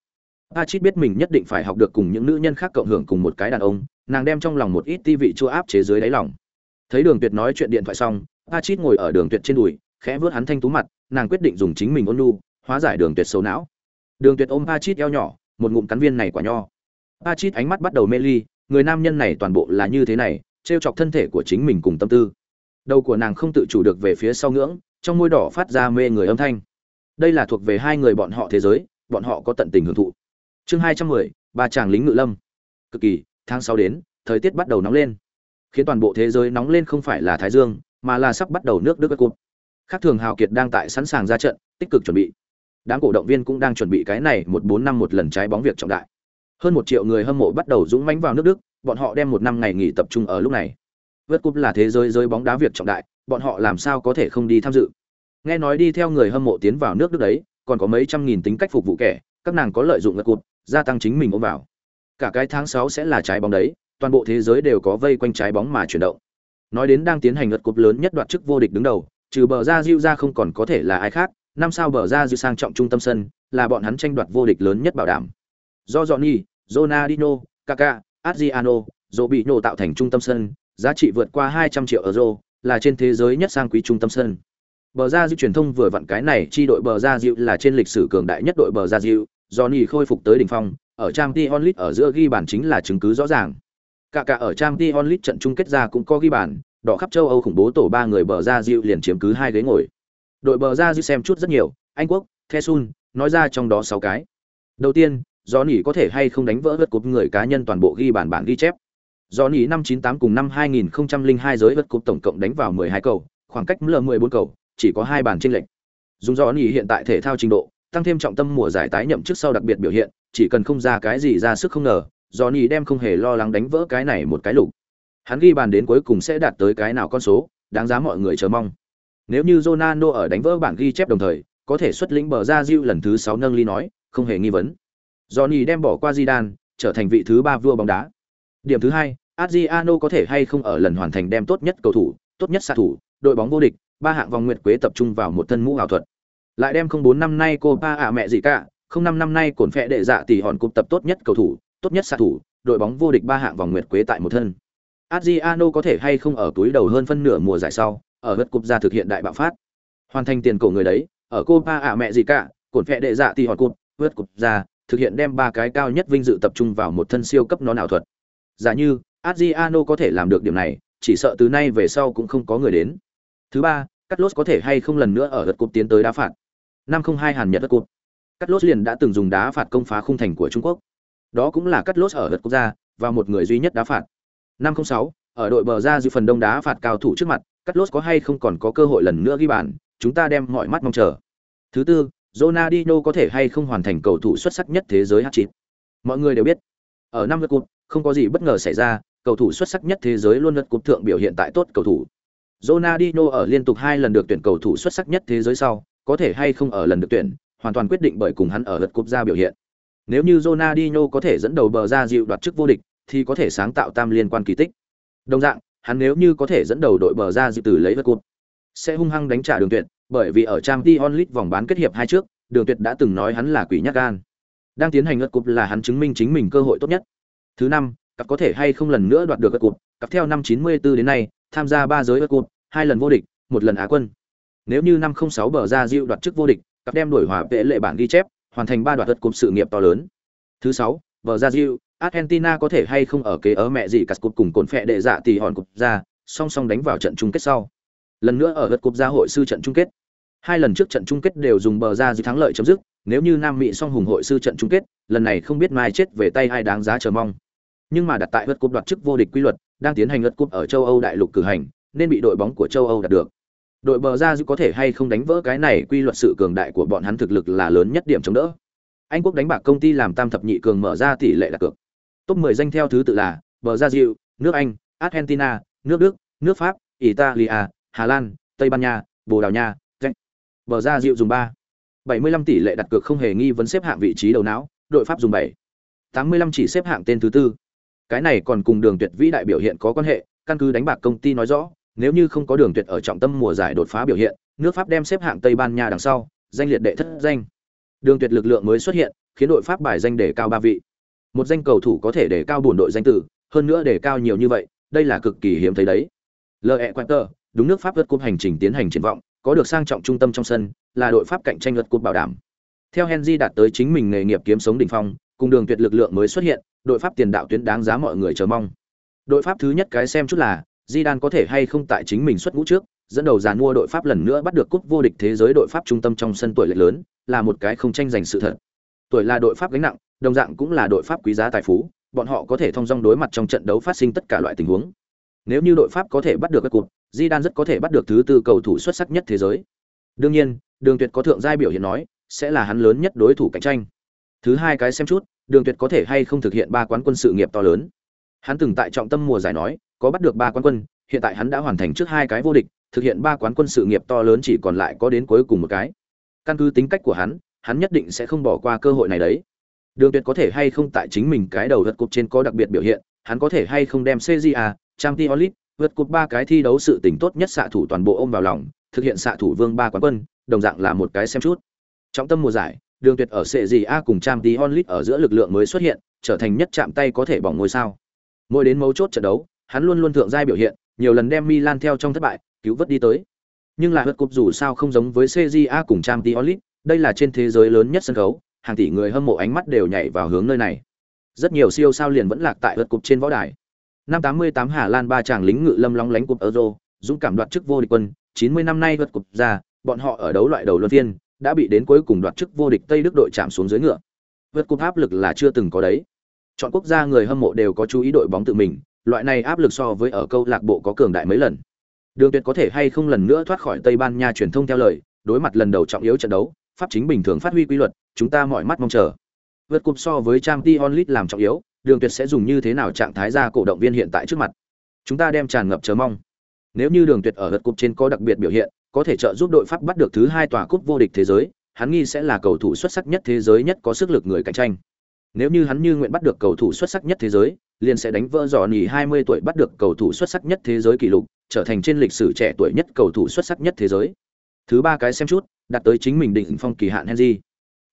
Pachit biết mình nhất định phải học được cùng những nữ nhân khác cộng hưởng cùng một cái đàn ông, nàng đem trong lòng một ít ti vị chua áp chế dưới đáy lòng. Thấy đường tuyệt nói chuyện điện thoại xong, Pachit ngồi ở đường tuyệt trên đùi, khẽ vớt hắn thanh tú mặt, nàng quyết định dùng chính mình ôn nhu, hóa giải đường tuyệt xấu não. Đường tuyệt ôm Pachit eo nhỏ, một ngụm cắn viên này quả nho. Pachit ánh mắt bắt đầu mê ly, người nam nhân này toàn bộ là như thế này trêu chọc thân thể của chính mình cùng tâm tư. Đầu của nàng không tự chủ được về phía sau ngưỡng, trong môi đỏ phát ra mê người âm thanh. Đây là thuộc về hai người bọn họ thế giới, bọn họ có tận tình hưởng thụ. Chương hai trăm mười, ba chàng lính ngự lâm. Cực kỳ, tháng sáu đến, thời tiết bắt đầu nóng lên. Khiến toàn bộ thế giới nóng lên không phải là thái dương, mà là sắp bắt đầu nước đức cụt. Khác thường hào kiệt đang tại sẵn sàng ra trận, tích cực chuẩn bị. Đám cổ động viên cũng đang chuẩn bị cái này một bốn năm một lần trái bóng việc trọng đại. Hơn một triệu người hâm mộ bắt đầu dũng mãnh vào nước đức bọn họ đem một năm ngày nghỉ tập trung ở lúc này. Vượt cúp là thế giới giới bóng đá việc trọng đại bọn họ làm sao có thể không đi tham dự? Nghe nói đi theo người hâm mộ tiến vào nước đức đấy còn có mấy trăm nghìn tính cách phục vụ kẻ các nàng có lợi dụng vượt cúp gia tăng chính mình ôm vào. Cả cái tháng sáu sẽ là trái bóng đấy toàn bộ thế giới đều có vây quanh trái bóng mà chuyển động. Nói đến đang tiến hành lượt cúp lớn nhất đoạt chức vô địch đứng đầu trừ bờ ra Diu ra không còn có thể là ai khác năm sao bờ ra Diu sang trọng trung tâm sân là bọn hắn tranh đoạt vô địch lớn nhất bảo đảm. Do Johnny, Ronaldinho, Kaká, Adriano, dỗ bị nhổ tạo thành trung tâm sân, giá trị vượt qua 200 triệu euro, là trên thế giới nhất sang quý trung tâm sân. Bờ ra Diệu truyền thông vừa vặn cái này chi đội bờ ra Diệu là trên lịch sử cường đại nhất đội bờ ra Diệu, Johnny khôi phục tới đỉnh phong, ở Champions League ở giữa ghi bàn chính là chứng cứ rõ ràng. Cả cả ở Champions League trận chung kết ra cũng có ghi bàn, đỏ khắp châu Âu khủng bố tổ ba người bờ ra Diệu liền chiếm cứ hai ghế ngồi. Đội bờ ra Diệu xem chút rất nhiều, Anh quốc, Thesun, nói ra trong đó 6 cái. Đầu tiên, Johnny có thể hay không đánh vỡ vượt cột người cá nhân toàn bộ ghi bàn bản ghi chép. Johnny năm 98 cùng năm 2002 giới vượt cột tổng cộng đánh vào 12 cầu, khoảng cách l 14 cầu, chỉ có hai bàn chênh lệch. Dùng Johnny hiện tại thể thao trình độ, tăng thêm trọng tâm mùa giải tái nhậm trước sau đặc biệt biểu hiện, chỉ cần không ra cái gì ra sức không ngờ Johnny đem không hề lo lắng đánh vỡ cái này một cái lục. Hắn ghi bàn đến cuối cùng sẽ đạt tới cái nào con số, đáng giá mọi người chờ mong. Nếu như Ronaldo ở đánh vỡ bảng ghi chép đồng thời, có thể xuất lĩnh bờ ra Diu lần thứ 6 nâng ly nói, không hề nghi vấn. Johnny đem bỏ qua Zidane, trở thành vị thứ ba vua bóng đá. Điểm thứ hai, Adriano có thể hay không ở lần hoàn thành đem tốt nhất cầu thủ, tốt nhất xạ thủ, đội bóng vô địch, ba hạng vòng nguyệt quế tập trung vào một thân mũ ảo thuật. Lại đem không bốn năm nay cô ba ạ mẹ gì cả, không năm năm nay cổn phệ đệ dạ tỷ hòn cục tập tốt nhất cầu thủ, tốt nhất xạ thủ, đội bóng vô địch ba hạng vòng nguyệt quế tại một thân. Adriano có thể hay không ở túi đầu hơn phân nửa mùa giải sau, ở vật cục ra thực hiện đại bạo phát. Hoàn thành tiền cổ người đấy, ở cô ba ạ mẹ gì cả, cổn phệ đệ dạ tỷ hòn cục, vượt cục ra, thực hiện đem ba cái cao nhất vinh dự tập trung vào một thân siêu cấp nó nào thuật. Giả như Adriano có thể làm được điểm này, chỉ sợ từ nay về sau cũng không có người đến. Thứ ba, Carlos có thể hay không lần nữa ở đất cột tiến tới đá phạt. Năm không hai Hàn Nhật đất cột Carlos liền đã từng dùng đá phạt công phá khung thành của Trung Quốc. Đó cũng là Carlos ở đất quốc gia và một người duy nhất đá phạt. Năm không sáu, ở đội bờ ra dự phần đông đá phạt cao thủ trước mặt, Carlos có hay không còn có cơ hội lần nữa ghi bàn, chúng ta đem mọi mắt mong chờ. Thứ tư, Ronaldinho có thể hay không hoàn thành cầu thủ xuất sắc nhất thế giới hat-trick. Mọi người đều biết, ở năm lượt cúp, không có gì bất ngờ xảy ra, cầu thủ xuất sắc nhất thế giới luôn lượt cúp thượng biểu hiện tại tốt cầu thủ. Ronaldinho ở liên tục hai lần được tuyển cầu thủ xuất sắc nhất thế giới sau, có thể hay không ở lần được tuyển, hoàn toàn quyết định bởi cùng hắn ở lượt cúp ra biểu hiện. Nếu như Ronaldinho có thể dẫn đầu bờ ra dịu đoạt chức vô địch, thì có thể sáng tạo tam liên quan kỳ tích. Đồng dạng, hắn nếu như có thể dẫn đầu đội bờ ra dịu từ lấy lượt cúp, sẽ hung hăng đánh trả đường tuyệt bởi vì ở trang t onlit vòng bán kết hiệp hai trước, đường tuyệt đã từng nói hắn là quỷ nhát gan. Đang tiến hành ngất cúp là hắn chứng minh chính mình cơ hội tốt nhất. Thứ năm, cặp có thể hay không lần nữa đoạt được ngất cúp cặp theo năm 94 đến nay, tham gia ba giới ngất cúp hai lần vô địch, một lần á quân. Nếu như năm 06 bờ ra diệu đoạt chức vô địch, cặp đem đổi hòa vệ lệ bản ghi chép, hoàn thành ba đoạt ngất cúp sự nghiệp to lớn. Thứ sáu, bờ ra diệu Argentina có thể hay không ở kế ở mẹ gì cặp cục cùng cồn phệ đệ dạ tỷ hòn cục ra, song song đánh vào trận chung kết sau. Lần nữa ở gật cúp gia hội sư trận chung kết hai lần trước trận chung kết đều dùng bờ ra dư thắng lợi chấm dứt, nếu như nam mỹ song hùng hội sư trận chung kết, lần này không biết mai chết về tay ai đáng giá chờ mong. Nhưng mà đặt tại gật cúp đoạt chức vô địch quy luật, đang tiến hành gật cúp ở châu âu đại lục cử hành, nên bị đội bóng của châu âu đạt được. Đội bờ ra dư có thể hay không đánh vỡ cái này quy luật sự cường đại của bọn hắn thực lực là lớn nhất điểm chống đỡ. Anh quốc đánh bạc công ty làm tam thập nhị cường mở ra tỷ lệ đặt cược. Top 10 danh theo thứ tự là bờ ra diệu nước anh, argentina, nước đức, nước pháp, italia, hà lan, tây ban nha, bồ đào nha bờ ra diệu dùng ba. 75 tỷ lệ đặt cược không hề nghi vấn xếp hạng vị trí đầu não, đội pháp dùng 7. 85 chỉ xếp hạng tên thứ tư. Cái này còn cùng đường tuyệt vĩ đại biểu hiện có quan hệ, căn cứ đánh bạc công ty nói rõ, nếu như không có đường tuyệt ở trọng tâm mùa giải đột phá biểu hiện, nước pháp đem xếp hạng tây ban nha đằng sau, danh liệt đệ thất danh. Đường tuyệt lực lượng mới xuất hiện, khiến đội pháp bài danh để cao ba vị. Một danh cầu thủ có thể để cao buồn đội danh tử hơn nữa để cao nhiều như vậy, đây là cực kỳ hiếm thấy đấy. Le quater, đúng nước pháp vượt cúp hành trình tiến hành triển vọng có được sang trọng trung tâm trong sân là đội pháp cạnh tranh luật cuộc bảo đảm. Theo henry đạt tới chính mình nghề nghiệp kiếm sống đỉnh phong cùng đường tuyệt lực lượng mới xuất hiện đội pháp tiền đạo tuyến đáng giá mọi người chờ mong. Đội pháp thứ nhất cái xem chút là Zidane có thể hay không tại chính mình xuất ngũ trước dẫn đầu dàn mua đội pháp lần nữa bắt được cúp vô địch thế giới đội pháp trung tâm trong sân tuổi lệch lớn là một cái không tranh giành sự thật. Tuổi là đội pháp gánh nặng đồng dạng cũng là đội pháp quý giá tài phú bọn họ có thể thông dong đối mặt trong trận đấu phát sinh tất cả loại tình huống. Nếu như đội pháp có thể bắt được các cục, di rất có thể bắt được thứ tư cầu thủ xuất sắc nhất thế giới. Đương nhiên đường tuyệt có thượng giai biểu hiện nói sẽ là hắn lớn nhất đối thủ cạnh tranh. Thứ hai cái xem chút đường tuyệt có thể hay không thực hiện ba quán quân sự nghiệp to lớn. Hắn từng tại trọng tâm mùa giải nói có bắt được ba quán quân hiện tại hắn đã hoàn thành trước hai cái vô địch thực hiện ba quán quân sự nghiệp to lớn chỉ còn lại có đến cuối cùng một cái. Căn cứ tính cách của hắn hắn nhất định sẽ không bỏ qua cơ hội này đấy. Đường Tuyệt có thể hay không tại chính mình cái đầu vượt cục trên có đặc biệt biểu hiện, hắn có thể hay không đem CJA, Champions League, vượt cột ba cái thi đấu sự tình tốt nhất xạ thủ toàn bộ ôm vào lòng, thực hiện xạ thủ vương ba quán quân, đồng dạng là một cái xem chút. trọng tâm mùa giải, Đường Tuyệt ở CJA cùng trang tí onlit ở giữa lực lượng mới xuất hiện, trở thành nhất chạm tay có thể bỏng ngôi sao. Mỗi đến mấu chốt trận đấu, hắn luôn luôn thượng giai biểu hiện, nhiều lần đem Milan theo trong thất bại, cứu vớt đi tới. Nhưng là vượt cột dù sao không giống với A cùng trang tí onlit đây là trên thế giới lớn nhất sân khấu, hàng tỷ người hâm mộ ánh mắt đều nhảy vào hướng nơi này. Rất nhiều siêu sao liền vẫn lạc tại vượt cột trên võ đài. Năm 88 Hà Lan ba chàng lính ngự lâm long lánh cúp Euro, dũng cảm đoạt chức vô địch quân, 90 năm nay vượt cục ra, bọn họ ở đấu loại đầu luân phiên, đã bị đến cuối cùng đoạt chức vô địch Tây Đức đội chạm xuống dưới ngựa. Vượt cúp áp lực là chưa từng có đấy. Chọn quốc gia người hâm mộ đều có chú ý đội bóng tự mình, loại này áp lực so với ở câu lạc bộ có cường đại mấy lần. Đường Tuyệt có thể hay không lần nữa thoát khỏi Tây Ban Nha truyền thông theo lời, đối mặt lần đầu trọng yếu trận đấu, pháp chính bình thường phát huy quy luật, chúng ta mọi mắt mong chờ. Vượt cúp so với Champions League làm trọng yếu, Đường Tuyệt sẽ dùng như thế nào trạng thái ra cổ động viên hiện tại trước mặt. Chúng ta đem tràn ngập chờ mong. Nếu như Đường Tuyệt ở lượt cúp trên có đặc biệt biểu hiện, có thể trợ giúp đội Pháp bắt được thứ hai tòa cúp vô địch thế giới, hắn nghi sẽ là cầu thủ xuất sắc nhất thế giới nhất có sức lực người cạnh tranh. Nếu như hắn như nguyện bắt được cầu thủ xuất sắc nhất thế giới, liền sẽ đánh vỡ dò nỉ 20 tuổi bắt được cầu thủ xuất sắc nhất thế giới kỷ lục, trở thành trên lịch sử trẻ tuổi nhất cầu thủ xuất sắc nhất thế giới. Thứ ba cái xem chút, đạt tới chính mình định phong kỳ hạn Henry.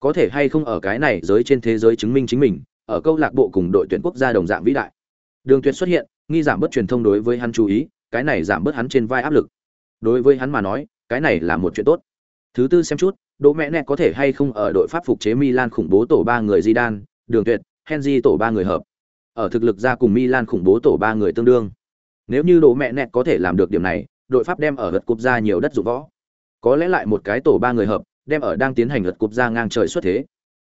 Có thể hay không ở cái này giới trên thế giới chứng minh chính mình, ở câu lạc bộ cùng đội tuyển quốc gia đồng dạng vĩ đại. Đường Tuyệt xuất hiện, nghi giảm bớt truyền thông đối với hắn chú ý, cái này giảm bớt hắn trên vai áp lực. Đối với hắn mà nói, cái này là một chuyện tốt. Thứ tư xem chút, Đỗ Mẹ Nẹ có thể hay không ở đội pháp phục chế Milan khủng bố tổ ba người Zidane, Đường Tuyệt, Henry tổ ba người hợp. Ở thực lực ra cùng Milan khủng bố tổ ba người tương đương. Nếu như Đỗ Mẹ Nẹ có thể làm được điểm này, đội pháp đem ở vật cúp ra nhiều đất dụng võ có lẽ lại một cái tổ ba người hợp đem ở đang tiến hành lượt cục ra ngang trời xuất thế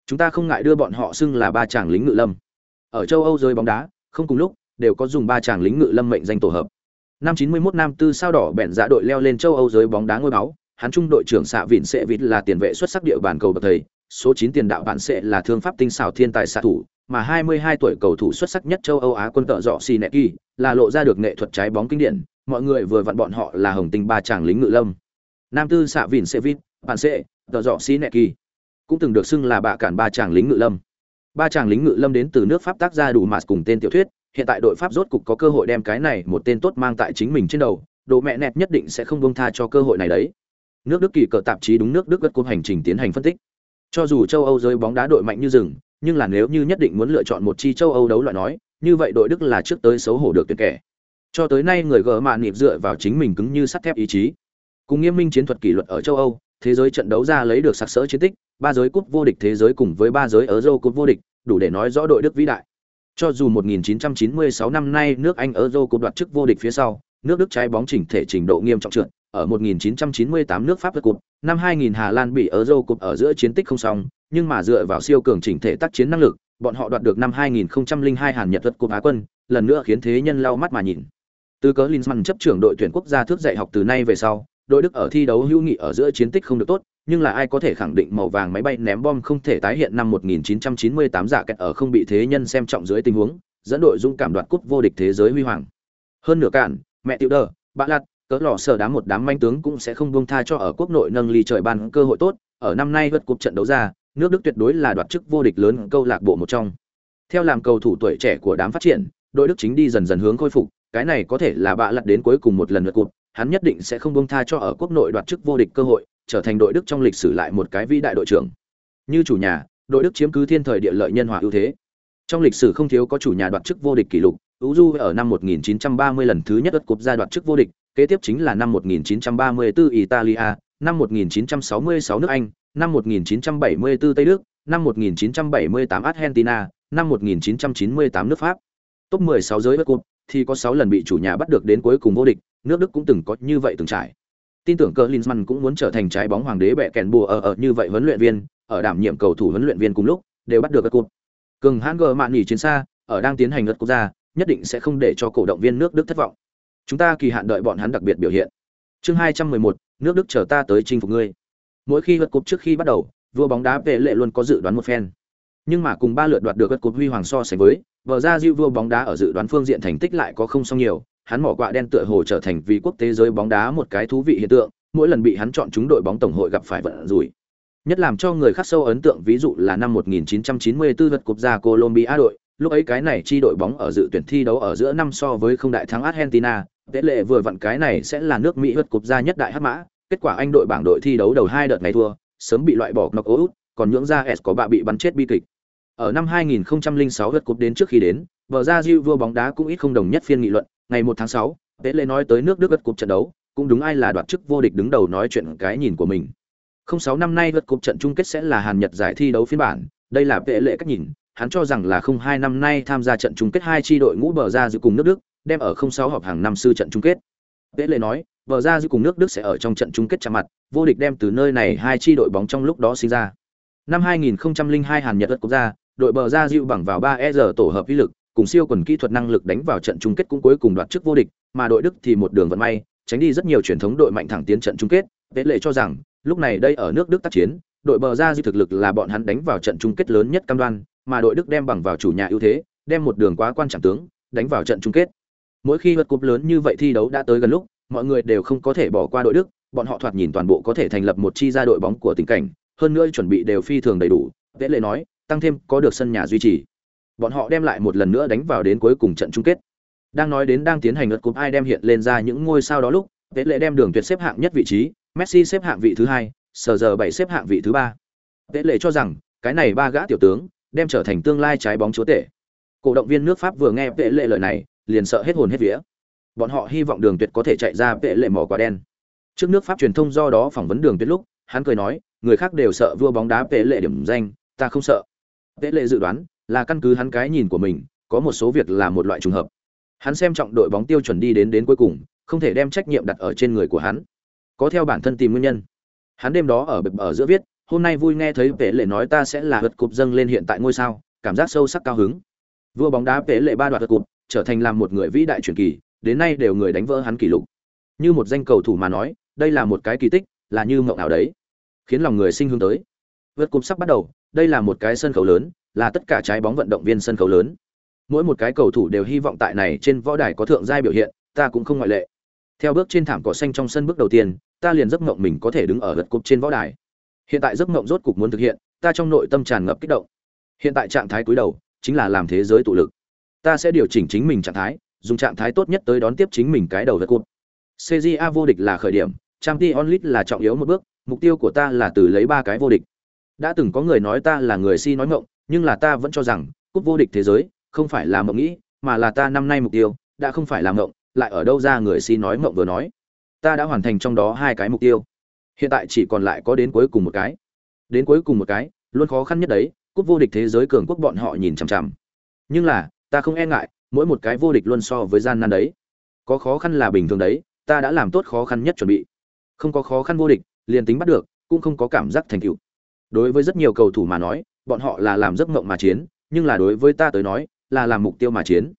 chúng ta không ngại đưa bọn họ xưng là ba chàng lính ngự lâm. Ở châu âu rơi bóng đá, không cùng lúc, đều có dùng ba chàng lính ngự lâm mệnh danh tổ hợp. Năm 91 nam tư sao đỏ bẹn dạ đội leo lên châu âu giới bóng đá ngôi báo, hắn trung đội trưởng xạ vịn sệ vịt là tiền vệ xuất sắc địa bàn cầu bậc thầy, số 9 tiền đạo bạn sệ là thương pháp tinh xảo thiên tài xạ thủ, mà 22 tuổi cầu thủ xuất sắc nhất châu âu á quân tợ dọ xì nẹ kỳ là lộ ra được nghệ thuật trái bóng kinh điển, mọi người vừa vặn bọn họ là hồng tinh ba chàng lính ngự lâm. Nam tư xạ vịn sệ vịt bạn sệ, tợ dọ xì nẹ kỳ cũng từng được xưng là bạ cản ba chàng lính ngự lâm. Ba chàng lính ngự lâm đến từ nước pháp tác ra đủ mạt cùng tên tiểu thuyết, hiện tại đội pháp rốt cục có cơ hội đem cái này một tên tốt mang tại chính mình trên đầu, đồ mẹ nẹt nhất định sẽ không bông tha cho cơ hội này đấy. Nước đức kỳ cờ tạp chí đúng nước đức gật cúp hành trình tiến hành phân tích. Cho dù châu âu giới bóng đá đội mạnh như rừng, nhưng là nếu như nhất định muốn lựa chọn một chi châu âu đấu loại nói, như vậy đội đức là trước tới xấu hổ được tuyệt kẻ. Cho tới nay người gỡ mạ nịp dựa vào chính mình cứng như sắt thép ý chí. Cùng nghiêm minh chiến thuật kỷ luật ở châu âu thế giới trận đấu ra lấy được sặc sỡ chiến tích ba giới cúp vô địch thế giới cùng với ba giới ở Euro cúp vô địch đủ để nói rõ đội đức vĩ đại. Cho dù 1996 năm nay nước Anh ở Euro cúp đoạt chức vô địch phía sau nước Đức trái bóng chỉnh thể trình độ nghiêm trọng trượt ở 1998 nước Pháp vượt cúp năm 2000 Hà Lan bị ở Euro cúp ở giữa chiến tích không xong nhưng mà dựa vào siêu cường chỉnh thể tác chiến năng lực bọn họ đoạt được năm 2002 Hàn Nhật vượt cúp Á quân lần nữa khiến thế nhân lau mắt mà nhìn. Từ cớ Linsman chấp trưởng đội tuyển quốc gia thước dạy học từ nay về sau, đội Đức ở thi đấu hữu nghị ở giữa chiến tích không được tốt, nhưng là ai có thể khẳng định màu vàng máy bay ném bom không thể tái hiện năm 1998 giả kẹt ở không bị thế nhân xem trọng dưới tình huống, dẫn đội dũng cảm đoạt cúp vô địch thế giới huy hoàng. Hơn nửa cản, mẹ tiểu đờ, bạ lạt, cỡ lò sở đám một đám manh tướng cũng sẽ không buông tha cho ở quốc nội nâng ly trời ban cơ hội tốt, ở năm nay vượt cúp trận đấu ra, nước Đức tuyệt đối là đoạt chức vô địch lớn câu lạc bộ một trong. Theo làm cầu thủ tuổi trẻ của đám phát triển, đội Đức chính đi dần dần hướng khôi phục, cái này có thể là bạ lật đến cuối cùng một lần vượt cụt, hắn nhất định sẽ không buông tha cho ở quốc nội đoạt chức vô địch cơ hội, trở thành đội Đức trong lịch sử lại một cái vĩ đại đội trưởng. Như chủ nhà, đội Đức chiếm cứ thiên thời địa lợi nhân hòa ưu thế. Trong lịch sử không thiếu có chủ nhà đoạt chức vô địch kỷ lục, Uju ở năm 1930 lần thứ nhất đất cúp ra đoạt chức vô địch, kế tiếp chính là năm 1934 Italia, năm 1966 nước Anh, năm 1974 Tây Đức, năm 1978 Argentina, năm 1998 nước Pháp. Top 16 giới bất cúp, thì có 6 lần bị chủ nhà bắt được đến cuối cùng vô địch, nước Đức cũng từng có như vậy từng trải. Tin tưởng cờ Klinsmann cũng muốn trở thành trái bóng hoàng đế bẻ kèn bùa ở ở như vậy huấn luyện viên, ở đảm nhiệm cầu thủ huấn luyện viên cùng lúc, đều bắt được các cúp. Cường Hãn gờ mạn nghỉ chiến xa, ở đang tiến hành lượt quốc gia, nhất định sẽ không để cho cổ động viên nước Đức thất vọng. Chúng ta kỳ hạn đợi bọn hắn đặc biệt biểu hiện. Chương 211, nước Đức chờ ta tới chinh phục ngươi. Mỗi khi lượt cúp trước khi bắt đầu, vua bóng đá về lệ luôn có dự đoán một phen. Nhưng mà cùng ba lượt đoạt được lượt cúp huy hoàng so sánh với, vờ ra diêu vua bóng đá ở dự đoán phương diện thành tích lại có không song nhiều, hắn mỏ quạ đen tựa hồ trở thành vì quốc tế giới bóng đá một cái thú vị hiện tượng, mỗi lần bị hắn chọn chúng đội bóng tổng hội gặp phải vận rủi. Nhất làm cho người khác sâu ấn tượng ví dụ là năm 1994 vật cúp ra Colombia đội, lúc ấy cái này chi đội bóng ở dự tuyển thi đấu ở giữa năm so với không đại thắng Argentina, tế lệ vừa vặn cái này sẽ là nước Mỹ vật cúp ra nhất đại hắc mã, kết quả Anh đội bảng đội thi đấu đầu hai đợt ngày thua, sớm bị loại bỏ knockout, còn nhưỡng ra S có bạ bị bắn chết bi kịch. Ở năm 2006 vật cúp đến trước khi đến, vợ ra Diu vua bóng đá cũng ít không đồng nhất phiên nghị luận, ngày 1 tháng 6, Tế lệ nói tới nước Đức vật cục trận đấu, cũng đúng ai là đoạt chức vô địch đứng đầu nói chuyện cái nhìn của mình. 06 năm nay vượt cục trận chung kết sẽ là Hàn Nhật giải thi đấu phiên bản, đây là Tế lệ cách nhìn, hắn cho rằng là 02 năm nay tham gia trận chung kết hai chi đội ngũ bờ ra dự cùng nước Đức, đem ở 06 họp hàng năm sư trận chung kết. Tế lệ nói, bờ ra dự cùng nước Đức sẽ ở trong trận chung kết chạm mặt, vô địch đem từ nơi này hai chi đội bóng trong lúc đó sinh ra. Năm 2002 Hàn Nhật vượt cúp ra, đội bờ ra dịu bằng vào 3E tổ hợp ý lực, cùng siêu quần kỹ thuật năng lực đánh vào trận chung kết cũng cuối cùng đoạt chức vô địch, mà đội Đức thì một đường vận may, tránh đi rất nhiều truyền thống đội mạnh thẳng tiến trận chung kết. Tế lệ cho rằng, lúc này đây ở nước Đức tác chiến, đội bờ ra dư thực lực là bọn hắn đánh vào trận chung kết lớn nhất cam đoan, mà đội Đức đem bằng vào chủ nhà ưu thế, đem một đường quá quan trọng tướng, đánh vào trận chung kết. Mỗi khi vật cúp lớn như vậy thi đấu đã tới gần lúc, mọi người đều không có thể bỏ qua đội Đức, bọn họ thoạt nhìn toàn bộ có thể thành lập một chi ra đội bóng của tình cảnh, hơn nữa chuẩn bị đều phi thường đầy đủ. Tế lệ nói, tăng thêm có được sân nhà duy trì. Bọn họ đem lại một lần nữa đánh vào đến cuối cùng trận chung kết. Đang nói đến đang tiến hành lượt cúp ai đem hiện lên ra những ngôi sao đó lúc, Tế lệ đem đường tuyệt xếp hạng nhất vị trí, Messi xếp hạng vị thứ hai, Sở giờ bảy xếp hạng vị thứ ba. Tế lệ cho rằng, cái này ba gã tiểu tướng đem trở thành tương lai trái bóng chúa tể. Cổ động viên nước Pháp vừa nghe Tế lệ lời này, liền sợ hết hồn hết vía. Bọn họ hy vọng Đường Tuyệt có thể chạy ra Tế lệ mỏ quả đen. Trước nước Pháp truyền thông do đó phỏng vấn Đường Tuyệt lúc, hắn cười nói, người khác đều sợ vua bóng đá Tế lệ điểm danh, ta không sợ. Tế lệ dự đoán là căn cứ hắn cái nhìn của mình, có một số việc là một loại trùng hợp. Hắn xem trọng đội bóng tiêu chuẩn đi đến đến cuối cùng, không thể đem trách nhiệm đặt ở trên người của hắn. Có theo bản thân tìm nguyên nhân. Hắn đêm đó ở bực ở giữa viết, hôm nay vui nghe thấy Vệ Lệ nói ta sẽ là vật cục dâng lên hiện tại ngôi sao, cảm giác sâu sắc cao hứng. Vua bóng đá Vệ Lệ ba đoạt vật cục, trở thành làm một người vĩ đại truyền kỳ, đến nay đều người đánh vỡ hắn kỷ lục. Như một danh cầu thủ mà nói, đây là một cái kỳ tích, là như mộng nào đấy, khiến lòng người sinh hướng tới. Vượt cục sắp bắt đầu, đây là một cái sân khấu lớn, là tất cả trái bóng vận động viên sân khấu lớn. Mỗi một cái cầu thủ đều hy vọng tại này trên võ đài có thượng giai biểu hiện ta cũng không ngoại lệ. Theo bước trên thảm cỏ xanh trong sân bước đầu tiên ta liền giấc mộng mình có thể đứng ở gật cục trên võ đài. Hiện tại giấc mộng rốt cục muốn thực hiện ta trong nội tâm tràn ngập kích động. Hiện tại trạng thái cuối đầu chính là làm thế giới tụ lực. Ta sẽ điều chỉnh chính mình trạng thái dùng trạng thái tốt nhất tới đón tiếp chính mình cái đầu gật cục CJA vô địch là khởi điểm, Champions League là trọng yếu một bước, mục tiêu của ta là từ lấy ba cái vô địch. Đã từng có người nói ta là người si nói ngọng, nhưng là ta vẫn cho rằng, cúp vô địch thế giới không phải là mộng nghĩ, mà là ta năm nay mục tiêu, đã không phải là mộng lại ở đâu ra người si nói mộng vừa nói. Ta đã hoàn thành trong đó hai cái mục tiêu. Hiện tại chỉ còn lại có đến cuối cùng một cái. Đến cuối cùng một cái, luôn khó khăn nhất đấy, cúp vô địch thế giới cường quốc bọn họ nhìn chằm chằm. Nhưng là, ta không e ngại, mỗi một cái vô địch luôn so với gian nan đấy. Có khó khăn là bình thường đấy, ta đã làm tốt khó khăn nhất chuẩn bị không có khó khăn vô địch liền tính bắt được cũng không có cảm giác thành tựu đối với rất nhiều cầu thủ mà nói bọn họ là làm giấc mộng mà chiến nhưng là đối với ta tới nói là làm mục tiêu mà chiến.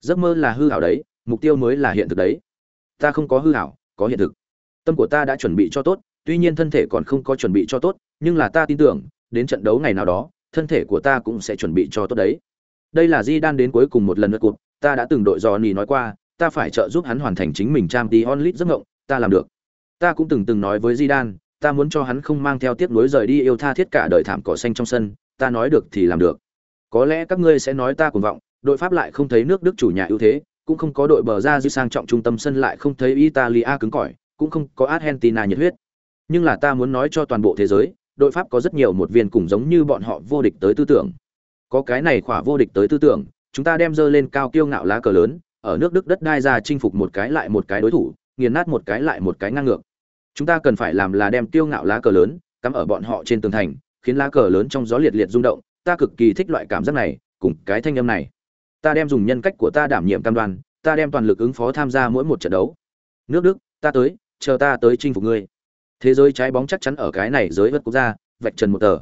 Giấc mơ là hư hảo đấy mục tiêu mới là hiện thực đấy. Ta không có hư hảo có hiện thực. Tâm của ta đã chuẩn bị cho tốt tuy nhiên thân thể còn không có chuẩn bị cho tốt nhưng là ta tin tưởng đến trận đấu ngày nào đó thân thể của ta cũng sẽ chuẩn bị cho tốt đấy. Đây là di đan đến cuối cùng một lần nữa cuộc ta đã từng đội dò nỉ nói qua ta phải trợ giúp hắn hoàn thành chính mình trang tí onlit giấc ngộng, ta làm được. Ta cũng từng từng nói với Zidane, ta muốn cho hắn không mang theo tiếc nuối rời đi yêu tha thiết cả đời thảm cỏ xanh trong sân, ta nói được thì làm được. Có lẽ các ngươi sẽ nói ta cuồng vọng, đội Pháp lại không thấy nước Đức chủ nhà ưu thế, cũng không có đội bờ ra dư sang trọng trung tâm sân lại không thấy Italia cứng cỏi, cũng không có Argentina nhiệt huyết. Nhưng là ta muốn nói cho toàn bộ thế giới, đội Pháp có rất nhiều một viên cùng giống như bọn họ vô địch tới tư tưởng. Có cái này khỏa vô địch tới tư tưởng, chúng ta đem dơ lên cao kiêu ngạo lá cờ lớn, ở nước Đức đất đai ra chinh phục một cái lại một cái đối thủ, nghiền nát một cái lại một cái ngang ngược. Chúng ta cần phải làm là đem tiêu ngạo lá cờ lớn cắm ở bọn họ trên tường thành, khiến lá cờ lớn trong gió liệt liệt rung động, ta cực kỳ thích loại cảm giác này, cùng cái thanh âm này. Ta đem dùng nhân cách của ta đảm nhiệm cam đoan, ta đem toàn lực ứng phó tham gia mỗi một trận đấu. Nước Đức, ta tới, chờ ta tới chinh phục ngươi. Thế giới trái bóng chắc chắn ở cái này giới vượt quốc gia, vạch trần một tờ.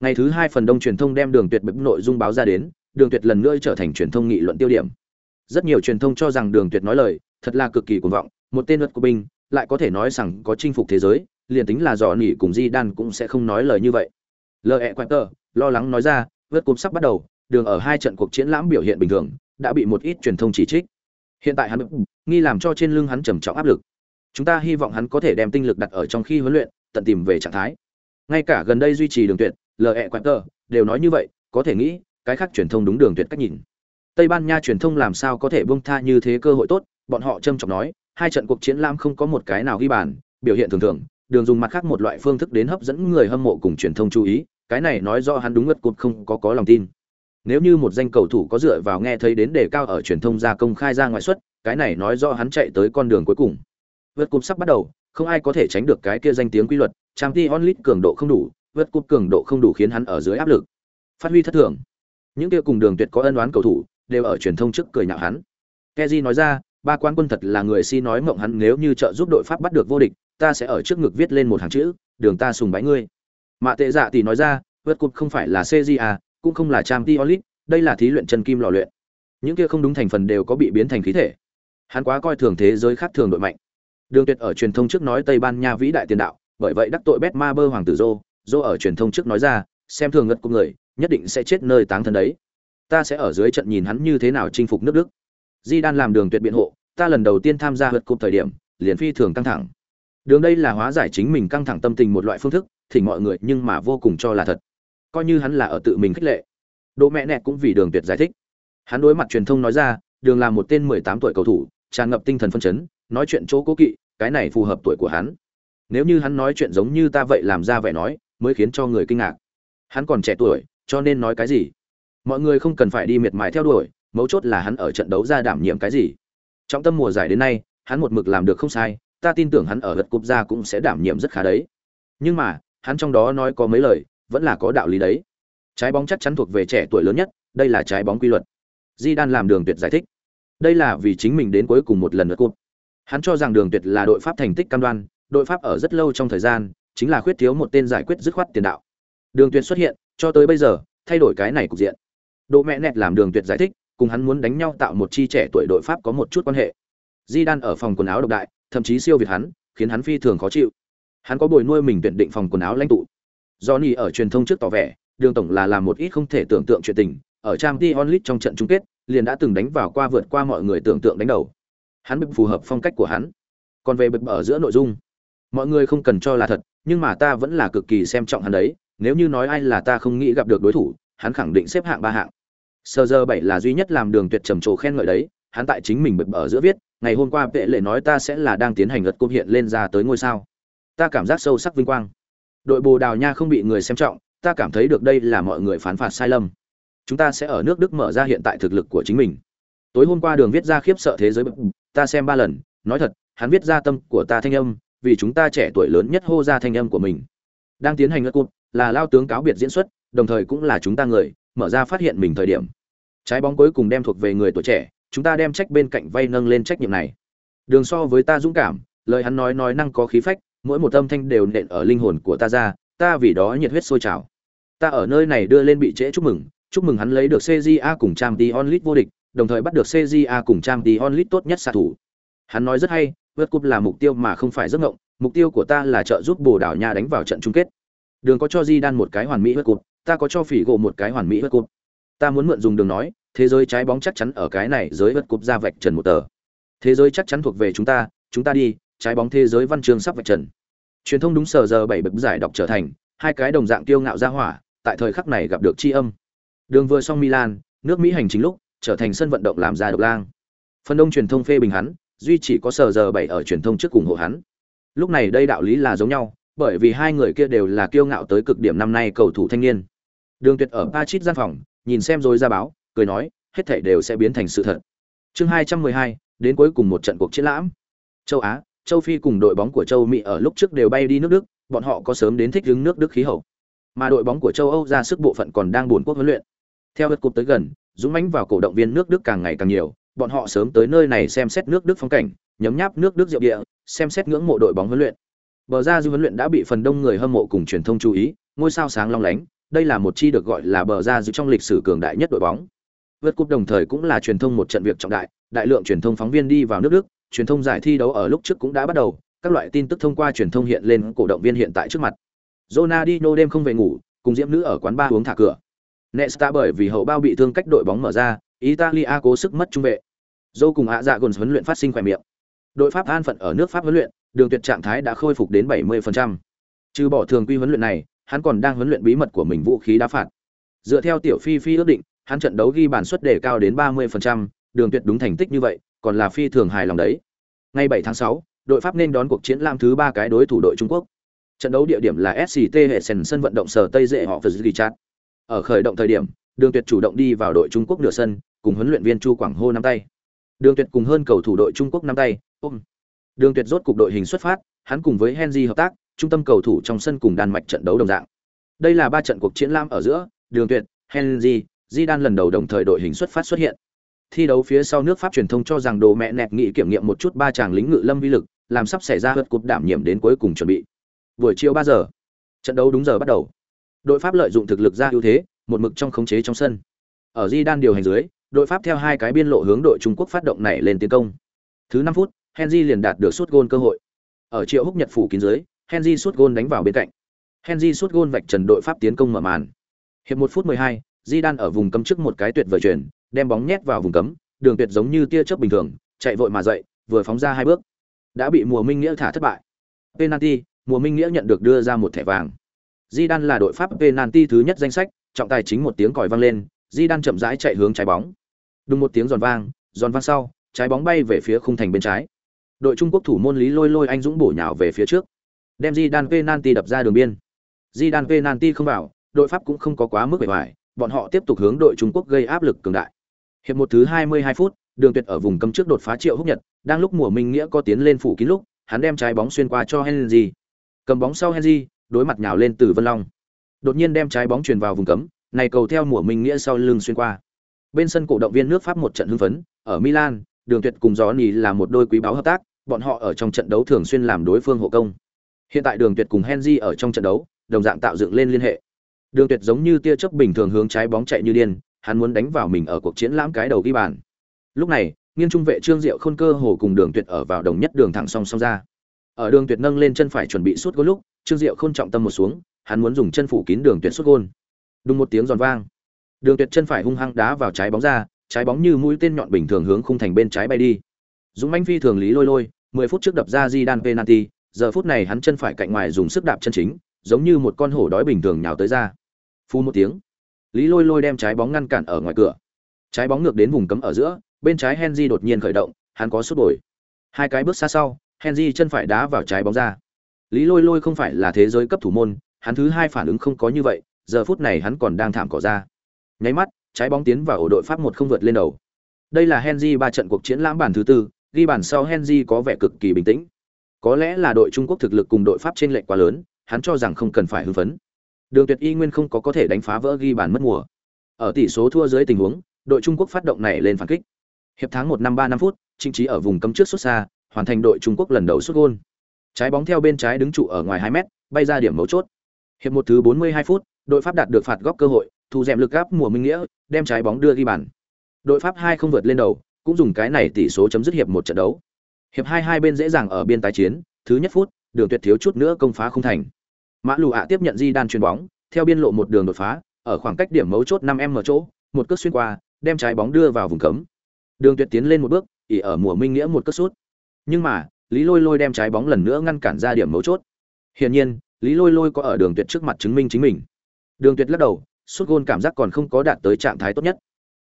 Ngày thứ hai phần đông truyền thông đem đường tuyệt bực nội dung báo ra đến, đường tuyệt lần nữa trở thành truyền thông nghị luận tiêu điểm rất nhiều truyền thông cho rằng đường tuyệt nói lời thật là cực kỳ cuồng vọng một tên luật của binh lại có thể nói rằng có chinh phục thế giới liền tính là dò nỉ cùng di đan cũng sẽ không nói lời như vậy lờ ẹ quẹt tờ lo lắng nói ra vớt cúp sắp bắt đầu đường ở hai trận cuộc chiến lãm biểu hiện bình thường đã bị một ít truyền thông chỉ trích. Hiện tại hắn nghi làm cho trên lưng hắn trầm trọng áp lực. Chúng ta hy vọng hắn có thể đem tinh lực đặt ở trong khi huấn luyện tận tìm về trạng thái. Ngay cả gần đây duy trì đường tuyệt lờ ẹ quẹt tờ đều nói như vậy có thể nghĩ cái khác truyền thông đúng đường tuyệt cách nhìn. Tây Ban Nha truyền thông làm sao có thể buông tha như thế cơ hội tốt, bọn họ trâm trọng nói, hai trận cuộc chiến lam không có một cái nào ghi bàn, biểu hiện thường thường, đường dùng mặt khác một loại phương thức đến hấp dẫn người hâm mộ cùng truyền thông chú ý, cái này nói rõ hắn đúng ngất cột không có có lòng tin. Nếu như một danh cầu thủ có dựa vào nghe thấy đến đề cao ở truyền thông ra công khai ra ngoại suất, cái này nói rõ hắn chạy tới con đường cuối cùng. Vượt cột sắp bắt đầu, không ai có thể tránh được cái kia danh tiếng quy luật, Champions League cường độ không đủ, vượt cột cường độ không đủ khiến hắn ở dưới áp lực. Phát huy thất thường. Những kia cùng đường tuyệt có ân oán cầu thủ, đều ở truyền thông trước cười nhạo hắn. Kezi nói ra, ba quan quân thật là người si nói mộng hắn nếu như trợ giúp đội Pháp bắt được vô địch, ta sẽ ở trước ngực viết lên một hàng chữ, đường ta sùng bái ngươi. Mạ Tệ Dạ thì nói ra, vượt cột không phải là CJA, cũng không là trang League, đây là thí luyện chân kim lò luyện. Những kia không đúng thành phần đều có bị biến thành khí thể. Hắn quá coi thường thế giới khác thường đội mạnh. Đường Tuyệt ở truyền thông trước nói Tây Ban Nha vĩ đại tiền đạo, bởi vậy đắc tội Betmaber hoàng tử dô dô ở truyền thông trước nói ra, xem thường ngất của người, nhất định sẽ chết nơi táng thân đấy ta sẽ ở dưới trận nhìn hắn như thế nào chinh phục nước Đức. Di Đan làm đường tuyệt biện hộ, ta lần đầu tiên tham gia vượt cục thời điểm, liền phi thường căng thẳng. Đường đây là hóa giải chính mình căng thẳng tâm tình một loại phương thức, thỉnh mọi người nhưng mà vô cùng cho là thật. Coi như hắn là ở tự mình khích lệ. Đỗ mẹ nẹt cũng vì đường tuyệt giải thích. Hắn đối mặt truyền thông nói ra, đường là một tên 18 tuổi cầu thủ, tràn ngập tinh thần phân chấn, nói chuyện chỗ cố kỵ, cái này phù hợp tuổi của hắn. Nếu như hắn nói chuyện giống như ta vậy làm ra vẻ nói, mới khiến cho người kinh ngạc. Hắn còn trẻ tuổi, cho nên nói cái gì? mọi người không cần phải đi miệt mài theo đuổi mấu chốt là hắn ở trận đấu ra đảm nhiệm cái gì trọng tâm mùa giải đến nay hắn một mực làm được không sai ta tin tưởng hắn ở gật cúp ra cũng sẽ đảm nhiệm rất khá đấy. Nhưng mà hắn trong đó nói có mấy lời vẫn là có đạo lý đấy. Trái bóng chắc chắn thuộc về trẻ tuổi lớn nhất đây là trái bóng quy luật. Di đan làm đường tuyệt giải thích. Đây là vì chính mình đến cuối cùng một lần lượt cúp. Hắn cho rằng đường tuyệt là đội pháp thành tích cam đoan đội pháp ở rất lâu trong thời gian chính là khuyết thiếu một tên giải quyết dứt khoát tiền đạo. Đường tuyệt xuất hiện cho tới bây giờ thay đổi cái này cục diện. Độ mẹ nẹt làm đường tuyệt giải thích, cùng hắn muốn đánh nhau tạo một chi trẻ tuổi đội Pháp có một chút quan hệ. Di Đan ở phòng quần áo độc đại, thậm chí siêu việt hắn, khiến hắn phi thường khó chịu. Hắn có bồi nuôi mình tuyển định phòng quần áo lãnh tụ. Johnny ở truyền thông trước tỏ vẻ, đường tổng là làm một ít không thể tưởng tượng chuyện tình, ở Champions League trong trận chung kết, liền đã từng đánh vào qua vượt qua mọi người tưởng tượng đánh đầu. Hắn bực phù hợp phong cách của hắn. Còn về bực ở giữa nội dung, mọi người không cần cho là thật, nhưng mà ta vẫn là cực kỳ xem trọng hắn đấy, nếu như nói ai là ta không nghĩ gặp được đối thủ, hắn khẳng định xếp hạng ba hạng sơ giờ bảy là duy nhất làm đường tuyệt trầm trồ khen ngợi đấy hắn tại chính mình bực ở giữa viết ngày hôm qua vệ lệ nói ta sẽ là đang tiến hành lượt cúp hiện lên ra tới ngôi sao. Ta cảm giác sâu sắc vinh quang. Đội bồ đào nha không bị người xem trọng, ta cảm thấy được đây là mọi người phán phạt sai lầm. Chúng ta sẽ ở nước đức mở ra hiện tại thực lực của chính mình. Tối hôm qua đường viết ra khiếp sợ thế giới ta xem ba lần, nói thật, hắn viết ra tâm của ta thanh âm, vì chúng ta trẻ tuổi lớn nhất hô ra thanh âm của mình. Đang tiến hành lượt cụt là lao tướng cáo biệt diễn xuất, đồng thời cũng là chúng ta người, mở ra phát hiện mình thời điểm. Trái bóng cuối cùng đem thuộc về người tuổi trẻ chúng ta đem trách bên cạnh vay nâng lên trách nhiệm này. Đường so với ta dũng cảm lời hắn nói nói năng có khí phách mỗi một âm thanh đều nện ở linh hồn của ta ra ta vì đó nhiệt huyết sôi trào. Ta ở nơi này đưa lên bị trễ chúc mừng chúc mừng hắn lấy được CJA cùng Trang Dion Lit vô địch đồng thời bắt được CJA cùng Trang Dion Lit tốt nhất xạ thủ. Hắn nói rất hay vượt cúp là mục tiêu mà không phải giấc mộng, mục tiêu của ta là trợ giúp bồ đào nha đánh vào trận chung kết. Đường có cho di đan một cái hoàn mỹ vượt cúp ta có cho phỉ gỗ một cái hoàn mỹ vượt cúp ta muốn mượn dùng đường nói thế giới trái bóng chắc chắn ở cái này giới vật cúp ra vạch trần một tờ. Thế giới chắc chắn thuộc về chúng ta chúng ta đi, trái bóng thế giới văn chương sắp vạch trần. Truyền thông đúng sở giờ bảy bậc giải đọc trở thành, hai cái đồng dạng tiêu ngạo ra hỏa, tại thời khắc này gặp được tri âm. Đường vừa xong milan, nước mỹ hành chính lúc, trở thành sân vận động làm ra độc lang. Phần đông truyền thông phê bình hắn, duy chỉ có sở giờ bảy ở truyền thông trước cùng hộ hắn. Lúc này đây đạo lý là giống nhau, bởi vì hai người kia đều là kiêu ngạo tới cực điểm năm nay cầu thủ thanh niên. Đường tuyệt ở Patrick gian phòng, nhìn xem rồi ra báo cười nói, hết thảy đều sẽ biến thành sự thật. Chương hai trăm mười hai, đến cuối cùng một trận cuộc chiến lãm. Châu á, châu phi cùng đội bóng của châu mỹ ở lúc trước đều bay đi nước đức, bọn họ có sớm đến thích ứng nước đức khí hậu. Mà đội bóng của châu âu ra sức bộ phận còn đang buồn quốc huấn luyện. Theo vật cục tới gần, dũng mãnh vào cổ động viên nước đức càng ngày càng nhiều, bọn họ sớm tới nơi này xem xét nước đức phong cảnh, nhấm nháp nước đức rượu địa, xem xét ngưỡng mộ đội bóng huấn luyện. Bờ ra dư huấn luyện đã bị phần đông người hâm mộ cùng truyền thông chú ý, ngôi sao sáng long lánh, đây là một chi được gọi là bờ ra dư trong lịch sử cường đại nhất đội bóng vượt cúp đồng thời cũng là truyền thông một trận việc trọng đại đại lượng truyền thông phóng viên đi vào nước đức truyền thông giải thi đấu ở lúc trước cũng đã bắt đầu, các loại tin tức thông qua truyền thông hiện lên cổ động viên hiện tại trước mặt. Ronaldinho đêm không về ngủ, cùng diễm nữ ở quán bar uống thả cửa. Nesta bởi vì hậu bao bị thương cách đội bóng mở ra, Italia cố sức mất trung vệ. Dâu cùng ạ dạ gồn huấn luyện phát sinh khỏe miệng. Đội Pháp an phận ở nước Pháp huấn luyện, đường tuyệt trạng thái đã khôi phục đến 70%. Trừ bỏ thường quy huấn luyện này, hắn còn đang huấn luyện bí mật của mình vũ khí đá phạt. Dựa theo tiểu Phi Phi ước định, hắn trận đấu ghi bàn suất đề cao đến 30%, đường tuyệt đúng thành tích như vậy, còn là phi thường hài lòng đấy. Ngày 7 tháng 6, đội Pháp nên đón cuộc chiến lam thứ ba cái đối thủ đội Trung Quốc. Trận đấu địa điểm là SCT hệ sân vận động sở Tây Dệ họ Chat. Ở khởi động thời điểm, Đường Tuyệt chủ động đi vào đội Trung Quốc nửa sân, cùng huấn luyện viên Chu Quảng hô nắm tay. Đường Tuyệt cùng hơn cầu thủ đội Trung Quốc nắm tay, ôm. Đường Tuyệt rốt cục đội hình xuất phát, hắn cùng với Henry hợp tác, trung tâm cầu thủ trong sân cùng Đan Mạch trận đấu đồng dạng. Đây là ba trận cuộc chiến lam ở giữa, Đường Tuyệt, Henry, Zidane lần đầu đồng thời đội hình xuất phát xuất hiện. Thi đấu phía sau nước pháp truyền thông cho rằng đồ mẹ nẹt nghị kiểm nghiệm một chút ba chàng lính ngự lâm vi lực, làm sắp xảy ra hớt cục đảm nhiệm đến cuối cùng chuẩn bị. Buổi chiều ba giờ, trận đấu đúng giờ bắt đầu. Đội pháp lợi dụng thực lực ra ưu thế, một mực trong khống chế trong sân. Ở di đan điều hành dưới, đội pháp theo hai cái biên lộ hướng đội trung quốc phát động này lên tiến công. Thứ năm phút, henry liền đạt được suốt gôn cơ hội. Ở triệu húc nhật phủ kín dưới, henry suốt gôn đánh vào bên cạnh. Henry suốt gôn vạch trần đội pháp tiến công mở màn. Hiệp một phút mười hai di đan ở vùng cấm trước một cái tuyệt vời chuyển đem bóng nhét vào vùng cấm, Đường Tuyệt giống như tia chớp bình thường, chạy vội mà dậy, vừa phóng ra hai bước, đã bị Mùa Minh Nghĩa thả thất bại. Penalty, Mùa Minh Nghĩa nhận được đưa ra một thẻ vàng. Di Đan là đội Pháp penalty thứ nhất danh sách, trọng tài chính một tiếng còi vang lên, Di Đan chậm rãi chạy hướng trái bóng. Đùng một tiếng giòn vang, giòn vang sau, trái bóng bay về phía khung thành bên trái. Đội Trung Quốc thủ môn Lý Lôi Lôi anh dũng bổ nhào về phía trước, đem Di Đan penalty đập ra đường biên. Di Đan penalty không vào, đội Pháp cũng không có quá mức bề bại, bọn họ tiếp tục hướng đội Trung Quốc gây áp lực cường đại. Hiệp một thứ 22 phút, Đường Tuyệt ở vùng cấm trước đột phá Triệu Húc Nhật, đang lúc mùa Minh Nghĩa có tiến lên phủ kín lúc, hắn đem trái bóng xuyên qua cho Henry. Cầm bóng sau Henry, đối mặt nhào lên từ Vân Long. Đột nhiên đem trái bóng truyền vào vùng cấm, này cầu theo mùa Minh Nghĩa sau lưng xuyên qua. Bên sân cổ động viên nước Pháp một trận hưng phấn, ở Milan, Đường Tuyệt cùng Johnny là một đôi quý báo hợp tác, bọn họ ở trong trận đấu thường xuyên làm đối phương hộ công. Hiện tại Đường Tuyệt cùng Henry ở trong trận đấu, đồng dạng tạo dựng lên liên hệ. Đường Tuyệt giống như tia chớp bình thường hướng trái bóng chạy như điên, hắn muốn đánh vào mình ở cuộc chiến lãm cái đầu ghi bàn. Lúc này, nghiêng trung vệ Trương Diệu Khôn cơ hồ cùng Đường Tuyệt ở vào đồng nhất đường thẳng song song ra. Ở Đường Tuyệt nâng lên chân phải chuẩn bị sút gol lúc, Trương Diệu Khôn trọng tâm một xuống, hắn muốn dùng chân phủ kín Đường Tuyệt sút gol. Đùng một tiếng giòn vang. Đường Tuyệt chân phải hung hăng đá vào trái bóng ra, trái bóng như mũi tên nhọn bình thường hướng khung thành bên trái bay đi. Dũng mãnh phi thường lý lôi lôi, 10 phút trước đập ra Zidane penalty, giờ phút này hắn chân phải cạnh ngoài dùng sức đạp chân chính, giống như một con hổ đói bình thường nhào tới ra. Phu một tiếng, Lý Lôi Lôi đem trái bóng ngăn cản ở ngoài cửa. Trái bóng ngược đến vùng cấm ở giữa, bên trái Henry đột nhiên khởi động, hắn có sút bồi. Hai cái bước xa sau, Henry chân phải đá vào trái bóng ra. Lý Lôi Lôi không phải là thế giới cấp thủ môn, hắn thứ hai phản ứng không có như vậy, giờ phút này hắn còn đang thảm cỏ ra. Nháy mắt, trái bóng tiến vào ổ đội Pháp một không vượt lên đầu. Đây là Henry ba trận cuộc chiến lãm bản thứ tư, ghi bàn sau Henry có vẻ cực kỳ bình tĩnh. Có lẽ là đội Trung Quốc thực lực cùng đội Pháp trên lệch quá lớn, hắn cho rằng không cần phải hưng phấn. Đường Tuyệt y nguyên không có có thể đánh phá vỡ ghi bàn mất mùa. Ở tỷ số thua dưới tình huống, đội Trung Quốc phát động này lên phản kích. Hiệp tháng một năm ba năm phút, chính trí ở vùng cấm trước xuất xa, hoàn thành đội Trung Quốc lần đầu sút gol. Trái bóng theo bên trái đứng trụ ở ngoài 2 mét, bay ra điểm mấu chốt. Hiệp một thứ 42 phút, đội Pháp đạt được phạt góc cơ hội, thu dẹm lực áp mùa minh nghĩa, đem trái bóng đưa ghi bàn. Đội Pháp 2 không vượt lên đầu, cũng dùng cái này tỷ số chấm dứt hiệp một trận đấu. Hiệp hai hai bên dễ dàng ở biên tái chiến, thứ nhất phút, Đường Tuyệt thiếu chút nữa công phá không thành. Mã Lù ạ tiếp nhận Di đan chuyền bóng, theo biên lộ một đường đột phá, ở khoảng cách điểm mấu chốt 5m chỗ, một cước xuyên qua, đem trái bóng đưa vào vùng cấm. Đường Tuyệt tiến lên một bước, ỉ ở mùa minh nghĩa một cước sút. Nhưng mà, Lý Lôi Lôi đem trái bóng lần nữa ngăn cản ra điểm mấu chốt. Hiển nhiên, Lý Lôi Lôi có ở Đường Tuyệt trước mặt chứng minh chính mình. Đường Tuyệt lắc đầu, sút gôn cảm giác còn không có đạt tới trạng thái tốt nhất.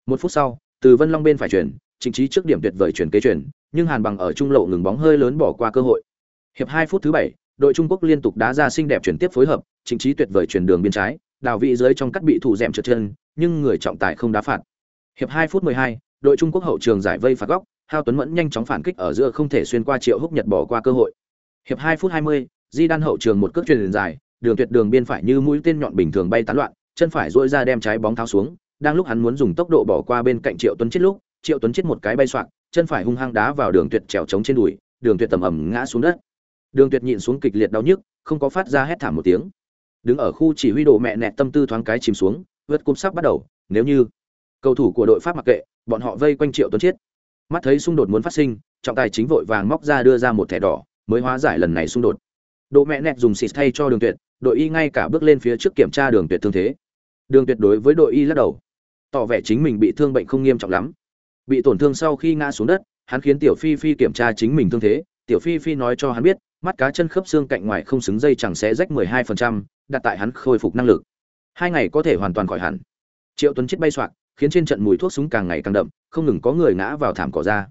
Một phút sau, từ Vân Long bên phải chuyển, chính trí trước điểm tuyệt vời chuyển kế chuyển, nhưng Hàn Bằng ở trung lộ ngừng bóng hơi lớn bỏ qua cơ hội. Hiệp 2 phút thứ 7, đội Trung Quốc liên tục đá ra xinh đẹp chuyển tiếp phối hợp, chính trí tuyệt vời chuyển đường biên trái, đào vị dưới trong cắt bị thủ dẻm trượt chân, nhưng người trọng tài không đá phạt. Hiệp 2 phút 12, đội Trung Quốc hậu trường giải vây phạt góc, Hao Tuấn Mẫn nhanh chóng phản kích ở giữa không thể xuyên qua Triệu Húc Nhật bỏ qua cơ hội. Hiệp 2 phút 20, Di Đan hậu trường một cước truyền dài, đường tuyệt đường biên phải như mũi tên nhọn bình thường bay tán loạn, chân phải duỗi ra đem trái bóng tháo xuống, đang lúc hắn muốn dùng tốc độ bỏ qua bên cạnh Triệu Tuấn chết lúc, Triệu Tuấn chết một cái bay xoạc, chân phải hung hăng đá vào đường tuyệt trèo chống trên đùi, đường tuyệt tầm ầm ngã xuống đất. Đường tuyệt nhịn xuống kịch liệt đau nhức, không có phát ra hét thảm một tiếng. Đứng ở khu chỉ huy độ mẹ nẹt tâm tư thoáng cái chìm xuống, vượt cung sắp bắt đầu, nếu như cầu thủ của đội Pháp mặc kệ, bọn họ vây quanh Triệu Tuấn chiết, Mắt thấy xung đột muốn phát sinh, trọng tài chính vội vàng móc ra đưa ra một thẻ đỏ, mới hóa giải lần này xung đột. Độ mẹ nẹt dùng xịt thay cho Đường Tuyệt, đội y ngay cả bước lên phía trước kiểm tra Đường Tuyệt thương thế. Đường Tuyệt đối với đội y lắc đầu, tỏ vẻ chính mình bị thương bệnh không nghiêm trọng lắm. Bị tổn thương sau khi ngã xuống đất, hắn khiến Tiểu Phi Phi kiểm tra chính mình thương thế, Tiểu Phi Phi nói cho hắn biết, mắt cá chân khớp xương cạnh ngoài không xứng dây chẳng sẽ rách 12%, đặt tại hắn khôi phục năng lực. Hai ngày có thể hoàn toàn khỏi hẳn. Triệu Tuấn chết bay xoạc, khiến trên trận mùi thuốc súng càng ngày càng đậm, không ngừng có người ngã vào thảm cỏ ra.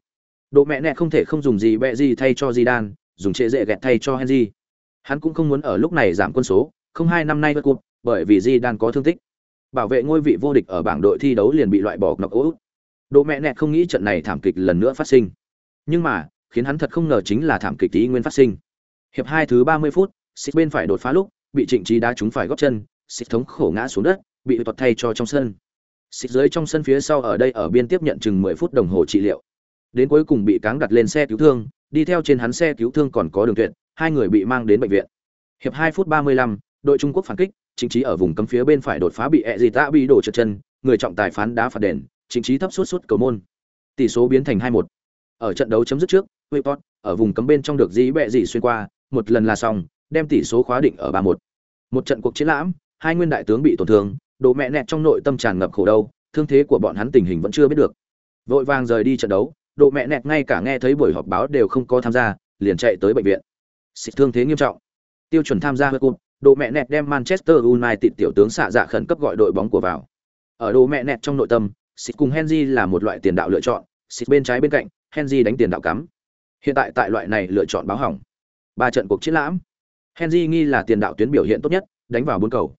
Độ mẹ nẹ không thể không dùng gì bẹ gì thay cho Zidane, dùng trệ dễ gẹt thay cho Henry. Hắn cũng không muốn ở lúc này giảm quân số, không hai năm nay vượt cuộc, bởi vì Zidane có thương tích. Bảo vệ ngôi vị vô địch ở bảng đội thi đấu liền bị loại bỏ knock out. Độ mẹ nẹt không nghĩ trận này thảm kịch lần nữa phát sinh. Nhưng mà, khiến hắn thật không ngờ chính là thảm kịch tí nguyên phát sinh. Hiệp hai thứ ba mươi phút, Sít bên phải đột phá lúc, bị Trịnh Trí đá trúng phải gót chân, Sít thống khổ ngã xuống đất, bị tuột thay cho trong sân. Sít dưới trong sân phía sau ở đây ở biên tiếp nhận chừng mười phút đồng hồ trị liệu. Đến cuối cùng bị cáng đặt lên xe cứu thương, đi theo trên hắn xe cứu thương còn có Đường Tuyệt, hai người bị mang đến bệnh viện. Hiệp hai phút ba mươi lăm, đội Trung Quốc phản kích, Trịnh trí ở vùng cấm phía bên phải đột phá bị Ezita gì bị đổ trượt chân, người trọng tài phán đá phạt đền, Trịnh trí thấp suốt suốt cầu môn. Tỷ số biến thành hai một. Ở trận đấu chấm dứt trước, Weport ở vùng cấm bên trong được dí bẹ gì xuyên qua, một lần là xong, đem tỷ số khóa định ở ba một. Một trận cuộc chiến lãm, hai nguyên đại tướng bị tổn thương, đồ mẹ nẹt trong nội tâm tràn ngập khổ đau, thương thế của bọn hắn tình hình vẫn chưa biết được. Vội vàng rời đi trận đấu, đồ mẹ nẹt ngay cả nghe thấy buổi họp báo đều không có tham gia, liền chạy tới bệnh viện. Xịt thương thế nghiêm trọng. Tiêu chuẩn tham gia World Cup, đồ mẹ nẹt đem Manchester United tiểu tướng xạ dạ khẩn cấp gọi đội bóng của vào. Ở đồ mẹ nẹt trong nội tâm, Xịt cùng Henry là một loại tiền đạo lựa chọn, Xịt bên trái bên cạnh, Henry đánh tiền đạo cắm. Hiện tại tại loại này lựa chọn báo hỏng. Ba trận cuộc chiến lãm, Henry nghi là tiền đạo tuyến biểu hiện tốt nhất, đánh vào bốn cầu.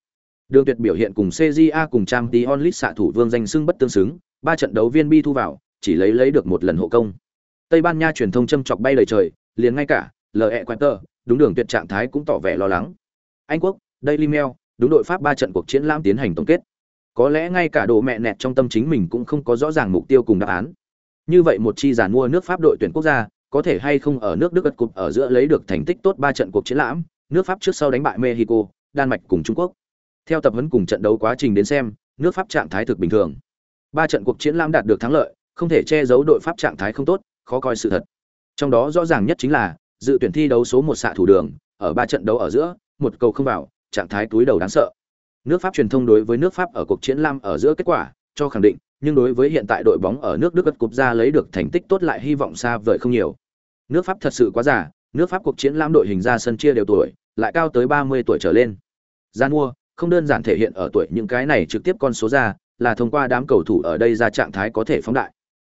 Đường Tuyệt biểu hiện cùng CJA cùng trang tí onlit xạ thủ vương danh xưng bất tương xứng, ba trận đấu viên bi thu vào, chỉ lấy lấy được một lần hộ công. Tây Ban Nha truyền thông châm chọc bay lời trời, liền ngay cả LE Quater, đúng đường tuyệt trạng thái cũng tỏ vẻ lo lắng. Anh quốc, Daily Mail, đúng đội Pháp ba trận cuộc chiến lãm tiến hành tổng kết. Có lẽ ngay cả đồ mẹ nẹt trong tâm chính mình cũng không có rõ ràng mục tiêu cùng đáp án. Như vậy một chi giàn mua nước Pháp đội tuyển quốc gia, có thể hay không ở nước Đức gật cục ở giữa lấy được thành tích tốt ba trận cuộc chiến lãm, nước Pháp trước sau đánh bại Mexico, Đan Mạch cùng Trung Quốc. Theo tập huấn cùng trận đấu quá trình đến xem, nước Pháp trạng thái thực bình thường. Ba trận cuộc chiến lãm đạt được thắng lợi, không thể che giấu đội Pháp trạng thái không tốt, khó coi sự thật. Trong đó rõ ràng nhất chính là dự tuyển thi đấu số một xạ thủ đường, ở ba trận đấu ở giữa, một cầu không vào, trạng thái túi đầu đáng sợ. Nước Pháp truyền thông đối với nước Pháp ở cuộc chiến lam ở giữa kết quả cho khẳng định, nhưng đối với hiện tại đội bóng ở nước Đức gật cúp ra lấy được thành tích tốt lại hy vọng xa vời không nhiều. Nước Pháp thật sự quá già, nước Pháp cuộc chiến lãm đội hình ra sân chia đều tuổi, lại cao tới 30 tuổi trở lên. Gian mua, không đơn giản thể hiện ở tuổi những cái này trực tiếp con số ra, là thông qua đám cầu thủ ở đây ra trạng thái có thể phóng đại.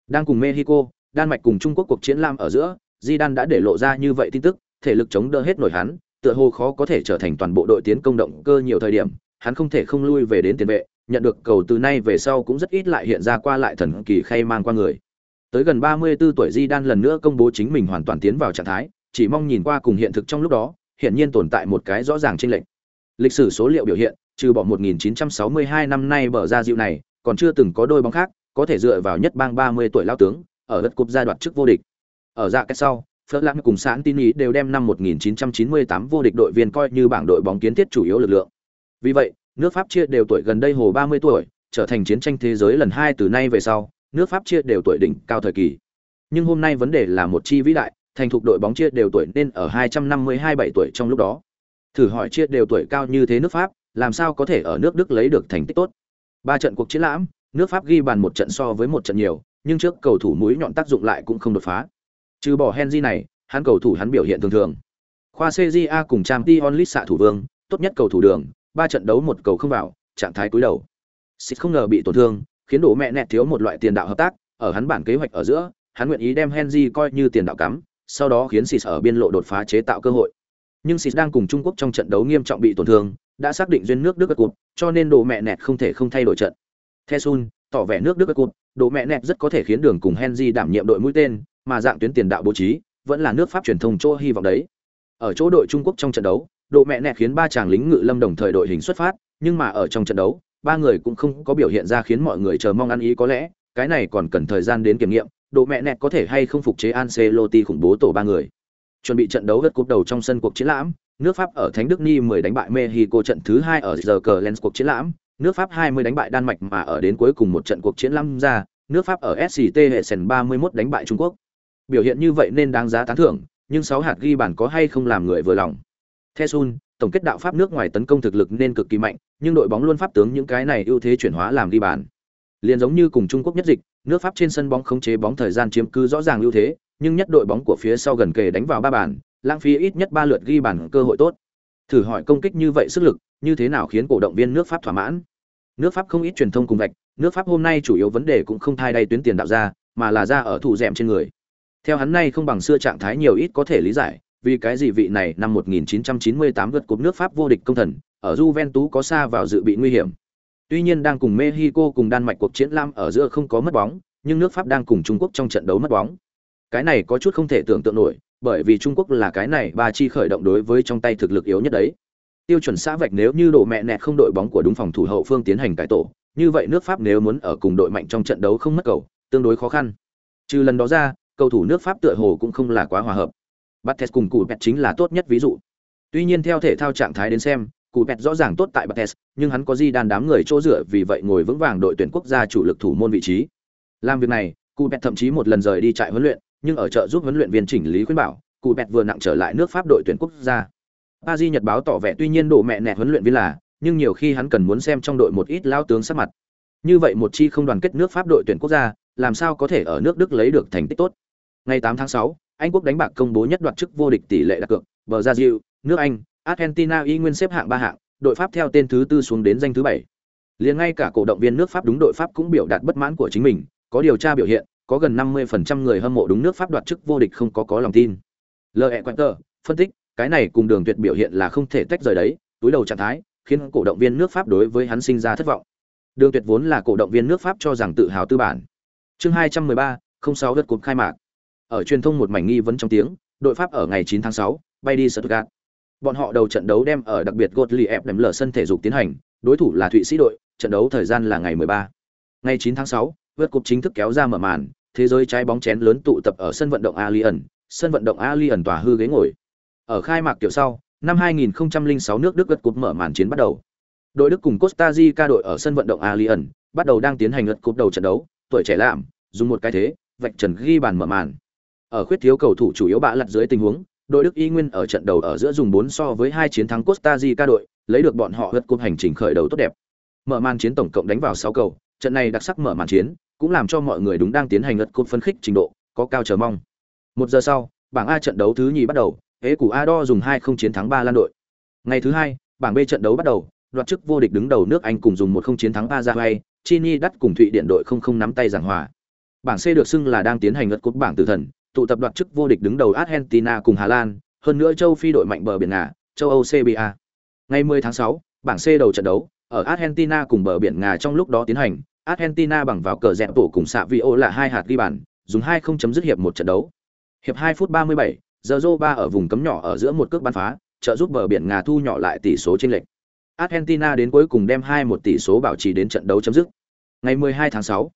Đang cùng Mexico, Đan Mạch cùng Trung Quốc cuộc chiến lãm ở giữa, Zidane đã để lộ ra như vậy tin tức, thể lực chống đỡ hết nổi hắn, tựa hồ khó có thể trở thành toàn bộ đội tiến công động cơ nhiều thời điểm, hắn không thể không lui về đến tiền vệ, nhận được cầu từ nay về sau cũng rất ít lại hiện ra qua lại thần kỳ khay mang qua người. Tới gần 34 tuổi Di Đan lần nữa công bố chính mình hoàn toàn tiến vào trạng thái, chỉ mong nhìn qua cùng hiện thực trong lúc đó, hiện nhiên tồn tại một cái rõ ràng chênh lệch. Lịch sử số liệu biểu hiện, trừ bỏ 1962 năm nay bở ra dịu này, còn chưa từng có đôi bóng khác có thể dựa vào nhất bang 30 tuổi lao tướng, ở đất cúp gia đoạt chức vô địch. Ở dạ cái sau, Phớt cùng Sãn Tin Ý đều đem năm 1998 vô địch đội viên coi như bảng đội bóng kiến thiết chủ yếu lực lượng. Vì vậy, nước Pháp chia đều tuổi gần đây hồ 30 tuổi, trở thành chiến tranh thế giới lần hai từ nay về sau, nước Pháp chia đều tuổi đỉnh cao thời kỳ. Nhưng hôm nay vấn đề là một chi vĩ đại, thành thục đội bóng chia đều tuổi nên ở 252 7 tuổi trong lúc đó. Thử hỏi chia đều tuổi cao như thế nước Pháp, làm sao có thể ở nước Đức lấy được thành tích tốt? Ba trận cuộc chiến lãm, nước Pháp ghi bàn một trận so với một trận nhiều, nhưng trước cầu thủ mũi nhọn tác dụng lại cũng không đột phá. Trừ bỏ Henry này, hắn cầu thủ hắn biểu hiện thường thường. Khoa CJA cùng Champions League xạ thủ vương, tốt nhất cầu thủ đường, ba trận đấu một cầu không vào, trạng thái cúi đầu. Xịt không ngờ bị tổn thương, khiến đổ mẹ nẹt thiếu một loại tiền đạo hợp tác, ở hắn bản kế hoạch ở giữa, hắn nguyện ý đem Henry coi như tiền đạo cắm, sau đó khiến Xịt ở biên lộ đột phá chế tạo cơ hội. Nhưng Xịt đang cùng Trung Quốc trong trận đấu nghiêm trọng bị tổn thương, đã xác định duyên nước Đức gật cụt, cho nên đồ mẹ nẹt không thể không thay đổi trận. Thesun, tỏ vẻ nước Đức gật cụt, đồ mẹ nẹt rất có thể khiến đường cùng Henry đảm nhiệm đội mũi tên, mà dạng tuyến tiền đạo bố trí, vẫn là nước Pháp truyền thông chỗ hy vọng đấy. Ở chỗ đội Trung Quốc trong trận đấu, độ mẹ nẹt khiến ba chàng lính ngự lâm đồng thời đội hình xuất phát, nhưng mà ở trong trận đấu, ba người cũng không có biểu hiện ra khiến mọi người chờ mong ăn ý có lẽ, cái này còn cần thời gian đến kiểm nghiệm, độ mẹ nẹt có thể hay không phục chế Ancelotti khủng bố tổ ba người. Chuẩn bị trận đấu gật cúp đầu trong sân cuộc chiến lãm, nước Pháp ở Thánh Đức Ni 10 đánh bại Mexico trận thứ hai ở giờ cờ Lens cuộc chiến lãm, nước Pháp 20 đánh bại Đan Mạch mà ở đến cuối cùng một trận cuộc chiến lãm ra, nước Pháp ở SCT hệ mươi 31 đánh bại Trung Quốc. Biểu hiện như vậy nên đáng giá tán thưởng, nhưng sáu hạt ghi bàn có hay không làm người vừa lòng. The Sun, tổng kết đạo Pháp nước ngoài tấn công thực lực nên cực kỳ mạnh, nhưng đội bóng luôn pháp tướng những cái này ưu thế chuyển hóa làm ghi bàn. Liên giống như cùng Trung Quốc nhất dịch, nước Pháp trên sân bóng khống chế bóng thời gian chiếm cứ rõ ràng ưu thế, nhưng nhất đội bóng của phía sau gần kề đánh vào ba bàn, lãng phí ít nhất ba lượt ghi bàn cơ hội tốt. Thử hỏi công kích như vậy sức lực, như thế nào khiến cổ động viên nước Pháp thỏa mãn? Nước Pháp không ít truyền thông cùng vạch, nước Pháp hôm nay chủ yếu vấn đề cũng không thay đây tuyến tiền đạo ra, mà là ra ở thủ dẻm trên người. Theo hắn nay không bằng xưa trạng thái nhiều ít có thể lý giải, vì cái gì vị này năm 1998 vượt cúp nước Pháp vô địch công thần, ở Juventus có xa vào dự bị nguy hiểm. Tuy nhiên đang cùng Mexico cùng Đan Mạch cuộc chiến lam ở giữa không có mất bóng, nhưng nước Pháp đang cùng Trung Quốc trong trận đấu mất bóng. Cái này có chút không thể tưởng tượng nổi, bởi vì Trung Quốc là cái này ba chi khởi động đối với trong tay thực lực yếu nhất đấy. Tiêu chuẩn xã vạch nếu như đổ mẹ nẹt không đội bóng của đúng phòng thủ hậu phương tiến hành cải tổ, như vậy nước Pháp nếu muốn ở cùng đội mạnh trong trận đấu không mất cầu, tương đối khó khăn. Trừ lần đó ra, cầu thủ nước Pháp tựa hồ cũng không là quá hòa hợp. Bates cùng cụ Pet chính là tốt nhất ví dụ. Tuy nhiên theo thể thao trạng thái đến xem, cụ Pet rõ ràng tốt tại Bates, nhưng hắn có gì đàn đám người chỗ dựa vì vậy ngồi vững vàng đội tuyển quốc gia chủ lực thủ môn vị trí. Làm việc này, cụ Pet thậm chí một lần rời đi trại huấn luyện, nhưng ở chợ giúp huấn luyện viên chỉnh lý khuyên bảo, cụ Pet vừa nặng trở lại nước Pháp đội tuyển quốc gia. Paris Nhật báo tỏ vẻ tuy nhiên đổ mẹ nẹt huấn luyện viên là, nhưng nhiều khi hắn cần muốn xem trong đội một ít lao tướng sắc mặt. Như vậy một chi không đoàn kết nước Pháp đội tuyển quốc gia, làm sao có thể ở nước Đức lấy được thành tích tốt. Ngày 8 tháng 6, anh quốc đánh bạc công bố nhất đoạt chức vô địch tỷ lệ đặt cược, bờ ra Diệu, nước Anh, Argentina y nguyên xếp hạng ba hạng, đội Pháp theo tên thứ tư xuống đến danh thứ bảy. Liền ngay cả cổ động viên nước Pháp đúng đội Pháp cũng biểu đạt bất mãn của chính mình, có điều tra biểu hiện, có gần 50% người hâm mộ đúng nước Pháp đoạt chức vô địch không có có lòng tin. L.E. Quanter, phân tích, cái này cùng đường tuyệt biểu hiện là không thể tách rời đấy, túi đầu trạng thái, khiến cổ động viên nước Pháp đối với hắn sinh ra thất vọng. Đường tuyệt vốn là cổ động viên nước Pháp cho rằng tự hào tư bản. Chương 213, 06 đất cột khai mạc. Ở truyền thông một mảnh nghi vấn trong tiếng, đội Pháp ở ngày 9 tháng 6, bay đi Stuttgart. Bọn họ đầu trận đấu đem ở đặc biệt Gottlieb đếm lở sân thể dục tiến hành, đối thủ là Thụy Sĩ đội, trận đấu thời gian là ngày 13. Ngày 9 tháng 6, vượt cúp chính thức kéo ra mở màn, thế giới trái bóng chén lớn tụ tập ở sân vận động Allianz, sân vận động Allianz tòa hư ghế ngồi. Ở khai mạc tiểu sau, năm 2006 nước Đức vượt cúp mở màn chiến bắt đầu. Đội Đức cùng Costa Rica đội ở sân vận động Allianz, bắt đầu đang tiến hành lượt cúp đầu trận đấu, tuổi trẻ làm, dùng một cái thế, vạch trần ghi bàn mở màn. Ở khuyết thiếu cầu thủ chủ yếu bạ lật dưới tình huống, đội Đức y nguyên ở trận đầu ở giữa dùng 4 so với hai chiến thắng Costa Rica đội, lấy được bọn họ vượt cúp hành trình khởi đầu tốt đẹp. Mở màn chiến tổng cộng đánh vào 6 cầu, trận này đặc sắc mở màn chiến, cũng làm cho mọi người đúng đang tiến hành lật cột phân khích trình độ, có cao chờ mong. Một giờ sau, bảng A trận đấu thứ nhì bắt đầu, hế của Ador dùng 2 không chiến thắng ba lan đội. Ngày thứ hai, bảng B trận đấu bắt đầu, đoạt chức vô địch đứng đầu nước Anh cùng dùng một không chiến thắng Paraguay, Chini đắt cùng Thụy Điện đội không không nắm tay giảng hòa. Bảng C được xưng là đang tiến hành lượt cúp bảng tử thần, tụ tập đoạt chức vô địch đứng đầu Argentina cùng Hà Lan, hơn nữa châu Phi đội mạnh bờ biển Ngà, châu Âu CBA. Ngày 10 tháng 6, bảng C đầu trận đấu, ở Argentina cùng bờ biển Ngà trong lúc đó tiến hành, Argentina bằng vào cờ dẹp tổ cùng xạ Vio là hai hạt ghi bàn, dùng 2 không chấm dứt hiệp một trận đấu. Hiệp 2 phút 37, Giờ ba ở vùng cấm nhỏ ở giữa một cước bắn phá, trợ giúp bờ biển Ngà thu nhỏ lại tỷ số chênh lệch. Argentina đến cuối cùng đem 2-1 tỷ số bảo trì đến trận đấu chấm dứt. Ngày 12 tháng 6,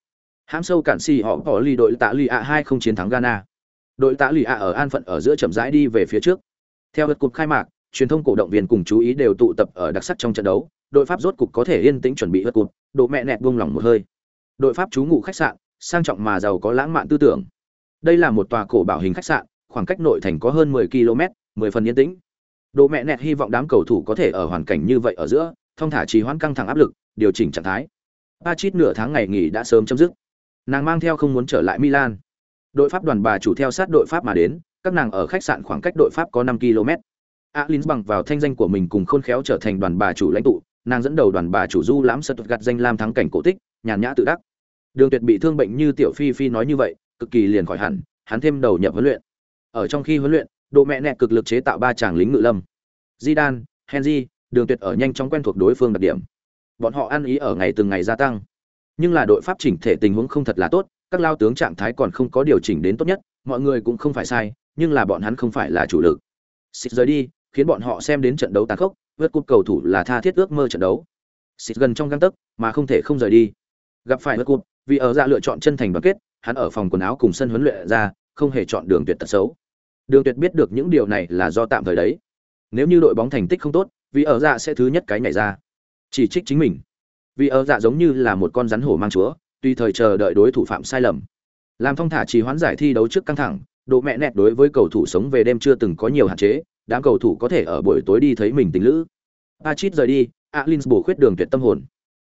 hãm sâu cản xì họ bỏ lì đội tạ lì ạ 2 không chiến thắng Ghana. Đội tạ lì ạ ở an phận ở giữa chậm rãi đi về phía trước. Theo lượt cuộc khai mạc, truyền thông cổ động viên cùng chú ý đều tụ tập ở đặc sắc trong trận đấu, đội Pháp rốt cục có thể yên tĩnh chuẩn bị lượt cuộc, độ mẹ nẹt buông lỏng một hơi. Đội Pháp trú ngụ khách sạn, sang trọng mà giàu có lãng mạn tư tưởng. Đây là một tòa cổ bảo hình khách sạn, khoảng cách nội thành có hơn 10 km, 10 phần yên tĩnh. Độ mẹ nẹt hy vọng đám cầu thủ có thể ở hoàn cảnh như vậy ở giữa, thông thả trì hoãn căng thẳng áp lực, điều chỉnh trạng thái. Pachit nửa tháng ngày nghỉ đã sớm chấm dứt. Nàng mang theo không muốn trở lại Milan. Đội Pháp đoàn bà chủ theo sát đội Pháp mà đến, các nàng ở khách sạn khoảng cách đội Pháp có năm km. Alins bằng vào thanh danh của mình cùng khôn khéo trở thành đoàn bà chủ lãnh tụ, nàng dẫn đầu đoàn bà chủ du lãm sật gặt danh lam thắng cảnh cổ tích, nhàn nhã tự đắc. Đường Tuyệt bị thương bệnh như tiểu phi phi nói như vậy, cực kỳ liền khỏi hẳn, hắn thêm đầu nhập huấn luyện. Ở trong khi huấn luyện, độ mẹ nẹ cực lực chế tạo ba chàng lính ngự lâm. Zidane, Henry, Đường Tuyệt ở nhanh chóng quen thuộc đối phương đặc điểm. Bọn họ ăn ý ở ngày từng ngày gia tăng. Nhưng là đội pháp chỉnh thể tình huống không thật là tốt, các lao tướng trạng thái còn không có điều chỉnh đến tốt nhất, mọi người cũng không phải sai, nhưng là bọn hắn không phải là chủ lực. Xịt rời đi, khiến bọn họ xem đến trận đấu tàn khốc, vượt cúp cầu thủ là tha thiết ước mơ trận đấu. Xịt gần trong gang tấc, mà không thể không rời đi. Gặp phải vượt cúp, vì ở dạ lựa chọn chân thành đoàn kết, hắn ở phòng quần áo cùng sân huấn luyện ra, không hề chọn đường tuyệt tật xấu. Đường Tuyệt biết được những điều này là do tạm thời đấy. Nếu như đội bóng thành tích không tốt, vì ở dạ sẽ thứ nhất cái nhảy ra, chỉ trích chính mình. Vì ở dạ giống như là một con rắn hổ mang chúa, tùy thời chờ đợi đối thủ phạm sai lầm. Làm thông thả trì hoãn giải thi đấu trước căng thẳng, độ mẹ nẹt đối với cầu thủ sống về đêm chưa từng có nhiều hạn chế, đám cầu thủ có thể ở buổi tối đi thấy mình tình lữ. Pachit rời đi, Alins bổ khuyết đường tuyệt tâm hồn.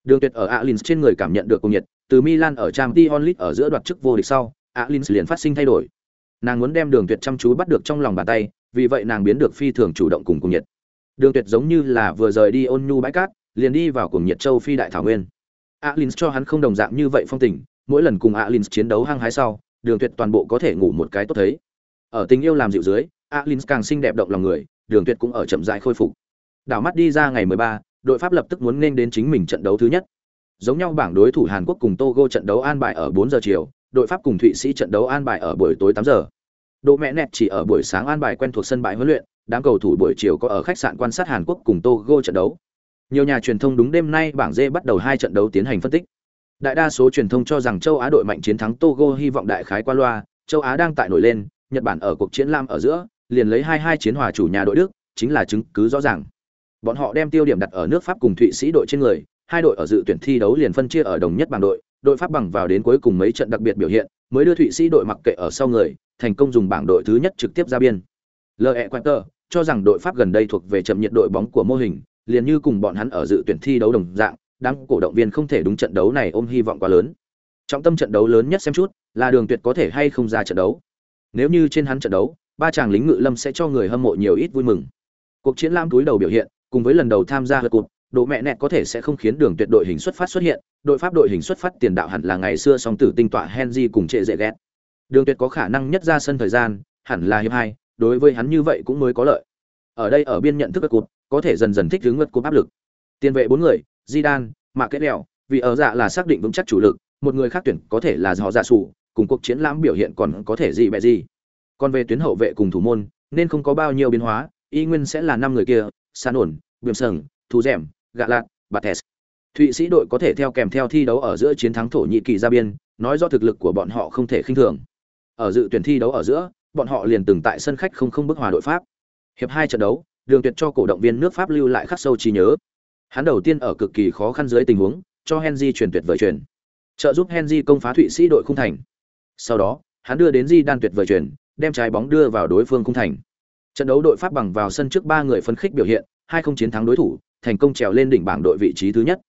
Đường tuyệt ở Alins trên người cảm nhận được cùng nhiệt, từ Milan ở Champions League ở giữa đoạt chức vô địch sau, Alins liền phát sinh thay đổi nàng muốn đem đường tuyệt chăm chú bắt được trong lòng bàn tay vì vậy nàng biến được phi thường chủ động cùng cùng nhiệt đường tuyệt giống như là vừa rời đi ôn nhu bãi cát liền đi vào cùng nhiệt châu phi đại thảo nguyên Alins cho hắn không đồng dạng như vậy phong tình mỗi lần cùng Alins chiến đấu hăng hái sau đường tuyệt toàn bộ có thể ngủ một cái tốt thấy ở tình yêu làm dịu dưới Alins càng xinh đẹp động lòng người đường tuyệt cũng ở chậm rãi khôi phục đảo mắt đi ra ngày 13, đội pháp lập tức muốn nên đến chính mình trận đấu thứ nhất giống nhau bảng đối thủ hàn quốc cùng togo trận đấu an bài ở 4 giờ chiều đội Pháp cùng Thụy Sĩ trận đấu an bài ở buổi tối 8 giờ. Độ mẹ nẹt chỉ ở buổi sáng an bài quen thuộc sân bãi huấn luyện, đám cầu thủ buổi chiều có ở khách sạn quan sát Hàn Quốc cùng Togo trận đấu. Nhiều nhà truyền thông đúng đêm nay bảng D bắt đầu hai trận đấu tiến hành phân tích. Đại đa số truyền thông cho rằng châu Á đội mạnh chiến thắng Togo hy vọng đại khái qua loa, châu Á đang tại nổi lên, Nhật Bản ở cuộc chiến lam ở giữa, liền lấy 2-2 chiến hòa chủ nhà đội Đức, chính là chứng cứ rõ ràng. Bọn họ đem tiêu điểm đặt ở nước Pháp cùng Thụy Sĩ đội trên người, hai đội ở dự tuyển thi đấu liền phân chia ở đồng nhất bảng đội, đội pháp bằng vào đến cuối cùng mấy trận đặc biệt biểu hiện mới đưa thụy sĩ đội mặc kệ ở sau người thành công dùng bảng đội thứ nhất trực tiếp ra biên le quater cho rằng đội pháp gần đây thuộc về chậm nhiệt đội bóng của mô hình liền như cùng bọn hắn ở dự tuyển thi đấu đồng dạng đang cổ động viên không thể đúng trận đấu này ôm hy vọng quá lớn. Trọng tâm trận đấu lớn nhất xem chút, là đường tuyệt có thể hay không ra trận đấu. Nếu như trên hắn trận đấu, ba chàng lính ngự lâm sẽ cho người hâm mộ nhiều ít vui mừng. Cuộc chiến lam túi đầu biểu hiện, cùng với lần đầu tham gia hợp cục độ mẹ nẹt có thể sẽ không khiến đường tuyệt đội hình xuất phát xuất hiện, đội pháp đội hình xuất phát tiền đạo hẳn là ngày xưa song tử tinh tọa henry cùng trệ dễ ghét. Đường tuyệt có khả năng nhất ra sân thời gian, hẳn là hiệp hai, đối với hắn như vậy cũng mới có lợi. Ở đây ở biên nhận thức cột có thể dần dần thích ứng ngất cúp áp lực. Tiền vệ bốn người Zidane, Mạc kết đèo vì ở dạ là xác định vững chắc chủ lực một người khác tuyển có thể là họ dạ sủ cùng cuộc chiến lãm biểu hiện còn có thể gì bẹ gì. Còn về tuyến hậu vệ cùng thủ môn nên không có bao nhiêu biến hóa y nguyên sẽ là năm người kia san ổn Biểm sừng Thu Dẻm, gạ lạc bates thụy sĩ đội có thể theo kèm theo thi đấu ở giữa chiến thắng thổ nhị kỳ ra biên nói do thực lực của bọn họ không thể khinh thường. Ở dự tuyển thi đấu ở giữa bọn họ liền từng tại sân khách không không bức hòa đội pháp. Hiệp hai trận đấu đường tuyệt cho cổ động viên nước pháp lưu lại khắc sâu trí nhớ. Hắn đầu tiên ở cực kỳ khó khăn dưới tình huống, cho henry truyền tuyệt vời truyền. Trợ giúp henry công phá thụy sĩ đội khung thành. Sau đó, hắn đưa đến di đan tuyệt vời truyền, đem trái bóng đưa vào đối phương khung thành. Trận đấu đội pháp bằng vào sân trước ba người phấn khích biểu hiện, hai không chiến thắng đối thủ, thành công trèo lên đỉnh bảng đội vị trí thứ nhất.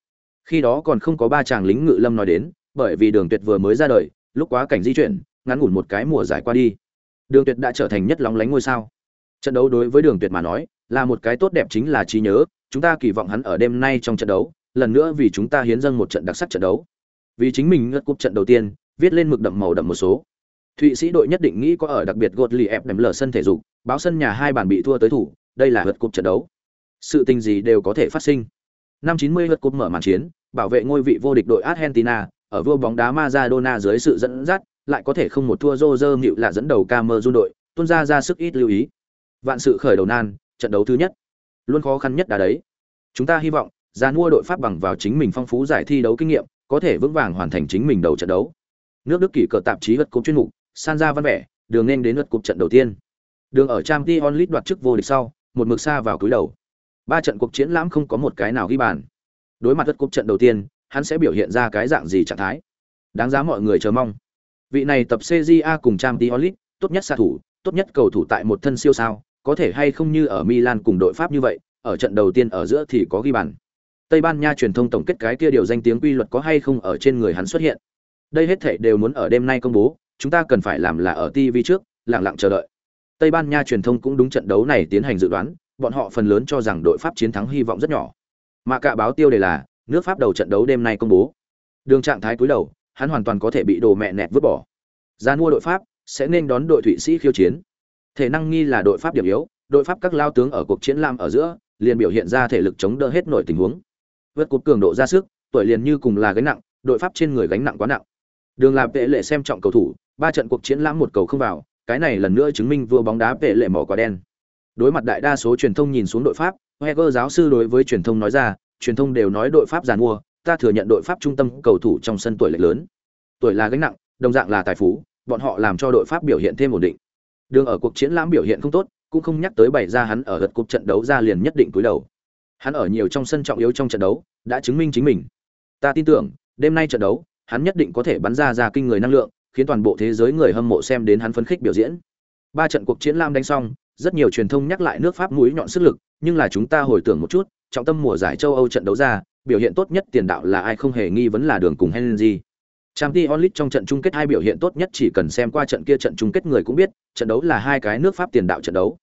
Khi đó còn không có ba chàng lính ngự lâm nói đến, bởi vì đường tuyệt vừa mới ra đời, lúc quá cảnh di chuyển, ngắn ngủn một cái mùa giải qua đi. Đường tuyệt đã trở thành nhất lóng lánh ngôi sao. Trận đấu đối với đường tuyệt mà nói là một cái tốt đẹp chính là trí nhớ chúng ta kỳ vọng hắn ở đêm nay trong trận đấu lần nữa vì chúng ta hiến dâng một trận đặc sắc trận đấu. Vì chính mình ngất cúp trận đầu tiên viết lên mực đậm màu đậm một số. Thụy sĩ đội nhất định nghĩ có ở đặc biệt gột lì ép đầm lở sân thể dục báo sân nhà hai bàn bị thua tới thủ đây là vượt cúp trận đấu. Sự tình gì đều có thể phát sinh. Năm 90 vượt cúp mở màn chiến bảo vệ ngôi vị vô địch đội argentina ở vua bóng đá maradona dưới sự dẫn dắt lại có thể không một thua Roger Nữu là dẫn đầu Camerun đội, tuôn ra ra sức ít lưu ý. Vạn sự khởi đầu nan, trận đấu thứ nhất, luôn khó khăn nhất đã đấy. Chúng ta hy vọng, ra mua đội Pháp bằng vào chính mình phong phú giải thi đấu kinh nghiệm, có thể vững vàng hoàn thành chính mình đầu trận đấu. Nước Đức kỷ cờ tạp chí vật cúp chuyên mục, san ra văn vẻ, đường nên đến lượt cúp trận đầu tiên. Đường ở trang t onlit đoạt chức vô địch sau, một mực xa vào cúi đầu. Ba trận cuộc chiến lãm không có một cái nào ghi bàn. Đối mặt lượt cúp trận đầu tiên, hắn sẽ biểu hiện ra cái dạng gì trạng thái? Đáng giá mọi người chờ mong. Vị này tập CJA cùng trang t onlit tốt nhất xạ thủ, tốt nhất cầu thủ tại một thân siêu sao, có thể hay không như ở Milan cùng đội Pháp như vậy, ở trận đầu tiên ở giữa thì có ghi bàn. Tây Ban Nha truyền thông tổng kết cái kia điều danh tiếng quy luật có hay không ở trên người hắn xuất hiện. Đây hết thảy đều muốn ở đêm nay công bố, chúng ta cần phải làm là ở TV trước, lặng lặng chờ đợi. Tây Ban Nha truyền thông cũng đúng trận đấu này tiến hành dự đoán, bọn họ phần lớn cho rằng đội Pháp chiến thắng hy vọng rất nhỏ. Mà cả báo tiêu đề là nước Pháp đầu trận đấu đêm nay công bố. Đường trạng thái cúi đầu, hắn hoàn toàn có thể bị đồ mẹ nẹt vứt bỏ. Gian mua đội Pháp sẽ nên đón đội Thụy Sĩ khiêu chiến. Thể năng nghi là đội Pháp điểm yếu, đội Pháp các lao tướng ở cuộc chiến lam ở giữa, liền biểu hiện ra thể lực chống đỡ hết nổi tình huống. Vượt cột cường độ ra sức, tuổi liền như cùng là gánh nặng, đội Pháp trên người gánh nặng quá nặng. Đường làm vệ lệ xem trọng cầu thủ, ba trận cuộc chiến lãm một cầu không vào, cái này lần nữa chứng minh vua bóng đá vệ lệ mỏ quả đen. Đối mặt đại đa số truyền thông nhìn xuống đội Pháp, Heger giáo sư đối với truyền thông nói ra, truyền thông đều nói đội Pháp giàn mua, ta thừa nhận đội Pháp trung tâm cầu thủ trong sân tuổi lệch lớn. Tuổi là gánh nặng, đồng dạng là tài phú, bọn họ làm cho đội Pháp biểu hiện thêm ổn định. Đường ở cuộc chiến lãm biểu hiện không tốt, cũng không nhắc tới bày ra hắn ở gật cục trận đấu ra liền nhất định cúi đầu. Hắn ở nhiều trong sân trọng yếu trong trận đấu, đã chứng minh chính mình. Ta tin tưởng, đêm nay trận đấu, hắn nhất định có thể bắn ra ra kinh người năng lượng, khiến toàn bộ thế giới người hâm mộ xem đến hắn phấn khích biểu diễn. Ba trận cuộc chiến lam đánh xong, rất nhiều truyền thông nhắc lại nước Pháp mũi nhọn sức lực, nhưng là chúng ta hồi tưởng một chút, trọng tâm mùa giải châu Âu trận đấu ra, biểu hiện tốt nhất tiền đạo là ai không hề nghi vấn là đường cùng Henry. Champions League trong trận chung kết hai biểu hiện tốt nhất chỉ cần xem qua trận kia trận chung kết người cũng biết, trận đấu là hai cái nước Pháp tiền đạo trận đấu.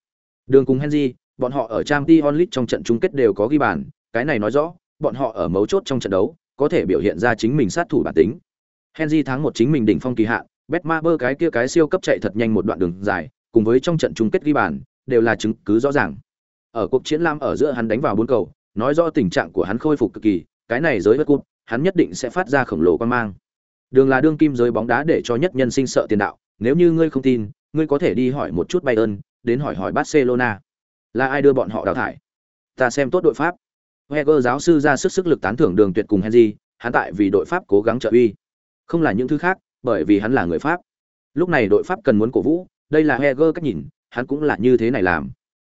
Đường cùng Henry, bọn họ ở Champions League trong trận chung kết đều có ghi bàn, cái này nói rõ, bọn họ ở mấu chốt trong trận đấu, có thể biểu hiện ra chính mình sát thủ bản tính. Henry tháng một chính mình đỉnh phong kỳ hạn, Betmaber cái kia cái siêu cấp chạy thật nhanh một đoạn đường dài, cùng với trong trận chung kết ghi bàn, đều là chứng cứ rõ ràng. Ở cuộc chiến lam ở giữa hắn đánh vào bốn cầu, nói rõ tình trạng của hắn khôi phục cực kỳ, cái này giới bất cúp, hắn nhất định sẽ phát ra khổng lồ quan mang. Đường là đương kim giới bóng đá để cho nhất nhân sinh sợ tiền đạo, nếu như ngươi không tin, ngươi có thể đi hỏi một chút Bayern, đến hỏi hỏi Barcelona. Là ai đưa bọn họ đào thải? Ta xem tốt đội Pháp. Wenger giáo sư ra sức sức lực tán thưởng Đường Tuyệt cùng Henry, hắn tại vì đội Pháp cố gắng trợ uy. Không là những thứ khác, bởi vì hắn là người Pháp. Lúc này đội Pháp cần muốn cổ vũ, đây là Wenger cách nhìn, hắn cũng là như thế này làm.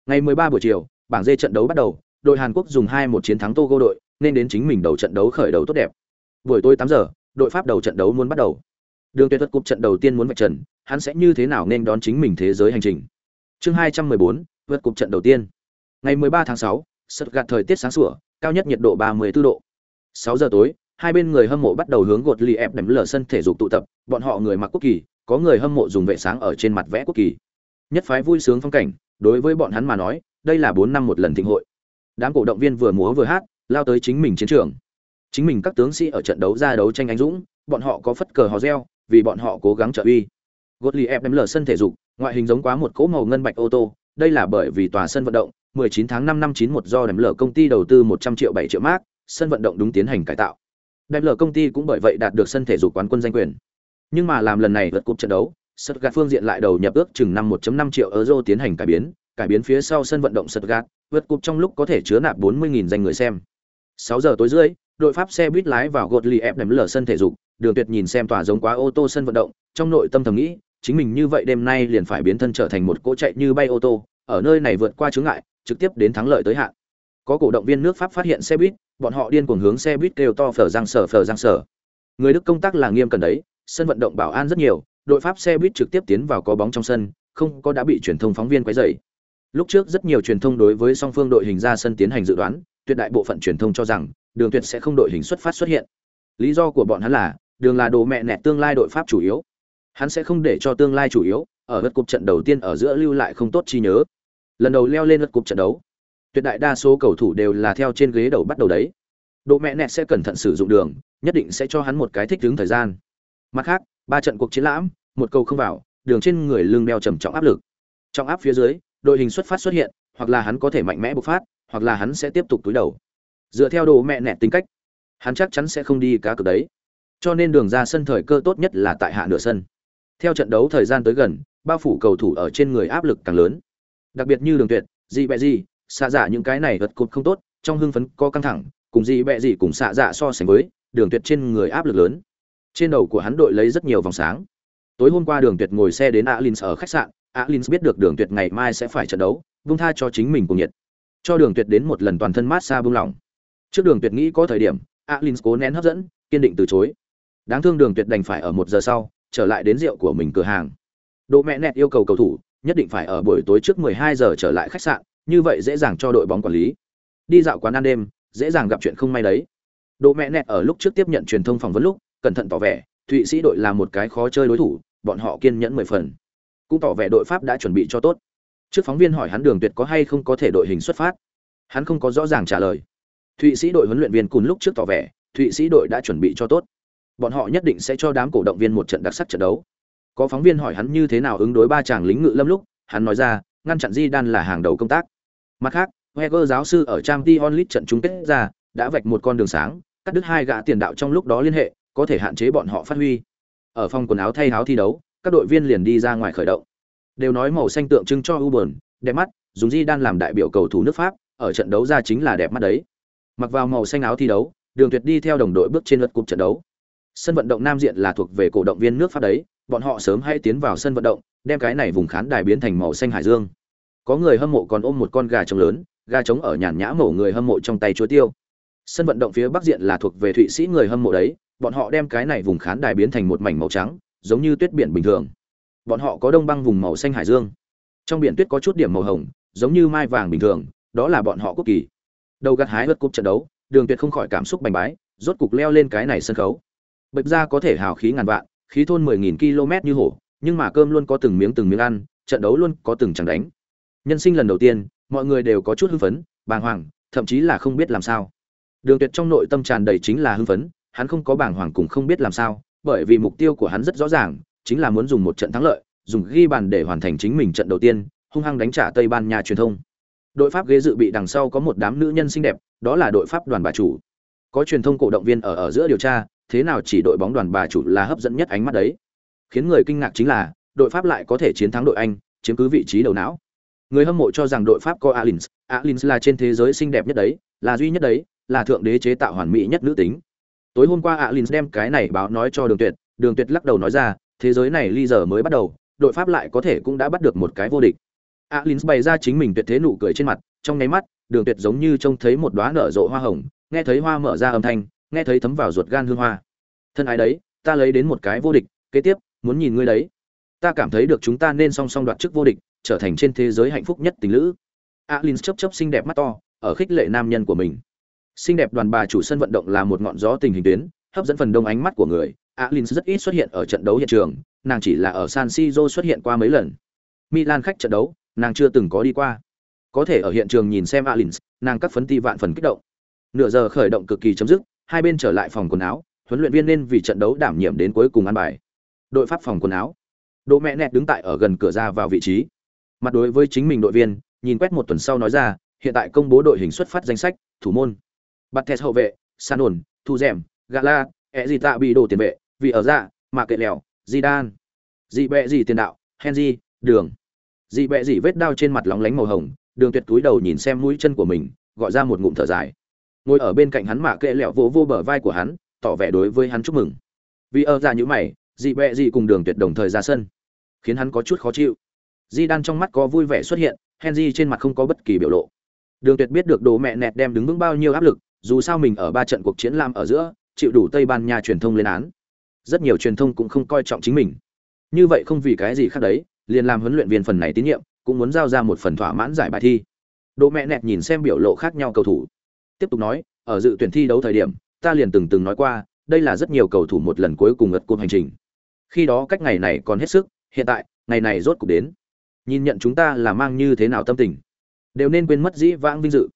Ngày 13 buổi chiều, bảng D trận đấu bắt đầu, đội Hàn Quốc dùng 2-1 chiến thắng Togo đội, nên đến chính mình đầu trận đấu khởi đầu tốt đẹp. Buổi tối 8 giờ, đội Pháp đầu trận đấu muốn bắt đầu. Đường Tuyệt Thuật cục trận đầu tiên muốn vạch trần, hắn sẽ như thế nào nên đón chính mình thế giới hành trình. Chương 214, vượt cục trận đầu tiên. Ngày 13 tháng 6, gạt thời tiết sáng sủa, cao nhất nhiệt độ 34 độ. 6 giờ tối, hai bên người hâm mộ bắt đầu hướng gột lì ép đệm lở sân thể dục tụ tập, bọn họ người mặc quốc kỳ, có người hâm mộ dùng vệ sáng ở trên mặt vẽ quốc kỳ. Nhất phái vui sướng phong cảnh, đối với bọn hắn mà nói, đây là 4 năm một lần thịnh hội. Đám cổ động viên vừa múa vừa hát, lao tới chính mình chiến trường. Chính mình các tướng sĩ ở trận đấu ra đấu tranh anh dũng, bọn họ có phất cờ hò reo, vì bọn họ cố gắng trợ uy. Gottlieb em lở sân thể dục, ngoại hình giống quá một cỗ màu ngân bạch ô tô, đây là bởi vì tòa sân vận động 19 tháng 5 năm 91 do đếm lở công ty đầu tư 100 triệu 7 triệu mark, sân vận động đúng tiến hành cải tạo. Đếm lở công ty cũng bởi vậy đạt được sân thể dục quán quân danh quyền. Nhưng mà làm lần này vượt cúp trận đấu, Stuttgart phương diện lại đầu nhập ước chừng 5 1.5 triệu euro tiến hành cải biến, cải biến phía sau sân vận động Stuttgart, vượt cúp trong lúc có thể chứa nạp 40.000 danh người xem. 6 giờ tối rưỡi, đội Pháp xe buýt lái vào gột ly ép đếm lở sân thể dục, Đường Tuyệt nhìn xem tòa giống quá ô tô sân vận động, trong nội tâm thầm nghĩ, chính mình như vậy đêm nay liền phải biến thân trở thành một cỗ chạy như bay ô tô, ở nơi này vượt qua chướng ngại, trực tiếp đến thắng lợi tới hạn. Có cổ động viên nước Pháp phát hiện xe buýt, bọn họ điên cuồng hướng xe buýt kêu to phở răng sở phở răng sở. Người Đức công tác là nghiêm cần đấy, sân vận động bảo an rất nhiều, đội Pháp xe buýt trực tiếp tiến vào có bóng trong sân, không có đã bị truyền thông phóng viên quấy rầy. Lúc trước rất nhiều truyền thông đối với song phương đội hình ra sân tiến hành dự đoán, tuyệt đại bộ phận truyền thông cho rằng Đường Tuyệt sẽ không đội hình xuất phát xuất hiện. Lý do của bọn hắn là, Đường là đồ mẹ nẹt tương lai đội Pháp chủ yếu. Hắn sẽ không để cho tương lai chủ yếu ở lượt cục trận đầu tiên ở giữa lưu lại không tốt chi nhớ. Lần đầu leo lên lượt cục trận đấu, tuyệt đại đa số cầu thủ đều là theo trên ghế đầu bắt đầu đấy. Đồ mẹ nẹt sẽ cẩn thận sử dụng đường, nhất định sẽ cho hắn một cái thích ứng thời gian. Mặt khác, ba trận cuộc chiến lãm, một câu không vào, đường trên người lưng đeo trầm trọng áp lực. Trong áp phía dưới, đội hình xuất phát xuất hiện, hoặc là hắn có thể mạnh mẽ bộc phát, hoặc là hắn sẽ tiếp tục túi đầu. Dựa theo đồ mẹ nẹt tính cách, hắn chắc chắn sẽ không đi cá cược đấy. Cho nên đường ra sân thời cơ tốt nhất là tại hạ nửa sân. Theo trận đấu thời gian tới gần, bao phủ cầu thủ ở trên người áp lực càng lớn. Đặc biệt như Đường Tuyệt, gì bẹ gì, xạ dạ những cái này vật cột không tốt, trong hưng phấn có căng thẳng, cùng gì bẹ gì cùng xạ dạ so sánh với, Đường Tuyệt trên người áp lực lớn. Trên đầu của hắn đội lấy rất nhiều vòng sáng. Tối hôm qua Đường Tuyệt ngồi xe đến Alins ở khách sạn, Alins biết được Đường Tuyệt ngày mai sẽ phải trận đấu, vung tha cho chính mình cùng nhiệt. Cho Đường Tuyệt đến một lần toàn thân mát xa buông lỏng. Trước Đường Tuyệt nghĩ có thời điểm, Alins cố nén hấp dẫn, kiên định từ chối. Đáng thương Đường Tuyệt đành phải ở một giờ sau, trở lại đến rượu của mình cửa hàng. Độ mẹ nẹt yêu cầu cầu thủ nhất định phải ở buổi tối trước 12 giờ trở lại khách sạn, như vậy dễ dàng cho đội bóng quản lý. Đi dạo quán ăn đêm, dễ dàng gặp chuyện không may đấy. Độ mẹ nẹt ở lúc trước tiếp nhận truyền thông phỏng vấn lúc, cẩn thận tỏ vẻ, Thụy Sĩ đội là một cái khó chơi đối thủ, bọn họ kiên nhẫn 10 phần. Cũng tỏ vẻ đội Pháp đã chuẩn bị cho tốt. Trước phóng viên hỏi hắn Đường Tuyệt có hay không có thể đội hình xuất phát, hắn không có rõ ràng trả lời. Thụy Sĩ đội huấn luyện viên cùng lúc trước tỏ vẻ, Thụy Sĩ đội đã chuẩn bị cho tốt. Bọn họ nhất định sẽ cho đám cổ động viên một trận đặc sắc trận đấu. Có phóng viên hỏi hắn như thế nào ứng đối ba chàng lính ngự lâm lúc, hắn nói ra, ngăn chặn Di Đan là hàng đầu công tác. Mặt khác, Wenger giáo sư ở Champions League trận chung kết ra, đã vạch một con đường sáng, cắt đứt hai gã tiền đạo trong lúc đó liên hệ, có thể hạn chế bọn họ phát huy. Ở phòng quần áo thay áo thi đấu, các đội viên liền đi ra ngoài khởi động. Đều nói màu xanh tượng trưng cho Ubern, đẹp mắt, dùng Di Đan làm đại biểu cầu thủ nước Pháp, ở trận đấu ra chính là đẹp mắt đấy. Mặc vào màu xanh áo thi đấu, Đường Tuyệt đi theo đồng đội bước trên lượt cục trận đấu. Sân vận động Nam Diện là thuộc về cổ động viên nước Pháp đấy, bọn họ sớm hay tiến vào sân vận động, đem cái này vùng khán đài biến thành màu xanh hải dương. Có người hâm mộ còn ôm một con gà trống lớn, gà trống ở nhàn nhã mổ người hâm mộ trong tay chúa tiêu. Sân vận động phía bắc diện là thuộc về Thụy Sĩ người hâm mộ đấy, bọn họ đem cái này vùng khán đài biến thành một mảnh màu trắng, giống như tuyết biển bình thường. Bọn họ có đông băng vùng màu xanh hải dương. Trong biển tuyết có chút điểm màu hồng, giống như mai vàng bình thường, đó là bọn họ quốc kỳ. Đầu gặt hái vượt cúp trận đấu, Đường Tuyệt không khỏi cảm xúc bành bái, rốt cục leo lên cái này sân khấu. Bạch ra có thể hào khí ngàn vạn, khí thôn 10000 km như hổ, nhưng mà cơm luôn có từng miếng từng miếng ăn, trận đấu luôn có từng chẳng đánh. Nhân sinh lần đầu tiên, mọi người đều có chút hưng phấn, bàng hoàng, thậm chí là không biết làm sao. Đường Tuyệt trong nội tâm tràn đầy chính là hưng phấn, hắn không có bàng hoàng cũng không biết làm sao, bởi vì mục tiêu của hắn rất rõ ràng, chính là muốn dùng một trận thắng lợi, dùng ghi bàn để hoàn thành chính mình trận đầu tiên, hung hăng đánh trả Tây Ban Nha truyền thông. Đội Pháp ghế dự bị đằng sau có một đám nữ nhân xinh đẹp, đó là đội Pháp đoàn bà chủ. Có truyền thông cổ động viên ở ở giữa điều tra, thế nào chỉ đội bóng đoàn bà chủ là hấp dẫn nhất ánh mắt đấy. Khiến người kinh ngạc chính là, đội Pháp lại có thể chiến thắng đội Anh, chiếm cứ vị trí đầu não. Người hâm mộ cho rằng đội Pháp có Alins, Alins là trên thế giới xinh đẹp nhất đấy, là duy nhất đấy, là thượng đế chế tạo hoàn mỹ nhất nữ tính. Tối hôm qua Alins đem cái này báo nói cho Đường Tuyệt, Đường Tuyệt lắc đầu nói ra, thế giới này ly giờ mới bắt đầu, đội Pháp lại có thể cũng đã bắt được một cái vô địch. Alins bày ra chính mình tuyệt thế nụ cười trên mặt, trong nháy mắt, Đường Tuyệt giống như trông thấy một đóa nở rộ hoa hồng, nghe thấy hoa mở ra âm thanh, nghe thấy thấm vào ruột gan hương hoa. Thân ái đấy, ta lấy đến một cái vô địch, kế tiếp, muốn nhìn ngươi đấy. Ta cảm thấy được chúng ta nên song song đoạt chức vô địch, trở thành trên thế giới hạnh phúc nhất tình lữ. Alins chớp chớp xinh đẹp mắt to, ở khích lệ nam nhân của mình. Xinh đẹp đoàn bà chủ sân vận động là một ngọn gió tình hình tuyến, hấp dẫn phần đông ánh mắt của người. Alins rất ít xuất hiện ở trận đấu hiện trường, nàng chỉ là ở San Siro xuất hiện qua mấy lần. Milan khách trận đấu, nàng chưa từng có đi qua. Có thể ở hiện trường nhìn xem alin nàng các phấn ti vạn phần kích động. Nửa giờ khởi động cực kỳ chấm dứt, hai bên trở lại phòng quần áo, huấn luyện viên nên vì trận đấu đảm nhiệm đến cuối cùng ăn bài. Đội pháp phòng quần áo. Đỗ mẹ nẹt đứng tại ở gần cửa ra vào vị trí. Mặt đối với chính mình đội viên, nhìn quét một tuần sau nói ra, hiện tại công bố đội hình xuất phát danh sách, thủ môn. bắt Thẹt hậu vệ, san ổn, Thu Dẻm, Gala, tạ bị đổ tiền vệ, vì ở dạ mà kệ lèo, di đan, Dị bẹ gì tiền đạo, Henry, Đường. Dị bẹ dị vết đao trên mặt lóng lánh màu hồng, Đường Tuyệt túi đầu nhìn xem mũi chân của mình, gọi ra một ngụm thở dài. Ngồi ở bên cạnh hắn mạ kệ lẹo vỗ vô bờ vai của hắn, tỏ vẻ đối với hắn chúc mừng. Vì ở ra như mày, dị bẹ dị cùng Đường Tuyệt đồng thời ra sân, khiến hắn có chút khó chịu. Di Đan trong mắt có vui vẻ xuất hiện, Henry trên mặt không có bất kỳ biểu lộ. Đường Tuyệt biết được đồ mẹ nẹt đem đứng vững bao nhiêu áp lực, dù sao mình ở ba trận cuộc chiến lam ở giữa, chịu đủ Tây Ban Nha truyền thông lên án. Rất nhiều truyền thông cũng không coi trọng chính mình. Như vậy không vì cái gì khác đấy, liền làm huấn luyện viên phần này tín nhiệm, cũng muốn giao ra một phần thỏa mãn giải bài thi. Đỗ mẹ nẹt nhìn xem biểu lộ khác nhau cầu thủ. Tiếp tục nói, ở dự tuyển thi đấu thời điểm, ta liền từng từng nói qua, đây là rất nhiều cầu thủ một lần cuối cùng ngật cột hành trình. Khi đó cách ngày này còn hết sức, hiện tại, ngày này rốt cục đến nhìn nhận chúng ta là mang như thế nào tâm tình đều nên quên mất dĩ vãng vinh dự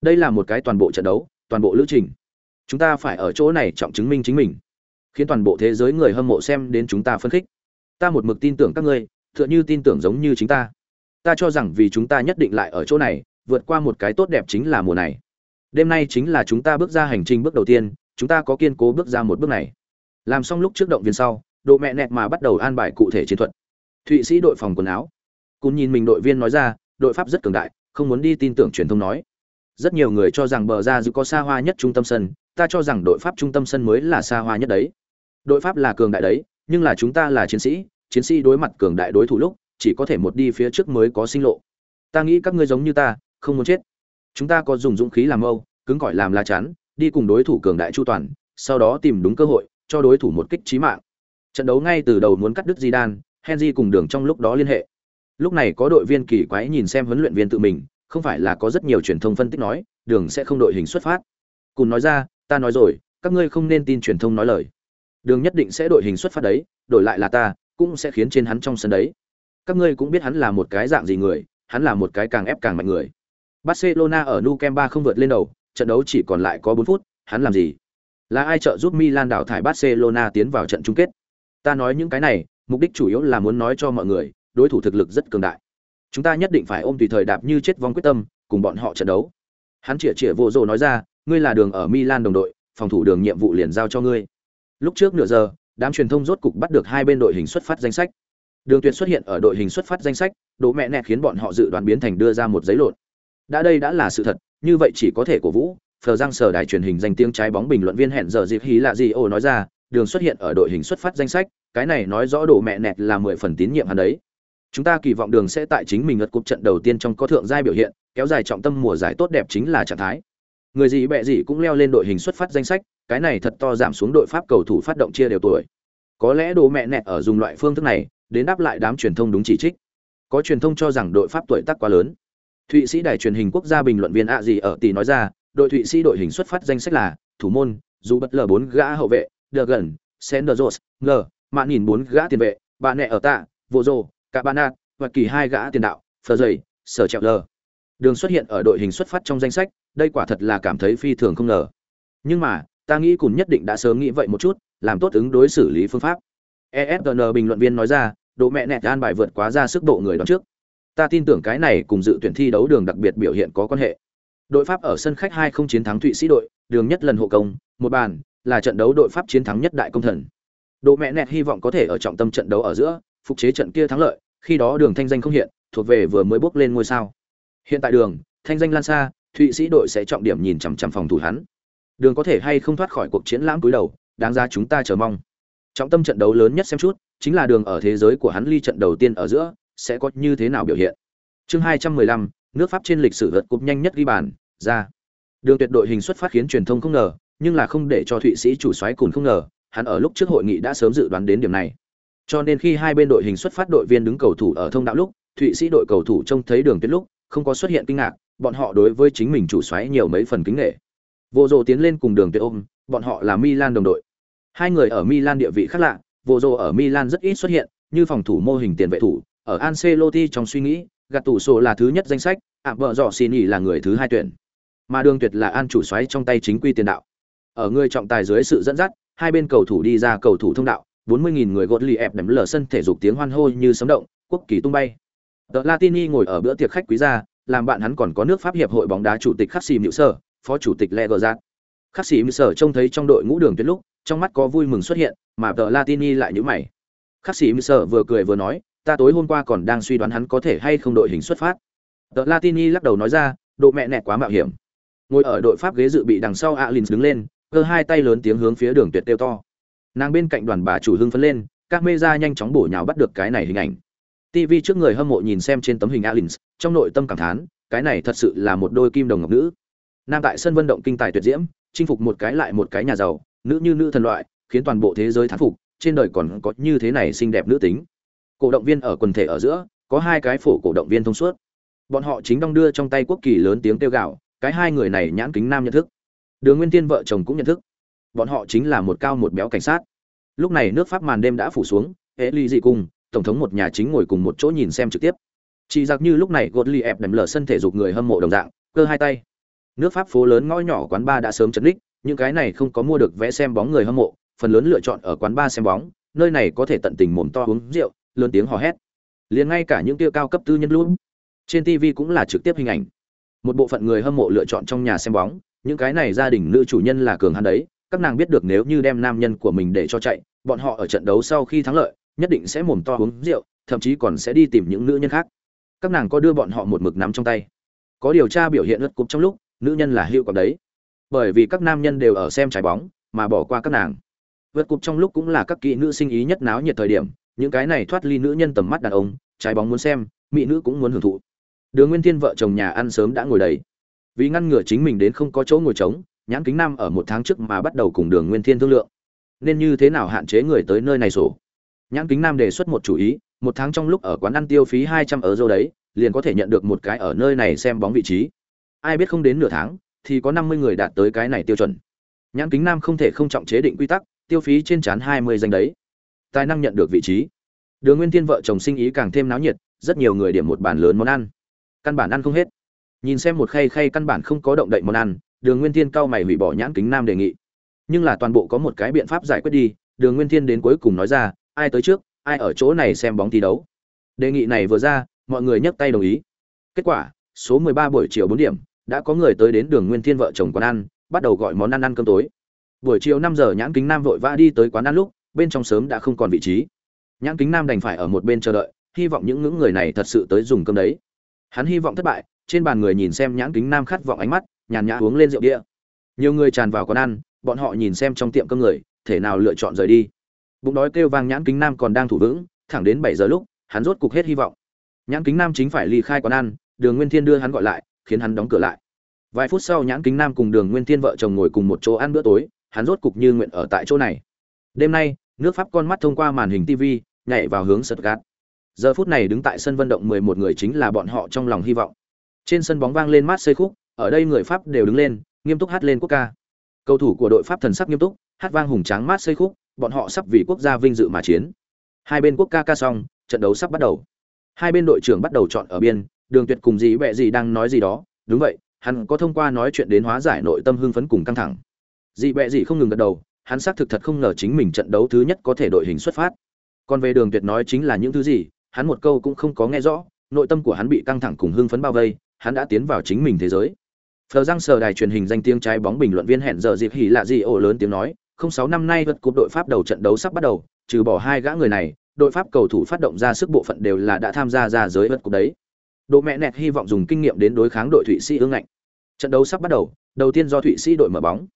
đây là một cái toàn bộ trận đấu toàn bộ lữ trình chúng ta phải ở chỗ này trọng chứng minh chính mình khiến toàn bộ thế giới người hâm mộ xem đến chúng ta phân khích ta một mực tin tưởng các ngươi tựa như tin tưởng giống như chính ta. Ta cho rằng vì chúng ta nhất định lại ở chỗ này, vượt qua một cái tốt đẹp chính là mùa này. Đêm nay chính là chúng ta bước ra hành trình bước đầu tiên, chúng ta có kiên cố bước ra một bước này. Làm xong lúc trước động viên sau, độ mẹ nẹt mà bắt đầu an bài cụ thể chiến thuật. Thụy sĩ đội phòng quần áo. Cún nhìn mình đội viên nói ra, đội pháp rất cường đại, không muốn đi tin tưởng truyền thông nói. Rất nhiều người cho rằng bờ ra dự có xa hoa nhất trung tâm sân, ta cho rằng đội pháp trung tâm sân mới là xa hoa nhất đấy. Đội pháp là cường đại đấy, nhưng là chúng ta là chiến sĩ chiến sĩ đối mặt cường đại đối thủ lúc, chỉ có thể một đi phía trước mới có sinh lộ. Ta nghĩ các ngươi giống như ta, không muốn chết. Chúng ta có dùng dũng khí làm âu cứng cỏi làm lá chắn, đi cùng đối thủ cường đại chu toàn, sau đó tìm đúng cơ hội, cho đối thủ một kích trí mạng. Trận đấu ngay từ đầu muốn cắt đứt di đan henry cùng đường trong lúc đó liên hệ. Lúc này có đội viên kỳ quái nhìn xem huấn luyện viên tự mình, không phải là có rất nhiều truyền thông phân tích nói, đường sẽ không đội hình xuất phát. Cùng nói ra, ta nói rồi, các ngươi không nên tin truyền thông nói lời. Đường nhất định sẽ đội hình xuất phát đấy, đổi lại là ta cũng sẽ khiến trên hắn trong sân đấy. Các ngươi cũng biết hắn là một cái dạng gì người, hắn là một cái càng ép càng mạnh người. Barcelona ở Nou Camp ba không vượt lên đầu, trận đấu chỉ còn lại có bốn phút, hắn làm gì? Là ai trợ giúp milan đảo thải barcelona tiến vào trận chung kết? Ta nói những cái này, mục đích chủ yếu là muốn nói cho mọi người, đối thủ thực lực rất cường đại. Chúng ta nhất định phải ôm tùy thời đạp như chết vong quyết tâm, cùng bọn họ trận đấu. Hắn chĩa chĩa vô rồ nói ra, ngươi là đường ở milan đồng đội, phòng thủ đường nhiệm vụ liền giao cho ngươi. Lúc trước nửa giờ đám truyền thông rốt cục bắt được hai bên đội hình xuất phát danh sách. Đường tuyệt xuất hiện ở đội hình xuất phát danh sách đố mẹ nẹt khiến bọn họ dự đoán biến thành đưa ra một giấy lộn. Đã đây đã là sự thật, như vậy chỉ có thể cổ vũ, phờ giang sở đài truyền hình danh tiếng trái bóng bình luận viên hẹn giờ dịp hí lạ gì ồ nói ra, đường xuất hiện ở đội hình xuất phát danh sách, cái này nói rõ đổ mẹ nẹt là mười phần tín nhiệm hắn đấy. Chúng ta kỳ vọng đường sẽ tại chính mình ngật cúp trận đầu tiên trong có thượng giai biểu hiện, kéo dài trọng tâm mùa giải tốt đẹp chính là trạng thái. Người gì bẹ gì cũng leo lên đội hình xuất phát danh sách cái này thật to giảm xuống đội pháp cầu thủ phát động chia đều tuổi. Có lẽ đồ mẹ nẹt ở dùng loại phương thức này, đến đáp lại đám truyền thông đúng chỉ trích. Có truyền thông cho rằng đội pháp tuổi tác quá lớn. Thụy sĩ đài truyền hình quốc gia bình luận viên ạ gì ở tỷ nói ra, đội thụy sĩ đội hình xuất phát danh sách là thủ môn, dù bất lờ bốn gã hậu vệ, đờ gần sender ngờ mạn nhìn bốn gã tiền vệ, bà nẹ ở tạ, vô rô cả và kỳ hai gã tiền đạo, phờ dày sở trẹo lờ. Đường xuất hiện ở đội hình xuất phát trong danh sách, đây quả thật là cảm thấy phi thường không ngờ. Nhưng mà ta nghĩ cùng nhất định đã sớm nghĩ vậy một chút, làm tốt ứng đối xử lý phương pháp. Esn bình luận viên nói ra, độ mẹ nẹt an bài vượt quá ra sức độ người đón trước. Ta tin tưởng cái này cùng dự tuyển thi đấu đường đặc biệt biểu hiện có quan hệ. Đội pháp ở sân khách hai không chiến thắng thụy sĩ đội, đường nhất lần hộ công, một bàn, là trận đấu đội pháp chiến thắng nhất đại công thần. Độ mẹ nẹt hy vọng có thể ở trọng tâm trận đấu ở giữa, phục chế trận kia thắng lợi, khi đó đường thanh danh không hiện, thuộc về vừa mới bước lên ngôi sao. Hiện tại đường, thanh danh lan xa, thụy sĩ đội sẽ trọng điểm nhìn chằm chằm phòng thủ hắn đường có thể hay không thoát khỏi cuộc chiến lãm túi đầu, đáng ra chúng ta chờ mong. Trọng tâm trận đấu lớn nhất xem chút, chính là đường ở thế giới của hắn ly trận đầu tiên ở giữa, sẽ có như thế nào biểu hiện. Chương hai trăm mười lăm, nước pháp trên lịch sử vượt cúp nhanh nhất ghi bàn, ra. Đường tuyệt đội hình xuất phát khiến truyền thông không ngờ, nhưng là không để cho thụy sĩ chủ soái cùn không ngờ, hắn ở lúc trước hội nghị đã sớm dự đoán đến điểm này. Cho nên khi hai bên đội hình xuất phát đội viên đứng cầu thủ ở thông đạo lúc, thụy sĩ đội cầu thủ trông thấy đường tuyệt lúc, không có xuất hiện kinh ngạc, bọn họ đối với chính mình chủ xoáy nhiều mấy phần kính nghệ vô rồ tiến lên cùng đường tuyệt ôm, bọn họ là milan đồng đội. Hai người ở milan địa vị khác lạ, vô rồ ở milan rất ít xuất hiện, như phòng thủ mô hình tiền vệ thủ, ở Ancelotti trong suy nghĩ gạt tủ sổ là thứ nhất danh sách, ạ, vợ dọ xin ý là người thứ hai tuyển. Mà đường tuyệt là an chủ xoáy trong tay chính quy tiền đạo. Ở người trọng tài dưới sự dẫn dắt, hai bên cầu thủ đi ra cầu thủ thông đạo 40.000 người gột lì ép đấm lở sân thể dục tiếng hoan hô như sấm động, quốc kỳ tung bay. Tờ latini ngồi ở bữa tiệc khách quý gia, làm bạn hắn còn có nước pháp hiệp hội bóng đá chủ tịch khắc xì nhự sơ phó chủ tịch lê gờ giác khắc sĩ mỹ sở trông thấy trong đội ngũ đường tuyệt lúc, trong mắt có vui mừng xuất hiện, mà tờ latini lại nhíu mày. Khắc sĩ mỹ sở vừa cười vừa nói, ta tối hôm qua còn đang suy đoán hắn có thể hay không đội hình xuất phát. Tờ latini lắc đầu nói ra, độ mẹ nẹt quá mạo hiểm. Ngồi ở đội pháp ghế dự bị đằng sau alin đứng lên, cơ hai tay lớn tiếng hướng phía đường tuyệt tiêu to. Nàng bên cạnh đoàn bà chủ hưng phấn lên, các mê ra nhanh chóng bổ nhào bắt được cái này hình ảnh. Tv trước người hâm mộ nhìn xem trên tấm hình alin, trong nội tâm cảm thán, cái này thật sự là một đôi kim đồng ngọc nữ nam tại sân vận động kinh tài tuyệt diễm, chinh phục một cái lại một cái nhà giàu, nữ như nữ thần loại, khiến toàn bộ thế giới thán phục, trên đời còn có như thế này xinh đẹp nữ tính. Cổ động viên ở quần thể ở giữa, có hai cái phổ cổ động viên thông suốt. Bọn họ chính đong đưa trong tay quốc kỳ lớn tiếng kêu gạo cái hai người này nhãn kính nam nhận thức. Đường nguyên tiên vợ chồng cũng nhận thức. Bọn họ chính là một cao một béo cảnh sát. Lúc này nước pháp màn đêm đã phủ xuống, hệ ly dị cùng, tổng thống một nhà chính ngồi cùng một chỗ nhìn xem trực tiếp. Chỉ giặc như lúc này gột ly ép đầm lở sân thể dục người hâm mộ đồng dạng, cơ hai tay nước pháp phố lớn ngõ nhỏ quán ba đã sớm chấn đích những cái này không có mua được vé xem bóng người hâm mộ, phần lớn lựa chọn ở quán bar xem bóng, nơi này có thể tận tình mồm to uống rượu, lớn tiếng hò hét. Liền ngay cả những tiêu cao cấp tư nhân luôn. Trên TV cũng là trực tiếp hình ảnh. Một bộ phận người hâm mộ lựa chọn trong nhà xem bóng, những cái này gia đình nữ chủ nhân là cường hắn đấy, các nàng biết được nếu như đem nam nhân của mình để cho chạy, bọn họ ở trận đấu sau khi thắng lợi, nhất định sẽ mồm to uống rượu, thậm chí còn sẽ đi tìm những nữ nhân khác. Các nàng có đưa bọn họ một mực nắm trong tay. Có điều tra biểu hiện lật cục trong lúc, nữ nhân là hữu quả đấy. Bởi vì các nam nhân đều ở xem trái bóng, mà bỏ qua các nàng. Vượt cục trong lúc cũng là các kỹ nữ sinh ý nhất náo nhiệt thời điểm, những cái này thoát ly nữ nhân tầm mắt đàn ông, trái bóng muốn xem, mỹ nữ cũng muốn hưởng thụ. Đường Nguyên Thiên vợ chồng nhà ăn sớm đã ngồi đầy. Vì ngăn ngừa chính mình đến không có chỗ ngồi trống, Nhãn Kính Nam ở một tháng trước mà bắt đầu cùng Đường Nguyên Thiên thương lượng. Nên như thế nào hạn chế người tới nơi này sổ. Nhãn Kính Nam đề xuất một chủ ý, một tháng trong lúc ở quán ăn tiêu phí hai trăm euro đấy, liền có thể nhận được một cái ở nơi này xem bóng vị trí. Ai biết không đến nửa tháng, thì có năm mươi người đạt tới cái này tiêu chuẩn. Nhãn Kính Nam không thể không trọng chế định quy tắc, tiêu phí trên chán hai mươi danh đấy. Tài năng nhận được vị trí. Đường Nguyên Thiên vợ chồng sinh ý càng thêm náo nhiệt, rất nhiều người điểm một bàn lớn món ăn. Căn bản ăn không hết. Nhìn xem một khay khay căn bản không có động đậy món ăn, Đường Nguyên Thiên cao mày hủy bỏ Nhãn Kính Nam đề nghị. Nhưng là toàn bộ có một cái biện pháp giải quyết đi, Đường Nguyên Thiên đến cuối cùng nói ra, ai tới trước, ai ở chỗ này xem bóng thi đấu. Đề nghị này vừa ra, mọi người nhấc tay đồng ý. Kết quả, số 13 buổi chiều 4 điểm, đã có người tới đến Đường Nguyên Thiên vợ chồng quán ăn, bắt đầu gọi món ăn ăn cơm tối. Buổi chiều 5 giờ Nhãn Kính Nam vội vã đi tới quán ăn lúc, bên trong sớm đã không còn vị trí. Nhãn Kính Nam đành phải ở một bên chờ đợi, hy vọng những ngưỡng người này thật sự tới dùng cơm đấy. Hắn hy vọng thất bại, trên bàn người nhìn xem Nhãn Kính Nam khát vọng ánh mắt, nhàn nhã uống lên rượu bia. Nhiều người tràn vào quán ăn, bọn họ nhìn xem trong tiệm cơm người, thể nào lựa chọn rời đi. Bụng đói kêu vang Nhãn Kính Nam còn đang thủ vững, thẳng đến 7 giờ lúc, hắn rốt cục hết hy vọng. Nhãn Kính Nam chính phải ly khai quán ăn, Đường Nguyên Thiên đưa hắn gọi lại, khiến hắn đóng cửa lại. Vài phút sau Nhãn Kính Nam cùng Đường Nguyên Thiên vợ chồng ngồi cùng một chỗ ăn bữa tối, hắn rốt cục như nguyện ở tại chỗ này. Đêm nay, nước Pháp con mắt thông qua màn hình TV, nhảy vào hướng Stuttgart. Giờ phút này đứng tại sân vận động 11 người chính là bọn họ trong lòng hy vọng. Trên sân bóng vang lên mát xây khúc, ở đây người Pháp đều đứng lên, nghiêm túc hát lên quốc ca. Cầu thủ của đội Pháp thần sắc nghiêm túc, hát vang hùng tráng mát xây khúc, bọn họ sắp vì quốc gia vinh dự mà chiến. Hai bên quốc ca ca xong, trận đấu sắp bắt đầu. Hai bên đội trưởng bắt đầu chọn ở biên, Đường Tuyệt cùng gì bẹ gì đang nói gì đó, đúng vậy, hắn có thông qua nói chuyện đến hóa giải nội tâm hưng phấn cùng căng thẳng. Dị bẹ gì không ngừng gật đầu, hắn xác thực thật không ngờ chính mình trận đấu thứ nhất có thể đội hình xuất phát. Còn về Đường Tuyệt nói chính là những thứ gì, hắn một câu cũng không có nghe rõ, nội tâm của hắn bị căng thẳng cùng hưng phấn bao vây, hắn đã tiến vào chính mình thế giới. Phờ răng sờ đài truyền hình danh tiếng trái bóng bình luận viên hẹn giờ dịp hỉ lạ gì ổ lớn tiếng nói, không sáu năm nay vật cúp đội Pháp đầu trận đấu sắp bắt đầu, trừ bỏ hai gã người này, đội Pháp cầu thủ phát động ra sức bộ phận đều là đã tham gia ra giới vật cúp đấy. Độ mẹ nẹt hy vọng dùng kinh nghiệm đến đối kháng đội Thụy Sĩ ương ngạnh. Trận đấu sắp bắt đầu, đầu tiên do Thụy Sĩ đội mở bóng.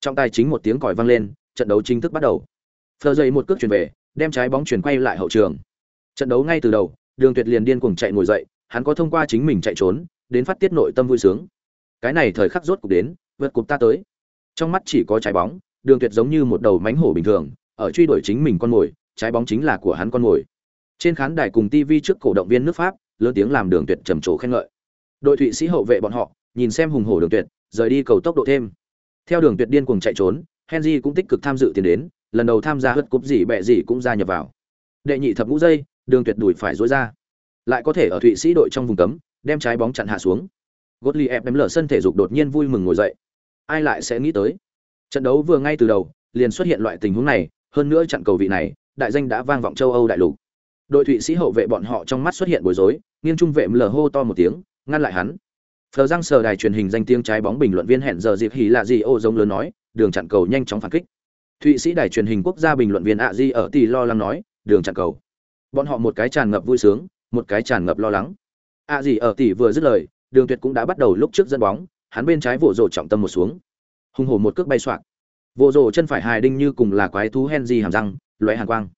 Trong tài chính một tiếng còi vang lên, trận đấu chính thức bắt đầu. Phờ dày một cước chuyển về, đem trái bóng chuyển quay lại hậu trường. Trận đấu ngay từ đầu, Đường Tuyệt liền điên cuồng chạy ngồi dậy, hắn có thông qua chính mình chạy trốn, đến phát tiết nội tâm vui sướng. Cái này thời khắc rốt cục đến, vượt cục ta tới. Trong mắt chỉ có trái bóng, Đường Tuyệt giống như một đầu mánh hổ bình thường, ở truy đuổi chính mình con mồi, trái bóng chính là của hắn con mồi. Trên khán đài cùng TV trước cổ động viên nước Pháp, lớn tiếng làm Đường Tuyệt trầm trồ khen ngợi. Đội Thụy Sĩ hậu vệ bọn họ, nhìn xem hùng hổ Đường Tuyệt, rời đi cầu tốc độ thêm. Theo Đường Tuyệt điên cuồng chạy trốn, Henry cũng tích cực tham dự tiền đến, lần đầu tham gia hất cúp gì bẹ gì cũng gia nhập vào. Đệ nhị thập ngũ giây, Đường Tuyệt đuổi phải rối ra. Lại có thể ở Thụy Sĩ đội trong vùng cấm, đem trái bóng chặn hạ xuống. Gottlieb đem lở sân thể dục đột nhiên vui mừng ngồi dậy. Ai lại sẽ nghĩ tới? Trận đấu vừa ngay từ đầu, liền xuất hiện loại tình huống này, hơn nữa chặn cầu vị này, đại danh đã vang vọng châu Âu đại lục. Đội Thụy Sĩ hậu vệ bọn họ trong mắt xuất hiện bối rối, nghiêng trung vệ lờ hô to một tiếng, ngăn lại hắn. Phờ răng sờ đài truyền hình danh tiếng trái bóng bình luận viên hẹn giờ dịp hì lạ gì ô giống lớn nói, đường chặn cầu nhanh chóng phản kích. Thụy Sĩ đài truyền hình quốc gia bình luận viên ạ di ở tỷ lo lắng nói, đường chặn cầu. Bọn họ một cái tràn ngập vui sướng, một cái tràn ngập lo lắng. ạ gì ở tỷ vừa dứt lời, đường tuyệt cũng đã bắt đầu lúc trước dẫn bóng, hắn bên trái vỗ rổ trọng tâm một xuống, hung hổ một cước bay xoạc. Vỗ rổ chân phải hài đinh như cùng là quái thú Henry hàm răng, loé hàn quang.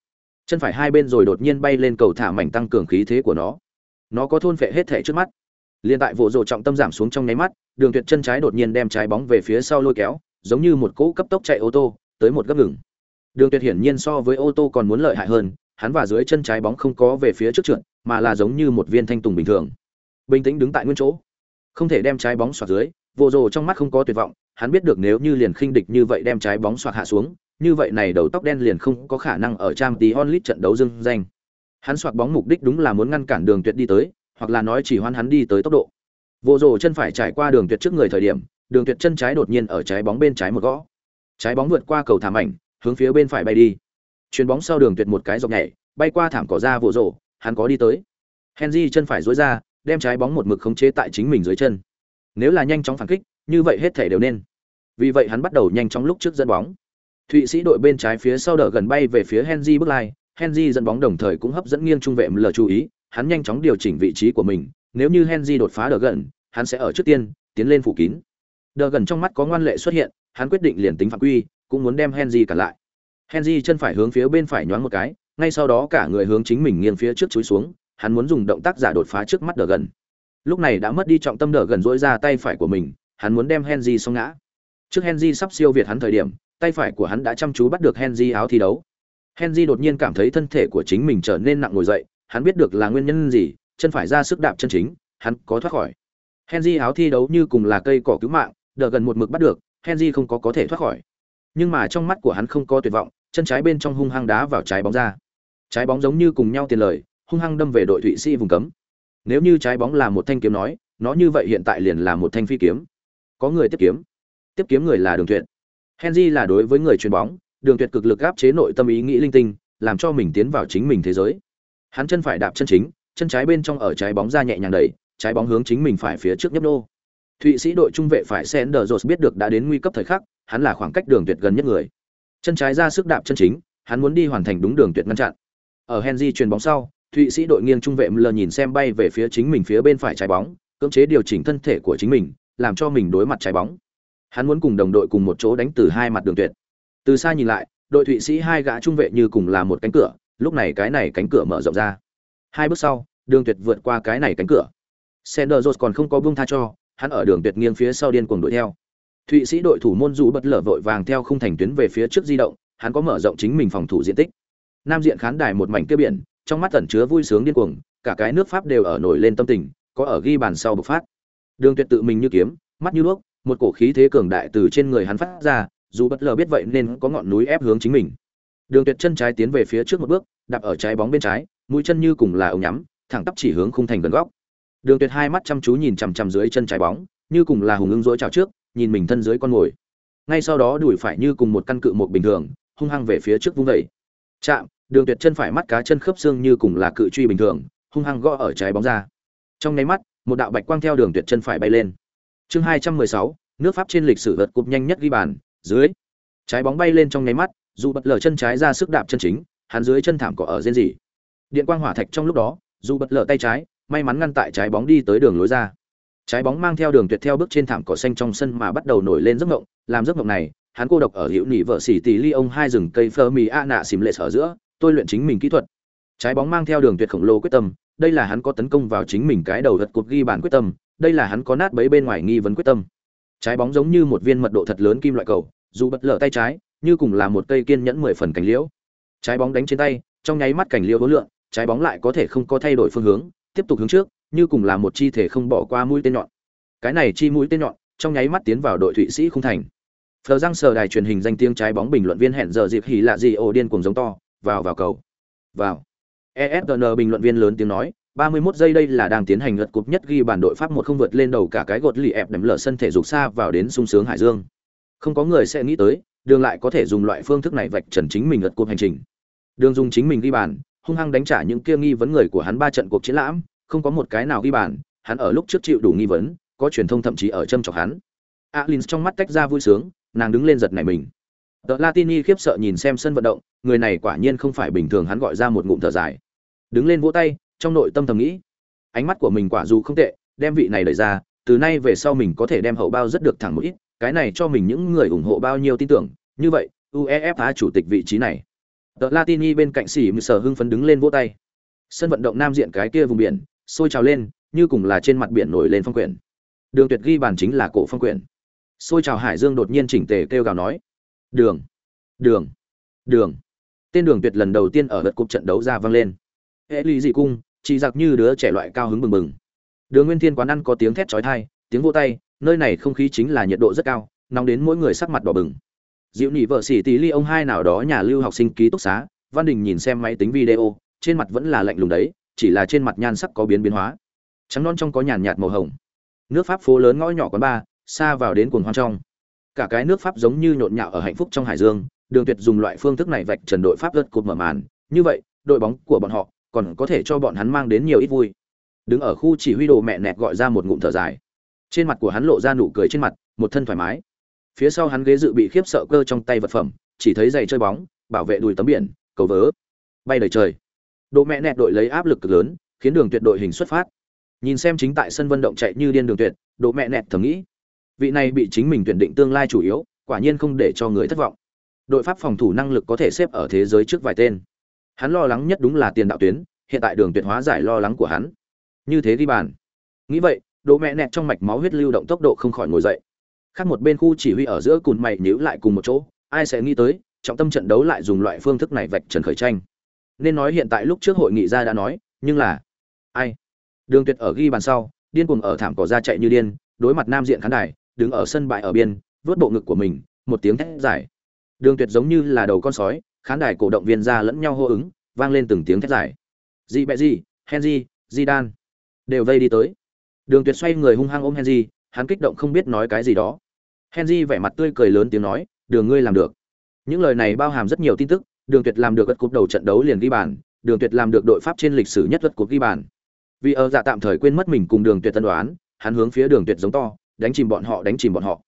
Chân phải hai bên rồi đột nhiên bay lên cầu thả mảnh tăng cường khí thế của nó. Nó có thôn phệ hết thể trước mắt Liên tại vụ rồ trọng tâm giảm xuống trong nháy mắt, Đường Tuyệt chân trái đột nhiên đem trái bóng về phía sau lôi kéo, giống như một cỗ cấp tốc chạy ô tô, tới một gấp ngừng. Đường Tuyệt hiển nhiên so với ô tô còn muốn lợi hại hơn, hắn và dưới chân trái bóng không có về phía trước trượt, mà là giống như một viên thanh tùng bình thường. Bình tĩnh đứng tại nguyên chỗ, không thể đem trái bóng xoạc dưới, vụ rồ trong mắt không có tuyệt vọng, hắn biết được nếu như liền khinh địch như vậy đem trái bóng xoạc hạ xuống, như vậy này đầu tóc đen liền không có khả năng ở trang tí onlit trận đấu dưng danh. Hắn xoạc bóng mục đích đúng là muốn ngăn cản Đường Tuyệt đi tới, hoặc là nói chỉ hoan hắn đi tới tốc độ vô rồ chân phải trải qua đường tuyệt trước người thời điểm đường tuyệt chân trái đột nhiên ở trái bóng bên trái một gõ Trái bóng vượt qua cầu thảm ảnh, hướng phía bên phải bay đi. Chuyền bóng sau đường tuyệt một cái dọc nhảy, bay qua thảm cỏ ra vô rổ, hắn có đi tới. Henry chân phải duỗi ra, đem trái bóng một mực khống chế tại chính mình dưới chân. Nếu là nhanh chóng phản kích, như vậy hết thể đều nên. Vì vậy hắn bắt đầu nhanh chóng lúc trước dẫn bóng. Thụy Sĩ đội bên trái phía sau đỡ gần bay về phía Henry bước lai, Henry dẫn bóng đồng thời cũng hấp dẫn nghiêng trung vệ ML chú ý, hắn nhanh chóng điều chỉnh vị trí của mình, nếu như Henry đột phá được gần, hắn sẽ ở trước tiên tiến lên phủ kín. Đờ gần trong mắt có ngoan lệ xuất hiện, hắn quyết định liền tính phạm quy, cũng muốn đem Henry cả lại. Henry chân phải hướng phía bên phải nhoáng một cái, ngay sau đó cả người hướng chính mình nghiêng phía trước chúi xuống, hắn muốn dùng động tác giả đột phá trước mắt đờ gần. Lúc này đã mất đi trọng tâm đờ gần rỗi ra tay phải của mình, hắn muốn đem Henry xông ngã. Trước Henry sắp siêu việt hắn thời điểm, tay phải của hắn đã chăm chú bắt được Henry áo thi đấu. Henry đột nhiên cảm thấy thân thể của chính mình trở nên nặng ngồi dậy, hắn biết được là nguyên nhân gì, chân phải ra sức đạp chân chính, hắn có thoát khỏi. Henry áo thi đấu như cùng là cây cỏ cứu mạng, đỡ gần một mực bắt được, Henry không có có thể thoát khỏi. Nhưng mà trong mắt của hắn không có tuyệt vọng, chân trái bên trong hung hăng đá vào trái bóng ra. Trái bóng giống như cùng nhau tiền lời, hung hăng đâm về đội Thụy Sĩ vùng cấm. Nếu như trái bóng là một thanh kiếm nói, nó như vậy hiện tại liền là một thanh phi kiếm. Có người tiếp kiếm. Tiếp kiếm người là Đường Tuyệt. Henry là đối với người chuyền bóng, Đường Tuyệt cực lực áp chế nội tâm ý nghĩ linh tinh, làm cho mình tiến vào chính mình thế giới. Hắn chân phải đạp chân chính, chân trái bên trong ở trái bóng ra nhẹ nhàng đẩy, trái bóng hướng chính mình phải phía trước nhấp nô. Thụy Sĩ đội trung vệ phải Senderos biết được đã đến nguy cấp thời khắc, hắn là khoảng cách đường tuyệt gần nhất người. Chân trái ra sức đạp chân chính, hắn muốn đi hoàn thành đúng đường tuyệt ngăn chặn. Ở Henry chuyền bóng sau, Thụy Sĩ đội nghiêng trung vệ Müller nhìn xem bay về phía chính mình phía bên phải trái bóng, cưỡng chế điều chỉnh thân thể của chính mình, làm cho mình đối mặt trái bóng. Hắn muốn cùng đồng đội cùng một chỗ đánh từ hai mặt đường tuyệt. Từ xa nhìn lại, đội Thụy Sĩ hai gã trung vệ như cùng là một cánh cửa, lúc này cái này cánh cửa mở rộng ra. Hai bước sau, Đường Tuyệt vượt qua cái này cánh cửa. Sanders còn không có buông tha cho, hắn ở đường Tuyệt nghiêng phía sau điên cuồng đuổi theo. Thụy Sĩ đội thủ môn dù bật lở vội vàng theo không thành tuyến về phía trước di động, hắn có mở rộng chính mình phòng thủ diện tích. Nam diện khán đài một mảnh kia biển, trong mắt ẩn chứa vui sướng điên cuồng, cả cái nước Pháp đều ở nổi lên tâm tình, có ở ghi bàn sau bộc phát. Đường Tuyệt tự mình như kiếm, mắt như đuốc, một cổ khí thế cường đại từ trên người hắn phát ra, dù bất lờ biết vậy nên có ngọn núi ép hướng chính mình. Đường Tuyệt chân trái tiến về phía trước một bước, đạp ở trái bóng bên trái, mũi chân như cùng là ống nhắm, thẳng tắp chỉ hướng khung thành gần góc. Đường Tuyệt hai mắt chăm chú nhìn chằm chằm dưới chân trái bóng, như cùng là hùng ưng dỗi trào trước, nhìn mình thân dưới con ngồi. Ngay sau đó đuổi phải như cùng một căn cự một bình thường, hung hăng về phía trước vung vẩy Chạm, Đường Tuyệt chân phải mắt cá chân khớp xương như cùng là cự truy bình thường, hung hăng gõ ở trái bóng ra. Trong nháy mắt, một đạo bạch quang theo Đường Tuyệt chân phải bay lên. Chương 216, nước Pháp trên lịch sử vượt cúp nhanh nhất ghi bàn, dưới. Trái bóng bay lên trong nháy mắt, dù bật lở chân trái ra sức đạp chân chính, hắn dưới chân thảm cỏ ở rên gì. Điện quang hỏa thạch trong lúc đó, dù bật lở tay trái, may mắn ngăn tại trái bóng đi tới đường lối ra. Trái bóng mang theo đường tuyệt theo bước trên thảm cỏ xanh trong sân mà bắt đầu nổi lên giấc ngộng làm giấc ngộng này, hắn cô độc ở hữu nỉ vợ xỉ tỷ ly ông hai rừng cây phơ mì a nạ xìm lệ sở giữa, tôi luyện chính mình kỹ thuật. Trái bóng mang theo đường tuyệt khổng lồ quyết tâm, đây là hắn có tấn công vào chính mình cái đầu gật cột ghi bàn quyết tâm, đây là hắn có nát bấy bên ngoài nghi vấn quyết tâm. Trái bóng giống như một viên mật độ thật lớn kim loại cầu, dù bật lở tay trái, như cùng là một cây kiên nhẫn mười phần cành liễu. Trái bóng đánh trên tay, trong nháy mắt cành liễu hối lượng, trái bóng lại có thể không có thay đổi phương hướng, tiếp tục hướng trước, như cùng là một chi thể không bỏ qua mũi tên nhọn. Cái này chi mũi tên nhọn, trong nháy mắt tiến vào đội Thụy Sĩ không thành. Phờ răng sờ đài truyền hình danh tiếng trái bóng bình luận viên hẹn giờ dịp hỉ lạ gì ồ điên cuồng giống to, vào vào cầu. Vào. efn bình luận viên lớn tiếng nói, 31 giây đây là đang tiến hành lượt cục nhất ghi bản đội Pháp một không vượt lên đầu cả cái gột lì ép đấm lở sân thể dục xa vào đến sung sướng hải dương. Không có người sẽ nghĩ tới, đường lại có thể dùng loại phương thức này vạch trần chính mình lượt cục hành trình. Đường dùng chính mình ghi bàn, hung hăng đánh trả những kia nghi vấn người của hắn ba trận cuộc chiến lãm, không có một cái nào ghi bàn, hắn ở lúc trước chịu đủ nghi vấn, có truyền thông thậm chí ở châm chọc hắn. Alins trong mắt tách ra vui sướng, nàng đứng lên giật nảy mình. The Latini khiếp sợ nhìn xem sân vận động, người này quả nhiên không phải bình thường hắn gọi ra một ngụm thở dài. Đứng lên vỗ tay, trong nội tâm thầm nghĩ, ánh mắt của mình quả dù không tệ, đem vị này đẩy ra, từ nay về sau mình có thể đem hậu bao rất được thẳng một ít, cái này cho mình những người ủng hộ bao nhiêu tin tưởng, như vậy, UEFA chủ tịch vị trí này. tờ Latini bên cạnh xỉ sở hưng phấn đứng lên vỗ tay. Sân vận động nam diện cái kia vùng biển, sôi trào lên, như cùng là trên mặt biển nổi lên phong quyển. Đường Tuyệt ghi bàn chính là cổ phong quyển. Sôi trào hải dương đột nhiên chỉnh tề kêu gào nói: "Đường, đường, đường." Tên Đường Tuyệt lần đầu tiên ở lượt cục trận đấu ra vang lên. Hệ ly dị cung, chỉ giặc như đứa trẻ loại cao hứng bừng bừng. Đường Nguyên Thiên quán ăn có tiếng thét chói tai, tiếng vỗ tay, nơi này không khí chính là nhiệt độ rất cao, nóng đến mỗi người sắc mặt đỏ bừng. Diệu nhị vợ sĩ tí ly ông hai nào đó nhà lưu học sinh ký túc xá, Văn Đình nhìn xem máy tính video, trên mặt vẫn là lạnh lùng đấy, chỉ là trên mặt nhan sắc có biến biến hóa. Trắng non trong có nhàn nhạt màu hồng. Nước Pháp phố lớn ngõ nhỏ quán ba, xa vào đến cuồng hoang trong. cả cái nước Pháp giống như nhộn nhạo ở hạnh phúc trong hải dương, Đường Tuyệt dùng loại phương thức này vạch trần đội Pháp rất cột mở màn, như vậy, đội bóng của bọn họ còn có thể cho bọn hắn mang đến nhiều ít vui. Đứng ở khu chỉ huy đồ mẹ nẹt gọi ra một ngụm thở dài. Trên mặt của hắn lộ ra nụ cười trên mặt, một thân thoải mái. Phía sau hắn ghế dự bị khiếp sợ cơ trong tay vật phẩm, chỉ thấy giày chơi bóng, bảo vệ đùi tấm biển, cầu vớ, bay đầy trời. Đồ mẹ nẹt đội lấy áp lực cực lớn, khiến Đường Tuyệt đội hình xuất phát. Nhìn xem chính tại sân vận động chạy như điên Đường Tuyệt, Đồ mẹ nẹt thầm nghĩ, vị này bị chính mình tuyển định tương lai chủ yếu, quả nhiên không để cho người thất vọng. Đội Pháp phòng thủ năng lực có thể xếp ở thế giới trước vài tên. Hắn lo lắng nhất đúng là tiền đạo tuyến, hiện tại Đường Tuyệt hóa giải lo lắng của hắn. Như thế đi bàn. Nghĩ vậy, Đỗ mẹ nẹt trong mạch máu huyết lưu động tốc độ không khỏi ngồi dậy. Khác một bên khu chỉ huy ở giữa cùn mày nhíu lại cùng một chỗ, ai sẽ nghĩ tới, trọng tâm trận đấu lại dùng loại phương thức này vạch trần khởi tranh. Nên nói hiện tại lúc trước hội nghị ra đã nói, nhưng là ai? Đường Tuyệt ở ghi bàn sau, điên cuồng ở thảm cỏ ra chạy như điên, đối mặt nam diện khán đài, đứng ở sân bãi ở biên, vớt bộ ngực của mình, một tiếng thét dài. Đường Tuyệt giống như là đầu con sói, khán đài cổ động viên ra lẫn nhau hô ứng, vang lên từng tiếng thét dài. Gì bẹ gì, Henry, Zidane, đều vây đi tới. Đường Tuyệt xoay người hung hăng ôm Henry, hắn kích động không biết nói cái gì đó. Henry vẻ mặt tươi cười lớn tiếng nói, "Đường ngươi làm được." Những lời này bao hàm rất nhiều tin tức, Đường Tuyệt làm được gật cúp đầu trận đấu liền ghi bàn, Đường Tuyệt làm được đội Pháp trên lịch sử nhất gật cúp ghi bàn. Vì ở dạ tạm thời quên mất mình cùng Đường Tuyệt tân đoán, hắn hướng phía Đường Tuyệt giống to, đánh chìm bọn họ, đánh chìm bọn họ.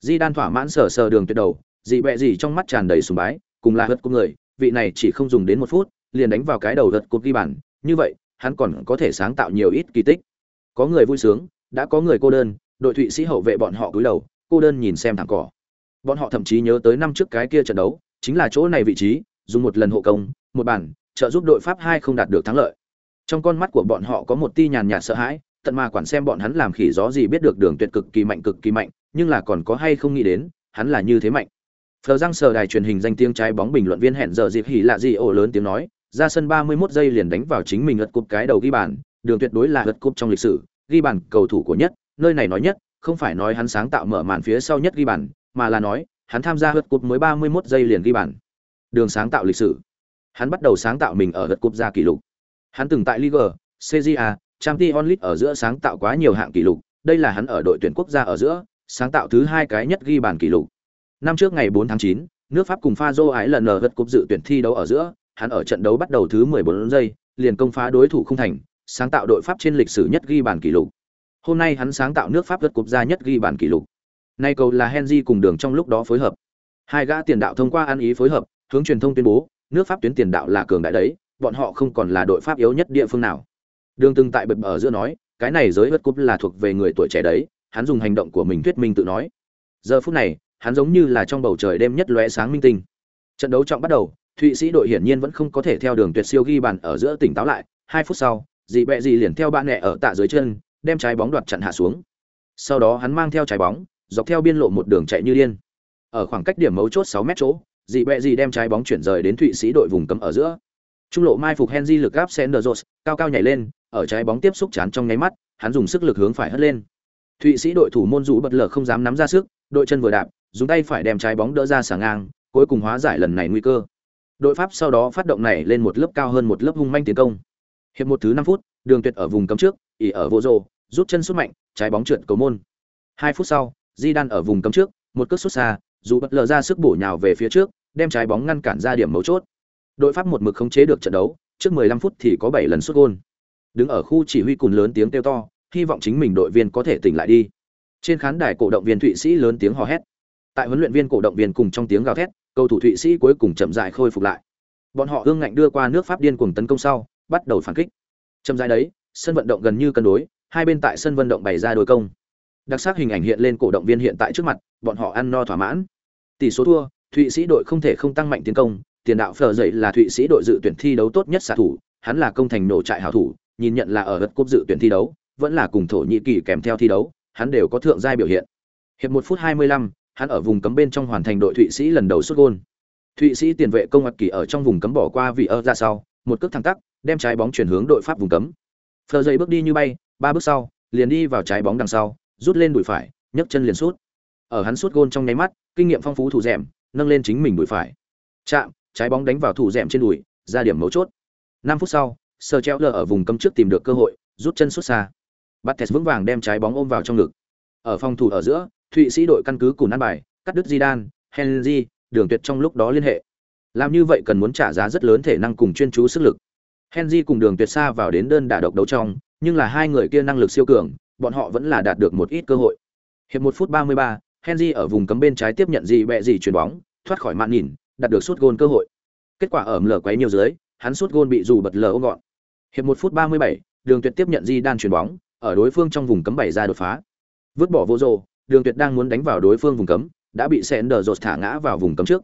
Di Đan thỏa mãn sờ sờ Đường Tuyệt đầu, dị bẹ gì trong mắt tràn đầy sùng bái, cùng là hất của người, vị này chỉ không dùng đến một phút, liền đánh vào cái đầu gật cột ghi bàn, như vậy, hắn còn có thể sáng tạo nhiều ít kỳ tích. Có người vui sướng, đã có người cô đơn, đội Thụy Sĩ hậu vệ bọn họ cúi đầu, cô đơn nhìn xem thẳng cỏ. Bọn họ thậm chí nhớ tới năm trước cái kia trận đấu, chính là chỗ này vị trí, dùng một lần hộ công, một bàn, trợ giúp đội Pháp hai không đạt được thắng lợi. Trong con mắt của bọn họ có một tia nhàn nhạt sợ hãi, tận mà quản xem bọn hắn làm khỉ gió gì biết được đường tuyệt cực kỳ mạnh cực kỳ mạnh, nhưng là còn có hay không nghĩ đến, hắn là như thế mạnh. Phờ răng sờ đài truyền hình danh tiếng trái bóng bình luận viên hẹn giờ dịp hỉ lạ gì ổ lớn tiếng nói, ra sân 31 giây liền đánh vào chính mình gật cúp cái đầu ghi bàn, đường tuyệt đối là gật cúp trong lịch sử, ghi bàn cầu thủ của nhất, nơi này nói nhất, không phải nói hắn sáng tạo mở màn phía sau nhất ghi bàn, mà là nói, hắn tham gia gật cúp mới 31 giây liền ghi bàn. Đường sáng tạo lịch sử. Hắn bắt đầu sáng tạo mình ở gật cúp ra kỷ lục. Hắn từng tại Liga, CJA, Champions League ở giữa sáng tạo quá nhiều hạng kỷ lục, đây là hắn ở đội tuyển quốc gia ở giữa, sáng tạo thứ hai cái nhất ghi bàn kỷ lục. Năm trước ngày 4 tháng 9, nước Pháp cùng pha ái lần ở gật cúp dự tuyển thi đấu ở giữa, hắn ở trận đấu bắt đầu thứ 14 giây, liền công phá đối thủ không thành, sáng tạo đội Pháp trên lịch sử nhất ghi bàn kỷ lục. Hôm nay hắn sáng tạo nước Pháp gật cúp ra nhất ghi bàn kỷ lục. Nay cầu là Henry cùng đường trong lúc đó phối hợp. Hai gã tiền đạo thông qua ăn ý phối hợp, hướng truyền thông tuyên bố, nước Pháp tuyến tiền đạo là cường đại đấy, bọn họ không còn là đội Pháp yếu nhất địa phương nào. Đường từng tại bập ở giữa nói, cái này giới vật cúp là thuộc về người tuổi trẻ đấy, hắn dùng hành động của mình thuyết minh tự nói. Giờ phút này, hắn giống như là trong bầu trời đêm nhất lóe sáng minh tinh. Trận đấu trọng bắt đầu, Thụy Sĩ đội hiển nhiên vẫn không có thể theo đường tuyệt siêu ghi bàn ở giữa tỉnh táo lại, Hai phút sau, dị bẹ dị liền theo bạn nhẹ ở tạ dưới chân, đem trái bóng đoạt chặn hạ xuống. Sau đó hắn mang theo trái bóng, dọc theo biên lộ một đường chạy như điên. Ở khoảng cách điểm mấu chốt 6 mét chỗ, dị bẹ dị đem trái bóng chuyển rời đến Thụy Sĩ đội vùng cấm ở giữa. Trung lộ mai phục Henry lực gáp Senderos, cao cao nhảy lên, ở trái bóng tiếp xúc chán trong nháy mắt, hắn dùng sức lực hướng phải hất lên. Thụy Sĩ đội thủ môn dụ bật lở không dám nắm ra sức, đội chân vừa đạp, dùng tay phải đem trái bóng đỡ ra xả ngang, cuối cùng hóa giải lần này nguy cơ. Đội Pháp sau đó phát động này lên một lớp cao hơn một lớp hung manh tiến công. Hiệp một thứ năm phút, Đường Tuyệt ở vùng cấm trước, ỉ ở vô rồ, rút chân sút mạnh, trái bóng trượt cầu môn. Hai phút sau, Di Đan ở vùng cấm trước, một cước sút xa, dù bất lờ ra sức bổ nhào về phía trước, đem trái bóng ngăn cản ra điểm mấu chốt. Đội Pháp một mực khống chế được trận đấu, trước 15 phút thì có 7 lần sút gol. Đứng ở khu chỉ huy cùng lớn tiếng kêu to, hy vọng chính mình đội viên có thể tỉnh lại đi. Trên khán đài cổ động viên Thụy Sĩ lớn tiếng hò hét. Tại huấn luyện viên cổ động viên cùng trong tiếng gào thét, cầu thủ Thụy Sĩ cuối cùng chậm rãi khôi phục lại. Bọn họ hương ngạnh đưa qua nước Pháp điên cuồng tấn công sau, bắt đầu phản kích. Chậm rãi đấy, sân vận động gần như cân đối, hai bên tại sân vận động bày ra đối công. Đặc sắc hình ảnh hiện lên cổ động viên hiện tại trước mặt, bọn họ ăn no thỏa mãn. Tỷ số thua, Thụy Sĩ đội không thể không tăng mạnh tiến công, tiền đạo phở dậy là Thụy Sĩ đội dự tuyển thi đấu tốt nhất xạ thủ, hắn là công thành nổ trại hảo thủ, nhìn nhận là ở đất cúp dự tuyển thi đấu, vẫn là cùng thổ nhĩ kỳ kèm theo thi đấu, hắn đều có thượng giai biểu hiện. Hiệp một phút 25, hắn ở vùng cấm bên trong hoàn thành đội Thụy Sĩ lần đầu xuất gôn. Thụy Sĩ tiền vệ công ngặt kỳ ở trong vùng cấm bỏ qua vị ơ ra sau, một cước thẳng tắc, đem trái bóng chuyển hướng đội Pháp vùng cấm. Phờ dây bước đi như bay, ba bước sau, liền đi vào trái bóng đằng sau, rút lên đùi phải, nhấc chân liền sút. Ở hắn sút gôn trong nháy mắt, kinh nghiệm phong phú thủ rèm, nâng lên chính mình đùi phải. Chạm, trái bóng đánh vào thủ rèm trên đùi, ra điểm mấu chốt. 5 phút sau, Sơ lờ ở vùng cấm trước tìm được cơ hội, rút chân sút xa. Bắt Bates vững vàng đem trái bóng ôm vào trong ngực. Ở phòng thủ ở giữa, Thụy Sĩ đội căn cứ cùng ăn bài, cắt đứt Zidane, Henry, Đường Tuyệt trong lúc đó liên hệ. Làm như vậy cần muốn trả giá rất lớn thể năng cùng chuyên chú sức lực. Henry cùng Đường Tuyệt xa vào đến đơn đả độc đấu trong, nhưng là hai người kia năng lực siêu cường, bọn họ vẫn là đạt được một ít cơ hội. Hiệp 1 phút 33, Henry ở vùng cấm bên trái tiếp nhận gì bẹ gì chuyền bóng, thoát khỏi màn nhìn, đạt được sút gôn cơ hội. Kết quả ở lở quấy nhiều dưới, hắn sút gôn bị dù bật lờ ôm gọn. Hiệp 1 phút 37, Đường Tuyệt tiếp nhận Di đan chuyền bóng, ở đối phương trong vùng cấm bảy ra đột phá. Vứt bỏ vô rồ, Đường Tuyệt đang muốn đánh vào đối phương vùng cấm, đã bị Sender rột thả ngã vào vùng cấm trước.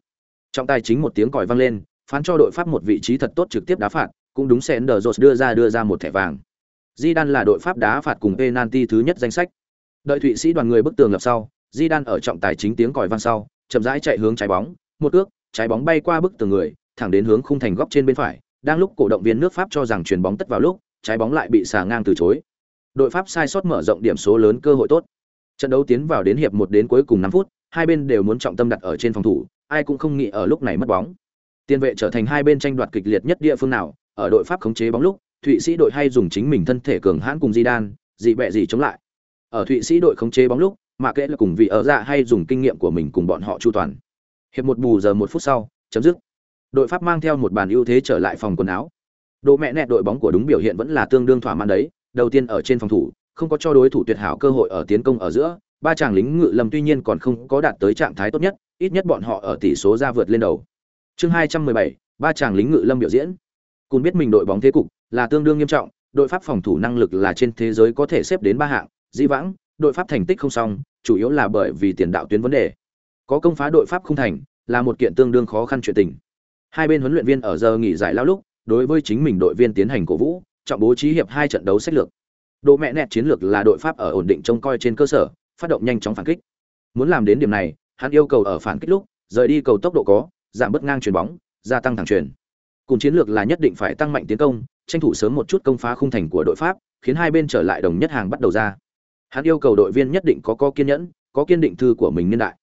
Trọng tài chính một tiếng còi vang lên, phán cho đội Pháp một vị trí thật tốt trực tiếp đá phạt, cũng đúng Sender rột đưa ra đưa ra một thẻ vàng. Di đan là đội Pháp đá phạt cùng penalty thứ nhất danh sách. Đợi Thụy Sĩ đoàn người bức tường lập sau, Di đan ở trọng tài chính tiếng còi vang sau, chậm rãi chạy hướng trái bóng, một ước, trái bóng bay qua bức tường người, thẳng đến hướng khung thành góc trên bên phải, đang lúc cổ động viên nước Pháp cho rằng chuyền bóng tất vào lúc, trái bóng lại bị xà ngang từ chối. Đội Pháp sai sót mở rộng điểm số lớn cơ hội tốt. Trận đấu tiến vào đến hiệp một đến cuối cùng năm phút, hai bên đều muốn trọng tâm đặt ở trên phòng thủ, ai cũng không nghĩ ở lúc này mất bóng. Tiền vệ trở thành hai bên tranh đoạt kịch liệt nhất địa phương nào, ở đội Pháp khống chế bóng lúc, Thụy Sĩ đội hay dùng chính mình thân thể cường hãn cùng Zidane, dị bẹ gì chống lại. Ở Thụy Sĩ đội khống chế bóng lúc, mà kệ là cùng vị ở dạ hay dùng kinh nghiệm của mình cùng bọn họ chu toàn. Hiệp một bù giờ một phút sau, chấm dứt. Đội Pháp mang theo một bàn ưu thế trở lại phòng quần áo. Độ mẹ nẹt đội bóng của đúng biểu hiện vẫn là tương đương thỏa mãn đấy, đầu tiên ở trên phòng thủ, không có cho đối thủ tuyệt hảo cơ hội ở tiến công ở giữa, ba chàng lính ngự lâm tuy nhiên còn không có đạt tới trạng thái tốt nhất, ít nhất bọn họ ở tỷ số ra vượt lên đầu. Chương 217, ba chàng lính ngự lâm biểu diễn. Cùng biết mình đội bóng thế cục là tương đương nghiêm trọng, đội Pháp phòng thủ năng lực là trên thế giới có thể xếp đến ba hạng, dĩ vãng, đội Pháp thành tích không xong, chủ yếu là bởi vì tiền đạo tuyến vấn đề. Có công phá đội Pháp không thành, là một kiện tương đương khó khăn chuyện tình. Hai bên huấn luyện viên ở giờ nghỉ giải lao lúc, đối với chính mình đội viên tiến hành cổ vũ, trọng bố trí hiệp hai trận đấu sách lược. Độ mẹ nẹt chiến lược là đội Pháp ở ổn định trông coi trên cơ sở, phát động nhanh chóng phản kích. Muốn làm đến điểm này, hắn yêu cầu ở phản kích lúc, rời đi cầu tốc độ có, giảm bớt ngang chuyền bóng, gia tăng thẳng chuyền. Cùng chiến lược là nhất định phải tăng mạnh tiến công, tranh thủ sớm một chút công phá khung thành của đội Pháp, khiến hai bên trở lại đồng nhất hàng bắt đầu ra. Hắn yêu cầu đội viên nhất định có có kiên nhẫn, có kiên định thư của mình niên đại.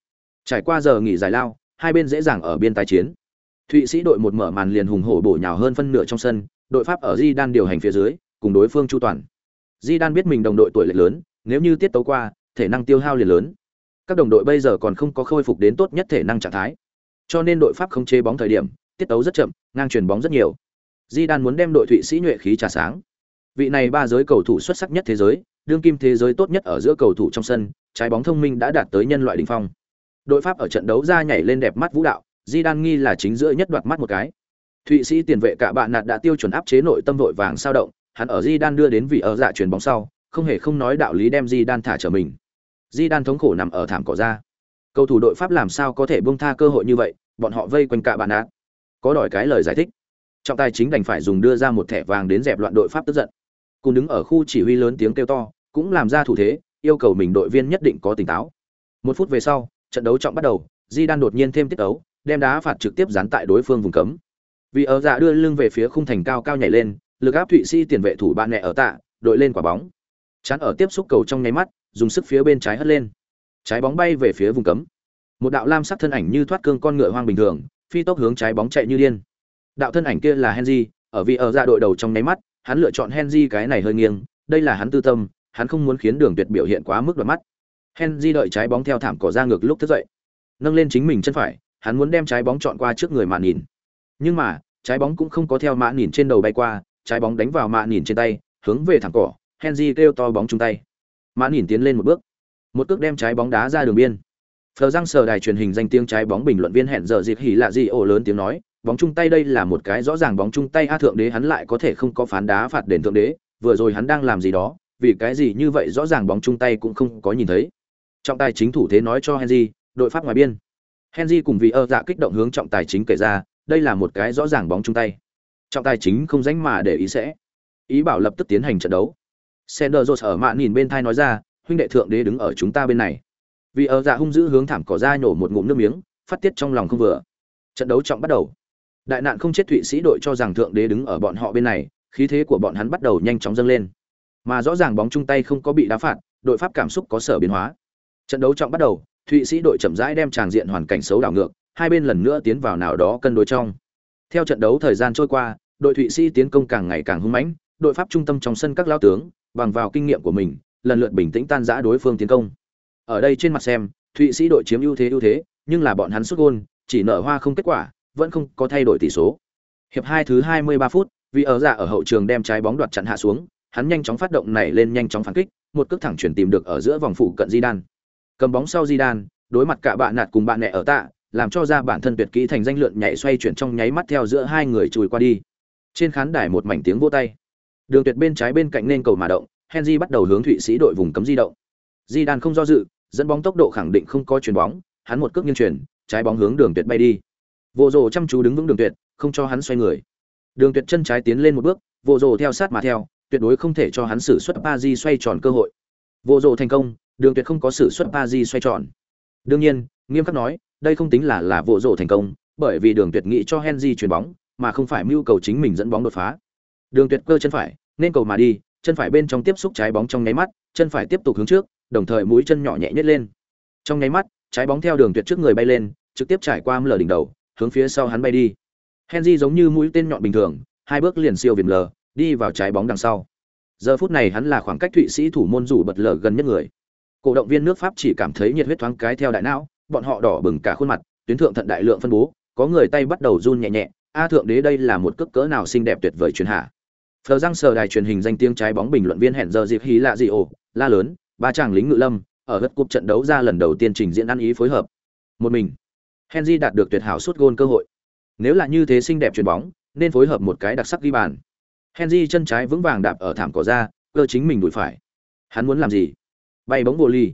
Trải qua giờ nghỉ giải lao, hai bên dễ dàng ở biên tái chiến. Thụy Sĩ đội một mở màn liền hùng hổ bổ nhào hơn phân nửa trong sân, đội Pháp ở Di Đan điều hành phía dưới, cùng đối phương chu toàn. Di Đan biết mình đồng đội tuổi lệch lớn, nếu như tiết tấu qua, thể năng tiêu hao liền lớn. Các đồng đội bây giờ còn không có khôi phục đến tốt nhất thể năng trạng thái. Cho nên đội Pháp không chế bóng thời điểm, tiết tấu rất chậm, ngang chuyển bóng rất nhiều. Di Đan muốn đem đội Thụy Sĩ nhuệ khí trà sáng. Vị này ba giới cầu thủ xuất sắc nhất thế giới, đương kim thế giới tốt nhất ở giữa cầu thủ trong sân, trái bóng thông minh đã đạt tới nhân loại đỉnh phong. Đội Pháp ở trận đấu ra nhảy lên đẹp mắt vũ đạo, Di Đan nghi là chính giữa nhất đoạt mắt một cái. Thụy Sĩ tiền vệ cả bạn nạt đã tiêu chuẩn áp chế nội tâm vội vàng sao động, hắn ở Di Đan đưa đến vị ở dạ chuyển bóng sau, không hề không nói đạo lý đem Di Đan thả trở mình. Di Đan thống khổ nằm ở thảm cỏ ra. Cầu thủ đội Pháp làm sao có thể buông tha cơ hội như vậy, bọn họ vây quanh cả bàn đá, Có đòi cái lời giải thích. Trọng tài chính đành phải dùng đưa ra một thẻ vàng đến dẹp loạn đội Pháp tức giận. Cùng đứng ở khu chỉ huy lớn tiếng kêu to, cũng làm ra thủ thế, yêu cầu mình đội viên nhất định có tỉnh táo. Một phút về sau, trận đấu trọng bắt đầu, Di Đan đột nhiên thêm tiết đấu, đem đá phạt trực tiếp dán tại đối phương vùng cấm. Vì ở dạ đưa lưng về phía khung thành cao cao nhảy lên, lực áp Thụy Sĩ tiền vệ thủ bạn nẹ ở tạ, đội lên quả bóng. Chán ở tiếp xúc cầu trong nháy mắt, dùng sức phía bên trái hất lên. Trái bóng bay về phía vùng cấm. Một đạo lam sắc thân ảnh như thoát cương con ngựa hoang bình thường, phi tốc hướng trái bóng chạy như điên. Đạo thân ảnh kia là Henry, ở vì ở ra đội đầu trong nháy mắt, hắn lựa chọn Henry cái này hơi nghiêng, đây là hắn tư tâm, hắn không muốn khiến Đường Tuyệt biểu hiện quá mức đoạt mắt. Henry đợi trái bóng theo thảm cỏ ra ngược lúc thức dậy, nâng lên chính mình chân phải, hắn muốn đem trái bóng chọn qua trước người mạn nhìn nhưng mà trái bóng cũng không có theo mạn nhìn trên đầu bay qua trái bóng đánh vào mạn nhìn trên tay hướng về thẳng cỏ henry kêu to bóng chung tay. Mạn nhìn tiến lên một bước. Một cước đem trái bóng đá ra đường biên. Phờ răng sờ đài truyền hình danh tiếng trái bóng bình luận viên hẹn giờ dịp hỉ lạ gì ồ lớn tiếng nói bóng chung tay đây là một cái rõ ràng bóng chung tay a thượng đế hắn lại có thể không có phán đá phạt đền thượng đế vừa rồi hắn đang làm gì đó vì cái gì như vậy rõ ràng bóng chung tay cũng không có nhìn thấy. Trọng tài chính thủ thế nói cho henry đội pháp ngoài biên. Henry cùng vị ơ dạ kích động hướng trọng tài chính kể ra, đây là một cái rõ ràng bóng chung tay. Trọng tài chính không dánh mà để ý sẽ. Ý bảo lập tức tiến hành trận đấu. Sender ở mạn nhìn bên thai nói ra, huynh đệ thượng đế đứng ở chúng ta bên này. Vị ở dạ hung dữ hướng thảm cỏ ra nổ một ngụm nước miếng, phát tiết trong lòng không vừa. Trận đấu trọng bắt đầu. Đại nạn không chết Thụy Sĩ đội cho rằng thượng đế đứng ở bọn họ bên này, khí thế của bọn hắn bắt đầu nhanh chóng dâng lên. Mà rõ ràng bóng chung tay không có bị đá phạt, đội Pháp cảm xúc có sở biến hóa. Trận đấu trọng bắt đầu, thụy sĩ đội chậm rãi đem tràng diện hoàn cảnh xấu đảo ngược hai bên lần nữa tiến vào nào đó cân đối trong theo trận đấu thời gian trôi qua đội thụy sĩ tiến công càng ngày càng hung mãnh đội pháp trung tâm trong sân các lao tướng bằng vào kinh nghiệm của mình lần lượt bình tĩnh tan rã đối phương tiến công ở đây trên mặt xem thụy sĩ đội chiếm ưu thế ưu thế nhưng là bọn hắn sút gôn, chỉ nở hoa không kết quả, vẫn không có thay đổi tỷ số. Hiệp hai thứ 23 phút, vì ở dạ ở hậu trường đem trái bóng đoạt chặn hạ xuống, hắn nhanh chóng phát động này lên nhanh chóng phản kích, một cước thẳng chuyển tìm được ở giữa vòng phủ cận Zidane. Cầm bóng sau Zidane, đối mặt cả bạn nạt cùng bạn nẹ ở tạ, làm cho ra bản thân tuyệt kỹ thành danh lượn nhảy xoay chuyển trong nháy mắt theo giữa hai người chùi qua đi. Trên khán đài một mảnh tiếng vỗ tay. Đường tuyệt bên trái bên cạnh nên cầu mà động, Henry bắt đầu hướng Thụy Sĩ đội vùng cấm di động. Di đan không do dự, dẫn bóng tốc độ khẳng định không có chuyền bóng, hắn một cước nghiêng chuyển, trái bóng hướng đường tuyệt bay đi. Vô Dụ chăm chú đứng vững đường tuyệt, không cho hắn xoay người. Đường tuyệt chân trái tiến lên một bước, Vô Dụ theo sát mà theo, tuyệt đối không thể cho hắn sử xuất ba di xoay tròn cơ hội. Vô Dụ thành công, đường tuyệt không có sử xuất ba di xoay tròn. Đương nhiên, nghiêm khắc nói, đây không tính là là vụ rổ thành công, bởi vì đường tuyệt nghĩ cho Henry chuyền bóng, mà không phải mưu cầu chính mình dẫn bóng đột phá. Đường tuyệt cơ chân phải, nên cầu mà đi, chân phải bên trong tiếp xúc trái bóng trong nháy mắt, chân phải tiếp tục hướng trước, đồng thời mũi chân nhỏ nhẹ nhất lên. Trong nháy mắt, trái bóng theo đường tuyệt trước người bay lên, trực tiếp trải qua lờ đỉnh đầu, hướng phía sau hắn bay đi. Henry giống như mũi tên nhọn bình thường, hai bước liền siêu viền lờ, đi vào trái bóng đằng sau. Giờ phút này hắn là khoảng cách Thụy Sĩ thủ môn rủ bật lở gần nhất người. Cổ động viên nước Pháp chỉ cảm thấy nhiệt huyết thoáng cái theo đại não, bọn họ đỏ bừng cả khuôn mặt, tuyến thượng thận đại lượng phân bố, có người tay bắt đầu run nhẹ nhẹ, a thượng đế đây là một cước cỡ nào xinh đẹp tuyệt vời truyền hạ. Phờ răng sờ đài truyền hình danh tiếng trái bóng bình luận viên hẹn giờ dịp hí lạ gì ồ, la lớn, ba chàng lính ngự lâm, ở gật cúp trận đấu ra lần đầu tiên trình diễn ăn ý phối hợp. Một mình, Henry đạt được tuyệt hảo suốt gôn cơ hội. Nếu là như thế xinh đẹp chuyền bóng, nên phối hợp một cái đặc sắc ghi bàn. Henry chân trái vững vàng đạp ở thảm cỏ ra, cơ chính mình đuổi phải. Hắn muốn làm gì? Bay bóng bồ ly.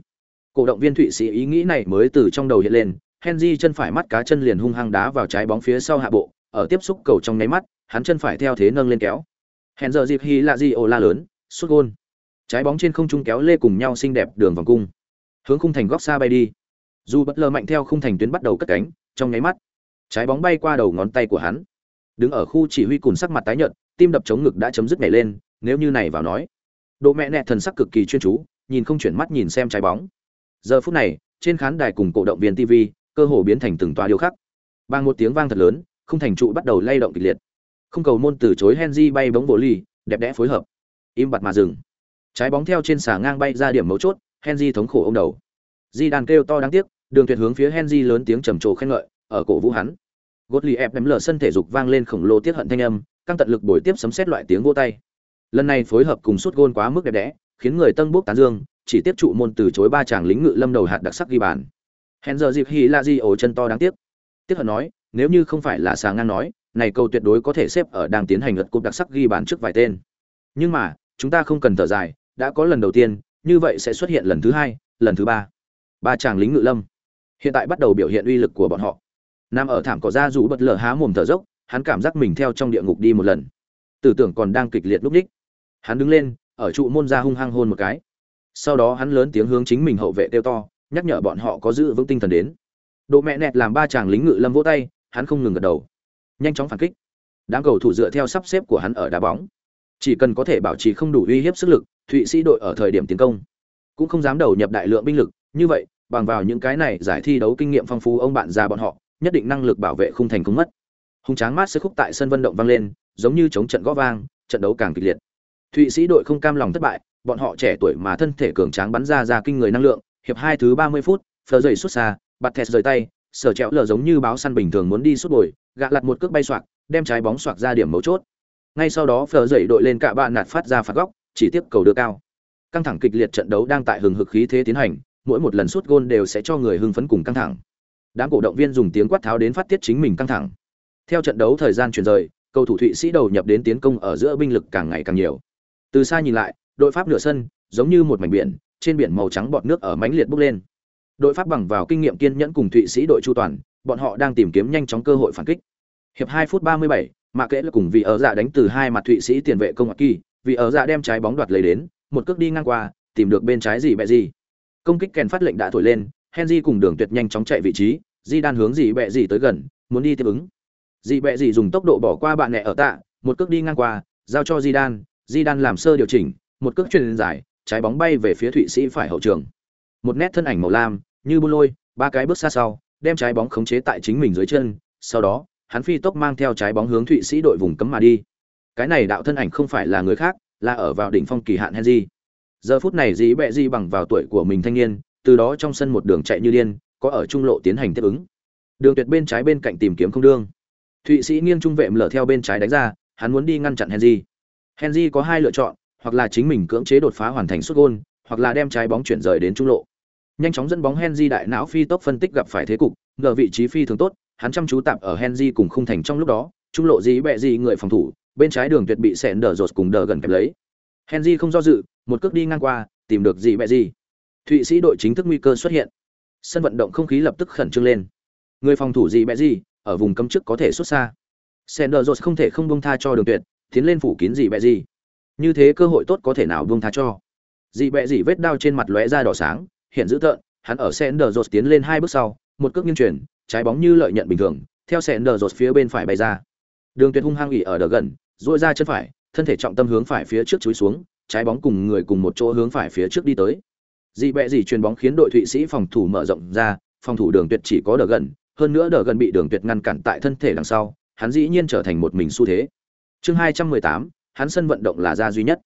Cổ động viên Thụy Sĩ ý nghĩ này mới từ trong đầu hiện lên, Henry chân phải mắt cá chân liền hung hăng đá vào trái bóng phía sau hạ bộ, ở tiếp xúc cầu trong nháy mắt, hắn chân phải theo thế nâng lên kéo. Hẹn giờ dịp hy là gì ồ la lớn, xuất gôn. Trái bóng trên không trung kéo lê cùng nhau xinh đẹp đường vòng cung. Hướng khung thành góc xa bay đi. Dù bất lờ mạnh theo khung thành tuyến bắt đầu cất cánh, trong nháy mắt, trái bóng bay qua đầu ngón tay của hắn. Đứng ở khu chỉ huy cùn sắc mặt tái nhợt, tim đập chống ngực đã chấm dứt nhảy lên, nếu như này vào nói. Độ mẹ nẹ thần sắc cực kỳ chuyên chú, nhìn không chuyển mắt nhìn xem trái bóng. Giờ phút này, trên khán đài cùng cổ động viên TV, cơ hồ biến thành từng tòa điêu khắc. bằng một tiếng vang thật lớn, không thành trụ bắt đầu lay động kịch liệt. Không cầu môn từ chối Henry bay bóng bộ ly, đẹp đẽ phối hợp. Im bặt mà dừng. Trái bóng theo trên xà ngang bay ra điểm mấu chốt, Henry thống khổ ôm đầu. Di đàn kêu to đáng tiếc, đường tuyệt hướng phía Henry lớn tiếng trầm trồ khen ngợi, ở cổ vũ hắn. ép ném lở sân thể dục vang lên khổng lồ tiết hận thanh âm, căng tận lực bồi tiếp sấm xét loại tiếng vô tay. Lần này phối hợp cùng suốt gôn quá mức đẹp đẽ, khiến người tân bốc tán dương, chỉ tiếp trụ môn từ chối ba chàng lính ngự lâm đầu hạt đặc sắc ghi bàn. Hèn giờ dịp hỉ là gì ổ chân to đáng tiếc. Tiếc hận nói, nếu như không phải là xà ngang nói, này câu tuyệt đối có thể xếp ở đang tiến hành lượt cúp đặc sắc ghi bàn trước vài tên. Nhưng mà, chúng ta không cần thở dài, đã có lần đầu tiên, như vậy sẽ xuất hiện lần thứ hai, lần thứ ba. Ba chàng lính ngự lâm, hiện tại bắt đầu biểu hiện uy lực của bọn họ. Nam ở thảm cỏ ra rủ bật lở há mồm thở dốc, hắn cảm giác mình theo trong địa ngục đi một lần. Tử tưởng còn đang kịch liệt lúc đích. Hắn đứng lên, ở trụ môn ra hung hăng hôn một cái. Sau đó hắn lớn tiếng hướng chính mình hậu vệ kêu to, nhắc nhở bọn họ có giữ vững tinh thần đến. Độ mẹ nẹt làm ba chàng lính ngự lâm vỗ tay, hắn không ngừng gật đầu. Nhanh chóng phản kích. Đám cầu thủ dựa theo sắp xếp của hắn ở đá bóng. Chỉ cần có thể bảo trì không đủ uy hiếp sức lực thụy sĩ đội ở thời điểm tiến công cũng không dám đầu nhập đại lượng binh lực. Như vậy bằng vào những cái này giải thi đấu kinh nghiệm phong phú ông bạn già bọn họ nhất định năng lực bảo vệ không thành không mất. Hùng tráng mát sẽ khúc tại sân vận động vang lên giống như chống trận gõ vang trận đấu càng kịch liệt. Thụy sĩ đội không cam lòng thất bại bọn họ trẻ tuổi mà thân thể cường tráng bắn ra ra kinh người năng lượng, hiệp hai thứ ba mươi phút phờ dày xuất xa, bạt thẹt rời tay, sở trẹo lở giống như báo săn bình thường muốn đi suốt bồi, gạ lật một cước bay xoạc, đem trái bóng xoạc ra điểm mấu chốt. Ngay sau đó phờ dậy đội lên cả bạn nạt phát ra phạt góc, chỉ tiếp cầu đưa cao. Căng thẳng kịch liệt trận đấu đang tại hừng hực khí thế tiến hành, mỗi một lần sút gôn đều sẽ cho người hưng phấn cùng căng thẳng. Đám cổ động viên dùng tiếng quát tháo đến phát tiết chính mình căng thẳng. Theo trận đấu thời gian chuyển rời, cầu thủ thụy sĩ đầu nhập đến tiến công ở giữa binh lực càng ngày càng nhiều. Từ xa nhìn lại đội pháp nửa sân giống như một mảnh biển trên biển màu trắng bọt nước ở mãnh liệt bốc lên. Đội pháp bằng vào kinh nghiệm kiên nhẫn cùng thụy sĩ đội chu toàn bọn họ đang tìm kiếm nhanh chóng cơ hội phản kích. Hiệp hai phút ba mươi bảy, mạ kệ là cùng vị ở dạ đánh từ hai mặt thụy sĩ tiền vệ công ngọc kỳ. Vị ở dạ đem trái bóng đoạt lấy đến một cước đi ngang qua tìm được bên trái gì bẹ gì. Công kích kèn phát lệnh đã thổi lên henry cùng đường tuyệt nhanh chóng chạy vị trí di đan hướng gì bẹ gì tới gần muốn đi tiếp ứng. Dị bẹ gì dùng tốc độ bỏ qua bạn nẹ ở tạ một cước đi ngang qua giao cho di đan di đan làm sơ điều chỉnh một cước truyền dài trái bóng bay về phía thụy sĩ phải hậu trường một nét thân ảnh màu lam như bu lôi ba cái bước xa sau đem trái bóng khống chế tại chính mình dưới chân sau đó hắn phi tốc mang theo trái bóng hướng thụy sĩ đội vùng cấm mà đi cái này đạo thân ảnh không phải là người khác là ở vào đỉnh phong kỳ hạn henry giờ phút này dĩ bẹ di bằng vào tuổi của mình thanh niên từ đó trong sân một đường chạy như điên có ở trung lộ tiến hành tiếp ứng. Đường Tuyệt bên trái bên cạnh tìm kiếm không đương. Thụy Sĩ nghiêng trung vệ lở theo bên trái đánh ra, hắn muốn đi ngăn chặn Henry. Henry có hai lựa chọn, hoặc là chính mình cưỡng chế đột phá hoàn thành xuất gôn, hoặc là đem trái bóng chuyển rời đến trung lộ. Nhanh chóng dẫn bóng Henry đại não phi tốc phân tích gặp phải thế cục, ngờ vị trí phi thường tốt, hắn chăm chú tạm ở Henry cùng khung thành trong lúc đó, trung lộ gì bẹ gì người phòng thủ, bên trái đường tuyệt bị sẹn đờ rột cùng đờ gần kẹp lấy. Henry không do dự, một cước đi ngang qua, tìm được gì bẹ gì. Thụy Sĩ đội chính thức nguy cơ xuất hiện. Sân vận động không khí lập tức khẩn trương lên. Người phòng thủ gì bẹ gì, ở vùng cấm trước có thể xuất xa. Sender Rose không thể không buông tha cho đường tuyệt, tiến lên phủ kín gì bẹ gì. Như thế cơ hội tốt có thể nào buông tha cho. Dị bẹ dị vết đao trên mặt lóe ra đỏ sáng, hiện dữ tợn, hắn ở sen đờ rột tiến lên hai bước sau, một cước nghiêng chuyển, trái bóng như lợi nhận bình thường, theo sen đờ rột phía bên phải bay ra. Đường Tuyệt hung hăng ỉ ở đờ gần, dội ra chân phải, thân thể trọng tâm hướng phải phía trước chúi xuống, trái bóng cùng người cùng một chỗ hướng phải phía trước đi tới. Dị bẹ dị chuyền bóng khiến đội Thụy Sĩ phòng thủ mở rộng ra, phòng thủ Đường Tuyệt chỉ có đờ gần, hơn nữa đờ gần bị Đường Tuyệt ngăn cản tại thân thể đằng sau, hắn dĩ nhiên trở thành một mình xu thế. Chương 218, hắn sân vận động là ra duy nhất.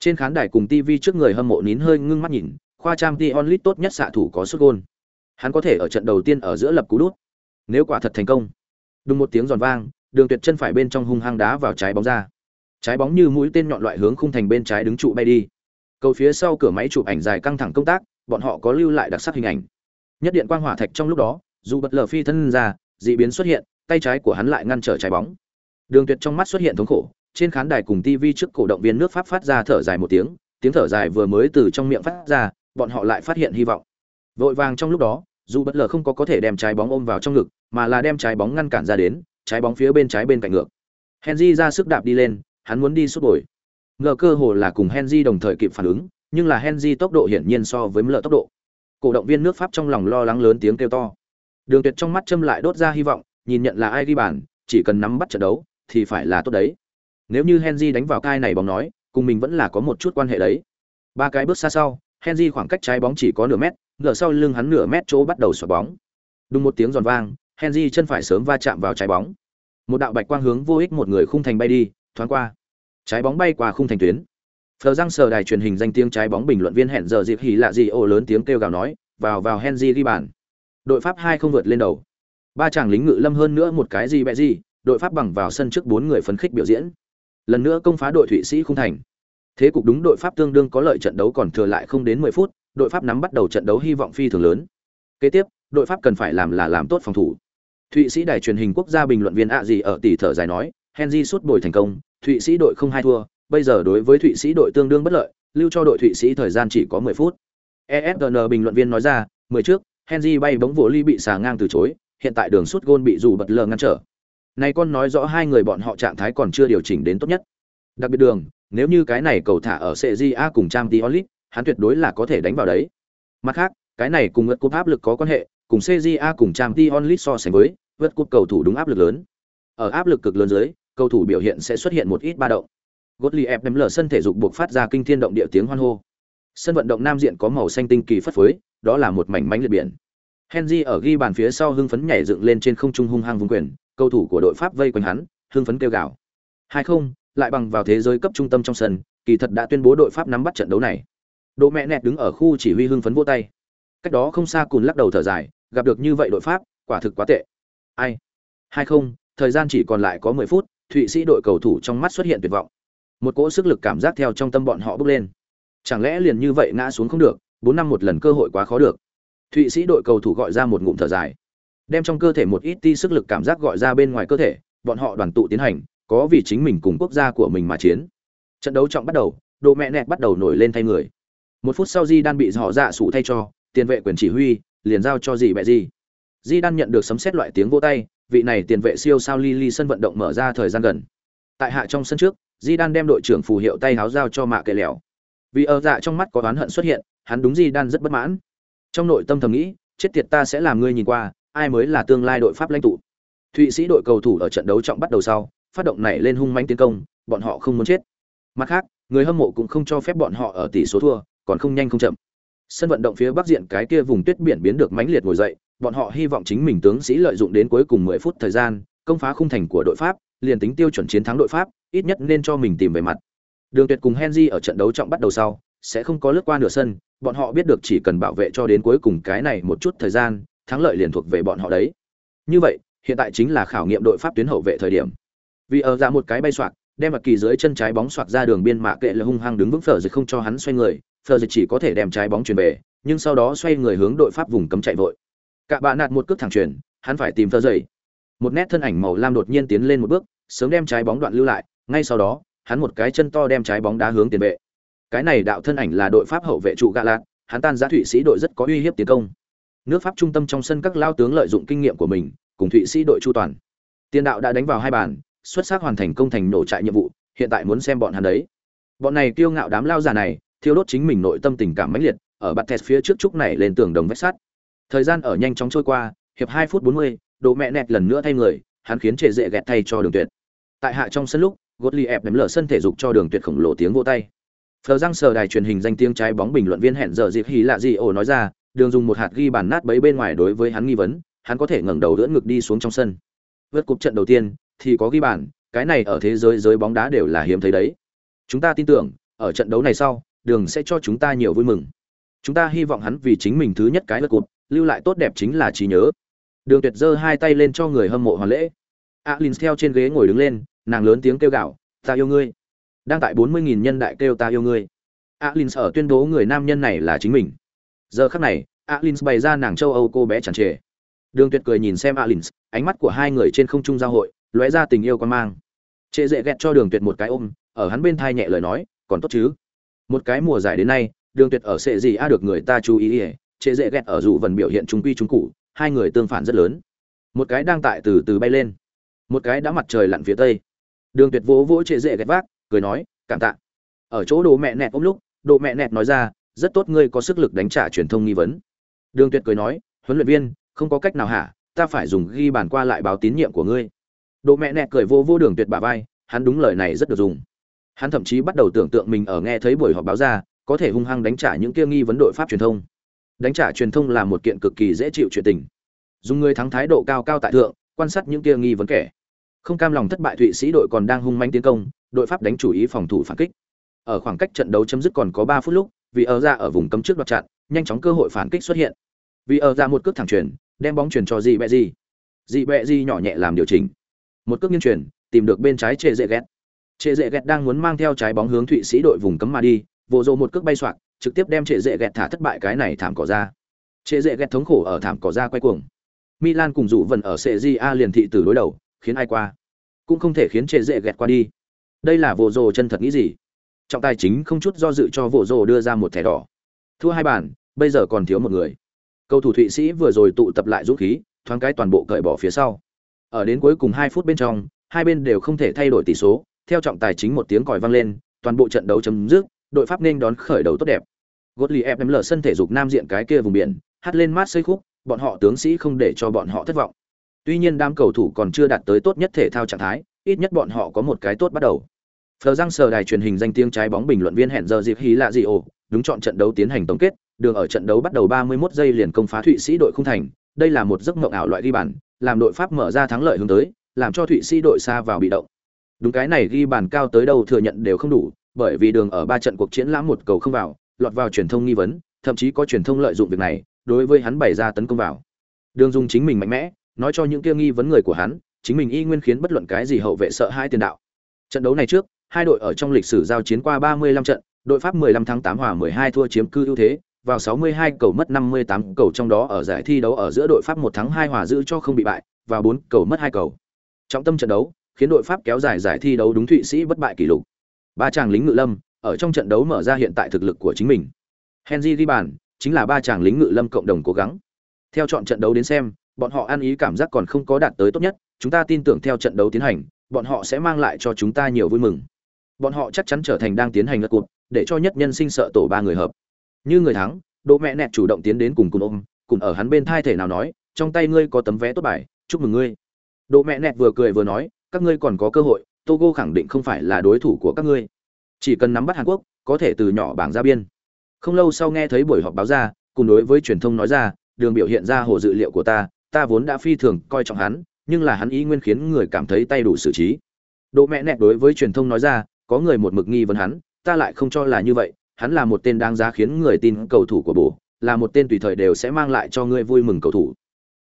Trên khán đài cùng TV trước người hâm mộ nín hơi ngưng mắt nhìn, khoa trang Dion Lit tốt nhất xạ thủ có sút gol. Hắn có thể ở trận đầu tiên ở giữa lập cú đút. Nếu quả thật thành công. Đùng một tiếng giòn vang, Đường Tuyệt chân phải bên trong hung hăng đá vào trái bóng ra. Trái bóng như mũi tên nhọn loại hướng khung thành bên trái đứng trụ bay đi. Cầu phía sau cửa máy chụp ảnh dài căng thẳng công tác, bọn họ có lưu lại đặc sắc hình ảnh. Nhất điện quang hỏa thạch trong lúc đó, dù bật lờ phi thân ra, dị biến xuất hiện, tay trái của hắn lại ngăn trở trái bóng. Đường Tuyệt trong mắt xuất hiện thống khổ, trên khán đài cùng TV trước cổ động viên nước Pháp phát ra thở dài một tiếng, tiếng thở dài vừa mới từ trong miệng phát ra, bọn họ lại phát hiện hy vọng. Vội vàng trong lúc đó, dù bất lờ không có có thể đem trái bóng ôm vào trong ngực, mà là đem trái bóng ngăn cản ra đến, trái bóng phía bên trái bên cạnh ngược. Henry ra sức đạp đi lên, hắn muốn đi sút bồi. Ngờ cơ hồ là cùng Henry đồng thời kịp phản ứng, nhưng là Henry tốc độ hiển nhiên so với lờ tốc độ. Cổ động viên nước Pháp trong lòng lo lắng lớn tiếng kêu to. Đường Tuyệt trong mắt châm lại đốt ra hy vọng, nhìn nhận là ai ghi bàn, chỉ cần nắm bắt trận đấu thì phải là tốt đấy. Nếu như Henry đánh vào cai này bóng nói, cùng mình vẫn là có một chút quan hệ đấy. Ba cái bước xa sau, Henry khoảng cách trái bóng chỉ có nửa mét, ngựa sau lưng hắn nửa mét chỗ bắt đầu xoạc bóng. Đùng một tiếng giòn vang, Henry chân phải sớm va chạm vào trái bóng. Một đạo bạch quang hướng vô ích một người khung thành bay đi, thoáng qua. Trái bóng bay qua khung thành tuyến. Phờ răng sờ đài truyền hình danh tiếng trái bóng bình luận viên hẹn giờ dịp hỉ lạ gì ồ lớn tiếng kêu gào nói, vào vào Henry ghi bàn. Đội Pháp hai không vượt lên đầu. Ba chàng lính ngự lâm hơn nữa một cái gì bẹ gì, đội Pháp bằng vào sân trước bốn người phấn khích biểu diễn. Lần nữa công phá đội Thụy Sĩ khung thành. Thế cục đúng đội Pháp tương đương có lợi trận đấu còn thừa lại không đến 10 phút, đội Pháp nắm bắt đầu trận đấu hy vọng phi thường lớn. Kế tiếp, đội Pháp cần phải làm là làm tốt phòng thủ. Thụy Sĩ đài truyền hình quốc gia bình luận viên ạ gì ở tỷ thở dài nói, Henry suốt bồi thành công, Thụy Sĩ đội không hai thua, bây giờ đối với Thụy Sĩ đội tương đương bất lợi, lưu cho đội Thụy Sĩ thời gian chỉ có 10 phút. ESPN bình luận viên nói ra, 10 trước, Henry bay bóng vỗ ly bị xà ngang từ chối, hiện tại đường suốt gôn bị dù bật lờ ngăn trở. Này con nói rõ hai người bọn họ trạng thái còn chưa điều chỉnh đến tốt nhất. Đặc biệt đường, nếu như cái này cầu thả ở CJA cùng Trang Diolit, hắn tuyệt đối là có thể đánh vào đấy. Mặt khác, cái này cùng ngất cúp áp lực có quan hệ, cùng CJA cùng Trang Diolit so sánh với, vượt cúp cầu thủ đúng áp lực lớn. Ở áp lực cực lớn dưới, cầu thủ biểu hiện sẽ xuất hiện một ít ba động. Gottlieb ném sân thể dục buộc phát ra kinh thiên động địa tiếng hoan hô. Sân vận động nam diện có màu xanh tinh kỳ phất phới, đó là một mảnh mảnh liệt biển. Henry ở ghi bàn phía sau hưng phấn nhảy dựng lên trên không trung hung hăng vung quyền, cầu thủ của đội Pháp vây quanh hắn, hưng phấn kêu gào. Hai không, lại bằng vào thế giới cấp trung tâm trong sân, kỳ thật đã tuyên bố đội Pháp nắm bắt trận đấu này. Đỗ mẹ nẹt đứng ở khu chỉ huy hưng phấn vỗ tay. Cách đó không xa cùn lắc đầu thở dài, gặp được như vậy đội Pháp, quả thực quá tệ. Ai? Hai không, thời gian chỉ còn lại có 10 phút, Thụy Sĩ đội cầu thủ trong mắt xuất hiện tuyệt vọng. Một cỗ sức lực cảm giác theo trong tâm bọn họ bốc lên. Chẳng lẽ liền như vậy ngã xuống không được, 4 năm một lần cơ hội quá khó được. Thụy Sĩ đội cầu thủ gọi ra một ngụm thở dài, đem trong cơ thể một ít ti sức lực cảm giác gọi ra bên ngoài cơ thể, bọn họ đoàn tụ tiến hành, có vì chính mình cùng quốc gia của mình mà chiến. Trận đấu trọng bắt đầu, độ mẹ nẹt bắt đầu nổi lên thay người. Một phút sau Di Đan bị họ dạ sủ thay cho, tiền vệ quyền chỉ huy, liền giao cho gì bẹ gì. Di Đan nhận được sấm sét loại tiếng vỗ tay, vị này tiền vệ siêu sao Lily sân vận động mở ra thời gian gần. Tại hạ trong sân trước, Di Đan đem đội trưởng phù hiệu tay háo giao cho mạ kệ lẻo. Vì ở dạ trong mắt có oán hận xuất hiện, hắn đúng Di Đan rất bất mãn. Trong nội tâm thầm nghĩ, chết tiệt ta sẽ làm ngươi nhìn qua, ai mới là tương lai đội Pháp lãnh tụ. Thụy Sĩ đội cầu thủ ở trận đấu trọng bắt đầu sau, phát động này lên hung mãnh tiến công, bọn họ không muốn chết. Mặt khác, người hâm mộ cũng không cho phép bọn họ ở tỷ số thua, còn không nhanh không chậm. Sân vận động phía bắc diện cái kia vùng tuyết biển biến được mãnh liệt ngồi dậy, bọn họ hy vọng chính mình tướng sĩ lợi dụng đến cuối cùng 10 phút thời gian, công phá khung thành của đội Pháp, liền tính tiêu chuẩn chiến thắng đội Pháp, ít nhất nên cho mình tìm về mặt. Đường Tuyệt cùng Henry ở trận đấu trọng bắt đầu sau, sẽ không có lướt qua nửa sân, bọn họ biết được chỉ cần bảo vệ cho đến cuối cùng cái này một chút thời gian, thắng lợi liền thuộc về bọn họ đấy. Như vậy, hiện tại chính là khảo nghiệm đội pháp tuyến hậu vệ thời điểm. Vì ở ra một cái bay soạt đem mặt kỳ dưới chân trái bóng soạt ra đường biên mạ kệ là hung hăng đứng vững phở dịch không cho hắn xoay người, phở dịch chỉ có thể đem trái bóng chuyển về, nhưng sau đó xoay người hướng đội pháp vùng cấm chạy vội. Cả bạn nạt một cước thẳng chuyển, hắn phải tìm phở dậy. Một nét thân ảnh màu lam đột nhiên tiến lên một bước, sớm đem trái bóng đoạn lưu lại, ngay sau đó, hắn một cái chân to đem trái bóng đá hướng tiền vệ. Cái này đạo thân ảnh là đội pháp hậu vệ trụ gạ lạc hắn tan giá thụy sĩ đội rất có uy hiếp tiến công nước pháp trung tâm trong sân các lao tướng lợi dụng kinh nghiệm của mình, cùng thụy sĩ đội chu toàn. Tiền đạo đã đánh vào hai bàn, xuất sắc hoàn thành công thành nổ trại nhiệm vụ, hiện tại muốn xem bọn hắn đấy. Bọn này kiêu ngạo đám lao già này, thiêu đốt chính mình nội tâm tình cảm mãnh liệt, ở bạt thẹt phía trước trúc này lên tường đồng vách sắt. Thời gian ở nhanh chóng trôi qua, hiệp hai phút bốn mươi độ mẹ nẹt lần nữa thay người, hắn khiến trệ dễ ghẹt thay cho đường tuyệt. Tại hạ trong sân lúc Gotli ép ném lở sân thể dục cho đường tuyệt khổng lồ tiếng vô tay. Phờ răng sờ đài truyền hình danh tiếng trái bóng bình luận viên hẹn giờ dịp hí lạ gì ồ nói ra đường dùng một hạt ghi bàn nát bấy bên ngoài đối với hắn nghi vấn, hắn có thể ngẩng đầu đỡ ngực đi xuống trong sân. Vượt cục trận đầu tiên, thì có ghi bàn, cái này ở thế giới giới bóng đá đều là hiếm thấy đấy. Chúng ta tin tưởng, ở trận đấu này sau, đường sẽ cho chúng ta nhiều vui mừng. Chúng ta hy vọng hắn vì chính mình thứ nhất cái vượt cục, lưu lại tốt đẹp chính là trí nhớ. Đường tuyệt giơ hai tay lên cho người hâm mộ hoàn lễ. Alin theo trên ghế ngồi đứng lên, nàng lớn tiếng kêu gào, ta yêu ngươi. Đang tại bốn mươi nghìn nhân đại kêu ta yêu ngươi. Alin ở tuyên bố người nam nhân này là chính mình giờ khắc này alin bày ra nàng châu âu cô bé chẳng trề. Đường tuyệt cười nhìn xem alin ánh mắt của hai người trên không trung giao hội, lóe ra tình yêu quan mang. Trệ dễ ghẹt cho đường tuyệt một cái ôm, ở hắn bên thai nhẹ lời nói, còn tốt chứ? Một cái mùa giải đến nay, đường tuyệt ở sệ gì a được người ta chú ý ỉa trệ dễ ghẹt ở dụ vần biểu hiện trung quy trung cụ hai người tương phản rất lớn. Một cái đang tại từ từ bay lên, một cái đã mặt trời lặn phía tây. Đường tuyệt vỗ vỗ trệ dễ ghẹt vác, cười nói, cảm tạ. Ở chỗ đồ mẹ nẹt ôm lúc, đồ mẹ nẹt nói ra rất tốt ngươi có sức lực đánh trả truyền thông nghi vấn. Đường tuyệt cười nói, huấn luyện viên, không có cách nào hả? Ta phải dùng ghi bàn qua lại báo tín nhiệm của ngươi. Độ mẹ Nẹ cười vô vô đường tuyệt bà vai, hắn đúng lời này rất được dùng. Hắn thậm chí bắt đầu tưởng tượng mình ở nghe thấy buổi họp báo ra, có thể hung hăng đánh trả những kia nghi vấn đội pháp truyền thông. Đánh trả truyền thông là một kiện cực kỳ dễ chịu chuyện tình. Dùng người thắng thái độ cao cao tại thượng, quan sát những kia nghi vấn kẻ. Không cam lòng thất bại thụy sĩ đội còn đang hung manh tiến công, đội pháp đánh chủ ý phòng thủ phản kích. Ở khoảng cách trận đấu chấm dứt còn có ba phút lúc vì ở ra ở vùng cấm trước đoạt chặn nhanh chóng cơ hội phản kích xuất hiện. Vì ở ra một cước thẳng truyền đem bóng truyền cho dị bẹ dị dị bẹ dị nhỏ nhẹ làm điều chỉnh. Một cước nghiêng truyền tìm được bên trái trệ dễ ghét trệ dễ ghét đang muốn mang theo trái bóng hướng thụy sĩ đội vùng cấm mà đi vô dô một cước bay xoạc, trực tiếp đem trệ dễ ghét thả thất bại cái này thảm cỏ ra. Trệ dễ ghét thống khổ ở thảm cỏ ra quay cuồng. Milan cùng dụ vần ở sệ di a liền thị từ đối đầu khiến ai qua? Cũng không thể khiến trệ dễ ghét qua đi. Đây là vô dô chân thật nghĩ gì? Trọng tài chính không chút do dự cho vỗ rồ đưa ra một thẻ đỏ. Thua hai bàn, bây giờ còn thiếu một người. Cầu thủ thụy sĩ vừa rồi tụ tập lại dũng khí, thoáng cái toàn bộ cởi bỏ phía sau. Ở đến cuối cùng hai phút bên trong, hai bên đều không thể thay đổi tỷ số, theo trọng tài chính một tiếng còi vang lên, toàn bộ trận đấu chấm dứt, đội pháp nên đón khởi đầu tốt đẹp. Gotli ép lở sân thể dục nam diện cái kia vùng biển, hát lên mát xây khúc, bọn họ tướng sĩ không để cho bọn họ thất vọng. Tuy nhiên đám cầu thủ còn chưa đạt tới tốt nhất thể thao trạng thái, ít nhất bọn họ có một cái tốt bắt đầu. Phờ răng sờ đài truyền hình danh tiếng trái bóng bình luận viên hẹn giờ dịp hí lạ gì ồ, đúng chọn trận đấu tiến hành tổng kết, đường ở trận đấu bắt đầu 31 giây liền công phá Thụy Sĩ đội không thành, đây là một giấc mộng ảo loại ghi bàn, làm đội Pháp mở ra thắng lợi hướng tới, làm cho Thụy Sĩ đội xa vào bị động. Đúng cái này ghi bàn cao tới đâu thừa nhận đều không đủ, bởi vì đường ở ba trận cuộc chiến lãm một cầu không vào, lọt vào truyền thông nghi vấn, thậm chí có truyền thông lợi dụng việc này, đối với hắn bày ra tấn công vào. Đường dùng chính mình mạnh mẽ, nói cho những kia nghi vấn người của hắn, chính mình y nguyên khiến bất luận cái gì hậu vệ sợ hai tiền đạo. Trận đấu này trước, hai đội ở trong lịch sử giao chiến qua 35 trận, đội Pháp 15 tháng 8 hòa 12 thua chiếm cư ưu thế, vào 62 cầu mất 58 cầu trong đó ở giải thi đấu ở giữa đội Pháp 1 thắng 2 hòa giữ cho không bị bại, và 4 cầu mất 2 cầu. Trọng tâm trận đấu, khiến đội Pháp kéo dài giải thi đấu đúng Thụy Sĩ bất bại kỷ lục. Ba chàng lính ngự lâm, ở trong trận đấu mở ra hiện tại thực lực của chính mình. Henry ghi bàn, chính là ba chàng lính ngự lâm cộng đồng cố gắng. Theo chọn trận đấu đến xem, bọn họ ăn ý cảm giác còn không có đạt tới tốt nhất, chúng ta tin tưởng theo trận đấu tiến hành, bọn họ sẽ mang lại cho chúng ta nhiều vui mừng bọn họ chắc chắn trở thành đang tiến hành lật cụt để cho nhất nhân sinh sợ tổ ba người hợp. Như người thắng, đỗ mẹ nẹt chủ động tiến đến cùng cùng ôm, cùng ở hắn bên thai thể nào nói, trong tay ngươi có tấm vé tốt bài, chúc mừng ngươi. Đỗ mẹ nẹt vừa cười vừa nói, các ngươi còn có cơ hội, togo khẳng định không phải là đối thủ của các ngươi. Chỉ cần nắm bắt hàn quốc, có thể từ nhỏ bảng ra biên. Không lâu sau nghe thấy buổi họp báo ra, cùng đối với truyền thông nói ra, đường biểu hiện ra hồ dự liệu của ta ta vốn đã phi thường coi trọng hắn, nhưng là hắn ý nguyên khiến người cảm thấy tay đủ xử trí. Đỗ mẹ nẹt đối với truyền thông nói ra có người một mực nghi vấn hắn, ta lại không cho là như vậy, hắn là một tên đáng giá khiến người tin cầu thủ của bổ, là một tên tùy thời đều sẽ mang lại cho ngươi vui mừng cầu thủ.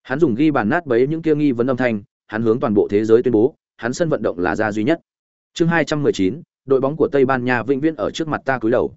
hắn dùng ghi bàn nát bấy những kia nghi vấn âm thanh hắn hướng toàn bộ thế giới tuyên bố hắn sân vận động là ra duy nhất chương hai trăm mười chín đội bóng của tây ban nha vĩnh viễn ở trước mặt ta cúi đầu